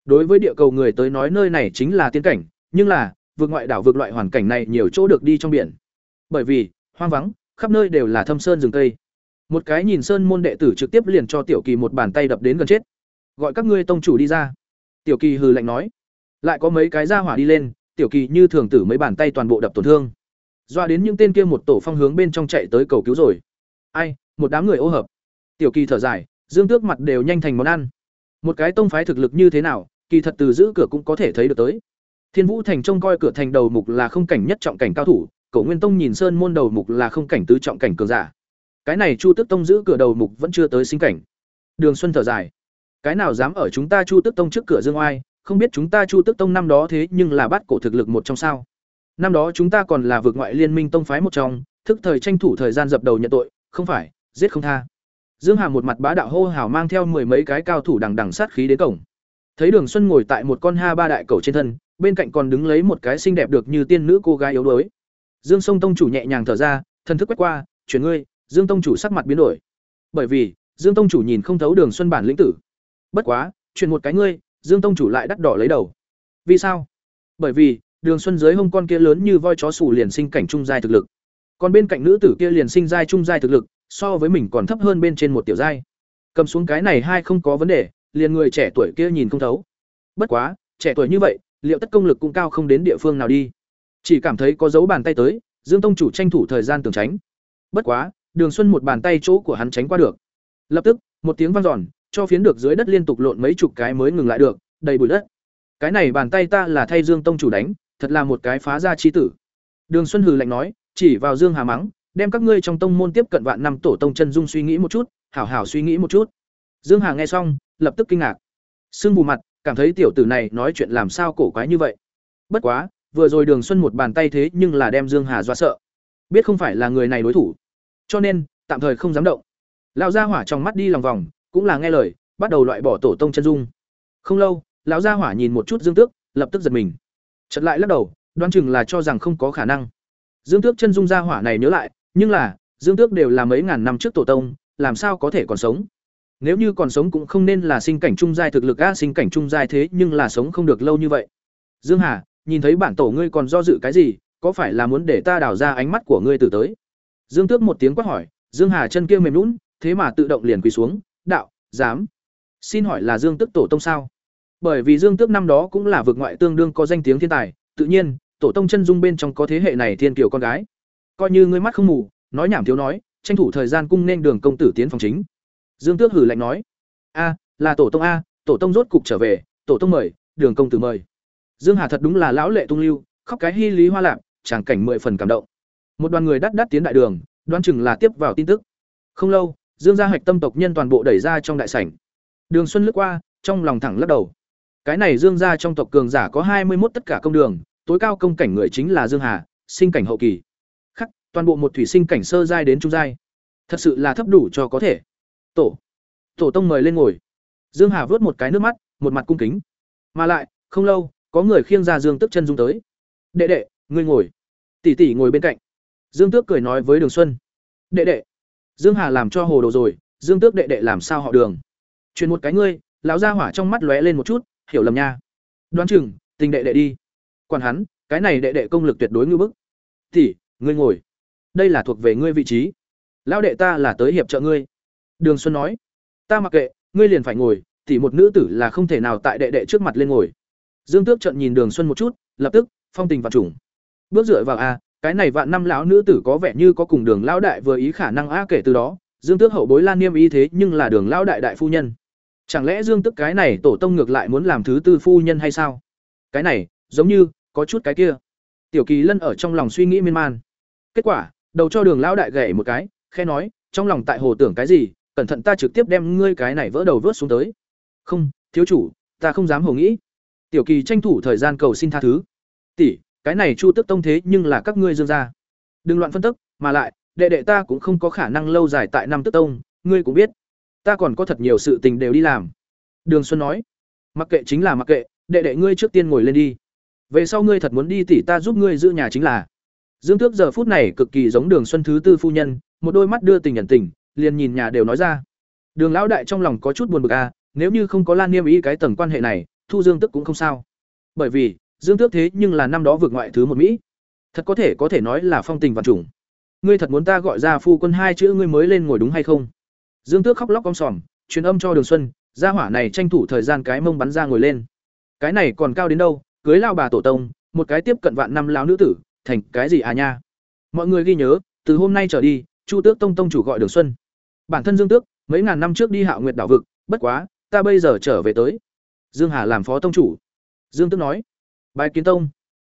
Đối với địa cầu người tới nói nơi này chính là tiên cảnh, nhưng là, vượt ngoại đảo vượt loại hoàn cảnh này nhiều chỗ được đi trong biển. Bởi vì, hoang vắng, khắp nơi đều là thâm sơn rừng cây. Một cái nhìn sơn môn đệ tử trực tiếp liền cho Tiểu Kỳ một bàn tay đập đến gần chết. Gọi các ngươi tông chủ đi ra. Tiểu Kỳ hừ lạnh nói. Lại có mấy cái ra hỏa đi lên, Tiểu Kỳ như thường tử mấy bàn tay toàn bộ đập tổn thương. Doa đến những tên kia một tổ phong hướng bên trong chạy tới cầu cứu rồi. Ai, một đám người ô hợp. Tiểu Kỳ thở dài, Dương Tước mặt đều nhanh thành món ăn. Một cái tông phái thực lực như thế nào, kỳ thật từ giữ cửa cũng có thể thấy được tới. Thiên Vũ Thành trông coi cửa thành đầu mục là không cảnh nhất trọng cảnh cao thủ, Cổ Nguyên Tông nhìn sơn môn đầu mục là không cảnh tứ trọng cảnh cường giả. Cái này Chu Tước Tông giữ cửa đầu mục vẫn chưa tới sinh cảnh. Đường Xuân thở dài, cái nào dám ở chúng ta Chu Tước Tông trước cửa dương oai, không biết chúng ta Chu Tước Tông năm đó thế nhưng là bắt cổ thực lực một trong sao? Năm đó chúng ta còn là vượt ngoại liên minh tông phái một trong, thức thời tranh thủ thời gian dập đầu nhận tội, không phải, giết không tha. Dương Hà một mặt bá đạo hô hào mang theo mười mấy cái cao thủ đằng đằng sát khí đến cổng. Thấy Đường Xuân ngồi tại một con ha ba đại cầu trên thân, bên cạnh còn đứng lấy một cái xinh đẹp được như tiên nữ cô gái yếu đuối. Dương Sông tông chủ nhẹ nhàng thở ra, thần thức quét qua, chuyển ngươi, Dương tông chủ sắc mặt biến đổi. Bởi vì, Dương tông chủ nhìn không thấu Đường Xuân bản lĩnh tử. Bất quá, chuyển một cái ngươi, Dương tông chủ lại đắt đỏ lấy đầu. Vì sao? Bởi vì, Đường Xuân dưới hông con kia lớn như voi chó sủ liền sinh cảnh trung giai thực lực. Còn bên cạnh nữ tử kia liền sinh giai trung giai thực lực, so với mình còn thấp hơn bên trên một tiểu giai. Cầm xuống cái này hai không có vấn đề, liền người trẻ tuổi kia nhìn không thấu. Bất quá, trẻ tuổi như vậy, liệu tất công lực cũng cao không đến địa phương nào đi. Chỉ cảm thấy có dấu bàn tay tới, Dương tông chủ tranh thủ thời gian tường tránh. Bất quá, Đường Xuân một bàn tay chỗ của hắn tránh qua được. Lập tức, một tiếng vang dọn, cho phiến được dưới đất liên tục lộn mấy chục cái mới ngừng lại được, đầy bụi đất. Cái này bàn tay ta là thay Dương tông chủ đánh, thật là một cái phá gia chi tử. Đường Xuân hừ lạnh nói, chỉ vào Dương Hà mắng, đem các ngươi trong tông môn tiếp cận vạn năm tổ tông chân dung suy nghĩ một chút, hảo hảo suy nghĩ một chút. Dương Hà nghe xong, lập tức kinh ngạc. Sưng bù mặt, cảm thấy tiểu tử này nói chuyện làm sao cổ quái như vậy. Bất quá, vừa rồi Đường Xuân một bàn tay thế nhưng là đem Dương Hà dọa sợ. Biết không phải là người này đối thủ, cho nên tạm thời không dám động. Lão gia hỏa trong mắt đi lòng vòng, cũng là nghe lời, bắt đầu loại bỏ tổ tông chân dung. Không lâu, lão gia hỏa nhìn một chút Dương Tước, lập tức giật mình. Chợt lại lắc đầu, đoán chừng là cho rằng không có khả năng. Dương Tước chân dung gia hỏa này nhớ lại, nhưng là, Dương Tước đều là mấy ngàn năm trước tổ tông, làm sao có thể còn sống? Nếu như còn sống cũng không nên là sinh cảnh trung giai thực lực a, sinh cảnh trung giai thế nhưng là sống không được lâu như vậy. Dương Hà, nhìn thấy bản tổ ngươi còn do dự cái gì, có phải là muốn để ta đào ra ánh mắt của ngươi từ tới? Dương Tước một tiếng quát hỏi, Dương Hà chân kia mềm lún thế mà tự động liền quỳ xuống, "Đạo, dám." Xin hỏi là Dương Tước tổ tông sao? Bởi vì Dương Tước năm đó cũng là vực ngoại tương đương có danh tiếng thiên tài, tự nhiên, tổ tông chân dung bên trong có thế hệ này thiên kiều con gái. Coi như ngươi mắt không mù, nói nhảm thiếu nói, tranh thủ thời gian cung nên đường công tử tiến phòng chính. Dương Tước hử lạnh nói: "A, là tổ tông a, tổ tông rốt cục trở về, tổ tông mời, đường công tử mời." Dương Hà thật đúng là lão lệ tung lưu, khóc cái hy lý hoa lạc, tràng cảnh mười phần cảm động. Một đoàn người đắt đắt tiến đại đường, đoán chừng là tiếp vào tin tức. Không lâu, Dương gia hạch tâm tộc nhân toàn bộ đẩy ra trong đại sảnh. Đường Xuân lướt qua, trong lòng thẳng lắc đầu. Cái này Dương gia trong tộc cường giả có hai mươi một tất cả công đường, tối cao công cảnh người chính là Dương Hà, sinh cảnh hậu kỳ. Toàn bộ một thủy sinh cảnh sơ giai đến trung giai. Thật sự là thấp đủ cho có thể. Tổ, tổ tông mời lên ngồi. Dương Hà vớt một cái nước mắt, một mặt cung kính. Mà lại, không lâu, có người khiêng ra Dương Tức chân dung tới. "Đệ đệ, ngươi ngồi." Tỷ tỷ ngồi bên cạnh. Dương Tước cười nói với Đường Xuân. "Đệ đệ." Dương Hà làm cho hồ đồ rồi, Dương Tước đệ đệ làm sao họ Đường? Truyền một cái ngươi, lão gia hỏa trong mắt lóe lên một chút, hiểu lầm nha. Đoán chừng, tình đệ đệ đi. Quản hắn, cái này đệ đệ công lực tuyệt đối như bức. Tỷ, ngươi ngồi. Đây là thuộc về ngươi vị trí. Lão đệ ta là tới hiệp trợ ngươi. Đường Xuân nói. Ta mặc kệ, ngươi liền phải ngồi, tỷ một nữ tử là không thể nào tại đệ đệ trước mặt lên ngồi. Dương Tước trợn nhìn Đường Xuân một chút, lập tức, phong tình vạn trùng. Bước dựa vào a, cái này vạn năm lão nữ tử có vẻ như có cùng Đường lão đại vừa ý khả năng a kể từ đó, Dương Tước hậu bối Lan Niêm ý thế nhưng là Đường lão đại đại phu nhân. Chẳng lẽ Dương Tước cái này tổ tông ngược lại muốn làm thứ tư phu nhân hay sao? Cái này, giống như có chút cái kia. Tiểu Kỳ Lân ở trong lòng suy nghĩ miên man. Kết quả, đầu cho Đường lão đại gảy một cái, khẽ nói, trong lòng tại hồ tưởng cái gì, cẩn thận ta trực tiếp đem ngươi cái này vỡ đầu vớt xuống tới. Không, thiếu chủ, ta không dám hồ nghĩ. Tiểu Kỳ tranh thủ thời gian cầu xin tha thứ. Tỷ, cái này Chu Tức Tông thế nhưng là các ngươi dương gia. Đừng loạn phân tức, mà lại, đệ đệ ta cũng không có khả năng lâu dài tại năm Tức Tông, ngươi cũng biết. Ta còn có thật nhiều sự tình đều đi làm. Đường Xuân nói, mặc kệ chính là mặc kệ, đệ đệ ngươi trước tiên ngồi lên đi. Về sau ngươi thật muốn đi tỷ ta giúp ngươi giữ nhà chính là. Dương Tước giờ phút này cực kỳ giống Đường Xuân thứ tư phu nhân, một đôi mắt đưa tình nhận tình, liền nhìn nhà đều nói ra. Đường lão đại trong lòng có chút buồn bực a, à, nếu như không có Lan Niêm ý cái tầng quan hệ này, thu Dương Tước cũng không sao. Bởi vì, Dương Tước thế nhưng là năm đó vượt ngoại thứ một Mỹ. Thật có thể có thể nói là phong tình vạn trùng. Ngươi thật muốn ta gọi ra phu quân hai chữ ngươi mới lên ngồi đúng hay không? Dương Tước khóc lóc om sòm, truyền âm cho Đường Xuân, gia hỏa này tranh thủ thời gian cái mông bắn ra ngồi lên. Cái này còn cao đến đâu, cưới lao bà tổ tông, một cái tiếp cận vạn năm lão nữ tử, thành cái gì à nha. Mọi người ghi nhớ, từ hôm nay trở đi, Chu Tước Tông tông chủ gọi Đường Xuân. Bản thân Dương Tước, mấy ngàn năm trước đi Hạo Nguyệt đảo vực, bất quá, ta bây giờ trở về tới. Dương Hà làm phó tông chủ. Dương Tước nói, bài kiến tông.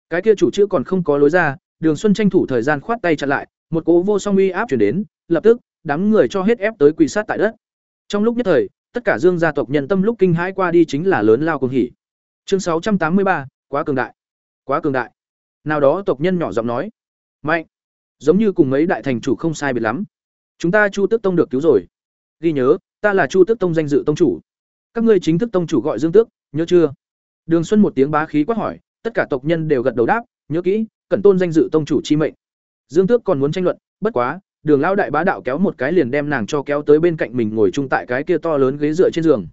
Cái kia chủ chữ còn không có lối ra, Đường Xuân tranh thủ thời gian khoát tay chặn lại, một cỗ vô song uy áp chuyển đến, lập tức, đám người cho hết ép tới quỳ sát tại đất. Trong lúc nhất thời, tất cả Dương gia tộc nhân tâm lúc kinh hãi qua đi chính là lớn lao cùng hỉ. Chương sáu trăm tám mươi ba, quá cường đại. Quá cường đại. Nào đó tộc nhân nhỏ giọng nói, "Mạnh." Giống như cùng mấy đại thành chủ không sai biệt lắm. Chúng ta Chu Tước Tông được cứu rồi. Ghi nhớ, ta là Chu Tước Tông danh dự tông chủ. Các ngươi chính thức tông chủ gọi Dương Tước, nhớ chưa? Đường Xuân một tiếng bá khí quát hỏi, tất cả tộc nhân đều gật đầu đáp, nhớ kỹ, cẩn tôn danh dự tông chủ chi mệnh. Dương Tước còn muốn tranh luận, bất quá, Đường lão đại bá đạo kéo một cái liền đem nàng cho kéo tới bên cạnh mình ngồi chung tại cái kia to lớn ghế dựa trên giường.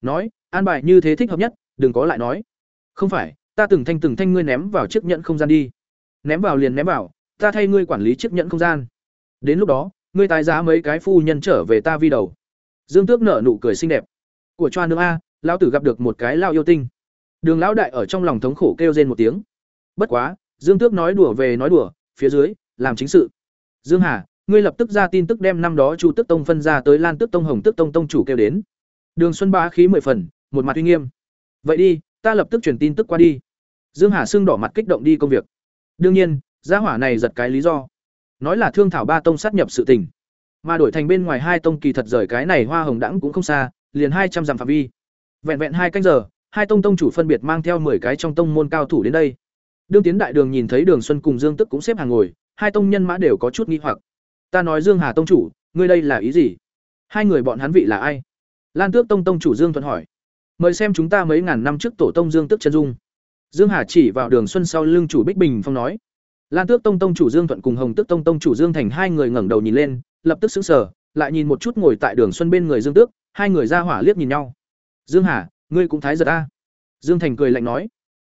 Nói, an bài như thế thích hợp nhất, đừng có lại nói. Không phải, ta từng thanh từng thanh ngươi ném vào chiếc nhẫn không gian đi. Ném vào liền ném vào, ta thay ngươi quản lý chiếc nhẫn không gian. Đến lúc đó, ngươi tái giá mấy cái phu nhân trở về ta vi đầu. Dương Tước nở nụ cười xinh đẹp. Của choa nương a, lão tử gặp được một cái lao yêu tinh. Đường lão đại ở trong lòng thống khổ kêu rên một tiếng. Bất quá, Dương Tước nói đùa về nói đùa, phía dưới, làm chính sự. Dương Hà, ngươi lập tức ra tin tức đem năm đó Chu Tức Tông phân ra tới Lan Tức Tông Hồng Tức Tông tông chủ kêu đến. Đường Xuân bá khí mười phần, một mặt uy nghiêm. Vậy đi, ta lập tức truyền tin tức qua đi. Dương Hà sưng đỏ mặt kích động đi công việc. Đương nhiên, gia hỏa này giật cái lý do. Nói là thương thảo ba tông sát nhập sự tình, mà đổi thành bên ngoài hai tông kỳ thật rời cái này hoa hồng đãng cũng không xa, liền hai trăm dặm phạm vi. Vẹn vẹn hai canh giờ, hai tông tông chủ phân biệt mang theo 10 cái trong tông môn cao thủ đến đây. Đương tiến đại đường nhìn thấy Đường Xuân cùng Dương Tức cũng xếp hàng ngồi, hai tông nhân mã đều có chút nghi hoặc. Ta nói Dương Hà tông chủ, ngươi đây là ý gì? Hai người bọn hắn vị là ai? Lan Tước tông tông chủ Dương Thuận hỏi. Mời xem chúng ta mấy ngàn năm trước tổ tông Dương Tức chân dung. Dương Hà chỉ vào Đường Xuân sau lưng chủ Bích Bình Phong nói. Lan Tước Tông Tông chủ Dương Thuận cùng Hồng Tước Tông Tông chủ Dương Thành hai người ngẩng đầu nhìn lên, lập tức sững sờ, lại nhìn một chút ngồi tại Đường Xuân bên người Dương Tước, hai người ra hỏa liếc nhìn nhau. "Dương Hà, ngươi cũng thái giật a?" Dương Thành cười lạnh nói.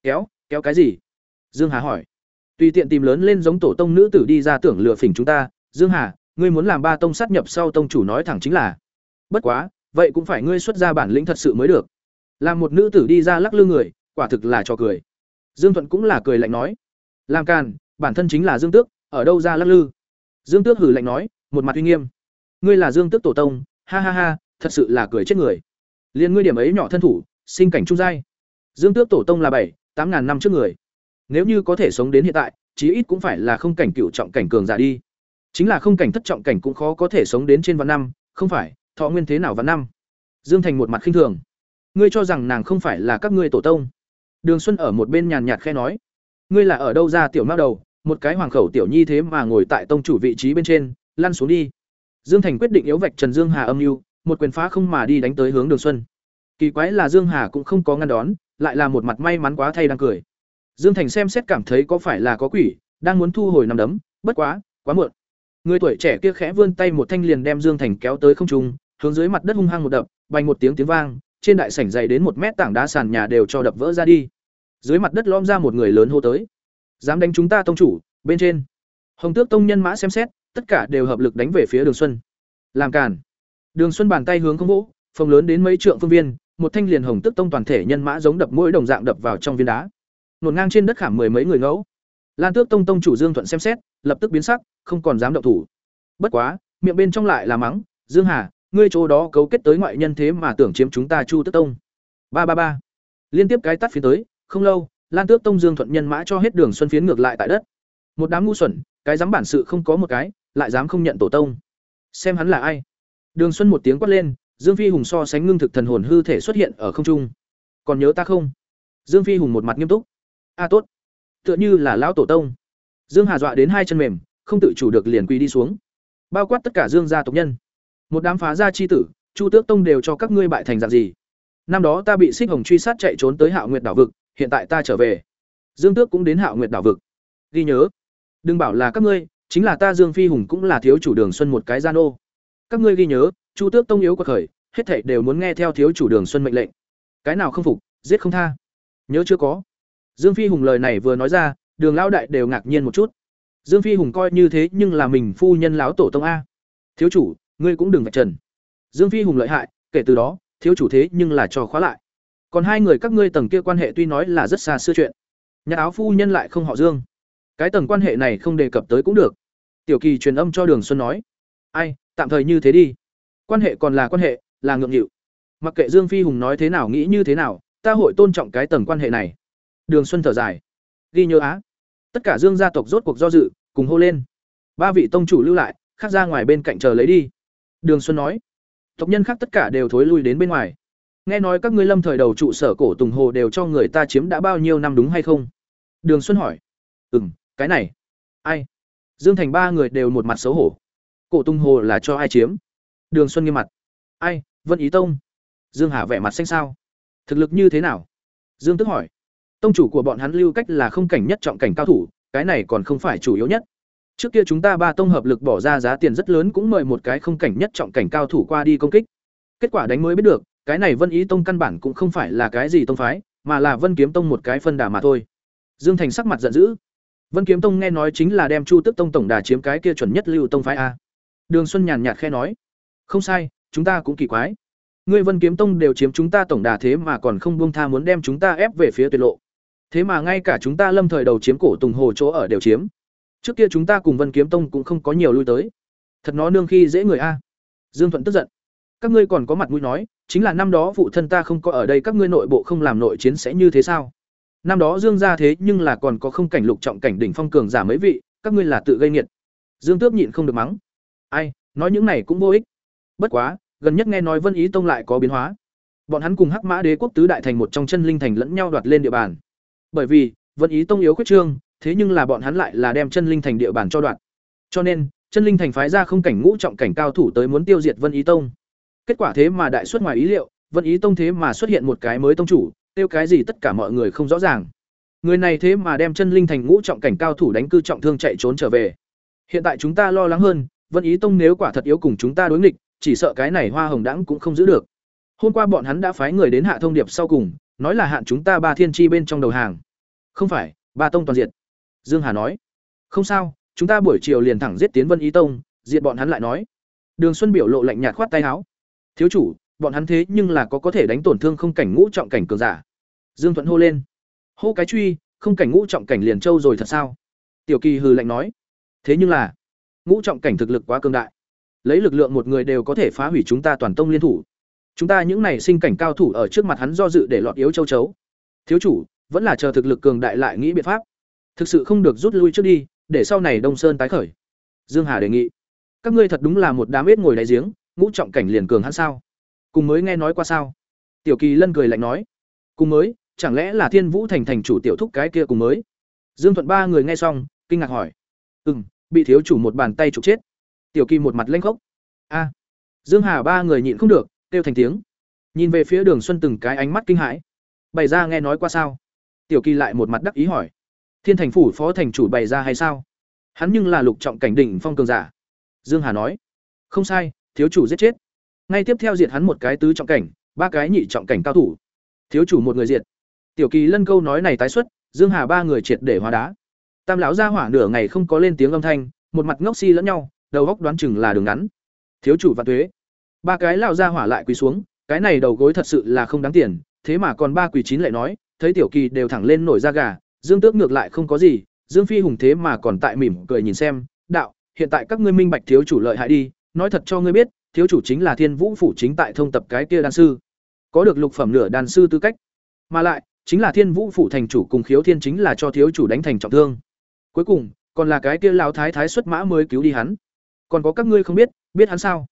"Kéo, kéo cái gì?" Dương Hà hỏi. "Tùy tiện tìm lớn lên giống tổ tông nữ tử đi ra tưởng lừa phỉnh chúng ta, Dương Hà, ngươi muốn làm ba tông sát nhập sau tông chủ nói thẳng chính là. Bất quá, vậy cũng phải ngươi xuất ra bản lĩnh thật sự mới được. Làm một nữ tử đi ra lắc lư người, quả thực là cho cười." Dương Thuận cũng là cười lạnh nói. "Làm càn, bản thân chính là Dương Tước, ở đâu ra lắc lư?" Dương Tước hử lạnh nói, một mặt uy nghiêm. "Ngươi là Dương Tước tổ tông, ha ha ha, thật sự là cười chết người. Liên ngươi điểm ấy nhỏ thân thủ, sinh cảnh trung giai. Dương Tước tổ tông là bảy, tám ngàn năm trước người. Nếu như có thể sống đến hiện tại, chí ít cũng phải là không cảnh cựu trọng cảnh cường giả đi. Chính là không cảnh thất trọng cảnh cũng khó có thể sống đến trên vạn năm, không phải, thọ nguyên thế nào vạn năm. Dương Thành một mặt khinh thường. Ngươi cho rằng nàng không phải là các ngươi tổ tông? Đường Xuân ở một bên nhàn nhạt khẽ nói, ngươi là ở đâu ra tiểu mao đầu, một cái hoàng khẩu tiểu nhi thế mà ngồi tại tông chủ vị trí bên trên, lăn xuống đi. Dương Thành quyết định yếu vạch Trần Dương Hà âm mưu, một quyền phá không mà đi đánh tới hướng Đường Xuân. Kỳ quái là Dương Hà cũng không có ngăn đón, lại là một mặt may mắn quá thay đang cười. Dương Thành xem xét cảm thấy có phải là có quỷ, đang muốn thu hồi nắm đấm, bất quá, quá muộn. Người tuổi trẻ kia khẽ vươn tay một thanh liền đem Dương Thành kéo tới không trung, hướng dưới mặt đất hung hăng một đập, bành một tiếng tiếng vang, trên đại sảnh dày đến một mét tảng đá sàn nhà đều cho đập vỡ ra đi. Dưới mặt đất lõm ra một người lớn hô tới. Dám đánh chúng ta tông chủ, bên trên. Hồng Tước tông nhân mã xem xét, tất cả đều hợp lực đánh về phía Đường Xuân. Làm cản. Đường Xuân bàn tay hướng không vỗ, phòng lớn đến mấy trượng phương viên, một thanh liền hồng tức tông toàn thể nhân mã giống đập mỗi đồng dạng đập vào trong viên đá. Nổn ngang trên đất khảm mười mấy người ngẫu. Lan Tước tông tông chủ Dương Thuận xem xét, lập tức biến sắc, không còn dám động thủ. Bất quá, miệng bên trong lại là mắng, "Dương Hà, ngươi chỗ đó cấu kết tới ngoại nhân thế mà tưởng chiếm chúng ta Chu Tước tông." Ba ba ba. Liên tiếp cái tắt phía tới, không lâu, Lan Tước tông Dương Thuận nhân mã cho hết Đường Xuân phiến ngược lại tại đất. Một đám ngu xuẩn, cái dám bản sự không có một cái, lại dám không nhận tổ tông. Xem hắn là ai? Đường Xuân một tiếng quát lên, Dương Phi Hùng so sánh ngưng thực thần hồn hư thể xuất hiện ở không trung. Còn nhớ ta không? Dương Phi Hùng một mặt nghiêm túc. A tốt. Tựa như là lão tổ tông. Dương Hà dọa đến hai chân mềm, không tự chủ được liền quỳ đi xuống. Bao quát tất cả Dương gia tộc nhân. Một đám phá gia chi tử, Chu Tước Tông đều cho các ngươi bại thành dạng gì? Năm đó ta bị Xích Hồng truy sát chạy trốn tới Hạo Nguyệt đảo vực, hiện tại ta trở về. Dương Tước cũng đến Hạo Nguyệt đảo vực. Ghi nhớ, đừng bảo là các ngươi, chính là ta Dương Phi Hùng cũng là thiếu chủ Đường Xuân một cái gian ô. Các ngươi ghi nhớ, Chu Tước Tông yếu của khởi, hết thảy đều muốn nghe theo thiếu chủ Đường Xuân mệnh lệnh. Cái nào không phục, giết không tha. Nhớ chưa có. Dương Phi Hùng lời này vừa nói ra, Đường lão đại đều ngạc nhiên một chút. Dương Phi Hùng coi như thế nhưng là mình phu nhân lão tổ tông a. Thiếu chủ, ngươi cũng đừng vạch trần. Dương Phi Hùng lợi hại, kể từ đó, thiếu chủ thế nhưng là cho khóa lại. Còn hai người các ngươi tầng kia quan hệ tuy nói là rất xa xưa chuyện. Nhà áo phu nhân lại không họ Dương. Cái tầng quan hệ này không đề cập tới cũng được. Tiểu Kỳ truyền âm cho Đường Xuân nói: "Ai, tạm thời như thế đi. Quan hệ còn là quan hệ, là ngượng nghịu. Mặc kệ Dương Phi Hùng nói thế nào nghĩ như thế nào, ta hội tôn trọng cái tầng quan hệ này." Đường Xuân thở dài. Ghi nhớ á. Tất cả Dương gia tộc rốt cuộc do dự, cùng hô lên. Ba vị tông chủ lưu lại, khác ra ngoài bên cạnh chờ lấy đi. Đường Xuân nói. Tộc nhân khác tất cả đều thối lui đến bên ngoài. Nghe nói các ngươi Lâm thời đầu trụ sở cổ Tùng Hồ đều cho người ta chiếm đã bao nhiêu năm đúng hay không? Đường Xuân hỏi. Ừm, cái này. Ai? Dương Thành ba người đều một mặt xấu hổ. Cổ Tùng Hồ là cho ai chiếm? Đường Xuân nghiêm mặt. Ai? Vân Ý Tông. Dương Hà vẻ mặt xanh xao. Thực lực như thế nào? Dương Tức hỏi. Tông chủ của bọn hắn lưu cách là không cảnh nhất trọng cảnh cao thủ, cái này còn không phải chủ yếu nhất. Trước kia chúng ta ba tông hợp lực bỏ ra giá tiền rất lớn cũng mời một cái không cảnh nhất trọng cảnh cao thủ qua đi công kích. Kết quả đánh mới biết được, cái này Vân Ý Tông căn bản cũng không phải là cái gì tông phái, mà là Vân Kiếm Tông một cái phân đà mà thôi. Dương Thành sắc mặt giận dữ. Vân Kiếm Tông nghe nói chính là đem Chu Tức Tông tổng đà chiếm cái kia chuẩn nhất lưu tông phái a. Đường Xuân nhàn nhạt khe nói, không sai, chúng ta cũng kỳ quái. Ngươi Vân Kiếm Tông đều chiếm chúng ta tổng đà thế mà còn không buông tha muốn đem chúng ta ép về phía tuyệt lộ. Thế mà ngay cả chúng ta Lâm thời đầu chiếm cổ Tùng Hồ chỗ ở đều chiếm. Trước kia chúng ta cùng Vân Kiếm Tông cũng không có nhiều lui tới. Thật nó nương khi dễ người a. Dương Thuận tức giận. Các ngươi còn có mặt mũi nói, chính là năm đó phụ thân ta không có ở đây các ngươi nội bộ không làm nội chiến sẽ như thế sao? Năm đó Dương gia thế nhưng là còn có không cảnh lục trọng cảnh đỉnh phong cường giả mấy vị, các ngươi là tự gây nghiệt. Dương Tước nhịn không được mắng. Ai, nói những này cũng vô ích. Bất quá, gần nhất nghe nói Vân Ý Tông lại có biến hóa. Bọn hắn cùng Hắc Mã Đế quốc tứ đại thành một trong chân linh thành lẫn nhau đoạt lên địa bàn. Bởi vì, Vân Ý Tông yếu quyết trương, thế nhưng là bọn hắn lại là đem chân linh thành địa bàn cho đoạt. Cho nên, chân linh thành phái ra không cảnh ngũ trọng cảnh cao thủ tới muốn tiêu diệt Vân Ý Tông. Kết quả thế mà đại xuất ngoài ý liệu, Vân Ý Tông thế mà xuất hiện một cái mới tông chủ, tiêu cái gì tất cả mọi người không rõ ràng. Người này thế mà đem chân linh thành ngũ trọng cảnh cao thủ đánh cư trọng thương chạy trốn trở về. Hiện tại chúng ta lo lắng hơn, Vân Ý Tông nếu quả thật yếu cùng chúng ta đối nghịch, chỉ sợ cái này Hoa Hồng Đãng cũng không giữ được. Hôm qua bọn hắn đã phái người đến hạ thông điệp sau cùng, nói là hạn chúng ta ba thiên chi bên trong đầu hàng. Không phải, ba tông toàn diệt. Dương Hà nói. Không sao, chúng ta buổi chiều liền thẳng giết tiến Vân Ý Tông, diệt bọn hắn lại nói. Đường Xuân biểu lộ lạnh nhạt khoát tay áo. Thiếu chủ, bọn hắn thế nhưng là có có thể đánh tổn thương không cảnh ngũ trọng cảnh cường giả. Dương Thuận hô lên. Hô cái truy, không cảnh ngũ trọng cảnh liền châu rồi thật sao? Tiểu Kỳ hừ lạnh nói. Thế nhưng là, ngũ trọng cảnh thực lực quá cường đại. Lấy lực lượng một người đều có thể phá hủy chúng ta toàn tông liên thủ. Chúng ta những này sinh cảnh cao thủ ở trước mặt hắn do dự để lọt yếu châu chấu. Thiếu chủ, vẫn là chờ thực lực cường đại lại nghĩ biện pháp. Thực sự không được rút lui trước đi, để sau này Đông Sơn tái khởi. Dương Hà đề nghị. Các ngươi thật đúng là một đám ếch ngồi đáy giếng, ngũ trọng cảnh liền cường hắn sao? Cùng mới nghe nói qua sao? Tiểu Kỳ Lân cười lạnh nói. Cùng mới, chẳng lẽ là Thiên Vũ thành thành chủ tiểu thúc cái kia cùng mới? Dương Thuận ba người nghe xong, kinh ngạc hỏi. Ừm, bị thiếu chủ một bàn tay trục chết. Tiểu Kỳ một mặt lênh khốc. A. Dương Hà ba người nhịn không được, kêu thành tiếng. Nhìn về phía Đường Xuân từng cái ánh mắt kinh hãi. Bày ra nghe nói qua sao? Tiểu Kỳ lại một mặt đắc ý hỏi. Thiên thành phủ phó thành chủ bày ra hay sao? Hắn nhưng là lục trọng cảnh đỉnh phong cường giả. Dương Hà nói. Không sai, thiếu chủ giết chết. Ngay tiếp theo diệt hắn một cái tứ trọng cảnh, ba cái nhị trọng cảnh cao thủ. Thiếu chủ một người diệt. Tiểu Kỳ Lân câu nói này tái xuất, Dương Hà ba người triệt để hóa đá. Tam lão ra hỏa nửa ngày không có lên tiếng âm thanh, một mặt ngốc si lẫn nhau, đầu góc đoán chừng là đường ngắn. Thiếu chủ và tuế. Ba cái lão ra hỏa lại quỳ xuống, cái này đầu gối thật sự là không đáng tiền, thế mà còn ba quỳ chín lại nói, thấy Tiểu Kỳ đều thẳng lên nổi da gà, Dương Tước ngược lại không có gì, Dương Phi hùng thế mà còn tại mỉm cười nhìn xem, đạo, hiện tại các ngươi minh bạch thiếu chủ lợi hại đi, nói thật cho ngươi biết, thiếu chủ chính là Thiên Vũ phủ chính tại thông tập cái kia đan sư, có được lục phẩm nửa đan sư tư cách, mà lại chính là Thiên Vũ phủ thành chủ cùng Khiếu Thiên chính là cho thiếu chủ đánh thành trọng thương. Cuối cùng, còn là cái kia lão thái thái xuất mã mới cứu đi hắn. Còn có các ngươi không biết, biết hắn sao?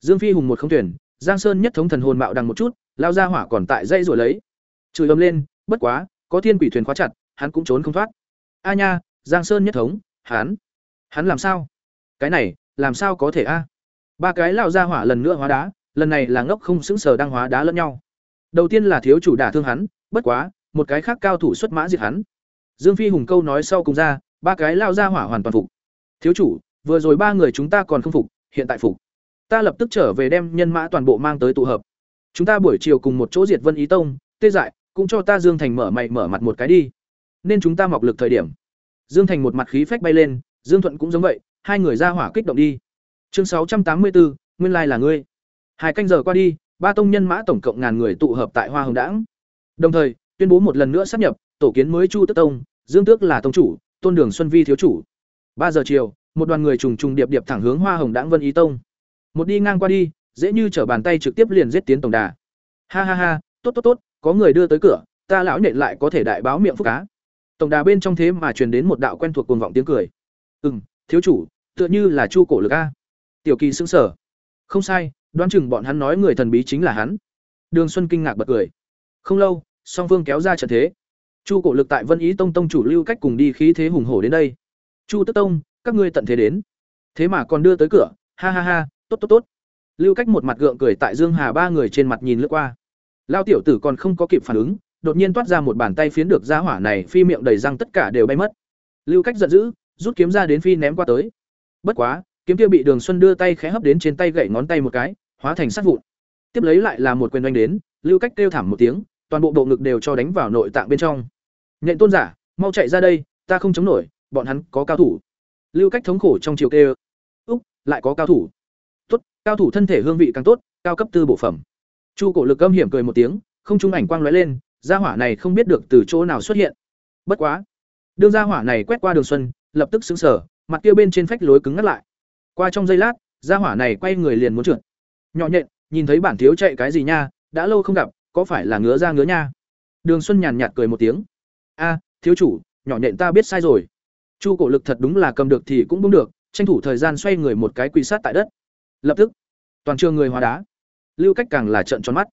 Dương Phi hùng một không tuyển, Giang Sơn nhất thống thần hồn mạo đằng một chút, lao ra hỏa còn tại dây rồi lấy. Chửi ầm lên, bất quá, có thiên quỷ thuyền khóa chặt, hắn cũng trốn không thoát. A nha, Giang Sơn nhất thống, hắn, hắn làm sao? Cái này, làm sao có thể a? Ba cái lao ra hỏa lần nữa hóa đá, lần này là ngốc không xứng sờ đang hóa đá lẫn nhau. Đầu tiên là thiếu chủ đả thương hắn, bất quá, một cái khác cao thủ xuất mã diệt hắn. Dương Phi hùng câu nói sau cùng ra, ba cái lao ra hỏa hoàn toàn phục. Thiếu chủ, vừa rồi ba người chúng ta còn không phục, hiện tại phục. Ta lập tức trở về đem nhân mã toàn bộ mang tới tụ hợp. Chúng ta buổi chiều cùng một chỗ diệt Vân Ý Tông, tê dại, cũng cho ta Dương Thành mở mày mở mặt một cái đi. Nên chúng ta mọc lực thời điểm. Dương Thành một mặt khí phách bay lên, Dương Thuận cũng giống vậy, hai người ra hỏa kích động đi. Chương sáu trăm tám mươi bốn, nguyên lai là ngươi. Hai canh giờ qua đi, ba tông nhân mã tổng cộng ngàn người tụ hợp tại Hoa Hồng Đãng. Đồng thời, tuyên bố một lần nữa sắp nhập, tổ kiến mới Chu Tức Tông, Dương Tước là tông chủ, Tôn Đường Xuân Vi thiếu chủ. ba giờ chiều, một đoàn người trùng trùng điệp điệp thẳng hướng Hoa Hồng Đãng Vân Ý Tông. Một đi ngang qua đi, dễ như trở bàn tay trực tiếp liền giết tiến tổng đà. Ha ha ha, tốt tốt tốt, có người đưa tới cửa, ta lão nhện lại có thể đại báo miệng phúc cá. Tổng đà bên trong thế mà truyền đến một đạo quen thuộc cuồng vọng tiếng cười. "Ừm, thiếu chủ, tựa như là Chu Cổ Lực a." Tiểu Kỳ sững sờ. "Không sai, đoán chừng bọn hắn nói người thần bí chính là hắn." Đường Xuân kinh ngạc bật cười. Không lâu, song phương kéo ra trận thế. Chu Cổ Lực tại Vân Ý Tông tông chủ Lưu Cách cùng đi khí thế hùng hổ đến đây. "Chu Tức Tông, các ngươi tận thế đến, thế mà còn đưa tới cửa, ha ha ha, tốt tốt tốt." Lưu Cách một mặt gượng cười tại Dương Hà ba người trên mặt nhìn lướt qua. Lao tiểu tử còn không có kịp phản ứng, đột nhiên toát ra một bàn tay phiến được ra hỏa này phi miệng đầy răng tất cả đều bay mất. Lưu Cách giận dữ, rút kiếm ra đến phi ném qua tới. Bất quá, kiếm kia bị Đường Xuân đưa tay khẽ hấp đến trên tay gậy ngón tay một cái, hóa thành sắt vụn. Tiếp lấy lại là một quyền oanh đến, Lưu Cách kêu thảm một tiếng, toàn bộ bộ ngực đều cho đánh vào nội tạng bên trong. Nhện tôn giả, mau chạy ra đây, ta không chống nổi, bọn hắn có cao thủ. Lưu Cách thống khổ trong chiều kêu. Úc, lại có cao thủ. Tốt, cao thủ thân thể hương vị càng tốt, cao cấp tư bộ phẩm. Chu Cổ Lực âm hiểm cười một tiếng, không trung ảnh quang lóe lên, gia hỏa này không biết được từ chỗ nào xuất hiện. Bất quá, đương gia hỏa này quét qua Đường Xuân, lập tức sững sờ, mặt kia bên trên phách lối cứng ngắt lại. Qua trong giây lát, gia hỏa này quay người liền muốn trượt. Nhỏ nhện, nhìn thấy bản thiếu chạy cái gì nha, đã lâu không gặp, có phải là ngứa ra ngứa nha. Đường Xuân nhàn nhạt cười một tiếng. "A, thiếu chủ, nhỏ nhện ta biết sai rồi." Chu Cổ Lực thật đúng là cầm được thì cũng buông được, tranh thủ thời gian xoay người một cái quỳ sát tại đất. Lập tức, toàn trường người hóa đá. Lưu Cách càng là trợn tròn mắt.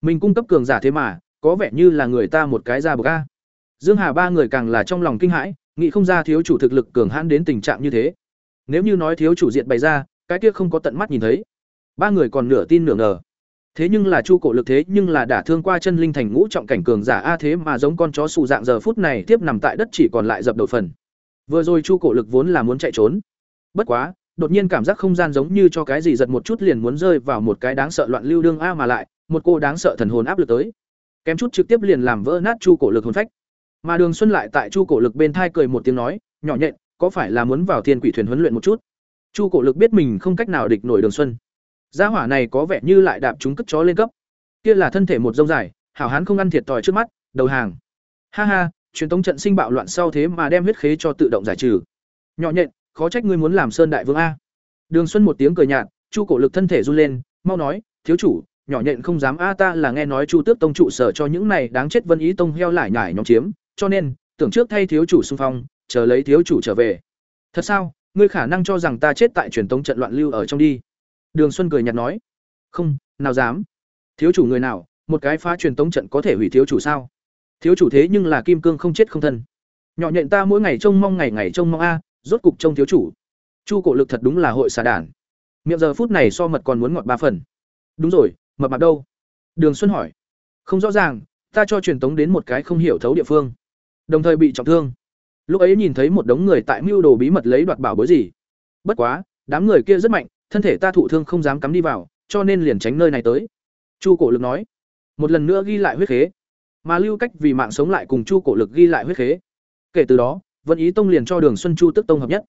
Mình cung cấp cường giả thế mà, có vẻ như là người ta một cái ra bờ a. Dương Hà ba người càng là trong lòng kinh hãi, nghĩ không ra thiếu chủ thực lực cường hãn đến tình trạng như thế. Nếu như nói thiếu chủ diện bày ra, cái kia không có tận mắt nhìn thấy. Ba người còn nửa tin nửa ngờ. thế nhưng là chu cổ lực thế nhưng là đả thương qua chân linh thành ngũ trọng cảnh cường giả a thế mà giống con chó sụ dạng giờ phút này tiếp nằm tại đất chỉ còn lại dập đầu phần vừa rồi chu cổ lực vốn là muốn chạy trốn bất quá đột nhiên cảm giác không gian giống như cho cái gì giật một chút liền muốn rơi vào một cái đáng sợ loạn lưu đương a mà lại một cô đáng sợ thần hồn áp lực tới kém chút trực tiếp liền làm vỡ nát chu cổ lực hồn phách mà đường xuân lại tại chu cổ lực bên thai cười một tiếng nói nhỏ nhện có phải là muốn vào thiên quỷ thuyền huấn luyện một chút? Chu cổ lực biết mình không cách nào địch nổi đường xuân. Gia hỏa này có vẻ như lại đạp chúng cất chó lên cấp. Kia là thân thể một dông dài, hảo hán không ăn thiệt thòi trước mắt, đầu hàng. Ha ha, truyền thống trận sinh bạo loạn sau thế mà đem huyết khế cho tự động giải trừ. Nhỏ nhện, khó trách ngươi muốn làm sơn đại vương a. Đường xuân một tiếng cười nhạt, chu cổ lực thân thể run lên, mau nói, thiếu chủ, nhỏ nhện không dám a ta là nghe nói chu tước tông trụ sở cho những này đáng chết vân ý tông heo lại nhải nhóm chiếm, cho nên, tưởng trước thay thiếu chủ xung phong chờ lấy thiếu chủ trở về. Thật sao? Ngươi khả năng cho rằng ta chết tại truyền tống trận loạn lưu ở trong đi. Đường xuân cười nhạt nói. Không, nào dám. Thiếu chủ người nào, một cái phá truyền tống trận có thể hủy thiếu chủ sao? Thiếu chủ thế nhưng là kim cương không chết không thân. Nhỏ nhện ta mỗi ngày trông mong ngày ngày trông mong a, rốt cục trông thiếu chủ. Chu cổ lực thật đúng là hội xà đản. Miệng giờ phút này so mật còn muốn ngọt ba phần. Đúng rồi, mập mật đâu? Đường xuân hỏi. Không rõ ràng, ta cho truyền tống đến một cái không hiểu thấu địa phương. Đồng thời bị trọng thương lúc ấy nhìn thấy một đống người tại mưu đồ bí mật lấy đoạt bảo bối gì. Bất quá, đám người kia rất mạnh, thân thể ta thụ thương không dám cắm đi vào, cho nên liền tránh nơi này tới. Chu cổ lực nói. Một lần nữa ghi lại huyết khế. Mà lưu cách vì mạng sống lại cùng chu cổ lực ghi lại huyết khế. Kể từ đó, vân ý tông liền cho đường xuân chu tức tông hợp nhất.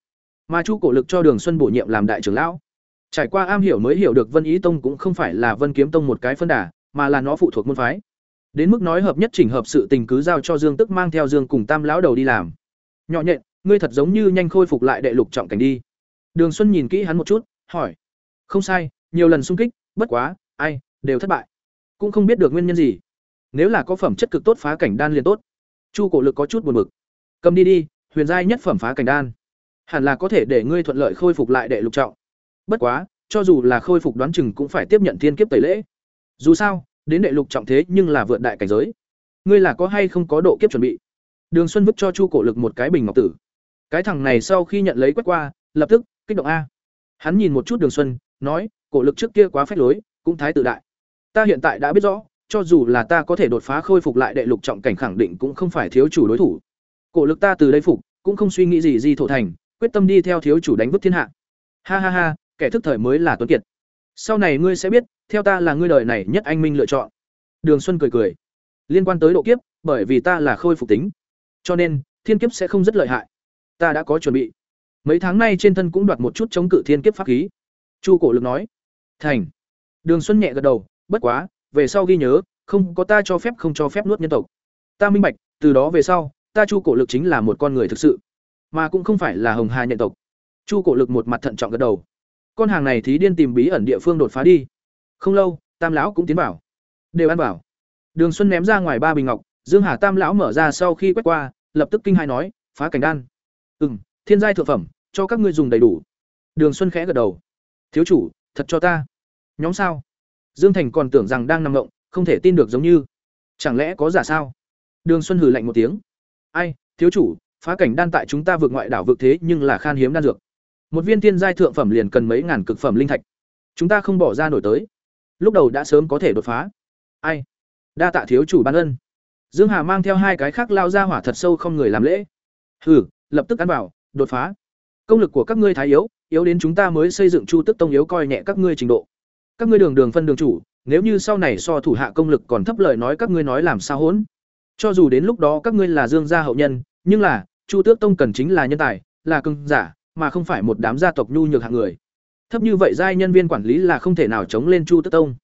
Mà chu cổ lực cho đường xuân bổ nhiệm làm đại trưởng lão. Trải qua am hiểu mới hiểu được vân ý tông cũng không phải là vân kiếm tông một cái phân đà, mà là nó phụ thuộc môn phái. Đến mức nói hợp nhất chỉnh hợp sự tình cứ giao cho dương tức mang theo dương cùng tam lão đầu đi làm nhỏ nhện, ngươi thật giống như nhanh khôi phục lại đệ lục trọng cảnh đi. Đường xuân nhìn kỹ hắn một chút, hỏi. Không sai, nhiều lần xung kích, bất quá, ai, đều thất bại. Cũng không biết được nguyên nhân gì. Nếu là có phẩm chất cực tốt phá cảnh đan liền tốt. Chu cổ lực có chút buồn bực. Cầm đi đi, huyền giai nhất phẩm phá cảnh đan. Hẳn là có thể để ngươi thuận lợi khôi phục lại đệ lục trọng. Bất quá, cho dù là khôi phục đoán chừng cũng phải tiếp nhận thiên kiếp tẩy lễ. Dù sao, đến đệ lục trọng thế nhưng là vượt đại cảnh giới. Ngươi là có hay không có độ kiếp chuẩn bị? Đường xuân vứt cho chu cổ lực một cái bình ngọc tử. Cái thằng này sau khi nhận lấy quét qua, lập tức, kích động a. Hắn nhìn một chút đường xuân, nói, cổ lực trước kia quá phách lối, cũng thái tự đại. Ta hiện tại đã biết rõ, cho dù là ta có thể đột phá khôi phục lại đệ lục trọng cảnh khẳng định cũng không phải thiếu chủ đối thủ. Cổ lực ta từ đây phục, cũng không suy nghĩ gì gì thổ thành, quyết tâm đi theo thiếu chủ đánh vứt thiên hạ. Ha ha ha, kẻ thức thời mới là tuấn kiệt. Sau này ngươi sẽ biết, theo ta là ngươi đời này nhất anh minh lựa chọn. Đường xuân cười cười. Liên quan tới độ kiếp, bởi vì ta là khôi phục tính cho nên, thiên kiếp sẽ không rất lợi hại. Ta đã có chuẩn bị. Mấy tháng nay trên thân cũng đoạt một chút chống cự thiên kiếp pháp khí. Chu cổ lực nói. Thành. Đường xuân nhẹ gật đầu, bất quá, về sau ghi nhớ, không có ta cho phép không cho phép nuốt nhân tộc. Ta minh bạch, từ đó về sau, ta chu cổ lực chính là một con người thực sự, mà cũng không phải là hồng hà nhân tộc. Chu cổ lực một mặt thận trọng gật đầu. Con hàng này thí điên tìm bí ẩn địa phương đột phá đi. Không lâu, tam lão cũng tiến vào. Đều ăn bảo đường xuân ném ra ngoài ba bình ngọc dương hà tam lão mở ra sau khi quét qua, lập tức kinh hai nói, phá cảnh đan. Ừ m thiên giai thượng phẩm, cho các ngươi dùng đầy đủ. Đường xuân khẽ gật đầu. Thiếu chủ, thật cho ta. Nhóm sao? Dương thành còn tưởng rằng đang nằm ngộng, không thể tin được giống như. Chẳng lẽ có giả sao? Đường xuân hừ lạnh một tiếng. Ai, thiếu chủ, phá cảnh đan tại chúng ta vượt ngoại đảo vượt thế nhưng là khan hiếm đan dược. Một viên thiên giai thượng phẩm liền cần mấy ngàn cực phẩm linh thạch. Chúng ta không bỏ ra nổi tới. Lúc đầu đã sớm có thể đột phá. Ai? Đa tạ thiếu chủ ban ân dương hà mang theo hai cái khác lao ra hỏa thật sâu không người làm lễ. Hừ, lập tức ăn vào, đột phá. Công lực của các ngươi thái yếu yếu đến chúng ta mới xây dựng chu tức tông yếu coi nhẹ các ngươi trình độ. Các ngươi đường đường phân đường chủ, nếu như sau này so thủ hạ công lực còn thấp lời nói các ngươi nói làm sao hỗn? Cho dù đến lúc đó các ngươi là dương gia hậu nhân, nhưng là, chu tước tông cần chính là nhân tài, là cường giả, mà không phải một đám gia tộc nhu nhược hạng người. Thấp như vậy giai nhân viên quản lý là không thể nào chống lên chu tước tông.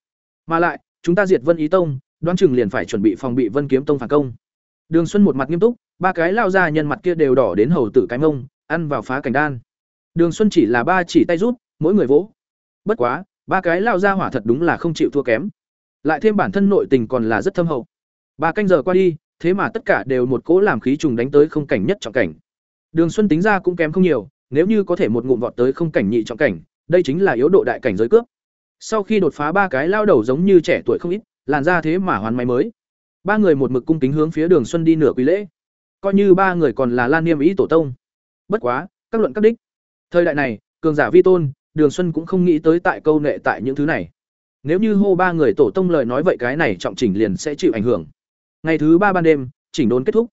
Mà lại, chúng ta diệt vân ý tông đoán chừng liền phải chuẩn bị phòng bị vân kiếm tông phản công. Đường xuân một mặt nghiêm túc, ba cái lao ra nhân mặt kia đều đỏ đến hầu tử cái mông, ăn vào phá cảnh đan. Đường xuân chỉ là ba chỉ tay rút, mỗi người vỗ. Bất quá, ba cái lao ra hỏa thật đúng là không chịu thua kém. Lại thêm bản thân nội tình còn là rất thâm hậu. Ba canh giờ qua đi, thế mà tất cả đều một cỗ làm khí trùng đánh tới không cảnh nhất trọng cảnh. Đường xuân tính ra cũng kém không nhiều, nếu như có thể một ngụm vọt tới không cảnh nhị trọng cảnh, đây chính là yếu độ đại cảnh giới cướp. Sau khi đột phá ba cái lao đầu giống như trẻ tuổi không ít làn ra thế mà hoàn máy mới. Ba người một mực cung kính hướng phía đường xuân đi nửa quý lễ. Coi như ba người còn là lan niêm ý tổ tông. Bất quá, các luận các đích. Thời đại này, cường giả vi tôn, đường xuân cũng không nghĩ tới tại câu nệ tại những thứ này. Nếu như hô ba người tổ tông lời nói vậy cái này trọng chỉnh liền sẽ chịu ảnh hưởng. Ngày thứ ba ban đêm, chỉnh đốn kết thúc.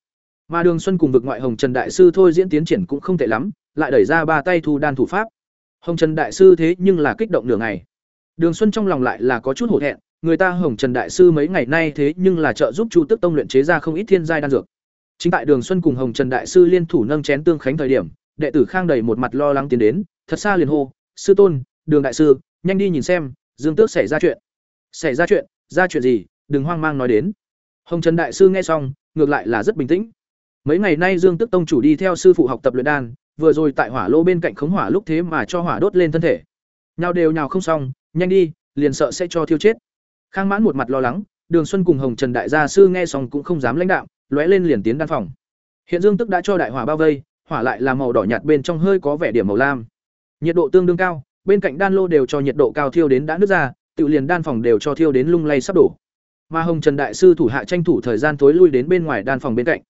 Mà đường xuân cùng vực ngoại hồng trần đại sư thôi diễn tiến triển cũng không tệ lắm, lại đẩy ra ba tay thu đan thủ pháp. Hồng trần đại sư thế nhưng là kích động nửa ngày. Đường xuân trong lòng lại là có chút hổ thẹn người ta hồng trần đại sư mấy ngày nay thế nhưng là trợ giúp chu tức tông luyện chế ra không ít thiên giai đan dược. Chính tại đường xuân cùng hồng trần đại sư liên thủ nâng chén tương khánh thời điểm, đệ tử khang đầy một mặt lo lắng tiến đến, thật xa liền hô, sư tôn, đường đại sư, nhanh đi nhìn xem, dương tước xảy ra chuyện. Xảy ra chuyện? Ra chuyện gì? Đừng hoang mang nói đến. Hồng trần đại sư nghe xong, ngược lại là rất bình tĩnh. Mấy ngày nay dương tước tông chủ đi theo sư phụ học tập luyện đan, vừa rồi tại hỏa lô bên cạnh khống hỏa lúc thế mà cho hỏa đốt lên thân thể. Nhào đều nhào không xong, nhanh đi, liền sợ sẽ cho thiêu chết khang mãn một mặt lo lắng, đường xuân cùng hồng trần đại gia sư nghe xong cũng không dám lãnh đạo lóe lên liền tiến đan phòng. Hiện dương tức đã cho đại hỏa bao vây, hỏa lại là màu đỏ nhạt bên trong hơi có vẻ điểm màu lam. Nhiệt độ tương đương cao, bên cạnh đan lô đều cho nhiệt độ cao thiêu đến đã nứt ra, tự liền đan phòng đều cho thiêu đến lung lay sắp đổ. Mà hồng trần đại sư thủ hạ tranh thủ thời gian tối lui đến bên ngoài đan phòng bên cạnh.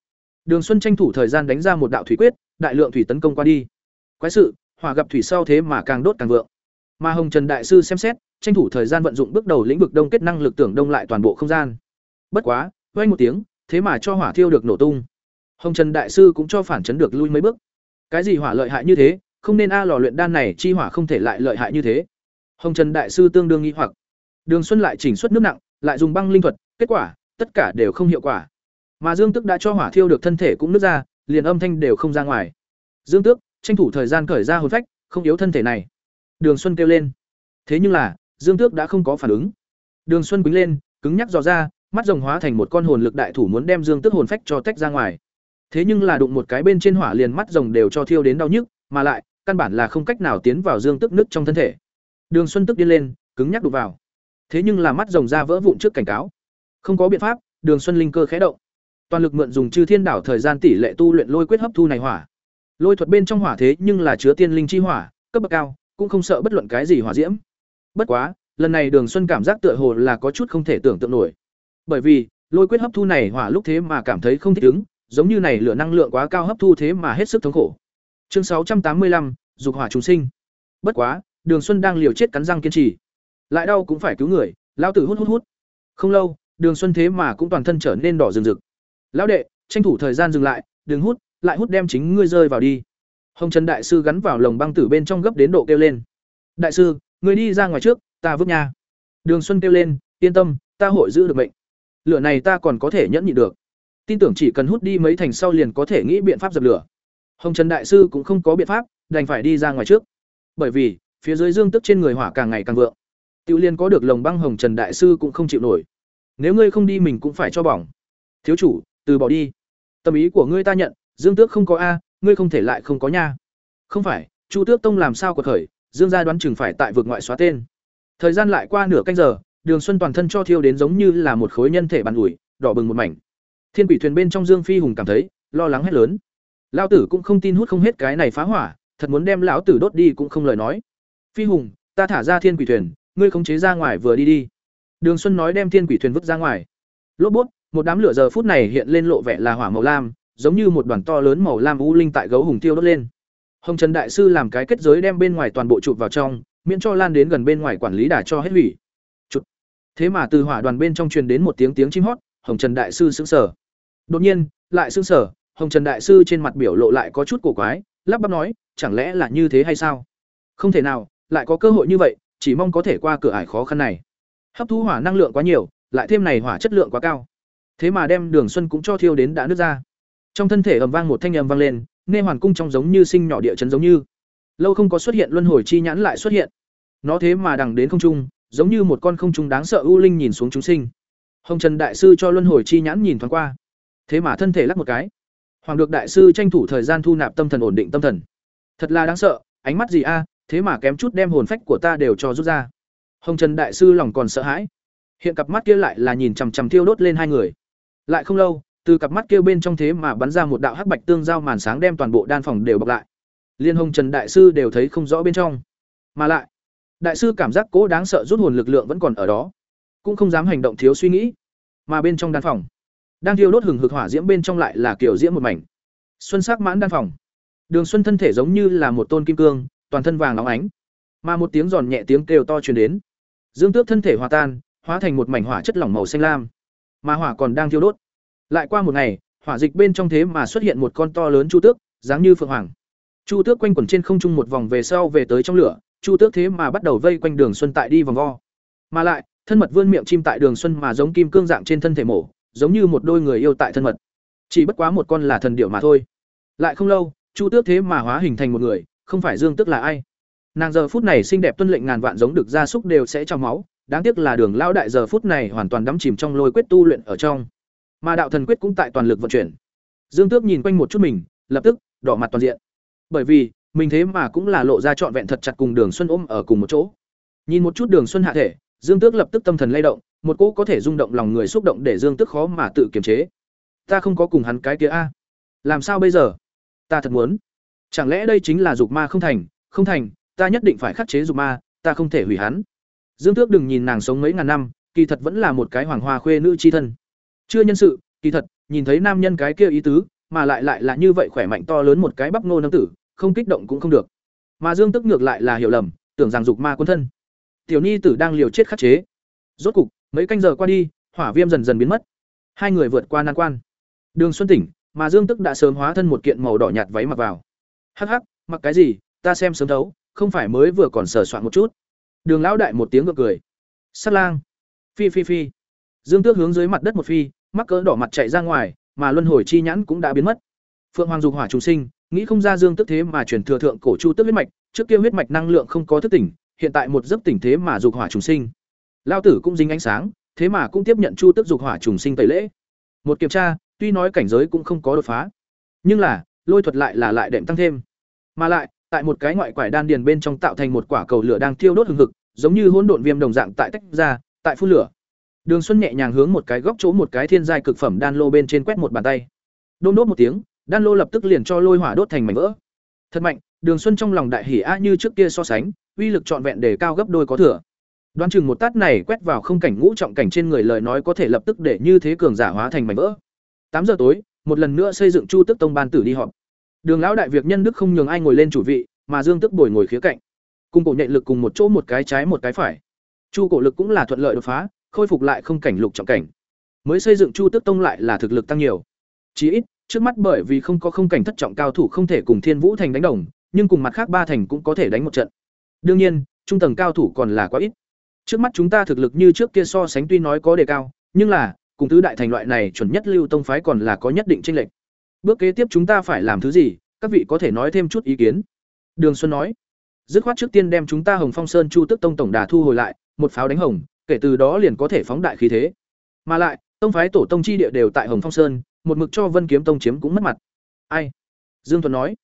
Đường xuân tranh thủ thời gian đánh ra một đạo thủy quyết, đại lượng thủy tấn công qua đi. Quái sự, hỏa gặp thủy sau thế mà càng đốt càng vượng mà hồng trần đại sư xem xét, tranh thủ thời gian vận dụng bước đầu lĩnh vực đông kết năng lực tưởng đông lại toàn bộ không gian. Bất quá, vang một tiếng, thế mà cho hỏa thiêu được nổ tung. Hồng trần đại sư cũng cho phản chấn được lui mấy bước. Cái gì hỏa lợi hại như thế, không nên a lò luyện đan này chi hỏa không thể lại lợi hại như thế. Hồng trần đại sư tương đương nghi hoặc. Đường xuân lại chỉnh xuất nước nặng, lại dùng băng linh thuật, kết quả, tất cả đều không hiệu quả. Mà dương tức đã cho hỏa thiêu được thân thể cũng nứt ra, liền âm thanh đều không ra ngoài. Dương tước, tranh thủ thời gian cởi ra hồn phách, không yếu thân thể này đường xuân kêu lên. Thế nhưng là, dương tước đã không có phản ứng. Đường xuân quĩnh lên, cứng nhắc dò ra, mắt rồng hóa thành một con hồn lực đại thủ muốn đem dương tước hồn phách cho tách ra ngoài. Thế nhưng là đụng một cái bên trên hỏa liền mắt rồng đều cho thiêu đến đau nhức, mà lại, căn bản là không cách nào tiến vào dương Tước nứt trong thân thể. Đường xuân tức điên lên, cứng nhắc đụng vào. Thế nhưng là mắt rồng ra vỡ vụn trước cảnh cáo. Không có biện pháp, đường xuân linh cơ khẽ động. Toàn lực mượn dùng chư thiên đảo thời gian tỷ lệ tu luyện lôi quyết hấp thu này hỏa. Lôi thuật bên trong hỏa thế nhưng là chứa tiên linh chi hỏa, cấp bậc cao cũng không sợ bất luận cái gì hỏa diễm. Bất quá, lần này đường xuân cảm giác tựa hồ là có chút không thể tưởng tượng nổi. Bởi vì, lôi quyết hấp thu này hỏa lúc thế mà cảm thấy không thích ứng, giống như này lửa năng lượng quá cao hấp thu thế mà hết sức thống khổ. Chương sáu trăm tám mươi lăm, dục hỏa chúng sinh. Bất quá, đường xuân đang liều chết cắn răng kiên trì. Lại đau cũng phải cứu người, lão tử hút hút hút. Không lâu, đường xuân thế mà cũng toàn thân trở nên đỏ rừng rực. Lão đệ, tranh thủ thời gian dừng lại, đừng hút, lại hút đem chính ngươi rơi vào đi hồng trần đại sư gắn vào lồng băng tử bên trong gấp đến độ kêu lên. Đại sư, người đi ra ngoài trước, ta vứt nha. Đường xuân kêu lên, yên tâm, ta hội giữ được mệnh. Lửa này ta còn có thể nhẫn nhịn được. Tin tưởng chỉ cần hút đi mấy thành sau liền có thể nghĩ biện pháp dập lửa. Hồng trần đại sư cũng không có biện pháp, đành phải đi ra ngoài trước. Bởi vì, phía dưới dương tức trên người hỏa càng ngày càng vượng. Tiểu liên có được lồng băng hồng trần đại sư cũng không chịu nổi. Nếu ngươi không đi mình cũng phải cho bỏng. Thiếu chủ, từ bỏ đi. Tâm ý của ngươi ta nhận, dương tước không có a ngươi không thể lại không có nha. Không phải, chu tước tông làm sao có khởi dương gia đoán chừng phải tại vực ngoại xóa tên. Thời gian lại qua nửa canh giờ, đường xuân toàn thân cho thiêu đến giống như là một khối nhân thể bàn ủi, đỏ bừng một mảnh. Thiên quỷ thuyền bên trong dương phi hùng cảm thấy, lo lắng hết lớn. Lao tử cũng không tin hút không hết cái này phá hỏa, thật muốn đem lão tử đốt đi cũng không lời nói. Phi hùng, ta thả ra thiên quỷ thuyền, ngươi khống chế ra ngoài vừa đi đi. Đường xuân nói đem thiên quỷ thuyền vứt ra ngoài. Lốp bút một đám lửa giờ phút này hiện lên lộ vẻ là hỏa màu lam giống như một đoàn to lớn màu lam u linh tại gấu hùng tiêu đốt lên. Hồng trần đại sư làm cái kết giới đem bên ngoài toàn bộ chụp vào trong, miễn cho lan đến gần bên ngoài quản lý đã cho hết hủy. Chụp. Thế mà từ hỏa đoàn bên trong truyền đến một tiếng tiếng chim hót, hồng trần đại sư sững sờ. Đột nhiên, lại sững sờ, hồng trần đại sư trên mặt biểu lộ lại có chút cổ quái, lắp bắp nói, chẳng lẽ là như thế hay sao? Không thể nào, lại có cơ hội như vậy, chỉ mong có thể qua cửa ải khó khăn này. Hấp thu hỏa năng lượng quá nhiều, lại thêm này hỏa chất lượng quá cao. Thế mà đem đường xuân cũng cho thiêu đến đã nứt ra trong thân thể ầm vang một thanh âm vang lên, nghe hoàn cung trong giống như sinh nhỏ địa chấn giống như. Lâu không có xuất hiện luân hồi chi nhãn lại xuất hiện. Nó thế mà đằng đến không trung, giống như một con không trung đáng sợ u linh nhìn xuống chúng sinh. Hồng trần đại sư cho luân hồi chi nhãn nhìn thoáng qua. Thế mà thân thể lắc một cái. Hoàng được đại sư tranh thủ thời gian thu nạp tâm thần ổn định tâm thần. Thật là đáng sợ, ánh mắt gì a, thế mà kém chút đem hồn phách của ta đều cho rút ra. Hồng trần đại sư lòng còn sợ hãi. Hiện cặp mắt kia lại là nhìn chằm chằm thiêu đốt lên hai người. Lại không lâu từ cặp mắt kia bên trong thế mà bắn ra một đạo hắc bạch tương giao màn sáng đem toàn bộ đan phòng đều bọc lại. Liên hồng trần đại sư đều thấy không rõ bên trong. Mà lại đại sư cảm giác cố đáng sợ rút hồn lực lượng vẫn còn ở đó cũng không dám hành động thiếu suy nghĩ. Mà bên trong đan phòng đang thiêu đốt hừng hực hỏa diễm bên trong lại là kiểu diễm một mảnh. Xuân sắc mãn đan phòng. Đường xuân thân thể giống như là một tôn kim cương toàn thân vàng óng ánh. Mà một tiếng giòn nhẹ tiếng kêu to truyền đến. Dương Tước thân thể hòa tan, hóa thành một mảnh hỏa chất lỏng màu xanh lam. Mà hỏa còn đang thiêu đốt. Lại qua một ngày, hỏa dịch bên trong thế mà xuất hiện một con to lớn chu tước, dáng như phượng hoàng. Chu tước quanh quẩn trên không trung một vòng về sau về tới trong lửa, chu tước thế mà bắt đầu vây quanh Đường Xuân tại đi vòng vo. Mà lại, thân mật vươn miệng chim tại Đường Xuân mà giống kim cương dạng trên thân thể mổ, giống như một đôi người yêu tại thân mật. Chỉ bất quá một con là thần điểu mà thôi. Lại không lâu, Chu Tước thế mà hóa hình thành một người, không phải Dương Tước là ai. Nàng giờ phút này xinh đẹp tuân lệnh ngàn vạn giống được gia súc đều sẽ trong máu, đáng tiếc là Đường lão đại giờ phút này hoàn toàn đắm chìm trong lôi quyết tu luyện ở trong. Mà đạo thần quyết cũng tại toàn lực vận chuyển. Dương Tước nhìn quanh một chút mình, lập tức đỏ mặt toàn diện. Bởi vì, mình thế mà cũng là lộ ra trọn vẹn thật chặt cùng Đường Xuân ôm ở cùng một chỗ. Nhìn một chút Đường Xuân hạ thể, Dương Tước lập tức tâm thần lay động, một cỗ có thể rung động lòng người xúc động để Dương Tước khó mà tự kiềm chế. Ta không có cùng hắn cái kia a. Làm sao bây giờ? Ta thật muốn. Chẳng lẽ đây chính là dục ma không thành, không thành, ta nhất định phải khắc chế dục ma, ta không thể hủy hắn. Dương Tước đừng nhìn nàng sống mấy ngàn năm, kỳ thật vẫn là một cái hoàng hoa khuê nữ chi thân. Chưa nhân sự, kỳ thật, nhìn thấy nam nhân cái kia ý tứ, mà lại lại là như vậy khỏe mạnh to lớn một cái bắp nô nam tử, không kích động cũng không được. Mà Dương tức ngược lại là hiểu lầm, tưởng rằng dục ma quân thân. Tiểu Nhi tử đang liều chết khắc chế. Rốt cục, mấy canh giờ qua đi, hỏa viêm dần dần biến mất. Hai người vượt qua nan quan. Đường Xuân tỉnh, mà Dương Tức đã sớm hóa thân một kiện màu đỏ nhạt váy mặc vào. Hắc hắc, mặc cái gì, ta xem sớm thấu, không phải mới vừa còn sờ soạn một chút. Đường lão đại một tiếng gượng cười. Sát lang. Phi phi phi. Dương Tước hướng dưới mặt đất một phi, mắc cỡ đỏ mặt chạy ra ngoài, mà luân hồi chi nhãn cũng đã biến mất. Phượng Hoàng dục hỏa trùng sinh, nghĩ không ra Dương Tức thế mà truyền thừa thượng cổ chu tức huyết mạch, trước kia huyết mạch năng lượng không có thức tỉnh, hiện tại một giấc tỉnh thế mà dục hỏa trùng sinh. Lao tử cũng dính ánh sáng, thế mà cũng tiếp nhận chu tức dục hỏa trùng sinh tẩy lễ. Một kiểm tra, tuy nói cảnh giới cũng không có đột phá, nhưng là lôi thuật lại là lại đệm tăng thêm. Mà lại, tại một cái ngoại quải đan điền bên trong tạo thành một quả cầu lửa đang thiêu đốt hừng hực, giống như hỗn độn viêm đồng dạng tại tách ra, tại phun lửa. Đường Xuân nhẹ nhàng hướng một cái góc chỗ một cái thiên giai cực phẩm đan lô bên trên quét một bàn tay. đôn đốt một tiếng, đan lô lập tức liền cho lôi hỏa đốt thành mảnh vỡ. Thật mạnh, Đường Xuân trong lòng đại hỉ a như trước kia so sánh, uy lực trọn vẹn để cao gấp đôi có thừa. Đoán chừng một tát này quét vào không cảnh ngũ trọng cảnh trên người lời nói có thể lập tức để như thế cường giả hóa thành mảnh vỡ. Tám giờ tối, một lần nữa xây dựng Chu Tức Tông ban tử đi họp. Đường lão đại việc nhân đức không nhường ai ngồi lên chủ vị, mà Dương Tức bồi ngồi khía cạnh. Cùng cổ nhạy lực cùng một chỗ một cái trái một cái phải. Chu cổ lực cũng là thuận lợi đột phá, khôi phục lại không cảnh lục trọng cảnh. Mới xây dựng Chu Tước Tông lại là thực lực tăng nhiều. Chỉ ít, trước mắt bởi vì không có không cảnh thất trọng cao thủ không thể cùng Thiên Vũ thành đánh đồng, nhưng cùng mặt khác ba thành cũng có thể đánh một trận. Đương nhiên, trung tầng cao thủ còn là quá ít. Trước mắt chúng ta thực lực như trước kia so sánh tuy nói có đề cao, nhưng là cùng tứ đại thành loại này chuẩn nhất lưu tông phái còn là có nhất định chênh lệch. Bước kế tiếp chúng ta phải làm thứ gì, các vị có thể nói thêm chút ý kiến. Đường Xuân nói, dứt khoát trước tiên đem chúng ta Hồng Phong Sơn Chu Tức Tông tổng đà thu hồi lại, một pháo đánh hồng, kể từ đó liền có thể phóng đại khí thế. Mà lại, tông phái tổ tông chi địa đều tại Hồng Phong Sơn, một mực cho Vân Kiếm Tông chiếm cũng mất mặt. Ai? Dương Thuần nói,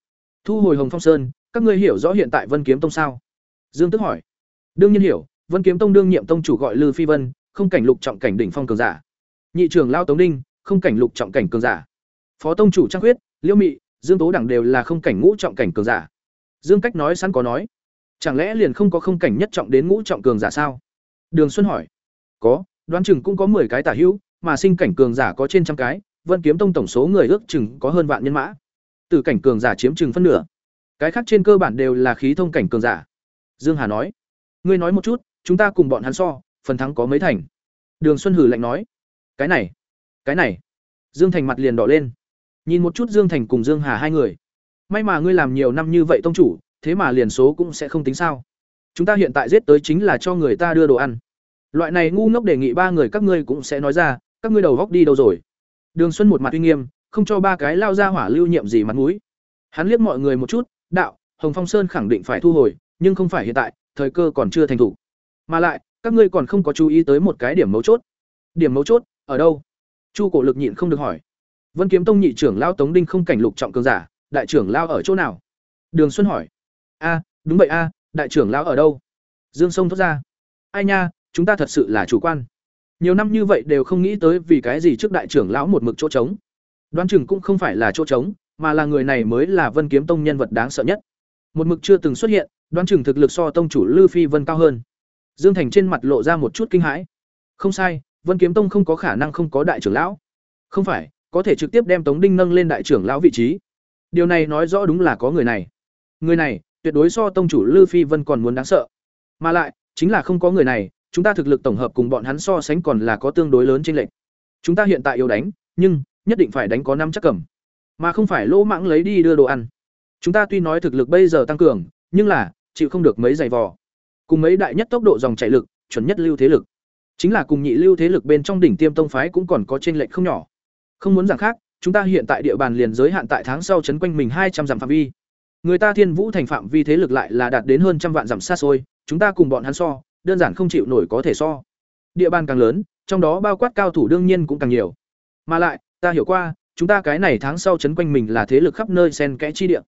thu hồi Hồng Phong Sơn, các ngươi hiểu rõ hiện tại Vân Kiếm Tông sao? Dương Tức hỏi. Đương nhiên hiểu, Vân Kiếm Tông đương nhiệm tông chủ gọi Lư Phi Vân, không cảnh lục trọng cảnh đỉnh phong cường giả. Nhị trưởng lao Tống Ninh, không cảnh lục trọng cảnh cường giả. Phó tông chủ Trang Huyết, Liễu Mị, Dương Tố đẳng đều là không cảnh ngũ trọng cảnh cường giả. Dương Cách nói sẵn có nói, chẳng lẽ liền không có không cảnh nhất trọng đến ngũ trọng cường giả sao? Đường Xuân hỏi. Có, đoán chừng cũng có 10 cái tả hữu, mà sinh cảnh cường giả có trên trăm cái, Vân Kiếm Tông tổng số người ước chừng có hơn vạn nhân mã. Từ cảnh cường giả chiếm chừng phân nửa. Cái khác trên cơ bản đều là khí thông cảnh cường giả. Dương Hà nói. Ngươi nói một chút, chúng ta cùng bọn hắn so, phần thắng có mấy thành? Đường Xuân hử lạnh nói cái này cái này dương thành mặt liền đỏ lên nhìn một chút dương thành cùng dương hà hai người may mà ngươi làm nhiều năm như vậy tông chủ thế mà liền số cũng sẽ không tính sao chúng ta hiện tại giết tới chính là cho người ta đưa đồ ăn. Loại này ngu ngốc đề nghị ba người các ngươi cũng sẽ nói ra, các ngươi đầu góc đi đâu rồi? Đường xuân một mặt uy nghiêm, không cho ba cái lao ra hỏa lưu nhiệm gì mặt mũi. Hắn liếc mọi người một chút, đạo, hồng phong sơn khẳng định phải thu hồi, nhưng không phải hiện tại, thời cơ còn chưa thành thủ. Mà lại, các ngươi còn không có chú ý tới một cái điểm mấu chốt. Điểm mấu chốt, ở đâu? Chu cổ lực nhịn không được hỏi. Vân kiếm tông nhị trưởng lao tống đinh không cảnh lục trọng cường giả, đại trưởng lao ở chỗ nào? Đường xuân hỏi. A, đúng vậy a đại trưởng lão ở đâu? Dương sông thốt ra. Ai nha chúng ta thật sự là chủ quan. Nhiều năm như vậy đều không nghĩ tới vì cái gì trước đại trưởng lão một mực chỗ trống. Đoán chừng cũng không phải là chỗ trống mà là người này mới là vân kiếm tông nhân vật đáng sợ nhất. Một mực chưa từng xuất hiện đoán chừng thực lực so tông chủ lư phi vân cao hơn. Dương thành trên mặt lộ ra một chút kinh hãi. Không sai Vân Kiếm Tông không có khả năng không có đại trưởng lão. Không phải, có thể trực tiếp đem Tống Đinh nâng lên đại trưởng lão vị trí. Điều này nói rõ đúng là có người này. Người này, tuyệt đối so tông chủ Lư Phi Vân còn muốn đáng sợ. Mà lại, chính là không có người này, chúng ta thực lực tổng hợp cùng bọn hắn so sánh còn là có tương đối lớn chênh lệch. Chúng ta hiện tại yếu đánh, nhưng nhất định phải đánh có năm chắc cầm, mà không phải lỗ mãng lấy đi đưa đồ ăn. Chúng ta tuy nói thực lực bây giờ tăng cường, nhưng là chịu không được mấy giày vò. Cùng mấy đại nhất tốc độ dòng chảy lực, chuẩn nhất lưu thế lực. Chính là cùng nhị lưu thế lực bên trong đỉnh tiêm tông phái cũng còn có chênh lệch không nhỏ. Không muốn rằng khác, chúng ta hiện tại địa bàn liền giới hạn tại tháng sau chấn quanh mình hai trăm dặm phạm vi. Người ta Thiên Vũ thành phạm vi thế lực lại là đạt đến hơn trăm vạn dặm xa xôi, chúng ta cùng bọn hắn so, đơn giản không chịu nổi có thể so. Địa bàn càng lớn, trong đó bao quát cao thủ đương nhiên cũng càng nhiều. Mà lại, ta hiểu qua, chúng ta cái này tháng sau chấn quanh mình là thế lực khắp nơi xen kẽ chi địa.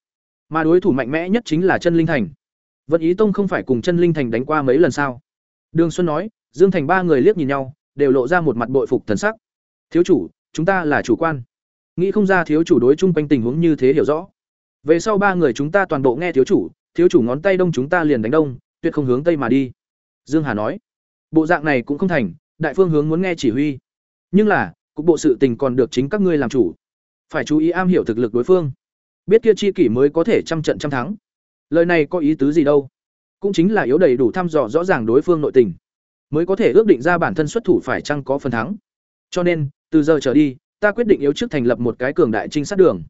Mà đối thủ mạnh mẽ nhất chính là Chân Linh Thành. Vận Ý Tông không phải cùng Chân Linh Thành đánh qua mấy lần sao? Đường Xuân nói, Dương Thành ba người liếc nhìn nhau, đều lộ ra một mặt bội phục thần sắc. Thiếu chủ, chúng ta là chủ quan. Nghĩ không ra thiếu chủ đối chung quanh tình huống như thế hiểu rõ. Về sau ba người chúng ta toàn bộ nghe thiếu chủ, thiếu chủ ngón tay đông chúng ta liền đánh đông, tuyệt không hướng tây mà đi. Dương Hà nói, bộ dạng này cũng không thành, đại phương hướng muốn nghe chỉ huy. Nhưng là, cục bộ sự tình còn được chính các ngươi làm chủ. Phải chú ý am hiểu thực lực đối phương. Biết kia chi kỷ mới có thể trăm trận trăm thắng. Lời này có ý tứ gì đâu? Cũng chính là yếu đầy đủ thăm dò rõ ràng đối phương nội tình, mới có thể ước định ra bản thân xuất thủ phải chăng có phần thắng. Cho nên, từ giờ trở đi, ta quyết định yếu trước thành lập một cái cường đại trinh sát đường.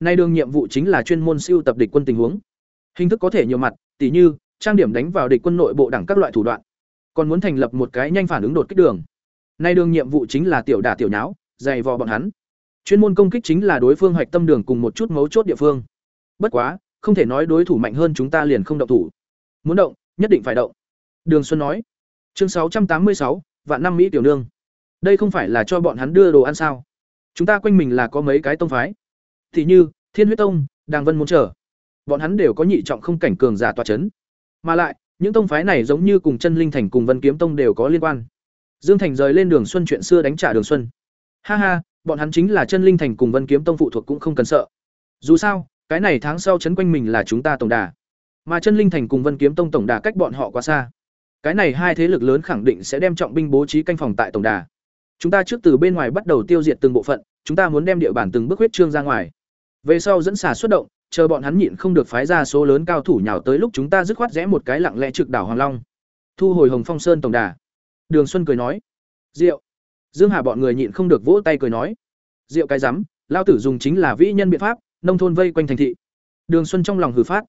Nay đường nhiệm vụ chính là chuyên môn siêu tập địch quân tình huống. Hình thức có thể nhiều mặt, tỉ như trang điểm đánh vào địch quân nội bộ đẳng các loại thủ đoạn. Còn muốn thành lập một cái nhanh phản ứng đột kích đường. Nay đường nhiệm vụ chính là tiểu đả tiểu nháo, dày vò bọn hắn. Chuyên môn công kích chính là đối phương hoạch tâm đường cùng một chút mấu chốt địa phương. Bất quá, không thể nói đối thủ mạnh hơn chúng ta liền không động thủ. Muốn động, nhất định phải động. Đường Xuân nói. Chương sáu trăm tám mươi sáu, vạn năm Mỹ tiểu nương. Đây không phải là cho bọn hắn đưa đồ ăn sao? Chúng ta quanh mình là có mấy cái tông phái. Thì như, Thiên Huyết Tông, Đàng Vân muốn trở. Bọn hắn đều có nhị trọng không cảnh cường giả tòa chấn. Mà lại, những tông phái này giống như cùng Chân Linh Thành cùng Vân Kiếm Tông đều có liên quan. Dương Thành rời lên Đường Xuân chuyện xưa đánh trả Đường Xuân. Ha ha, bọn hắn chính là Chân Linh Thành cùng Vân Kiếm Tông phụ thuộc cũng không cần sợ. Dù sao, cái này tháng sau chấn quanh mình là chúng ta tổng đà. Mà Chân Linh Thành cùng Vân Kiếm Tông tổng đà cách bọn họ quá xa. Cái này hai thế lực lớn khẳng định sẽ đem trọng binh bố trí canh phòng tại tổng đà. Chúng ta trước từ bên ngoài bắt đầu tiêu diệt từng bộ phận, chúng ta muốn đem địa bàn từng bước huyết trương ra ngoài. Về sau dẫn xả xuất động, chờ bọn hắn nhịn không được phái ra số lớn cao thủ nhào tới lúc chúng ta dứt khoát rẽ một cái lặng lẽ trực đảo Hoàng Long. Thu hồi Hồng Phong Sơn tổng đà. Đường Xuân cười nói: "Diệu." Dương Hà bọn người nhịn không được vỗ tay cười nói: "Diệu cái rắm, Lão tử dùng chính là vĩ nhân biện pháp, nông thôn vây quanh thành thị." Đường Xuân trong lòng hừ phát.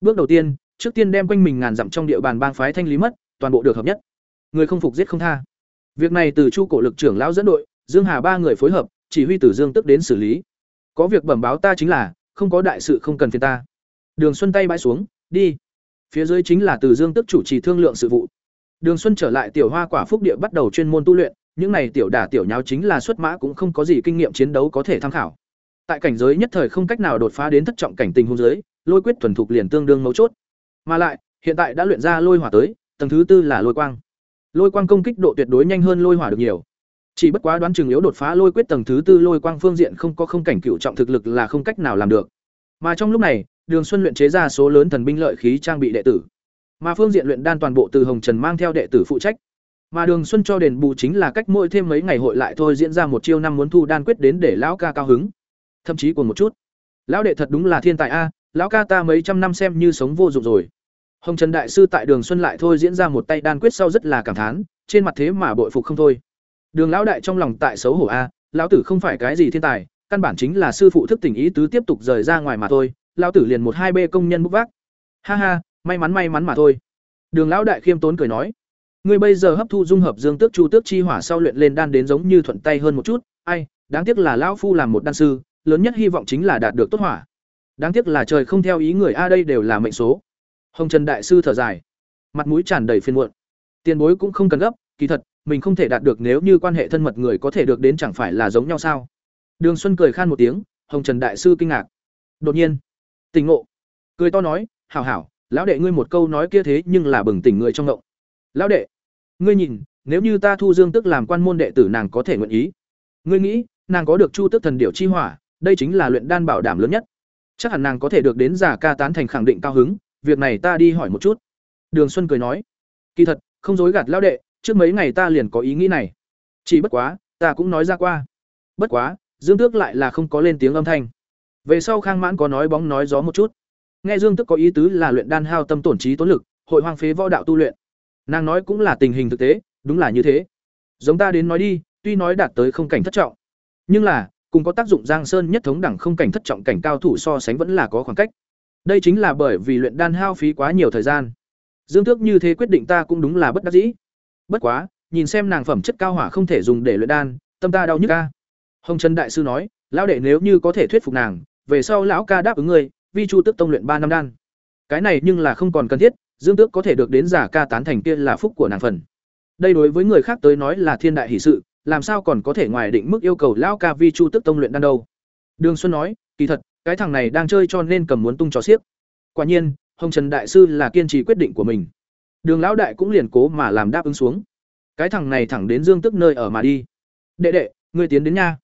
Bước đầu tiên, trước tiên đem quanh mình ngàn dặm trong địa bàn bang phái thanh lý mất, toàn bộ được hợp nhất. Người không phục giết không tha. Việc này từ Chu Cổ Lực trưởng lão dẫn đội, Dương Hà ba người phối hợp, chỉ huy Tử Dương tức đến xử lý. Có việc bẩm báo ta chính là, không có đại sự không cần phiền ta. Đường Xuân tay bãi xuống, đi. Phía dưới chính là Từ Dương tức chủ trì thương lượng sự vụ. Đường Xuân trở lại tiểu hoa quả phúc địa bắt đầu chuyên môn tu luyện, những này tiểu đả tiểu nháo chính là xuất mã cũng không có gì kinh nghiệm chiến đấu có thể tham khảo. Tại cảnh giới nhất thời không cách nào đột phá đến thất trọng cảnh tình huống giới, lôi quyết thuần thục liền tương đương mấu chốt. Mà lại, hiện tại đã luyện ra lôi hỏa tới, tầng thứ tư là lôi quang. Lôi quang công kích độ tuyệt đối nhanh hơn lôi hỏa được nhiều. Chỉ bất quá đoán chừng yếu đột phá lôi quyết tầng thứ tư lôi quang phương diện không có không cảnh cựu trọng thực lực là không cách nào làm được. Mà trong lúc này, Đường Xuân luyện chế ra số lớn thần binh lợi khí trang bị đệ tử. Mà phương diện luyện đan toàn bộ từ Hồng Trần mang theo đệ tử phụ trách. Mà Đường Xuân cho đền bù chính là cách mỗi thêm mấy ngày hội lại thôi diễn ra một chiêu năm muốn thu đan quyết đến để lão ca cao hứng. Thậm chí còn một chút. Lão đệ thật đúng là thiên tài a, lão ca ta mấy trăm năm xem như sống vô dụng rồi. Hồng Trần đại sư tại Đường Xuân lại thôi diễn ra một tay đan quyết sau rất là cảm thán, trên mặt thế mà bội phục không thôi. Đường lão đại trong lòng tại xấu hổ a, lão tử không phải cái gì thiên tài, căn bản chính là sư phụ thức tỉnh ý tứ tiếp tục rời ra ngoài mà thôi, lão tử liền một hai b công nhân bốc vác. Ha ha, may mắn may mắn mà thôi. Đường lão đại khiêm tốn cười nói, ngươi bây giờ hấp thu dung hợp dương tước chu tước chi hỏa sau luyện lên đan đến giống như thuận tay hơn một chút, ai, đáng tiếc là lão phu làm một đan sư, lớn nhất hy vọng chính là đạt được tốt hỏa. Đáng tiếc là trời không theo ý người a đây đều là mệnh số. Hồng Trần đại sư thở dài, mặt mũi tràn đầy phiền muộn. Tiền bối cũng không cần gấp, kỳ thật, mình không thể đạt được nếu như quan hệ thân mật người có thể được đến chẳng phải là giống nhau sao? Đường Xuân cười khan một tiếng, Hồng Trần đại sư kinh ngạc. Đột nhiên, tỉnh ngộ, cười to nói, "Hảo hảo, lão đệ ngươi một câu nói kia thế nhưng là bừng tỉnh người trong ngộng. Lão đệ, ngươi nhìn, nếu như ta thu Dương Tức làm quan môn đệ tử nàng có thể nguyện ý. Ngươi nghĩ, nàng có được Chu Tức thần điểu chi hỏa, đây chính là luyện đan bảo đảm lớn nhất. Chắc hẳn nàng có thể được đến giả ca tán thành khẳng định cao hứng, việc này ta đi hỏi một chút." Đường Xuân cười nói, "Kỳ thật, không dối gạt lão đệ, trước mấy ngày ta liền có ý nghĩ này. Chỉ bất quá, ta cũng nói ra qua. Bất quá, Dương Tước lại là không có lên tiếng âm thanh. Về sau Khang Mãn có nói bóng nói gió một chút. Nghe Dương Tước có ý tứ là luyện đan hao tâm tổn trí tốn lực, hội hoang phế võ đạo tu luyện. nàng nói cũng là tình hình thực tế đúng là như thế giống ta đến nói đi tuy nói đạt tới không cảnh thất trọng nhưng là cùng có tác dụng giang sơn nhất thống đẳng không cảnh thất trọng cảnh cao thủ so sánh vẫn là có khoảng cách đây chính là bởi vì luyện đan hao phí quá nhiều thời gian dương tước như thế quyết định ta cũng đúng là bất đắc dĩ bất quá, nhìn xem nàng phẩm chất cao hỏa không thể dùng để luyện đan, tâm ta đau nhức ca hồng trần đại sư nói, lão đệ nếu như có thể thuyết phục nàng, về sau lão ca đáp ứng ngươi, vi chu tức tông luyện ba năm đan. Cái này nhưng là không còn cần thiết, dương tước có thể được đến giả ca tán thành kia là phúc của nàng phần. Đây đối với người khác tới nói là thiên đại hỷ sự, làm sao còn có thể ngoài định mức yêu cầu lão ca vi chu tức tông luyện đan đâu? Đường xuân nói, kỳ thật, cái thằng này đang chơi cho nên cầm muốn tung trò xiếc. Quả nhiên, hồng trần đại sư là kiên trì quyết định của mình đường lão đại cũng liền cố mà làm đáp ứng xuống. Cái thằng này thẳng đến dương tước nơi ở mà đi. Đệ đệ, ngươi tiến đến nha.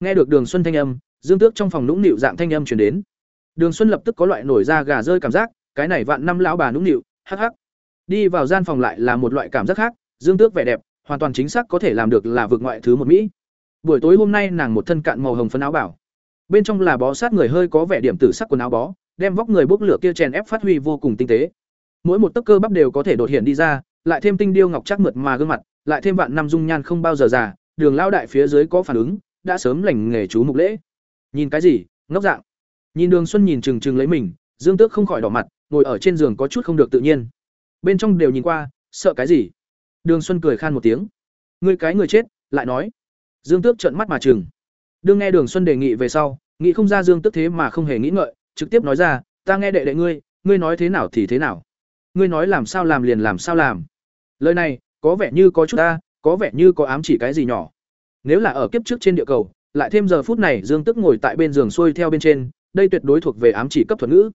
Nghe được đường xuân thanh âm, dương tước trong phòng nũng nịu dạng thanh âm truyền đến. Đường xuân lập tức có loại nổi da gà rơi cảm giác, cái này vạn năm lão bà nũng nịu, hắc hắc. Đi vào gian phòng lại là một loại cảm giác khác, dương tước vẻ đẹp, hoàn toàn chính xác có thể làm được là vượt ngoại thứ một mỹ. Buổi tối hôm nay nàng một thân cạn màu hồng phấn áo bảo. Bên trong là bó sát người hơi có vẻ điểm tử sắc quần áo bó, đem vóc người bốc lửa kia chèn ép phát huy vô cùng tinh tế mỗi một tấc cơ bắp đều có thể đột hiện đi ra, lại thêm tinh điêu ngọc chắc mượt mà gương mặt, lại thêm vạn năm dung nhan không bao giờ già, đường lao đại phía dưới có phản ứng, đã sớm lành nghề chú mục lễ. Nhìn cái gì? Ngốc dạng. Nhìn đường xuân nhìn trừng trừng lấy mình, dương tước không khỏi đỏ mặt, ngồi ở trên giường có chút không được tự nhiên. Bên trong đều nhìn qua, sợ cái gì? Đường xuân cười khan một tiếng. Ngươi cái người chết, lại nói. Dương tước trợn mắt mà chừng. Đương nghe đường xuân đề nghị về sau, nghĩ không ra dương tước thế mà không hề nghĩ ngợi, trực tiếp nói ra, ta nghe đệ đệ ngươi ngươi nói thế nào thì thế nào ngươi nói làm sao làm liền làm sao làm. Lời này, có vẻ như có chút ta, có vẻ như có ám chỉ cái gì nhỏ. Nếu là ở kiếp trước trên địa cầu, lại thêm giờ phút này dương tức ngồi tại bên giường xuôi theo bên trên, đây tuyệt đối thuộc về ám chỉ cấp thuật ngữ.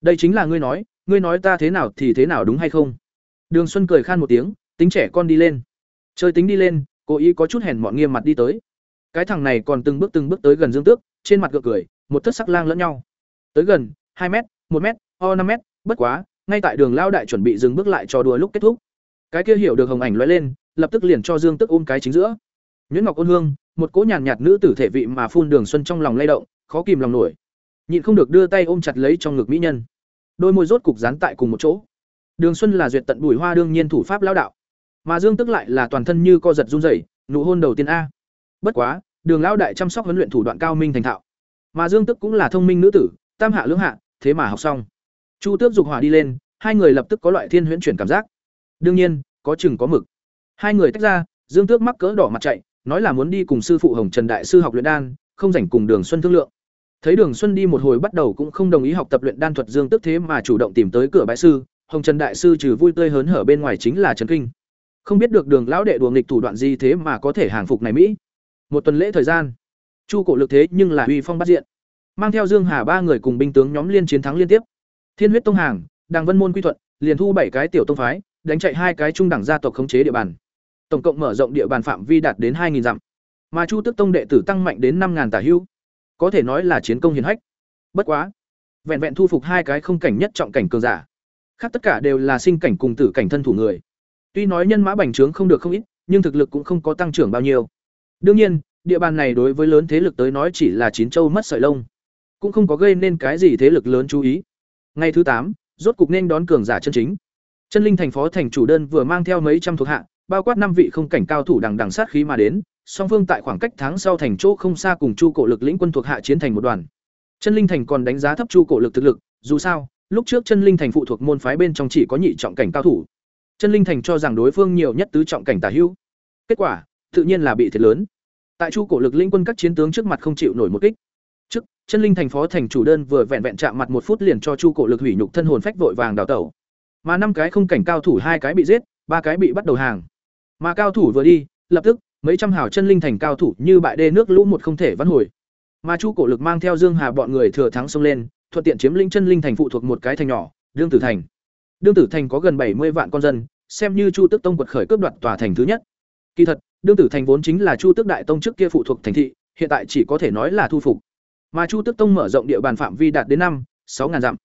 Đây chính là ngươi nói ngươi nói ta thế nào thì thế nào đúng hay không? Đường xuân cười khan một tiếng, tính trẻ con đi lên. Chơi tính đi lên, cố ý có chút hèn mọn nghiêm mặt đi tới. Cái thằng này còn từng bước từng bước tới gần dương tước, trên mặt gượng cười, một thất sắc lang lẫn nhau. Tới gần, hai m một m o năm m bất quá ngay tại đường lao đại chuẩn bị dừng bước lại trò đùa lúc kết thúc cái kia hiểu được hồng ảnh lóe lên lập tức liền cho dương tức ôm cái chính giữa. Nhuyễn ngọc ôn hương một cỗ nhàn nhạt, nhạt nữ tử thể vị mà phun đường xuân trong lòng lay động khó kìm lòng nổi. Nhịn không được đưa tay ôm chặt lấy trong ngực mỹ nhân. Đôi môi rốt cục dán tại cùng một chỗ. Đường xuân là duyệt tận bùi hoa đương nhiên thủ pháp lao đạo. Mà dương tức lại là toàn thân như co giật run rẩy nụ hôn đầu tiên a. Bất quá đường lao đại chăm sóc huấn luyện thủ đoạn cao minh thành thạo. Mà dương tức cũng là thông minh nữ tử tam hạ lưỡng hạ thế mà học xong chu tước dục hỏa đi lên, hai người lập tức có loại thiên huyễn chuyển cảm giác. Đương nhiên, có chừng có mực. Hai người tách ra, dương tước mắc cỡ đỏ mặt chạy, nói là muốn đi cùng sư phụ hồng trần đại sư học luyện đan, không rảnh cùng đường xuân thương lượng. Thấy đường xuân đi một hồi bắt đầu cũng không đồng ý học tập luyện đan thuật dương tước thế mà chủ động tìm tới cửa bãi sư, hồng trần đại sư trừ vui tươi hớn hở bên ngoài chính là trần kinh. Không biết được đường lão đệ đùa nghịch thủ đoạn gì thế mà có thể hàng phục này mỹ. Một tuần lễ thời gian, chu cổ lực thế nhưng là uy phong bắt diện. Mang theo dương hà ba người cùng binh tướng nhóm liên chiến thắng liên tiếp thiên huyết tông hàng, đàng vân môn quy thuận, liền thu bảy cái tiểu tông phái, đánh chạy hai cái trung đẳng gia tộc khống chế địa bàn. Tổng cộng mở rộng địa bàn phạm vi đạt đến hai dặm. Mà chu tức tông đệ tử tăng mạnh đến năm tả hưu. Có thể nói là chiến công hiển hách. Bất quá, vẹn vẹn thu phục hai cái không cảnh nhất trọng cảnh cường giả. Khác tất cả đều là sinh cảnh cùng tử cảnh thân thủ người. Tuy nói nhân mã bành trướng không được không ít, nhưng thực lực cũng không có tăng trưởng bao nhiêu. Đương nhiên, địa bàn này đối với lớn thế lực tới nói chỉ là chín châu mất sợi lông. Cũng không có gây nên cái gì thế lực lớn chú ý ngày thứ tám, rốt cục nên đón cường giả chân chính. Chân linh thành phó thành chủ đơn vừa mang theo mấy trăm thuộc hạ, bao quát năm vị không cảnh cao thủ đằng đằng sát khí mà đến, song phương tại khoảng cách tháng sau thành chỗ không xa cùng chu cổ lực lĩnh quân thuộc hạ chiến thành một đoàn. Chân linh thành còn đánh giá thấp chu cổ lực thực lực, dù sao, lúc trước chân linh thành phụ thuộc môn phái bên trong chỉ có nhị trọng cảnh cao thủ. Chân linh thành cho rằng đối phương nhiều nhất tứ trọng cảnh tả hữu. Kết quả, tự nhiên là bị thiệt lớn. Tại chu cổ lực lĩnh quân các chiến tướng trước mặt không chịu nổi một kích chân linh thành phó thành chủ đơn vừa vẹn vẹn chạm mặt một phút liền cho chu cổ lực hủy nhục thân hồn phách vội vàng đào tẩu. Mà năm cái không cảnh cao thủ hai cái bị giết, ba cái bị bắt đầu hàng. Mà cao thủ vừa đi, lập tức, mấy trăm hào chân linh thành cao thủ như bại đê nước lũ một không thể vãn hồi. Mà chu cổ lực mang theo dương hà bọn người thừa thắng xông lên, thuận tiện chiếm lĩnh chân linh thành phụ thuộc một cái thành nhỏ, đương tử thành. Đương tử thành có gần bảy mươi vạn con dân, xem như chu tức tông quật khởi cướp đoạt tòa thành thứ nhất. Kỳ thật, đương tử thành vốn chính là chu tước đại tông trước kia phụ thuộc thành thị, hiện tại chỉ có thể nói là thu phục mà chu tước tông mở rộng địa bàn phạm vi đạt đến năm sáu ngàn dặm.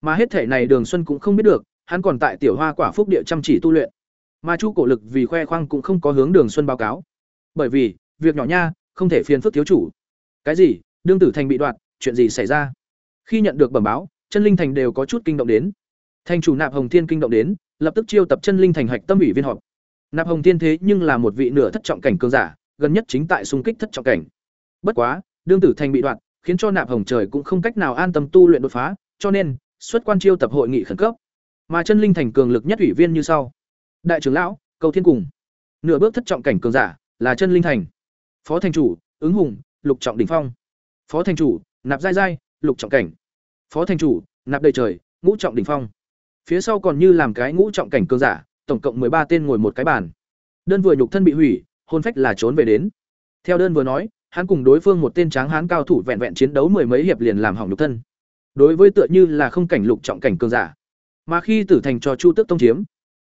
Mà hết thể này đường xuân cũng không biết được hắn còn tại tiểu hoa quả phúc địa chăm chỉ tu luyện. Mà chu cổ lực vì khoe khoang cũng không có hướng đường xuân báo cáo. Bởi vì việc nhỏ nha không thể phiền phức thiếu chủ. Cái gì? Đương tử thành bị đoạt chuyện gì xảy ra? Khi nhận được bẩm báo chân linh thành đều có chút kinh động đến. Thành chủ nạp hồng thiên kinh động đến lập tức chiêu tập chân linh thành hạch tâm ủy viên họp. Nạp Hồng Thiên thế nhưng là một vị nửa thất trọng cảnh cường giả, gần nhất chính tại xung kích thất trọng cảnh. Bất quá, đương tử thành bị đoạn, khiến cho Nạp Hồng trời cũng không cách nào an tâm tu luyện đột phá, cho nên xuất quan chiêu tập hội nghị khẩn cấp. Mà chân linh thành cường lực nhất ủy viên như sau: Đại trưởng lão, Cầu Thiên cùng, nửa bước thất trọng cảnh cường giả, là chân linh thành. Phó thành chủ, ứng hùng, lục trọng đỉnh phong. Phó thành chủ, nạp giai giai, lục trọng cảnh. Phó thành chủ, nạp đầy trời, ngũ trọng đỉnh phong. Phía sau còn như làm cái ngũ trọng cảnh cường giả, tổng cộng ba tên ngồi một cái bàn. Đơn vừa nhục thân bị hủy, hôn phách là trốn về đến. Theo đơn vừa nói, hắn cùng đối phương một tên tráng hán cao thủ vẹn vẹn chiến đấu mười mấy hiệp liền làm hỏng nhục thân. Đối với tựa như là không cảnh lục trọng cảnh cường giả. Mà khi tử thành cho Chu Tước tông chiếm,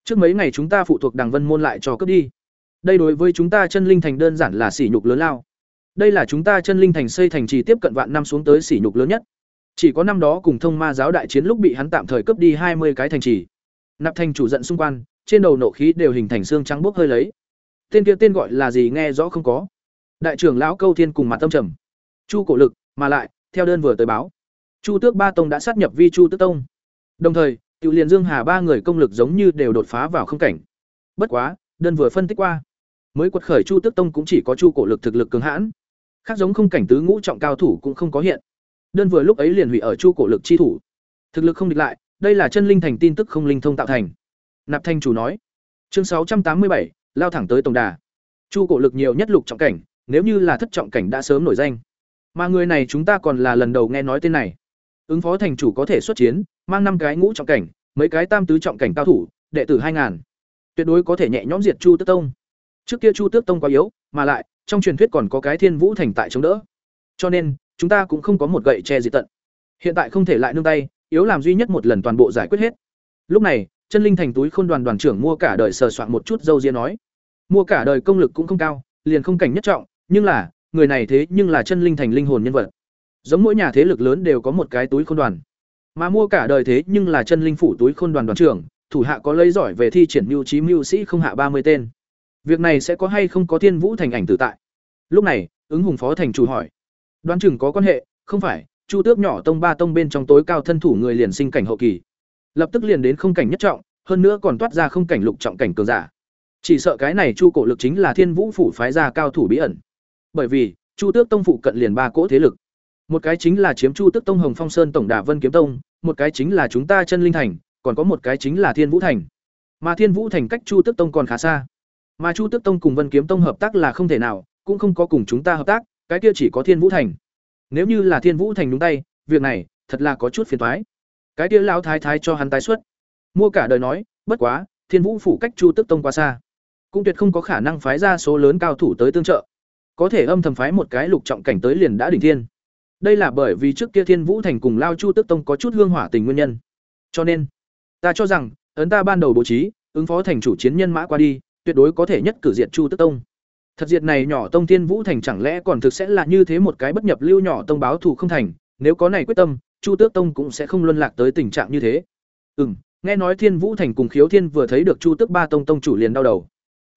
trước mấy ngày chúng ta phụ thuộc Đằng Vân môn lại cho cướp đi. Đây đối với chúng ta chân linh thành đơn giản là sỉ nhục lớn lao. Đây là chúng ta chân linh thành xây thành trì tiếp cận vạn năm xuống tới sỉ nhục lớn nhất. Chỉ có năm đó cùng thông ma giáo đại chiến lúc bị hắn tạm thời cướp đi hai mươi cái thành trì. Nạp thành chủ giận xung quanh, trên đầu nộ khí đều hình thành xương trắng bốc hơi lấy. Tên kia tên gọi là gì nghe rõ không có. Đại trưởng lão Câu Thiên cùng mặt tâm trầm. Chu cổ lực, mà lại, theo đơn vừa tới báo, Chu Tước Ba Tông đã sát nhập vi Chu Tước Tông. Đồng thời, Tiểu Liên Dương Hà ba người công lực giống như đều đột phá vào không cảnh. Bất quá, đơn vừa phân tích qua, mới quật khởi Chu Tước Tông cũng chỉ có Chu cổ lực thực lực cường hãn, khác giống không cảnh tứ ngũ trọng cao thủ cũng không có hiện. Đơn vừa lúc ấy liền hủy ở Chu cổ lực chi thủ. Thực lực không địch lại, đây là chân linh thành tin tức không linh thông tạo thành. Nạp Thanh chủ nói. Chương sáu trăm tám mươi bảy lao thẳng tới tổng đà. Chu cổ lực nhiều nhất lục trọng cảnh, nếu như là thất trọng cảnh đã sớm nổi danh. Mà người này chúng ta còn là lần đầu nghe nói tên này. Ứng phó thành chủ có thể xuất chiến, mang năm cái ngũ trọng cảnh, mấy cái tam tứ trọng cảnh cao thủ, đệ tử hai ngàn Tuyệt đối có thể nhẹ nhõm diệt Chu Tước Tông. Trước kia Chu Tước Tông quá yếu, mà lại, trong truyền thuyết còn có cái Thiên Vũ Thành tại chống đỡ. Cho nên, chúng ta cũng không có một gậy che gì tận. Hiện tại không thể lại nương tay, yếu làm duy nhất một lần toàn bộ giải quyết hết. Lúc này, chân linh thành túi khôn đoàn đoàn trưởng mua cả đời sờ soạn một chút dâu ria nói, mua cả đời công lực cũng không cao, liền không cảnh nhất trọng, nhưng là, người này thế nhưng là chân linh thành linh hồn nhân vật. Giống mỗi nhà thế lực lớn đều có một cái túi khôn đoàn. Mà mua cả đời thế nhưng là chân linh phủ túi khôn đoàn đoàn trưởng, thủ hạ có lấy giỏi về thi triển mưu trí mưu sĩ không hạ ba mươi tên. Việc này sẽ có hay không có Thiên Vũ thành ảnh tử tại. Lúc này, ứng hùng phó thành chủ hỏi, đoán chừng có quan hệ, không phải, Chu Tước nhỏ tông ba tông bên trong tối cao thân thủ người liền sinh cảnh hậu kỳ. Lập tức liền đến không cảnh nhất trọng, hơn nữa còn toát ra không cảnh lục trọng cảnh cường giả. Chỉ sợ cái này Chu cổ lực chính là Thiên Vũ phủ phái ra cao thủ bí ẩn. Bởi vì, Chu Tước tông phụ cận liền ba cỗ thế lực. Một cái chính là chiếm Chu Tước tông Hồng Phong Sơn tổng đà Vân Kiếm tông, một cái chính là chúng ta Chân Linh thành, còn có một cái chính là Thiên Vũ thành. Mà Thiên Vũ thành cách Chu Tước tông còn khá xa. Mà Chu Tước tông cùng Vân Kiếm tông hợp tác là không thể nào, cũng không có cùng chúng ta hợp tác, cái kia chỉ có Thiên Vũ thành. Nếu như là Thiên Vũ thành đúng tay, việc này thật là có chút phiền toái. Cái kia lão thái thái cho hắn tái xuất. Mua cả đời nói, bất quá, Thiên Vũ phủ cách Chu tước Tông quá xa, cũng tuyệt không có khả năng phái ra số lớn cao thủ tới tương trợ. Có thể âm thầm phái một cái lục trọng cảnh tới liền đã đỉnh thiên. Đây là bởi vì trước kia Thiên Vũ thành cùng Lao Chu Tức Tông có chút hương hỏa tình nguyên nhân. Cho nên, ta cho rằng, ấn ta ban đầu bố trí, ứng phó thành chủ chiến nhân mã qua đi, tuyệt đối có thể nhất cử diệt Chu Tức Tông. Thật diệt này nhỏ tông Thiên Vũ thành chẳng lẽ còn thực sẽ là như thế một cái bất nhập lưu nhỏ tông báo thù không thành, nếu có này quyết tâm, Chu Tước Tông cũng sẽ không luân lạc tới tình trạng như thế. Ừm, nghe nói Thiên Vũ Thành cùng Khiếu Thiên vừa thấy được Chu Tước Ba Tông tông chủ liền đau đầu.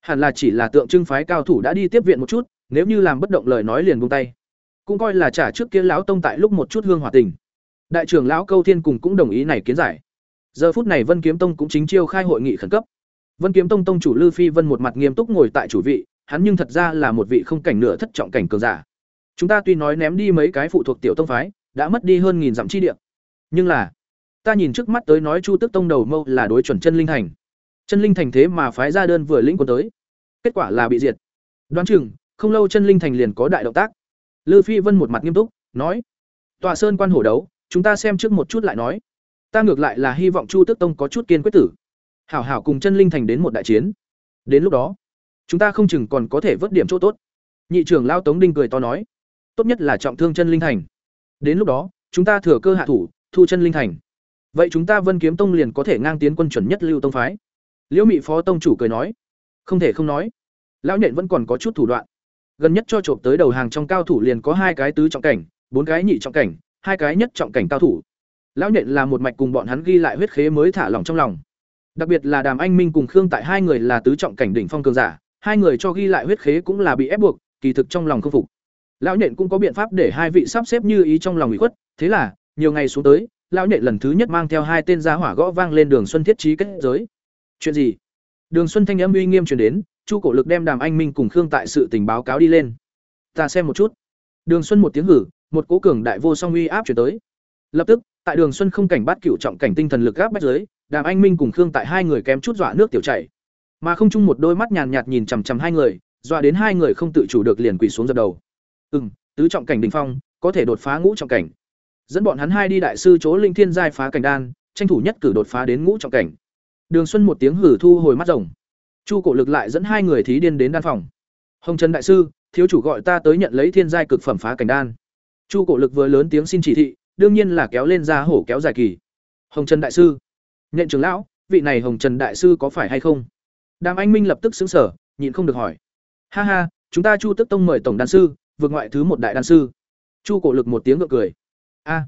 Hẳn là chỉ là tượng trưng phái cao thủ đã đi tiếp viện một chút, nếu như làm bất động lời nói liền buông tay. Cũng coi là trả trước kia lão tông tại lúc một chút hương hòa tình. Đại trưởng lão Câu Thiên cùng cũng đồng ý này kiến giải. Giờ phút này Vân Kiếm Tông cũng chính chiêu khai hội nghị khẩn cấp. Vân Kiếm Tông tông chủ Lư Phi Vân một mặt nghiêm túc ngồi tại chủ vị, hắn nhưng thật ra là một vị không cảnh nửa thất trọng cảnh cường giả. Chúng ta tuy nói ném đi mấy cái phụ thuộc tiểu tông phái, đã mất đi hơn nghìn dặm chi địa. Nhưng là, ta nhìn trước mắt tới nói Chu Tức Tông đầu mâu là đối chuẩn chân linh thành. Chân linh thành thế mà phái ra đơn vừa lĩnh quân tới. Kết quả là bị diệt. Đoán chừng, không lâu chân linh thành liền có đại động tác. Lư Phi Vân một mặt nghiêm túc, nói: "Tòa Sơn quan hổ đấu, chúng ta xem trước một chút lại nói. Ta ngược lại là hy vọng Chu tước Tông có chút kiên quyết tử. Hảo hảo cùng chân linh thành đến một đại chiến. Đến lúc đó, chúng ta không chừng còn có thể vớt điểm chỗ tốt." Nhị trưởng lao Tống Đinh cười to nói: "Tốt nhất là trọng thương chân linh thành." Đến lúc đó, chúng ta thừa cơ hạ thủ, thu chân linh thành. Vậy chúng ta Vân Kiếm Tông liền có thể ngang tiến quân chuẩn nhất lưu tông phái. Liễu Mị phó tông chủ cười nói, không thể không nói, lão nhện vẫn còn có chút thủ đoạn. Gần nhất cho trộm tới đầu hàng trong cao thủ liền có hai cái tứ trọng cảnh, bốn cái nhị trọng cảnh, hai cái nhất trọng cảnh cao thủ. Lão nhện là một mạch cùng bọn hắn ghi lại huyết khế mới thả lỏng trong lòng. Đặc biệt là Đàm Anh Minh cùng Khương Tại hai người là tứ trọng cảnh đỉnh phong cường giả, hai người cho ghi lại huyết khế cũng là bị ép buộc, kỳ thực trong lòng không phục lão nhện cũng có biện pháp để hai vị sắp xếp như ý trong lòng ủy khuất thế là nhiều ngày xuống tới lão nhện lần thứ nhất mang theo hai tên gia hỏa gõ vang lên đường xuân thiết trí kết giới chuyện gì đường xuân thanh âm uy nghiêm truyền đến, chu cổ lực đem đàm anh minh cùng khương tại sự tình báo cáo đi lên. Ta xem một chút. Đường xuân một tiếng hử, một cố cường đại vô song uy áp truyền tới. Lập tức, tại đường xuân không cảnh bắt cửu trọng cảnh tinh thần lực gáp bách giới đàm anh minh cùng khương tại hai người kém chút dọa nước tiểu chảy. Mà không chung một đôi mắt nhàn nhạt nhìn chằm chằm hai người, dọa đến hai người không tự chủ được liền quỳ xuống dập đầu. Ừ tứ trọng cảnh đỉnh phong, có thể đột phá ngũ trọng cảnh. Dẫn bọn hắn hai đi đại sư chỗ linh thiên giai phá cảnh đan, tranh thủ nhất cử đột phá đến ngũ trọng cảnh đường xuân một tiếng hử thu hồi mắt rồng. Chu cổ lực lại dẫn hai người thí điên đến đan phòng. Hồng trần đại sư, thiếu chủ gọi ta tới nhận lấy thiên giai cực phẩm phá cảnh đan. Chu cổ lực vừa lớn tiếng xin chỉ thị, đương nhiên là kéo lên ra hổ kéo dài kỳ. Hồng trần đại sư nhận trưởng lão, vị này hồng trần đại sư có phải hay không? Đàm anh minh lập tức sững sở nhịn không được hỏi. Ha ha, chúng ta chu tức tông mời tổng đan sư, vượt ngoại thứ một đại đan sư. Chu cổ lực một tiếng ngượng cười. A.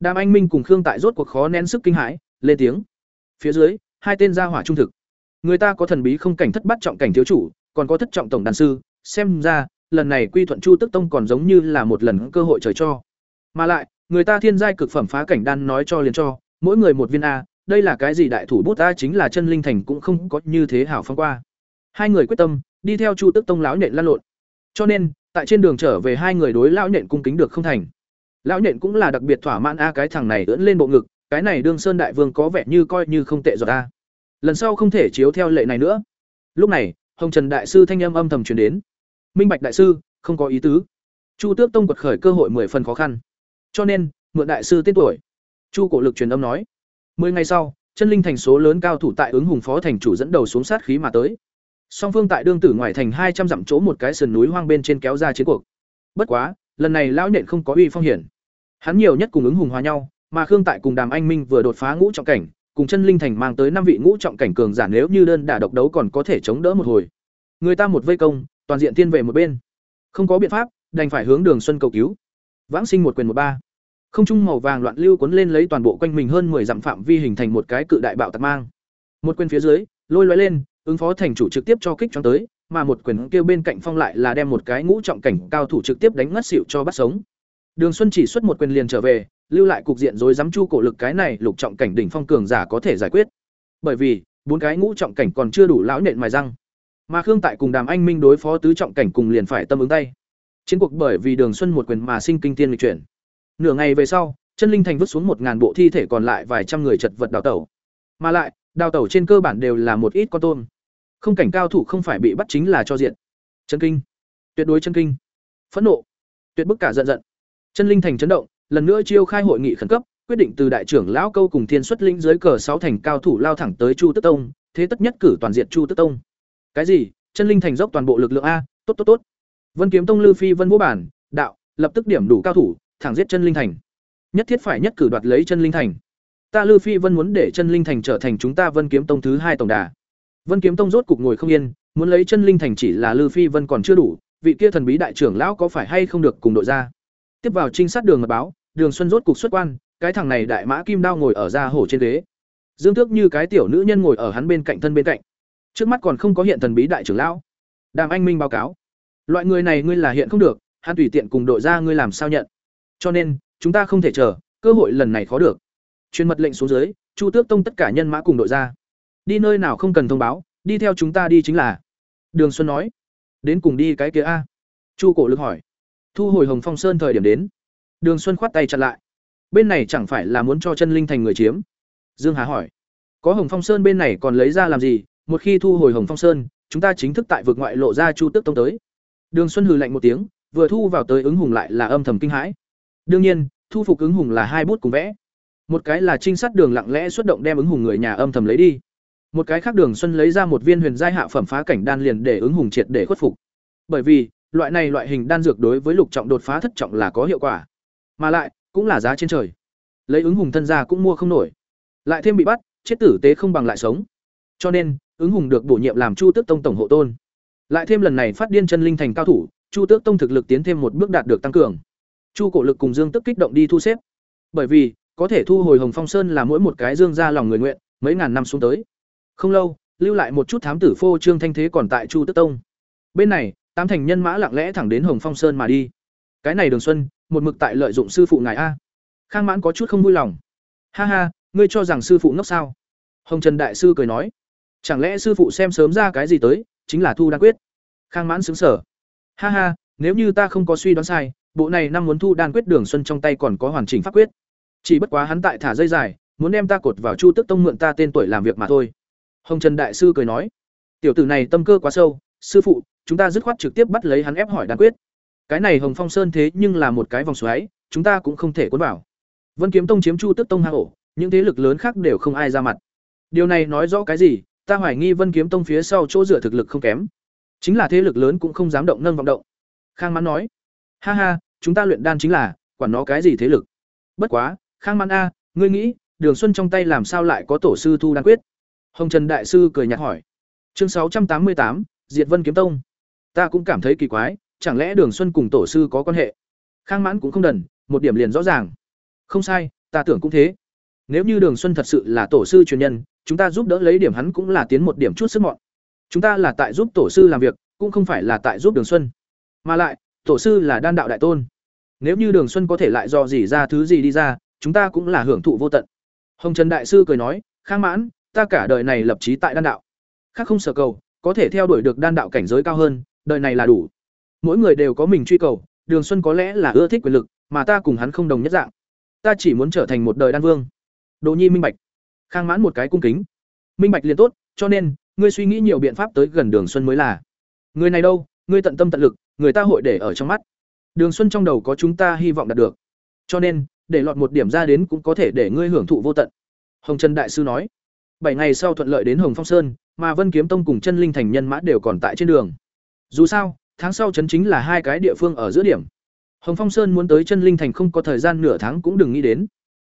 Đàm anh minh cùng khương tại rốt cuộc khó nén sức kinh hãi, lên tiếng. Phía dưới hai tên gia hỏa trung thực. Người ta có thần bí không cảnh thất bắt trọng cảnh thiếu chủ, còn có thất trọng tổng đàn sư. Xem ra, lần này quy thuận chu tức tông còn giống như là một lần cơ hội trời cho. Mà lại, người ta thiên giai cực phẩm phá cảnh đan nói cho liền cho, mỗi người một viên a, đây là cái gì đại thủ bút ta chính là chân linh thành cũng không có như thế hảo phong qua. Hai người quyết tâm, đi theo chu tức tông lão nhện lăn lộn. Cho nên, tại trên đường trở về hai người đối lão nhện cung kính được không thành. Lão nhện cũng là đặc biệt thỏa mãn a cái thằng này ưỡn lên bộ ngực cái này đương sơn đại vương có vẻ như coi như không tệ rồi ta. Lần sau không thể chiếu theo lệ này nữa. Lúc này, hồng trần đại sư thanh âm âm thầm truyền đến. Minh bạch đại sư, không có ý tứ. Chu tước tông quật khởi cơ hội mười phần khó khăn. Cho nên, mượn đại sư tên tuổi. Chu cổ lực truyền âm nói. Mười ngày sau, chân linh thành số lớn cao thủ tại ứng hùng phó thành chủ dẫn đầu xuống sát khí mà tới. Song phương tại đương tử ngoài thành hai trăm dặm chỗ một cái sườn núi hoang bên trên kéo ra chiến cuộc. Bất quá, lần này lão nện không có uy phong hiển. Hắn nhiều nhất cùng ứng hùng hòa nhau mà khương tại cùng đàm anh minh vừa đột phá ngũ trọng cảnh, cùng chân linh thành mang tới năm vị ngũ trọng cảnh cường giả nếu như đơn đả độc đấu còn có thể chống đỡ một hồi. Người ta một vây công, toàn diện tiên về một bên. Không có biện pháp, đành phải hướng đường xuân cầu cứu. Vãng sinh một quyền một ba. Không trung màu vàng loạn lưu cuốn lên lấy toàn bộ quanh mình hơn mười dặm phạm vi hình thành một cái cự đại bạo tạc mang. Một quyền phía dưới, lôi lóe lên, ứng phó thành chủ trực tiếp cho kích cho tới, mà một quyền kêu bên cạnh phong lại là đem một cái ngũ trọng cảnh cao thủ trực tiếp đánh ngất xỉu cho bắt sống. Đường xuân chỉ xuất một quyền liền trở về lưu lại cục diện rối rắm chu cổ lực cái này lục trọng cảnh đỉnh phong cường giả có thể giải quyết. Bởi vì, bốn cái ngũ trọng cảnh còn chưa đủ lão nện mài răng. Mà khương tại cùng đàm anh minh đối phó tứ trọng cảnh cùng liền phải tâm ứng tay. Chiến cuộc bởi vì đường xuân một quyền mà sinh kinh tiên lịch chuyển. Nửa ngày về sau, chân linh thành vứt xuống một ngàn bộ thi thể còn lại vài trăm người chật vật đào tẩu. Mà lại, đào tẩu trên cơ bản đều là một ít con tôm. Không cảnh cao thủ không phải bị bắt chính là cho diện. Chân kinh. Tuyệt đối chân kinh. Phẫn nộ. Tuyệt bức cả giận giận. Chân linh thành chấn động lần nữa chiêu khai hội nghị khẩn cấp, quyết định từ đại trưởng lão câu cùng thiên xuất linh dưới cờ sáu thành cao thủ lao thẳng tới chu tức tông, thế tất nhất cử toàn diện chu tức tông. Cái gì? Chân linh thành dốc toàn bộ lực lượng a, tốt tốt tốt. Vân kiếm tông lư phi vân vũ bản, đạo, lập tức điểm đủ cao thủ, thẳng giết chân linh thành. Nhất thiết phải nhất cử đoạt lấy chân linh thành. Ta lư phi vân muốn để chân linh thành trở thành chúng ta vân kiếm tông thứ hai tổng đà. Vân kiếm tông rốt cục ngồi không yên, muốn lấy chân linh thành chỉ là lư phi vân còn chưa đủ, vị kia thần bí đại trưởng lão có phải hay không được cùng đội ra? Tiếp vào trinh sát đường mật báo đường xuân rốt cục xuất quan, cái thằng này đại mã kim đao ngồi ở ra hổ trên ghế. Dương tước như cái tiểu nữ nhân ngồi ở hắn bên cạnh thân bên cạnh. Trước mắt còn không có hiện thần bí đại trưởng lão. Đàm anh minh báo cáo. Loại người này ngươi là hiện không được, hắn tùy tiện cùng đội ra ngươi làm sao nhận. Cho nên, chúng ta không thể chờ, cơ hội lần này khó được. Truyền mật lệnh xuống dưới, chu tước tông tất cả nhân mã cùng đội ra. Đi nơi nào không cần thông báo, đi theo chúng ta đi chính là. Đường xuân nói. Đến cùng đi cái kia a? Chu cổ lực hỏi. Thu hồi hồng phong sơn thời điểm đến đường xuân khoát tay chặn lại. Bên này chẳng phải là muốn cho chân linh thành người chiếm? Dương hà hỏi. Có hồng phong sơn bên này còn lấy ra làm gì? Một khi thu hồi hồng phong sơn, chúng ta chính thức tại vực ngoại lộ ra chu tước tông tới. Đường xuân hừ lạnh một tiếng, vừa thu vào tới ứng hùng lại là âm thầm kinh hãi. Đương nhiên, thu phục ứng hùng là hai bút cùng vẽ. Một cái là trinh sát đường lặng lẽ xuất động đem ứng hùng người nhà âm thầm lấy đi. Một cái khác đường xuân lấy ra một viên huyền giai hạ phẩm phá cảnh đan liền để ứng hùng triệt để khuất phục. Bởi vì, loại này loại hình đan dược đối với lục trọng đột phá thất trọng là có hiệu quả mà lại, cũng là giá trên trời. Lấy ứng hùng thân ra cũng mua không nổi. Lại thêm bị bắt, chết tử tế không bằng lại sống. Cho nên, ứng hùng được bổ nhiệm làm chu tước tông tổng hộ tôn. Lại thêm lần này phát điên chân linh thành cao thủ, chu tước tông thực lực tiến thêm một bước đạt được tăng cường. Chu cổ lực cùng dương tức kích động đi thu xếp. Bởi vì, có thể thu hồi hồng phong sơn là mỗi một cái dương ra lòng người nguyện, mấy ngàn năm xuống tới. Không lâu, lưu lại một chút thám tử phô trương thanh thế còn tại chu tước tông. Bên này, tám thành nhân mã lặng lẽ thẳng đến hồng phong sơn mà đi. Cái này đường xuân một mực tại lợi dụng sư phụ ngài a. Khang mãn có chút không vui lòng. Ha ha, ngươi cho rằng sư phụ ngốc sao? Hồng trần đại sư cười nói. Chẳng lẽ sư phụ xem sớm ra cái gì tới, chính là thu đan quyết? Khang mãn xứng sở ha ha, nếu như ta không có suy đoán sai, bộ này năm muốn thu đan quyết đường xuân trong tay còn có hoàn chỉnh pháp quyết. Chỉ bất quá hắn tại thả dây dài, muốn đem ta cột vào chu tức tông mượn ta tên tuổi làm việc mà thôi. Hồng trần đại sư cười nói. Tiểu tử này tâm cơ quá sâu, sư phụ, chúng ta dứt khoát trực tiếp bắt lấy hắn ép hỏi đan quyết cái này hồng phong sơn thế nhưng là một cái vòng xoáy, chúng ta cũng không thể cuốn vào. Vân kiếm tông chiếm chu tức tông hạ ổ, những thế lực lớn khác đều không ai ra mặt. Điều này nói rõ cái gì? Ta hoài nghi vân kiếm tông phía sau chỗ dựa thực lực không kém. Chính là thế lực lớn cũng không dám động nâng vọng động. Khang mãn nói, ha ha, chúng ta luyện đan chính là, quản nó cái gì thế lực? Bất quá, khang mãn a, ngươi nghĩ, đường xuân trong tay làm sao lại có tổ sư thu đan quyết? Hồng trần đại sư cười nhạt hỏi. Chương sáu trăm tám mươi tám, diệt vân kiếm tông. Ta cũng cảm thấy kỳ quái chẳng lẽ đường xuân cùng tổ sư có quan hệ? Khang mãn cũng không đần, một điểm liền rõ ràng. Không sai, ta tưởng cũng thế. Nếu như đường xuân thật sự là tổ sư truyền nhân, chúng ta giúp đỡ lấy điểm hắn cũng là tiến một điểm chút sức mọn. Chúng ta là tại giúp tổ sư làm việc, cũng không phải là tại giúp đường xuân. Mà lại, tổ sư là đan đạo đại tôn. Nếu như đường xuân có thể lại do gì ra thứ gì đi ra, chúng ta cũng là hưởng thụ vô tận. Hồng trần đại sư cười nói, khang mãn, ta cả đời này lập chí tại đan đạo. Khác không sở cầu, có thể theo đuổi được đan đạo cảnh giới cao hơn, đời này là đủ mỗi người đều có mình truy cầu, đường xuân có lẽ là ưa thích quyền lực, mà ta cùng hắn không đồng nhất dạng. Ta chỉ muốn trở thành một đời đan vương. Đồ nhi minh bạch. Khang mãn một cái cung kính. Minh bạch liền tốt, cho nên, ngươi suy nghĩ nhiều biện pháp tới gần đường xuân mới là. Người này đâu, ngươi tận tâm tận lực, người ta hội để ở trong mắt. Đường xuân trong đầu có chúng ta hy vọng đạt được. Cho nên, để lọt một điểm ra đến cũng có thể để ngươi hưởng thụ vô tận. Hồng trần đại sư nói. Bảy ngày sau thuận lợi đến hồng phong sơn, mà vân kiếm tông cùng chân linh thành nhân mã đều còn tại trên đường. Dù sao tháng sau chấn chính là hai cái địa phương ở giữa điểm. Hồng phong sơn muốn tới chân linh thành không có thời gian nửa tháng cũng đừng nghĩ đến.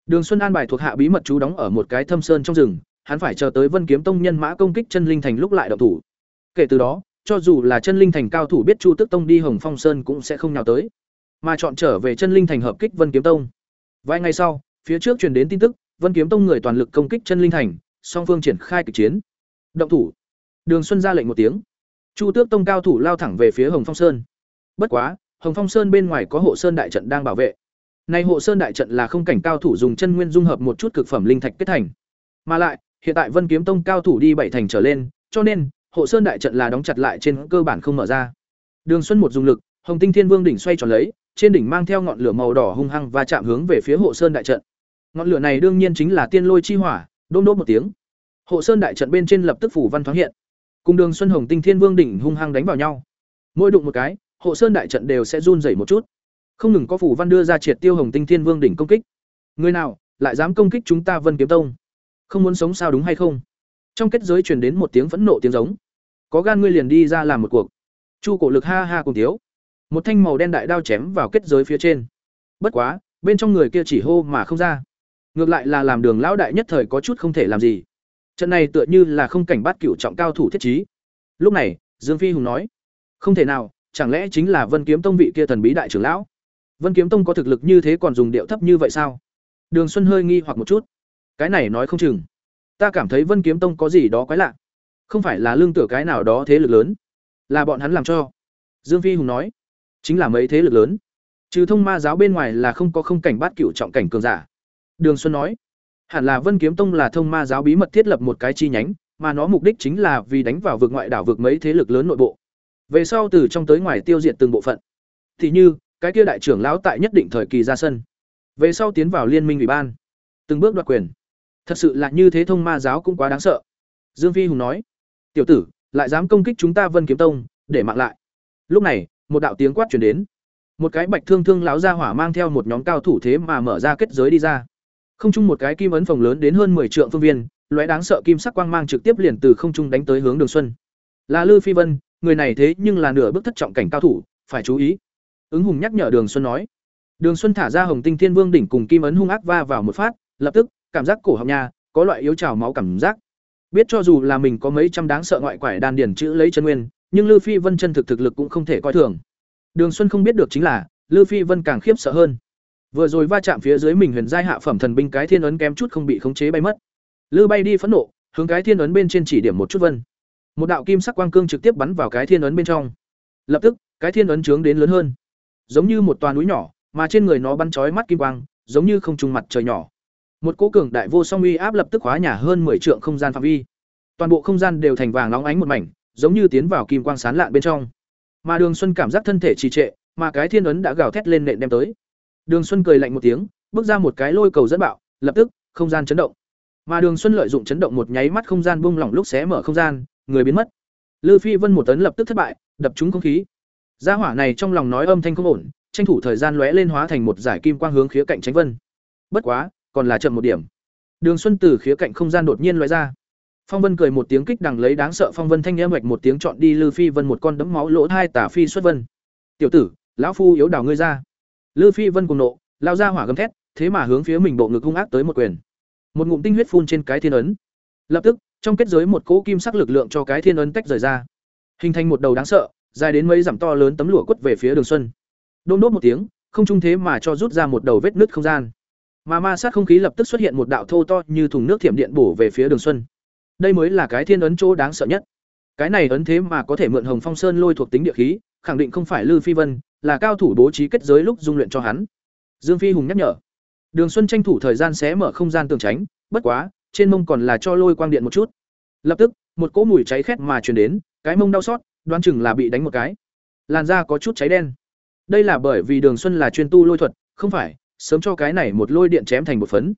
Đường xuân an bài thuộc hạ bí mật chú đóng ở một cái thâm sơn trong rừng, hắn phải chờ tới vân kiếm tông nhân mã công kích chân linh thành lúc lại động thủ. Kể từ đó, cho dù là chân linh thành cao thủ biết chu tức tông đi hồng phong sơn cũng sẽ không nào tới. Mà chọn trở về chân linh thành hợp kích vân kiếm tông. Vài ngày sau, phía trước truyền đến tin tức, vân kiếm tông người toàn lực công kích chân linh thành, song phương triển khai kịch chiến. Động thủ. Đường xuân ra lệnh một tiếng chu tước tông cao thủ lao thẳng về phía hồng phong sơn. Bất quá, hồng phong sơn bên ngoài có hộ sơn đại trận đang bảo vệ. Nay hộ sơn đại trận là không cảnh cao thủ dùng chân nguyên dung hợp một chút cực phẩm linh thạch kết thành. Mà lại, hiện tại vân kiếm tông cao thủ đi bảy thành trở lên, cho nên, hộ sơn đại trận là đóng chặt lại trên cơ bản không mở ra. Đường xuân một dùng lực, hồng tinh thiên vương đỉnh xoay tròn lấy, trên đỉnh mang theo ngọn lửa màu đỏ hung hăng và chạm hướng về phía hộ sơn đại trận. Ngọn lửa này đương nhiên chính là tiên lôi chi hỏa đôm đốt một tiếng. Hộ sơn đại trận bên trên lập tức phủ văn thoáng hiện cùng đường xuân hồng tinh thiên vương đỉnh hung hăng đánh vào nhau. Mỗi đụng một cái, hộ sơn đại trận đều sẽ run rẩy một chút. Không ngừng có phủ văn đưa ra triệt tiêu hồng tinh thiên vương đỉnh công kích. Người nào, lại dám công kích chúng ta vân kiếm tông? Không muốn sống sao đúng hay không? Trong kết giới truyền đến một tiếng phẫn nộ tiếng giống. Có gan ngươi liền đi ra làm một cuộc. Chu cổ lực ha ha cùng thiếu. Một thanh màu đen đại đao chém vào kết giới phía trên. Bất quá, bên trong người kia chỉ hô mà không ra. Ngược lại là làm đường lão đại nhất thời có chút không thể làm gì trận này tựa như là không cảnh bát cửu trọng cao thủ thiết trí. Lúc này, dương phi hùng nói, không thể nào, chẳng lẽ chính là vân kiếm tông vị kia thần bí đại trưởng lão? Vân kiếm tông có thực lực như thế còn dùng điệu thấp như vậy sao? Đường xuân hơi nghi hoặc một chút. Cái này nói không chừng. Ta cảm thấy vân kiếm tông có gì đó quái lạ. Không phải là lương tửa cái nào đó thế lực lớn, là bọn hắn làm cho. Dương phi hùng nói, chính là mấy thế lực lớn. Trừ thông ma giáo bên ngoài là không có không cảnh bát cửu trọng cảnh cường giả. Đường xuân nói hẳn là vân kiếm tông là thông ma giáo bí mật thiết lập một cái chi nhánh, mà nó mục đích chính là vì đánh vào vực ngoại đảo vực mấy thế lực lớn nội bộ. Về sau từ trong tới ngoài tiêu diệt từng bộ phận. Thì như, cái kia đại trưởng lão tại nhất định thời kỳ ra sân. Về sau tiến vào liên minh ủy ban. Từng bước đoạt quyền. Thật sự là như thế thông ma giáo cũng quá đáng sợ. Dương phi hùng nói. Tiểu tử, lại dám công kích chúng ta vân kiếm tông, để mạng lại. Lúc này, một đạo tiếng quát truyền đến. Một cái bạch thương thương lão gia hỏa mang theo một nhóm cao thủ thế mà mở ra kết giới đi ra không chung một cái kim ấn phòng lớn đến hơn 10 trượng phương viên, lóe đáng sợ kim sắc quang mang trực tiếp liền từ không trung đánh tới hướng đường xuân. Là lư phi vân, người này thế nhưng là nửa bước thất trọng cảnh cao thủ, phải chú ý. Ứng hùng nhắc nhở đường xuân nói. Đường xuân thả ra hồng tinh thiên vương đỉnh cùng kim ấn hung ác va vào một phát, lập tức, cảm giác cổ họng nha có loại yếu trào máu cảm giác. Biết cho dù là mình có mấy trăm đáng sợ ngoại quải đan điển chữ lấy chân nguyên, nhưng lư phi vân chân thực thực lực cũng không thể coi thường. Đường xuân không biết được chính là, lư phi vân càng khiếp sợ hơn vừa rồi va chạm phía dưới mình huyền giai hạ phẩm thần binh cái thiên ấn kém chút không bị khống chế bay mất. Lư bay đi phẫn nộ, hướng cái thiên ấn bên trên chỉ điểm một chút vân. Một đạo kim sắc quang cương trực tiếp bắn vào cái thiên ấn bên trong. Lập tức, cái thiên ấn trướng đến lớn hơn. Giống như một toà núi nhỏ, mà trên người nó bắn trói mắt kim quang, giống như không trùng mặt trời nhỏ. Một cỗ cường đại vô song uy áp lập tức hóa nhà hơn 10 trượng không gian phạm vi. Toàn bộ không gian đều thành vàng nóng ánh một mảnh, giống như tiến vào kim quang sán lạn bên trong. Mà đường xuân cảm giác thân thể trì trệ, mà cái thiên ấn đã gào thét lên nện đem tới đường xuân cười lạnh một tiếng, bước ra một cái lôi cầu dẫn bạo, lập tức, không gian chấn động. Mà đường xuân lợi dụng chấn động một nháy mắt không gian bung lỏng lúc xé mở không gian, người biến mất. Lư phi vân một tấn lập tức thất bại, đập trúng không khí. Gia hỏa này trong lòng nói âm thanh không ổn, tranh thủ thời gian lóe lên hóa thành một giải kim quang hướng khía cạnh tránh vân. Bất quá, còn là chậm một điểm. Đường xuân từ khía cạnh không gian đột nhiên lóe ra. Phong vân cười một tiếng kích đằng lấy đáng sợ phong vân thanh nhã hoạch một tiếng chọn đi lư phi vân một con đấm máu lỗ hai tả phi xuất vân. Tiểu tử, lão phu yếu đào ngươi ra lư phi vân cùng nộ, lao ra hỏa gầm thét, thế mà hướng phía mình bộ ngực hung ác tới một quyền. Một ngụm tinh huyết phun trên cái thiên ấn. Lập tức, trong kết giới một cỗ kim sắc lực lượng cho cái thiên ấn tách rời ra. Hình thành một đầu đáng sợ, dài đến mấy dặm to lớn tấm lụa quất về phía đường xuân. Đôn đốt một tiếng, không trung thế mà cho rút ra một đầu vết nứt không gian. Mà ma sát không khí lập tức xuất hiện một đạo thô to như thùng nước thiểm điện bổ về phía đường xuân. Đây mới là cái thiên ấn chỗ đáng sợ nhất. Cái này ấn thế mà có thể mượn hồng phong sơn lôi thuộc tính địa khí, khẳng định không phải lư phi vân là cao thủ bố trí kết giới lúc dung luyện cho hắn. Dương phi hùng nhắc nhở. Đường xuân tranh thủ thời gian xé mở không gian tường tránh, bất quá, trên mông còn là cho lôi quang điện một chút. Lập tức, một cỗ mùi cháy khét mà truyền đến, cái mông đau xót, đoán chừng là bị đánh một cái. Làn da có chút cháy đen. Đây là bởi vì đường xuân là chuyên tu lôi thuật, không phải, sớm cho cái này một lôi điện chém thành một phấn.